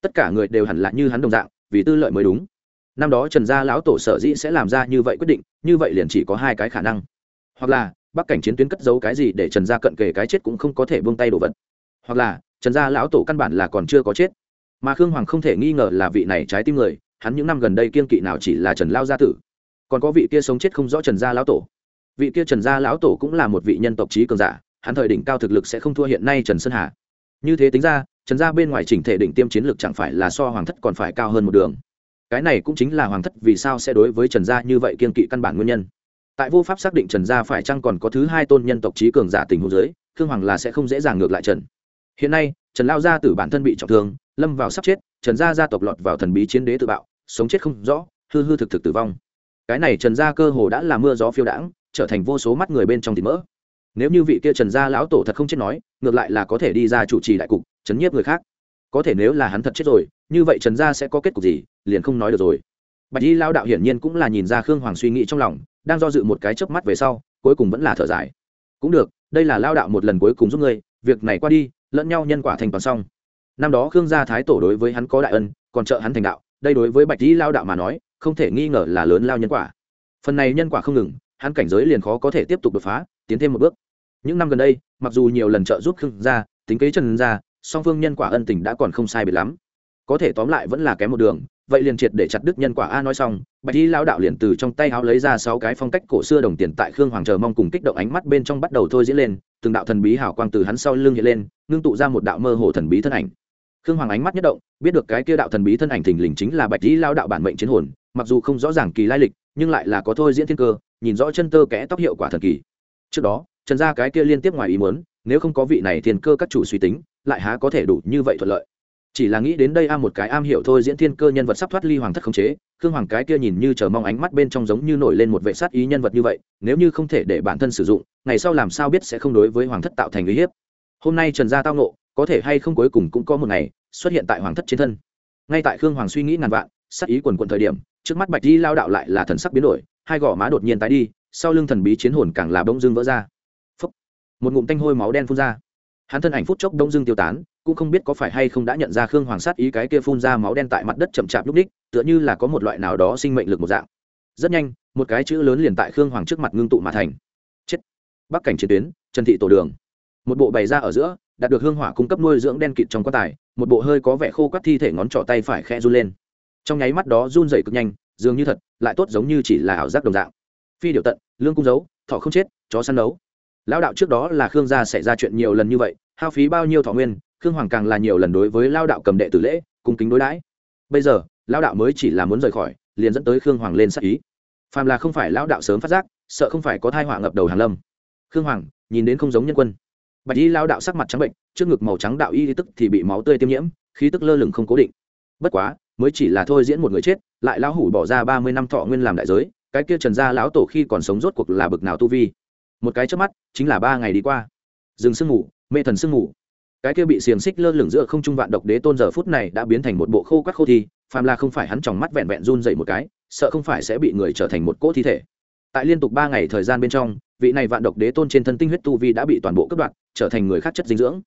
Tất cả người đều hẳn là như hắn đồng dạng, vì tư lợi mới đúng. Năm đó trần gia lão tổ sở dĩ sẽ làm ra như vậy quyết định, như vậy liền chỉ có hai cái khả năng. Hoặc là, bắc cảnh chiến tuyến cất giấu cái gì để trần gia cận kề cái chết cũng không có thể buông tay đồ vật. Hoặc là, trần gia lão tổ căn bản là còn chưa có chết. Mà khương hoàng không thể nghi ngờ là vị này trái tim người hắn những năm gần đây kiên kỵ nào chỉ là trần lao gia tử. Còn có vị kia sống chết không rõ trần gia lão tổ. Vị kia trần gia lão tổ cũng là một vị nhân tộc trí cường giả hắn thời đỉnh cao thực lực sẽ không thua hiện nay trần sơn hà. Như thế tính ra trần gia bên ngoài chỉnh thể đỉnh tiêm chiến lược chẳng phải là so hoàng thất còn phải cao hơn một đường. Cái này cũng chính là hoàng thất vì sao sẽ đối với trần gia như vậy kiên kỵ căn bản nguyên nhân. Tại vô pháp xác định trần gia phải chăng còn có thứ hai tôn nhân tộc trí cường giả tình hồ dưới, khương hoàng là sẽ không dễ dàng ngược lại trần. Hiện nay trần lao gia tử bản thân bị trọng thương lâm vào sắp chết trần gia gia tộc lọt vào thần bí chiến đế tự bạo sống chết không rõ, hư hư thực thực tử vong. Cái này trần gia cơ hồ đã là mưa gió phiêu đãng, trở thành vô số mắt người bên trong thịt mỡ. Nếu như vị kia trần gia lão tổ thật không chết nói, ngược lại là có thể đi ra chủ trì đại cục, chấn nhiếp người khác. Có thể nếu là hắn thật chết rồi, như vậy trần gia sẽ có kết cục gì, liền không nói được rồi. Bạch y lao đạo hiển nhiên cũng là nhìn ra khương hoàng suy nghĩ trong lòng, đang do dự một cái chớp mắt về sau, cuối cùng vẫn là thở dài. Cũng được, đây là lao đạo một lần cuối cùng giúp ngươi, việc này qua đi, lẫn nhau nhân quả thành toàn xong. Năm đó khương gia thái tổ đối với hắn có đại ân, còn trợ hắn thành đạo đây đối với bạch y lao đạo mà nói, không thể nghi ngờ là lớn lao nhân quả. Phần này nhân quả không ngừng, hắn cảnh giới liền khó có thể tiếp tục đột phá, tiến thêm một bước. Những năm gần đây, mặc dù nhiều lần trợ giúp khương gia, tính kế trần gia, song phương nhân quả ân tình đã còn không sai biệt lắm. Có thể tóm lại vẫn là kém một đường, vậy liền triệt để chặt đứt nhân quả a nói xong, bạch y lao đạo liền từ trong tay áo lấy ra sáu cái phong cách cổ xưa đồng tiền tại khương hoàng chờ mong cùng kích động ánh mắt bên trong bắt đầu thôi diễn lên, từng đạo thần bí hảo quang từ hắn sau lưng hiện lên, ngưng tụ ra một đạo mơ hồ thần bí thân ảnh khương hoàng ánh mắt nhất động, biết được cái kia đạo thần bí thân ảnh thình lình chính là bạch dĩ lao đạo bản mệnh chiến hồn, mặc dù không rõ ràng kỳ lai lịch, nhưng lại là có thôi diễn thiên cơ, nhìn rõ chân tơ kẽ tóc hiệu quả thần kỳ. Trước đó, trần gia cái kia liên tiếp ngoài ý muốn, nếu không có vị này thiên cơ các chủ suy tính, lại há có thể đủ như vậy thuận lợi. Chỉ là nghĩ đến đây a một cái am hiểu thôi diễn thiên cơ nhân vật sắp thoát ly hoàng thất khống chế, khương hoàng cái kia nhìn như chờ mong ánh mắt bên trong giống như nổi lên một vệ sát ý nhân vật như vậy, nếu như không thể để bản thân sử dụng, ngày sau làm sao biết sẽ không đối với hoàng thất tạo thành uy hiếp. Hôm nay trần gia tao nộ có thể hay không cuối cùng cũng có một ngày, xuất hiện tại hoàng thất trên thân. Ngay tại khương hoàng suy nghĩ ngàn vạn, sắc ý quần quận thời điểm, trước mắt bạch di lao đạo lại là thần sắc biến đổi, hai gò má đột nhiên tái đi, sau lưng thần bí chiến hồn càng là bông dưng vỡ ra. Phúc. một ngụm tanh hôi máu đen phun ra. Hắn thân ảnh phút chốc đông dưng tiêu tán, cũng không biết có phải hay không đã nhận ra khương hoàng sát ý cái kia phun ra máu đen tại mặt đất chậm chạp lúc ních tựa như là có một loại nào đó sinh mệnh lực một dạng. Rất nhanh, một cái chữ lớn liền tại khương hoàng trước mặt ngưng tụ mà thành. Chết! Bắc cảnh chiến tuyến, trần thị tổ đường. Một bộ bày ra ở giữa đạt được hương hỏa cung cấp nuôi dưỡng đen kịt trong quan tài, một bộ hơi có vẻ khô quắt thi thể ngón trỏ tay phải khe run lên. Trong nháy mắt đó run dày cực nhanh, dường như thật, lại tốt giống như chỉ là ảo giác đồng dạng. Phi điều tận, lương cung giấu, thọ không chết, chó săn đấu. lão đạo trước đó là khương gia xảy ra chuyện nhiều lần như vậy, hao phí bao nhiêu thọ nguyên, khương hoàng càng là nhiều lần đối với lao đạo cầm đệ tử lễ, cung kính đối đãi. Bây giờ lao đạo mới chỉ là muốn rời khỏi, liền dẫn tới khương hoàng lên sắc ý. Phàm là không phải lão đạo sớm phát giác, sợ không phải có thai họa ngập đầu hàn lâm. Khương hoàng, nhìn đến không giống nhân quân bạch y lao đạo sắc mặt trắng bệnh, trước ngực màu trắng đạo y tức thì bị máu tươi tiêm nhiễm, khí tức lơ lửng không cố định. Bất quá, mới chỉ là thôi diễn một người chết, lại lão hủ bỏ ra ba mươi năm thọ nguyên làm đại giới, cái kia trần gia lão tổ khi còn sống rốt cuộc là bực nào tu vi. Một cái trước mắt, chính là ba ngày đi qua. Rừng sương ngủ mê thần sương ngủ cái kia bị xiềng xích lơ lửng giữa không trung vạn độc đế tôn giờ phút này đã biến thành một bộ khô các khô thi, phàm là không phải hắn tròng mắt vẹn vẹn run dậy một cái, sợ không phải sẽ bị người trở thành một cỗ thi thể tại liên tục ba ngày thời gian bên trong, vị này vạn độc đế tôn trên thân tinh huyết tu vi đã bị toàn bộ cướp đoạt, trở thành người khác chất dinh dưỡng.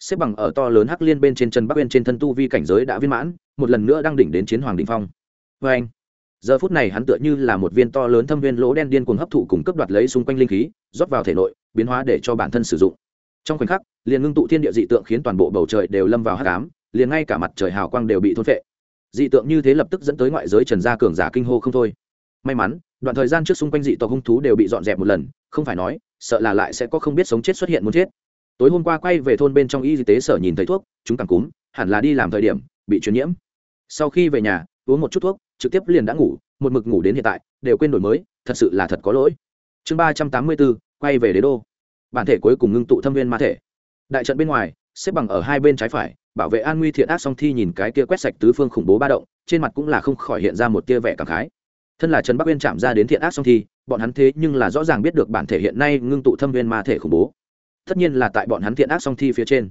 Xếp bằng ở to lớn hắc liên bên trên chân bắc bên trên thân tu vi cảnh giới đã viên mãn, một lần nữa đang đỉnh đến chiến hoàng đình phong. Vê anh, giờ phút này hắn tựa như là một viên to lớn thâm viên lỗ đen điên cuồng hấp thụ cùng cấp đoạt lấy xung quanh linh khí, rót vào thể nội, biến hóa để cho bản thân sử dụng. Trong khoảnh khắc, liền ngưng tụ thiên địa dị tượng khiến toàn bộ bầu trời đều lâm vào hắc ám, liền ngay cả mặt trời hào quang đều bị thôn phệ. Dị tượng như thế lập tức dẫn tới ngoại giới trần gia cường giả kinh hô không thôi may mắn, đoạn thời gian trước xung quanh dị tộc hung thú đều bị dọn dẹp một lần, không phải nói, sợ là lại sẽ có không biết sống chết xuất hiện muốn chết. Tối hôm qua quay về thôn bên trong y tế sở nhìn thấy thuốc, chúng càng cúm, hẳn là đi làm thời điểm, bị truyền nhiễm. Sau khi về nhà, uống một chút thuốc, trực tiếp liền đã ngủ, một mực ngủ đến hiện tại, đều quên đổi mới, thật sự là thật có lỗi. Chương ba trăm tám mươi bốn, quay về đế đô. Bản thể cuối cùng ngưng tụ thâm viên ma thể. Đại trận bên ngoài, xếp bằng ở hai bên trái phải, bảo vệ an nguy thiện ác song thi nhìn cái kia quét sạch tứ phương khủng bố ba động, trên mặt cũng là không khỏi hiện ra một tia vẻ cảm khái thân là trần bắc uyên chạm ra đến thiện ác song thi bọn hắn thế nhưng là rõ ràng biết được bản thể hiện nay ngưng tụ thâm viên ma thể khủng bố tất nhiên là tại bọn hắn thiện ác song thi phía trên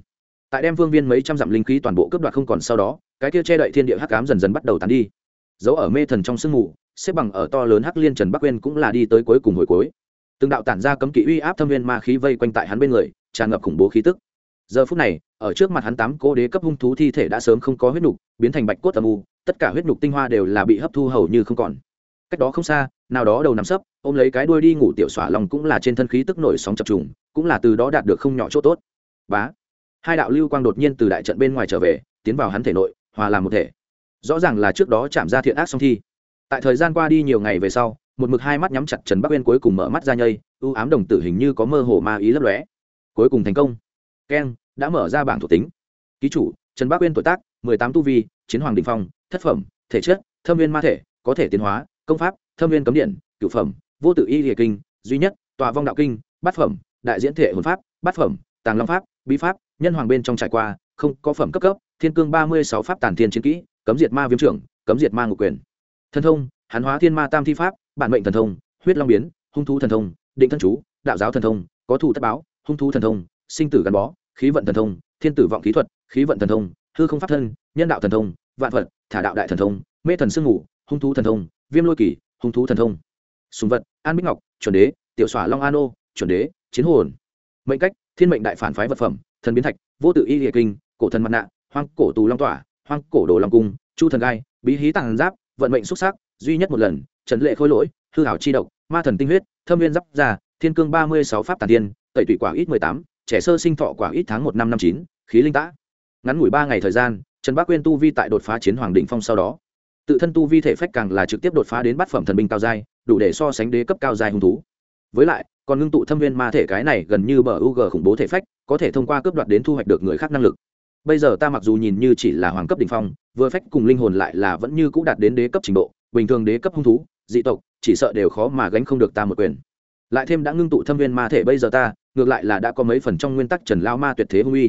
tại đem vương viên mấy trăm dặm linh khí toàn bộ cướp đoạt không còn sau đó cái kia che đậy thiên địa hắc ám dần dần bắt đầu tán đi dấu ở mê thần trong sương mù xếp bằng ở to lớn hắc liên trần bắc uyên cũng là đi tới cuối cùng hồi cuối từng đạo tản ra cấm kỵ uy áp thâm viên ma khí vây quanh tại hắn bên người tràn ngập khủng bố khí tức giờ phút này ở trước mặt hắn tám cố đế cấp hung thú thi thể đã sớm không có huyết nhục biến thành bạch cốt âm u tất cả huyết nhục tinh hoa đều là bị hấp thu hầu như không còn cách đó không xa, nào đó đầu nằm sấp, ôm lấy cái đuôi đi ngủ tiểu xỏa lòng cũng là trên thân khí tức nổi sóng chập trùng, cũng là từ đó đạt được không nhỏ chỗ tốt. Bá. Hai đạo lưu quang đột nhiên từ đại trận bên ngoài trở về, tiến vào hắn thể nội, hòa làm một thể. Rõ ràng là trước đó chạm ra thiện ác song thi. Tại thời gian qua đi nhiều ngày về sau, một mực hai mắt nhắm chặt trần bắc uyên cuối cùng mở mắt ra nhây ưu ám đồng tử hình như có mơ hồ ma ý lấp lóe. Cuối cùng thành công. Keng, đã mở ra bảng thuộc tính. Ký chủ, trần bắc uyên tuổi tác, mười tám tu vi, chiến hoàng đình phong, thất phẩm, thể chất, thâm viên ma thể, có thể tiến hóa công pháp, thâm viên cấm điện, cửu phẩm, vô tự y địa kinh, duy nhất, tòa vong đạo kinh, bát phẩm, đại diễn thể hồn pháp, bát phẩm, tàng long pháp, bí pháp, nhân hoàng bên trong trải qua, không có phẩm cấp cấp, thiên cương ba mươi sáu pháp tàn thiên chiến kỹ, cấm diệt ma viêm trưởng, cấm diệt ma ngục quyền. Thần thông, hán hóa thiên ma tam thi pháp, bản mệnh thần thông, huyết long biến, hung thú thần thông, định thân chú, đạo giáo thần thông, có thủ tất báo, hung thú thần thông, sinh tử gắn bó, khí vận thần thông, thiên tử vọng khí thuật, khí vận thần thông, hư không pháp thân, nhân đạo thần thông, vạn vật, thả đạo đại thần thông, mê thần sương ngủ, hung thú thần thông viêm lôi kỳ, hung thú thần thông. Sùng vật, an bích ngọc, chuẩn đế, tiểu xỏa long an ô, chuẩn đế, chiến hồn. Mệnh cách, thiên mệnh đại phản phái vật phẩm, thần biến thạch, vô tự y địa kinh, cổ thần mặt nạ, hoang cổ tù long tỏa, hoang cổ đồ long cung, chu thần gai, bí hí tàng giáp, vận mệnh xúc xác duy nhất một lần, trần lệ khôi lỗi, hư hảo chi độc, ma thần tinh huyết, thâm viên giáp già thiên cương ba mươi sáu pháp tàn tiên, tẩy tủy quả ít mười tám, trẻ sơ sinh thọ quả ít tháng một năm năm chín, khí linh tã. Ngắn ngủi ba ngày thời gian, trần bác quyên tu vi tại đột phá chiến hoàng định phong sau đó tự thân tu vi thể phách càng là trực tiếp đột phá đến bát phẩm thần binh cao giai, đủ để so sánh đế cấp cao giai hung thú. Với lại, còn ngưng tụ thâm viên ma thể cái này gần như bờ u g khủng bố thể phách, có thể thông qua cướp đoạt đến thu hoạch được người khác năng lực. Bây giờ ta mặc dù nhìn như chỉ là hoàng cấp đ ỉ n h phong, vừa phách cùng linh hồn lại là vẫn như c ũ đạt đến đế cấp trình độ, bình thường đế cấp hung thú, dị tộc, chỉ sợ đều khó mà gánh không được ta một quyền. Lại thêm đã ngưng tụ thâm viên ma thể bây giờ ta, ngược lại là đã có mấy phần trong nguyên tắc trần lao ma tuyệt thế hung uy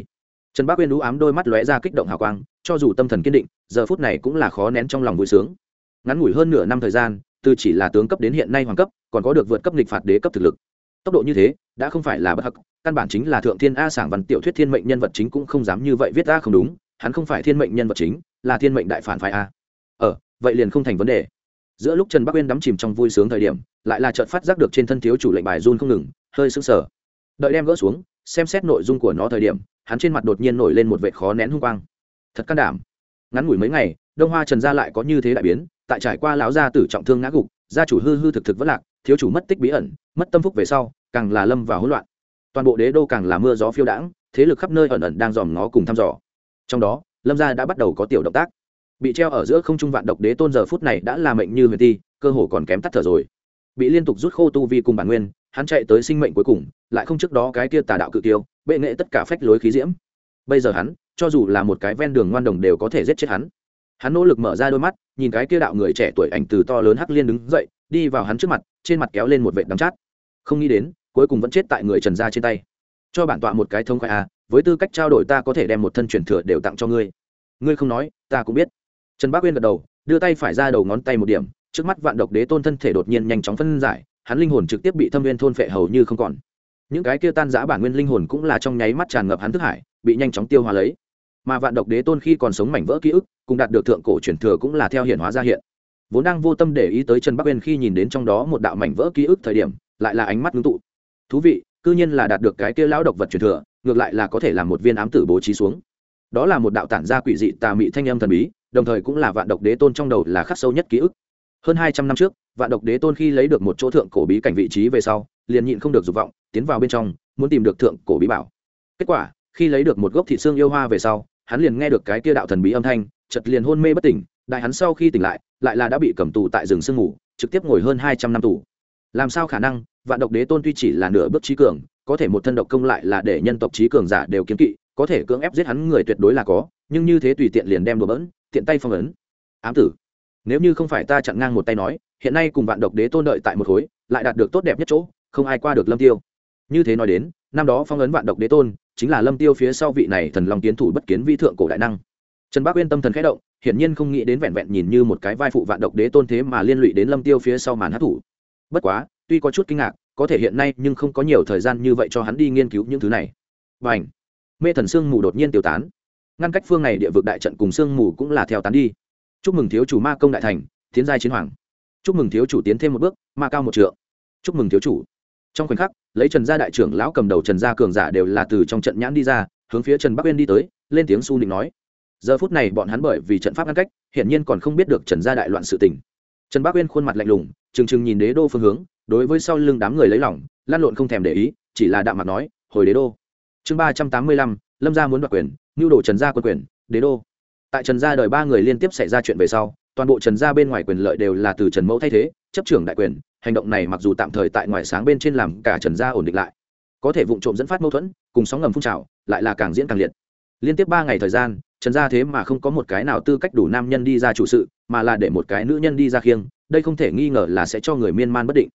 trần bác uyên đũ ám đôi mắt lóe ra kích động hào quang, cho dù tâm thần kiên định, giờ phút này cũng là khó nén trong lòng vui sướng. Ngắn ngủi hơn nửa năm thời gian, từ chỉ là tướng cấp đến hiện nay hoàng cấp, còn có được vượt cấp nghịch phạt đế cấp thực lực. Tốc độ như thế, đã không phải là bất hắc, căn bản chính là thượng thiên a sảng văn tiểu thuyết thiên mệnh nhân vật chính cũng không dám như vậy viết ra không đúng, hắn không phải thiên mệnh nhân vật chính, là thiên mệnh đại phản phái a. Ờ vậy liền không thành vấn đề. Giữa lúc trần bắc uyên đắm chìm trong vui sướng thời điểm, lại là chợt phát giác được trên thân thiếu chủ lệnh bài run không ngừng, hơi sững sờ. Đợi đem gỡ xuống, xem xét nội dung của nó thời điểm hắn trên mặt đột nhiên nổi lên một vệ khó nén hung quang. Thật can đảm. Ngắn ngủi mấy ngày, đông hoa trần gia lại có như thế đại biến, tại trải qua lão gia tử trọng thương ngã gục, gia chủ hư hư thực thực vất lạc, thiếu chủ mất tích bí ẩn, mất tâm phúc về sau, càng là lâm vào hỗn loạn. Toàn bộ đế đô càng là mưa gió phiêu đãng, thế lực khắp nơi ẩn ẩn đang dòm ngó cùng thăm dò. Trong đó, lâm gia đã bắt đầu có tiểu động tác. Bị treo ở giữa không trung vạn độc đế tôn giờ phút này đã là mệnh như huyền ti cơ hồ còn kém tắt thở rồi. Bị liên tục rút khô tu vi cùng bản nguyên, hắn chạy tới sinh mệnh cuối cùng, lại không trước đó cái kia tà đạo cự tiêu bệ nghệ tất cả phách lối khí diễm. Bây giờ hắn cho dù là một cái ven đường ngoan đồng đều có thể giết chết hắn. Hắn nỗ lực mở ra đôi mắt nhìn cái kia đạo người trẻ tuổi ảnh từ to lớn hắc liên đứng dậy đi vào hắn trước mặt trên mặt kéo lên một vệt đắm chát. Không nghĩ đến cuối cùng vẫn chết tại người trần gia trên tay. Cho bản tọa một cái thông khoai à, với tư cách trao đổi ta có thể đem một thân truyền thừa đều tặng cho ngươi. Ngươi không nói ta cũng biết. Trần bác uyên gật đầu đưa tay phải ra đầu ngón tay một điểm trước mắt vạn độc đế tôn thân thể đột nhiên nhanh chóng phân giải hắn linh hồn trực tiếp bị thâm viên thôn phệ hầu như không còn những cái kia tan giã bản nguyên linh hồn cũng là trong nháy mắt tràn ngập hắn thức hải, bị nhanh chóng tiêu hóa lấy. Mà vạn độc đế tôn khi còn sống mảnh vỡ ký ức, cùng đạt được thượng cổ truyền thừa cũng là theo hiện hóa ra hiện. Vốn đang vô tâm để ý tới trần bắc uyên khi nhìn đến trong đó một đạo mảnh vỡ ký ức thời điểm, lại là ánh mắt ngưng tụ. Thú vị, cư nhiên là đạt được cái kia lão độc vật truyền thừa, ngược lại là có thể làm một viên ám tử bố trí xuống. Đó là một đạo tản gia quỷ dị tà mị thanh âm thần bí, đồng thời cũng là vạn độc đế tôn trong đầu là khắc sâu nhất ký ức. Hơn hai trăm năm trước, vạn độc đế tôn khi lấy được một chỗ thượng cổ bí cảnh vị trí về sau, liền nhịn không được dục vọng tiến vào bên trong, muốn tìm được thượng cổ bí bảo. Kết quả, khi lấy được một gốc thị xương yêu hoa về sau, hắn liền nghe được cái kia đạo thần bí âm thanh chật liền hôn mê bất tỉnh, đại hắn sau khi tỉnh lại lại là đã bị cầm tù tại rừng sương ngủ trực tiếp ngồi hơn hai trăm năm tù. Làm sao khả năng, vạn độc đế tôn tuy chỉ là nửa bước trí cường, có thể một thân độc công lại là để nhân tộc trí cường giả đều kiếm kỵ, có thể cưỡng ép giết hắn người tuyệt đối là có, nhưng như thế tùy tiện liền đem đồ bỡn, tiện tay phong ấn. Ám tử, nếu như không phải ta chặn ngang một tay nói, hiện nay cùng vạn độc đế tôn đợi tại một khối, lại đạt được tốt đẹp nhất chỗ, không ai qua được lâm tiêu như thế nói đến, năm đó phong ấn vạn độc đế tôn chính là lâm tiêu phía sau vị này thần long kiến thủ bất kiến vi thượng cổ đại năng. Trần bác uyên tâm thần khẽ động, hiển nhiên không nghĩ đến vẹn vẹn nhìn như một cái vai phụ vạn độc đế tôn thế mà liên lụy đến lâm tiêu phía sau màn hát thủ. Bất quá, tuy có chút kinh ngạc, có thể hiện nay nhưng không có nhiều thời gian như vậy cho hắn đi nghiên cứu những thứ này. Và ảnh mê thần sương mù đột nhiên tiêu tán. Ngăn cách phương này địa vực đại trận cùng sương mù cũng là theo tán đi. Chúc mừng thiếu chủ ma công đại thành, tiến giai chiến hoàng. Chúc mừng thiếu chủ tiến thêm một bước, ma cao một trượng. Chúc mừng thiếu chủ trong khoảnh khắc, lấy trần gia đại trưởng lão cầm đầu trần gia cường giả đều là từ trong trận nhãn đi ra, hướng phía trần bắc uyên đi tới, lên tiếng su nịnh nói. Giờ phút này bọn hắn bởi vì trận pháp ngăn cách hiện nhiên còn không biết được trần gia đại loạn sự tình. Trần bắc uyên khuôn mặt lạnh lùng, trừng trừng nhìn đế đô phương hướng, đối với sau lưng đám người lấy lỏng lan lộn không thèm để ý, chỉ là đạm mặt nói, hồi đế đô. Chương ba trăm tám mươi lăm, lâm gia muốn đoạt quyền nhu đồ trần gia quân quyền, đế đô. Tại trần gia đời ba người liên tiếp xảy ra chuyện về sau, toàn bộ trần gia bên ngoài quyền lợi đều là từ trần mẫu thay thế chấp trưởng đại quyền, hành động này mặc dù tạm thời tại ngoài sáng bên trên làm cả trần gia ổn định lại. Có thể vụ trộm dẫn phát mâu thuẫn, cùng sóng ngầm phun trào, lại là càng diễn càng liệt. Liên tiếp ba ngày thời gian, trần gia thế mà không có một cái nào tư cách đủ nam nhân đi ra chủ sự, mà là để một cái nữ nhân đi ra khiêng, đây không thể nghi ngờ là sẽ cho người miên man bất định.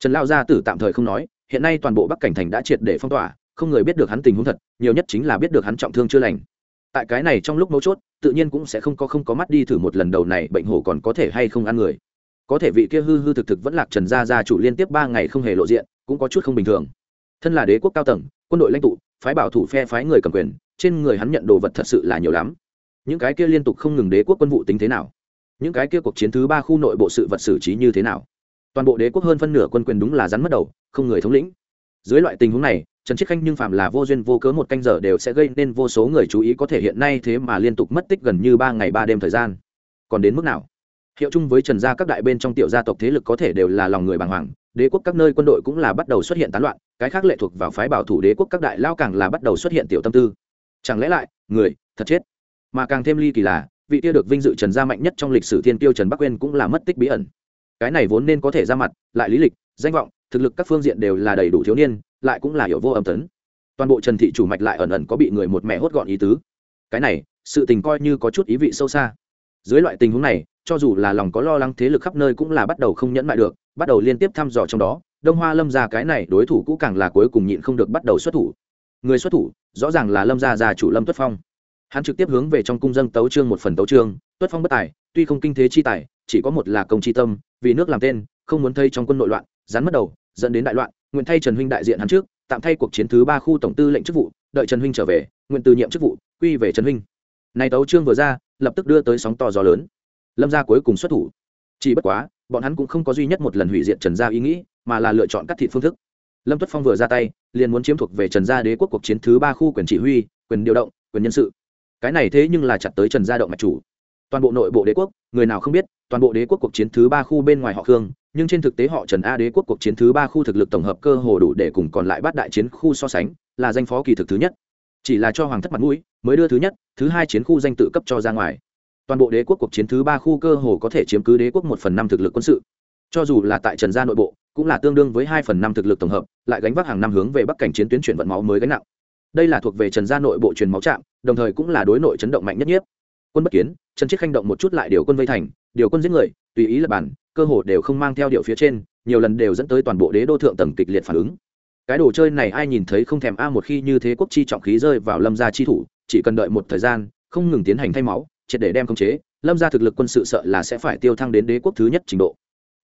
Trần lao gia tử tạm thời không nói, hiện nay toàn bộ bắc cảnh thành đã triệt để phong tỏa, không người biết được hắn tình huống thật, nhiều nhất chính là biết được hắn trọng thương chưa lành. Tại cái này trong lúc mấu chốt, tự nhiên cũng sẽ không có không có mắt đi thử một lần đầu này bệnh hổ còn có thể hay không ăn người có thể vị kia hư hư thực thực vẫn lạc trần gia gia chủ liên tiếp ba ngày không hề lộ diện, cũng có chút không bình thường. Thân là đế quốc cao tầng, quân đội lãnh tụ, phái bảo thủ phe phái người cầm quyền, trên người hắn nhận đồ vật thật sự là nhiều lắm. Những cái kia liên tục không ngừng đế quốc quân vụ tính thế nào? Những cái kia cuộc chiến thứ ba khu nội bộ sự vật xử trí như thế nào? Toàn bộ đế quốc hơn phân nửa quân quyền đúng là rắn mất đầu, không người thống lĩnh. Dưới loại tình huống này, trần chiết khanh nhưng phạm là vô duyên vô cớ một canh giờ đều sẽ gây nên vô số người chú ý có thể hiện nay thế mà liên tục mất tích gần như ba ngày ba đêm thời gian. Còn đến mức nào? Hiệu chung với trần gia các đại bên trong tiểu gia tộc thế lực có thể đều là lòng người bàng hoàng, đế quốc các nơi quân đội cũng là bắt đầu xuất hiện tán loạn, cái khác lệ thuộc vào phái bảo thủ đế quốc các đại lao càng là bắt đầu xuất hiện tiểu tâm tư. Chẳng lẽ lại, người, thật chết? Mà càng thêm ly kỳ là, vị tiêu được vinh dự trần gia mạnh nhất trong lịch sử thiên tiêu trần bắc quên cũng là mất tích bí ẩn. Cái này vốn nên có thể ra mặt, lại lý lịch, danh vọng, thực lực các phương diện đều là đầy đủ thiếu niên, lại cũng là hiểu vô âm tấn. Toàn bộ trần thị chủ mạch lại ẩn ẩn có bị người một mẹ hốt gọn ý tứ. Cái này, sự tình coi như có chút ý vị sâu xa dưới loại tình huống này, cho dù là lòng có lo lắng thế lực khắp nơi cũng là bắt đầu không nhẫn mại được, bắt đầu liên tiếp thăm dò trong đó, đông hoa lâm ra cái này đối thủ cũ càng là cuối cùng nhịn không được bắt đầu xuất thủ. Người xuất thủ, rõ ràng là lâm gia già chủ lâm tuất phong. Hắn trực tiếp hướng về trong cung dân tấu trương một phần tấu trương tuất phong bất tài, tuy không kinh thế chi tài, chỉ có một là công chi tâm, vì nước làm tên, không muốn thấy trong quân nội loạn, rắn mất đầu, dẫn đến đại loạn, nguyện thay trần huynh đại diện hắn trước, tạm thay cuộc chiến thứ ba khu tổng tư lệnh chức vụ, đợi trần huynh trở về, nguyện từ nhiệm chức vụ, quy về trần huynh. Này tấu trương vừa ra lập tức đưa tới sóng to gió lớn. Lâm gia cuối cùng xuất thủ. Chỉ bất quá, bọn hắn cũng không có duy nhất một lần hủy diệt trần gia ý nghĩ, mà là lựa chọn cắt thịt phương thức. Lâm tuất phong vừa ra tay, liền muốn chiếm thuộc về trần gia đế quốc cuộc chiến thứ ba khu quyền chỉ huy, quyền điều động, quyền nhân sự. Cái này thế nhưng là chặt tới trần gia động mạch chủ. Toàn bộ nội bộ đế quốc, người nào không biết, toàn bộ đế quốc cuộc chiến thứ ba khu bên ngoài họ khương, nhưng trên thực tế họ trần a đế quốc cuộc chiến thứ ba khu thực lực tổng hợp cơ hồ đủ để cùng còn lại bát đại chiến khu so sánh, là danh phó kỳ thực thứ nhất chỉ là cho hoàng thất mặt mũi, mới đưa thứ nhất, thứ hai chiến khu danh tự cấp cho ra ngoài. Toàn bộ đế quốc cuộc chiến thứ ba khu cơ hồ có thể chiếm cứ đế quốc một phần năm thực lực quân sự. Cho dù là tại trần gia nội bộ, cũng là tương đương với hai phần năm thực lực tổng hợp, lại gánh vác hàng năm hướng về bắc cảnh chiến tuyến chuyển vận máu mới gánh nặng. Đây là thuộc về trần gia nội bộ truyền máu trạm, đồng thời cũng là đối nội chấn động mạnh nhất nhất. quân bất kiến, trần chiết khanh động một chút lại điều quân vây thành, điều quân giết người, tùy ý lập bản, cơ hồ đều không mang theo điều phía trên, nhiều lần đều dẫn tới toàn bộ đế đô thượng tầng kịch liệt phản ứng cái đồ chơi này ai nhìn thấy không thèm a, một khi như thế quốc chi trọng khí rơi vào lâm gia chi thủ, chỉ cần đợi một thời gian, không ngừng tiến hành thay máu, triệt để đem khống chế, lâm gia thực lực quân sự sợ là sẽ phải tiêu thăng đến đế quốc thứ nhất trình độ.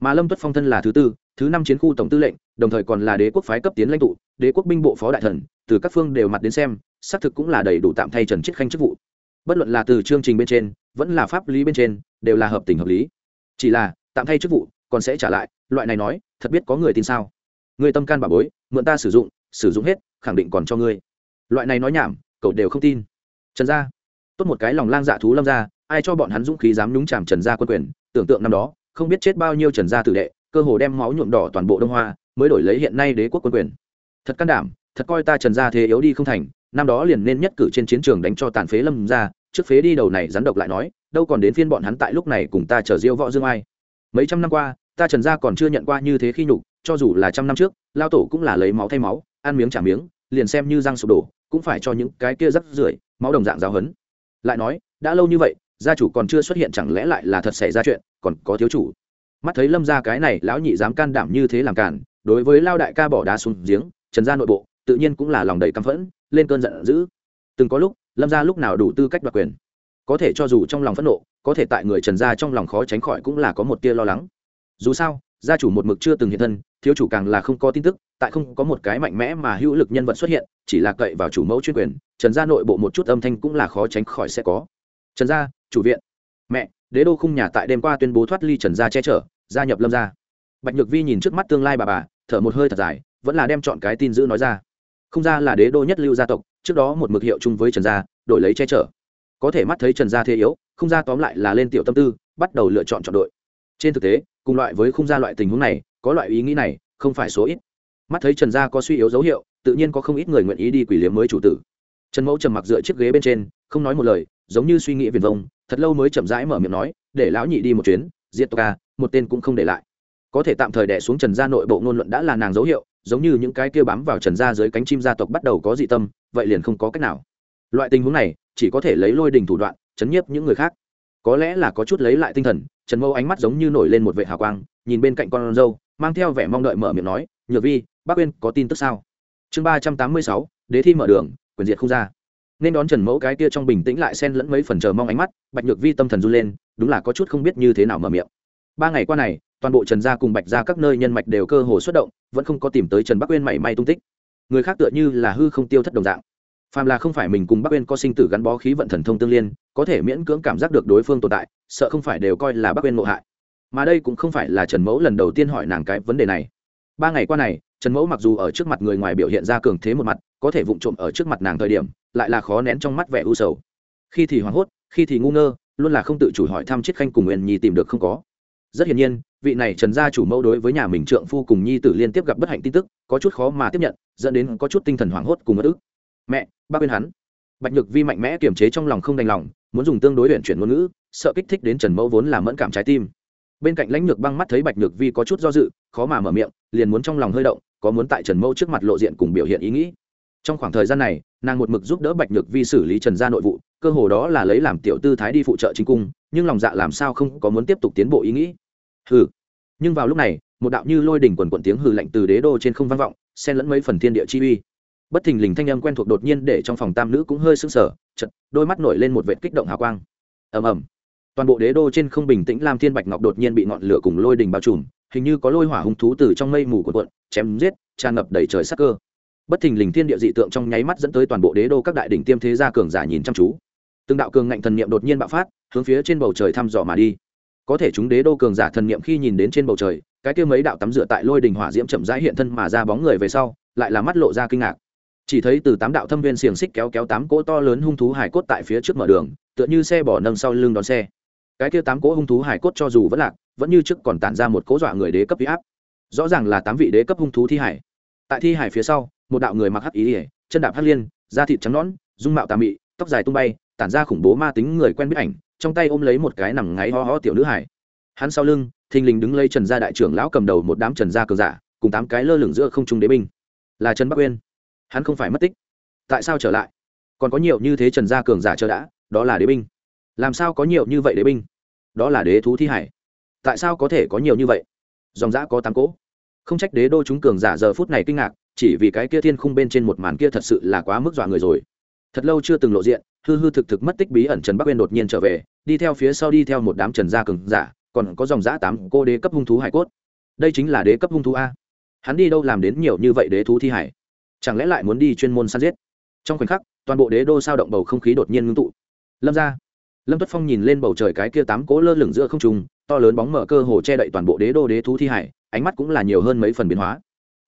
Mà lâm tuất phong thân là thứ tư, thứ năm chiến khu tổng tư lệnh, đồng thời còn là đế quốc phái cấp tiến lãnh tụ, đế quốc binh bộ phó đại thần, từ các phương đều mặt đến xem, xác thực cũng là đầy đủ tạm thay trần chiết khanh chức vụ. Bất luận là từ chương trình bên trên, vẫn là pháp lý bên trên, đều là hợp tình hợp lý. Chỉ là, tạm thay chức vụ, còn sẽ trả lại, loại này nói, thật biết có người tin sao? Người tâm can bà bối, mượn ta sử dụng sử dụng hết, khẳng định còn cho ngươi. Loại này nói nhảm, cậu đều không tin. Trần gia, tốt một cái lòng lang dạ thú lâm ra ai cho bọn hắn dũng khí dám nhúng chàm trần gia quân quyền, tưởng tượng năm đó, không biết chết bao nhiêu trần gia tử đệ, cơ hồ đem máu nhuộm đỏ toàn bộ đông hoa, mới đổi lấy hiện nay đế quốc quân quyền. Thật can đảm, thật coi ta trần gia thế yếu đi không thành, năm đó liền nên nhất cử trên chiến trường đánh cho tàn phế lâm ra trước phế đi đầu này rắn độc lại nói, đâu còn đến phiên bọn hắn tại lúc này cùng ta chờ diêu võ dương ai. Mấy trăm năm qua, ta trần gia còn chưa nhận qua như thế khi nhục cho dù là trăm năm trước, lao tổ cũng là lấy máu thay máu, ăn miếng trả miếng, liền xem như răng sụp đổ, cũng phải cho những cái kia rắc rưởi máu đồng dạng giáo hấn lại nói, đã lâu như vậy, gia chủ còn chưa xuất hiện chẳng lẽ lại là thật xảy ra chuyện, còn có thiếu chủ. Mắt thấy lâm ra cái này lão nhị dám can đảm như thế làm cản đối với lao đại ca bỏ đá xuống giếng, trần gia nội bộ, tự nhiên cũng là lòng đầy căm phẫn, lên cơn giận dữ. Từng có lúc, lâm gia lúc nào đủ tư cách đoạt quyền. Có thể cho dù trong lòng phẫn nộ, có thể tại người trần gia trong lòng khó tránh khỏi cũng là có một tia lo lắng. Dù sao, gia chủ một mực chưa từng hiện thân thiếu chủ càng là không có tin tức, tại không có một cái mạnh mẽ mà hữu lực nhân vật xuất hiện, chỉ là cậy vào chủ mẫu chuyên quyền, trần gia nội bộ một chút âm thanh cũng là khó tránh khỏi sẽ có. Trần gia, chủ viện. Mẹ, đế đô khung nhà tại đêm qua tuyên bố thoát ly trần gia che chở, gia nhập lâm gia. Bạch nhược vi nhìn trước mắt tương lai bà bà, thở một hơi thật dài, vẫn là đem chọn cái tin giữ nói ra. Không ra là đế đô nhất lưu gia tộc, trước đó một mực hiệu chung với trần gia, đổi lấy che chở. Có thể mắt thấy trần gia thế yếu không ra tóm lại là lên tiểu tâm tư, bắt đầu lựa chọn chọn đội. Trên thực tế, cùng loại với khung gia loại tình huống này có loại ý nghĩ này, không phải số ít. Mắt thấy trần gia có suy yếu dấu hiệu, tự nhiên có không ít người nguyện ý đi quỷ liếm mới chủ tử. Trần mẫu trầm mặc dựa chiếc ghế bên trên, không nói một lời, giống như suy nghĩ viền vông, thật lâu mới chậm rãi mở miệng nói, để lão nhị đi một chuyến, diệt tộc à, một tên cũng không để lại. Có thể tạm thời đẻ xuống trần gia nội bộ ngôn luận đã là nàng dấu hiệu, giống như những cái kia bám vào trần gia dưới cánh chim gia tộc bắt đầu có dị tâm, vậy liền không có cách nào. Loại tình huống này, chỉ có thể lấy lôi đình thủ đoạn, chấn nhiếp những người khác. Có lẽ là có chút lấy lại tinh thần, trần Mẫu ánh mắt giống như nổi lên một vệ hào quang, nhìn bên cạnh con dâu mang theo vẻ mong đợi mở miệng nói, nhược vi, bác uyên có tin tức sao? Chương ba trăm tám mươi sáu, đế thi mở đường, quyền diệt không ra. Nên đón trần mẫu cái kia trong bình tĩnh lại xen lẫn mấy phần chờ mong ánh mắt, bạch nhược vi tâm thần run lên, đúng là có chút không biết như thế nào mở miệng. Ba ngày qua này, toàn bộ trần gia cùng bạch gia các nơi nhân mạch đều cơ hồ xuất động, vẫn không có tìm tới trần bắc uyên mảy may tung tích. Người khác tựa như là hư không tiêu thất đồng dạng. Phàm là không phải mình cùng bắc uyên có sinh tử gắn bó khí vận thần thông tương liên, có thể miễn cưỡng cảm giác được đối phương tồn tại, sợ không phải đều coi là bắc uyên ngộ hại mà đây cũng không phải là trần mẫu lần đầu tiên hỏi nàng cái vấn đề này. Ba ngày qua này, trần mẫu mặc dù ở trước mặt người ngoài biểu hiện ra cường thế một mặt, có thể vụng trộm ở trước mặt nàng thời điểm, lại là khó nén trong mắt vẻ u sầu. Khi thì hoảng hốt, khi thì ngu ngơ, luôn là không tự chủ hỏi thăm chiết khanh cùng nguyện nhi tìm được không có. Rất hiển nhiên, vị này trần gia chủ mẫu đối với nhà mình trượng phu cùng nhi tử liên tiếp gặp bất hạnh tin tức, có chút khó mà tiếp nhận, dẫn đến có chút tinh thần hoảng hốt cùng mất ức. Mẹ, ba bên hắn. Bạch nhược vi mạnh mẽ kiềm chế trong lòng không đành lòng, muốn dùng tương đối luyện chuyển ngôn ngữ, sợ kích thích đến trần mẫu vốn là mẫn cảm trái tim bên cạnh lãnh nhược băng mắt thấy bạch nhược vi có chút do dự, khó mà mở miệng, liền muốn trong lòng hơi động, có muốn tại trần mẫu trước mặt lộ diện cùng biểu hiện ý nghĩ. Trong khoảng thời gian này, nàng một mực giúp đỡ bạch nhược vi xử lý trần gia nội vụ, cơ hồ đó là lấy làm tiểu tư thái đi phụ trợ chính cung, nhưng lòng dạ làm sao không có muốn tiếp tục tiến bộ ý nghĩ. Hừ. Nhưng vào lúc này, một đạo như lôi đỉnh quần quần tiếng hừ lạnh từ đế đô trên không vang vọng, xen lẫn mấy phần thiên địa chi uy. Bất thình lình thanh âm quen thuộc đột nhiên để trong phòng tam nữ cũng hơi sững sờ chật đôi mắt nổi lên một vệt kích động hào quang. Ầm ầm toàn bộ đế đô trên không bình tĩnh lam thiên bạch ngọc đột nhiên bị ngọn lửa cùng lôi đình bao trùm, hình như có lôi hỏa hung thú từ trong mây mù của quận chém giết, tràn ngập đầy trời sắc cơ. Bất thình lình thiên địa dị tượng trong nháy mắt dẫn tới toàn bộ đế đô các đại đỉnh tiêm thế gia cường giả nhìn chăm chú. Từng đạo cường ngạnh thần niệm đột nhiên bạo phát, hướng phía trên bầu trời thăm dò mà đi. Có thể chúng đế đô cường giả thần niệm khi nhìn đến trên bầu trời, cái kia mấy đạo tắm rửa tại lôi đình hỏa diễm chậm rãi hiện thân mà ra bóng người về sau, lại là mắt lộ ra kinh ngạc. Chỉ thấy từ tám đạo thâm viên xiềng xích kéo kéo tám cỗ to lớn hung thú hải cốt tại phía trước mở đường, tựa như xe bỏ nâng sau lưng đón xe cái kia tám cỗ hung thú hải cốt cho dù vẫn lạc, vẫn như trước còn tản ra một cỗ dọa người đế cấp huy áp. Rõ ràng là tám vị đế cấp hung thú thi hải. Tại thi hải phía sau, một đạo người mặc hắc ý ỉa chân đạp hắc liên, da thịt trắng nõn, dung mạo tà mị, tóc dài tung bay, tản ra khủng bố ma tính người quen biết ảnh, trong tay ôm lấy một cái nằm ngáy ho ho tiểu nữ hải. Hắn sau lưng, thình lình đứng lấy trần gia đại trưởng lão cầm đầu một đám trần gia cường giả, cùng tám cái lơ lửng giữa không trung đế binh. Là trần bắc uyên. Hắn không phải mất tích. Tại sao trở lại? Còn có nhiều như thế trần gia cường giả chờ đã, đó là đế binh. Làm sao có nhiều như vậy đế binh? Đó là đế thú thi hải. Tại sao có thể có nhiều như vậy? Dòng giã có tám cỗ. Không trách đế đô chúng cường giả giờ phút này kinh ngạc, chỉ vì cái kia thiên khung bên trên một màn kia thật sự là quá mức dọa người rồi. Thật lâu chưa từng lộ diện, hư hư thực thực mất tích bí ẩn trần bắc uyên đột nhiên trở về, đi theo phía sau đi theo một đám trần gia cường giả, còn có dòng giã tám cô đế cấp hung thú hải cốt. Đây chính là đế cấp hung thú a. Hắn đi đâu làm đến nhiều như vậy đế thú thi hải? Chẳng lẽ lại muốn đi chuyên môn săn giết? Trong khoảnh khắc, toàn bộ đế đô sao động bầu không khí đột nhiên ngưng tụ. Lâm ra lâm tuất phong nhìn lên bầu trời cái kia tám cố lơ lửng giữa không trùng to lớn bóng mở cơ hồ che đậy toàn bộ đế đô đế thú thi hải, ánh mắt cũng là nhiều hơn mấy phần biến hóa.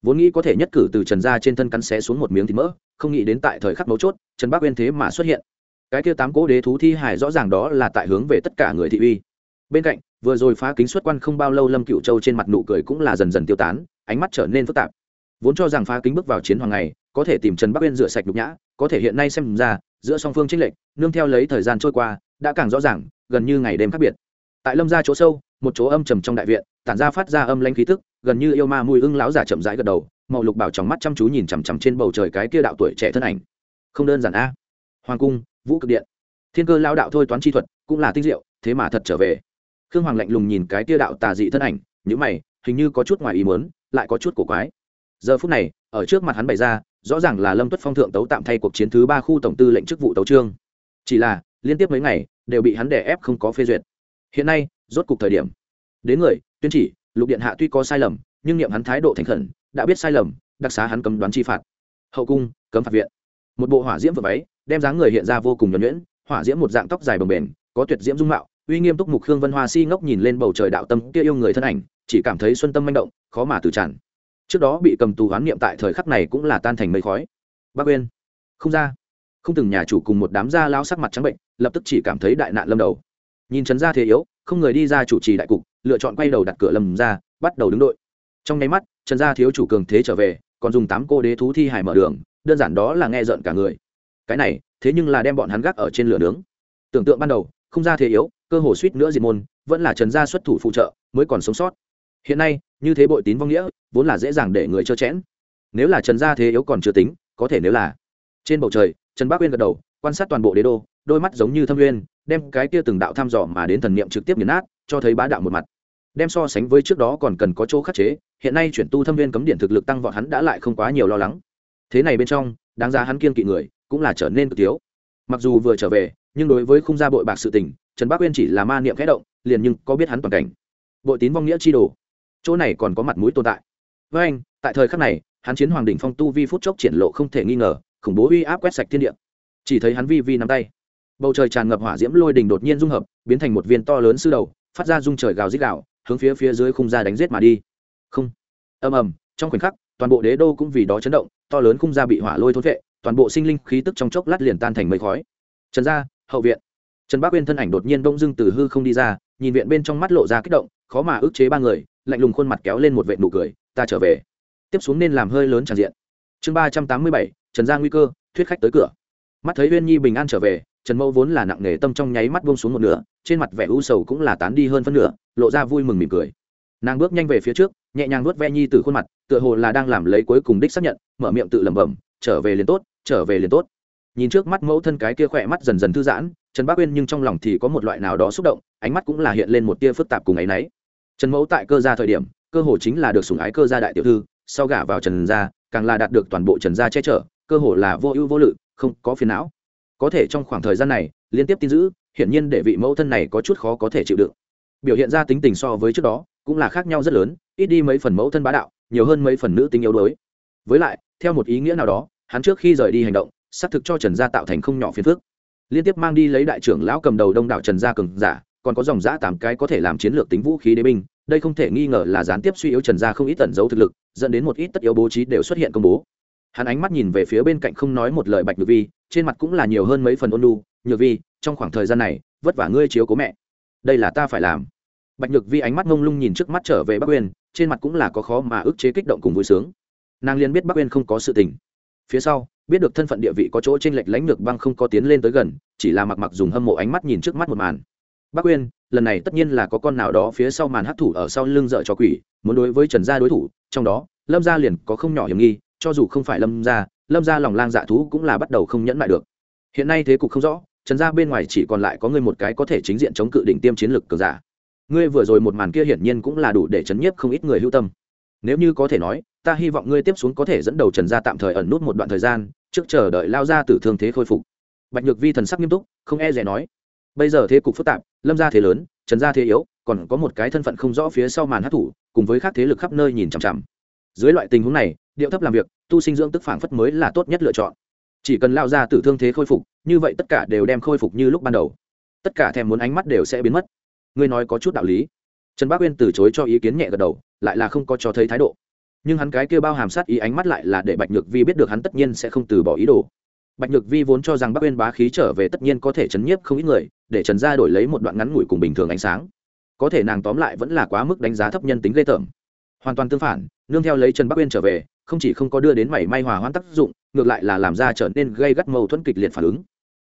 Vốn nghĩ có thể nhất cử từ trần ra trên thân cắn xé xuống một miếng thịt mỡ, không nghĩ đến tại thời khắc mấu chốt, trần Bắc uyên thế mà xuất hiện. Cái kia tám cố đế thú thi hải rõ ràng đó là tại hướng về tất cả người thị uy. Bên cạnh, vừa rồi phá kính xuất quan không bao lâu lâm cựu châu trên mặt nụ cười cũng là dần dần tiêu tán, ánh mắt trở nên phức tạp. Vốn cho rằng phá kính bước vào chiến hoàng này có thể tìm trần bắc uyên rửa sạch nhục nhã, có thể hiện nay xem ra giữa song phương chênh lệch, nương theo lấy thời gian trôi qua, đã càng rõ ràng, gần như ngày đêm khác biệt. Tại lâm ra chỗ sâu, một chỗ âm trầm trong đại viện, tản ra phát ra âm lanh khí tức, gần như yêu ma mùi ưng láo giả chậm rãi gật đầu, màu lục bảo trong mắt chăm chú nhìn chằm chằm trên bầu trời cái kia đạo tuổi trẻ thân ảnh. Không đơn giản a. Hoàng cung, vũ cực điện. Thiên cơ lao đạo thôi toán chi thuật, cũng là tinh diệu, thế mà thật trở về. Khương hoàng lạnh lùng nhìn cái tia đạo tà dị thân ảnh những mày, hình như có chút ngoài ý muốn, lại có chút cổ quái. Giờ phút này, ở trước mặt hắn bày ra rõ ràng là lâm tuất phong thượng tấu tạm thay cuộc chiến thứ ba khu tổng tư lệnh chức vụ tấu trương. Chỉ là, liên tiếp mấy ngày, đều bị hắn đè ép không có phê duyệt. Hiện nay, rốt cục thời điểm. Đến người, tuyên chỉ, lục điện hạ tuy có sai lầm, nhưng niệm hắn thái độ thành khẩn, đã biết sai lầm, đặc xá hắn cấm đoán chi phạt. Hậu cung, cấm phạt viện. Một bộ hỏa diễm vừa váy, đem dáng người hiện ra vô cùng nhuẩn nhuyễn, hỏa diễm một dạng tóc dài bồng bềnh, có tuyệt diễm dung mạo, uy nghiêm túc mục khương vân hoa si ngốc nhìn lên bầu trời đạo tâm kia yêu người thân ảnh, chỉ cảm thấy xuân tâm manh động, khó mà từ tràn trước đó bị cầm tù hoán niệm tại thời khắc này cũng là tan thành mây khói. Bác uyên, không ra. Không từng nhà chủ cùng một đám gia lao sắc mặt trắng bệnh, lập tức chỉ cảm thấy đại nạn lâm đầu. Nhìn trấn gia thế yếu, không người đi ra chủ trì đại cục, lựa chọn quay đầu đặt cửa lầm ra, bắt đầu đứng đội. Trong nháy mắt, trần gia thiếu chủ cường thế trở về, còn dùng tám cô đế thú thi hải mở đường, đơn giản đó là nghe rợn cả người. Cái này, thế nhưng là đem bọn hắn gác ở trên lửa nướng. Tưởng tượng ban đầu, không ra thế yếu, cơ hồ suýt nữa diệt môn, vẫn là trần gia xuất thủ phụ trợ, mới còn sống sót. Hiện nay như thế bội tín vong nghĩa, vốn là dễ dàng để người trơ chẽn. Nếu là trần gia thế yếu còn chưa tính, có thể nếu là trên bầu trời, trần bác uyên gật đầu, quan sát toàn bộ đế đô, đôi mắt giống như thâm uyên, đem cái kia từng đạo thăm dò mà đến thần niệm trực tiếp nghiền nát, cho thấy bá đạo một mặt. Đem so sánh với trước đó còn cần có chỗ khắc chế, hiện nay chuyển tu thâm viên cấm điện thực lực tăng vọt hắn đã lại không quá nhiều lo lắng. Thế này bên trong, đáng ra hắn kiên kỵ người, cũng là trở nên cực thiếu. Mặc dù vừa trở về, nhưng đối với khung gia bội bạc sự tình, trần bác uyên chỉ là ma niệm khẽ động, liền nhưng có biết hắn toàn cảnh. Bội tín vong nghĩa chi đồ chỗ này còn có mặt mũi tồn tại. Với anh, tại thời khắc này, hắn chiến hoàng đỉnh phong tu vi phút chốc triển lộ không thể nghi ngờ, khủng bố uy áp quét sạch thiên địa. Chỉ thấy hắn vi vi nắm tay. Bầu trời tràn ngập hỏa diễm lôi đình đột nhiên dung hợp, biến thành một viên to lớn sư đầu, phát ra dung trời gào rít gào, hướng phía phía dưới khung ra đánh giết mà đi. Không. Ầm ầm, trong khoảnh khắc, toàn bộ đế đô cũng vì đó chấn động, to lớn khung ra bị hỏa lôi thốt vệ, toàn bộ sinh linh khí tức trong chốc lát liền tan thành mây khói. Trần gia, hậu viện. Trần bác uyên thân ảnh đột nhiên đông dưng từ hư không đi ra, nhìn viện bên trong mắt lộ ra kích động, khó mà ức chế ba người lạnh lùng khuôn mặt kéo lên một vệ nụ cười, ta trở về. Tiếp xuống nên làm hơi lớn tràn diện. Chương ba trăm tám mươi bảy, trần gia nguy cơ, thuyết khách tới cửa. Mắt thấy uyên nhi bình an trở về, trần mẫu vốn là nặng nề tâm trong nháy mắt buông xuống một nửa, trên mặt vẻ u sầu cũng là tán đi hơn phân nửa, lộ ra vui mừng mỉm cười. Nàng bước nhanh về phía trước, nhẹ nhàng nuốt ve nhi từ khuôn mặt, tựa hồ là đang làm lấy cuối cùng đích xác nhận, mở miệng tự lẩm bẩm, trở về liền tốt, trở về liền tốt. Nhìn trước mắt mẫu thân cái kia khỏe mắt dần dần thư giãn, trần bác uyên nhưng trong lòng thì có một loại nào đó xúc động, ánh mắt cũng là hiện lên một tia phức tạp cùng ấ y n ấ y trần mẫu tại cơ gia thời điểm, cơ hồ chính là được sủng ái cơ gia đại tiểu thư, sau gả vào trần gia, càng là đạt được toàn bộ trần gia che chở, cơ hồ là vô ưu vô lự, không có phiền não. Có thể trong khoảng thời gian này, liên tiếp tin giữ, hiển nhiên để vị mẫu thân này có chút khó có thể chịu đựng. Biểu hiện ra tính tình so với trước đó, cũng là khác nhau rất lớn, ít đi mấy phần mẫu thân bá đạo, nhiều hơn mấy phần nữ tính yếu đuối. Với lại, theo một ý nghĩa nào đó, hắn trước khi rời đi hành động, xác thực cho trần gia tạo thành không nhỏ phiền phức. Liên tiếp mang đi lấy đại trưởng lão cầm đầu đông đảo trần gia cường giả, còn có dòng giã tám cái có thể làm chiến lược tính vũ khí đế binh đây không thể nghi ngờ là gián tiếp suy yếu trần gia không ít tẩn giấu thực lực, dẫn đến một ít tất yếu bố trí đều xuất hiện công bố. Hắn ánh mắt nhìn về phía bên cạnh không nói một lời bạch nhược vi, trên mặt cũng là nhiều hơn mấy phần ôn lu nhược vi, trong khoảng thời gian này, vất vả ngươi chiếu cố mẹ. Đây là ta phải làm. Bạch nhược vi ánh mắt ngông lung nhìn trước mắt trở về bắc uyên, trên mặt cũng là có khó mà ức chế kích động cùng vui sướng. Nàng liền biết bắc uyên không có sự tình. Phía sau, biết được thân phận địa vị có chỗ t r ê n lệch lãnh lược băng không có tiến lên tới gần, chỉ là mặc mặc dùng hâm mộ ánh mắt nhìn trước mắt một màn. Bắc uyên lần này tất nhiên là có con nào đó phía sau màn hấp thủ ở sau lưng dợ cho quỷ, muốn đối với trần gia đối thủ, trong đó, lâm gia liền có không nhỏ hiểm nghi, cho dù không phải lâm gia lâm gia lòng lang dạ thú cũng là bắt đầu không nhẫn lại được. Hiện nay thế cục không rõ, trần gia bên ngoài chỉ còn lại có ngươi một cái có thể chính diện chống cự đỉnh tiêm chiến lược cờ giả. Ngươi vừa rồi một màn kia hiển nhiên cũng là đủ để chấn nhiếp không ít người hưu tâm. Nếu như có thể nói, ta hy vọng ngươi tiếp xuống có thể dẫn đầu trần gia tạm thời ẩn nút một đoạn thời gian, trước chờ đợi lao ra từ thương thế khôi phục. Bạch nhược vi thần sắc nghiêm túc, không e rẻ nói. Bây giờ thế cục phức tạp lâm gia thế lớn, trần gia thế yếu, còn có một cái thân phận không rõ phía sau màn hát thủ, cùng với các thế lực khắp nơi nhìn chằm chằm. Dưới loại tình huống này, điệu thấp làm việc, tu sinh dưỡng tức phản phất mới là tốt nhất lựa chọn. Chỉ cần lao ra tử thương thế khôi phục, như vậy tất cả đều đem khôi phục như lúc ban đầu. Tất cả thèm muốn ánh mắt đều sẽ biến mất. Ngươi nói có chút đạo lý. Trần bác uyên từ chối cho ý kiến nhẹ gật đầu, lại là không có cho thấy thái độ. Nhưng hắn cái kia bao hàm sát ý ánh mắt lại là để bạch nhược vi biết được hắn tất nhiên sẽ không từ bỏ ý đồ bạch nhược vi vốn cho rằng Bắc uyên bá khí trở về tất nhiên có thể chấn nhiếp không ít người, để trần gia đổi lấy một đoạn ngắn ngủi cùng bình thường ánh sáng. Có thể nàng tóm lại vẫn là quá mức đánh giá thấp nhân tính ghê tởm. Hoàn toàn tương phản, nương theo lấy trần bắc uyên trở về, không chỉ không có đưa đến mảy may hòa hoãn tác dụng, ngược lại là làm ra trở nên gây gắt mâu thuẫn kịch liệt phản ứng.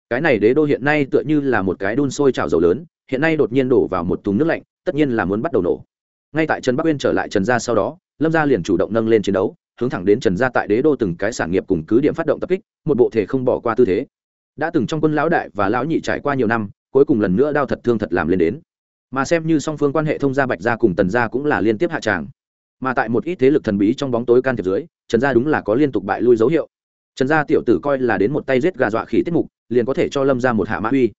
Cái này đế đô hiện nay tựa như là một cái đun sôi trào dầu lớn, hiện nay đột nhiên đổ vào một thùng nước lạnh, tất nhiên là muốn bắt đầu nổ. Ngay tại trần bắc uyên trở lại trần gia sau đó, lâm gia liền chủ động nâng lên chiến đấu hướng thẳng đến trần gia tại đế đô từng cái sản nghiệp cùng cứ điểm phát động tập kích, một bộ thể không bỏ qua tư thế. Đã từng trong quân lão đại và lão nhị trải qua nhiều năm, cuối cùng lần nữa đau thật thương thật làm lên đến. Mà xem như song phương quan hệ thông gia bạch gia cùng tần gia cũng là liên tiếp hạ tràng. Mà tại một ít thế lực thần bí trong bóng tối can thiệp dưới, trần gia đúng là có liên tục bại lui dấu hiệu. Trần gia tiểu tử coi là đến một tay giết gà dọa khỉ tiết mục, liền có thể cho lâm ra một hạ mã uy.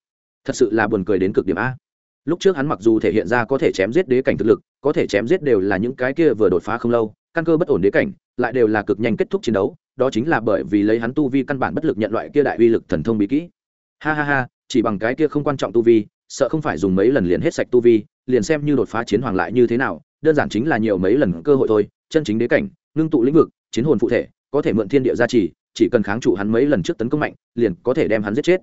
Thật sự là buồn cười đến cực điểm a. Lúc trước hắn mặc dù thể hiện ra có thể chém giết đế cảnh thực lực, có thể chém giết đều là những cái kia vừa đột phá không lâu căn cơ bất ổn đế cảnh, lại đều là cực nhanh kết thúc chiến đấu, đó chính là bởi vì lấy hắn tu vi căn bản bất lực nhận loại kia đại uy lực thần thông bí kỹ. Ha ha ha, chỉ bằng cái kia không quan trọng tu vi, sợ không phải dùng mấy lần liền hết sạch tu vi, liền xem như đột phá chiến hoàng lại như thế nào, đơn giản chính là nhiều mấy lần cơ hội thôi, chân chính đế cảnh, ngưng tụ lĩnh vực, chiến hồn phụ thể, có thể mượn thiên địa gia trì, chỉ cần kháng trụ hắn mấy lần trước tấn công mạnh, liền có thể đem hắn giết chết.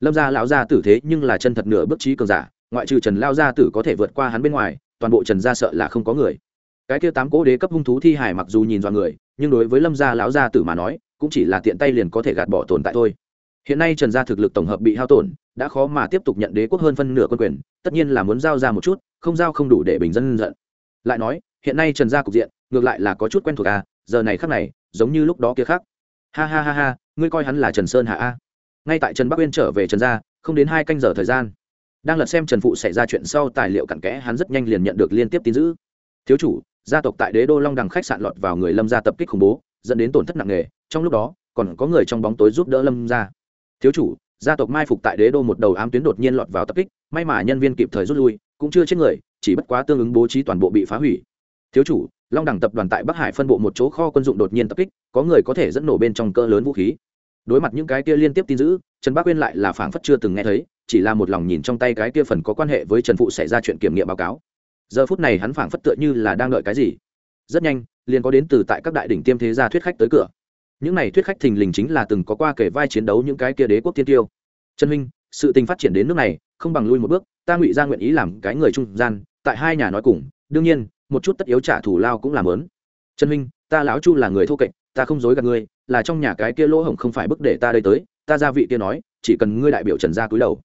Lâm gia lão gia tử thế nhưng là chân thật nửa bước trí cường giả, ngoại trừ trần lao gia tử có thể vượt qua hắn bên ngoài, toàn bộ trần gia sợ là không có người cái kia tám cố đế cấp hung thú thi hải mặc dù nhìn dọa người, nhưng đối với lâm gia lão gia tử mà nói, cũng chỉ là tiện tay liền có thể gạt bỏ tồn tại thôi. Hiện nay trần gia thực lực tổng hợp bị hao tổn, đã khó mà tiếp tục nhận đế quốc hơn phân nửa quân quyền, tất nhiên là muốn giao ra một chút, không giao không đủ để bình dân giận. Lại nói, hiện nay trần gia cục diện, ngược lại là có chút quen thuộc à giờ này khác này, giống như lúc đó kia khác. Ha ha ha ha, ngươi coi hắn là trần sơn hạ a. Ngay tại trần bắc uyên trở về trần gia, không đến hai canh giờ thời gian, đang lật xem trần phụ xảy ra chuyện sau tài liệu cặn kẽ, hắn rất nhanh liền nhận được liên tiếp tin giữ thiếu chủ gia tộc tại đế đô long đằng khách sạn lọt vào người lâm gia tập kích khủng bố, dẫn đến tổn thất nặng nề, trong lúc đó, còn có người trong bóng tối giúp đỡ lâm gia. Thiếu chủ, gia tộc mai phục tại đế đô một đầu ám tuyến đột nhiên lọt vào tập kích, may mà nhân viên kịp thời rút lui, cũng chưa chết người, chỉ bất quá tương ứng bố trí toàn bộ bị phá hủy. Thiếu chủ, long đẳng tập đoàn tại bắc hải phân bộ một chỗ kho quân dụng đột nhiên tập kích, có người có thể dẫn nổ bên trong cỡ lớn vũ khí. Đối mặt những cái kia liên tiếp tin giữ trần bác quyên lại là phảng phất chưa từng nghe thấy, chỉ là một lòng nhìn trong tay cái kia phần có quan hệ với trần phụ xảy ra chuyện kiểm nghiệm báo cáo giờ phút này hắn phảng phất tựa như là đang đợi cái gì. Rất nhanh, liền có đến từ tại các đại đỉnh tiêm thế gia thuyết khách tới cửa. Những này thuyết khách thình lình chính là từng có qua kể vai chiến đấu những cái kia đế quốc tiên tiêu. Trần huynh, sự tình phát triển đến nước này, không bằng lui một bước, ta ngụy ra nguyện ý làm cái người trung gian, tại hai nhà nói cùng, đương nhiên, một chút tất yếu trả thù lao cũng làm lớn. Trần huynh, ta lão chu là người thô kệch, ta không dối gạt ngươi, là trong nhà cái kia lỗ hổng không phải bức để ta đây tới, ta ra vị kia nói, chỉ cần ngươi đại biểu trần gia cúi đầu.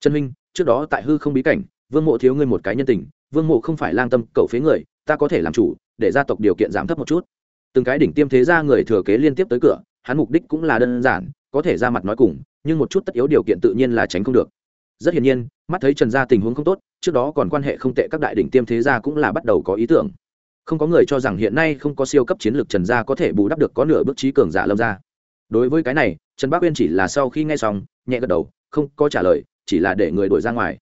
Trần huynh, trước đó tại hư không bí cảnh, vương mộ thiếu ngươi một cái nhân tình vương mộ không phải lang tâm cầu phế người, ta có thể làm chủ, để gia tộc điều kiện giảm thấp một chút. Từng cái đỉnh tiêm thế gia người thừa kế liên tiếp tới cửa, hắn mục đích cũng là đơn giản, có thể ra mặt nói cùng, nhưng một chút tất yếu điều kiện tự nhiên là tránh không được. Rất hiển nhiên, mắt thấy trần gia tình huống không tốt, trước đó còn quan hệ không tệ các đại đỉnh tiêm thế gia cũng là bắt đầu có ý tưởng. Không có người cho rằng hiện nay không có siêu cấp chiến lược trần gia có thể bù đắp được có nửa bước trí cường giả lâm gia. Đối với cái này, trần bác uyên chỉ là sau khi nghe xong, nhẹ gật đầu, không có trả lời, chỉ là để người đuổi ra ngoài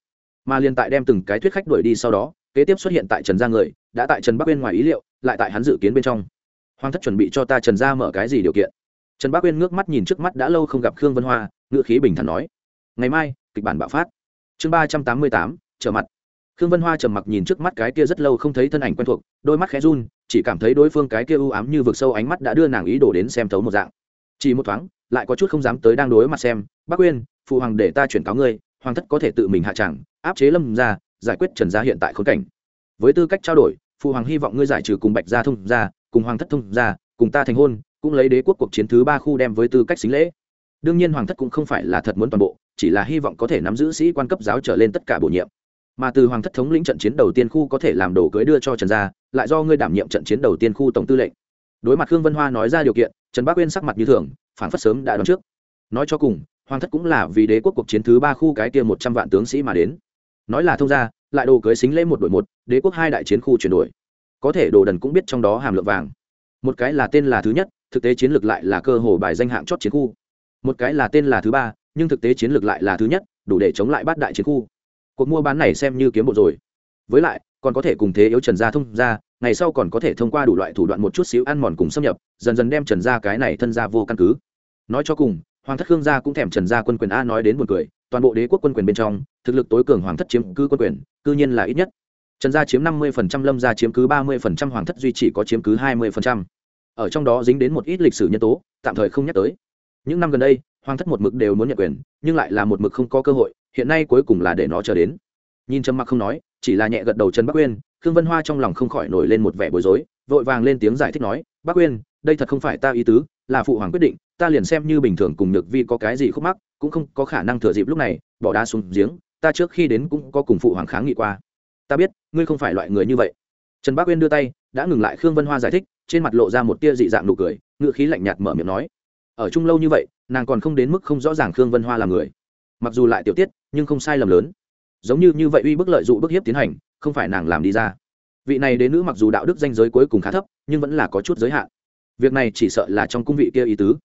mà liên tại đem từng cái thuyết khách đuổi đi sau đó, kế tiếp xuất hiện tại trần gia người, đã tại trần bắc uyên ngoài ý liệu, lại tại hắn dự kiến bên trong. Hoàng thất chuẩn bị cho ta trần gia mở cái gì điều kiện? Trần bắc uyên ngước mắt nhìn trước mắt đã lâu không gặp khương vân hoa ngựa khí bình thản nói. Ngày mai, kịch bản bạo phát. Chương ba trăm tám mươi tám, trở mặt. Khương vân hoa trầm mặc nhìn trước mắt cái kia rất lâu không thấy thân ảnh quen thuộc, đôi mắt khẽ run, chỉ cảm thấy đối phương cái kia u ám như vực sâu ánh mắt đã đưa nàng ý đồ đến xem thấu một dạng. Chỉ một thoáng, lại có chút không dám tới đang đối mặt xem bác uyên, phụ hoàng để ta chuyển cáo ngươi, hoàng thất có thể tự mình hạ tràng áp chế lâm ra giải quyết trần gia hiện tại khốn cảnh. Với tư cách trao đổi, phụ hoàng hy vọng ngươi giải trừ cùng bạch gia thông gia, cùng hoàng thất thông gia, cùng ta thành hôn, cũng lấy đế quốc cuộc chiến thứ ba khu đem với tư cách xính lễ. Đương nhiên hoàng thất cũng không phải là thật muốn toàn bộ, chỉ là hy vọng có thể nắm giữ sĩ quan cấp giáo trở lên tất cả bổ nhiệm. Mà từ hoàng thất thống lĩnh trận chiến đầu tiên khu có thể làm đồ cưới đưa cho trần gia, lại do ngươi đảm nhiệm trận chiến đầu tiên khu tổng tư lệnh. Đối mặt khương vân hoa nói ra điều kiện, trần bác uyên sắc mặt như thường phản phất sớm đã đoán trước. Nói cho cùng, hoàng thất cũng là vì đế quốc cuộc chiến thứ ba khu cái kia một trăm vạn tướng sĩ mà đến nói là thông gia, lại đồ cưới xính lễ một đội một, đế quốc hai đại chiến khu chuyển đổi. Có thể đồ đần cũng biết trong đó hàm lượng vàng. Một cái là tên là thứ nhất, thực tế chiến lược lại là cơ hồ bài danh hạng chót chiến khu. Một cái là tên là thứ ba, nhưng thực tế chiến lược lại là thứ nhất, đủ để chống lại bát đại chiến khu. Cuộc mua bán này xem như kiếm bộ rồi. Với lại, còn có thể cùng thế yếu trần gia thông ra ngày sau còn có thể thông qua đủ loại thủ đoạn một chút xíu ăn mòn cùng xâm nhập, dần dần đem trần gia cái này thân gia vô căn cứ. Nói cho cùng, hoàng thất khương gia cũng thèm trần gia quân quyền a nói đến một cười toàn bộ đế quốc quân quyền bên trong, thực lực tối cường hoàng thất chiếm cứ quân quyền, cư nhiên là ít nhất. Trần gia chiếm năm mươi lâm gia chiếm cứ ba mươi hoàng thất duy chỉ có chiếm cứ hai mươi ở trong đó dính đến một ít lịch sử nhân tố, tạm thời không nhắc tới. Những năm gần đây, hoàng thất một mực đều muốn nhận quyền, nhưng lại là một mực không có cơ hội, hiện nay cuối cùng là để nó chờ đến. Nhìn trầm mặc không nói, chỉ là nhẹ gật đầu trần bắc uyên, khương vân hoa trong lòng không khỏi nổi lên một vẻ bối rối, vội vàng lên tiếng giải thích nói, bắc uyên, đây thật không phải ta ý tứ là phụ hoàng quyết định, ta liền xem như bình thường cùng nhược vi có cái gì khúc mắc, cũng không có khả năng thừa dịp lúc này, bỏ đá xuống giếng, ta trước khi đến cũng có cùng phụ hoàng kháng nghị qua. Ta biết, ngươi không phải loại người như vậy. Trần bác uyên đưa tay, đã ngừng lại khương vân hoa giải thích, trên mặt lộ ra một tia dị dạng nụ cười, ngựa khí lạnh nhạt mở miệng nói. Ở chung lâu như vậy, nàng còn không đến mức không rõ ràng khương vân hoa là người. Mặc dù lại tiểu tiết, nhưng không sai lầm lớn. Giống như như vậy uy bức lợi dụ bức hiếp tiến hành, không phải nàng làm đi ra. Vị này đến nữ mặc dù đạo đức danh giới cuối cùng khá thấp, nhưng vẫn là có chút giới hạn việc này chỉ sợ là trong cung vị kia ý tứ.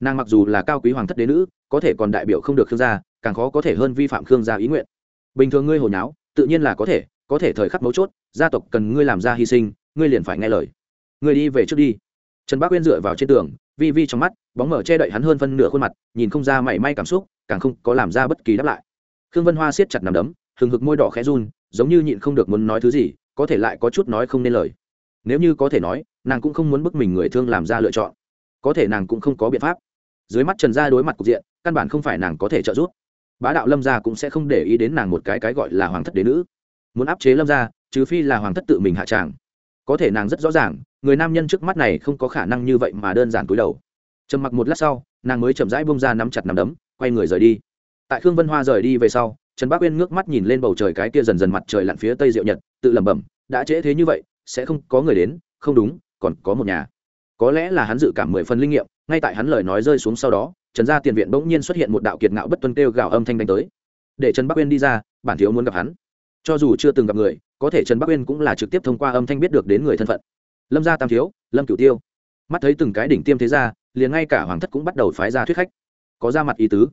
Nàng mặc dù là cao quý hoàng thất đế nữ, có thể còn đại biểu không được khương gia, càng khó có thể hơn vi phạm khương gia ý nguyện. Bình thường ngươi hồi nháo, tự nhiên là có thể có thể thời khắc mấu chốt, gia tộc cần ngươi làm ra hy sinh, ngươi liền phải nghe lời. Ngươi đi về trước đi. Trần bác uyên dựa vào trên tường, vi vi trong mắt, bóng mở che đậy hắn hơn phân nửa khuôn mặt, nhìn không ra mảy may cảm xúc, càng không có làm ra bất kỳ đáp lại. Khương vân hoa siết chặt nằm đấm, hừng hực môi đỏ khẽ run, giống như nhịn không được muốn nói thứ gì, có thể lại có chút nói không nên lời nếu như có thể nói, nàng cũng không muốn bức mình người thương làm ra lựa chọn. Có thể nàng cũng không có biện pháp. Dưới mắt trần gia đối mặt cục diện, căn bản không phải nàng có thể trợ giúp. Bá đạo lâm gia cũng sẽ không để ý đến nàng một cái cái gọi là hoàng thất đế nữ. Muốn áp chế lâm gia, trừ phi là hoàng thất tự mình hạ tràng. Có thể nàng rất rõ ràng, người nam nhân trước mắt này không có khả năng như vậy mà đơn giản cúi đầu. Trầm mặc một lát sau, nàng mới chậm rãi bông ra nắm chặt nắm đấm, quay người rời đi. Tại khương vân hoa rời đi về sau, trần bác uyên ngước mắt nhìn lên bầu trời cái kia dần dần mặt trời lặn phía tây diệu nhật, tự lẩm bẩm, đã trễ thế như vậy sẽ không có người đến, không đúng, còn có một nhà. Có lẽ là hắn dự cảm mười phần linh nghiệm, ngay tại hắn lời nói rơi xuống sau đó, trần gia tiền viện bỗng nhiên xuất hiện một đạo kiệt ngạo bất tuân kêu gào âm thanh đánh tới. Để trần bắc uyên đi ra, bản thiếu muốn gặp hắn. Cho dù chưa từng gặp người, có thể trần bắc uyên cũng là trực tiếp thông qua âm thanh biết được đến người thân phận. Lâm gia tam thiếu, lâm cửu tiêu. Mắt thấy từng cái đỉnh tiêm thế gia liền ngay cả hoàng thất cũng bắt đầu phái ra thuyết khách. Có ra mặt ý tứ.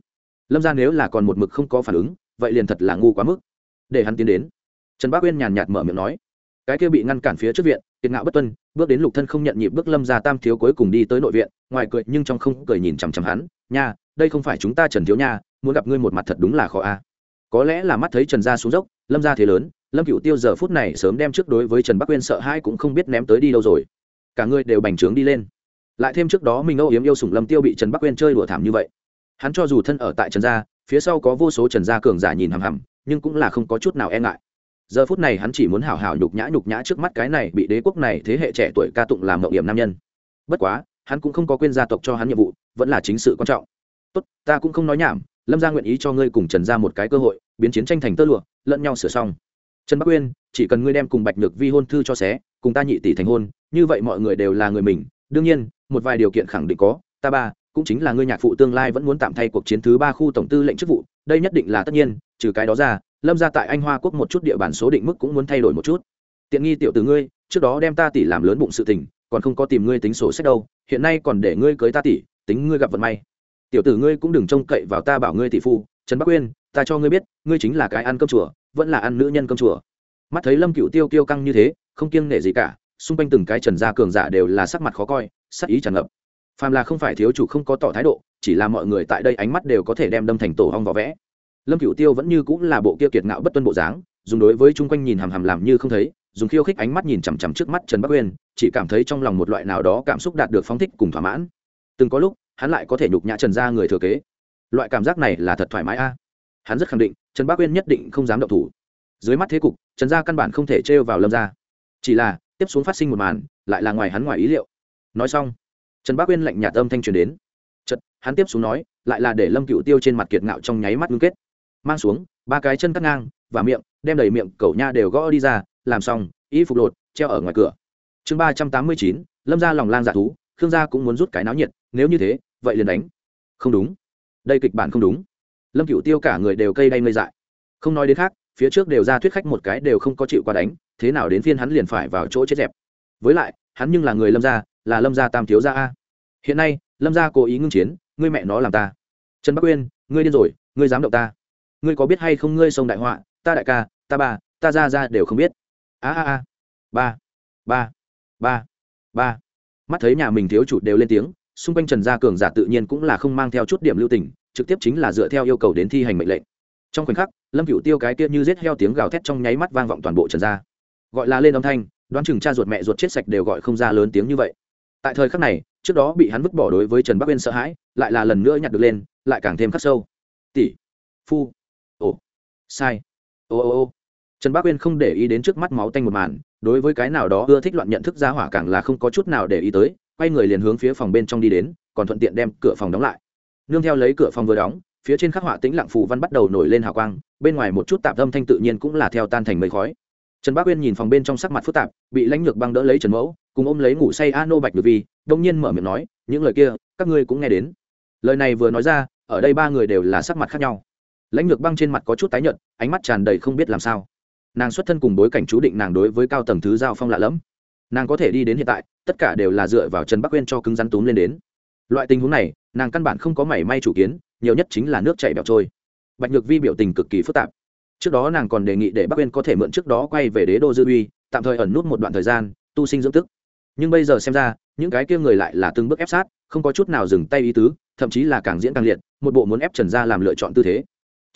Lâm gia nếu là còn một mực không có phản ứng, vậy liền thật là ngu quá mức. Để hắn tiến đến. Trần Bắc uyên nhàn nhạt mở miệng nói cái kia bị ngăn cản phía trước viện, kiệt ngạo bất tuân, bước đến lục thân không nhận nhịp bước lâm gia tam thiếu cuối cùng đi tới nội viện, ngoài cười nhưng trong không cười nhìn chằm chằm hắn, nha, đây không phải chúng ta trần thiếu nha, muốn gặp ngươi một mặt thật đúng là khó a. Có lẽ là mắt thấy trần gia xuống dốc, lâm gia thế lớn, lâm cựu tiêu giờ phút này sớm đem trước đối với trần bắc uyên sợ hai cũng không biết ném tới đi đâu rồi. Cả ngươi đều bành trướng đi lên. Lại thêm trước đó mình âu yếm yêu sủng lâm tiêu bị trần bắc uyên chơi đùa thảm như vậy. Hắn cho dù thân ở tại trần gia, phía sau có vô số trần gia cường giả nhìn hằm hằm, nhưng cũng là không có chút nào e ngại giờ phút này hắn chỉ muốn hào hào nhục nhã nhục nhã trước mắt cái này bị đế quốc này thế hệ trẻ tuổi ca tụng làm mậu điểm nam nhân. Bất quá hắn cũng không có quên gia tộc cho hắn nhiệm vụ vẫn là chính sự quan trọng. Tốt ta cũng không nói nhảm lâm gia nguyện ý cho ngươi cùng trần gia một cái cơ hội biến chiến tranh thành tơ lụa lẫn nhau sửa xong. Trần bắc Uyên, chỉ cần ngươi đem cùng bạch nhược vi hôn thư cho xé cùng ta nhị tỷ thành hôn như vậy mọi người đều là người mình đương nhiên một vài điều kiện khẳng định có ta ba cũng chính là ngươi nhạc phụ tương lai vẫn muốn tạm thay cuộc chiến thứ ba khu tổng tư lệnh chức vụ đây nhất định là tất nhiên trừ cái đó ra lâm ra tại anh hoa quốc một chút địa bàn số định mức cũng muốn thay đổi một chút. Tiện nghi tiểu từ ngươi, trước đó đem ta tỷ làm lớn bụng sự tình, còn không có tìm ngươi tính sổ sách đâu, hiện nay còn để ngươi cưới ta tỷ, tính ngươi gặp vận may. Tiểu tử ngươi cũng đừng trông cậy vào ta bảo ngươi tỷ phu, trần bắc uyên, ta cho ngươi biết, ngươi chính là cái ăn cơm chùa, vẫn là ăn nữ nhân cơm chùa. Mắt thấy lâm cựu tiêu kiêu căng như thế, không kiêng nể gì cả, xung quanh từng cái trần gia cường giả đều là sắc mặt khó coi, sắc ý tràn ngập. Phàm là không phải thiếu chủ không có tỏ thái độ, chỉ là mọi người tại đây ánh mắt đều có thể đem đâm thành tổ hong vỏ vẽ lâm Cựu tiêu vẫn như cũng là bộ kia kiệt ngạo bất tuân bộ dáng, dùng đối với chung quanh nhìn hằm hằm làm như không thấy, dùng khiêu khích ánh mắt nhìn chằm chằm trước mắt trần bắc uyên, chỉ cảm thấy trong lòng một loại nào đó cảm xúc đạt được phóng thích cùng thỏa mãn. Từng có lúc, hắn lại có thể nhục nhã trần gia người thừa kế. Loại cảm giác này là thật thoải mái a. Hắn rất khẳng định, trần bắc uyên nhất định không dám động thủ. Dưới mắt thế cục, trần gia căn bản không thể trêu vào lâm gia. Chỉ là, tiếp xuống phát sinh một màn, lại là ngoài hắn ngoài ý liệu. Nói xong, trần Bắc uyên lạnh nhạt âm thanh truyền đến. Chật hắn tiếp xuống nói, lại là để lâm cựu tiêu trên mặt kiệt ngạo trong nháy mắt ngưng kết mang xuống, ba cái chân cắt ngang và miệng, đem đầy miệng cẩu nha đều gõ đi ra, làm xong, y phục lột, treo ở ngoài cửa. Chương ba trăm tám mươi chín, lâm ra lòng lang dạ thú, khương gia cũng muốn rút cái náo nhiệt, nếu như thế, vậy liền đánh. Không đúng. Đây kịch bản không đúng. Lâm cựu tiêu cả người đều cây đay ngây dại. Không nói đến khác, phía trước đều ra thuyết khách một cái đều không có chịu qua đánh, thế nào đến phiên hắn liền phải vào chỗ chết dẹp. Với lại, hắn nhưng là người lâm gia, là lâm gia tam thiếu gia a. Hiện nay, lâm gia cố ý ngưng chiến, ngươi mẹ nó làm ta. Trần bắc uyên ngươi điên rồi, ngươi dám động ta ngươi có biết hay không ngươi sông đại họa, ta đại ca, ta ba, ta ra ra đều không biết. A a a. Ba ba ba ba. Mắt thấy nhà mình thiếu chủ đều lên tiếng, xung quanh trần gia cường giả tự nhiên cũng là không mang theo chút điểm lưu tình, trực tiếp chính là dựa theo yêu cầu đến thi hành mệnh lệnh. Trong khoảnh khắc, lâm cựu tiêu cái kia như rết heo tiếng gào thét trong nháy mắt vang vọng toàn bộ trần gia. Gọi là lên âm thanh, đoán chừng cha ruột mẹ ruột chết sạch đều gọi không ra lớn tiếng như vậy. Tại thời khắc này, trước đó bị hắn vứt bỏ đối với trần bắc uyên sợ hãi, lại là lần nữa nhặt được lên, lại càng thêm khắc sâu. Tỷ, phu sai. Ô ô ô. Trần Bác uyên không để ý đến trước mắt máu tanh một màn, đối với cái nào đó ưa thích loạn nhận thức ra hỏa càng là không có chút nào để ý tới, quay người liền hướng phía phòng bên trong đi đến, còn thuận tiện đem cửa phòng đóng lại. Nương theo lấy cửa phòng vừa đóng, phía trên khắc họa tĩnh lặng phù văn bắt đầu nổi lên hào quang, bên ngoài một chút tạp âm thanh tự nhiên cũng là theo tan thành mây khói. Trần bác uyên nhìn phòng bên trong sắc mặt phức tạp, bị lãnh lược băng đỡ lấy trần mẫu, cùng ôm lấy ngủ say a nô bạch được vi, đông nhiên mở miệng nói, những lời kia, các ngươi cũng nghe đến. Lời này vừa nói ra, ở đây ba người đều là sắc mặt khác nhau lãnh lược băng trên mặt có chút tái nhợt, ánh mắt tràn đầy không biết làm sao. Nàng xuất thân cùng bối cảnh chú định nàng đối với cao tầng thứ giao phong lạ lẫm. Nàng có thể đi đến hiện tại, tất cả đều là dựa vào trần bắc quên cho cứng rắn túm lên đến. Loại tình huống này, nàng căn bản không có mảy may chủ kiến, nhiều nhất chính là nước chảy bẹo trôi. Bạch nhược vi biểu tình cực kỳ phức tạp. Trước đó nàng còn đề nghị để bắc quên có thể mượn trước đó quay về đế đô dư uy, tạm thời ẩn nút một đoạn thời gian, tu sinh dưỡng tức. Nhưng bây giờ xem ra, những cái kia người lại là từng bước ép sát, không có chút nào dừng tay ý tứ, thậm chí là càng diễn càng liệt, một bộ muốn ép trần gia làm lựa chọn tư thế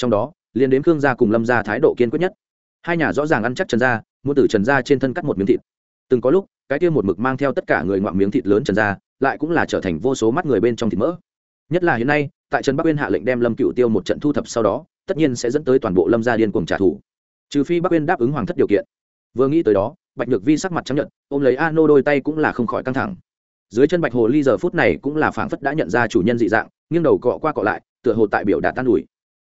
trong đó, liên đến khương gia cùng lâm gia thái độ kiên quyết nhất. Hai nhà rõ ràng ăn chắc trần gia, muốn từ trần gia trên thân cắt một miếng thịt. Từng có lúc, cái kia một mực mang theo tất cả người ngoạm miếng thịt lớn trần gia, lại cũng là trở thành vô số mắt người bên trong thịt mỡ. Nhất là hiện nay, tại trần bắc uyên hạ lệnh đem lâm cựu tiêu một trận thu thập sau đó, tất nhiên sẽ dẫn tới toàn bộ lâm gia điên cuồng trả thù. Trừ phi bắc uyên đáp ứng hoàng thất điều kiện. Vừa nghĩ tới đó, bạch nhược vi sắc mặt chấp nhận ôm lấy a nô đôi tay cũng là không khỏi căng thẳng. Dưới chân bạch hồ ly giờ phút này cũng là phảng phất đã nhận ra chủ nhân dị dạng, nghiêng đầu cọ qua cọ lại, tựa hồ tại biểu đạt tan ủi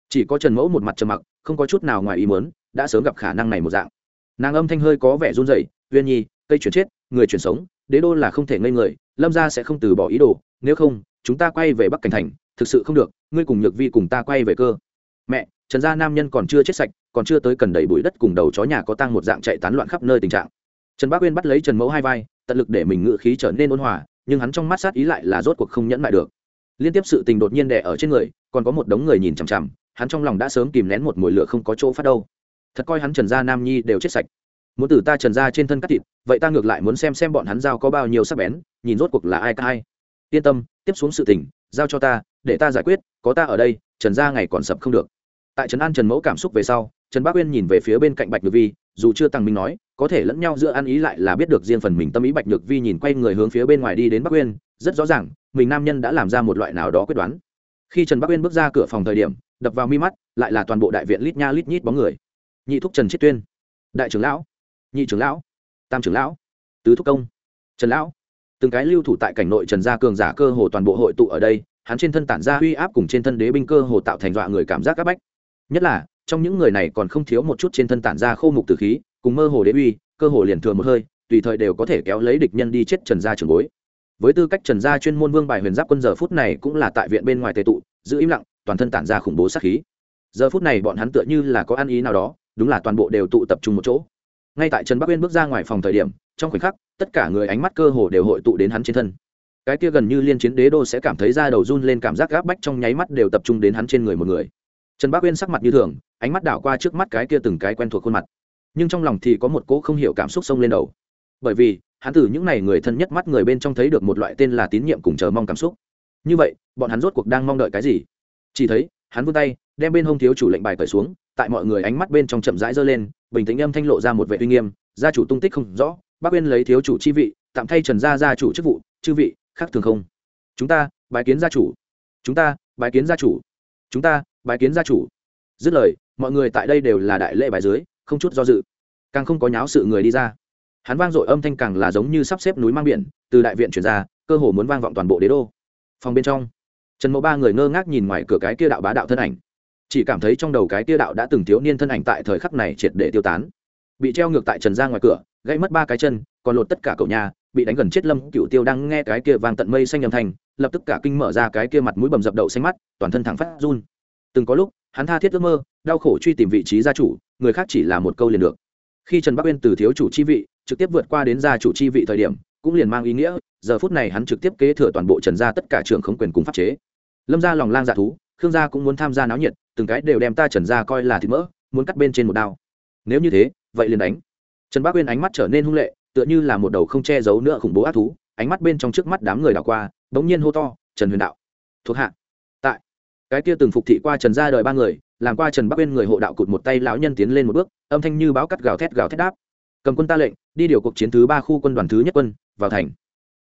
chỉ có trần mẫu một mặt trầm mặc, không có chút nào ngoài ý muốn, đã sớm gặp khả năng này một dạng. Nàng âm thanh hơi có vẻ run rẩy, uyên nhi, cây chuyển chết, người chuyển sống, đế đô là không thể ngây người, lâm gia sẽ không từ bỏ ý đồ, nếu không, chúng ta quay về bắc cảnh thành, thực sự không được, ngươi cùng nhược vi cùng ta quay về cơ. Mẹ, trần gia nam nhân còn chưa chết sạch, còn chưa tới cần đầy bụi đất cùng đầu chó nhà có tăng một dạng chạy tán loạn khắp nơi tình trạng. Trần bác uyên bắt lấy trần mẫu hai vai, tận lực để mình ngự khí trở nên ôn hòa, nhưng hắn trong mắt sát ý lại là rốt cuộc không nhẫn lại được. Liên tiếp sự tình đột nhiên đè ở trên người, còn có một đống người nhìn chằm chằm hắn trong lòng đã sớm kìm nén một mùi lửa không có chỗ phát đâu. Thật coi hắn trần gia nam nhi đều chết sạch. Muốn từ ta trần gia trên thân cắt thịt, vậy ta ngược lại muốn xem xem bọn hắn giao có bao nhiêu sắc bén, nhìn rốt cuộc là ai ca ai yên tâm, tiếp xuống sự tình, giao cho ta, để ta giải quyết, có ta ở đây, trần gia ngày còn sập không được. Tại trần an trần mẫu cảm xúc về sau, trần bác uyên nhìn về phía bên cạnh bạch nhược vi, dù chưa tăng minh nói, có thể lẫn nhau giữa ăn ý lại là biết được riêng phần mình tâm ý. Bạch nhược vi nhìn quay người hướng phía bên ngoài đi đến bắc uyên, rất rõ ràng, mình nam nhân đã làm ra một loại nào đó quyết đoán khi trần bắc uyên bước ra cửa phòng thời điểm, đập vào mi mắt, lại là toàn bộ đại viện lít nha lít nhít bóng người. Nhị thúc trần chiết tuyên, đại trưởng lão, nhị trưởng lão, tam trưởng lão, tứ thúc công, trần lão. Từng cái lưu thủ tại cảnh nội trần gia cường giả cơ hồ toàn bộ hội tụ ở đây, hắn trên thân tản ra uy áp cùng trên thân đế binh cơ hồ tạo thành dọa người cảm giác áp bách. Nhất là, trong những người này còn không thiếu một chút trên thân tản ra khô mục từ khí, cùng mơ hồ đế uy, cơ hồ liền thừa một hơi, tùy thời đều có thể kéo lấy địch nhân đi chết trần gia trường bối với tư cách trần gia chuyên môn vương bài huyền giáp quân, giờ phút này cũng là tại viện bên ngoài tề tụ, giữ im lặng, toàn thân tản ra khủng bố sát khí. Giờ phút này bọn hắn tựa như là có ăn ý nào đó, đúng là toàn bộ đều tụ tập trung một chỗ. Ngay tại trần bắc uyên bước ra ngoài phòng thời điểm, trong khoảnh khắc, tất cả người ánh mắt cơ hồ đều hội tụ đến hắn trên thân. Cái kia gần như liên chiến đế đô sẽ cảm thấy da đầu run lên, cảm giác gáp bách trong nháy mắt đều tập trung đến hắn trên người một người. Trần Bắc uyên sắc mặt như thường, ánh mắt đảo qua trước mắt cái kia từng cái quen thuộc khuôn mặt. Nhưng trong lòng thì có một cỗ không hiểu cảm xúc sông lên đầu. Bởi vì hắn từ những n à y người thân nhất mắt người bên trong thấy được một loại tên là tín nhiệm cùng chờ mong cảm xúc. Như vậy, bọn hắn rốt cuộc đang mong đợi cái gì? Chỉ thấy, hắn vươn tay, đem bên hông thiếu chủ lệnh bài cởi xuống, tại mọi người ánh mắt bên trong chậm rãi giơ lên, bình tĩnh âm thanh lộ ra một vệ uy nghiêm, gia chủ tung tích không rõ, bác quên lấy thiếu chủ chi vị, tạm thay trần gia gia chủ chức vụ, chư vị, khác thường không? Chúng ta bài kiến gia chủ. Chúng ta bài kiến gia chủ. Chúng ta bài kiến gia chủ. Dứt lời, mọi người tại đây đều là đại lễ bài dưới, không chút do dự. Càng không có nháo sự người đi ra hắn vang dội âm thanh càng là giống như sắp xếp núi mang biển, từ đại viện chuyển ra, cơ hồ muốn vang vọng toàn bộ đế đô. Phòng bên trong, trần mẫu ba người ngơ ngác nhìn ngoài cửa cái kia đạo bá đạo thân ảnh. Chỉ cảm thấy trong đầu cái kia đạo đã từng thiếu niên thân ảnh tại thời khắc này triệt để tiêu tán. Bị treo ngược tại trần ra ngoài cửa, gãy mất ba cái chân, còn lột tất cả cậu nhà, bị đánh gần chết lâm cựu tiêu đang nghe cái kia vang tận mây xanh âm thanh, lập tức cả kinh mở ra cái kia mặt mũi bầm dập đậu xanh mắt, toàn thân thẳng phát run. Từng có lúc, hắn tha thiết ước mơ, đau khổ truy tìm vị trí gia chủ, người khác chỉ là một câu liền được. Khi trần bắc uyên từ thiếu chủ chi vị trực tiếp vượt qua đến gia chủ chi vị thời điểm, cũng liền mang ý nghĩa, giờ phút này hắn trực tiếp kế thừa toàn bộ trần gia tất cả trường khống quyền cùng pháp chế. Lâm gia lòng lang dạ thú, khương gia cũng muốn tham gia náo nhiệt, từng cái đều đem ta trần gia coi là thịt mỡ, muốn cắt bên trên một đao. Nếu như thế, vậy liền đánh. Trần bác uyên ánh mắt trở nên hung lệ, tựa như là một đầu không che giấu nữa khủng bố ác thú, ánh mắt bên trong trước mắt đám người đảo qua, bỗng nhiên hô to, trần huyền đạo. Thuộc hạ. Tại, cái kia từng phục thị qua trần gia đời ba người, làm qua trần bắc uyên người hộ đạo cụt một tay lão nhân tiến lên một bước, âm thanh như báo cắt gào thét gào thét đáp cầm quân ta lệnh, đi điều cuộc chiến thứ ba khu quân đoàn thứ nhất quân, vào thành.